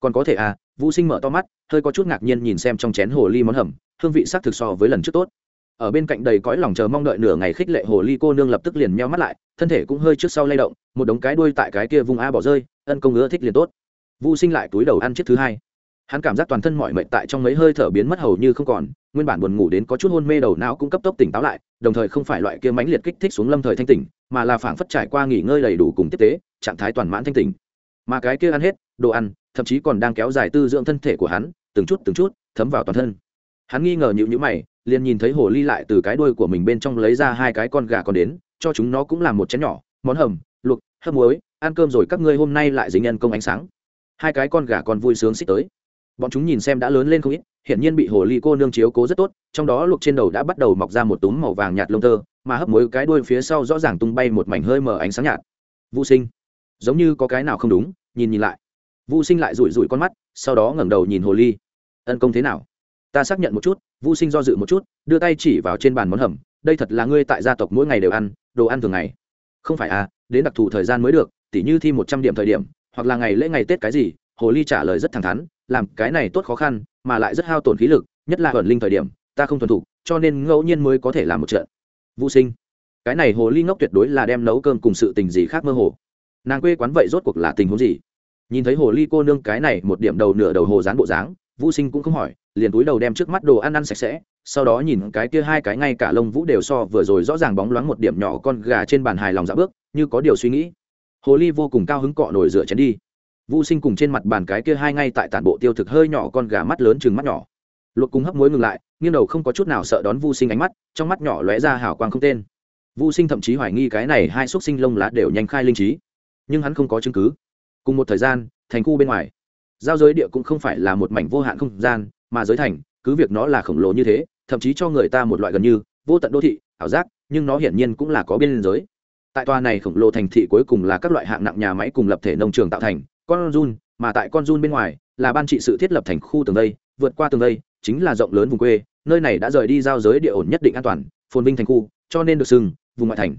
Còn có thể à vũ sinh mở to mắt, hơi có chút ngạc nhiên nhìn xem trong chén hồ ly món hầm, hương vị sắc thực so với lần trước tốt. Ở bên cạnh đầy cõi lòng chờ mong đợi nửa ngày khích lệ hồ ly cô nương lập tức liền meo mắt lại, thân thể cũng hơi trước sau lay động, một đống cái đuôi tại cái kia vùng a bỏ rơi, ân công ngứa thích liền tốt. Vu sinh lại túi đầu ăn chiếc thứ hai. Hắn cảm giác toàn thân mọi mệnh tại trong mấy hơi thở biến mất hầu như không còn, nguyên bản buồn ngủ đến có chút hôn mê đầu não cũng cấp tốc tỉnh táo lại, đồng thời không phải loại kia mãnh liệt kích thích xuống lâm thời thanh tỉnh, mà là phảng phất trải qua nghỉ ngơi đầy đủ cùng tiếp tế, trạng thái toàn mãn thanh tỉnh mà cái kia ăn hết, đồ ăn, thậm chí còn đang kéo dài tư dưỡng thân thể của hắn, từng chút từng chút, thấm vào toàn thân. Hắn nghi ngờ nhịu nhữ mày, liền nhìn thấy hồ ly lại từ cái đuôi của mình bên trong lấy ra hai cái con gà còn đến, cho chúng nó cũng làm một chén nhỏ, món hầm, luộc, hấp muối, ăn cơm rồi các ngươi hôm nay lại dính nhân công ánh sáng. Hai cái con gà còn vui sướng xích tới. Bọn chúng nhìn xem đã lớn lên không ít, hiển nhiên bị hồ ly cô nương chiếu cố rất tốt, trong đó luộc trên đầu đã bắt đầu mọc ra một túm màu vàng nhạt lông tơ, mà hấp muối cái đuôi phía sau rõ ràng tung bay một mảnh hơi mờ ánh sáng nhạt. Vũ sinh giống như có cái nào không đúng, nhìn nhìn lại. Vũ sinh lại rủi rủi con mắt, sau đó ngẩng đầu nhìn hồ ly. Ân công thế nào? Ta xác nhận một chút vũ sinh do dự một chút, đưa tay chỉ vào trên bàn món hầm. Đây thật là ngươi tại gia tộc mỗi ngày đều ăn, đồ ăn thường ngày. Không phải à đến đặc thù thời gian mới được, tỉ như thi một trăm điểm thời điểm, hoặc là ngày lễ ngày tết cái gì, hồ ly trả lời rất thẳng thắn, làm cái này tốt khó khăn, mà lại rất hao tổn khí lực, nhất là ẩn linh thời điểm, ta không thuần thục, cho nên ngẫu nhiên mới có thể làm một trận. Vũ sinh, cái này hồ ly ngốc tuyệt đối là đem nấu cơm cùng sự tình gì khác mơ hồ nàng quê quán vậy rốt cuộc là tình huống gì? Nhìn thấy hồ ly cô nương cái này một điểm đầu nửa đầu hồ dán bộ dáng, vũ sinh cũng không hỏi, liền túi đầu đem trước mắt đồ ăn ăn sạch sẽ, sau đó nhìn cái kia hai cái ngay cả lông vũ đều so vừa rồi rõ ràng bóng loáng một điểm nhỏ con gà trên bàn hài lòng dạ bước, như có điều suy nghĩ. Hồ ly vô cùng cao hứng cọ nổi rửa chén đi. Vũ sinh cùng trên mặt bàn cái kia hai ngay tại tản bộ tiêu thực hơi nhỏ con gà mắt lớn chừng mắt nhỏ. Luộc cùng hấp muối ngừng lại, nghiêng đầu không có chút nào sợ đón vu sinh ánh mắt, trong mắt nhỏ lóe ra hào quang không tên. Vu sinh thậm chí hoài nghi cái này hai xúc sinh lông lá đều nhanh khai linh trí nhưng hắn không có chứng cứ. Cùng một thời gian, thành khu bên ngoài. Giao giới địa cũng không phải là một mảnh vô hạn không gian, mà giới thành, cứ việc nó là khổng lồ như thế, thậm chí cho người ta một loại gần như vô tận đô thị, ảo giác, nhưng nó hiển nhiên cũng là có biên giới. Tại tòa này khổng lồ thành thị cuối cùng là các loại hạng nặng nhà máy cùng lập thể nông trường tạo thành, con run, mà tại con run bên ngoài là ban trị sự thiết lập thành khu tường đây vượt qua tường đây chính là rộng lớn vùng quê, nơi này đã rời đi giao giới địa ổn nhất định an toàn, phồn vinh thành khu, cho nên được xưng vùng ngoại thành.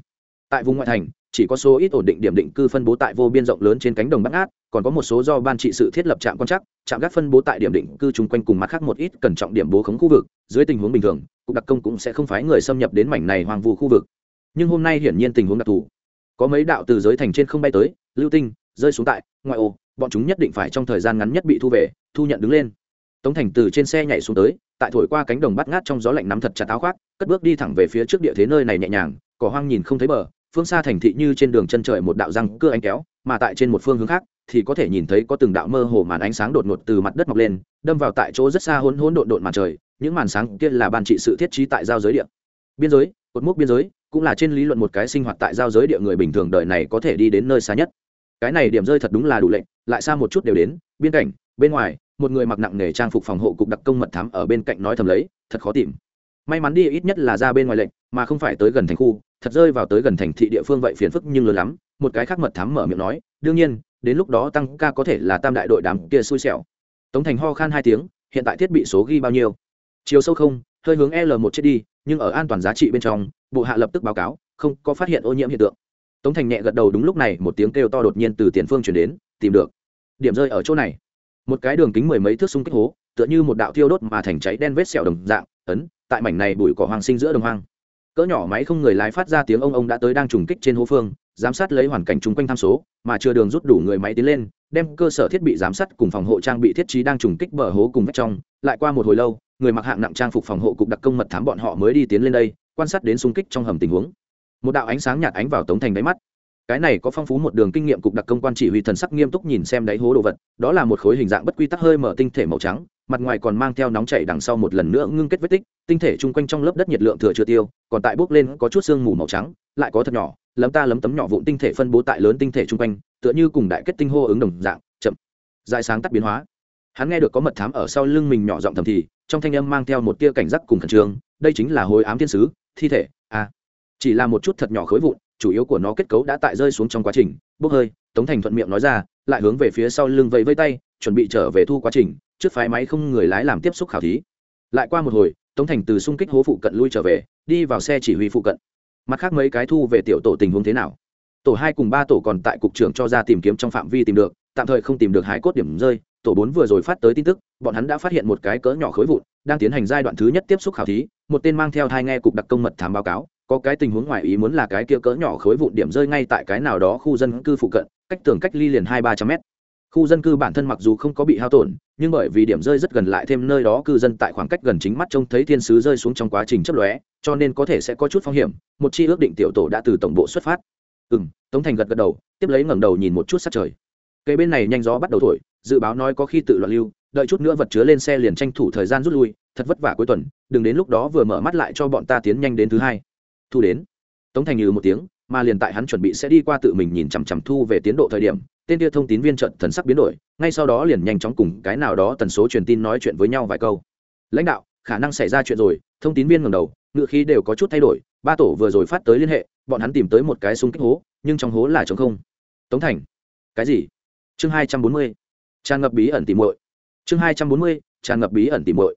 Tại vùng ngoại thành chỉ có số ít ổn định điểm định cư phân bố tại vô biên rộng lớn trên cánh đồng bắc át còn có một số do ban trị sự thiết lập trạm quan chắc trạm gác phân bố tại điểm định cư chung quanh cùng mặt khác một ít cẩn trọng điểm bố khống khu vực. Dưới tình huống bình thường, cục đặc công cũng sẽ không phái người xâm nhập đến mảnh này hoang vu khu vực. Nhưng hôm nay hiển nhiên tình huống đặc thù. Có mấy đạo từ giới thành trên không bay tới, lưu tinh, rơi xuống tại, ngoại ô, bọn chúng nhất định phải trong thời gian ngắn nhất bị thu về, thu nhận đứng lên. Tống thành từ trên xe nhảy xuống tới, tại thổi qua cánh đồng bắt ngát trong gió lạnh nắm thật chặt áo khoác, cất bước đi thẳng về phía trước địa thế nơi này nhẹ nhàng, cỏ hoang nhìn không thấy bờ phương xa thành thị như trên đường chân trời một đạo răng cưa anh kéo, mà tại trên một phương hướng khác thì có thể nhìn thấy có từng đạo mơ hồ màn ánh sáng đột ngột từ mặt đất mọc lên, đâm vào tại chỗ rất xa hỗn hỗn độn độn màn trời, những màn sáng kia là ban trị sự thiết trí tại giao giới địa. Biên giới, cột mốc biên giới, cũng là trên lý luận một cái sinh hoạt tại giao giới địa người bình thường đời này có thể đi đến nơi xa nhất. Cái này điểm rơi thật đúng là đủ lệnh, lại xa một chút đều đến, biên cảnh, bên ngoài, một người mặc nặng nghề trang phục phòng hộ cục đặc công mật thám ở bên cạnh nói thầm lấy, thật khó tìm may mắn đi ít nhất là ra bên ngoài lệnh, mà không phải tới gần thành khu, thật rơi vào tới gần thành thị địa phương vậy phiền phức nhưng lớn lắm. Một cái khác mật thám mở miệng nói, đương nhiên, đến lúc đó tăng ca có thể là tam đại đội đám kia xui xẻo. Tống thành ho khan hai tiếng, hiện tại thiết bị số ghi bao nhiêu? Chiều sâu không, hơi hướng l một chết đi, nhưng ở an toàn giá trị bên trong, bộ hạ lập tức báo cáo, không có phát hiện ô nhiễm hiện tượng. Tống thành nhẹ gật đầu đúng lúc này, một tiếng kêu to đột nhiên từ tiền phương chuyển đến, tìm được. Điểm rơi ở chỗ này. Một cái đường kính mười mấy thước xung kích hố, tựa như một đạo thiêu đốt mà thành cháy đen vết sẹo đồng dạng, ấn tại mảnh này bụi cỏ hoang sinh giữa đồng hoang. Cỡ nhỏ máy không người lái phát ra tiếng ông ông đã tới đang trùng kích trên hố phương, giám sát lấy hoàn cảnh chung quanh tham số, mà chưa đường rút đủ người máy tiến lên, đem cơ sở thiết bị giám sát cùng phòng hộ trang bị thiết trí đang trùng kích bờ hố cùng vách trong. Lại qua một hồi lâu, người mặc hạng nặng trang phục phòng hộ cục đặc công mật thám bọn họ mới đi tiến lên đây, quan sát đến xung kích trong hầm tình huống. Một đạo ánh sáng nhạt ánh vào tống thành đáy mắt cái này có phong phú một đường kinh nghiệm cục đặc công quan chỉ huy thần sắc nghiêm túc nhìn xem đáy hố đồ vật, đó là một khối hình dạng bất quy tắc hơi mở tinh thể màu trắng, mặt ngoài còn mang theo nóng chảy đằng sau một lần nữa ngưng kết vết tích, tinh thể chung quanh trong lớp đất nhiệt lượng thừa chưa tiêu, còn tại bốc lên có chút sương mù màu trắng, lại có thật nhỏ, lấm ta lấm tấm nhỏ vụn tinh thể phân bố tại lớn tinh thể chung quanh, tựa như cùng đại kết tinh hô ứng đồng dạng, chậm dài sáng tắt biến hóa hắn nghe được có mật thám ở sau lưng mình nhỏ giọng thầm thì, trong thanh âm mang theo một tia cảnh giác cùng khẩn trương, đây chính là hồi ám thiên sứ, thi thể a à. chỉ là một chút thật nhỏ khối vụn chủ yếu của nó kết cấu đã tại rơi xuống trong quá trình. Bốc hơi, tống thành thuận miệng nói ra, lại hướng về phía sau lưng vẫy vây tay, chuẩn bị trở về thu quá trình, trước phái máy không người lái làm tiếp xúc khảo thí. Lại qua một hồi, tống thành từ xung kích hố phụ cận lui trở về, đi vào xe chỉ huy phụ cận. Mặt khác mấy cái thu về tiểu tổ tình huống thế nào? Tổ hai cùng ba tổ còn tại cục trưởng cho ra tìm kiếm trong phạm vi tìm được, tạm thời không tìm được hải cốt điểm rơi. Tổ bốn vừa rồi phát tới tin tức, bọn hắn đã phát hiện một cái cỡ nhỏ khối vụn, đang tiến hành giai đoạn thứ nhất tiếp xúc khảo thí. Một tên mang theo thai nghe cục đặc công mật thám báo cáo có cái tình huống ngoài ý muốn là cái kia cỡ nhỏ khối vụn điểm rơi ngay tại cái nào đó khu dân cư phụ cận, cách tường cách ly liền hai ba trăm mét. Khu dân cư bản thân mặc dù không có bị hao tổn, nhưng bởi vì điểm rơi rất gần lại thêm nơi đó cư dân tại khoảng cách gần chính mắt trông thấy thiên sứ rơi xuống trong quá trình chấp lóe, cho nên có thể sẽ có chút phong hiểm, một chi ước định tiểu tổ đã từ tổng bộ xuất phát. Ừ m tống thành gật gật đầu, tiếp lấy ngẩng đầu nhìn một chút sát trời. Cây bên này nhanh gió bắt đầu thổi, dự báo nói có khi tự loạn lưu, đợi chút nữa vật chứa lên xe liền tranh thủ thời gian rút lui, thật vất vả cuối tuần, đừng đến lúc đó vừa mở mắt lại cho bọn ta tiến nhanh đến thứ hai thu đến. Tống thành như một tiếng mà liền tại hắn chuẩn bị sẽ đi qua tự mình nhìn chằm chằm thu về tiến độ thời điểm tên kia thông tín viên trận thần sắc biến đổi ngay sau đó liền nhanh chóng cùng cái nào đó tần số truyền tin nói chuyện với nhau vài câu. Lãnh đạo khả năng xảy ra chuyện rồi thông tín viên ngầm đầu ngựa khí đều có chút thay đổi ba tổ vừa rồi phát tới liên hệ bọn hắn tìm tới một cái súng kích hố nhưng trong hố là trống không. Tống thành cái gì? Chương hai trăm bốn mươi tràn ngập bí ẩn tìm muội. Chương hai trăm bốn mươi tràn ngập bí ẩn tìm muội.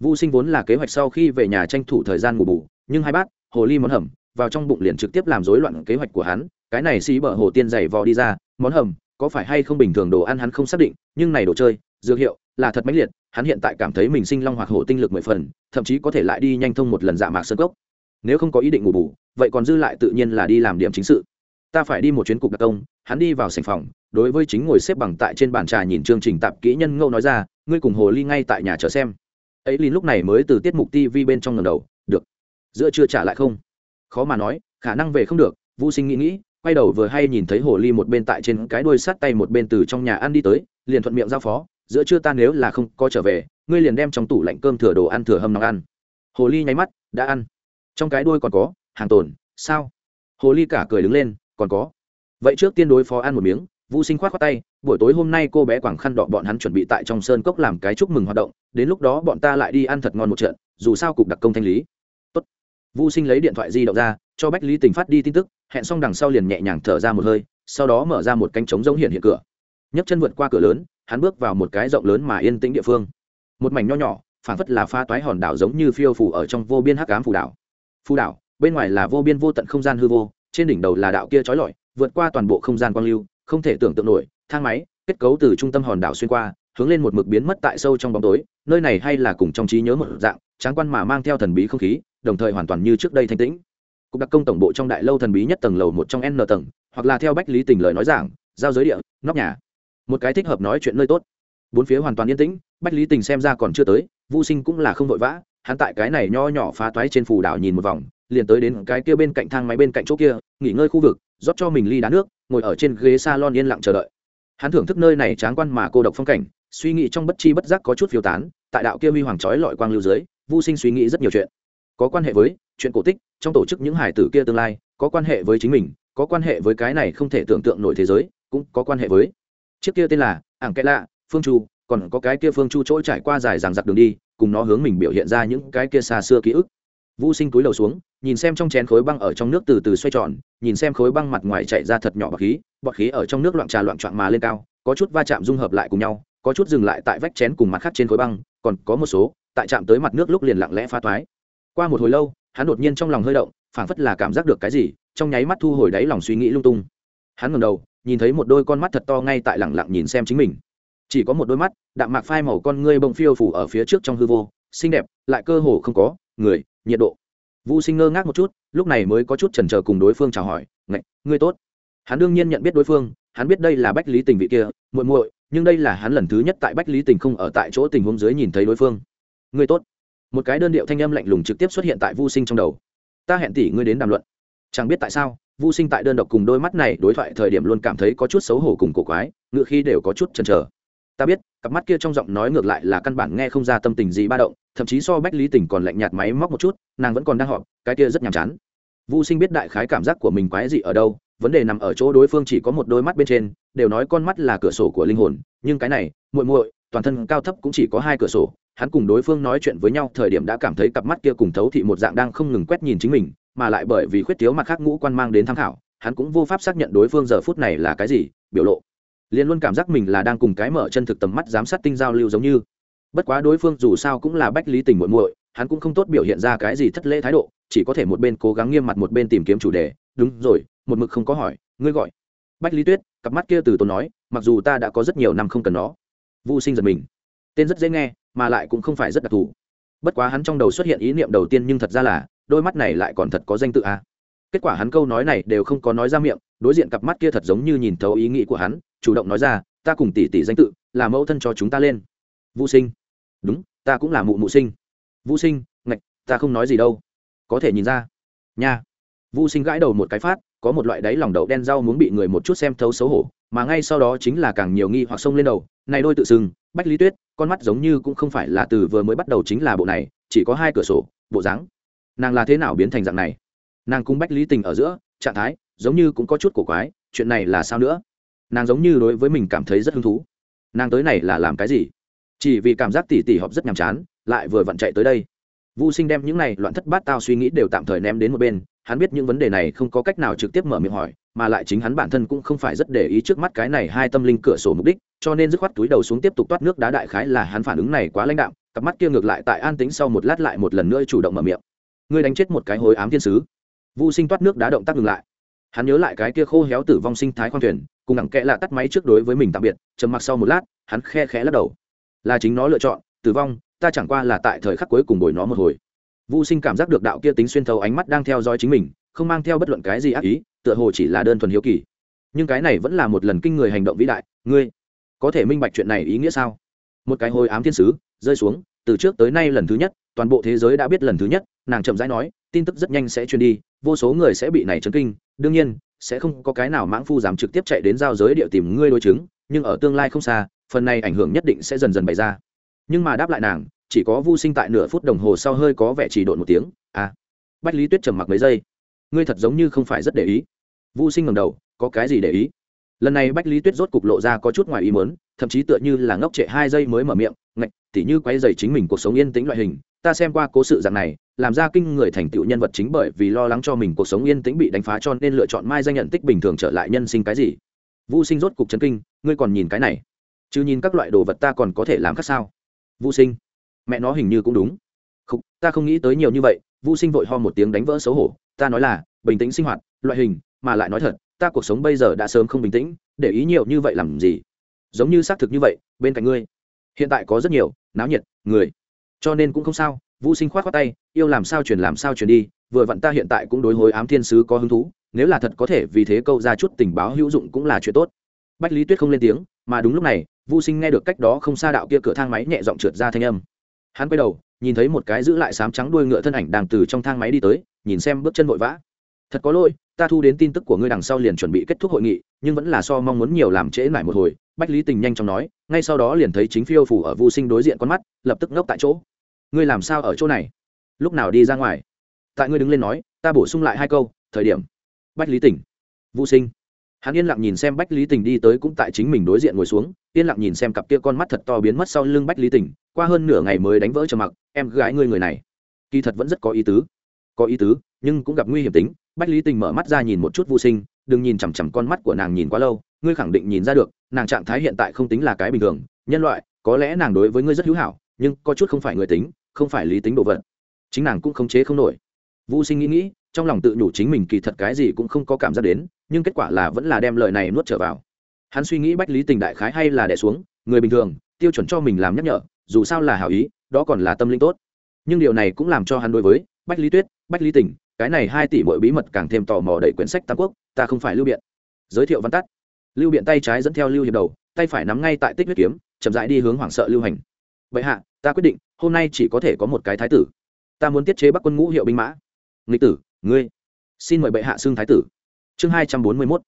Vu Sinh vốn là kế hoạch sau khi về nhà tranh thủ thời gian ngủ bù, nhưng hai bát, hồ ly món hầm, vào trong bụng liền trực tiếp làm rối loạn kế hoạch của hắn, cái này xí bở hồ tiên dày vò đi ra, món hầm, có phải hay không bình thường đồ ăn hắn không xác định, nhưng này đồ chơi, dược hiệu, là thật mãnh liệt, hắn hiện tại cảm thấy mình sinh long hoặc hổ tinh lực mười phần, thậm chí có thể lại đi nhanh thông một lần dạ mạc sơn cốc. Nếu không có ý định ngủ bù, vậy còn dư lại tự nhiên là đi làm điểm chính sự. Ta phải đi một chuyến cục đặc công, hắn đi vào sảnh phòng, đối với chính ngồi xếp bằng tại trên bàn trà nhìn chương trình tạp kỹ nhân ngâu nói ra, ngươi cùng hồ ly ngay tại nhà chờ xem ấy lìn lúc này mới từ tiết mục tv bên trong ngầm đầu giữa chưa trả lại không? Khó mà nói, khả năng về không được vũ sinh nghĩ nghĩ, quay đầu vừa hay nhìn thấy hồ ly một bên tại trên cái đuôi sát tay một bên từ trong nhà ăn đi tới, liền thuận miệng giao phó, giữa trưa ta nếu là không có trở về, ngươi liền đem trong tủ lạnh cơm thừa đồ ăn thừa hâm nóng ăn. Hồ ly nháy mắt, đã ăn. Trong cái đuôi còn có, hàng tồn, sao? Hồ ly cả cười đứng lên, còn có. Vậy trước tiên đối phó ăn một miếng vũ sinh khoát khoát tay, buổi tối hôm nay cô bé quảng khăn đọ bọn hắn chuẩn bị tại trong sơn cốc làm cái chúc mừng hoạt động, đến lúc đó bọn ta lại đi ăn thật ngon một trận, dù sao cục đặc công thanh lý. Vu sinh lấy điện thoại di động ra, cho bách lý tình phát đi tin tức, hẹn xong đằng sau liền nhẹ nhàng thở ra một hơi, sau đó mở ra một cánh trống rỗng hiện hiện cửa. Nhấc chân vượt qua cửa lớn, hắn bước vào một cái rộng lớn mà yên tĩnh địa phương. Một mảnh nho nhỏ phản phất là pha toái hòn đảo giống như phiêu phù ở trong vô biên hắc ám phù đảo. Phù đảo, bên ngoài là vô biên vô tận không gian hư vô, trên đỉnh đầu là đạo kia trói lọi, vượt qua toàn bộ không gian quang lưu, không thể tưởng tượng nổi, thang máy, kết cấu từ trung tâm hòn đảo xuyên qua, hướng lên một mực biến mất tại sâu trong bóng tối, nơi này hay là cùng trong trí nhớ một dạng, tráng quan mà mang theo thần bí không khí đồng thời hoàn toàn như trước đây thanh tĩnh. Cục đặc công tổng bộ trong đại lâu thần bí nhất tầng lầu một trong n tầng, hoặc là theo bách lý tình lời nói giảng, giao giới địa, nóc nhà. Một cái thích hợp nói chuyện nơi tốt. Bốn phía hoàn toàn yên tĩnh, bách lý tình xem ra còn chưa tới vô sinh cũng là không vội vã, hắn tại cái này nho nhỏ phá toái trên phù đảo nhìn một vòng, liền tới đến cái kia bên cạnh thang máy bên cạnh chỗ kia, nghỉ ngơi khu vực, rót cho mình ly đá nước, ngồi ở trên ghế salon yên lặng chờ đợi. Hắn thưởng thức nơi này tráng quan mà cô độc phong cảnh, suy nghĩ trong bất chi bất giác có chút phiêu tán, tại đạo kia huy hoàng trói lọi quang lưu dưới vô sinh suy nghĩ rất nhiều chuyện có quan hệ với chuyện cổ tích, trong tổ chức những hải tử kia tương lai, có quan hệ với chính mình, có quan hệ với cái này không thể tưởng tượng nổi thế giới, cũng có quan hệ với chiếc kia tên là ảng kẽ lạ phương chu, còn có cái kia phương chu trỗi trải qua dài ràng giặc đường đi, cùng nó hướng mình biểu hiện ra những cái kia xa xưa ký ức vũ sinh túi đầu xuống, nhìn xem trong chén khối băng ở trong nước từ từ xoay tròn, nhìn xem khối băng mặt ngoài chạy ra thật nhỏ bọt khí bọt khí ở trong nước loạn trà loạn trọn mà lên cao, có chút va chạm dung hợp lại cùng nhau, có chút dừng lại tại vách chén cùng mặt khác trên khối băng, còn có một số, tại chạm tới mặt nước lúc liền lặng lẽ phá thoái qua một hồi lâu, hắn đột nhiên trong lòng hơi động, phảng phất là cảm giác được cái gì, trong nháy mắt thu hồi đáy lòng suy nghĩ lung tung. Hắn ngẩng đầu, nhìn thấy một đôi con mắt thật to ngay tại lẳng lặng nhìn xem chính mình. Chỉ có một đôi mắt, đạm mạc phai màu con ngươi bông phiêu phủ ở phía trước trong hư vô, xinh đẹp, lại cơ hồ không có, người, nhiệt độ. Vũ sinh ngơ ngác một chút, lúc này mới có chút chần chờ cùng đối phương chào hỏi ngạch ngươi tốt. Hắn đương nhiên nhận biết đối phương, hắn biết đây là bách lý tình vị kia, muội muội, nhưng đây là hắn lần thứ nhất tại bách lý tình không ở tại chỗ tình huống dưới nhìn thấy đối phương. Ngươi tốt một cái đơn điệu thanh âm lạnh lùng trực tiếp xuất hiện tại Vu sinh trong đầu. Ta hẹn tỷ ngươi đến đàm luận. Chẳng biết tại sao, Vu sinh tại đơn độc cùng đôi mắt này đối thoại thời điểm luôn cảm thấy có chút xấu hổ cùng cổ quái, ngựa khi đều có chút chần chờ. Ta biết, cặp mắt kia trong giọng nói ngược lại là căn bản nghe không ra tâm tình gì ba động, thậm chí so bách lý tình còn lạnh nhạt máy móc một chút, nàng vẫn còn đang họp, cái kia rất nhàm chán. Vu sinh biết đại khái cảm giác của mình quái dị ở đâu, vấn đề nằm ở chỗ đối phương chỉ có một đôi mắt bên trên, đều nói con mắt là cửa sổ của linh hồn, nhưng cái này, muội muội toàn thân cao thấp cũng chỉ có hai cửa sổ, hắn cùng đối phương nói chuyện với nhau thời điểm đã cảm thấy cặp mắt kia cùng thấu thị một dạng đang không ngừng quét nhìn chính mình, mà lại bởi vì khuyết thiếu mặt khác ngũ quan mang đến tham khảo, hắn cũng vô pháp xác nhận đối phương giờ phút này là cái gì, biểu lộ. Liền luôn cảm giác mình là đang cùng cái mở chân thực tầm mắt giám sát tinh giao lưu giống như. Bất quá đối phương dù sao cũng là bách lý tình muội muội, hắn cũng không tốt biểu hiện ra cái gì thất lễ thái độ, chỉ có thể một bên cố gắng nghiêm mặt một bên tìm kiếm chủ đề. Đúng rồi, một mực không có hỏi, ngươi gọi. Bách lý tuyết, cặp mắt kia từ tốn nói, mặc dù ta đã có rất nhiều năm không cần nó vô sinh giật mình. Tên rất dễ nghe, mà lại cũng không phải rất đặc thù. Bất quá hắn trong đầu xuất hiện ý niệm đầu tiên nhưng thật ra là, đôi mắt này lại còn thật có danh tự a. À. kết quả hắn câu nói này đều không có nói ra miệng, đối diện cặp mắt kia thật giống như nhìn thấu ý nghĩ của hắn, chủ động nói ra, ta cùng tỷ tỷ danh tự, là mẫu thân cho chúng ta lên. Vô sinh. Đúng, ta cũng là mụ mụ sinh. Vô sinh, ngạch, ta không nói gì đâu. Có thể nhìn ra. Nha. Vô sinh gãi đầu một cái phát, có một loại đáy lòng đậu đen rau muốn bị người một chút xem thấu xấu hổ mà ngay sau đó chính là càng nhiều nghi hoặc sông lên đầu. Này đôi tự sừng bách lý tuyết con mắt giống như cũng không phải là từ vừa mới bắt đầu chính là bộ này chỉ có hai cửa sổ bộ dáng. Nàng là thế nào biến thành dạng này? Nàng cung bách lý tình ở giữa trạng thái giống như cũng có chút cổ quái chuyện này là sao nữa? Nàng giống như đối với mình cảm thấy rất hứng thú. Nàng tới này là làm cái gì? Chỉ vì cảm giác tỉ tỉ họp rất nhàm chán lại vừa vặn chạy tới đây. Vô Sinh đem những này loạn thất bát tao suy nghĩ đều tạm thời ném đến một bên, hắn biết những vấn đề này không có cách nào trực tiếp mở miệng hỏi, mà lại chính hắn bản thân cũng không phải rất để ý trước mắt cái này hai tâm linh cửa sổ mục đích, cho nên dứt khoát túi đầu xuống tiếp tục toát nước đá đại khái là hắn phản ứng này quá lãnh đạm, cặp mắt kia ngược lại tại an tĩnh sau một lát lại một lần nữa chủ động mở miệng. Ngươi đánh chết một cái hối ám thiên sứ. Vu Sinh toát nước đá động tác ngừng lại. Hắn nhớ lại cái kia khô héo tử vong sinh thái khoang thuyền, cùng đẳng kẽ là tắt máy trước đối với mình tạm biệt, trầm mặc sau một lát, hắn khe khẽ lắc đầu. Là chính nó lựa chọn, tử vong, ta chẳng qua là tại thời khắc cuối cùng bồi nó một hồi Vu Sinh cảm giác được đạo kia tính xuyên thấu ánh mắt đang theo dõi chính mình, không mang theo bất luận cái gì ác ý, tựa hồ chỉ là đơn thuần hiếu kỳ. Nhưng cái này vẫn là một lần kinh người hành động vĩ đại, ngươi có thể minh bạch chuyện này ý nghĩa sao? Một cái hồi ám thiên sứ rơi xuống, từ trước tới nay lần thứ nhất, toàn bộ thế giới đã biết lần thứ nhất, nàng chậm rãi nói, tin tức rất nhanh sẽ truyền đi, vô số người sẽ bị này chấn kinh, đương nhiên, sẽ không có cái nào mãng phu dám trực tiếp chạy đến giao giới địa tìm ngươi đối chứng, nhưng ở tương lai không xa, phần này ảnh hưởng nhất định sẽ dần dần bày ra. Nhưng mà đáp lại nàng, chỉ có Vu Sinh tại nửa phút đồng hồ sau hơi có vẻ chỉ độn một tiếng, "À." Bách Lý Tuyết trầm mặc mấy giây. "Ngươi thật giống như không phải rất để ý." Vu Sinh ngẩng đầu, "Có cái gì để ý?" Lần này Bách Lý Tuyết rốt cục lộ ra có chút ngoài ý muốn, thậm chí tựa như là ngốc trệ hai giây mới mở miệng, ngạch, tỉ như quấy dày chính mình cuộc sống yên tĩnh loại hình, ta xem qua cố sự dạng này, làm ra kinh người thành tựu nhân vật chính bởi vì lo lắng cho mình cuộc sống yên tĩnh bị đánh phá cho nên lựa chọn mai danh nhận tích bình thường trở lại nhân sinh cái gì. Vu Sinh rốt cục chấn kinh, ngươi còn nhìn cái này? Chứ nhìn các loại đồ vật ta còn có thể làm khác sao? Vu Sinh, mẹ nó hình như cũng đúng. Không ta không nghĩ tới nhiều như vậy, Vu sinh vội ho một tiếng đánh vỡ xấu hổ, ta nói là, bình tĩnh sinh hoạt, loại hình, mà lại nói thật, ta cuộc sống bây giờ đã sớm không bình tĩnh, để ý nhiều như vậy làm gì? Giống như xác thực như vậy, bên cạnh ngươi, hiện tại có rất nhiều, náo nhiệt, người. Cho nên cũng không sao, Vu sinh khoát khoát tay, yêu làm sao truyền làm sao truyền đi, vừa vặn ta hiện tại cũng đối hối ám thiên sứ có hứng thú, nếu là thật có thể vì thế câu ra chút tình báo hữu dụng cũng là chuyện tốt. Bách lý tuyết không lên tiếng, mà đúng lúc này, Vu sinh nghe được cách đó không xa đạo kia cửa thang máy nhẹ giọng trượt ra thanh âm hắn quay đầu, nhìn thấy một cái giữ lại sám trắng đuôi ngựa thân ảnh đang từ trong thang máy đi tới, nhìn xem bước chân vội vã. Thật có lỗi, ta thu đến tin tức của ngươi đằng sau liền chuẩn bị kết thúc hội nghị, nhưng vẫn là so mong muốn nhiều làm trễ lại một hồi, bách lý tình nhanh chóng nói, ngay sau đó liền thấy chính phiêu phủ ở vô sinh đối diện con mắt, lập tức ngốc tại chỗ. Ngươi làm sao ở chỗ này? Lúc nào đi ra ngoài? Tại ngươi đứng lên nói, ta bổ sung lại hai câu, thời điểm. Bách lý tỉnh vô sinh hắn yên lặng nhìn xem bách lý tình đi tới cũng tại chính mình đối diện ngồi xuống, yên lặng nhìn xem cặp kia con mắt thật to biến mất sau lưng bách lý tình, qua hơn nửa ngày mới đánh vỡ trầm mặc, em gái ngươi người này, kỳ thật vẫn rất có ý tứ, có ý tứ, nhưng cũng gặp nguy hiểm tính. Bách lý tình mở mắt ra nhìn một chút vô sinh, đừng nhìn chằm chằm con mắt của nàng nhìn quá lâu, ngươi khẳng định nhìn ra được, nàng trạng thái hiện tại không tính là cái bình thường, nhân loại, có lẽ nàng đối với ngươi rất hữu hảo, nhưng có chút không phải người tính, không phải lý tính đồ vật, chính nàng cũng không chế không nổi. Vô sinh nghĩ nghĩ trong lòng tự nhủ chính mình kỳ thật cái gì cũng không có cảm giác đến, nhưng kết quả là vẫn là đem lời này nuốt trở vào. Hắn suy nghĩ bách lý tình đại khái hay là đẻ xuống, người bình thường, tiêu chuẩn cho mình làm nhắc nhở, dù sao là hảo ý, đó còn là tâm linh tốt. Nhưng điều này cũng làm cho hắn đối với bách lý tuyết, bách lý tình, cái này hai tỷ mỗi bí mật càng thêm tò mò đẩy quyển sách tam quốc, ta không phải lưu biện. Giới thiệu văn tắt. Lưu biện tay trái dẫn theo lưu hiệp đầu, tay phải nắm ngay tại tích huyết kiếm, chậm dại đi hướng hoảng sợ lưu hành. Vậy hạ, ta quyết định, hôm nay chỉ có thể có một cái thái tử. Ta muốn tiết chế bắc quân ngũ hiệu binh mã. Nghịch tử ngươi xin mời bệ hạ xưng thái tử. Chương hai trăm bốn mươi mốt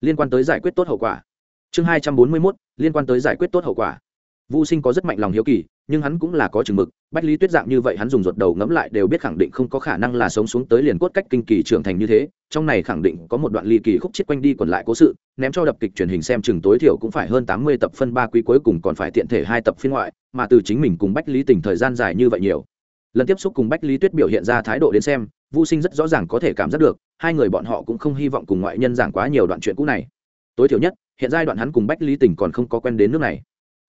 liên quan tới giải quyết tốt hậu quả. Chương hai trăm bốn mươi mốt liên quan tới giải quyết tốt hậu quả. Vu Sinh có rất mạnh lòng hiếu kỳ, nhưng hắn cũng là có chừng mực, Bách Lý Tuyết dạng như vậy hắn dùng ruột đầu ngẫm lại đều biết khẳng định không có khả năng là sống xuống tới liền cốt cách kinh kỳ trưởng thành như thế, trong này khẳng định có một đoạn ly kỳ khúc chết quanh đi còn lại cố sự, ném cho đập kịch truyền hình xem chừng tối thiểu cũng phải hơn tám mươi tập phân ba quý cuối cùng còn phải tiện thể hai tập phiên ngoại, mà từ chính mình cùng Bách Lý Tình thời gian dài như vậy nhiều. Lần tiếp xúc cùng Bách Lý Tuyết biểu hiện ra thái độ đến xem, Vu Sinh rất rõ ràng có thể cảm giác được, hai người bọn họ cũng không hy vọng cùng ngoại nhân giảng quá nhiều đoạn chuyện cũ này. Tối thiểu nhất, hiện giai đoạn hắn cùng Bách Lý Tình còn không có quen đến nước này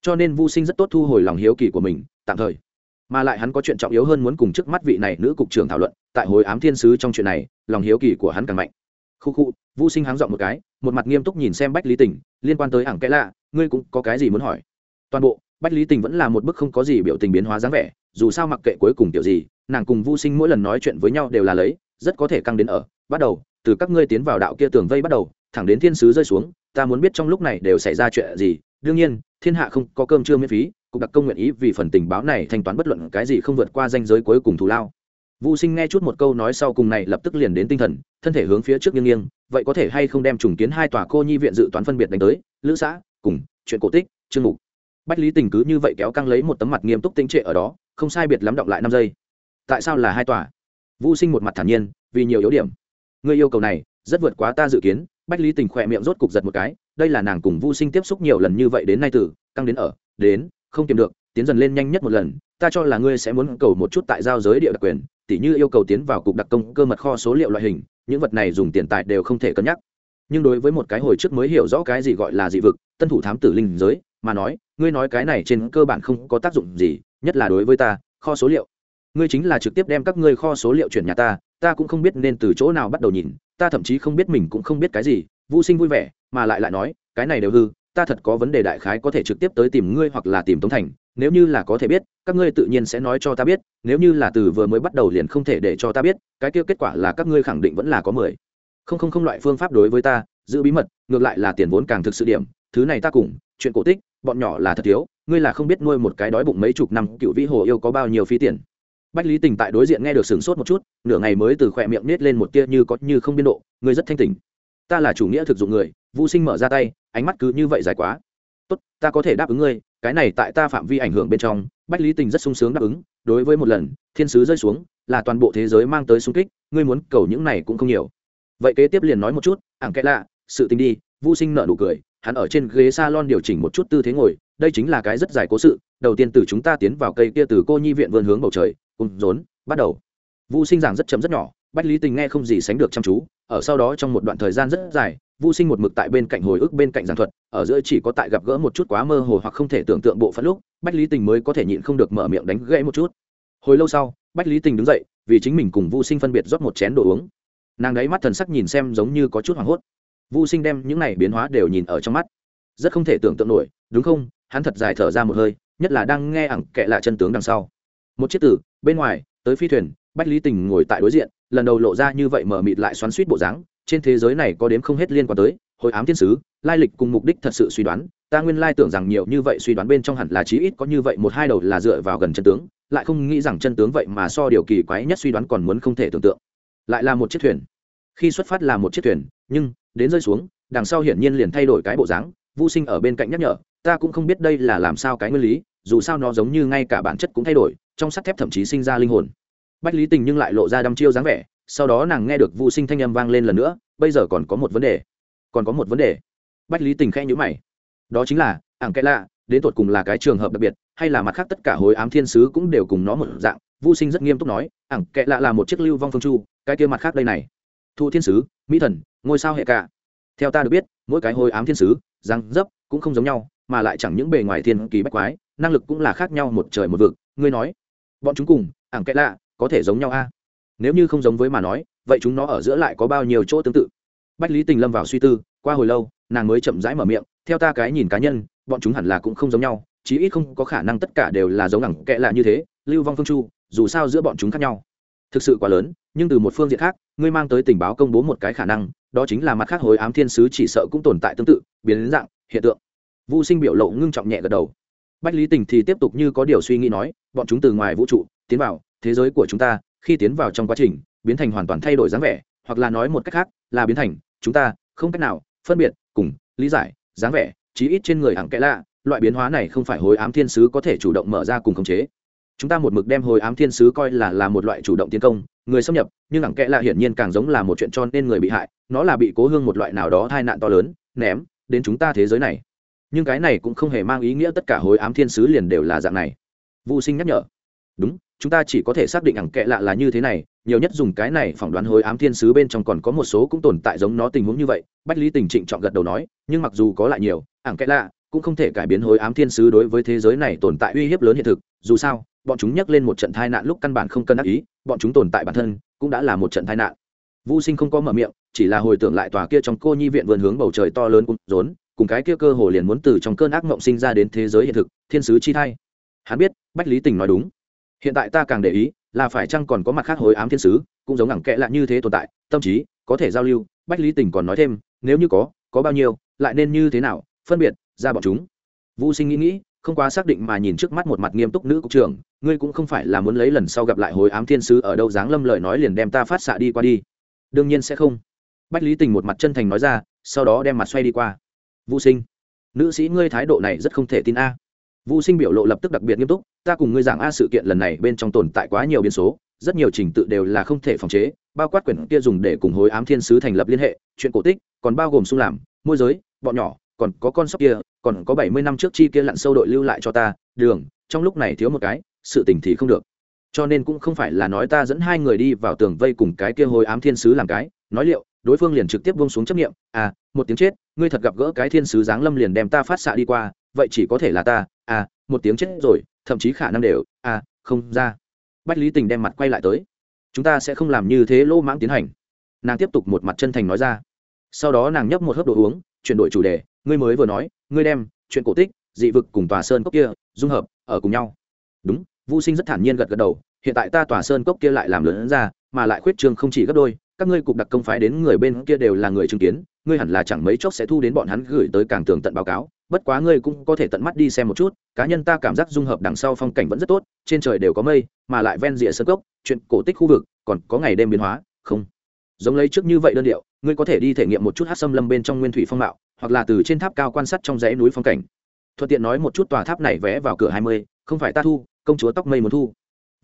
cho nên Vu Sinh rất tốt thu hồi lòng hiếu kỳ của mình, tạm thời. Mà lại hắn có chuyện trọng yếu hơn muốn cùng trước mắt vị này nữ cục trưởng thảo luận, tại hồi ám thiên sứ trong chuyện này, lòng hiếu kỳ của hắn càng mạnh. Khu khu, Vu Sinh háng dọn một cái, một mặt nghiêm túc nhìn xem Bách Lý Tình, liên quan tới ảng cái lạ, ngươi cũng có cái gì muốn hỏi? Toàn bộ, Bách Lý Tình vẫn là một bức không có gì biểu tình biến hóa dáng vẻ, dù sao mặc kệ cuối cùng kiểu gì nàng cùng vô sinh mỗi lần nói chuyện với nhau đều là lấy rất có thể căng đến ở bắt đầu từ các ngươi tiến vào đạo kia tường vây bắt đầu thẳng đến thiên sứ rơi xuống ta muốn biết trong lúc này đều xảy ra chuyện gì đương nhiên thiên hạ không có cơm trưa miễn phí cục đặc công nguyện ý vì phần tình báo này thanh toán bất luận cái gì không vượt qua danh giới cuối cùng thù lao Vu Sinh nghe chút một câu nói sau cùng này lập tức liền đến tinh thần, thân thể hướng phía trước nghiêng nghiêng, vậy có thể hay không đem trùng kiến hai tòa cô nhi viện dự toán phân biệt đánh tới, lữ xã, cùng chuyện cổ tích, chương mục. Bách Lý Tình cứ như vậy kéo căng lấy một tấm mặt nghiêm túc tinh trệ ở đó, không sai biệt lắm động lại năm giây. Tại sao là hai tòa? Vu Sinh một mặt thản nhiên, vì nhiều yếu điểm. Ngươi yêu cầu này, rất vượt quá ta dự kiến, Bách Lý Tình khỏe miệng rốt cục giật một cái, đây là nàng cùng Vu Sinh tiếp xúc nhiều lần như vậy đến nay từ, căng đến ở, đến, không tìm được, tiến dần lên nhanh nhất một lần, ta cho là ngươi sẽ muốn cầu một chút tại giao giới địa đặc quyền, tỉ như yêu cầu tiến vào cục đặc công cơ mật kho số liệu loại hình những vật này dùng tiền tài đều không thể cân nhắc nhưng đối với một cái hồi trước mới hiểu rõ cái gì gọi là dị vực tân thủ thám tử linh giới mà nói ngươi nói cái này trên cơ bản không có tác dụng gì nhất là đối với ta, kho số liệu. Ngươi chính là trực tiếp đem các ngươi kho số liệu chuyển nhà ta ta cũng không biết nên từ chỗ nào bắt đầu nhìn, ta thậm chí không biết mình cũng không biết cái gì vô sinh vui vẻ, mà lại lại nói, cái này đều hư, ta thật có vấn đề đại khái có thể trực tiếp tới tìm ngươi hoặc là tìm tống thành, nếu như là có thể biết, các ngươi tự nhiên sẽ nói cho ta biết, nếu như là từ vừa mới bắt đầu liền không thể để cho ta biết, cái kia kết quả là các ngươi khẳng định vẫn là có mười. Không không không loại phương pháp đối với ta, giữ bí mật, ngược lại là tiền vốn càng thực sự điểm, thứ này ta cùng, chuyện cổ tích, bọn nhỏ là thật thiếu ngươi là không biết nuôi một cái đói bụng mấy chục năm, cựu vĩ hồ yêu có bao nhiêu phí tiền. Bách lý tình tại đối diện nghe được sửng sốt một chút, nửa ngày mới từ khỏe miệng nết lên một tia như có như không biên độ, ngươi rất thanh tỉnh. Ta là chủ nghĩa thực dụng người vô sinh mở ra tay, ánh mắt cứ như vậy dài quá. Tốt, ta có thể đáp ứng ngươi, cái này tại ta phạm vi ảnh hưởng bên trong, bách lý tình rất sung sướng đáp ứng, đối với một lần, thiên sứ rơi xuống, là toàn bộ thế giới mang tới sung kích, ngươi muốn cầu những này cũng không nhiều. Vậy kế tiếp liền nói một chút, ảng kẽ lạ, sự tình đi vô sinh nợ nụ cười, hắn ở trên ghế s a lon điều chỉnh một chút tư thế ngồi đây chính là cái rất dài cố sự đầu tiên từ chúng ta tiến vào cây kia từ cô nhi viện vươn hướng bầu trời cùng rốn bắt đầu Vu sinh giảng rất chấm rất nhỏ bách lý tình nghe không gì sánh được chăm chú ở sau đó trong một đoạn thời gian rất dài Vu Sinh một mực tại bên cạnh hồi ức bên cạnh giảng thuật, ở giữa chỉ có tại gặp gỡ một chút quá mơ hồ hoặc không thể tưởng tượng bộ phận lúc, Bách Lý Tình mới có thể nhịn không được mở miệng đánh gãy một chút. Hồi lâu sau, Bách Lý Tình đứng dậy, vì chính mình cùng Vu Sinh phân biệt rót một chén đồ uống. Nàng đáy mắt thần sắc nhìn xem giống như có chút hoảng hốt. Vu Sinh đem những này biến hóa đều nhìn ở trong mắt. Rất không thể tưởng tượng nổi, đúng không? Hắn thật dài thở ra một hơi, nhất là đang nghe ẳng kệ lại chân tướng đằng sau. Một chiếc tử, bên ngoài, tới phi thuyền, Bách Lý Tình ngồi tại đối diện, lần đầu lộ ra như vậy mở mịt lại xoắn suýt bộ dáng, trên thế giới này có đếm không hết liên quan tới hội ám thiên sứ lai lịch cùng mục đích thật sự suy đoán ta nguyên lai tưởng rằng nhiều như vậy suy đoán bên trong hẳn là chí ít có như vậy một hai đầu là dựa vào gần chân tướng lại không nghĩ rằng chân tướng vậy mà so điều kỳ quái nhất suy đoán còn muốn không thể tưởng tượng lại là một chiếc thuyền khi xuất phát là một chiếc thuyền nhưng đến rơi xuống đằng sau hiển nhiên liền thay đổi cái bộ dáng vô sinh ở bên cạnh nhắc nhở, ta cũng không biết đây là làm sao cái nguyên lý, dù sao nó giống như ngay cả bản chất cũng thay đổi, trong sắt thép thậm chí sinh ra linh hồn. Bách lý tình nhưng lại lộ ra đăm chiêu dáng vẻ, sau đó nàng nghe được vô sinh thanh âm vang lên lần nữa, bây giờ còn có một vấn đề, còn có một vấn đề. Bách lý tình khẽ nhữ mày. Đó chính là, ảng kẽ lạ, đến tột cùng là cái trường hợp đặc biệt, hay là mặt khác tất cả hối ám thiên sứ cũng đều cùng nó một dạng? Vô sinh rất nghiêm túc nói, ảng kẽ lạ là một chiếc lưu vong phương chu, cái kia mặt khác đây này. Thu thiên sứ, mỹ thần, ngôi sao hệ cả. Theo ta được biết, mỗi cái hối ám thiên sứ răng dấp cũng không giống nhau, mà lại chẳng những bề ngoài thiên kỳ bách quái, năng lực cũng là khác nhau một trời một vực. Ngươi nói, bọn chúng cùng, ảng kẽ lạ, có thể giống nhau a? Nếu như không giống với mà nói, vậy chúng nó ở giữa lại có bao nhiêu chỗ tương tự? Bách lý tình lâm vào suy tư, qua hồi lâu, nàng mới chậm rãi mở miệng, theo ta cái nhìn cá nhân, bọn chúng hẳn là cũng không giống nhau, chí ít không có khả năng tất cả đều là giống ẳng kệ lạ như thế, lưu vong phương chu, dù sao giữa bọn chúng khác nhau thực sự quá lớn, nhưng từ một phương diện khác, ngươi mang tới tình báo công bố một cái khả năng, đó chính là mặt khác hồi ám thiên sứ chỉ sợ cũng tồn tại tương tự, biến đến dạng, hiện tượng. Vô sinh biểu lộ ngưng trọng nhẹ gật đầu. Bách lý tình thì tiếp tục như có điều suy nghĩ nói, bọn chúng từ ngoài vũ trụ, tiến vào thế giới của chúng ta, khi tiến vào trong quá trình, biến thành hoàn toàn thay đổi dáng vẻ, hoặc là nói một cách khác, là biến thành, chúng ta không cách nào phân biệt, cùng, lý giải, dáng vẻ, chí ít trên người hẳn kẽ lạ, loại biến hóa này không phải hồi ám thiên sứ có thể chủ động mở ra cùng khống chế chúng ta một mực đem hồi ám thiên sứ coi là là một loại chủ động tiến công, người xâm nhập, nhưng hạng kẽ lạ hiển nhiên càng giống là một chuyện cho nên người bị hại, nó là bị cố hương một loại nào đó tai nạn to lớn, ném, đến chúng ta thế giới này. Nhưng cái này cũng không hề mang ý nghĩa tất cả hồi ám thiên sứ liền đều là dạng này. Vô sinh nhắc nhở. Đúng, chúng ta chỉ có thể xác định ẳng kệ lạ là như thế này, nhiều nhất dùng cái này phỏng đoán hối ám thiên sứ bên trong còn có một số cũng tồn tại giống nó tình huống như vậy, bách lý tình trịnh chọn gật đầu nói, nhưng mặc dù có lại nhiều, ẳng kệ lạ cũng không thể cải biến hối ám thiên sứ đối với thế giới này tồn tại uy hiếp lớn hiện thực, dù sao bọn chúng nhắc lên một trận tai nạn lúc căn bản không cân đắc ý, bọn chúng tồn tại bản thân cũng đã là một trận tai nạn. Vô sinh không có mở miệng, chỉ là hồi tưởng lại tòa kia trong cô nhi viện vườn hướng bầu trời to lớn cũng rốn, cùng cái kia cơ hồ liền muốn từ trong cơn ác mộng sinh ra đến thế giới hiện thực, thiên sứ chi thai. Hắn biết, bách lý tình nói đúng. Hiện tại ta càng để ý, là phải chăng còn có mặt khác hồi ám thiên sứ, cũng giống ngẳng kệ lạ như thế tồn tại, tâm trí, có thể giao lưu. Bách lý tình còn nói thêm, nếu như có có bao nhiêu, lại nên như thế nào, phân biệt ra bọn chúng. Vu sinh nghĩ nghĩ không quá xác định mà nhìn trước mắt một mặt nghiêm túc nữ cục trưởng, ngươi cũng không phải là muốn lấy lần sau gặp lại hối ám thiên sứ ở đâu dáng lâm lời nói liền đem ta phát xạ đi qua đi. Đương nhiên sẽ không. Bách lý tình một mặt chân thành nói ra, sau đó đem mặt xoay đi qua. Vũ sinh, nữ sĩ ngươi thái độ này rất không thể tin a. Vũ sinh biểu lộ lập tức đặc biệt nghiêm túc, ta cùng ngươi giảng a sự kiện lần này bên trong tồn tại quá nhiều biến số, rất nhiều trình tự đều là không thể phòng chế, bao quát quyển kia dùng để cùng hối ám thiên sứ thành lập liên hệ, chuyện cổ tích, còn bao gồm xung làm, môi giới, bọn nhỏ còn có con sóc kia, còn có bảy mươi năm trước chi kia lặn sâu đội lưu lại cho ta, đường, trong lúc này thiếu một cái, sự tình thì không được. Cho nên cũng không phải là nói ta dẫn hai người đi vào tường vây cùng cái kia hồi ám thiên sứ làm cái. Nói liệu, đối phương liền trực tiếp buông xuống chấp nghiệm à một tiếng chết, ngươi thật gặp gỡ cái thiên sứ giáng lâm liền đem ta phát xạ đi qua, vậy chỉ có thể là ta. À một tiếng chết rồi, thậm chí khả năng đều à không ra. Bách lý tình đem mặt quay lại tới. Chúng ta sẽ không làm như thế lỗ mãng tiến hành. Nàng tiếp tục một mặt chân thành nói ra. Sau đó nàng nhấp một hớp đồ uống, chuyển đổi chủ đề ngươi mới vừa nói, ngươi đem chuyện cổ tích, dị vực cùng tòa sơn cốc kia dung hợp ở cùng nhau. Đúng vô sinh rất thản nhiên gật gật đầu, hiện tại ta tòa sơn cốc kia lại làm lớn ra, mà lại khuyết trương không chỉ gấp đôi, các ngươi cục đặc công phái đến người bên kia đều là người chứng kiến, ngươi hẳn là chẳng mấy chốc sẽ thu đến bọn hắn gửi tới càng tường tận báo cáo, bất quá ngươi cũng có thể tận mắt đi xem một chút, cá nhân ta cảm giác dung hợp đằng sau phong cảnh vẫn rất tốt, trên trời đều có mây, mà lại ven rìa sơn cốc, chuyện cổ tích khu vực, còn có ngày đêm biến hóa, không? Giống lấy trước như vậy đơn điệu ngươi có thể đi thể nghiệm một chút hát xâm lâm bên trong nguyên thủy phong mạo hoặc là từ trên tháp cao quan sát trong dãy núi phong cảnh thuận tiện nói một chút tòa tháp này vé vào cửa hai mươi không phải ta thu công chúa tóc mây muốn thu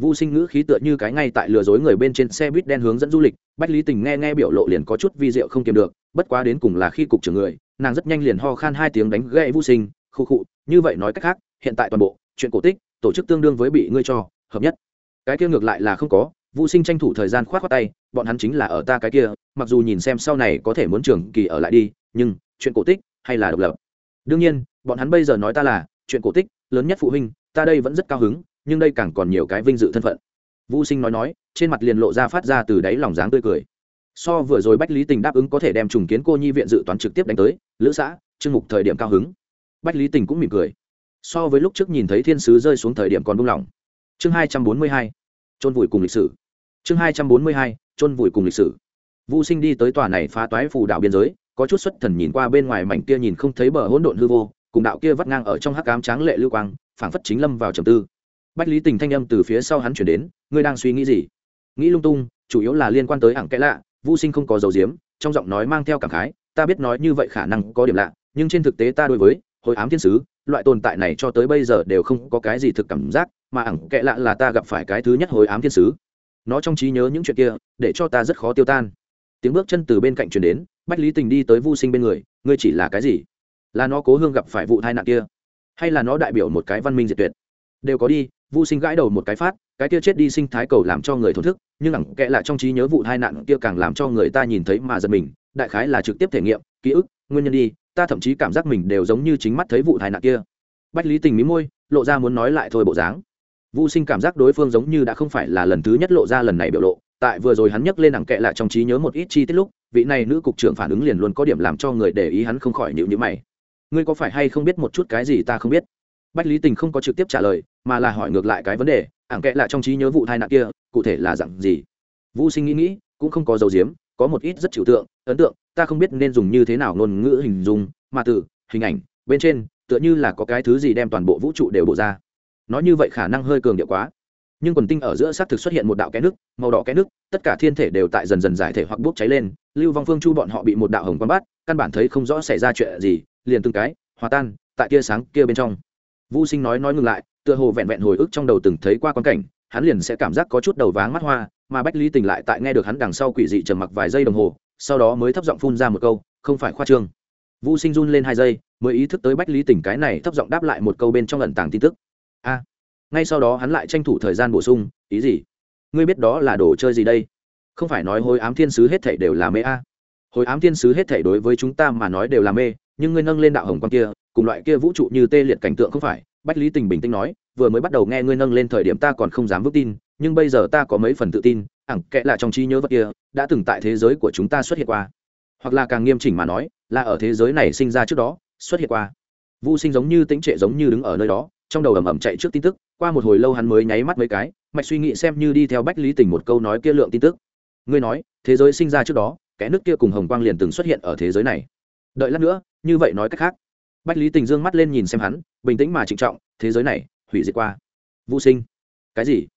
Vu Sinh ngữ khí tựa như cái ngay tại lừa dối người bên trên xe buýt đen hướng dẫn du lịch, Bách Lý Tình nghe nghe biểu lộ liền có chút vi diệu không kiềm được, bất quá đến cùng là khi cục trưởng người, nàng rất nhanh liền ho khan hai tiếng đánh gãy Vu Sinh, khu khụ, như vậy nói cách khác, hiện tại toàn bộ chuyện cổ tích, tổ chức tương đương với bị ngươi cho hợp nhất. Cái kia ngược lại là không có, Vu Sinh tranh thủ thời gian khoát khoát tay, bọn hắn chính là ở ta cái kia, mặc dù nhìn xem sau này có thể muốn trường kỳ ở lại đi, nhưng chuyện cổ tích hay là độc lập. Đương nhiên, bọn hắn bây giờ nói ta là chuyện cổ tích lớn nhất phụ huynh, ta đây vẫn rất cao hứng, nhưng đây càng còn nhiều cái vinh dự thân phận. Vô sinh nói nói trên mặt liền lộ ra phát ra từ đáy lòng dáng tươi cười. So vừa rồi bách lý tình đáp ứng có thể đem trùng kiến cô nhi viện dự toán trực tiếp đánh tới lữ xã chương mục thời điểm cao hứng. Bách lý tình cũng mỉm cười. So với lúc trước nhìn thấy thiên sứ rơi xuống thời điểm còn buông lỏng. Chương hai trăm bốn mươi hai trôn vùi cùng lịch sử. Chương hai trăm bốn mươi hai trôn vùi cùng lịch sử vũ sinh đi tới tòa này phá toái phù đạo biên giới, có chút xuất thần nhìn qua bên ngoài mảnh kia nhìn không thấy bờ hỗn độn hư vô, cùng đạo kia vắt ngang ở trong hắc cám tráng lệ lưu quang, phảng phất chính lâm vào trầm tư. Bách lý tình thanh âm từ phía sau hắn chuyển đến, ngươi đang suy nghĩ gì? Nghĩ lung tung, chủ yếu là liên quan tới ảng kẽ lạ Vũ sinh không có dầu diếm trong giọng nói mang theo cảm khái, ta biết nói như vậy khả năng có điểm lạ, nhưng trên thực tế ta đối với hồi ám thiên sứ, loại tồn tại này cho tới bây giờ đều không có cái gì thực cảm giác, mà ảng kệ lạ là ta gặp phải cái thứ nhất hồi ám thiên sứ. Nó trong trí nhớ những chuyện kia, để cho ta rất khó tiêu tan tiếng bước chân từ bên cạnh chuyển đến bách lý tình đi tới vô sinh bên người ngươi chỉ là cái gì? Là nó cố hương gặp phải vụ tai nạn kia? Hay là nó đại biểu một cái văn minh diệt tuyệt? Đều có đi. Vu Sinh gãi đầu một cái phát, cái kia chết đi sinh thái cầu làm cho người thổn thức, nhưng ẳng kệ lại trong trí nhớ vụ tai nạn kia càng làm cho người ta nhìn thấy mà giật mình, đại khái là trực tiếp thể nghiệm, ký ức, nguyên nhân đi, ta thậm chí cảm giác mình đều giống như chính mắt thấy vụ tai nạn kia. Bách Lý Tình mí môi, lộ ra muốn nói lại thôi bộ dáng. Vu Sinh cảm giác đối phương giống như đã không phải là lần thứ nhất lộ ra lần này biểu lộ, tại vừa rồi hắn nhắc lên ẳng kệ lại trong trí nhớ một ít chi tiết lúc, vị này nữ cục trưởng phản ứng liền luôn có điểm làm cho người để ý hắn không khỏi nhịu nhíu mày. Ngươi có phải hay không biết một chút cái gì ta không biết? bách lý tình không có trực tiếp trả lời mà là hỏi ngược lại cái vấn đề ảng kệ lại trong trí nhớ vụ tai nạn kia cụ thể là dặn gì vũ sinh nghĩ nghĩ cũng không có dấu diếm có một ít rất trừu tượng ấn tượng ta không biết nên dùng như thế nào ngôn ngữ hình dung mà từ hình ảnh bên trên tựa như là có cái thứ gì đem toàn bộ vũ trụ đều bộ ra nói như vậy khả năng hơi cường điệu quá nhưng quần tinh ở giữa xác thực xuất hiện một đạo cái nước màu đỏ cái nước tất cả thiên thể đều tại dần dần giải thể hoặc bốc cháy lên lưu vong phương chu bọn họ bị một đạo hồng quan bắt căn bản thấy không rõ xảy ra chuyện gì liền từng cái hòa tan tại tia sáng kia bên trong Vu Sinh nói nói ngừng lại, tựa hồ vẹn vẹn hồi ức trong đầu từng thấy qua quan cảnh, hắn liền sẽ cảm giác có chút đầu váng mắt hoa, mà Bách Lý Tình lại tại nghe được hắn đằng sau quỷ dị trầm mặc vài giây đồng hồ, sau đó mới thấp giọng phun ra một câu, không phải khoa trương. Vu Sinh run lên hai giây, mới ý thức tới Bách Lý Tình cái này thấp giọng đáp lại một câu bên trong ẩn tàng tin tức. A ngay sau đó hắn lại tranh thủ thời gian bổ sung, ý gì? Ngươi biết đó là đồ chơi gì đây? Không phải nói hồi ám thiên sứ hết thảy đều là mê a. Hồi ám thiên sứ hết thảy đối với chúng ta mà nói đều là mê, nhưng ngươi nâng lên đạo hồng quan kia, cùng loại kia vũ trụ như tê liệt cảnh tượng không phải, bách lý tình bình tĩnh nói vừa mới bắt đầu nghe ngươi nâng lên thời điểm ta còn không dám vững tin nhưng bây giờ ta có mấy phần tự tin ẳng kệ là trong trí nhớ vật kia đã từng tại thế giới của chúng ta xuất hiện qua hoặc là càng nghiêm chỉnh mà nói là ở thế giới này sinh ra trước đó xuất hiện qua vũ sinh giống như tĩnh trệ giống như đứng ở nơi đó trong đầu ầm ầm chạy trước tin tức, qua một hồi lâu hắn mới nháy mắt mấy cái, mạch suy nghĩ xem như đi theo bách lý tình một câu nói kia lượng tin tức. Ngươi nói, thế giới sinh ra trước đó, kẻ nước kia cùng hồng quang liền từng xuất hiện ở thế giới này. Đợi lát nữa, như vậy nói cách khác. Bách lý tình dương mắt lên nhìn xem hắn, bình tĩnh mà trịnh trọng, thế giới này, hủy diệt qua. Vũ sinh. Cái gì?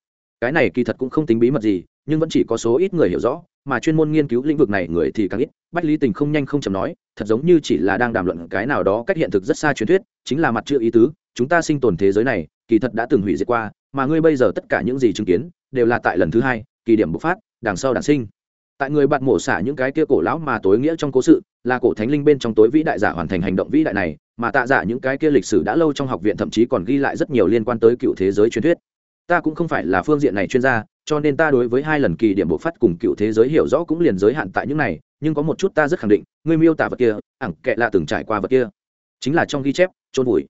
Cái này kỳ thật cũng không tính bí mật gì, nhưng vẫn chỉ có số ít người hiểu rõ mà chuyên môn nghiên cứu lĩnh vực này người thì càng ít. Bách lý tình không nhanh không chầm nói, thật giống như chỉ là đang đàm luận cái nào đó cách hiện thực rất xa truyền thuyết, chính là mặt chưa ý tứ, chúng ta sinh tồn thế giới này, kỳ thật đã từng hủy diệt qua, mà ngươi bây giờ tất cả những gì chứng kiến, đều là tại lần thứ hai, kỳ điểm bộc phát, đằng sau đản sinh. Tại người bạn mổ xả những cái kia cổ lão mà tối nghĩa trong cố sự, là cổ thánh linh bên trong tối vĩ đại giả hoàn thành hành động vĩ đại này, mà tạ giả những cái kia lịch sử đã lâu trong học viện thậm chí còn ghi lại rất nhiều liên quan tới cựu thế giới truyền thuyết. Ta cũng không phải là phương diện này chuyên gia cho nên ta đối với hai lần kỳ điểm bộ phát cùng cựu thế giới hiểu rõ cũng liền giới hạn tại những này, nhưng có một chút ta rất khẳng định, ngươi miêu tả vật kia ẳng kệ là từng trải qua vật kia. Chính là trong ghi chép trôn vùi.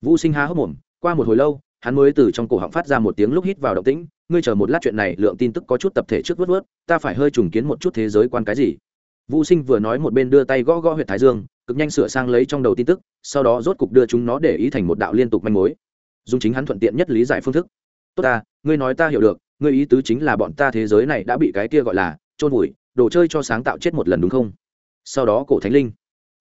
Vũ sinh há hốc mồm, qua một hồi lâu, hắn mới từ trong cổ họng phát ra một tiếng lúc hít vào động tĩnh, ngươi chờ một lát chuyện này, lượng tin tức có chút tập thể trước vớt vớt, ta phải hơi trùng kiến một chút thế giới quan cái gì. Vũ sinh vừa nói một bên đưa tay gõ gõ huyện thái dương, cực nhanh sửa sang lấy trong đầu tin tức, sau đó rốt cục đưa chúng nó để ý thành một đạo liên tục manh mối. Dùng chính hắn thuận tiện nhất lý giải phương thức. Tốt ta, ngươi nói ta hiểu được ngươi ý tứ chính là bọn ta thế giới này đã bị cái kia gọi là trôn vùi, đồ chơi cho sáng tạo chết một lần đúng không? Sau đó cổ thánh linh,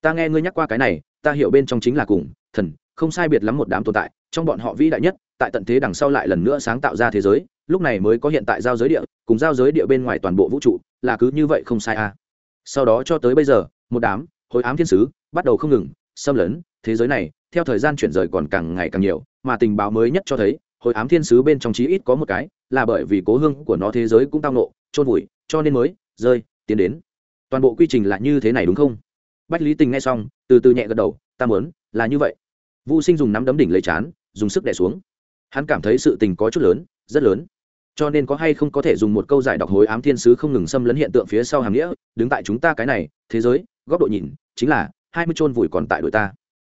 ta nghe ngươi nhắc qua cái này, ta hiểu bên trong chính là cùng, thần, không sai biệt lắm một đám tồn tại, trong bọn họ vĩ đại nhất, tại tận thế đằng sau lại lần nữa sáng tạo ra thế giới, lúc này mới có hiện tại giao giới địa, cùng giao giới địa bên ngoài toàn bộ vũ trụ, là cứ như vậy không sai à. Sau đó cho tới bây giờ, một đám, hồi ám thiên sứ, bắt đầu không ngừng, xâm lấn, thế giới này, theo thời gian chuyển rời còn càng ngày càng nhiều, mà tình báo mới nhất cho thấy, hồi ám thiên sứ bên trong chí ít có một cái là bởi vì cố hương của nó thế giới cũng tao nộ trôn vùi, cho nên mới rơi, tiến đến. Toàn bộ quy trình là như thế này đúng không? Bách lý tình nghe xong, từ từ nhẹ gật đầu, ta mớn là như vậy. Vũ sinh dùng nắm đấm đỉnh lấy chán, dùng sức đẻ xuống. Hắn cảm thấy sự tình có chút lớn, rất lớn. Cho nên có hay không có thể dùng một câu giải đọc hối ám thiên sứ không ngừng xâm lấn hiện tượng phía sau hàm nghĩa, đứng tại chúng ta cái này, thế giới, góc độ nhìn, chính là hai mươi chôn vùi còn tại đội ta.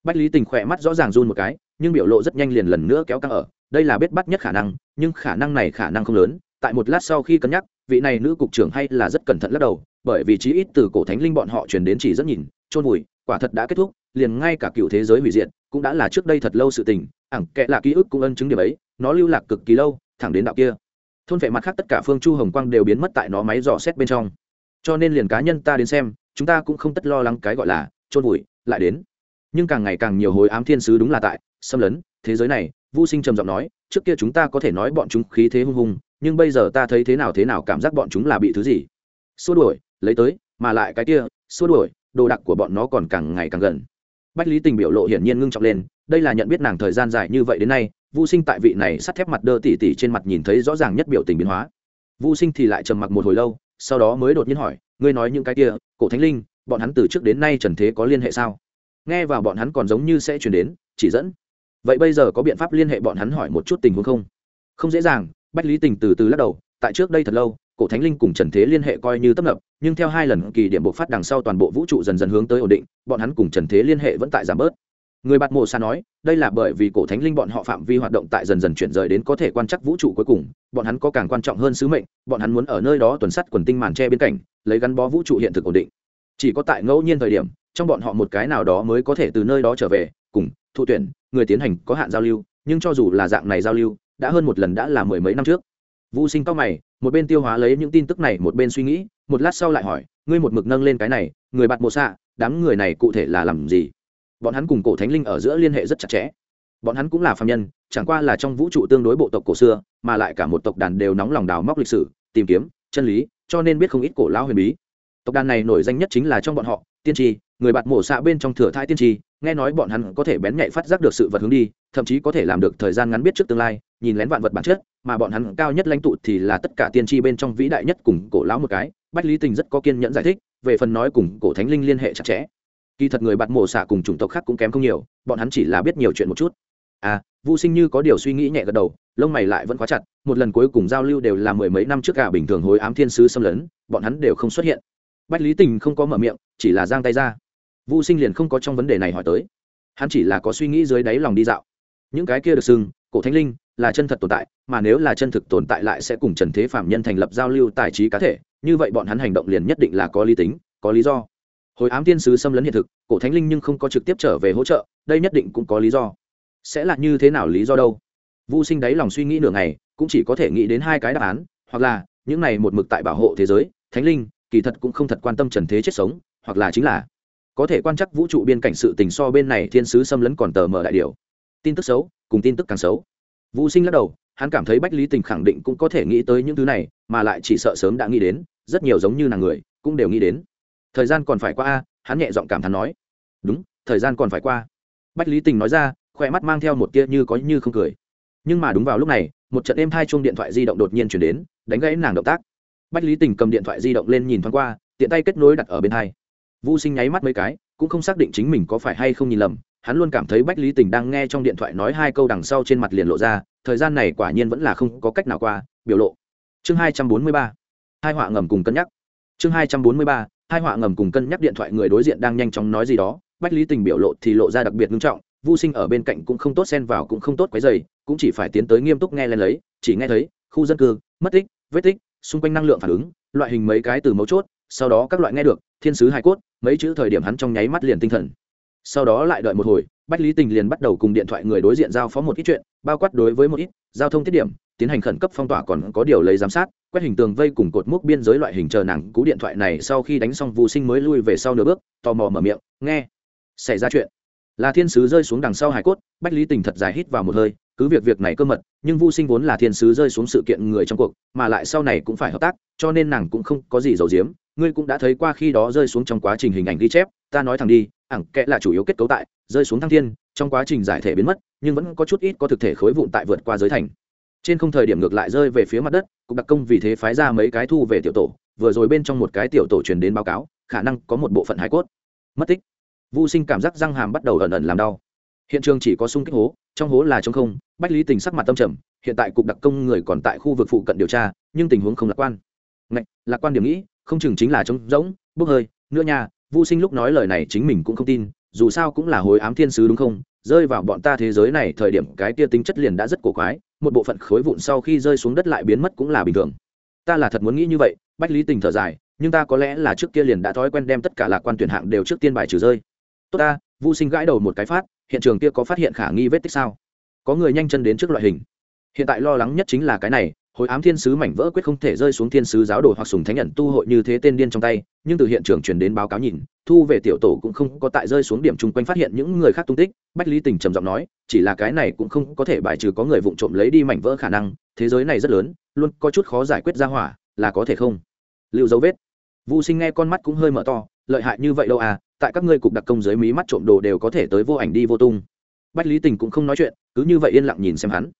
Bách lý tình khỏe mắt rõ ràng run một cái, nhưng biểu lộ rất nhanh liền lần nữa kéo căng ở đây là biết bắt nhất khả năng, nhưng khả năng này khả năng không lớn, tại một lát sau khi cân nhắc, vị này nữ cục trưởng hay là rất cẩn thận lắc đầu, bởi vì chí ít từ cổ thánh linh bọn họ truyền đến chỉ rất nhìn, chôn vùi, quả thật đã kết thúc, liền ngay cả cựu thế giới hủy diệt, cũng đã là trước đây thật lâu sự tình ẳng kệ là ký ức cũng ân chứng điểm ấy, nó lưu lạc cực kỳ lâu, thẳng đến đạo kia. Thôn vệ mặt khác tất cả phương chu hồng quang đều biến mất tại nó máy dò xét bên trong. Cho nên liền cá nhân ta đến xem, chúng ta cũng không tất lo lắng cái gọi là chôn vùi, lại đến. Nhưng càng ngày càng nhiều hồi ám thiên sứ đúng là tại, xâm lấn, thế giới này vô sinh trầm giọng nói, trước kia chúng ta có thể nói bọn chúng khí thế hung hùng nhưng bây giờ ta thấy thế nào thế nào cảm giác bọn chúng là bị thứ gì? Xua đuổi, lấy tới, mà lại cái kia, xua đuổi, đồ đạc của bọn nó còn càng ngày càng gần. Bách lý tình biểu lộ hiển nhiên ngưng trọng lên, đây là nhận biết nàng thời gian dài như vậy đến nay vô sinh tại vị này sắt thép mặt đơ tỉ tỉ trên mặt nhìn thấy rõ ràng nhất biểu tình biến hóa. Vô sinh thì lại trầm mặc một hồi lâu, sau đó mới đột nhiên hỏi, ngươi nói những cái kia, cổ thánh linh, bọn hắn từ trước đến nay trần thế có liên hệ sao? Nghe vào bọn hắn còn giống như sẽ chuyển đến, chỉ dẫn vậy bây giờ có biện pháp liên hệ bọn hắn hỏi một chút tình huống không? Không dễ dàng, bách lý tình từ từ lắc đầu, tại trước đây thật lâu, cổ thánh linh cùng trần thế liên hệ coi như tấp nập, nhưng theo hai lần kỳ điểm bộc phát đằng sau toàn bộ vũ trụ dần dần hướng tới ổn định, bọn hắn cùng trần thế liên hệ vẫn tại giảm bớt. Người bạt mộ xa nói, đây là bởi vì cổ thánh linh bọn họ phạm vi hoạt động tại dần dần chuyển rời đến có thể quan trắc vũ trụ cuối cùng, bọn hắn có càng quan trọng hơn sứ mệnh, bọn hắn muốn ở nơi đó tuần sắt quần tinh màn tre bên cạnh, lấy gắn bó vũ trụ hiện thực ổn định. Chỉ có tại ngẫu nhiên thời điểm, trong bọn họ một cái nào đó mới có thể từ nơi đó trở về, cùng thụ tuyển người tiến hành có hạn giao lưu, nhưng cho dù là dạng này giao lưu, đã hơn một lần đã là mười mấy năm trước. Vũ sinh cao mày, một bên tiêu hóa lấy những tin tức này, một bên suy nghĩ, một lát sau lại hỏi, ngươi một mực nâng lên cái này, người bạt mộ xạ, đám người này cụ thể là làm gì? Bọn hắn cùng cổ thánh linh ở giữa liên hệ rất chặt chẽ. Bọn hắn cũng là phạm nhân, chẳng qua là trong vũ trụ tương đối bộ tộc cổ xưa, mà lại cả một tộc đàn đều nóng lòng đào móc lịch sử, tìm kiếm, chân lý, cho nên biết không ít cổ lão huyền bí. Tộc đàn này nổi danh nhất chính là trong bọn họ, tiên tri người bạt mổ xạ bên trong thừa thai tiên tri, nghe nói bọn hắn có thể bén nhạy phát giác được sự vật hướng đi, thậm chí có thể làm được thời gian ngắn biết trước tương lai, nhìn lén vạn vật bản chất, mà bọn hắn cao nhất lãnh tụ thì là tất cả tiên tri bên trong vĩ đại nhất cùng cổ lão một cái, bách lý tình rất có kiên nhẫn giải thích, về phần nói cùng cổ thánh linh liên hệ chặt chẽ. Kỳ thật người bạt mổ xạ cùng chủng tộc khác cũng kém không nhiều, bọn hắn chỉ là biết nhiều chuyện một chút. À vô sinh như có điều suy nghĩ nhẹ gật đầu, lông mày lại vẫn khóa chặt, một lần cuối cùng giao lưu đều là mười mấy năm trước cả bình thường hối ám thiên sứ xâm lấn, bọn hắn đều không xuất hiện. Bách lý tình không có mở miệng, chỉ là giang tay ra vô sinh liền không có trong vấn đề này hỏi tới. Hắn chỉ là có suy nghĩ dưới đáy lòng đi dạo. Những cái kia được xưng, cổ thánh linh, là chân thật tồn tại, mà nếu là chân thực tồn tại lại sẽ cùng trần thế phạm nhân thành lập giao lưu tài trí cá thể, như vậy bọn hắn hành động liền nhất định là có lý tính, có lý do. Hồi ám tiên sứ xâm lấn hiện thực, cổ thánh linh nhưng không có trực tiếp trở về hỗ trợ, đây nhất định cũng có lý do. Sẽ là như thế nào lý do đâu? Vô sinh đáy lòng suy nghĩ nửa ngày, cũng chỉ có thể nghĩ đến hai cái đáp án, hoặc là, những này một mực tại bảo hộ thế giới, thánh linh, kỳ thật cũng không thật quan tâm trần thế chết sống, hoặc là chính là có thể quan chắc vũ trụ biên cảnh sự tình so bên này thiên sứ xâm lấn còn tờ mở đại điều. Tin tức xấu, cùng tin tức càng xấu. Vũ sinh lắc đầu, hắn cảm thấy bách lý tình khẳng định cũng có thể nghĩ tới những thứ này, mà lại chỉ sợ sớm đã nghĩ đến, rất nhiều giống như nàng người, cũng đều nghĩ đến. Thời gian còn phải qua a hắn nhẹ giọng cảm thán nói. Đúng, thời gian còn phải qua. Bách lý tình nói ra khoe mắt mang theo một tia như có như không cười. Nhưng mà đúng vào lúc này, một trận êm hai chuông điện thoại di động đột nhiên chuyển đến, đánh gãy nàng động tác. Bách lý tình cầm điện thoại di động lên nhìn thoáng qua, tiện tay kết nối đặt ở bên hai. Vu Sinh nháy mắt mấy cái, cũng không xác định chính mình có phải hay không nhìn lầm, hắn luôn cảm thấy Bách Lý Tình đang nghe trong điện thoại nói hai câu đằng sau trên mặt liền lộ ra, thời gian này quả nhiên vẫn là không có cách nào qua, biểu lộ. Chương hai trăm bốn mươi ba, Hai họa ngầm cùng cân nhắc. Chương hai trăm bốn mươi ba, Hai họa ngầm cùng cân nhắc điện thoại người đối diện đang nhanh chóng nói gì đó, Bách Lý Tình biểu lộ thì lộ ra đặc biệt nghiêm trọng, Vu Sinh ở bên cạnh cũng không tốt xen vào cũng không tốt quấy dày cũng chỉ phải tiến tới nghiêm túc nghe lên lấy, chỉ nghe thấy, khu dân cư, mất tích, vết tích, xung quanh năng lượng phản ứng, loại hình mấy cái từ mấu chốt, sau đó các loại nghe được, thiên sứ hài cốt, mấy chữ thời điểm hắn trong nháy mắt liền tinh thần. Sau đó lại đợi một hồi, bách lý tình liền bắt đầu cùng điện thoại người đối diện giao phó một ít chuyện, bao quát đối với một ít, giao thông tiết điểm, tiến hành khẩn cấp phong tỏa còn có điều lấy giám sát, quét hình tường vây cùng cột mốc biên giới loại hình chờ nàng cú điện thoại này sau khi đánh xong Vu sinh mới lui về sau nửa bước, tò mò mở miệng, nghe, xảy ra chuyện. Là thiên sứ rơi xuống đằng sau hải cốt, bách lý tình thật dài hít vào một hơi, cứ việc việc này cơ mật, nhưng vô sinh vốn là thiên sứ rơi xuống sự kiện người trong cuộc, mà lại sau này cũng phải hợp tác, cho nên nàng cũng không có gì giấu giếm ngươi cũng đã thấy qua khi đó rơi xuống trong quá trình hình ảnh ghi chép ta nói thẳng đi ẳng kẽ là chủ yếu kết cấu tại rơi xuống thăng thiên trong quá trình giải thể biến mất nhưng vẫn có chút ít có thực thể khối vụn tại vượt qua giới thành. Trên không thời điểm ngược lại rơi về phía mặt đất cục đặc công vì thế phái ra mấy cái thu về tiểu tổ vừa rồi bên trong một cái tiểu tổ truyền đến báo cáo khả năng có một bộ phận hải cốt. Mất tích. Vô sinh cảm giác răng hàm bắt đầu ẩn ẩn làm đau. Hiện trường chỉ có sung kích hố trong hố là t không bách lý tình sắc mặt tâm trầm hiện tại cục đặc công người còn tại khu vực phụ cận điều tra nhưng tình huống không lạc quan. Ngạch, lạc quan điểm nghĩ không chừng chính là trống rỗng, bốc hơi, nữa nha vô sinh lúc nói lời này chính mình cũng không tin, dù sao cũng là hồi ám thiên sứ đúng không? Rơi vào bọn ta thế giới này, thời điểm cái kia tính chất liền đã rất cổ quái, một bộ phận khối vụn sau khi rơi xuống đất lại biến mất cũng là bình thường. Ta là thật muốn nghĩ như vậy, bách lý tình thở dài, nhưng ta có lẽ là trước kia liền đã thói quen đem tất cả lạc quan tuyển hạng đều trước tiên bài trừ rơi. Tốt ta vô sinh gãi đầu một cái phát, hiện trường kia có phát hiện khả nghi vết tích sao? Có người nhanh chân đến trước loại hình. Hiện tại lo lắng nhất chính là cái này hồi ám thiên sứ mảnh vỡ quyết không thể rơi xuống thiên sứ giáo đồ hoặc sùng thánh nhận tu hội như thế tên điên trong tay, nhưng từ hiện trường truyền đến báo cáo nhìn, thu về tiểu tổ cũng không có tại rơi xuống điểm chung quanh phát hiện những người khác tung tích, bách lý tình trầm giọng nói, chỉ là cái này cũng không có thể bài trừ có người vụng trộm lấy đi mảnh vỡ khả năng, thế giới này rất lớn, luôn có chút khó giải quyết ra hỏa, là có thể không? Lưu dấu vết. Vũ sinh nghe con mắt cũng hơi mở to, lợi hại như vậy đâu à tại các ngươi cục đặc công dưới mí mắt trộm đồ đều có thể tới vô ảnh đi vô tung. Bách lý tình cũng không nói chuyện, cứ như vậy yên lặng nhìn xem hắn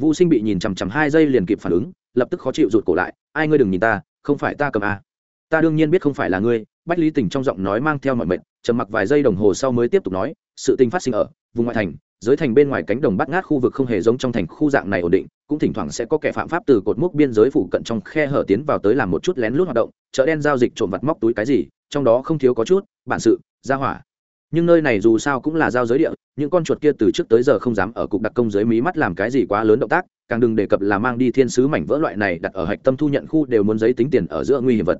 vũ sinh bị nhìn chằm chằm hai giây liền kịp phản ứng, lập tức khó chịu rụt cổ lại, ai ngươi đừng nhìn ta, không phải ta cầm a ta đương nhiên biết không phải là ngươi. Bách lý tình trong giọng nói mang theo mọi mệnh trầm mặc vài giây đồng hồ sau mới tiếp tục nói, sự tình phát sinh ở vùng ngoại thành, giới thành bên ngoài cánh đồng bắt ngát khu vực không hề giống trong thành khu dạng này ổn định, cũng thỉnh thoảng sẽ có kẻ phạm pháp từ cột mốc biên giới phủ cận trong khe hở tiến vào tới làm một chút lén lút hoạt động, chợ đen giao dịch trộm vặt móc túi cái gì, trong đó không thiếu có chút bản sự, gia hỏa nhưng nơi này dù sao cũng là giao giới địa, những con chuột kia từ trước tới giờ không dám ở cục đặc công dưới mí mắt làm cái gì quá lớn động tác, càng đừng đề cập là mang đi thiên sứ mảnh vỡ loại này đặt ở hạch tâm thu nhận khu đều muốn giấy tính tiền ở giữa nguy hiểm vật.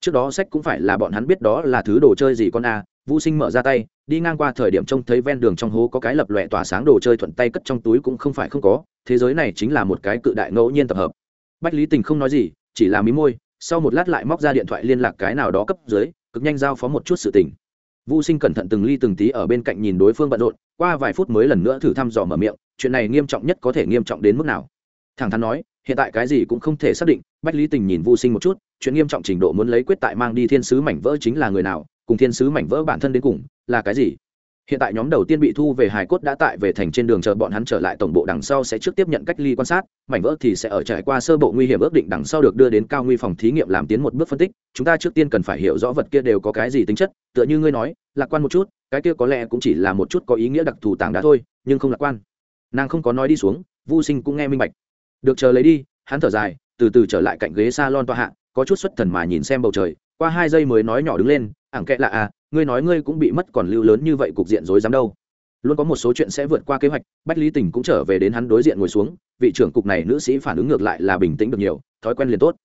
Trước đó sách cũng phải là bọn hắn biết đó là thứ đồ chơi gì con a vũ sinh mở ra tay, đi ngang qua thời điểm trông thấy ven đường trong hố có cái lập lòe tỏa sáng đồ chơi thuận tay cất trong túi cũng không phải không có, thế giới này chính là một cái cự đại ngẫu nhiên tập hợp. Bách lý tình không nói gì, chỉ là mí môi, sau một lát lại móc ra điện thoại liên lạc cái nào đó cấp dưới, cực nhanh giao phó một chút sự tình. Vu Sinh cẩn thận từng ly từng tí ở bên cạnh nhìn đối phương bận rộn, qua vài phút mới lần nữa thử thăm dò mở miệng, chuyện này nghiêm trọng nhất có thể nghiêm trọng đến mức nào? Thẳng thắn nói, hiện tại cái gì cũng không thể xác định, Bách Lý Tình nhìn Vu Sinh một chút, chuyện nghiêm trọng trình độ muốn lấy quyết tại mang đi thiên sứ mảnh vỡ chính là người nào, cùng thiên sứ mảnh vỡ bản thân đến cùng, là cái gì? Hiện tại nhóm đầu tiên bị thu về hài cốt đã tại về thành trên đường chờ bọn hắn trở lại tổng bộ đằng sau sẽ trước tiếp nhận cách ly quan sát, mảnh vỡ thì sẽ ở trải qua sơ bộ nguy hiểm ước định đằng sau được đưa đến cao nguy phòng thí nghiệm làm tiến một bước phân tích, chúng ta trước tiên cần phải hiểu rõ vật kia đều có cái gì tính chất, tựa như ngươi nói, lạc quan một chút, cái kia có lẽ cũng chỉ là một chút có ý nghĩa đặc thù tảng đá thôi, nhưng không lạc quan. Nàng không có nói đi xuống, Vu Sinh cũng nghe minh bạch. Được chờ lấy đi, hắn thở dài, từ từ trở lại cạnh ghế salon tọa hạ, có chút xuất thần mà nhìn xem bầu trời, qua hai giây mới nói nhỏ đứng lên, ảng kệ là à, ngươi nói ngươi cũng bị mất còn lưu lớn như vậy cục diện rối rắm đâu. Luôn có một số chuyện sẽ vượt qua kế hoạch bách lý tình cũng trở về đến hắn đối diện ngồi xuống vị trưởng cục này nữ sĩ phản ứng ngược lại là bình tĩnh được nhiều thói quen liền tốt.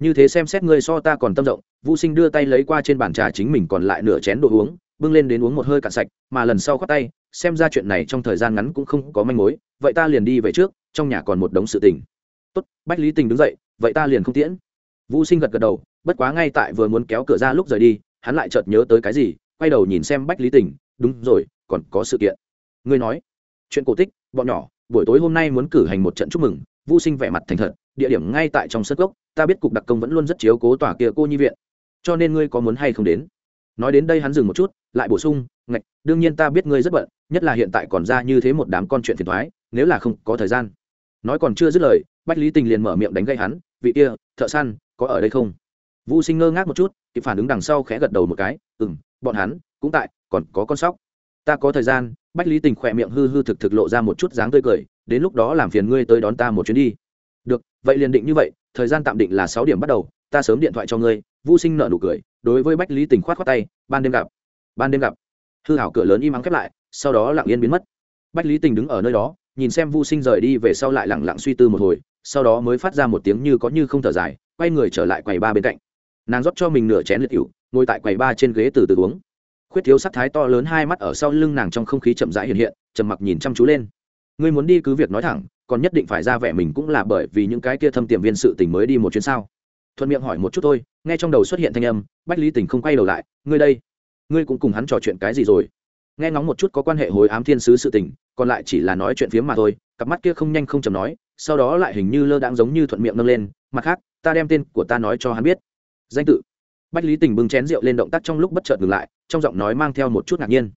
Như thế xem xét ngươi so ta còn tâm rộng vũ sinh đưa tay lấy qua trên bàn trà chính mình còn lại nửa chén đồ uống bưng lên đến uống một hơi cạn sạch mà lần sau khoác tay xem ra chuyện này trong thời gian ngắn cũng không có manh mối vậy ta liền đi về trước trong nhà còn một đống sự tình. Tốt bách lý tình đứng dậy vậy ta liền không tiễn. Vũ sinh gật gật đầu bất quá ngay tại vừa muốn kéo cửa ra lúc rời đi hắn lại chợt nhớ tới cái gì, quay đầu nhìn xem bách lý tình, đúng rồi, còn có sự kiện. Ngươi nói. Chuyện cổ tích, bọn nhỏ, buổi tối hôm nay muốn cử hành một trận chúc mừng vũ sinh vẻ mặt thành thật, địa điểm ngay tại trong sân gốc ta biết cục đặc công vẫn luôn rất chiếu cố tòa kia cô nhi viện, cho nên ngươi có muốn hay không đến? Nói đến đây hắn dừng một chút, lại bổ sung, ngạch, đương nhiên ta biết ngươi rất bận, nhất là hiện tại còn ra như thế một đám con chuyện phiền thoái nếu là không có thời gian. Nói còn chưa dứt lời, bách lý tình liền mở miệng đánh gây hắn, vị kia, thợ săn, có ở đây không? Vũ sinh ngơ ngác một chút, kịp phản ứng đằng sau khẽ gật đầu một cái ừ m bọn hắn cũng tại, còn có con sóc. Ta có thời gian. Bách lý tình khỏe miệng hư hư thực thực lộ ra một chút dáng tươi cười, đến lúc đó làm phiền ngươi tới đón ta một chuyến đi. Được, vậy liền định như vậy, thời gian tạm định là sáu điểm bắt đầu, ta sớm điện thoại cho ngươi. Vũ sinh nợ nụ cười, đối với bách lý tình khoát khoát tay, ban đêm gặp, ban đêm gặp. Hư hảo cửa lớn im ắng khép lại, sau đó lặng yên biến mất. Bách lý tình đứng ở nơi đó, nhìn xem vũ sinh rời đi về sau lại lặng lặng suy tư một hồi, sau đó mới phát ra một tiếng như có như không thở dài, quay người trở lại quầy ba bên cạnh nàng rót cho mình nửa chén liệt cựu ngồi tại quầy ba trên ghế từ từ uống. Khuyết thiếu sắc thái to lớn hai mắt ở sau lưng nàng trong không khí chậm rãi hiện hiện, trầm mặc nhìn chăm chú lên. Ngươi muốn đi cứ việc nói thẳng, còn nhất định phải ra vẻ mình cũng là bởi vì những cái kia thâm tiềm viên sự tình mới đi một chuyến sao? Thuận miệng hỏi một chút thôi, nghe trong đầu xuất hiện thanh âm, bách lý tình không quay đầu lại, ngươi đây, ngươi cũng cùng hắn trò chuyện cái gì rồi? Nghe ngóng một chút có quan hệ hồi ám thiên sứ sự tình, còn lại chỉ là nói chuyện phiếm mà thôi, cặp mắt kia không nhanh không chầm nói, sau đó lại hình như lơ đãng giống như thuận miệng nâng lên, mặt khác, ta đem tên của ta nói cho hắn biết danh tự. Bách lý tình bưng chén rượu lên động tác trong lúc bất chợt ngừng lại, trong giọng nói mang theo một chút ngạc nhiên.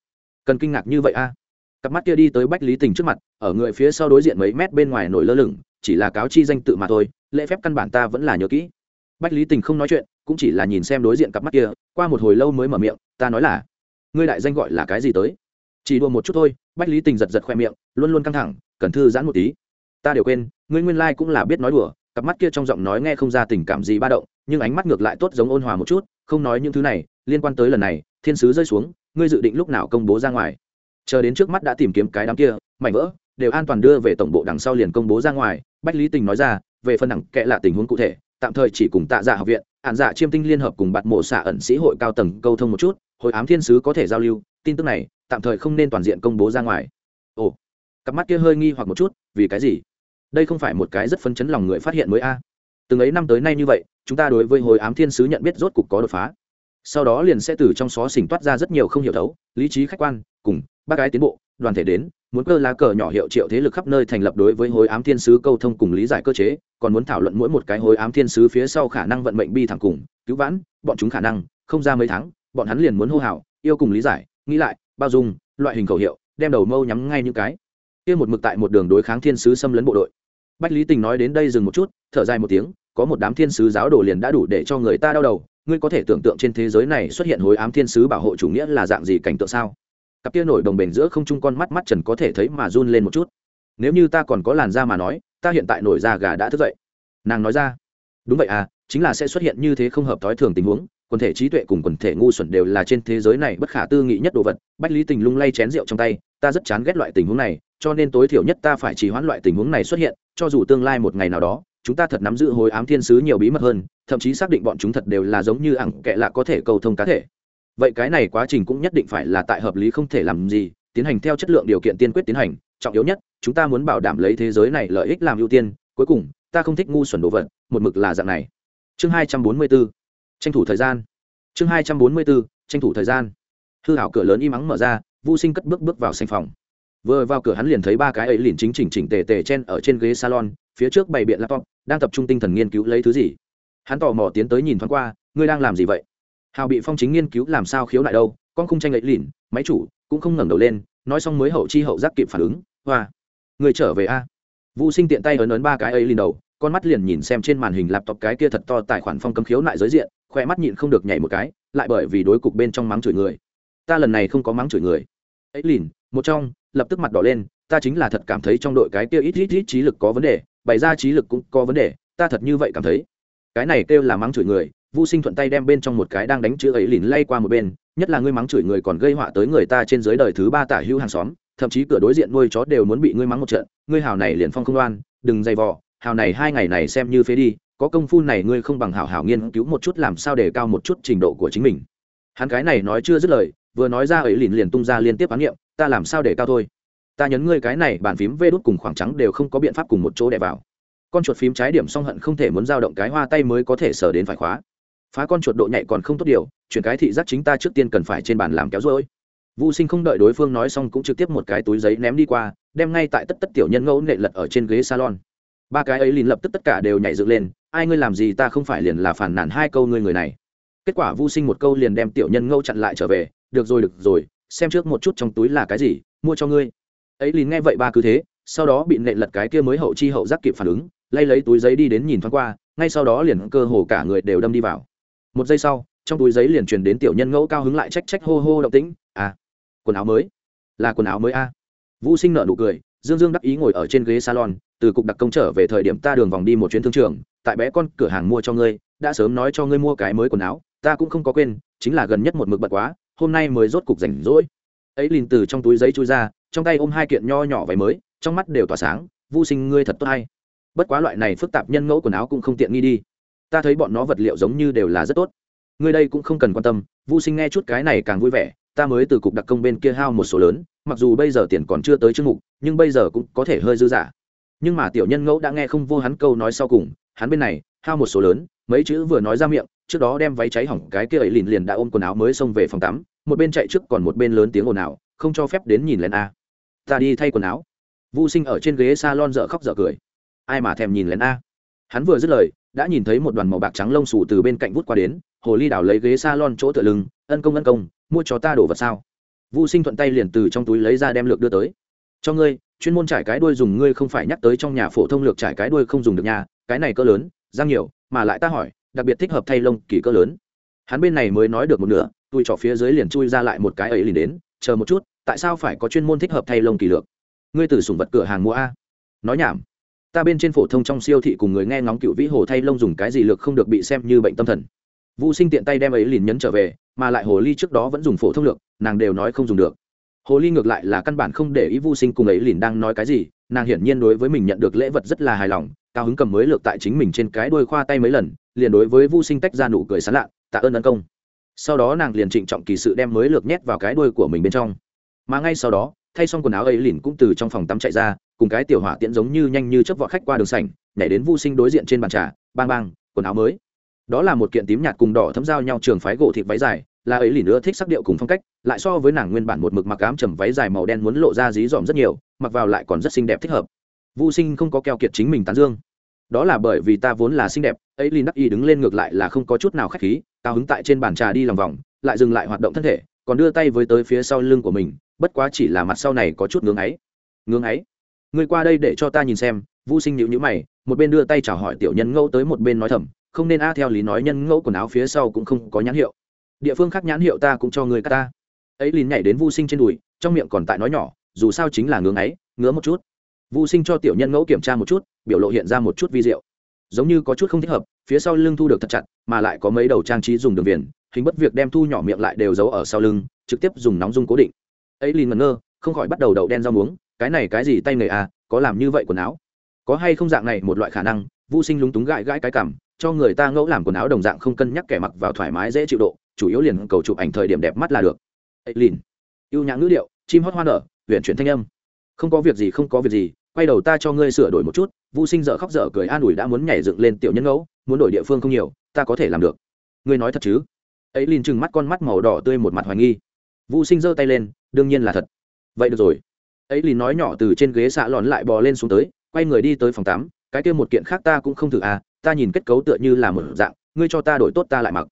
Cần kinh ngạc như vậy a à? cặp mắt kia đi tới bách lý tình trước mặt, ở người phía sau đối diện mấy mét bên ngoài nổi lơ lửng, chỉ là cáo chi danh tự mà thôi, lễ phép căn bản ta vẫn là nhớ kỹ. Bách lý tình không nói chuyện, cũng chỉ là nhìn xem đối diện cặp mắt kia, qua một hồi lâu mới mở miệng, ta nói là, ngươi đại danh gọi là cái gì tới? Chỉ đùa một chút thôi, bách lý tình giật giật khoe miệng, luôn luôn căng thẳng, cần thư giãn một tí. Ta đều quên, ngươi nguyên lai、like、cũng là biết nói đùa. Cặp mắt kia trong giọng nói nghe không ra tình cảm gì ba động nhưng ánh mắt ngược lại tốt giống ôn hòa một chút, không nói những thứ này, liên quan tới lần này, thiên sứ rơi xuống, ngươi dự định lúc nào công bố ra ngoài? Chờ đến trước mắt đã tìm kiếm cái đám kia, mảnh vỡ, đều an toàn đưa về tổng bộ đằng sau liền công bố ra ngoài, bách lý tình nói ra, về phần đẳng kệ là tình huống cụ thể, tạm thời chỉ cùng tạ dạ học viện hạn dạ chiêm tinh liên hợp cùng bạt mộ xạ ẩn sĩ hội cao tầng câu thông một chút, hội ám thiên sứ có thể giao lưu, tin tức này, tạm thời không nên toàn diện công bố ra ngoài. Ồ, cặp mắt kia hơi nghi hoặc một chút, vì cái gì? Đây không phải một cái rất phấn chấn lòng người phát hiện mới a. Từng ấy năm tới nay như vậy chúng ta đối với hồi ám thiên sứ nhận biết rốt cục có đột phá. Sau đó liền sẽ từ trong xó xỉnh toát ra rất nhiều không hiểu thấu, lý trí khách quan, cùng bác gái tiến bộ, đoàn thể đến, muốn cơ lá cờ nhỏ hiệu triệu thế lực khắp nơi thành lập đối với hối ám thiên sứ câu thông cùng lý giải cơ chế, còn muốn thảo luận mỗi một cái hối ám thiên sứ phía sau khả năng vận mệnh bi thẳng cùng, cứu vãn, bọn chúng khả năng, không ra mấy tháng, bọn hắn liền muốn hô hào, yêu cùng lý giải, nghĩ lại, bao dung, loại hình khẩu hiệu, đem đầu mâu nhắm ngay những cái. Kia một mực tại một đường đối kháng thiên sứ xâm lấn bộ đội. Bách lý tình nói đến đây dừng một chút, thở dài một tiếng có một đám thiên sứ giáo đồ liền đã đủ để cho người ta đau đầu. Ngươi có thể tưởng tượng trên thế giới này xuất hiện hối ám thiên sứ bảo hộ chủ nghĩa là dạng gì cảnh tượng sao? Cặp kia nổi đồng bền giữa không chung con mắt mắt trần có thể thấy mà run lên một chút. Nếu như ta còn có làn da mà nói, ta hiện tại nổi da gà đã thức dậy. Nàng nói ra. Đúng vậy à chính là sẽ xuất hiện như thế không hợp thói thường tình huống. Quần thể trí tuệ cùng quần thể ngu xuẩn đều là trên thế giới này bất khả tư nghị nhất đồ vật. Bách lý tình lung lay chén rượu trong tay, ta rất chán ghét loại tình huống này, cho nên tối thiểu nhất ta phải chỉ hoãn loại tình huống này xuất hiện, cho dù tương lai một ngày nào đó chúng ta thật nắm giữ hồi ám thiên sứ nhiều bí mật hơn, thậm chí xác định bọn chúng thật đều là giống như ẳng kệ lạ có thể cầu thông cá thể. Vậy cái này quá trình cũng nhất định phải là tại hợp lý không thể làm gì, tiến hành theo chất lượng điều kiện tiên quyết tiến hành, trọng yếu nhất, chúng ta muốn bảo đảm lấy thế giới này lợi ích làm ưu tiên, cuối cùng, ta không thích ngu xuẩn đồ vật, một mực là dạng này. Chương hai trăm bốn mươi b ố tranh thủ thời gian. Chương hai trăm bốn mươi b ố tranh thủ thời gian. Hư hảo cửa lớn im ắng mở ra vô sinh cất bước bước vào sành phòng. Vừa vào cửa hắn liền thấy ba cái ấy liền chính chỉnh chỉnh tề tề chen ở trên ghế salon, phía trước bày biện laptop đang tập trung tinh thần nghiên cứu lấy thứ gì? Hắn tò mò tiến tới nhìn thoáng qua, ngươi đang làm gì vậy? Hào bị phong chính nghiên cứu làm sao khiếu lại đâu, con không tranh lệch lìn máy chủ cũng không ngẩng đầu lên, nói xong mới hậu chi hậu giác kịp phản ứng, hoa người trở về a. Vũ sinh tiện tay ấn ấn ba cái ấy lên đầu, con mắt liền nhìn xem trên màn hình laptop cái kia thật to tài khoản phong cấm khiếu lại giới diện khoe mắt nhịn không được nhảy một cái, lại bởi vì đối cục bên trong mắng chửi người. Ta lần này không có mắng chửi người. Ấy lìn một trong, lập tức mặt đỏ lên, ta chính là thật cảm thấy trong đội cái kia ít ít ít trí lực có vấn đề bày ra trí lực cũng có vấn đề ta thật như vậy cảm thấy cái này kêu là mắng chửi người vô Sinh thuận tay đem bên trong một cái đang đánh chữ ấy lìn lay qua một bên, nhất là ngươi mắng chửi người còn gây họa tới người ta trên dưới đời thứ ba tả hữu hàng xóm, thậm chí cửa đối diện nuôi chó đều muốn bị ngươi mắng một trận, ngươi hào này liền phong không đoan, đừng dày vò, hào này hai ngày này xem như phế đi, có công phu này ngươi không bằng hảo hảo nghiên cứu một chút làm sao để cao một chút trình độ của chính mình. Hắn cái này nói chưa dứt lời, vừa nói ra ấy lìn liền tung ra liên tiếp án nghiệm, ta làm sao để cao thôi. Ta nhấn ngươi cái này bàn phím vê đút cùng khoảng trắng đều không có biện pháp cùng một chỗ đè vào. Con chuột phím trái điểm song hận không thể muốn dao động cái hoa tay mới có thể sờ đến phải khóa. Phá con chuột độ nhạy còn không tốt điều, chuyển cái thị giác chính ta trước tiên cần phải trên bàn làm kéo rối. Vũ sinh không đợi đối phương nói xong cũng trực tiếp một cái túi giấy ném đi qua, đem ngay tại tất tất tiểu nhân ngẫu nệ lật ở trên ghế salon. Ba cái ấy liền lập tức tất cả đều nhảy dựng lên, ai ngươi làm gì ta không phải liền là phản nản hai câu ngươi người này. Kết quả vu sinh một câu liền đem tiểu nhân ngẫu chặn lại trở về, được rồi được rồi, xem trước một chút trong túi là cái gì, mua cho ngươi ấy lìn nghe vậy ba cứ thế, sau đó bị nệ lật cái kia mới hậu chi hậu giác kịp phản ứng, lay lấy túi giấy đi đến nhìn thoáng qua, ngay sau đó liền cơ hồ cả người đều đâm đi vào một giây sau, trong túi giấy liền truyền đến tiểu nhân ngẫu cao hứng lại trách trách hô hô động tĩnh à quần áo mới, là quần áo mới a à. vũ sinh nợ nụ cười, dương dương đắc ý ngồi ở trên ghế salon, từ cục đặc công trở về thời điểm ta đường vòng đi một chuyến thương trường, tại bé con cửa hàng mua cho ngươi, đã sớm nói cho ngươi mua cái mới quần áo, ta cũng không có quên, chính là gần nhất một mực bật quá, hôm nay mới rốt cục rảnh rỗi ấy liền từ trong túi giấy chui ra trong tay ôm hai kiện nho nhỏ váy mới, trong mắt đều tỏa sáng vô sinh, ngươi thật tốt hay. Bất quá loại này phức tạp nhân ngẫu quần áo cũng không tiện nghi đi. Ta thấy bọn nó vật liệu giống như đều là rất tốt. Ngươi đây cũng không cần quan tâm vô sinh nghe chút cái này càng vui vẻ, ta mới từ cục đặc công bên kia hao một số lớn, mặc dù bây giờ tiền còn chưa tới chương mục, nhưng bây giờ cũng có thể hơi dư giả nhưng mà tiểu nhân ngẫu đã nghe không vô hắn câu nói sau cùng, hắn bên này, hao một số lớn, mấy chữ vừa nói ra miệng, trước đó đem váy cháy hỏng cái kia ấy liền liền đã ôm quần áo mới xông về phòng tắm, một bên chạy trước còn một bên lớn tiếng ồn ào, không cho phép đến nhìn lên a ta đi thay quần áo. Vô sinh ở trên ghế s a lon dợ khóc dợ cười. Ai mà thèm nhìn lén a? Hắn vừa dứt lời, đã nhìn thấy một đoàn màu bạc trắng lông xù từ bên cạnh vút qua đến, hồ ly đảo lấy ghế s a lon chỗ tựa lưng, ân công ân công, mua cho ta đổ vật sao? Vô sinh thuận tay liền từ trong túi lấy ra đem lược đưa tới. Cho ngươi, chuyên môn trải cái đuôi dùng ngươi không phải nhắc tới trong nhà phổ thông lược trải cái đuôi không dùng được nhà cái này cỡ lớn, răng nhiều, mà lại ta hỏi, đặc biệt thích hợp thay lông kỳ cỡ lớn. Hắn bên này mới nói được một nửa, tui trỏ phía dưới liền chui ra lại một cái ấy liền đến, chờ một chút tại sao phải có chuyên môn thích hợp thay lông kỳ lược? Ngươi từ sùng vật cửa hàng mua a. Nói nhảm. Ta bên trên phổ thông trong siêu thị cùng người nghe ngóng cựu vĩ hồ thay lông dùng cái gì lược không được bị xem như bệnh tâm thần. Vũ sinh tiện tay đem ấy liền nhấn trở về, mà lại hồ ly trước đó vẫn dùng phổ thông lược, nàng đều nói không dùng được. Hồ ly ngược lại là căn bản không để ý vu sinh cùng ấy liền đang nói cái gì, nàng hiển nhiên đối với mình nhận được lễ vật rất là hài lòng, cao hứng cầm mới lược tại chính mình trên cái đuôi khoa tay mấy lần, liền đối với vu sinh tách ra nụ cười sán lạ, tạ ơn tấn công. Sau đó nàng liền trịnh trọng kỳ sự đem mới lược nhét vào cái đuôi của mình bên trong mà ngay sau đó, thay xong quần áo ấy lìn cũng từ trong phòng tắm chạy ra, cùng cái tiểu hỏa tiễn giống như nhanh như chớp vọt khách qua đường sảnh, nhảy đến vu sinh đối diện trên bàn trà, bang bang, quần áo mới. Đó là một kiện tím nhạt cùng đỏ thấm giao nhau trường phái gỗ thịt váy dài, là ấy lìn nữa thích sắc điệu cùng phong cách, lại so với nàng nguyên bản một mực mặc ám trầm váy dài màu đen muốn lộ ra dí dỏm rất nhiều, mặc vào lại còn rất xinh đẹp thích hợp. Vu sinh không có keo kiệt chính mình tán dương. Đó là bởi vì ta vốn là xinh đẹp, ấy lìn đắc y đứng lên ngược lại là không có chút nào khách khí, cao hứng tại trên bàn trà đi lòng vòng, lại dừng lại hoạt động thân thể, còn đưa tay với tới phía sau lưng của mình bất quá chỉ là mặt sau này có chút ngưỡng ấy. Ngưỡng ấy? Người qua đây để cho ta nhìn xem. Vu sinh nhịu nhữ mày, một bên đưa tay chào hỏi tiểu nhân ngẫu tới một bên nói thầm, không nên a, theo lý nói nhân ngẫu quần áo phía sau cũng không có nhãn hiệu. Địa phương khác nhãn hiệu ta cũng cho người cắt ta. Ấy lìn nhảy đến Vu sinh trên đùi, trong miệng còn tại nói nhỏ, dù sao chính là ngưỡng ấy, ngứa một chút. Vu sinh cho tiểu nhân ngẫu kiểm tra một chút, biểu lộ hiện ra một chút vi diệu. Giống như có chút không thích hợp, phía sau lưng thu được thật chặt, mà lại có mấy đầu trang trí dùng đường viền, hình bất việc đem thu nhỏ miệng lại đều giấu ở sau lưng, trực tiếp dùng nóng dung cố định ấy liền ngẩn ngơ, không khỏi bắt đầu đậu đen rau muống, cái này cái gì tay nghề à có làm như vậy quần áo? Có hay không dạng này một loại khả năng, Vu sinh lúng túng gãi gãi cái cảm cho người ta ngẫu làm quần áo đồng dạng không cân nhắc kẻ mặc vào thoải mái dễ chịu độ, chủ yếu liền cầu chụp ảnh thời điểm đẹp mắt là được. Ấy liền. Yêu nhã ngữ điệu, chim hót hoa nở huyện chuyển thanh âm. Không có việc gì, không có việc gì, quay đầu ta cho ngươi sửa đổi một chút. Vu sinh dở khóc dở cười an ủi đã muốn nhảy dựng lên tiểu nhân ngẫu, muốn đổi địa phương không nhiều, ta có thể làm được. Ngươi nói thật chứ? Ấy liền trừng mắt con mắt màu đỏ tươi một mặt hoài nghi. Vu sinh giơ tay lên, đương nhiên là thật. Vậy được rồi. Ấy liền nói nhỏ từ trên ghế xạ lòn lại bò lên xuống tới, quay người đi tới phòng tắm, cái kia một kiện khác ta cũng không thử à ta nhìn kết cấu tựa như là một dạng, ngươi cho ta đổi tốt ta lại mặc.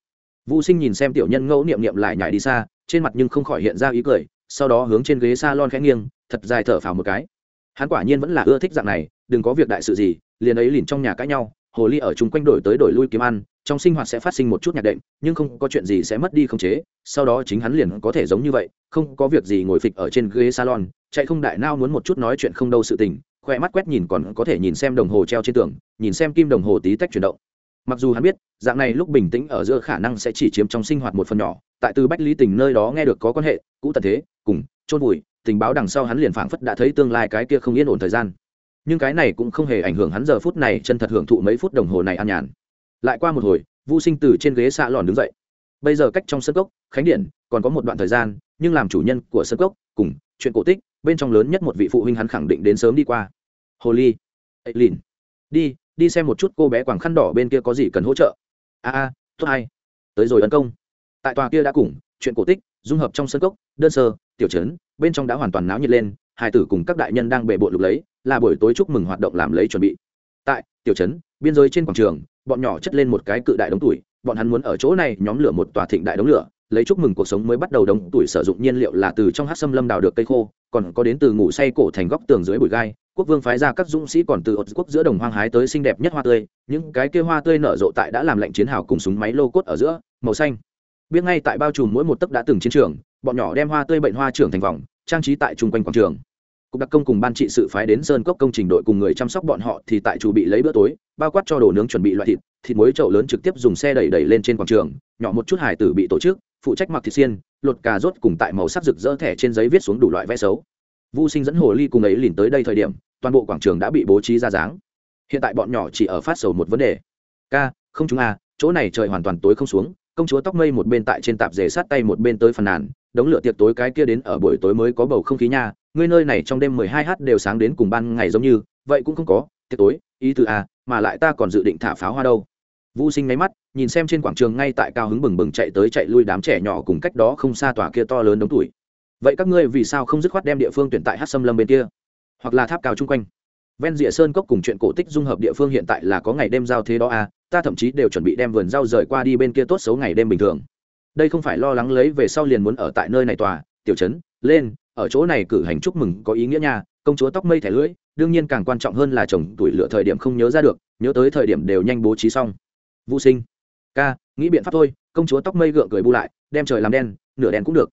Vu sinh nhìn xem tiểu nhân ngẫu niệm niệm lại nhảy đi xa, trên mặt nhưng không khỏi hiện ra ý cười, sau đó hướng trên ghế salon khẽ nghiêng, thật dài thở phào một cái. Hắn quả nhiên vẫn là ưa thích dạng này, đừng có việc đại sự gì, liền ấy liền trong nhà cãi nhau, hồ ly ở chung quanh đổi tới đổi lui kiếm ăn trong sinh hoạt sẽ phát sinh một chút nhạc đệm, nhưng không có chuyện gì sẽ mất đi không chế, sau đó chính hắn liền có thể giống như vậy, không có việc gì ngồi phịch ở trên ghế salon, chạy không đại nao muốn một chút nói chuyện không đâu sự tình, khoe mắt quét nhìn còn có thể nhìn xem đồng hồ treo trên tường, nhìn xem kim đồng hồ tí tách chuyển động. Mặc dù hắn biết, dạng này lúc bình tĩnh ở giữa khả năng sẽ chỉ chiếm trong sinh hoạt một phần nhỏ, tại từ bách lý tình nơi đó nghe được có quan hệ, cũ tận thế, cùng, chôn vùi, tình báo đằng sau hắn liền phảng phất đã thấy tương lai cái kia không yên ổn thời gian. Nhưng cái này cũng không hề ảnh hưởng hắn giờ phút này chân thật hưởng thụ mấy phút đồng hồ này an nhàn lại qua một hồi, vu sinh từ trên ghế xạ lòn đứng dậy. Bây giờ cách trong sân cốc, khánh điện còn có một đoạn thời gian, nhưng làm chủ nhân của sân cốc, cùng chuyện cổ tích, bên trong lớn nhất một vị phụ huynh hắn khẳng định đến sớm đi qua. Hồ ly ấy lìn, đi đi xem một chút cô bé quàng khăn đỏ bên kia có gì cần hỗ trợ. A a, tốt hay. Tới rồi ấn công. Tại tòa kia đã cùng, chuyện cổ tích, dung hợp trong sân cốc, đơn sơ, tiểu trấn, bên trong đã hoàn toàn náo nhiệt lên, hai tử cùng các đại nhân đang bề bộ lục lấy, là buổi tối chúc mừng hoạt động làm lấy chuẩn bị. Tại tiểu trấn, biên giới trên quảng trường bọn nhỏ chất lên một cái cự đại đống tuổi, bọn hắn muốn ở chỗ này nhóm lửa một tòa thịnh đại đống lửa, lấy chúc mừng cuộc sống mới bắt đầu đống tuổi sử dụng nhiên liệu là từ trong hát xâm lâm đào được cây khô, còn có đến từ ngủ say cổ thành góc tường dưới bụi gai, quốc vương phái ra các dũng sĩ còn từ ột quốc giữa đồng hoang hái tới xinh đẹp nhất hoa tươi, những cái kia hoa tươi nở rộ tại đã làm lệnh chiến hào cùng súng máy lô cốt ở giữa, màu xanh. Biết ngay tại bao trùm mỗi một tấc đã từng chiến trường, bọn nhỏ đem hoa tươi bệnh hoa trưởng thành vòng, trang trí tại chung quanh quảng trường cục đặc công cùng ban trị sự phái đến sơn cốc công trình đội cùng người chăm sóc bọn họ thì tại chủ bị lấy bữa tối bao quát cho đồ nướng chuẩn bị loại thịt thịt muối chậu lớn trực tiếp dùng xe đẩy đẩy lên trên quảng trường nhỏ một chút hải tử bị tổ chức phụ trách mặc thịt xiên lột cà rốt cùng tại màu sắc rực rỡ thẻ trên giấy viết xuống đủ loại vẽ xấu Vu Sinh dẫn Hồ Ly cùng ấy liền tới đây thời điểm, toàn bộ quảng trường đã bị bố trí ra dáng. Hiện tại bọn nhỏ chỉ ở phát sầu một vấn đề. Ca, không chúng à, chỗ này trời hoàn toàn tối không xuống, công chúa tóc mây một bên tại trên tạp dề sát tay một bên tới phần nàn, đống lửa tiệc tối cái kia đến ở buổi tối mới có bầu không khí nha, ngươi nơi này trong đêm mười hai h đều sáng đến cùng ban ngày giống như, vậy cũng không có, tiệc tối, ý từ à, mà lại ta còn dự định thả pháo hoa đâu. Vu Sinh ngáy mắt, nhìn xem trên quảng trường ngay tại cao hứng bừng bừng chạy tới chạy lui đám trẻ nhỏ cùng cách đó không xa tòa kia to lớn đống tuổi vậy các ngươi vì sao không dứt khoát đem địa phương tuyển tại hát xâm lâm bên kia? Hoặc là tháp cao chung quanh. Ven rìa sơn cốc cùng chuyện cổ tích dung hợp địa phương hiện tại là có ngày đêm giao thế đó à ta thậm chí đều chuẩn bị đem vườn rau rời qua đi bên kia tốt xấu ngày đêm bình thường. Đây không phải lo lắng lấy về sau liền muốn ở tại nơi này tòa tiểu trấn lên ở chỗ này cử hành chúc mừng có ý nghĩa nha công chúa tóc mây thẻ lưỡi đương nhiên càng quan trọng hơn là chồng tuổi lựa thời điểm không nhớ ra được nhớ tới thời điểm đều nhanh bố trí xong. Vũ sinh ca nghĩ biện pháp thôi công chúa tóc mây gượng cười bu lại đem trời làm đen nửa đen cũng được.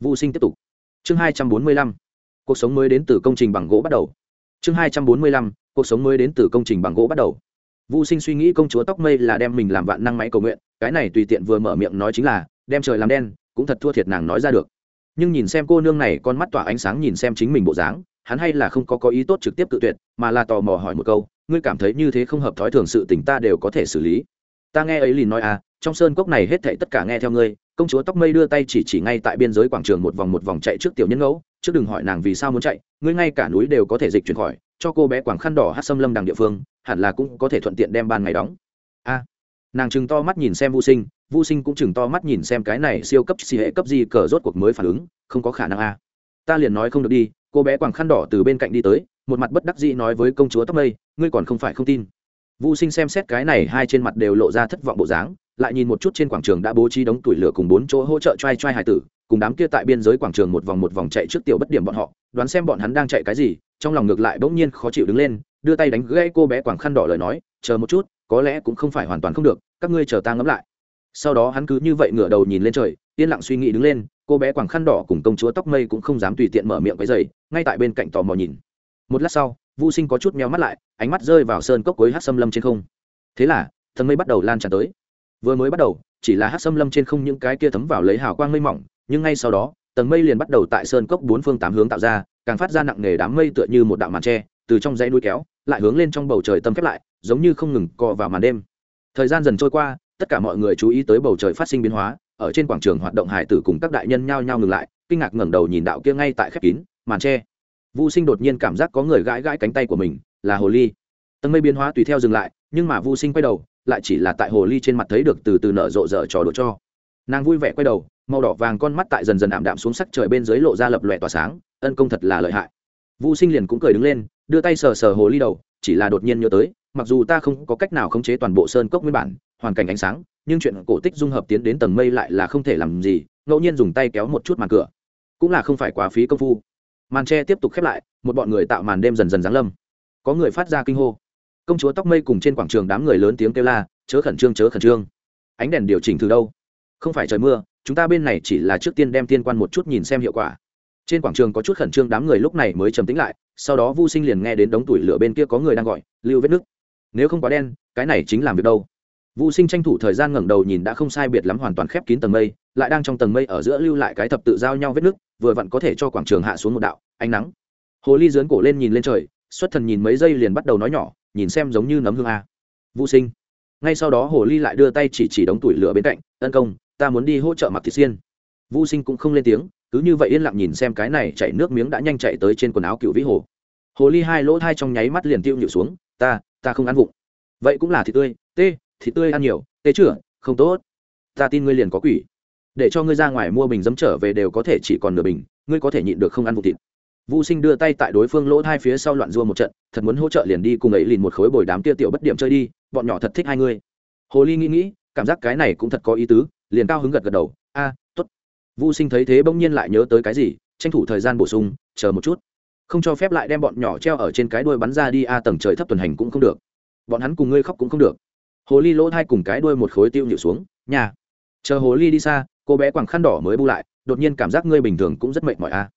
Vũ sinh tiếp tục. Chương hai trăm bốn mươi lăm cuộc sống mới đến từ công trình bằng gỗ bắt đầu. Chương hai trăm bốn mươi lăm cuộc sống mới đến từ công trình bằng gỗ bắt đầu. Vu Sinh suy nghĩ công chúa tóc mây là đem mình làm vạn năng máy cầu nguyện, cái này tùy tiện vừa mở miệng nói chính là đem trời làm đen, cũng thật thua thiệt nàng nói ra được. Nhưng nhìn xem cô nương này con mắt tỏa ánh sáng nhìn xem chính mình bộ dáng, hắn hay là không có có ý tốt trực tiếp tự tuyệt, mà là tò mò hỏi một câu, ngươi cảm thấy như thế không hợp thói thường sự tình ta đều có thể xử lý. Ta nghe ấy liền nói à, trong sơn cốc này hết thảy tất cả nghe theo ngươi, công chúa tóc mây đưa tay chỉ chỉ ngay tại biên giới quảng trường một vòng một vòng chạy trước tiểu nhân ngẫu trước đừng hỏi nàng vì sao muốn chạy ngươi ngay cả núi đều có thể dịch chuyển khỏi cho cô bé quảng khăn đỏ hát xâm lâm đằng địa phương hẳn là cũng có thể thuận tiện đem ban ngày đóng a nàng chừng to mắt nhìn xem vô sinh vô sinh cũng chừng to mắt nhìn xem cái này siêu cấp xì hệ cấp gì cờ rốt cuộc mới phản ứng, không có khả năng a. Ta liền nói không được đi, cô bé quảng khăn đỏ từ bên cạnh đi tới, một mặt bất đắc dĩ nói với công chúa tóc mây, ngươi còn không phải không tin. Vô sinh xem xét cái này hai trên mặt đều lộ ra thất vọng bộ dáng, lại nhìn một chút trên quảng trường đã bố trí đống tuổi lửa cùng bốn chỗ hỗ trợ trai trai hải tử, cùng đám kia tại biên giới quảng trường một vòng một vòng chạy trước tiểu bất điểm bọn họ, đoán xem bọn hắn đang chạy cái gì, trong lòng ngược lại bỗng nhiên khó chịu đứng lên, đưa tay đánh gãy cô bé quảng khăn đỏ lời nói, chờ một chút, có lẽ cũng không phải hoàn toàn không được, các ngươi chờ ta ngẫm lại sau đó hắn cứ như vậy ngửa đầu nhìn lên trời, yên lặng suy nghĩ đứng lên, cô bé quảng khăn đỏ cùng công chúa tóc mây cũng không dám tùy tiện mở miệng cái giày ngay tại bên cạnh tò mò nhìn. Một lát sau vô sinh có chút meo mắt lại, ánh mắt rơi vào sơn cốc cuối hát xâm lâm trên không. Thế là, thần mây bắt đầu lan tràn tới. Vừa mới bắt đầu, chỉ là hát xâm lâm trên không những cái kia thấm vào lấy hào quang mây mỏng, nhưng ngay sau đó, tầng mây liền bắt đầu tại sơn cốc bốn phương tám hướng tạo ra, càng phát ra nặng nề đám mây tựa như một đạo màn tre, từ trong dãy núi kéo, lại hướng lên trong bầu trời tâm khép lại, giống như không ngừng cọ vào màn đêm. Thời gian dần trôi qua tất cả mọi người chú ý tới bầu trời phát sinh biến hóa ở trên quảng trường hoạt động hải tử cùng các đại nhân nhao nhao ngừng lại kinh ngạc ngẩng đầu nhìn đạo kia ngay tại khép kín màn tre. Vu Sinh đột nhiên cảm giác có người gãi gãi cánh tay của mình, là hồ ly. Tầng mây biến hóa tùy theo dừng lại, nhưng mà Vu Sinh quay đầu, lại chỉ là tại hồ ly trên mặt thấy được từ từ nở rộ dở trò đùa cho. Nàng vui vẻ quay đầu màu đỏ vàng con mắt tại dần dần ảm đạm xuống sắc trời bên dưới lộ ra lập lòe tỏa sáng ân công thật là lợi hại. Vũ sinh liền cũng cười đứng lên đưa tay sờ sờ hồ ly đầu chỉ là đột nhiên nhớ tới mặc dù ta không có cách nào khống chế toàn bộ sơn cốc nguyên bản hoàn cảnh ánh sáng, nhưng chuyện cổ tích dung hợp tiến đến tầng mây lại là không thể làm gì, ngẫu nhiên dùng tay kéo một chút màn cửa. Cũng là không phải quá phí công phu. Màn tre tiếp tục khép lại, một bọn người tạo màn đêm dần dần giáng lâm. Có người phát ra kinh hô. Công chúa tóc mây cùng trên quảng trường đám người lớn tiếng kêu la, chớ khẩn trương, chớ khẩn trương. Ánh đèn điều chỉnh từ đâu? Không phải trời mưa, chúng ta bên này chỉ là trước tiên đem tiên quan một chút nhìn xem hiệu quả. Trên quảng trường có chút khẩn trương đám người lúc này mới trầm tĩnh lại, sau đó vu sinh liền nghe đến đống tuổi lửa bên kia có người đang gọi, lưu vết nước nếu không quá đen, cái này chính làm việc đâu? Vu sinh tranh thủ thời gian ngẩng đầu nhìn đã không sai biệt lắm hoàn toàn khép kín tầng mây, lại đang trong tầng mây ở giữa lưu lại cái thập tự giao nhau vết nước, vừa vặn có thể cho quảng trường hạ xuống một đạo, ánh nắng. Hồ ly dướn cổ lên nhìn lên trời, xuất thần nhìn mấy giây liền bắt đầu nói nhỏ, nhìn xem giống như nấm hương a. Vũ sinh. Ngay sau đó hồ ly lại đưa tay chỉ chỉ đống tuổi lửa bên cạnh, tấn công, ta muốn đi hỗ trợ mặc thịt xiên. Vũ sinh cũng không lên tiếng, cứ như vậy yên lặng nhìn xem cái này chảy nước miếng đã nhanh chạy tới trên quần áo cựu vĩ hồ. Hồ ly hai lỗ thai trong nháy mắt liền tiêu nhịu xuống, ta ta không ăn vụng. Vậy cũng là thịt tươi, tê thịt tươi ăn nhiều tê chửa không tốt ta tin ngươi liền có quỷ để cho ngươi ra ngoài mua bình dấm trở về đều có thể chỉ còn nửa bình ngươi có thể nhịn được không ăn vụ thịt Vu Sinh đưa tay tại đối phương lỗ hai phía sau loạn rua một trận, thật muốn hỗ trợ liền đi cùng ấy lìn một khối bồi đám tia tiểu bất điểm chơi đi, bọn nhỏ thật thích hai người. Hồ Ly nghĩ nghĩ, cảm giác cái này cũng thật có ý tứ, liền cao hứng gật gật đầu, "A, tốt." Vu Sinh thấy thế bỗng nhiên lại nhớ tới cái gì, tranh thủ thời gian bổ sung, "Chờ một chút, không cho phép lại đem bọn nhỏ treo ở trên cái đuôi bắn ra đi a tầng trời thấp tuần hành cũng không được. Bọn hắn cùng ngươi khóc cũng không được." Hồ Ly lỗ hai cùng cái đuôi một khối tiêu nhịu xuống, "Nhà." Chờ Hồ Ly đi xa, cô bé quàng khăn đỏ mới bu lại, đột nhiên cảm giác ngươi bình thường cũng rất mệt mỏi a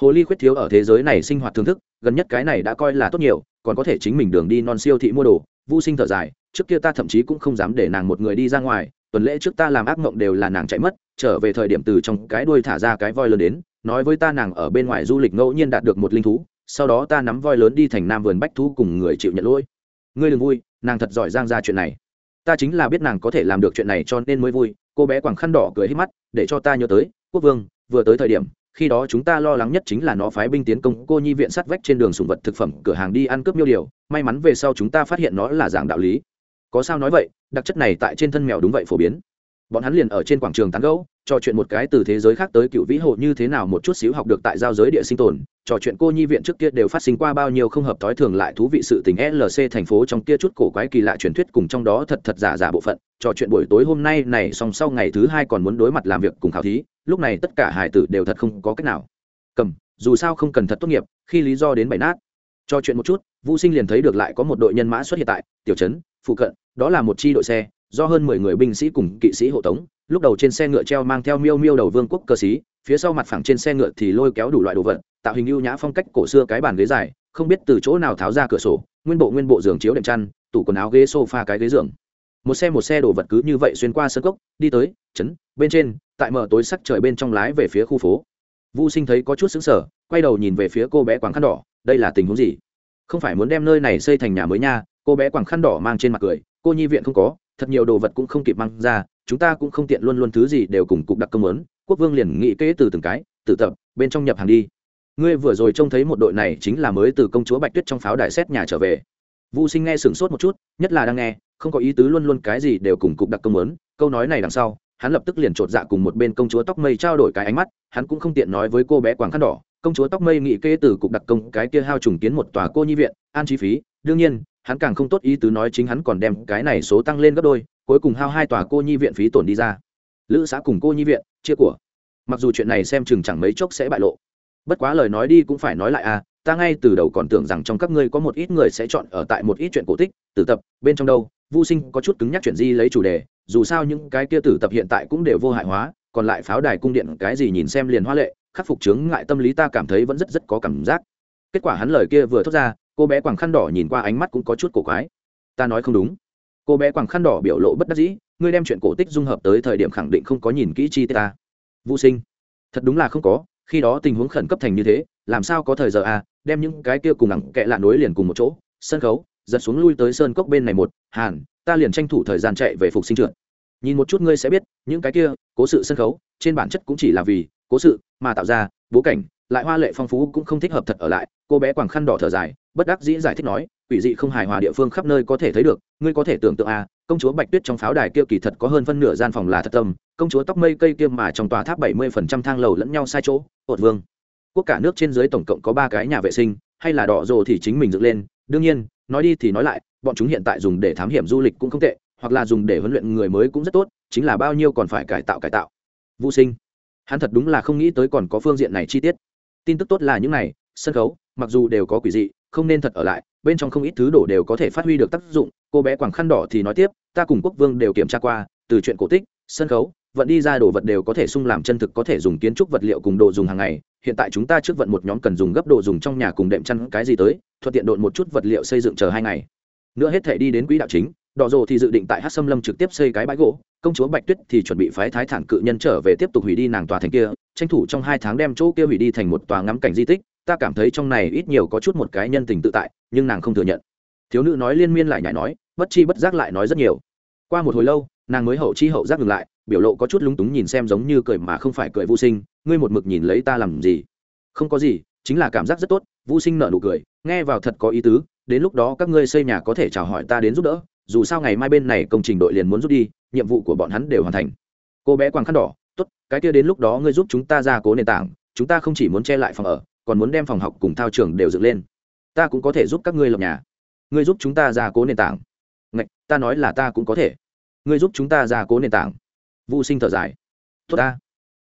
hồ ly khuyết thiếu ở thế giới này sinh hoạt thưởng thức gần nhất cái này đã coi là tốt nhiều còn có thể chính mình đường đi non siêu thị mua đồ vô sinh thở dài trước kia ta thậm chí cũng không dám để nàng một người đi ra ngoài tuần lễ trước ta làm ác mộng đều là nàng chạy mất trở về thời điểm từ trong cái đuôi thả ra cái voi lớn đến nói với ta nàng ở bên ngoài du lịch ngẫu nhiên đạt được một linh thú sau đó ta nắm voi lớn đi thành nam vườn bách thú cùng người chịu nhận lỗi ngươi đừng vui nàng thật giỏi giang ra chuyện này ta chính là biết nàng có thể làm được chuyện này cho nên mới vui. Cô bé quàng khăn đỏ cười hít mắt, để cho ta nhớ tới, quốc vương, vừa tới thời điểm, khi đó chúng ta lo lắng nhất chính là nó phái binh tiến công cô nhi viện sắt vách trên đường sùng vật thực phẩm, cửa hàng đi ăn cướp miêu điều, may mắn về sau chúng ta phát hiện nó là dạng đạo lý. Có sao nói vậy, đặc chất này tại trên thân mèo đúng vậy phổ biến bọn hắn liền ở trên quảng trường tán gẫu, trò chuyện một cái từ thế giới khác tới cựu vĩ hộ như thế nào một chút xíu học được tại giao giới địa sinh tồn, trò chuyện cô nhi viện trước kia đều phát sinh qua bao nhiêu không hợp thói thường lại thú vị sự tình lc thành phố trong kia chút cổ quái kỳ lạ truyền thuyết cùng trong đó thật thật giả giả bộ phận, trò chuyện buổi tối hôm nay này song sau ngày thứ hai còn muốn đối mặt làm việc cùng khảo thí, lúc này tất cả hải tử đều thật không có cách nào. Cầm, dù sao không cần thật tốt nghiệp, khi lý do đến bảy nát. Trò chuyện một chút vũ sinh liền thấy được lại có một đội nhân mã xuất hiện tại, tiểu trấn, phụ cận, đó là một chi đội xe do hơn mười người binh sĩ cùng kỵ sĩ hộ tống, lúc đầu trên xe ngựa treo mang theo miêu miêu đầu vương quốc cơ sĩ phía sau mặt phẳng trên xe ngựa thì lôi kéo đủ loại đồ vật, tạo hình ưu nhã phong cách cổ xưa cái bàn ghế dài, không biết từ chỗ nào tháo ra cửa sổ, nguyên bộ nguyên bộ giường chiếu đệm chăn, tủ quần áo ghế sofa cái ghế giường. Một xe một xe đồ vật cứ như vậy xuyên qua sân cốc, đi tới trấn bên trên, tại mở tối sắc trời bên trong lái về phía khu phố. Vũ sinh thấy có chút xứng sở quay đầu nhìn về phía cô bé quảng khăn đỏ, đây là tình huống gì? Không phải muốn đem nơi này xây thành nhà mới nha, cô bé quảng khăn đỏ mang trên mặt cười, cô nhi viện không có thật nhiều đồ vật cũng không kịp mang ra, chúng ta cũng không tiện luôn luôn thứ gì đều cùng cục đặc công lớn quốc vương liền nghĩ kế từ từng cái, tự tập, bên trong nhập hàng đi. Ngươi vừa rồi trông thấy một đội này chính là mới từ công chúa bạch tuyết trong pháo đài xét nhà trở về. Vũ sinh nghe sửng sốt một chút, nhất là đang nghe, không có ý tứ luôn luôn cái gì đều cùng cục đặc công lớn câu nói này đằng sau, hắn lập tức liền trột dạ cùng một bên công chúa tóc mây trao đổi cái ánh mắt, hắn cũng không tiện nói với cô bé quảng khăn đỏ, công chúa tóc mây nghị kê từ cục đặc công cái kia hao trùng kiến một tòa cô nhi viện, an chi phí, đương nhiên hắn càng không tốt ý tứ nói chính hắn còn đem cái này số tăng lên gấp đôi, cuối cùng hao hai tòa cô nhi viện phí tổn đi ra. Lữ xã cùng cô nhi viện, chia của. Mặc dù chuyện này xem chừng chẳng mấy chốc sẽ bại lộ. Bất quá lời nói đi cũng phải nói lại à ta ngay từ đầu còn tưởng rằng trong các ngươi có một ít người sẽ chọn ở tại một ít chuyện cổ tích, tử tập, bên trong đâu vô sinh có chút cứng nhắc chuyện gì lấy chủ đề, dù sao những cái kia tử tập hiện tại cũng đều vô hại hóa, còn lại pháo đài cung điện cái gì nhìn xem liền hoa lệ, khắc phục chướng ngại tâm lý ta cảm thấy vẫn rất rất có cảm giác. Kết quả hắn lời kia vừa thốt ra cô bé quàng khăn đỏ nhìn qua ánh mắt cũng có chút cổ quái. Ta nói không đúng. Cô bé quàng khăn đỏ biểu lộ bất đắc dĩ, ngươi đem chuyện cổ tích dung hợp tới thời điểm khẳng định không có nhìn kỹ chi tiết ta. Vũ sinh, thật đúng là không có, khi đó tình huống khẩn cấp thành như thế, làm sao có thời giờ à đem những cái kia cùng ngẳng kệ lạ nối liền cùng một chỗ, sân khấu, giật xuống lui tới sơn cốc bên này một, hàn, ta liền tranh thủ thời gian chạy về phục sinh trượt. Nhìn một chút ngươi sẽ biết, những cái kia, cố sự sân khấu, trên bản chất cũng chỉ là vì cố sự mà tạo ra, bố cảnh lại hoa lệ phong phú cũng không thích hợp thật ở lại. Cô bé quàng khăn đỏ thở dài, bất đắc dĩ giải thích nói, quỷ dị không hài hòa địa phương khắp nơi có thể thấy được, ngươi có thể tưởng tượng à công chúa bạch tuyết trong pháo đài kia kỳ thật có hơn phân nửa gian phòng là thật tâm, công chúa tóc mây cây kia mà trong tòa tháp bảy mươi phần trăm thang lầu lẫn nhau sai chỗ, ột vương. Quốc cả nước trên dưới tổng cộng có ba cái nhà vệ sinh, hay là đỏ rồ thì chính mình dựng lên. Đương nhiên, nói đi thì nói lại, bọn chúng hiện tại dùng để thám hiểm du lịch cũng không tệ, hoặc là dùng để huấn luyện người mới cũng rất tốt, chính là bao nhiêu còn phải cải tạo cải tạo. Vô sinh. Hắn thật đúng là không nghĩ tới còn có phương diện này chi tiết tin tức tốt là những này, sân khấu, mặc dù đều có quỷ dị, không nên thật ở lại, bên trong không ít thứ đổ đều có thể phát huy được tác dụng. Cô bé quảng khăn đỏ thì nói tiếp, ta cùng quốc vương đều kiểm tra qua, từ chuyện cổ tích, sân khấu, vận đi ra đồ vật đều có thể sung làm chân thực, có thể dùng kiến trúc vật liệu cùng đồ dùng hàng ngày. Hiện tại chúng ta trước vận một nhóm cần dùng gấp đồ dùng trong nhà cùng đệm chăn, cái gì tới, thuận tiện độn một chút vật liệu xây dựng chờ hai ngày. Nữa hết thể đi đến quỹ đạo chính đỏ rồ thì dự định tại hát xâm lâm trực tiếp xây cái bãi gỗ, công chúa bạch tuyết thì chuẩn bị phái thái thản cự nhân trở về tiếp tục hủy đi nàng tòa thành kia, tranh thủ trong hai tháng đem chỗ kia hủy đi thành một tòa ngắm cảnh di tích, ta cảm thấy trong này ít nhiều có chút một cái nhân tình tự tại, nhưng nàng không thừa nhận. Thiếu nữ nói liên miên lại nhảy nói, bất chi bất giác lại nói rất nhiều. Qua một hồi lâu, nàng mới hậu chi hậu giác ngừng lại, biểu lộ có chút lúng túng nhìn xem giống như cười mà không phải cười vô sinh, ngươi một mực nhìn lấy ta làm gì? Không có gì, chính là cảm giác rất tốt vô sinh nở nụ cười, nghe vào thật có ý tứ, đến lúc đó các ngươi xây nhà có thể chào hỏi ta đến giúp đỡ dù sao ngày mai bên này công trình đội liền muốn rút đi nhiệm vụ của bọn hắn đều hoàn thành. Cô bé quàng khăn đỏ tốt cái kia đến lúc đó ngươi giúp chúng ta ra cố nền tảng chúng ta không chỉ muốn che lại phòng ở còn muốn đem phòng học cùng thao trường đều dựng lên. Ta cũng có thể giúp các ngươi lập nhà. Ngươi giúp chúng ta ra cố nền tảng. Ngạch, ta nói là ta cũng có thể. Ngươi giúp chúng ta ra cố nền tảng. Vô sinh thở dài. Tốt ta.